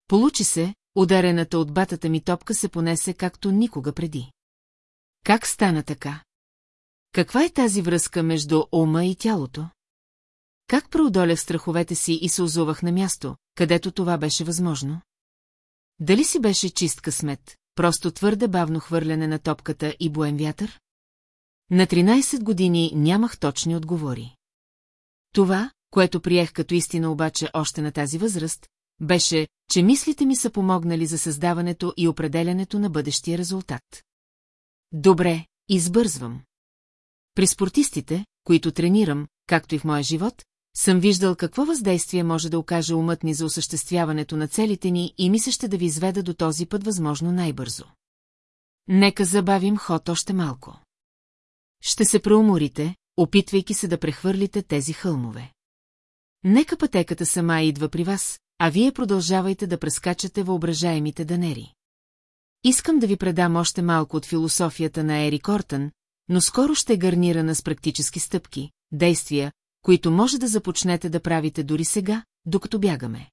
Получи се, ударената от батата ми топка се понесе както никога преди. Как стана така? Каква е тази връзка между ума и тялото? Как преодолях страховете си и се озовах на място, където това беше възможно? Дали си беше чист късмет, просто твърде бавно хвърляне на топката и боем вятър? На 13 години нямах точни отговори. Това, което приех като истина обаче още на тази възраст, беше, че мислите ми са помогнали за създаването и определянето на бъдещия резултат. Добре, избързвам. При спортистите, които тренирам, както и в моя живот, съм виждал какво въздействие може да окаже умът ни за осъществяването на целите ни и ми да ви изведа до този път възможно най-бързо. Нека забавим ход още малко. Ще се преуморите, опитвайки се да прехвърлите тези хълмове. Нека пътеката сама идва при вас, а вие продължавайте да прескачате въображаемите данери. Искам да ви предам още малко от философията на Ери Кортън, но скоро ще е гарнирана с практически стъпки, действия, които може да започнете да правите дори сега, докато бягаме.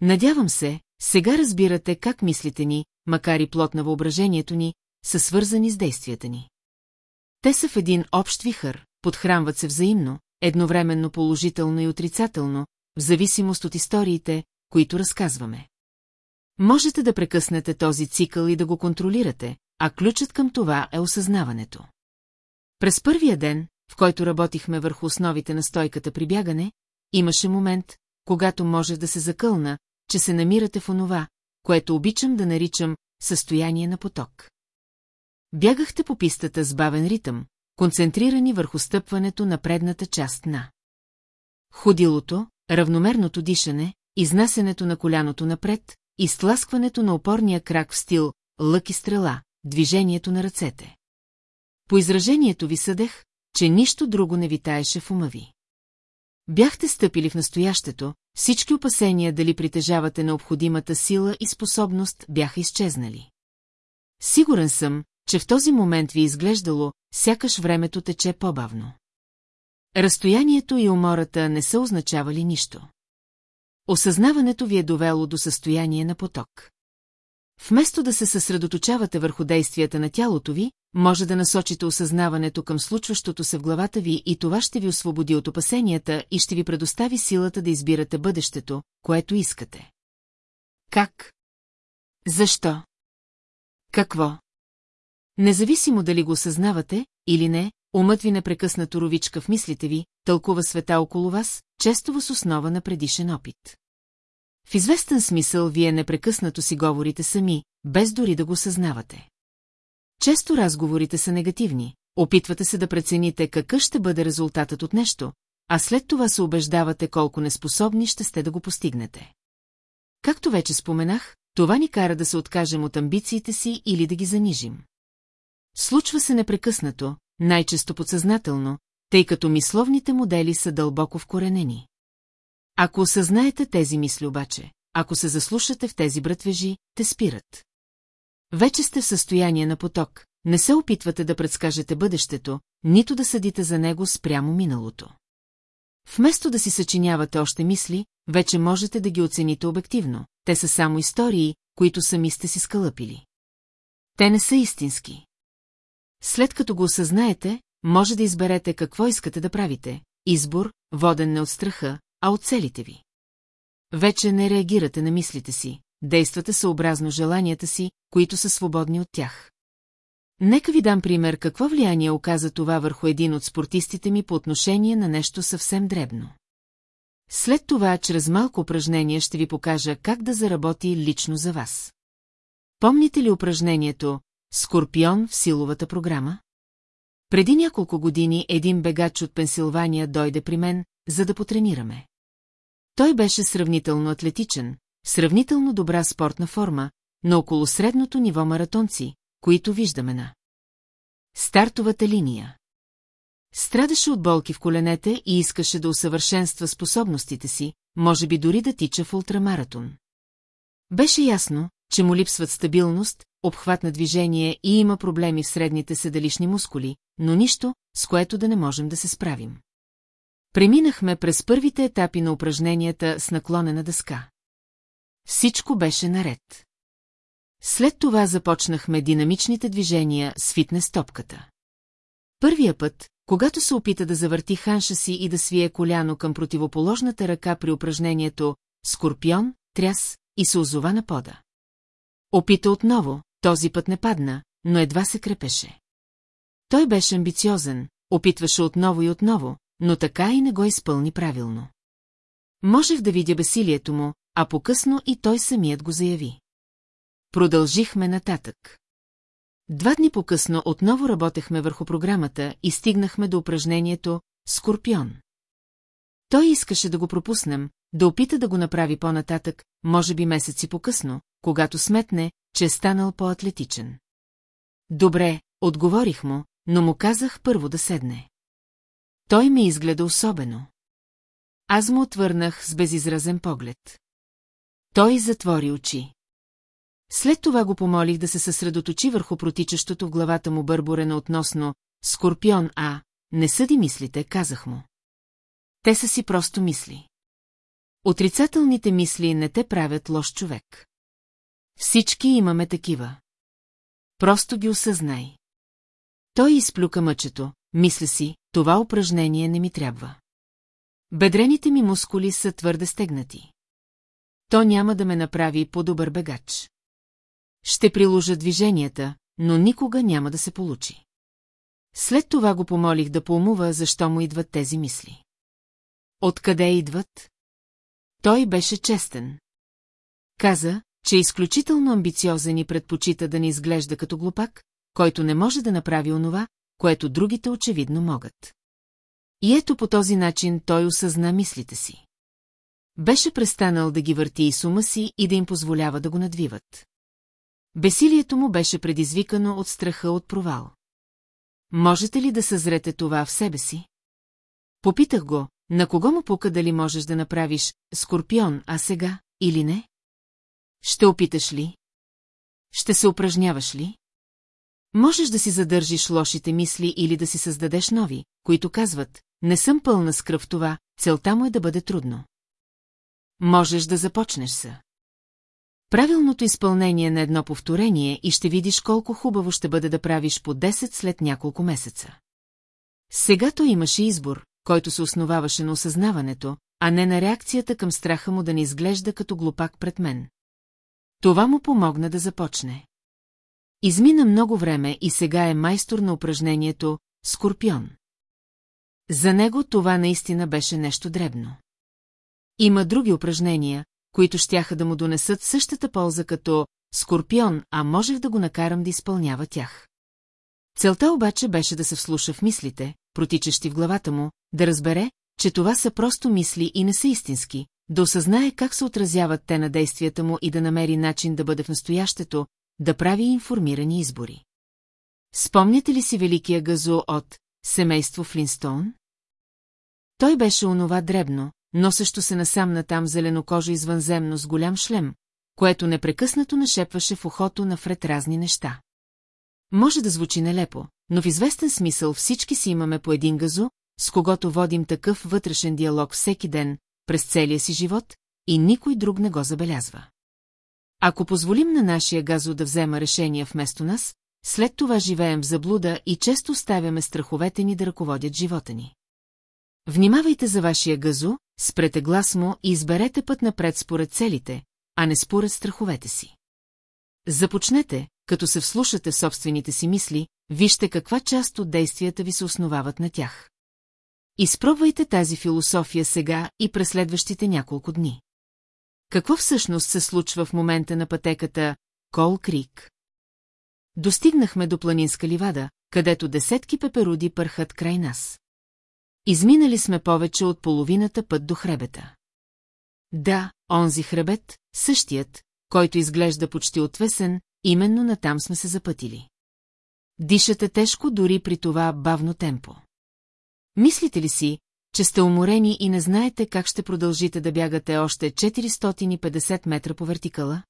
Надявам се, сега разбирате как мислите ни, макар и плод на въображението ни, са свързани с действията ни. Те са в един общ вихър, подхранват се взаимно, едновременно положително и отрицателно, в зависимост от историите, които разказваме. Можете да прекъснете този цикъл и да го контролирате, а ключът към това е осъзнаването. През първия ден, в който работихме върху основите на стойката при бягане, имаше момент, когато може да се закълна, че се намирате в онова, което обичам да наричам състояние на поток. Бягахте по пистата с бавен ритъм, концентрирани върху стъпването на предната част на. Ходилото, равномерното дишане, изнасянето на коляното напред, изтласкването на опорния крак в стил лък и стрела, движението на ръцете. По изражението ви съдех, че нищо друго не витаеше в ума ви. Бяхте стъпили в настоящето, всички опасения дали притежавате необходимата сила и способност бяха изчезнали. Сигурен съм, че в този момент ви е изглеждало, сякаш времето тече по-бавно. Разстоянието и умората не са означавали нищо. Осъзнаването ви е довело до състояние на поток. Вместо да се съсредоточавате върху действията на тялото ви, може да насочите осъзнаването към случващото се в главата ви и това ще ви освободи от опасенията и ще ви предостави силата да избирате бъдещето, което искате. Как? Защо? Какво? Независимо дали го осъзнавате или не, умът ви непрекъснато ровичка в мислите ви, тълкува света около вас, често въз основа на предишен опит. В известен смисъл вие непрекъснато си говорите сами, без дори да го съзнавате. Често разговорите са негативни, опитвате се да прецените какъв ще бъде резултатът от нещо, а след това се убеждавате колко неспособни ще сте да го постигнете. Както вече споменах, това ни кара да се откажем от амбициите си или да ги занижим. Случва се непрекъснато, най-често подсъзнателно, тъй като мисловните модели са дълбоко вкоренени. Ако осъзнаете тези мисли обаче, ако се заслушате в тези братвежи, те спират. Вече сте в състояние на поток, не се опитвате да предскажете бъдещето, нито да съдите за него спрямо миналото. Вместо да си съчинявате още мисли, вече можете да ги оцените обективно, те са само истории, които сами сте си скалъпили. Те не са истински. След като го осъзнаете, може да изберете какво искате да правите. Избор, воден не от страха, а от целите ви. Вече не реагирате на мислите си, действате съобразно желанията си, които са свободни от тях. Нека ви дам пример какво влияние оказа това върху един от спортистите ми по отношение на нещо съвсем дребно. След това, чрез малко упражнение ще ви покажа как да заработи лично за вас. Помните ли упражнението Скорпион в силовата програма? Преди няколко години един бегач от Пенсилвания дойде при мен, за да потренираме. Той беше сравнително атлетичен, сравнително добра спортна форма, но около средното ниво маратонци, които виждаме на стартовата линия. Страдаше от болки в коленете и искаше да усъвършенства способностите си, може би дори да тича в ултрамаратон. Беше ясно, че му липсват стабилност, обхват на движение и има проблеми в средните седалищни мускули, но нищо, с което да не можем да се справим. Преминахме през първите етапи на упражненията с наклонена дъска. Всичко беше наред. След това започнахме динамичните движения с фитнес топката. Първия път, когато се опита да завърти ханша си и да свие коляно към противоположната ръка при упражнението «Скорпион», «Тряс» и се озова на пода. Опита отново, този път не падна, но едва се крепеше. Той беше амбициозен, опитваше отново и отново, но така и не го изпълни правилно. Можех да видя бесилието му, а по-късно и той самият го заяви. Продължихме нататък. Два дни по-късно отново работехме върху програмата и стигнахме до упражнението «Скорпион». Той искаше да го пропуснем, да опита да го направи по-нататък, може би месеци по-късно, когато сметне, че е станал по-атлетичен. Добре, отговорих му, но му казах първо да седне. Той ме изгледа особено. Аз му отвърнах с безизразен поглед. Той затвори очи. След това го помолих да се съсредоточи върху протичащото в главата му бърборена относно «Скорпион А», не съди мислите, казах му. Те са си просто мисли. Отрицателните мисли не те правят лош човек. Всички имаме такива. Просто ги осъзнай. Той изплюка мъчето, мисля си, това упражнение не ми трябва. Бедрените ми мускули са твърде стегнати. То няма да ме направи по-добър бегач. Ще приложа движенията, но никога няма да се получи. След това го помолих да поумува, защо му идват тези мисли. Откъде идват? Той беше честен. Каза, че е изключително амбициозен и предпочита да не изглежда като глупак, който не може да направи онова, което другите очевидно могат. И ето по този начин той осъзна мислите си. Беше престанал да ги върти и с ума си и да им позволява да го надвиват. Бесилието му беше предизвикано от страха от провал. Можете ли да съзрете това в себе си? Попитах го, на кого му пука дали можеш да направиш скорпион, а сега, или не? Ще опиташ ли? Ще се упражняваш ли? Можеш да си задържиш лошите мисли или да си създадеш нови, които казват, не съм пълна с кръв това, целта му е да бъде трудно. Можеш да започнеш са. Правилното изпълнение на едно повторение и ще видиш колко хубаво ще бъде да правиш по 10 след няколко месеца. Сега той имаше избор, който се основаваше на осъзнаването, а не на реакцията към страха му да не изглежда като глупак пред мен. Това му помогна да започне. Измина много време и сега е майстор на упражнението «Скорпион». За него това наистина беше нещо дребно. Има други упражнения, които щяха да му донесат същата полза като «Скорпион», а можех да го накарам да изпълнява тях. Целта обаче беше да се вслуша в мислите, протичащи в главата му, да разбере, че това са просто мисли и не са истински, да осъзнае как се отразяват те на действията му и да намери начин да бъде в настоящето, да прави информирани избори. Спомняте ли си великия газо от «Семейство Флинстоун»? Той беше онова дребно, носещо се насам натам зеленокожо извънземно с голям шлем, което непрекъснато нашепваше в ухото на Фред разни неща. Може да звучи нелепо, но в известен смисъл всички си имаме по един газо, с когото водим такъв вътрешен диалог всеки ден, през целия си живот, и никой друг не го забелязва. Ако позволим на нашия газо да взема решения вместо нас, след това живеем в заблуда и често оставяме страховете ни да ръководят живота ни. Внимавайте за вашия газо, спрете глас му и изберете път напред според целите, а не според страховете си. Започнете, като се вслушате в собствените си мисли, вижте каква част от действията ви се основават на тях. Изпробвайте тази философия сега и през следващите няколко дни. Какво всъщност се случва в момента на пътеката Кол Крик? Достигнахме до планинска ливада, където десетки пеперуди пърхат край нас. Изминали сме повече от половината път до хребета. Да, онзи хребет, същият, който изглежда почти отвесен, именно натам сме се запътили. Дишате тежко дори при това бавно темпо. Мислите ли си, че сте уморени и не знаете как ще продължите да бягате още 450 метра по вертикала?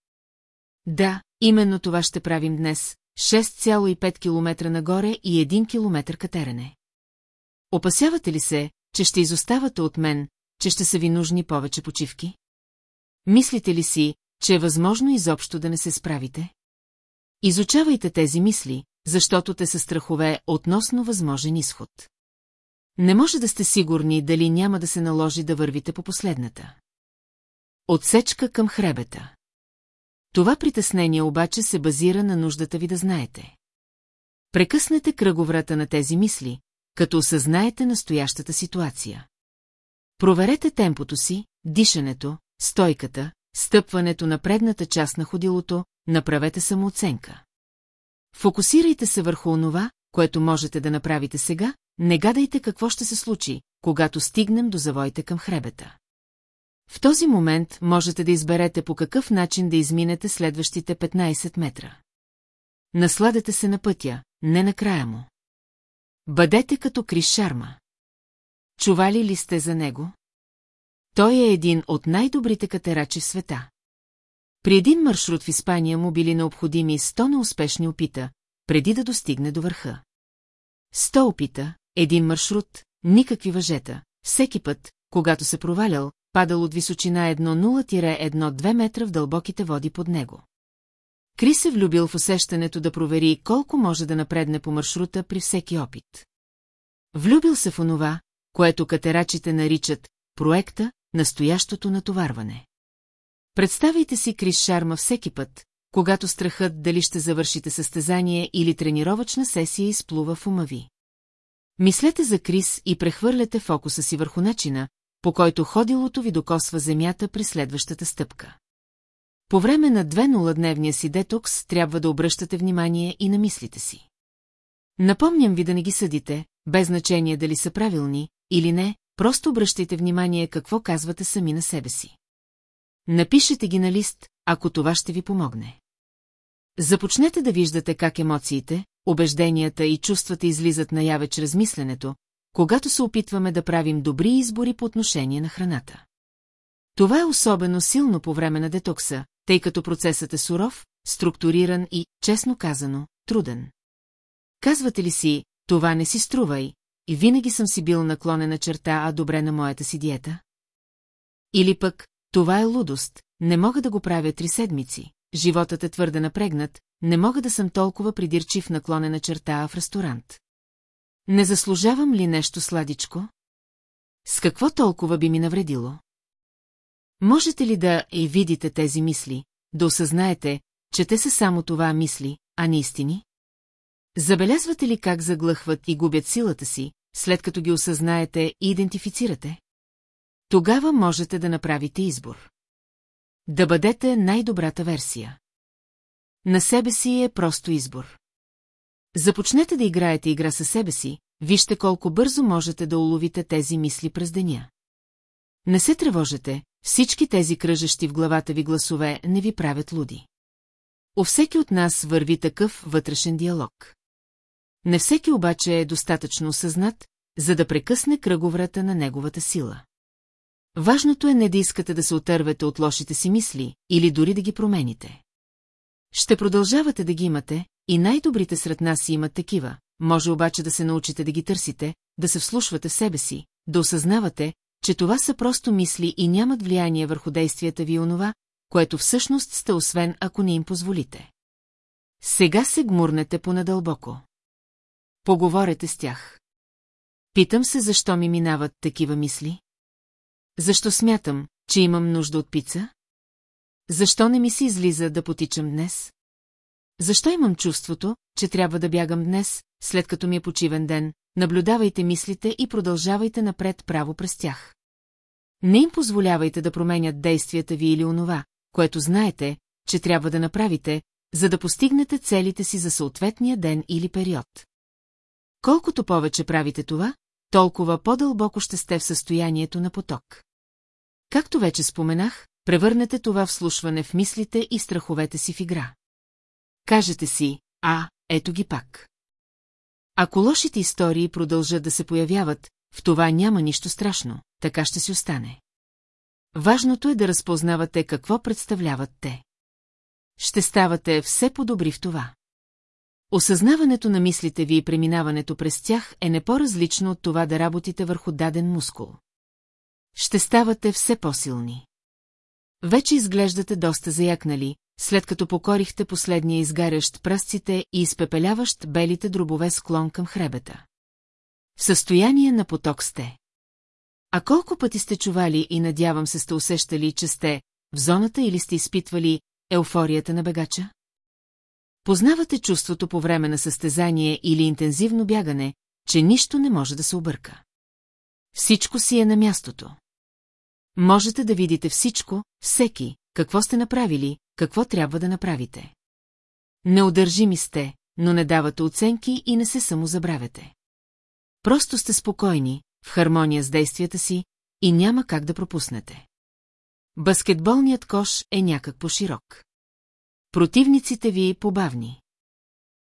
Да, Именно това ще правим днес, 6,5 км нагоре и 1 км катерене. Опасявате ли се, че ще изоставате от мен, че ще са ви нужни повече почивки? Мислите ли си, че е възможно изобщо да не се справите? Изучавайте тези мисли, защото те са страхове относно възможен изход. Не може да сте сигурни дали няма да се наложи да вървите по последната. Отсечка към хребета. Това притеснение обаче се базира на нуждата ви да знаете. Прекъснете кръговрата на тези мисли, като осъзнаете настоящата ситуация. Проверете темпото си, дишането, стойката, стъпването на предната част на ходилото, направете самооценка. Фокусирайте се върху онова, което можете да направите сега, не гадайте какво ще се случи, когато стигнем до завоите към хребета. В този момент можете да изберете по какъв начин да изминете следващите 15 метра. Насладете се на пътя, не на края му. Бъдете като Крис Шарма. Чували ли сте за него? Той е един от най-добрите катерачи в света. При един маршрут в Испания му били необходими 100 неуспешни опита, преди да достигне до върха. 100 опита, един маршрут, никакви въжета. Всеки път, когато се провалял, падал от височина 1,0-1,2 метра в дълбоките води под него. Крис се влюбил в усещането да провери колко може да напредне по маршрута при всеки опит. Влюбил се в онова, което катерачите наричат проекта, настоящото натоварване. Представайте си Крис Шарма всеки път, когато страхът дали ще завършите състезание или тренировъчна сесия изплува в ума ви. Мислете за Крис и прехвърляте фокуса си върху начина, по който ходилото ви докосва земята при следващата стъпка. По време на две нуладневния си детокс трябва да обръщате внимание и на мислите си. Напомням ви да не ги съдите, без значение дали са правилни или не, просто обръщайте внимание какво казвате сами на себе си. Напишете ги на лист, ако това ще ви помогне. Започнете да виждате как емоциите, убежденията и чувствата излизат наяве чрез мисленето, когато се опитваме да правим добри избори по отношение на храната. Това е особено силно по време на детокса, тъй като процесът е суров, структуриран и, честно казано, труден. Казвате ли си, това не си струвай, и винаги съм си бил наклонена черта, а добре на моята си диета? Или пък, това е лудост, не мога да го правя три седмици, животът е твърде напрегнат, не мога да съм толкова придирчив наклонена черта в ресторант. Не заслужавам ли нещо сладичко? С какво толкова би ми навредило? Можете ли да и видите тези мисли, да осъзнаете, че те са само това мисли, а не истини? Забелязвате ли как заглъхват и губят силата си, след като ги осъзнаете и идентифицирате? Тогава можете да направите избор. Да бъдете най-добрата версия. На себе си е просто избор. Започнете да играете игра със себе си, вижте колко бързо можете да уловите тези мисли през деня. Не се тревожете, всички тези кръжещи в главата ви гласове не ви правят луди. У всеки от нас върви такъв вътрешен диалог. Не всеки обаче е достатъчно осъзнат, за да прекъсне кръговрата на неговата сила. Важното е не да искате да се отървете от лошите си мисли или дори да ги промените. Ще продължавате да ги имате, и най-добрите сред нас имат такива, може обаче да се научите да ги търсите, да се вслушвате в себе си, да осъзнавате, че това са просто мисли и нямат влияние върху действията ви онова, което всъщност сте освен ако не им позволите. Сега се гмурнете понадълбоко. Поговорете с тях. Питам се, защо ми минават такива мисли? Защо смятам, че имам нужда от пица? Защо не ми се излиза да потичам днес? Защо имам чувството, че трябва да бягам днес, след като ми е почивен ден, наблюдавайте мислите и продължавайте напред право през тях. Не им позволявайте да променят действията ви или онова, което знаете, че трябва да направите, за да постигнете целите си за съответния ден или период. Колкото повече правите това, толкова по-дълбоко ще сте в състоянието на поток. Както вече споменах, превърнете това вслушване в мислите и страховете си в игра. Кажете си, а, ето ги пак. Ако лошите истории продължат да се появяват, в това няма нищо страшно, така ще си остане. Важното е да разпознавате какво представляват те. ще ставате все по-добри в това. Осъзнаването на мислите ви и преминаването през тях е не по-различно от това да работите върху даден мускул. Ще ставате все по-силни. Вече изглеждате доста заякнали, след като покорихте последния изгарящ пръстците и изпепеляващ белите дробове склон към хребета. Състояние на поток сте. А колко пъти сте чували и надявам се сте усещали, че сте в зоната или сте изпитвали еуфорията на бегача? Познавате чувството по време на състезание или интензивно бягане, че нищо не може да се обърка. Всичко си е на мястото. Можете да видите всичко, всеки, какво сте направили, какво трябва да направите. Неудържими сте, но не давате оценки и не се самозабравяте. Просто сте спокойни, в хармония с действията си и няма как да пропуснете. Баскетболният кош е някак по-широк. Противниците ви побавни.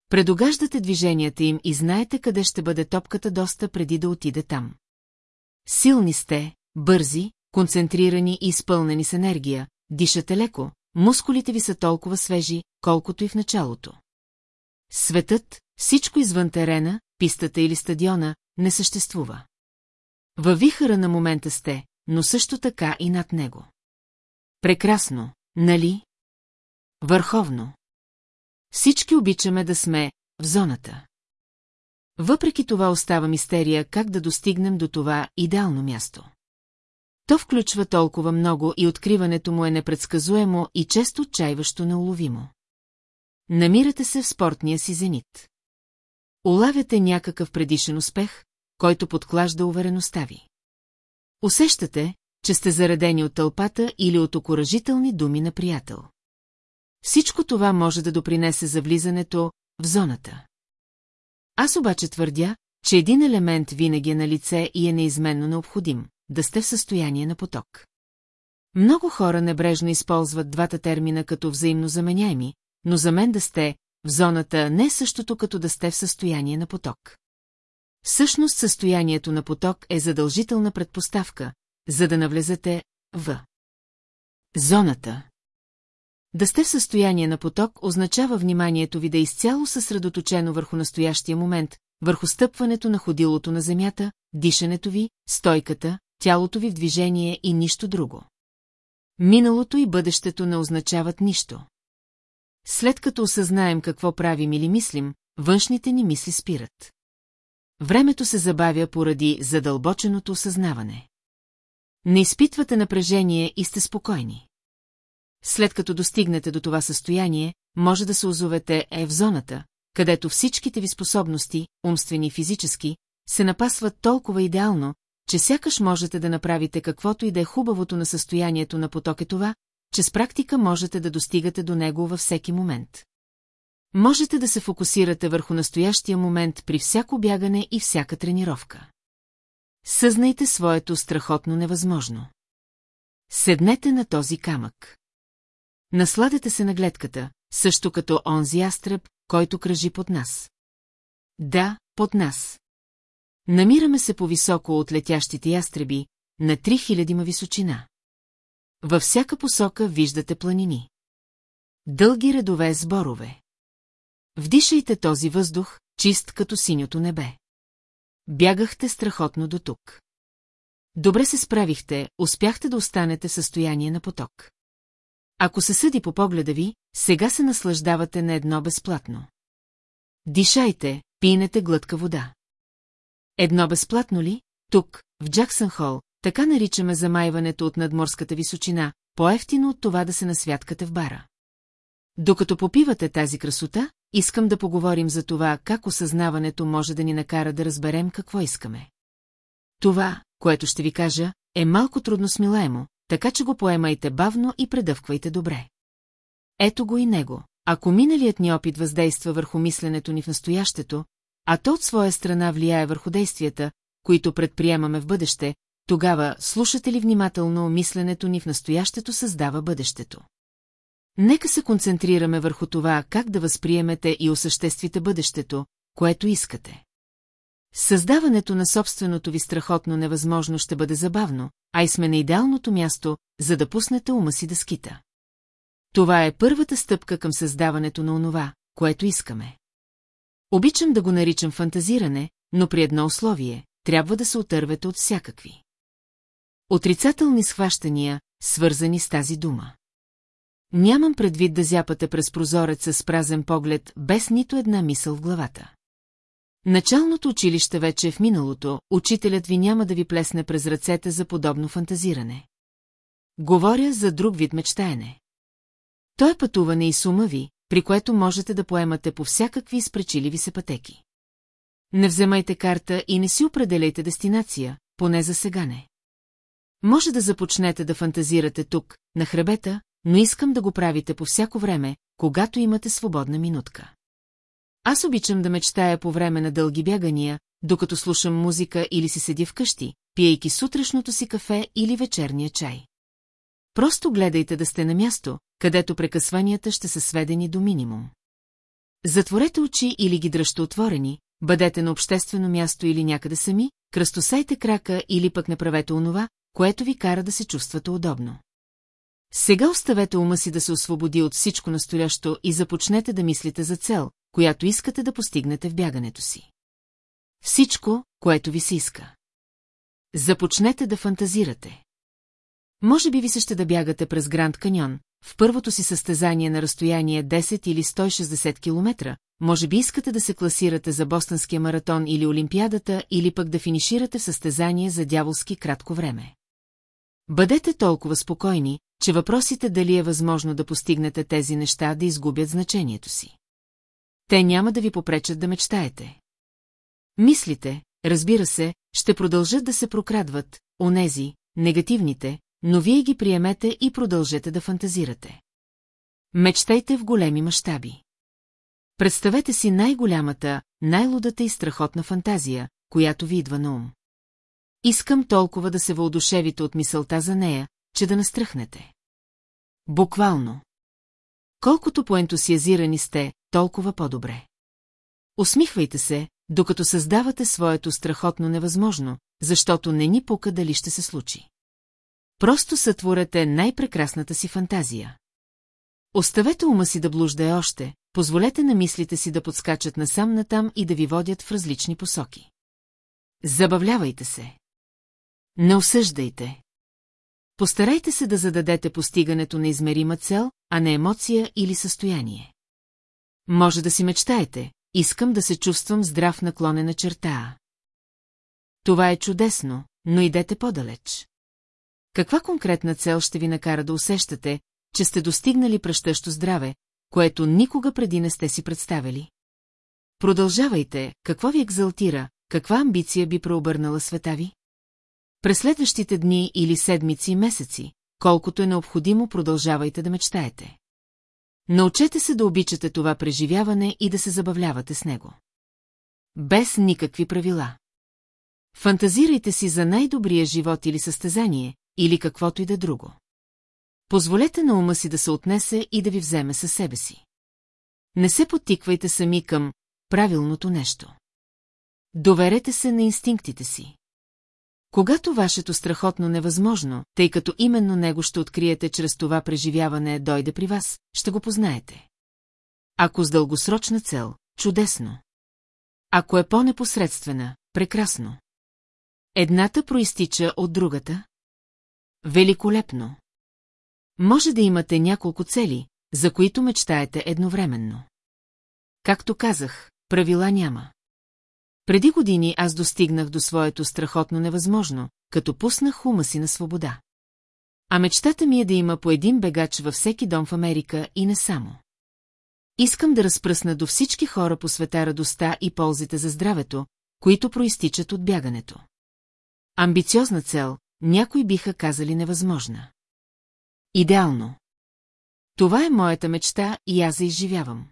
Предогаждате движенията им и знаете къде ще бъде топката доста преди да отиде там. Силни сте, бързи, концентрирани и изпълнени с енергия, дишате леко, мускулите ви са толкова свежи, колкото и в началото. Светът, всичко извън терена, пистата или стадиона, не съществува. Във вихъра на момента сте, но също така и над него. Прекрасно, нали? Върховно. Всички обичаме да сме в зоната. Въпреки това остава мистерия как да достигнем до това идеално място. То включва толкова много и откриването му е непредсказуемо и често отчаиващо неуловимо. Намирате се в спортния си зенит. Улавяте някакъв предишен успех, който подклажда увереността ви. Усещате, че сте заредени от тълпата или от окоръжителни думи на приятел. Всичко това може да допринесе за влизането в зоната. Аз обаче твърдя, че един елемент винаги е на лице и е неизменно необходим – да сте в състояние на поток. Много хора небрежно използват двата термина като взаимно заменяеми, но за мен да сте в зоната не е същото като да сте в състояние на поток. Всъщност състоянието на поток е задължителна предпоставка, за да навлезете в зоната. Да сте в състояние на поток означава вниманието ви да е изцяло съсредоточено върху настоящия момент, върху стъпването на ходилото на земята, дишането ви, стойката, тялото ви в движение и нищо друго. Миналото и бъдещето не означават нищо. След като осъзнаем какво правим или мислим, външните ни мисли спират. Времето се забавя поради задълбоченото осъзнаване. Не изпитвате напрежение и сте спокойни. След като достигнете до това състояние, може да се озовете е в зоната, където всичките ви способности, умствени и физически, се напасват толкова идеално, че сякаш можете да направите каквото и да е хубавото на състоянието на поток е това, че с практика можете да достигате до него във всеки момент. Можете да се фокусирате върху настоящия момент при всяко бягане и всяка тренировка. Съзнайте своето страхотно невъзможно. Седнете на този камък. Насладете се на гледката, също като онзи ястреб, който кръжи под нас. Да, под нас. Намираме се по-високо от летящите ястреби, на 3000 ма височина. Във всяка посока виждате планини. Дълги редове с борове. Вдишайте този въздух, чист като синьото небе. Бягахте страхотно до тук. Добре се справихте, успяхте да останете в състояние на поток. Ако се съди по погледа ви, сега се наслаждавате на едно безплатно. Дишайте, пинете глътка вода. Едно безплатно ли? Тук, в Джаксън Хол, така наричаме замайването от надморската височина, по-ефтино от това да се насвяткате в бара. Докато попивате тази красота, искам да поговорим за това, как осъзнаването може да ни накара да разберем какво искаме. Това, което ще ви кажа, е малко трудно смилаемо, така че го поемайте бавно и предъвквайте добре. Ето го и него. Ако миналият ни опит въздейства върху мисленето ни в настоящето, а то от своя страна влияе върху действията, които предприемаме в бъдеще, тогава слушате ли внимателно мисленето ни в настоящето създава бъдещето. Нека се концентрираме върху това, как да възприемете и осъществите бъдещето, което искате. Създаването на собственото ви страхотно невъзможно ще бъде забавно, а и сме на идеалното място, за да пуснете ума си да скита. Това е първата стъпка към създаването на онова, което искаме. Обичам да го наричам фантазиране, но при едно условие – трябва да се отървете от всякакви. Отрицателни схващания, свързани с тази дума. Нямам предвид да зяпате през прозореца с празен поглед, без нито една мисъл в главата. Началното училище вече е в миналото, учителят ви няма да ви плесне през ръцете за подобно фантазиране. Говоря за друг вид мечтаене. То е пътуване и сума ви, при което можете да поемате по всякакви спречиливи се пътеки. Не вземайте карта и не си определяйте дестинация, поне за сега не. Може да започнете да фантазирате тук, на хребета, но искам да го правите по всяко време, когато имате свободна минутка. Аз обичам да мечтая по време на дълги бягания, докато слушам музика или си седи вкъщи, пиейки сутрешното си кафе или вечерния чай. Просто гледайте да сте на място, където прекъсванията ще са сведени до минимум. Затворете очи или ги дръжте отворени, бъдете на обществено място или някъде сами, кръстосайте крака или пък направете онова, което ви кара да се чувствате удобно. Сега оставете ума си да се освободи от всичко настоящо и започнете да мислите за цел, която искате да постигнете в бягането си. Всичко, което ви се иска. Започнете да фантазирате. Може би ви се ще да бягате през Гранд Каньон, в първото си състезание на разстояние 10 или 160 км, може би искате да се класирате за Бостонския маратон или Олимпиадата, или пък да финиширате състезание за дяволски кратко време. Бъдете толкова спокойни, че въпросите дали е възможно да постигнете тези неща да изгубят значението си. Те няма да ви попречат да мечтаете. Мислите, разбира се, ще продължат да се прокрадват, онези, негативните, но вие ги приемете и продължете да фантазирате. Мечтайте в големи мащаби. Представете си най-голямата, най-лудата и страхотна фантазия, която ви идва на ум. Искам толкова да се въодушевите от мисълта за нея, че да настръхнете. Буквално. Колкото поентусиазирани сте, толкова по-добре. Усмихвайте се, докато създавате своето страхотно невъзможно, защото не ни пука дали ще се случи. Просто сътворете най-прекрасната си фантазия. Оставете ума си да блуждае още, позволете на мислите си да подскачат насам-натам и да ви водят в различни посоки. Забавлявайте се. Не осъждайте. Постарайте се да зададете постигането на измерима цел, а не емоция или състояние. Може да си мечтаете, искам да се чувствам здрав наклонена черта. Това е чудесно, но идете по-далеч. Каква конкретна цел ще ви накара да усещате, че сте достигнали пръщащо здраве, което никога преди не сте си представили? Продължавайте, какво ви екзалтира, каква амбиция би преобърнала света ви? През следващите дни или седмици и месеци, колкото е необходимо, продължавайте да мечтаете. Научете се да обичате това преживяване и да се забавлявате с него. Без никакви правила. Фантазирайте си за най-добрия живот или състезание, или каквото и да друго. Позволете на ума си да се отнесе и да ви вземе със себе си. Не се потиквайте сами към правилното нещо. Доверете се на инстинктите си. Когато вашето страхотно невъзможно, тъй като именно него ще откриете чрез това преживяване дойде при вас, ще го познаете. Ако с дългосрочна цел, чудесно. Ако е по-непосредствена, прекрасно. Едната проистича от другата? Великолепно. Може да имате няколко цели, за които мечтаете едновременно. Както казах, правила няма. Преди години аз достигнах до своето страхотно невъзможно, като пуснах ума си на свобода. А мечтата ми е да има по един бегач във всеки дом в Америка и не само. Искам да разпръсна до всички хора по света радостта и ползите за здравето, които проистичат от бягането. Амбициозна цел, някои биха казали невъзможна. Идеално. Това е моята мечта и аз я изживявам.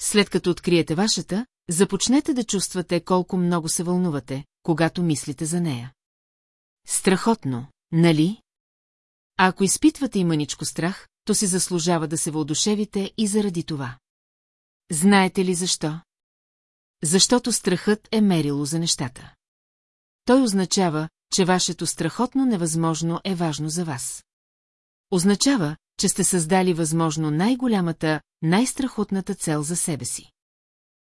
След като откриете вашата, започнете да чувствате колко много се вълнувате, когато мислите за нея. Страхотно, нали? А ако изпитвате и мъничко страх, то си заслужава да се въодушевите и заради това. Знаете ли защо? Защото страхът е мерило за нещата. Той означава, че вашето страхотно невъзможно е важно за вас. Означава, че сте създали възможно най-голямата, най-страхотната цел за себе си.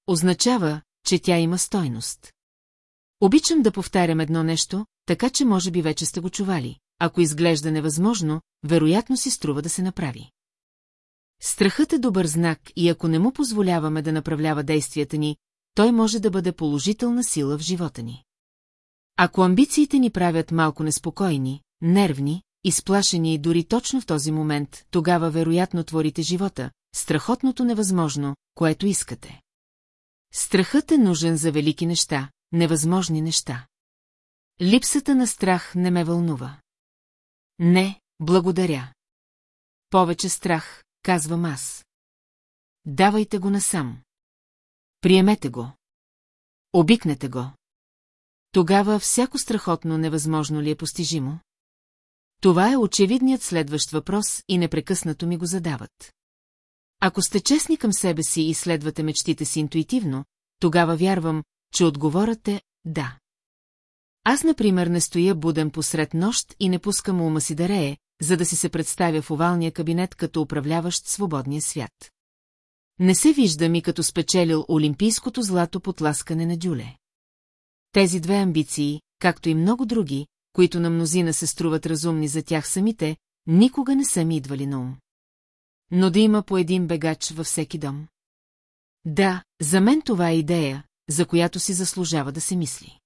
Означава, че тя има стойност. Обичам да повтарям едно нещо, така че може би вече сте го чували. Ако изглежда невъзможно, вероятно си струва да се направи. Страхът е добър знак и ако не му позволяваме да направлява действията ни, той може да бъде положителна сила в живота ни. Ако амбициите ни правят малко неспокойни, нервни, изплашени и дори точно в този момент, тогава вероятно творите живота, страхотното невъзможно, което искате. Страхът е нужен за велики неща, невъзможни неща. Липсата на страх не ме вълнува. Не, благодаря. Повече страх, казвам аз. Давайте го насам. Приемете го. Обикнете го. Тогава всяко страхотно невъзможно ли е постижимо? Това е очевидният следващ въпрос и непрекъснато ми го задават. Ако сте честни към себе си и следвате мечтите си интуитивно, тогава вярвам, че отговорът е «да». Аз, например, не стоя буден посред нощ и не пускам ума си да рее, за да си се представя в овалния кабинет като управляващ свободния свят. Не се вижда ми като спечелил олимпийското злато под ласкане на дюле. Тези две амбиции, както и много други, които на мнозина се струват разумни за тях самите, никога не са ми идвали на ум. Но да има по един бегач във всеки дом. Да, за мен това е идея, за която си заслужава да се мисли.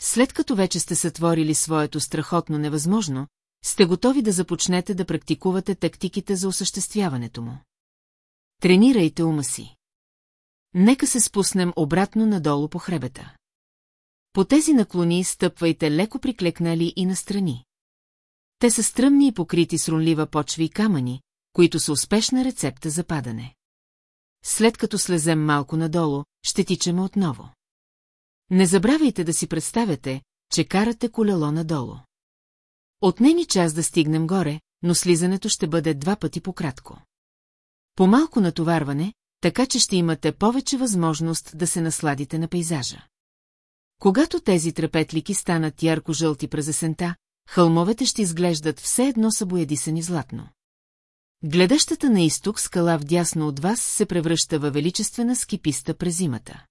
След като вече сте сътворили своето страхотно невъзможно, сте готови да започнете да практикувате тактиките за осъществяването му. Тренирайте ума си. Нека се спуснем обратно надолу по хребета. По тези наклони стъпвайте леко приклекнали и настрани. Те са стръмни и покрити с рунлива почви и камъни, които са успешна рецепта за падане. След като слезем малко надолу, ще тичаме отново. Не забравяйте да си представяте, че карате колело надолу. Отне ни час да стигнем горе, но слизането ще бъде два пъти по-кратко. По-малко натоварване, така че ще имате повече възможност да се насладите на пейзажа. Когато тези трепетлики станат ярко-жълти през есента, хълмовете ще изглеждат все едно са боядисани златно. Гледащата на изток скала вдясно от вас се превръща във величествена скиписта през зимата.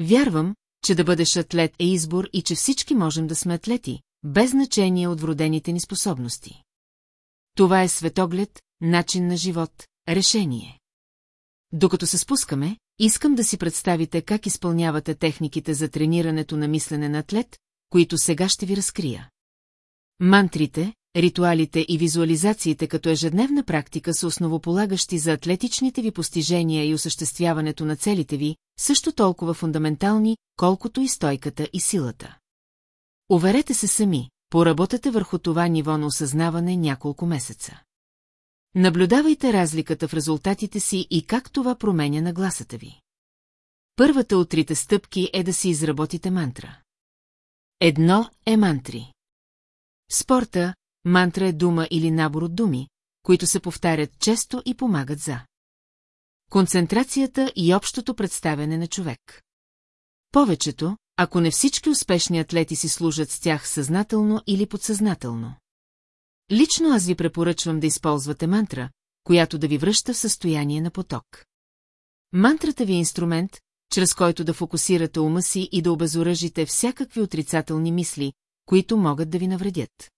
Вярвам, че да бъдеш атлет е избор и че всички можем да сме атлети, без значение от вродените ни способности. Това е светоглед, начин на живот, решение. Докато се спускаме, искам да си представите как изпълнявате техниките за тренирането на мислене на атлет, които сега ще ви разкрия. Мантрите, ритуалите и визуализациите като ежедневна практика са основополагащи за атлетичните ви постижения и осъществяването на целите ви, също толкова фундаментални, колкото и стойката и силата. Уверете се сами, поработете върху това ниво на осъзнаване няколко месеца. Наблюдавайте разликата в резултатите си и как това променя нагласата ви. Първата от трите стъпки е да си изработите мантра. Едно е мантри. В спорта, мантра е дума или набор от думи, които се повтарят често и помагат за концентрацията и общото представяне на човек. Повечето, ако не всички успешни атлети си служат с тях съзнателно или подсъзнателно. Лично аз ви препоръчвам да използвате мантра, която да ви връща в състояние на поток. Мантрата ви е инструмент, чрез който да фокусирате ума си и да обезоръжите всякакви отрицателни мисли, които могат да ви навредят.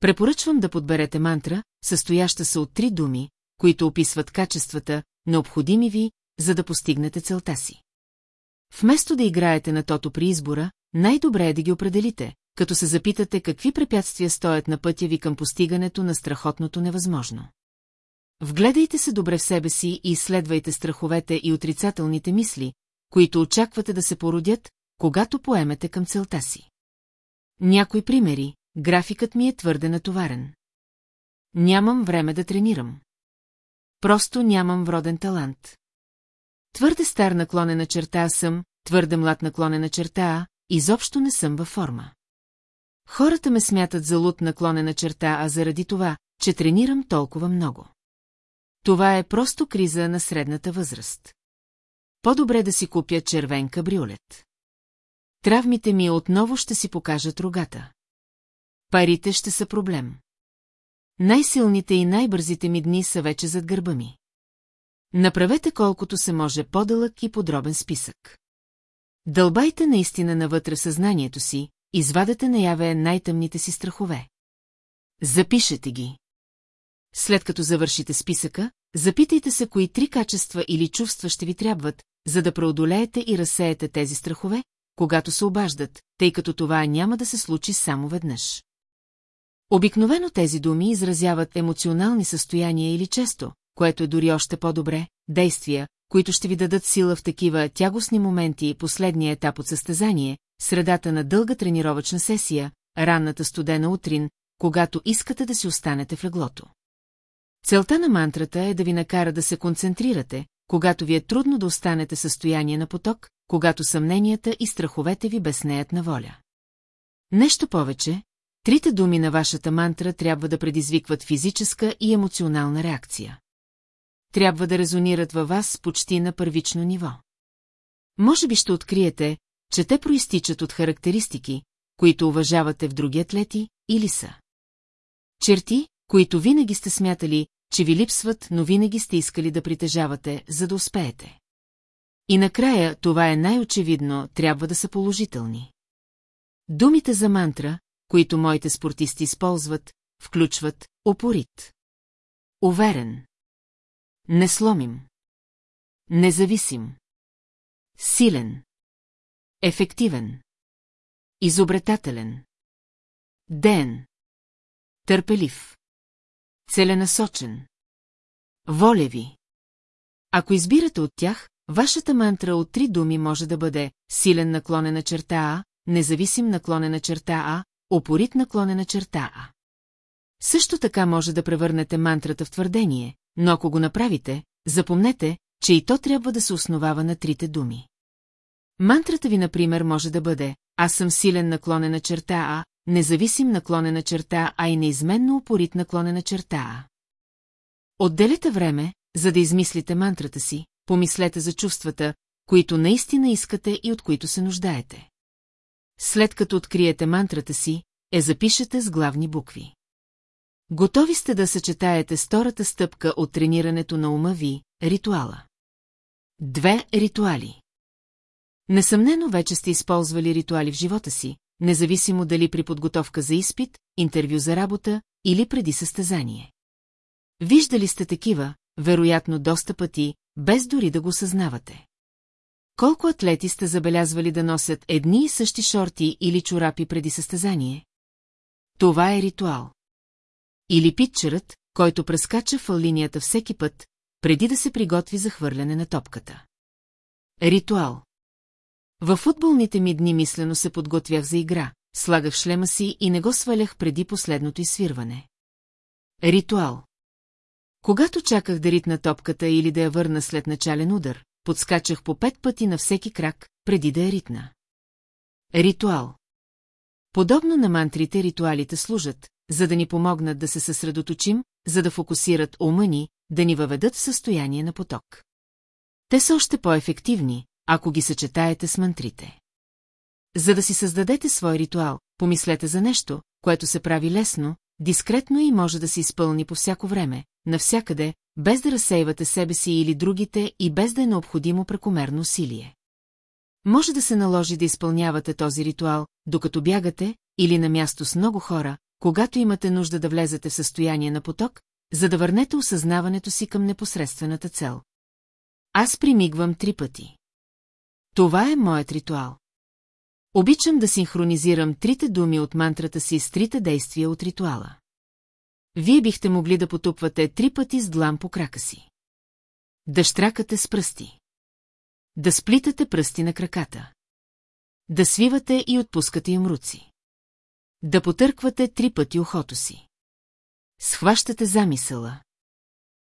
Препоръчвам да подберете мантра, състояща се от три думи, които описват качествата, необходими ви, за да постигнете целта си. Вместо да играете на тото при избора, най-добре е да ги определите, като се запитате какви препятствия стоят на пътя ви към постигането на страхотното невъзможно. Вгледайте се добре в себе си и изследвайте страховете и отрицателните мисли, които очаквате да се породят, когато поемете към целта си. Някои примери, графикът ми е твърде натоварен. Нямам време да тренирам. Просто нямам вроден талант. Твърде стар наклонена черта съм, твърде млад наклонена черта, изобщо не съм във форма. Хората ме смятат за луд наклонена черта, а заради това, че тренирам толкова много. Това е просто криза на средната възраст. По-добре да си купя червен кабриолет. Травмите ми отново ще си покажат рогата. Парите ще са проблем. най-силните и най-бързите ми дни са вече зад гърба ми. Направете колкото се може по-дълъг и подробен списък. Дълбайте наистина навътре съзнанието си, извадете наяве най-тъмните си страхове. Запишете ги. След като завършите списъка, запитайте се кои три качества или чувства ще ви трябват, за да преодолеете и разсеете тези страхове, когато се обаждат, тъй като това няма да се случи само веднъж. Обикновено тези думи изразяват емоционални състояния или често, което е дори още по-добре, действия, които ще ви дадат сила в такива тягостни моменти и последния етап от състезание, средата на дълга тренировъчна сесия, ранната студена утрин, когато искате да си останете в леглото. Целта на мантрата е да ви накара да се концентрирате, когато ви е трудно да останете състояние на поток, когато съмненията и страховете ви безнеят на воля. Нещо повече, трите думи на вашата мантра трябва да предизвикват физическа и емоционална реакция. Трябва да резонират във вас почти на първично ниво. Може би ще откриете, че те проистичат от характеристики, които уважавате в други атлети, или са. Черти, които винаги сте смятали, че ви липсват, но винаги сте искали да притежавате, за да успеете. И накрая, това е най-очевидно, трябва да са положителни. Думите за мантра, които моите спортисти използват, включват опорит. Уверен. Несломим. Независим. Силен. Ефективен. Изобретателен. Ден. Търпелив. Целенасочен. Волеви. Ако избирате от тях, вашата мантра от три думи може да бъде силен наклонена черта А, независим наклонена черта А, опорит наклонена черта А. Също така може да превърнете мантрата в твърдение, но ако го направите, запомнете, че и то трябва да се основава на трите думи. Мантрата ви, например, може да бъде «Аз съм силен наклонена черта А», независим наклонена черта А и неизменно упорит наклонена черта А. Отделете време, за да измислите мантрата си, помислете за чувствата, които наистина искате и от които се нуждаете. След като откриете мантрата си, е запишете с главни букви. Готови сте да съчетаете втората стъпка от тренирането на ума ви – ритуала. Две ритуали. Несъмнено вече сте използвали ритуали в живота си, независимо дали при подготовка за изпит, интервю за работа или преди състезание. Виждали сте такива, вероятно доста пъти, без дори да го съзнавате. Колко атлети сте забелязвали да носят едни и същи шорти или чорапи преди състезание? Това е ритуал. Или питчерът, който прескача в всеки път, преди да се приготви за хвърляне на топката. Ритуал. Във футболните ми дни мислено се подготвях за игра, слагах шлема си и не го свалях преди последното изсвирване. Ритуал. Когато чаках да ритна топката или да я върна след начален удар, подскачах по пет пъти на всеки крак, преди да я ритна. Ритуал. Подобно на мантрите, ритуалите служат, за да ни помогнат да се съсредоточим, за да фокусират ума ни, да ни въведат в състояние на поток. Те са още по-ефективни, ако ги съчетаете с мантрите. За да си създадете свой ритуал, помислете за нещо, което се прави лесно, дискретно и може да се изпълни по всяко време, навсякъде, без да разсейвате себе си или другите и без да е необходимо прекомерно усилие. Може да се наложи да изпълнявате този ритуал, докато бягате, или на място с много хора, когато имате нужда да влезете в състояние на поток, за да върнете осъзнаването си към непосредствената цел. Аз примигвам три пъти. Това е моят ритуал. Обичам да синхронизирам трите думи от мантрата си с трите действия от ритуала. Вие бихте могли да потупвате три пъти с длан по крака си. Да штракате с пръсти. Да сплитате пръсти на краката. Да свивате и отпускате им руци. Да потърквате три пъти ухото си. Схващате замисъла.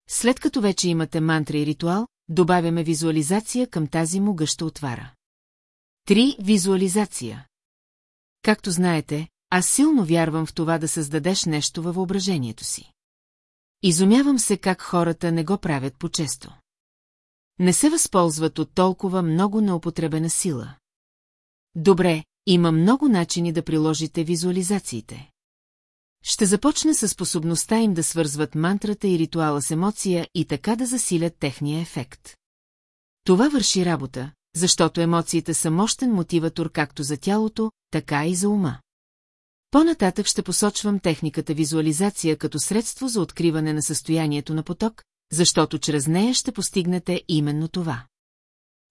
След като вече имате мантра и ритуал, добавяме визуализация към тази могъща отвара. Три визуализация. Както знаете, аз силно вярвам в това да създадеш нещо във въображението си. Изумявам се как хората не го правят по-често. Не се възползват от толкова много неупотребена сила. Добре, има много начини да приложите визуализациите. Ще започне със способността им да свързват мантрата и ритуала с емоция и така да засилят техния ефект. Това върши работа, защото емоциите са мощен мотиватор както за тялото, така и за ума. По-нататък ще посочвам техниката визуализация като средство за откриване на състоянието на поток, защото чрез нея ще постигнете именно това.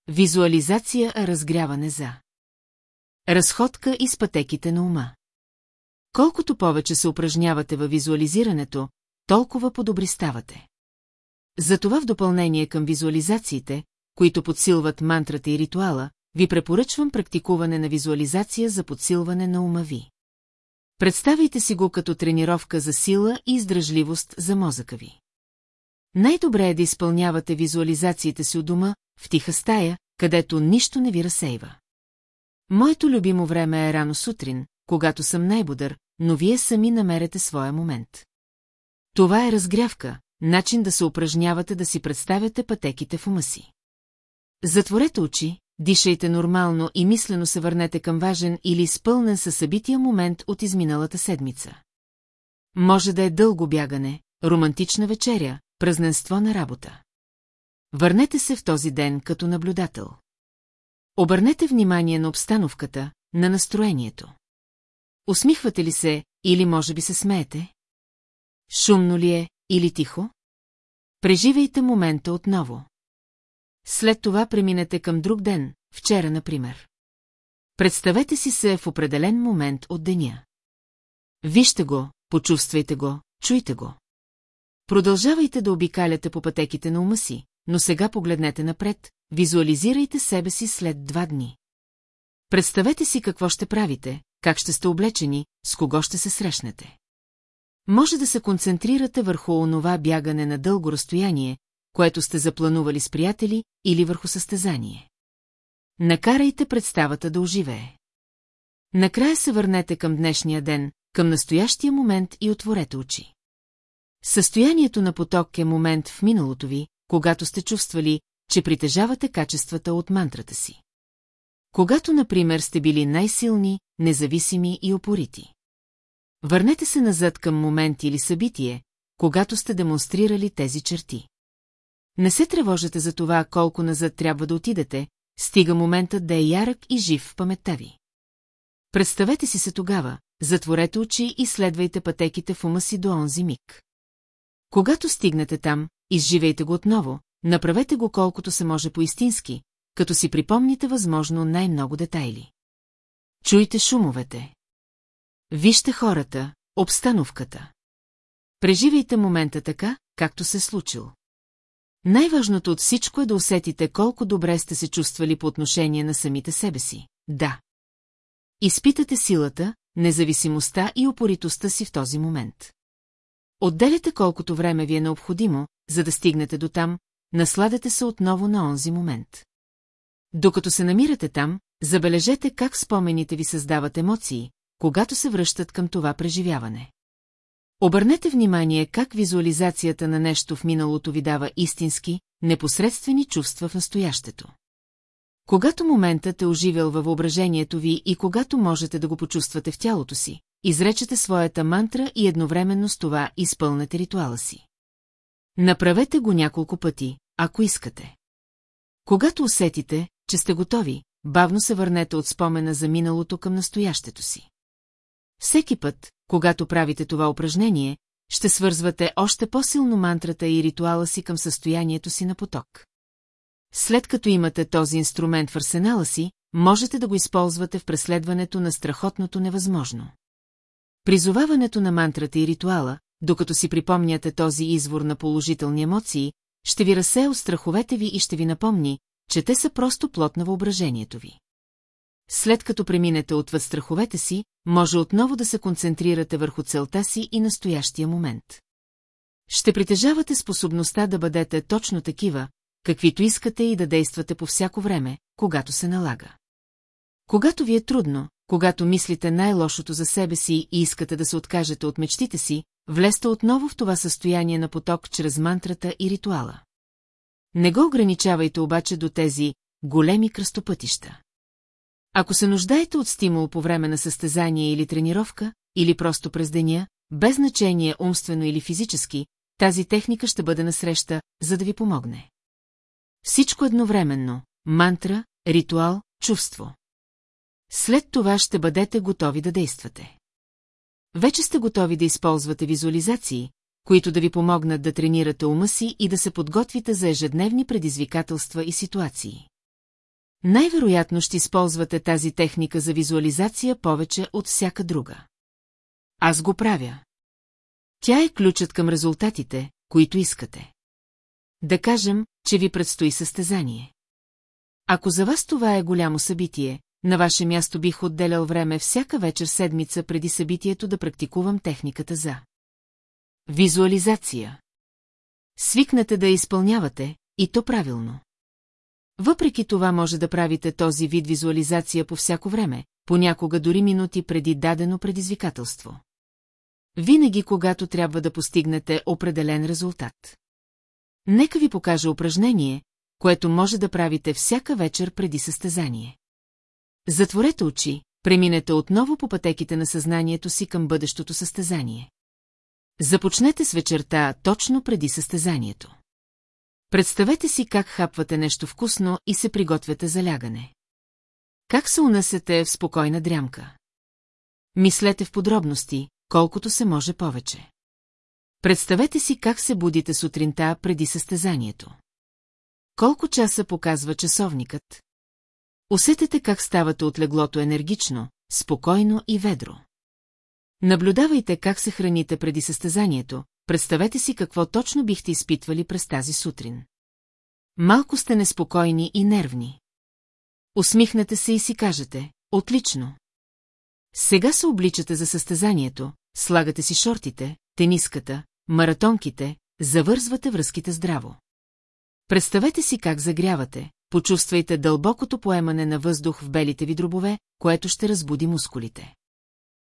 Визуализация разгряване за Разходка из пътеките на ума. Колкото повече се упражнявате във визуализирането, толкова подобри ставате. Затова в допълнение към визуализациите, които подсилват мантрата и ритуала, ви препоръчвам практикуване на визуализация за подсилване на ума ви. Представете си го като тренировка за сила и издръжливост за мозъка ви. Най-добре е да изпълнявате визуализациите си у дома, в тиха стая, където нищо не ви разсейва. Моето любимо време е рано сутрин, когато съм най-бодър, но вие сами намерете своя момент. Това е разгрявка, начин да се упражнявате да си представяте пътеките в ума си. Затворете очи, дишайте нормално и мислено се върнете към важен или изпълнен със събития момент от изминалата седмица. Може да е дълго бягане, романтична вечеря, празненство на работа. Върнете се в този ден като наблюдател. Обърнете внимание на обстановката, на настроението. Усмихвате ли се, или може би се смеете? Шумно ли е, или тихо? Преживейте момента отново. След това преминете към друг ден, вчера, например. Представете си се в определен момент от деня. Вижте го, почувствайте го, чуйте го. Продължавайте да обикаляте по пътеките на ума си, но сега погледнете напред, визуализирайте себе си след два дни. Представете си какво ще правите, как ще сте облечени, с кого ще се срещнете. Може да се концентрирате върху онова бягане на дълго разстояние, което сте запланували с приятели или върху състезание. Накарайте представата да оживее. Накрая се върнете към днешния ден, към настоящия момент и отворете очи. Състоянието на поток е момент в миналото ви, когато сте чувствали, че притежавате качествата от мантрата си. Когато, например, сте били най-силни, независими и опорити. Върнете се назад към момент или събитие, когато сте демонстрирали тези черти. Не се тревожете за това колко назад трябва да отидете, стига моментът да е ярък и жив в паметта ви. Представете си се тогава, затворете очи и следвайте пътеките в ума си до онзи миг. Когато стигнете там, изживейте го отново, направете го колкото се може по-истински, като си припомните възможно най-много детайли. Чуйте шумовете. Вижте хората, обстановката. Преживейте момента така, както се случил. Най-важното от всичко е да усетите колко добре сте се чувствали по отношение на самите себе си. Да. Изпитате силата, независимостта и опоритостта си в този момент. Отделяте колкото време ви е необходимо, за да стигнете до там, насладете се отново на онзи момент. Докато се намирате там, забележете как спомените ви създават емоции, когато се връщат към това преживяване. Обърнете внимание как визуализацията на нещо в миналото ви дава истински, непосредствени чувства в настоящето. Когато моментът е оживял във въображението ви и когато можете да го почувствате в тялото си, изречете своята мантра и едновременно с това изпълнете ритуала си. Направете го няколко пъти, ако искате. Когато усетите, че сте готови, бавно се върнете от спомена за миналото към настоящето си. Всеки път, когато правите това упражнение, ще свързвате още по-силно мантрата и ритуала си към състоянието си на поток. След като имате този инструмент в арсенала си, можете да го използвате в преследването на страхотното невъзможно. Призоваването на мантрата и ритуала, докато си припомняте този извор на положителни емоции, ще ви разсее от страховете ви и ще ви напомни, че те са просто плод на въображението ви. След като преминете отвъд страховете си, може отново да се концентрирате върху целта си и настоящия момент. Ще притежавате способността да бъдете точно такива, каквито искате и да действате по всяко време, когато се налага. Когато ви е трудно, когато мислите най-лошото за себе си и искате да се откажете от мечтите си, влезте отново в това състояние на поток чрез мантрата и ритуала. Не го ограничавайте обаче до тези големи кръстопътища. Ако се нуждаете от стимул по време на състезание или тренировка, или просто през деня, без значение умствено или физически, тази техника ще бъде насреща, за да ви помогне. Всичко едновременно – мантра, ритуал, чувство. След това ще бъдете готови да действате. Вече сте готови да използвате визуализации, които да ви помогнат да тренирате ума си и да се подготвите за ежедневни предизвикателства и ситуации. Най-вероятно ще използвате тази техника за визуализация повече от всяка друга. Аз го правя. Тя е ключът към резултатите, които искате. Да кажем, че ви предстои състезание. Ако за вас това е голямо събитие, на ваше място бих отделял време всяка вечер седмица преди събитието да практикувам техниката за визуализация. Свикнете да я изпълнявате, и то правилно. Въпреки това може да правите този вид визуализация по всяко време, понякога дори минути преди дадено предизвикателство. Винаги, когато трябва да постигнете определен резултат. Нека ви покажа упражнение, което може да правите всяка вечер преди състезание. Затворете очи, преминете отново по пътеките на съзнанието си към бъдещото състезание. Започнете с вечерта точно преди състезанието. Представете си как хапвате нещо вкусно и се приготвяте за лягане. Как се унесете в спокойна дрямка? Мислете в подробности, колкото се може повече. Представете си как се будите сутринта преди състезанието. Колко часа показва часовникът? Усетете как ставате от леглото енергично, спокойно и ведро. Наблюдавайте как се храните преди състезанието, представете си какво точно бихте изпитвали през тази сутрин. Малко сте неспокойни и нервни. Усмихнете се и си кажете, отлично. Сега се обличате за състезанието, слагате си шортите, тениската, маратонките, завързвате връзките здраво. Представете си как загрявате, почувствайте дълбокото поемане на въздух в белите ви дробове, което ще разбуди мускулите.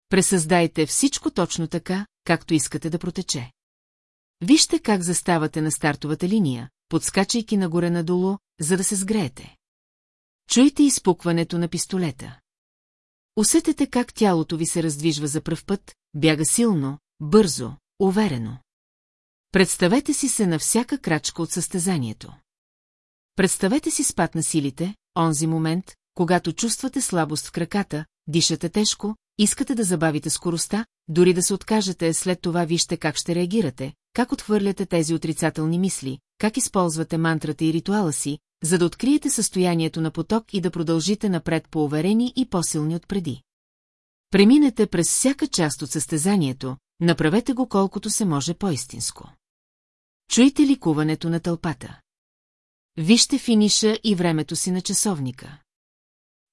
Пресъздайте всичко точно така, както искате да протече. Вижте как заставате на стартовата линия, подскачайки нагоре-надолу, за да се сгреете. Чуйте изпукването на пистолета. Усетете как тялото ви се раздвижва за пръв път, бяга силно, бързо, уверено. Представете си се на всяка крачка от състезанието. Представете си спад на силите, онзи момент, когато чувствате слабост в краката, дишате тежко, искате да забавите скоростта, дори да се откажете, след това вижте как ще реагирате, как отхвърляте тези отрицателни мисли, как използвате мантрата и ритуала си, за да откриете състоянието на поток и да продължите напред по-уверени и по-силни от преди. Преминете през всяка част от състезанието, направете го колкото се може по-истинско. Чуйте ли куването на тълпата? Вижте финиша и времето си на часовника.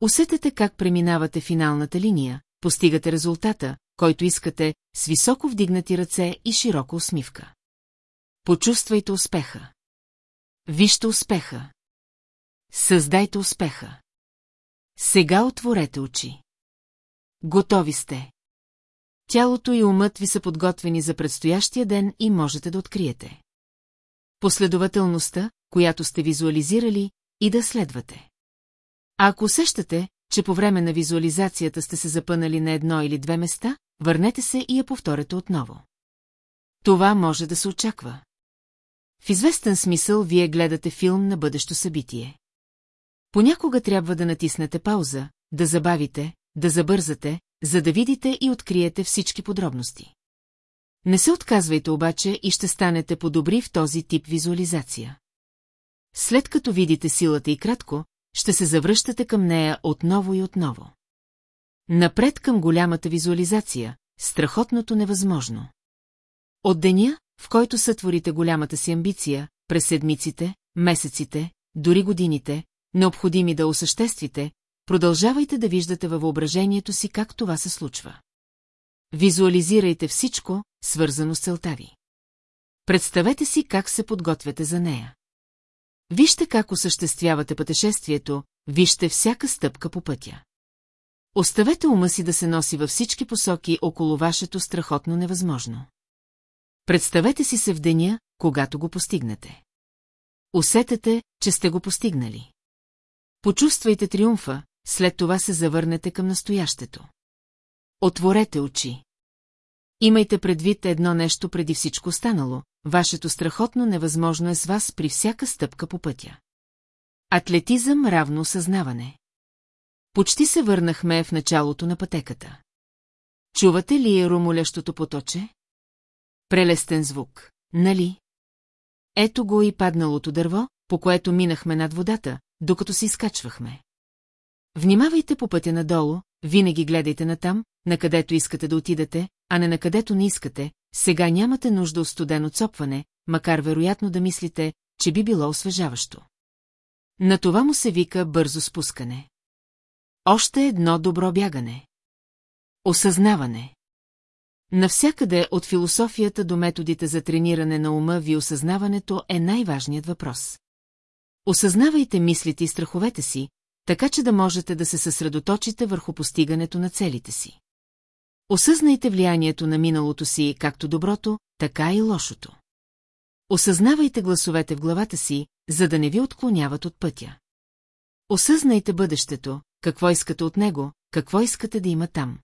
Усетете как преминавате финалната линия, постигате резултата, който искате, с високо вдигнати ръце и широка усмивка. Почувствайте успеха. Вижте успеха. Създайте успеха. Сега отворете очи. Готови сте. Тялото и умът ви са подготвени за предстоящия ден и можете да откриете. Последователността, която сте визуализирали, и да следвате. А ако усещате, че по време на визуализацията сте се запънали на едно или две места, върнете се и я повторете отново. Това може да се очаква. В известен смисъл вие гледате филм на бъдещо събитие. Понякога трябва да натиснете пауза, да забавите, да забързате, за да видите и откриете всички подробности. Не се отказвайте обаче и ще станете по-добри в този тип визуализация. След като видите силата и кратко, ще се завръщате към нея отново и отново. Напред към голямата визуализация, страхотното невъзможно. От деня, в който сътворите голямата си амбиция, през седмиците, месеците, дори годините, необходими да осъществите, продължавайте да виждате във въображението си как това се случва. Визуализирайте всичко, свързано с целта ви. Представете си как се подготвяте за нея. Вижте как осъществявате пътешествието, вижте всяка стъпка по пътя. Оставете ума си да се носи във всички посоки около вашето страхотно невъзможно. Представете си се в деня, когато го постигнете. Усетете, че сте го постигнали. Почувствайте триумфа, след това се завърнете към настоящето. Отворете очи. Имайте предвид едно нещо преди всичко останало, вашето страхотно невъзможно е с вас при всяка стъпка по пътя. Атлетизъм равно осъзнаване. Почти се върнахме в началото на пътеката. Чувате ли е румолящото поточе? Прелестен звук, нали? Ето го и падналото дърво, по което минахме над водата, докато се изкачвахме. Внимавайте по пътя надолу, винаги гледайте натам, на където искате да отидете, а не на където не искате, сега нямате нужда от студено цопване, макар вероятно да мислите, че би било освежаващо. На това му се вика бързо спускане. Още едно добро бягане. Осъзнаване. Навсякъде от философията до методите за трениране на ума ви осъзнаването е най-важният въпрос. Осъзнавайте мислите и страховете си, така че да можете да се съсредоточите върху постигането на целите си. Осъзнайте влиянието на миналото си както доброто, така и лошото. Осъзнавайте гласовете в главата си, за да не ви отклоняват от пътя. Осъзнайте бъдещето, какво искате от него, какво искате да има там.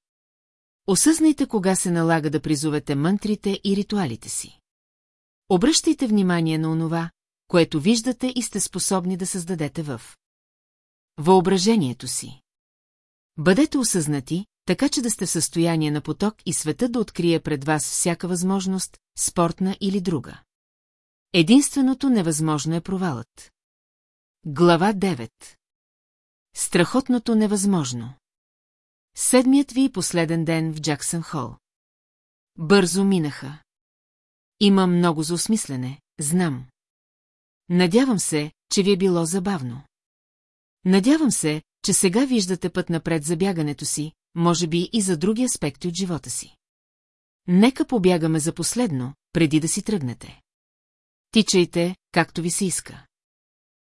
Осъзнайте кога се налага да призовете мънтрите и ритуалите си. Обръщайте внимание на онова, което виждате и сте способни да създадете в въображението си. Бъдете осъзнати, така че да сте в състояние на поток и света да открие пред вас всяка възможност, спортна или друга. Единственото невъзможно е провалът. Глава 9 Страхотното невъзможно Седмият ви последен ден в Джаксън Хол. Бързо минаха. Има много за осмислене, знам. Надявам се, че ви е било забавно. Надявам се, че сега виждате път напред за бягането си, може би и за други аспекти от живота си. Нека побягаме за последно, преди да си тръгнете. Тичайте, както ви се иска.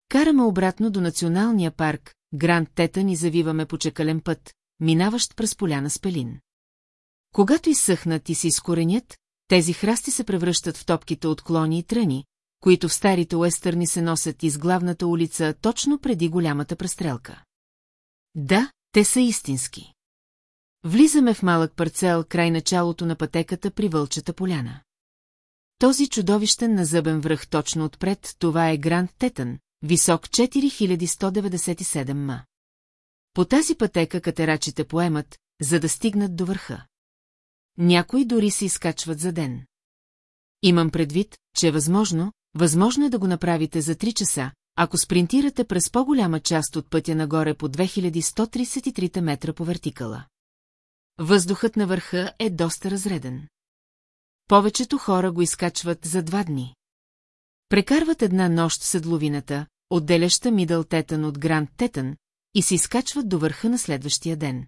Караме обратно до националния парк, Гранд Тетън и завиваме по чекален път, минаващ през поляна с пелин. Когато изсъхнат и се изкоренят, тези храсти се превръщат в топките от клони и тръни, които в старите уестърни се носят из главната улица точно преди голямата престрелка. Да, те са истински. Влизаме в малък парцел край началото на пътеката при Вълчата поляна. Този чудовищен назъбен връх точно отпред, това е Гранд Тетън, висок 4197 м. По тази пътека катерачите поемат, за да стигнат до върха. Някои дори се изкачват за ден. Имам предвид, че е възможно, възможно е да го направите за 3 часа, ако спринтирате през по-голяма част от пътя нагоре по 2133 метра по вертикала. Въздухът на върха е доста разреден. Повечето хора го изкачват за два дни. Прекарват една нощ в седловината, отделяща Мидъл Тетън от Гранд Тетън, и се изкачват до върха на следващия ден.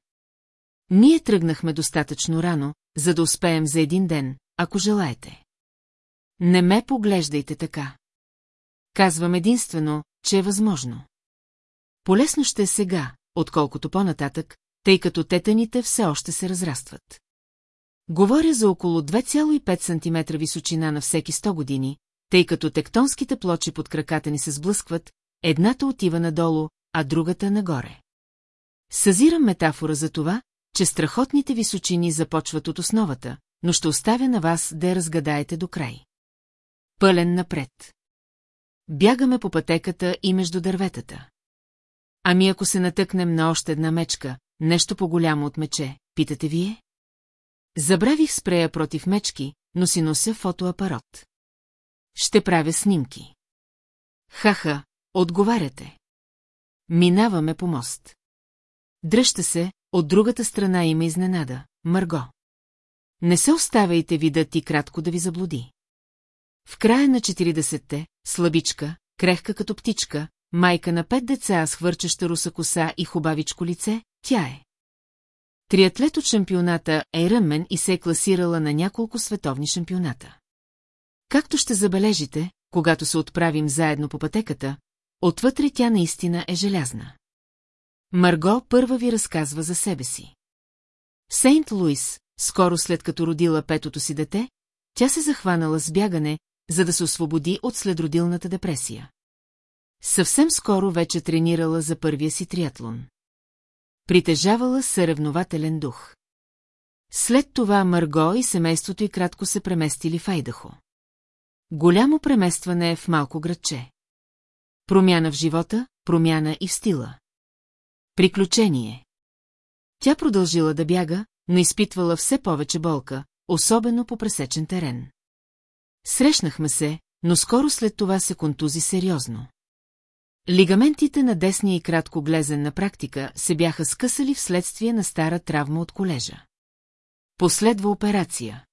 Ние тръгнахме достатъчно рано, за да успеем за един ден, ако желаете. Не ме поглеждайте така. Казвам единствено, че е възможно. Полесно ще е сега, отколкото по-нататък, тъй като тетаните все още се разрастват. Говоря за около 2,5 см височина на всеки 100 години, тъй като тектонските плочи под краката ни се сблъскват, едната отива надолу, а другата нагоре. Съзирам метафора за това, че страхотните височини започват от основата, но ще оставя на вас да я разгадаете до край. Пълен напред. Бягаме по пътеката и между дърветата. Ами ако се натъкнем на още една мечка, нещо по-голямо от мече, питате вие? Забравих спрея против мечки, но си нося фотоапарат. Ще правя снимки. Хаха, отговаряте. Минаваме по мост. Дръжте се, от другата страна има изненада, Марго. Не се оставяйте видът и кратко да ви заблуди. В края на 40-те, слабичка, крехка като птичка, майка на пет деца с хвърчеща руса коса и хубавичко лице, тя е. Триатлет от шампионата е ръмен и се е класирала на няколко световни шампионата. Както ще забележите, когато се отправим заедно по пътеката, отвътре тя наистина е желязна. Марго първа ви разказва за себе си. В Сейнт Луис, скоро след като родила петото си дете, тя се захванала с бягане, за да се освободи от следродилната депресия. Съвсем скоро вече тренирала за първия си триатлон. Притежавала съревнователен дух. След това Марго и семейството й кратко се преместили в Айдахо. Голямо преместване е в малко градче. Промяна в живота, промяна и в стила. Приключение. Тя продължила да бяга, но изпитвала все повече болка, особено по пресечен терен. Срещнахме се, но скоро след това се контузи сериозно. Лигаментите на десния и кратко глезен на практика се бяха скъсали вследствие на стара травма от колежа. Последва операция.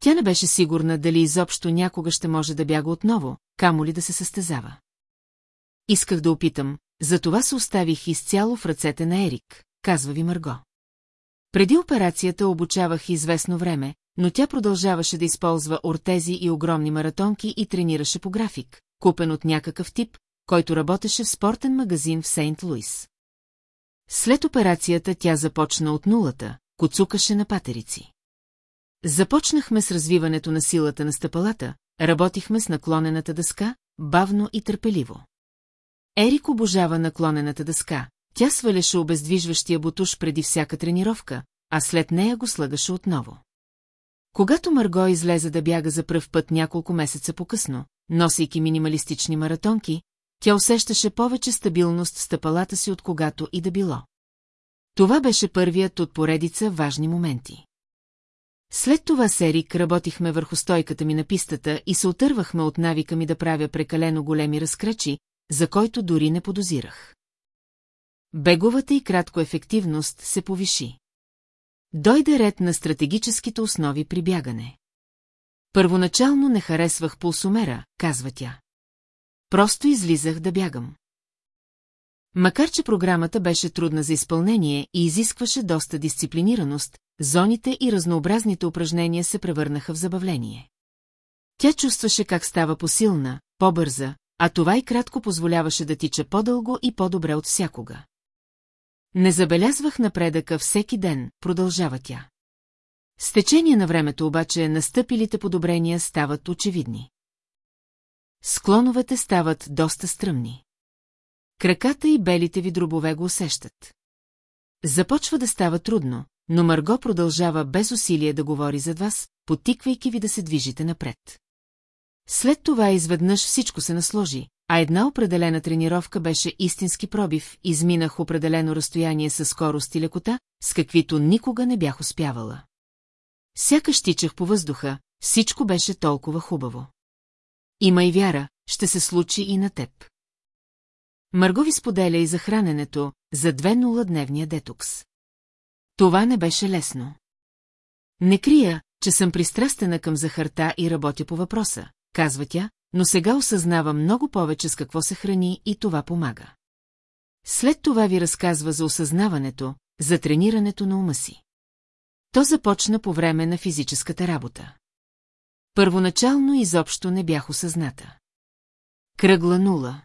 Тя не беше сигурна дали изобщо някога ще може да бяга отново, камо ли да се състезава. Исках да опитам, затова се оставих изцяло в ръцете на Ерик, казва ви Марго. Преди операцията обучавах известно време, но тя продължаваше да използва ортези и огромни маратонки и тренираше по график, купен от някакъв тип, който работеше в спортен магазин в Сейнт Луис. След операцията тя започна от нулата, коцукаше на патерици. Започнахме с развиването на силата на стъпалата, работихме с наклонената дъска, бавно и търпеливо. Ерик обожава наклонената дъска, тя сваляше обездвижващия бутуш преди всяка тренировка, а след нея го слагаше отново. Когато Марго излезе да бяга за пръв път няколко месеца по-късно, носейки минималистични маратонки, тя усещаше повече стабилност в стъпалата си от когато и да било. Това беше първият от поредица важни моменти. След това с Ерик работихме върху стойката ми на пистата и се отървахме от навика ми да правя прекалено големи разкръчи, за който дори не подозирах. Беговата и кратко ефективност се повиши. Дойде ред на стратегическите основи при бягане. Първоначално не харесвах пулсомера, казва тя. Просто излизах да бягам. Макар че програмата беше трудна за изпълнение и изискваше доста дисциплинираност, зоните и разнообразните упражнения се превърнаха в забавление. Тя чувстваше как става посилна, по-бърза, а това и кратко позволяваше да тича по-дълго и по-добре от всякога. Не забелязвах напредъка всеки ден, продължава тя. С течение на времето обаче настъпилите подобрения стават очевидни. Склоновете стават доста стръмни. Краката и белите ви дробове го усещат. Започва да става трудно, но Марго продължава без усилие да говори за вас, потиквайки ви да се движите напред. След това изведнъж всичко се насложи, а една определена тренировка беше истински пробив, изминах определено разстояние със скорост и лекота, с каквито никога не бях успявала. Сякаш тичах по въздуха, всичко беше толкова хубаво. Има и вяра, ще се случи и на теб. Марго ви споделя и за храненето, за две нула-дневния детокс. Това не беше лесно. Не крия, че съм пристрастена към захарта и работя по въпроса, казва тя, но сега осъзнава много повече с какво се храни и това помага. След това ви разказва за осъзнаването, за тренирането на ума си. То започна по време на физическата работа. Първоначално изобщо не бях осъзната. Кръгла нула.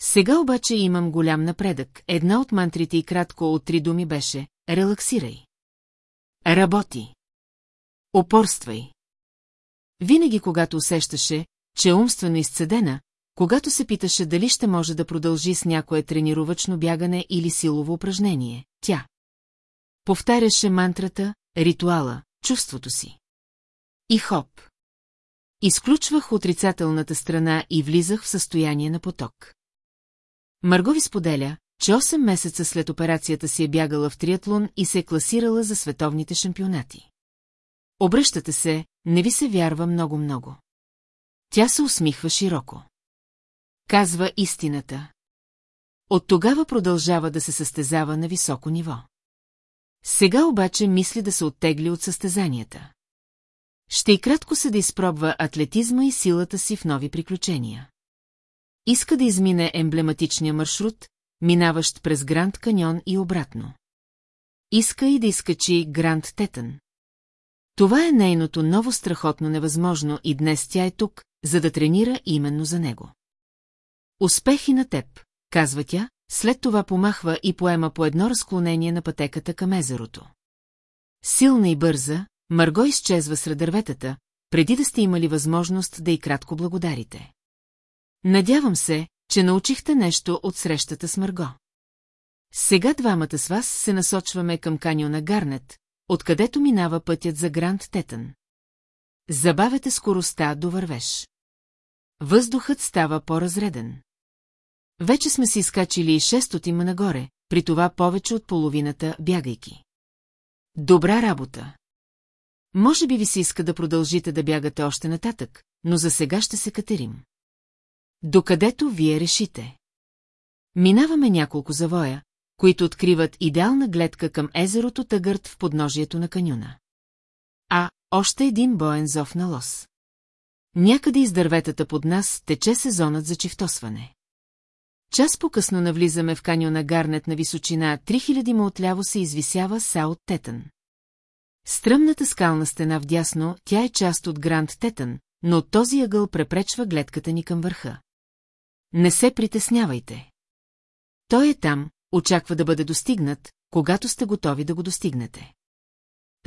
Сега обаче имам голям напредък. Една от мантрите и кратко от три думи беше «Релаксирай». Работи. Опорствай. Винаги, когато усещаше, че е умствено изцедена, когато се питаше дали ще може да продължи с някое тренировъчно бягане или силово упражнение, тя. Повтаряше мантрата, ритуала, чувството си. И хоп. Изключвах отрицателната страна и влизах в състояние на поток. Марго ви споделя, че 8 месеца след операцията си е бягала в триатлон и се е класирала за световните шампионати. Обръщате се, не ви се вярва много-много. Тя се усмихва широко. Казва истината. От тогава продължава да се състезава на високо ниво. Сега обаче мисли да се оттегли от състезанията. Ще и кратко се да изпробва атлетизма и силата си в нови приключения. Иска да измине емблематичния маршрут, минаващ през Гранд Каньон и обратно. Иска и да изкачи Гранд Тетън. Това е нейното ново страхотно невъзможно и днес тя е тук, за да тренира именно за него. Успехи на теб, казва тя, след това помахва и поема по едно разклонение на пътеката към езерото. Силна и бърза, Марго изчезва сред дърветата, преди да сте имали възможност да и кратко благодарите. Надявам се, че научихте нещо от срещата с Марго. Сега двамата с вас се насочваме към каньона Гарнет, откъдето минава пътят за Гранд Тетън. Забавете скоростта до вървеж. Въздухът става по-разреден. Вече сме си изкачили 600 има нагоре, при това повече от половината бягайки. Добра работа. Може би ви се иска да продължите да бягате още нататък, но за сега ще се катерим. Докъдето вие решите. Минаваме няколко завоя, които откриват идеална гледка към езерото Тъгърт в подножието на канюна. А, още един боен зов на лос. Някъде из дърветата под нас тече сезонът за чифтосване. Час по-късно навлизаме в каньона Гарнет на височина 3000 му отляво се извисява Саут Тетън. Стръмната скална стена вдясно, тя е част от Гранд Тетън, но този ъгъл препречва гледката ни към върха. Не се притеснявайте. Той е там, очаква да бъде достигнат, когато сте готови да го достигнете.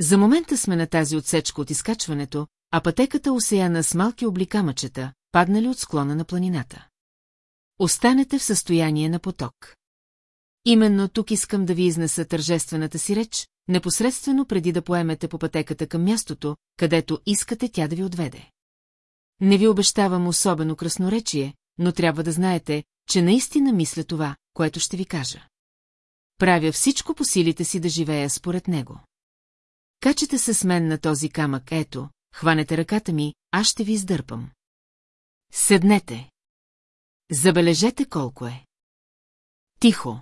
За момента сме на тази отсечка от изкачването, а пътеката осеяна с малки обликамъчета, паднали от склона на планината. Останете в състояние на поток. Именно тук искам да ви изнеса тържествената си реч, непосредствено преди да поемете по пътеката към мястото, където искате тя да ви отведе. Не ви обещавам особено красноречие, но трябва да знаете, че наистина мисля това, което ще ви кажа. Правя всичко по силите си да живея според него. Качете се с мен на този камък, ето, хванете ръката ми, аз ще ви издърпам. Седнете. Забележете колко е. Тихо.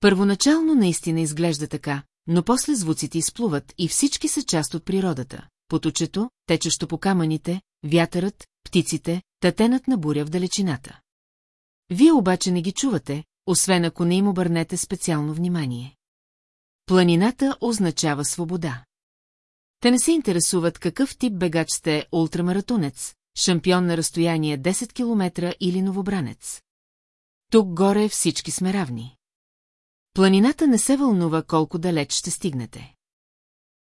Първоначално наистина изглежда така, но после звуците изплуват и всички са част от природата. Поточето, течещо по камъните, вятърът, птиците, татенът на буря в далечината. Вие обаче не ги чувате, освен ако не им обърнете специално внимание. Планината означава свобода. Те не се интересуват какъв тип бегач сте ултрамаратонец, шампион на разстояние 10 км или новобранец. Тук горе всички сме равни. Планината не се вълнува колко далеч ще стигнете.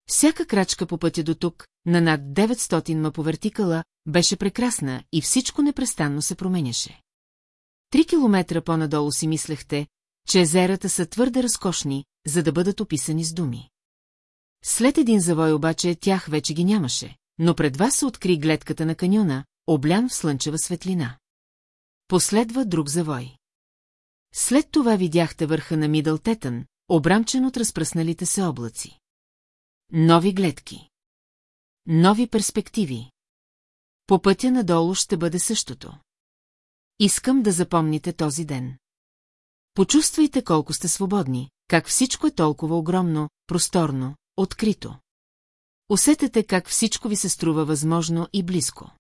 Всяка крачка по пътя до тук, на над 900 ма по вертикала, беше прекрасна и всичко непрестанно се променяше. Три километра по-надолу си мислехте, че езерата са твърде разкошни, за да бъдат описани с думи. След един завой обаче тях вече ги нямаше, но пред вас се откри гледката на каньона, облян в слънчева светлина. Последва друг завой. След това видяхте върха на Мидъл Тетън, обрамчен от разпръсналите се облаци. Нови гледки. Нови перспективи. По пътя надолу ще бъде същото. Искам да запомните този ден. Почувствайте колко сте свободни, как всичко е толкова огромно, просторно, открито. Усетете как всичко ви се струва възможно и близко.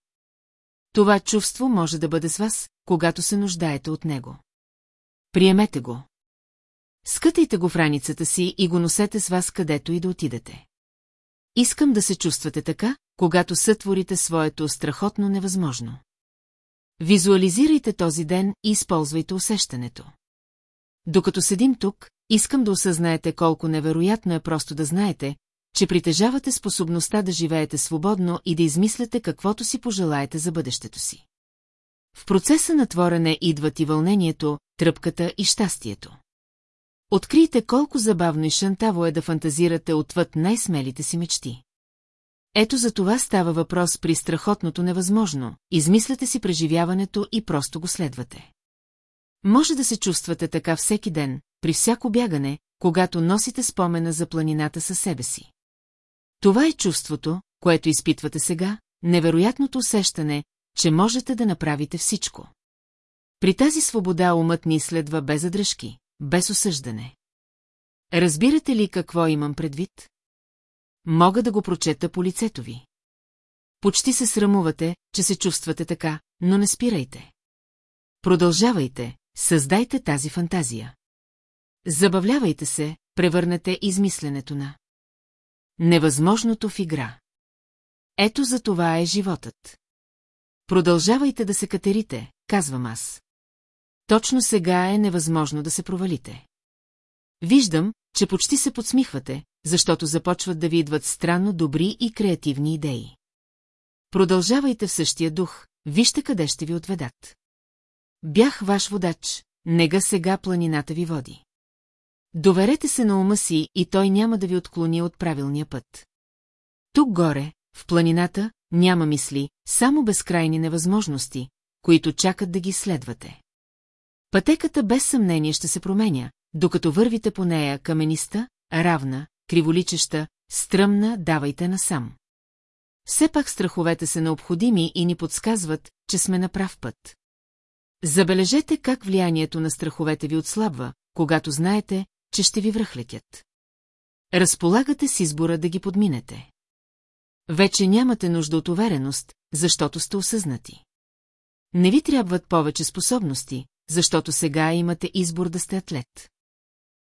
Това чувство може да бъде с вас, когато се нуждаете от него. Приемете го. Скътайте го в раницата си и го носете с вас където и да отидете. Искам да се чувствате така, когато сътворите своето страхотно невъзможно. Визуализирайте този ден и използвайте усещането. Докато седим тук, искам да осъзнаете колко невероятно е просто да знаете, че притежавате способността да живеете свободно и да измисляте каквото си пожелаете за бъдещето си. В процеса на творене идват и вълнението, тръпката и щастието. Открийте колко забавно и шантаво е да фантазирате отвъд най-смелите си мечти. Ето за това става въпрос при страхотното невъзможно, измисляте си преживяването и просто го следвате. Може да се чувствате така всеки ден, при всяко бягане, когато носите спомена за планината със себе си. Това е чувството, което изпитвате сега, невероятното усещане, че можете да направите всичко. При тази свобода умът ни следва без задръжки, без осъждане. Разбирате ли какво имам предвид? Мога да го прочета по лицето ви. Почти се срамувате, че се чувствате така, но не спирайте. Продължавайте, създайте тази фантазия. Забавлявайте се, превърнете измисленето на невъзможното в игра. Ето за това е животът. Продължавайте да се катерите, казвам аз. Точно сега е невъзможно да се провалите. Виждам, че почти се подсмихвате, защото започват да ви идват странно добри и креативни идеи. Продължавайте в същия дух, вижте къде ще ви отведат. Бях ваш водач, нега сега планината ви води. Доверете се на ума си и той няма да ви отклони от правилния път. Тук горе, в планината, няма мисли, само безкрайни невъзможности, които чакат да ги следвате. Пътеката без съмнение ще се променя, докато вървите по нея камениста, равна, криволичеща, стръмна, давайте насам. Все пак страховете са необходими и ни подсказват, че сме на прав път. Забележете как влиянието на страховете ви отслабва, когато знаете, че ще ви връхлетят. Разполагате с избора да ги подминете. Вече нямате нужда от увереност, защото сте осъзнати. Не ви трябват повече способности, защото сега имате избор да сте атлет.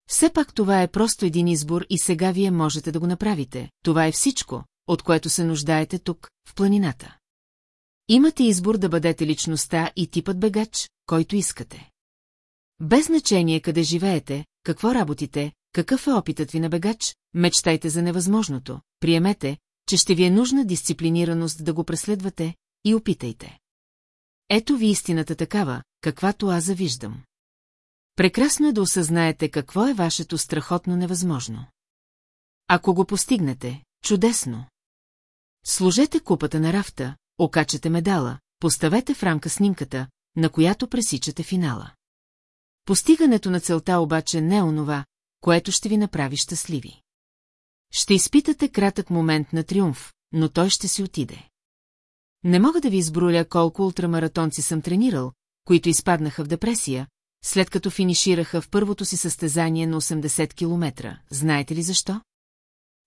Все пак това е просто един избор и сега вие можете да го направите. Това е всичко, от което се нуждаете тук, в планината. Имате избор да бъдете личността и типът бегач, който искате. Без значение къде живеете, какво работите, какъв е опитът ви на бегач, мечтайте за невъзможното, приемете, че ще ви е нужна дисциплинираност да го преследвате и опитайте. Ето ви истината такава, каквато аз завиждам. Прекрасно е да осъзнаете какво е вашето страхотно невъзможно. Ако го постигнете, чудесно. Сложете купата на рафта, окачате медала, поставете в рамка снимката, на която пресичате финала. Постигането на целта обаче не е онова, което ще ви направи щастливи. Ще изпитате кратък момент на триумф, но той ще си отиде. Не мога да ви изброля колко ултрамаратонци съм тренирал, които изпаднаха в депресия, след като финишираха в първото си състезание на 80 км. Знаете ли защо?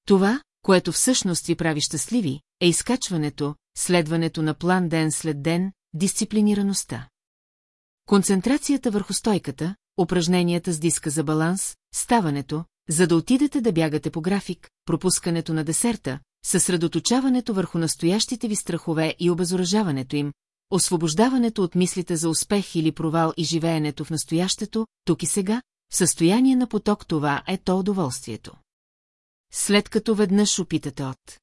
Това, което всъщност ви прави щастливи, е изкачването, следването на план ден след ден, дисциплинираността. Концентрацията върху стойката, упражненията с диска за баланс, ставането, за да отидете да бягате по график, пропускането на десерта, съсредоточаването върху настоящите ви страхове и обезоръжаването им, освобождаването от мислите за успех или провал и живеенето в настоящето, тук и сега, в състояние на поток това е то удоволствието. След като веднъж опитате от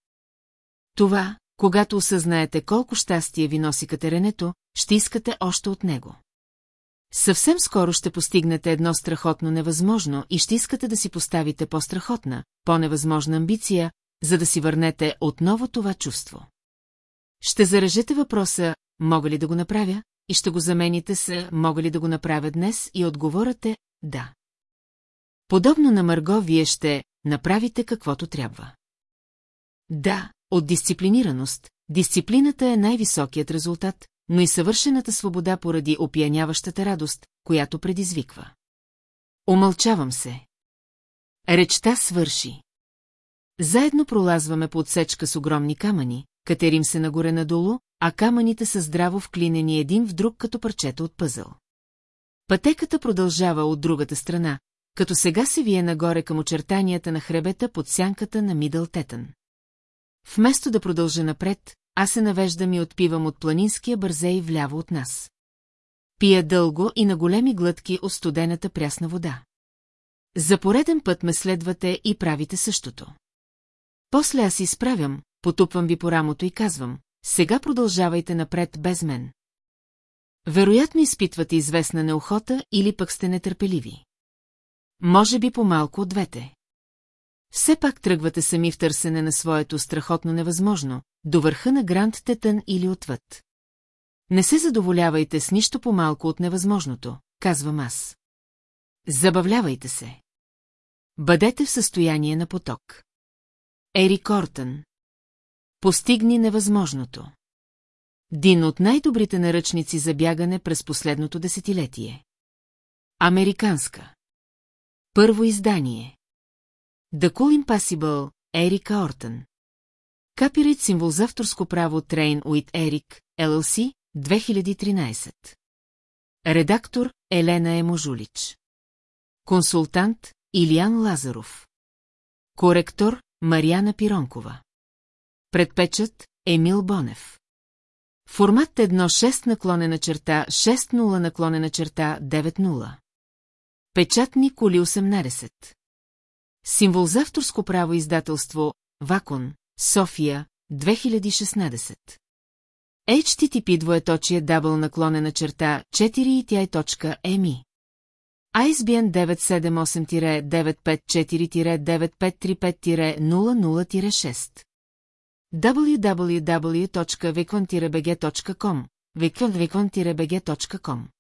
това, когато осъзнаете колко щастие ви носи катеренето, ще искате още от него. Съвсем скоро ще постигнете едно страхотно невъзможно и ще искате да си поставите по-страхотна, по-невъзможна амбиция, за да си върнете отново това чувство. Ще зарежете въпроса, мога ли да го направя, и ще го замените с, мога ли да го направя днес, и отговорате, да. Подобно на Марго, вие ще направите каквото трябва. Да, от дисциплинираност, дисциплината е най-високият резултат, но и съвършената свобода поради опияняващата радост, която предизвиква. Омълчавам се. Речта свърши. Заедно пролазваме по отсечка с огромни камъни, катерим се нагоре-надолу, а камъните са здраво вклинени един в друг като парчета от пъзъл. Пътеката продължава от другата страна, като сега се вие нагоре към очертанията на хребета под сянката на Мидъл Тетън. Вместо да продължа напред, аз се навеждам и отпивам от планинския бързей вляво от нас. Пия дълго и на големи глътки от студената прясна вода. За пореден път ме следвате и правите същото. После аз изправям, потупвам ви по рамото и казвам, сега продължавайте напред без мен. Вероятно изпитвате известна неохота или пък сте нетърпеливи. Може би по-малко от двете. Все пак тръгвате сами в търсене на своето страхотно невъзможно, до върха на Гранд Тетън или отвъд. Не се задоволявайте с нищо по-малко от невъзможното, казвам аз. Забавлявайте се. Бъдете в състояние на поток. Ери Кортън. Постигни невъзможното. Дин от най-добрите наръчници за бягане през последното десетилетие. Американска. Първо издание. The Cool Impossible, Ерика Ортън. Капирит символ за авторско право Трейн Уит Ерик, LLC, 2013. Редактор Елена Еможулич. Консултант Илиан Лазаров. Коректор Марияна Пиронкова. Предпечат Емил Бонев. Формат 1.6 наклонена черта 6.0 наклонена черта 9.0. Печатни коли 18. Символ за авторско право издателство Вакон, София, 2016. HTTP двоеточие дабл наклонена черта 4 и тя е точка еми. ISBN 978-954-9535-00-6 www.vekon-bg.com www.vekon-bg.com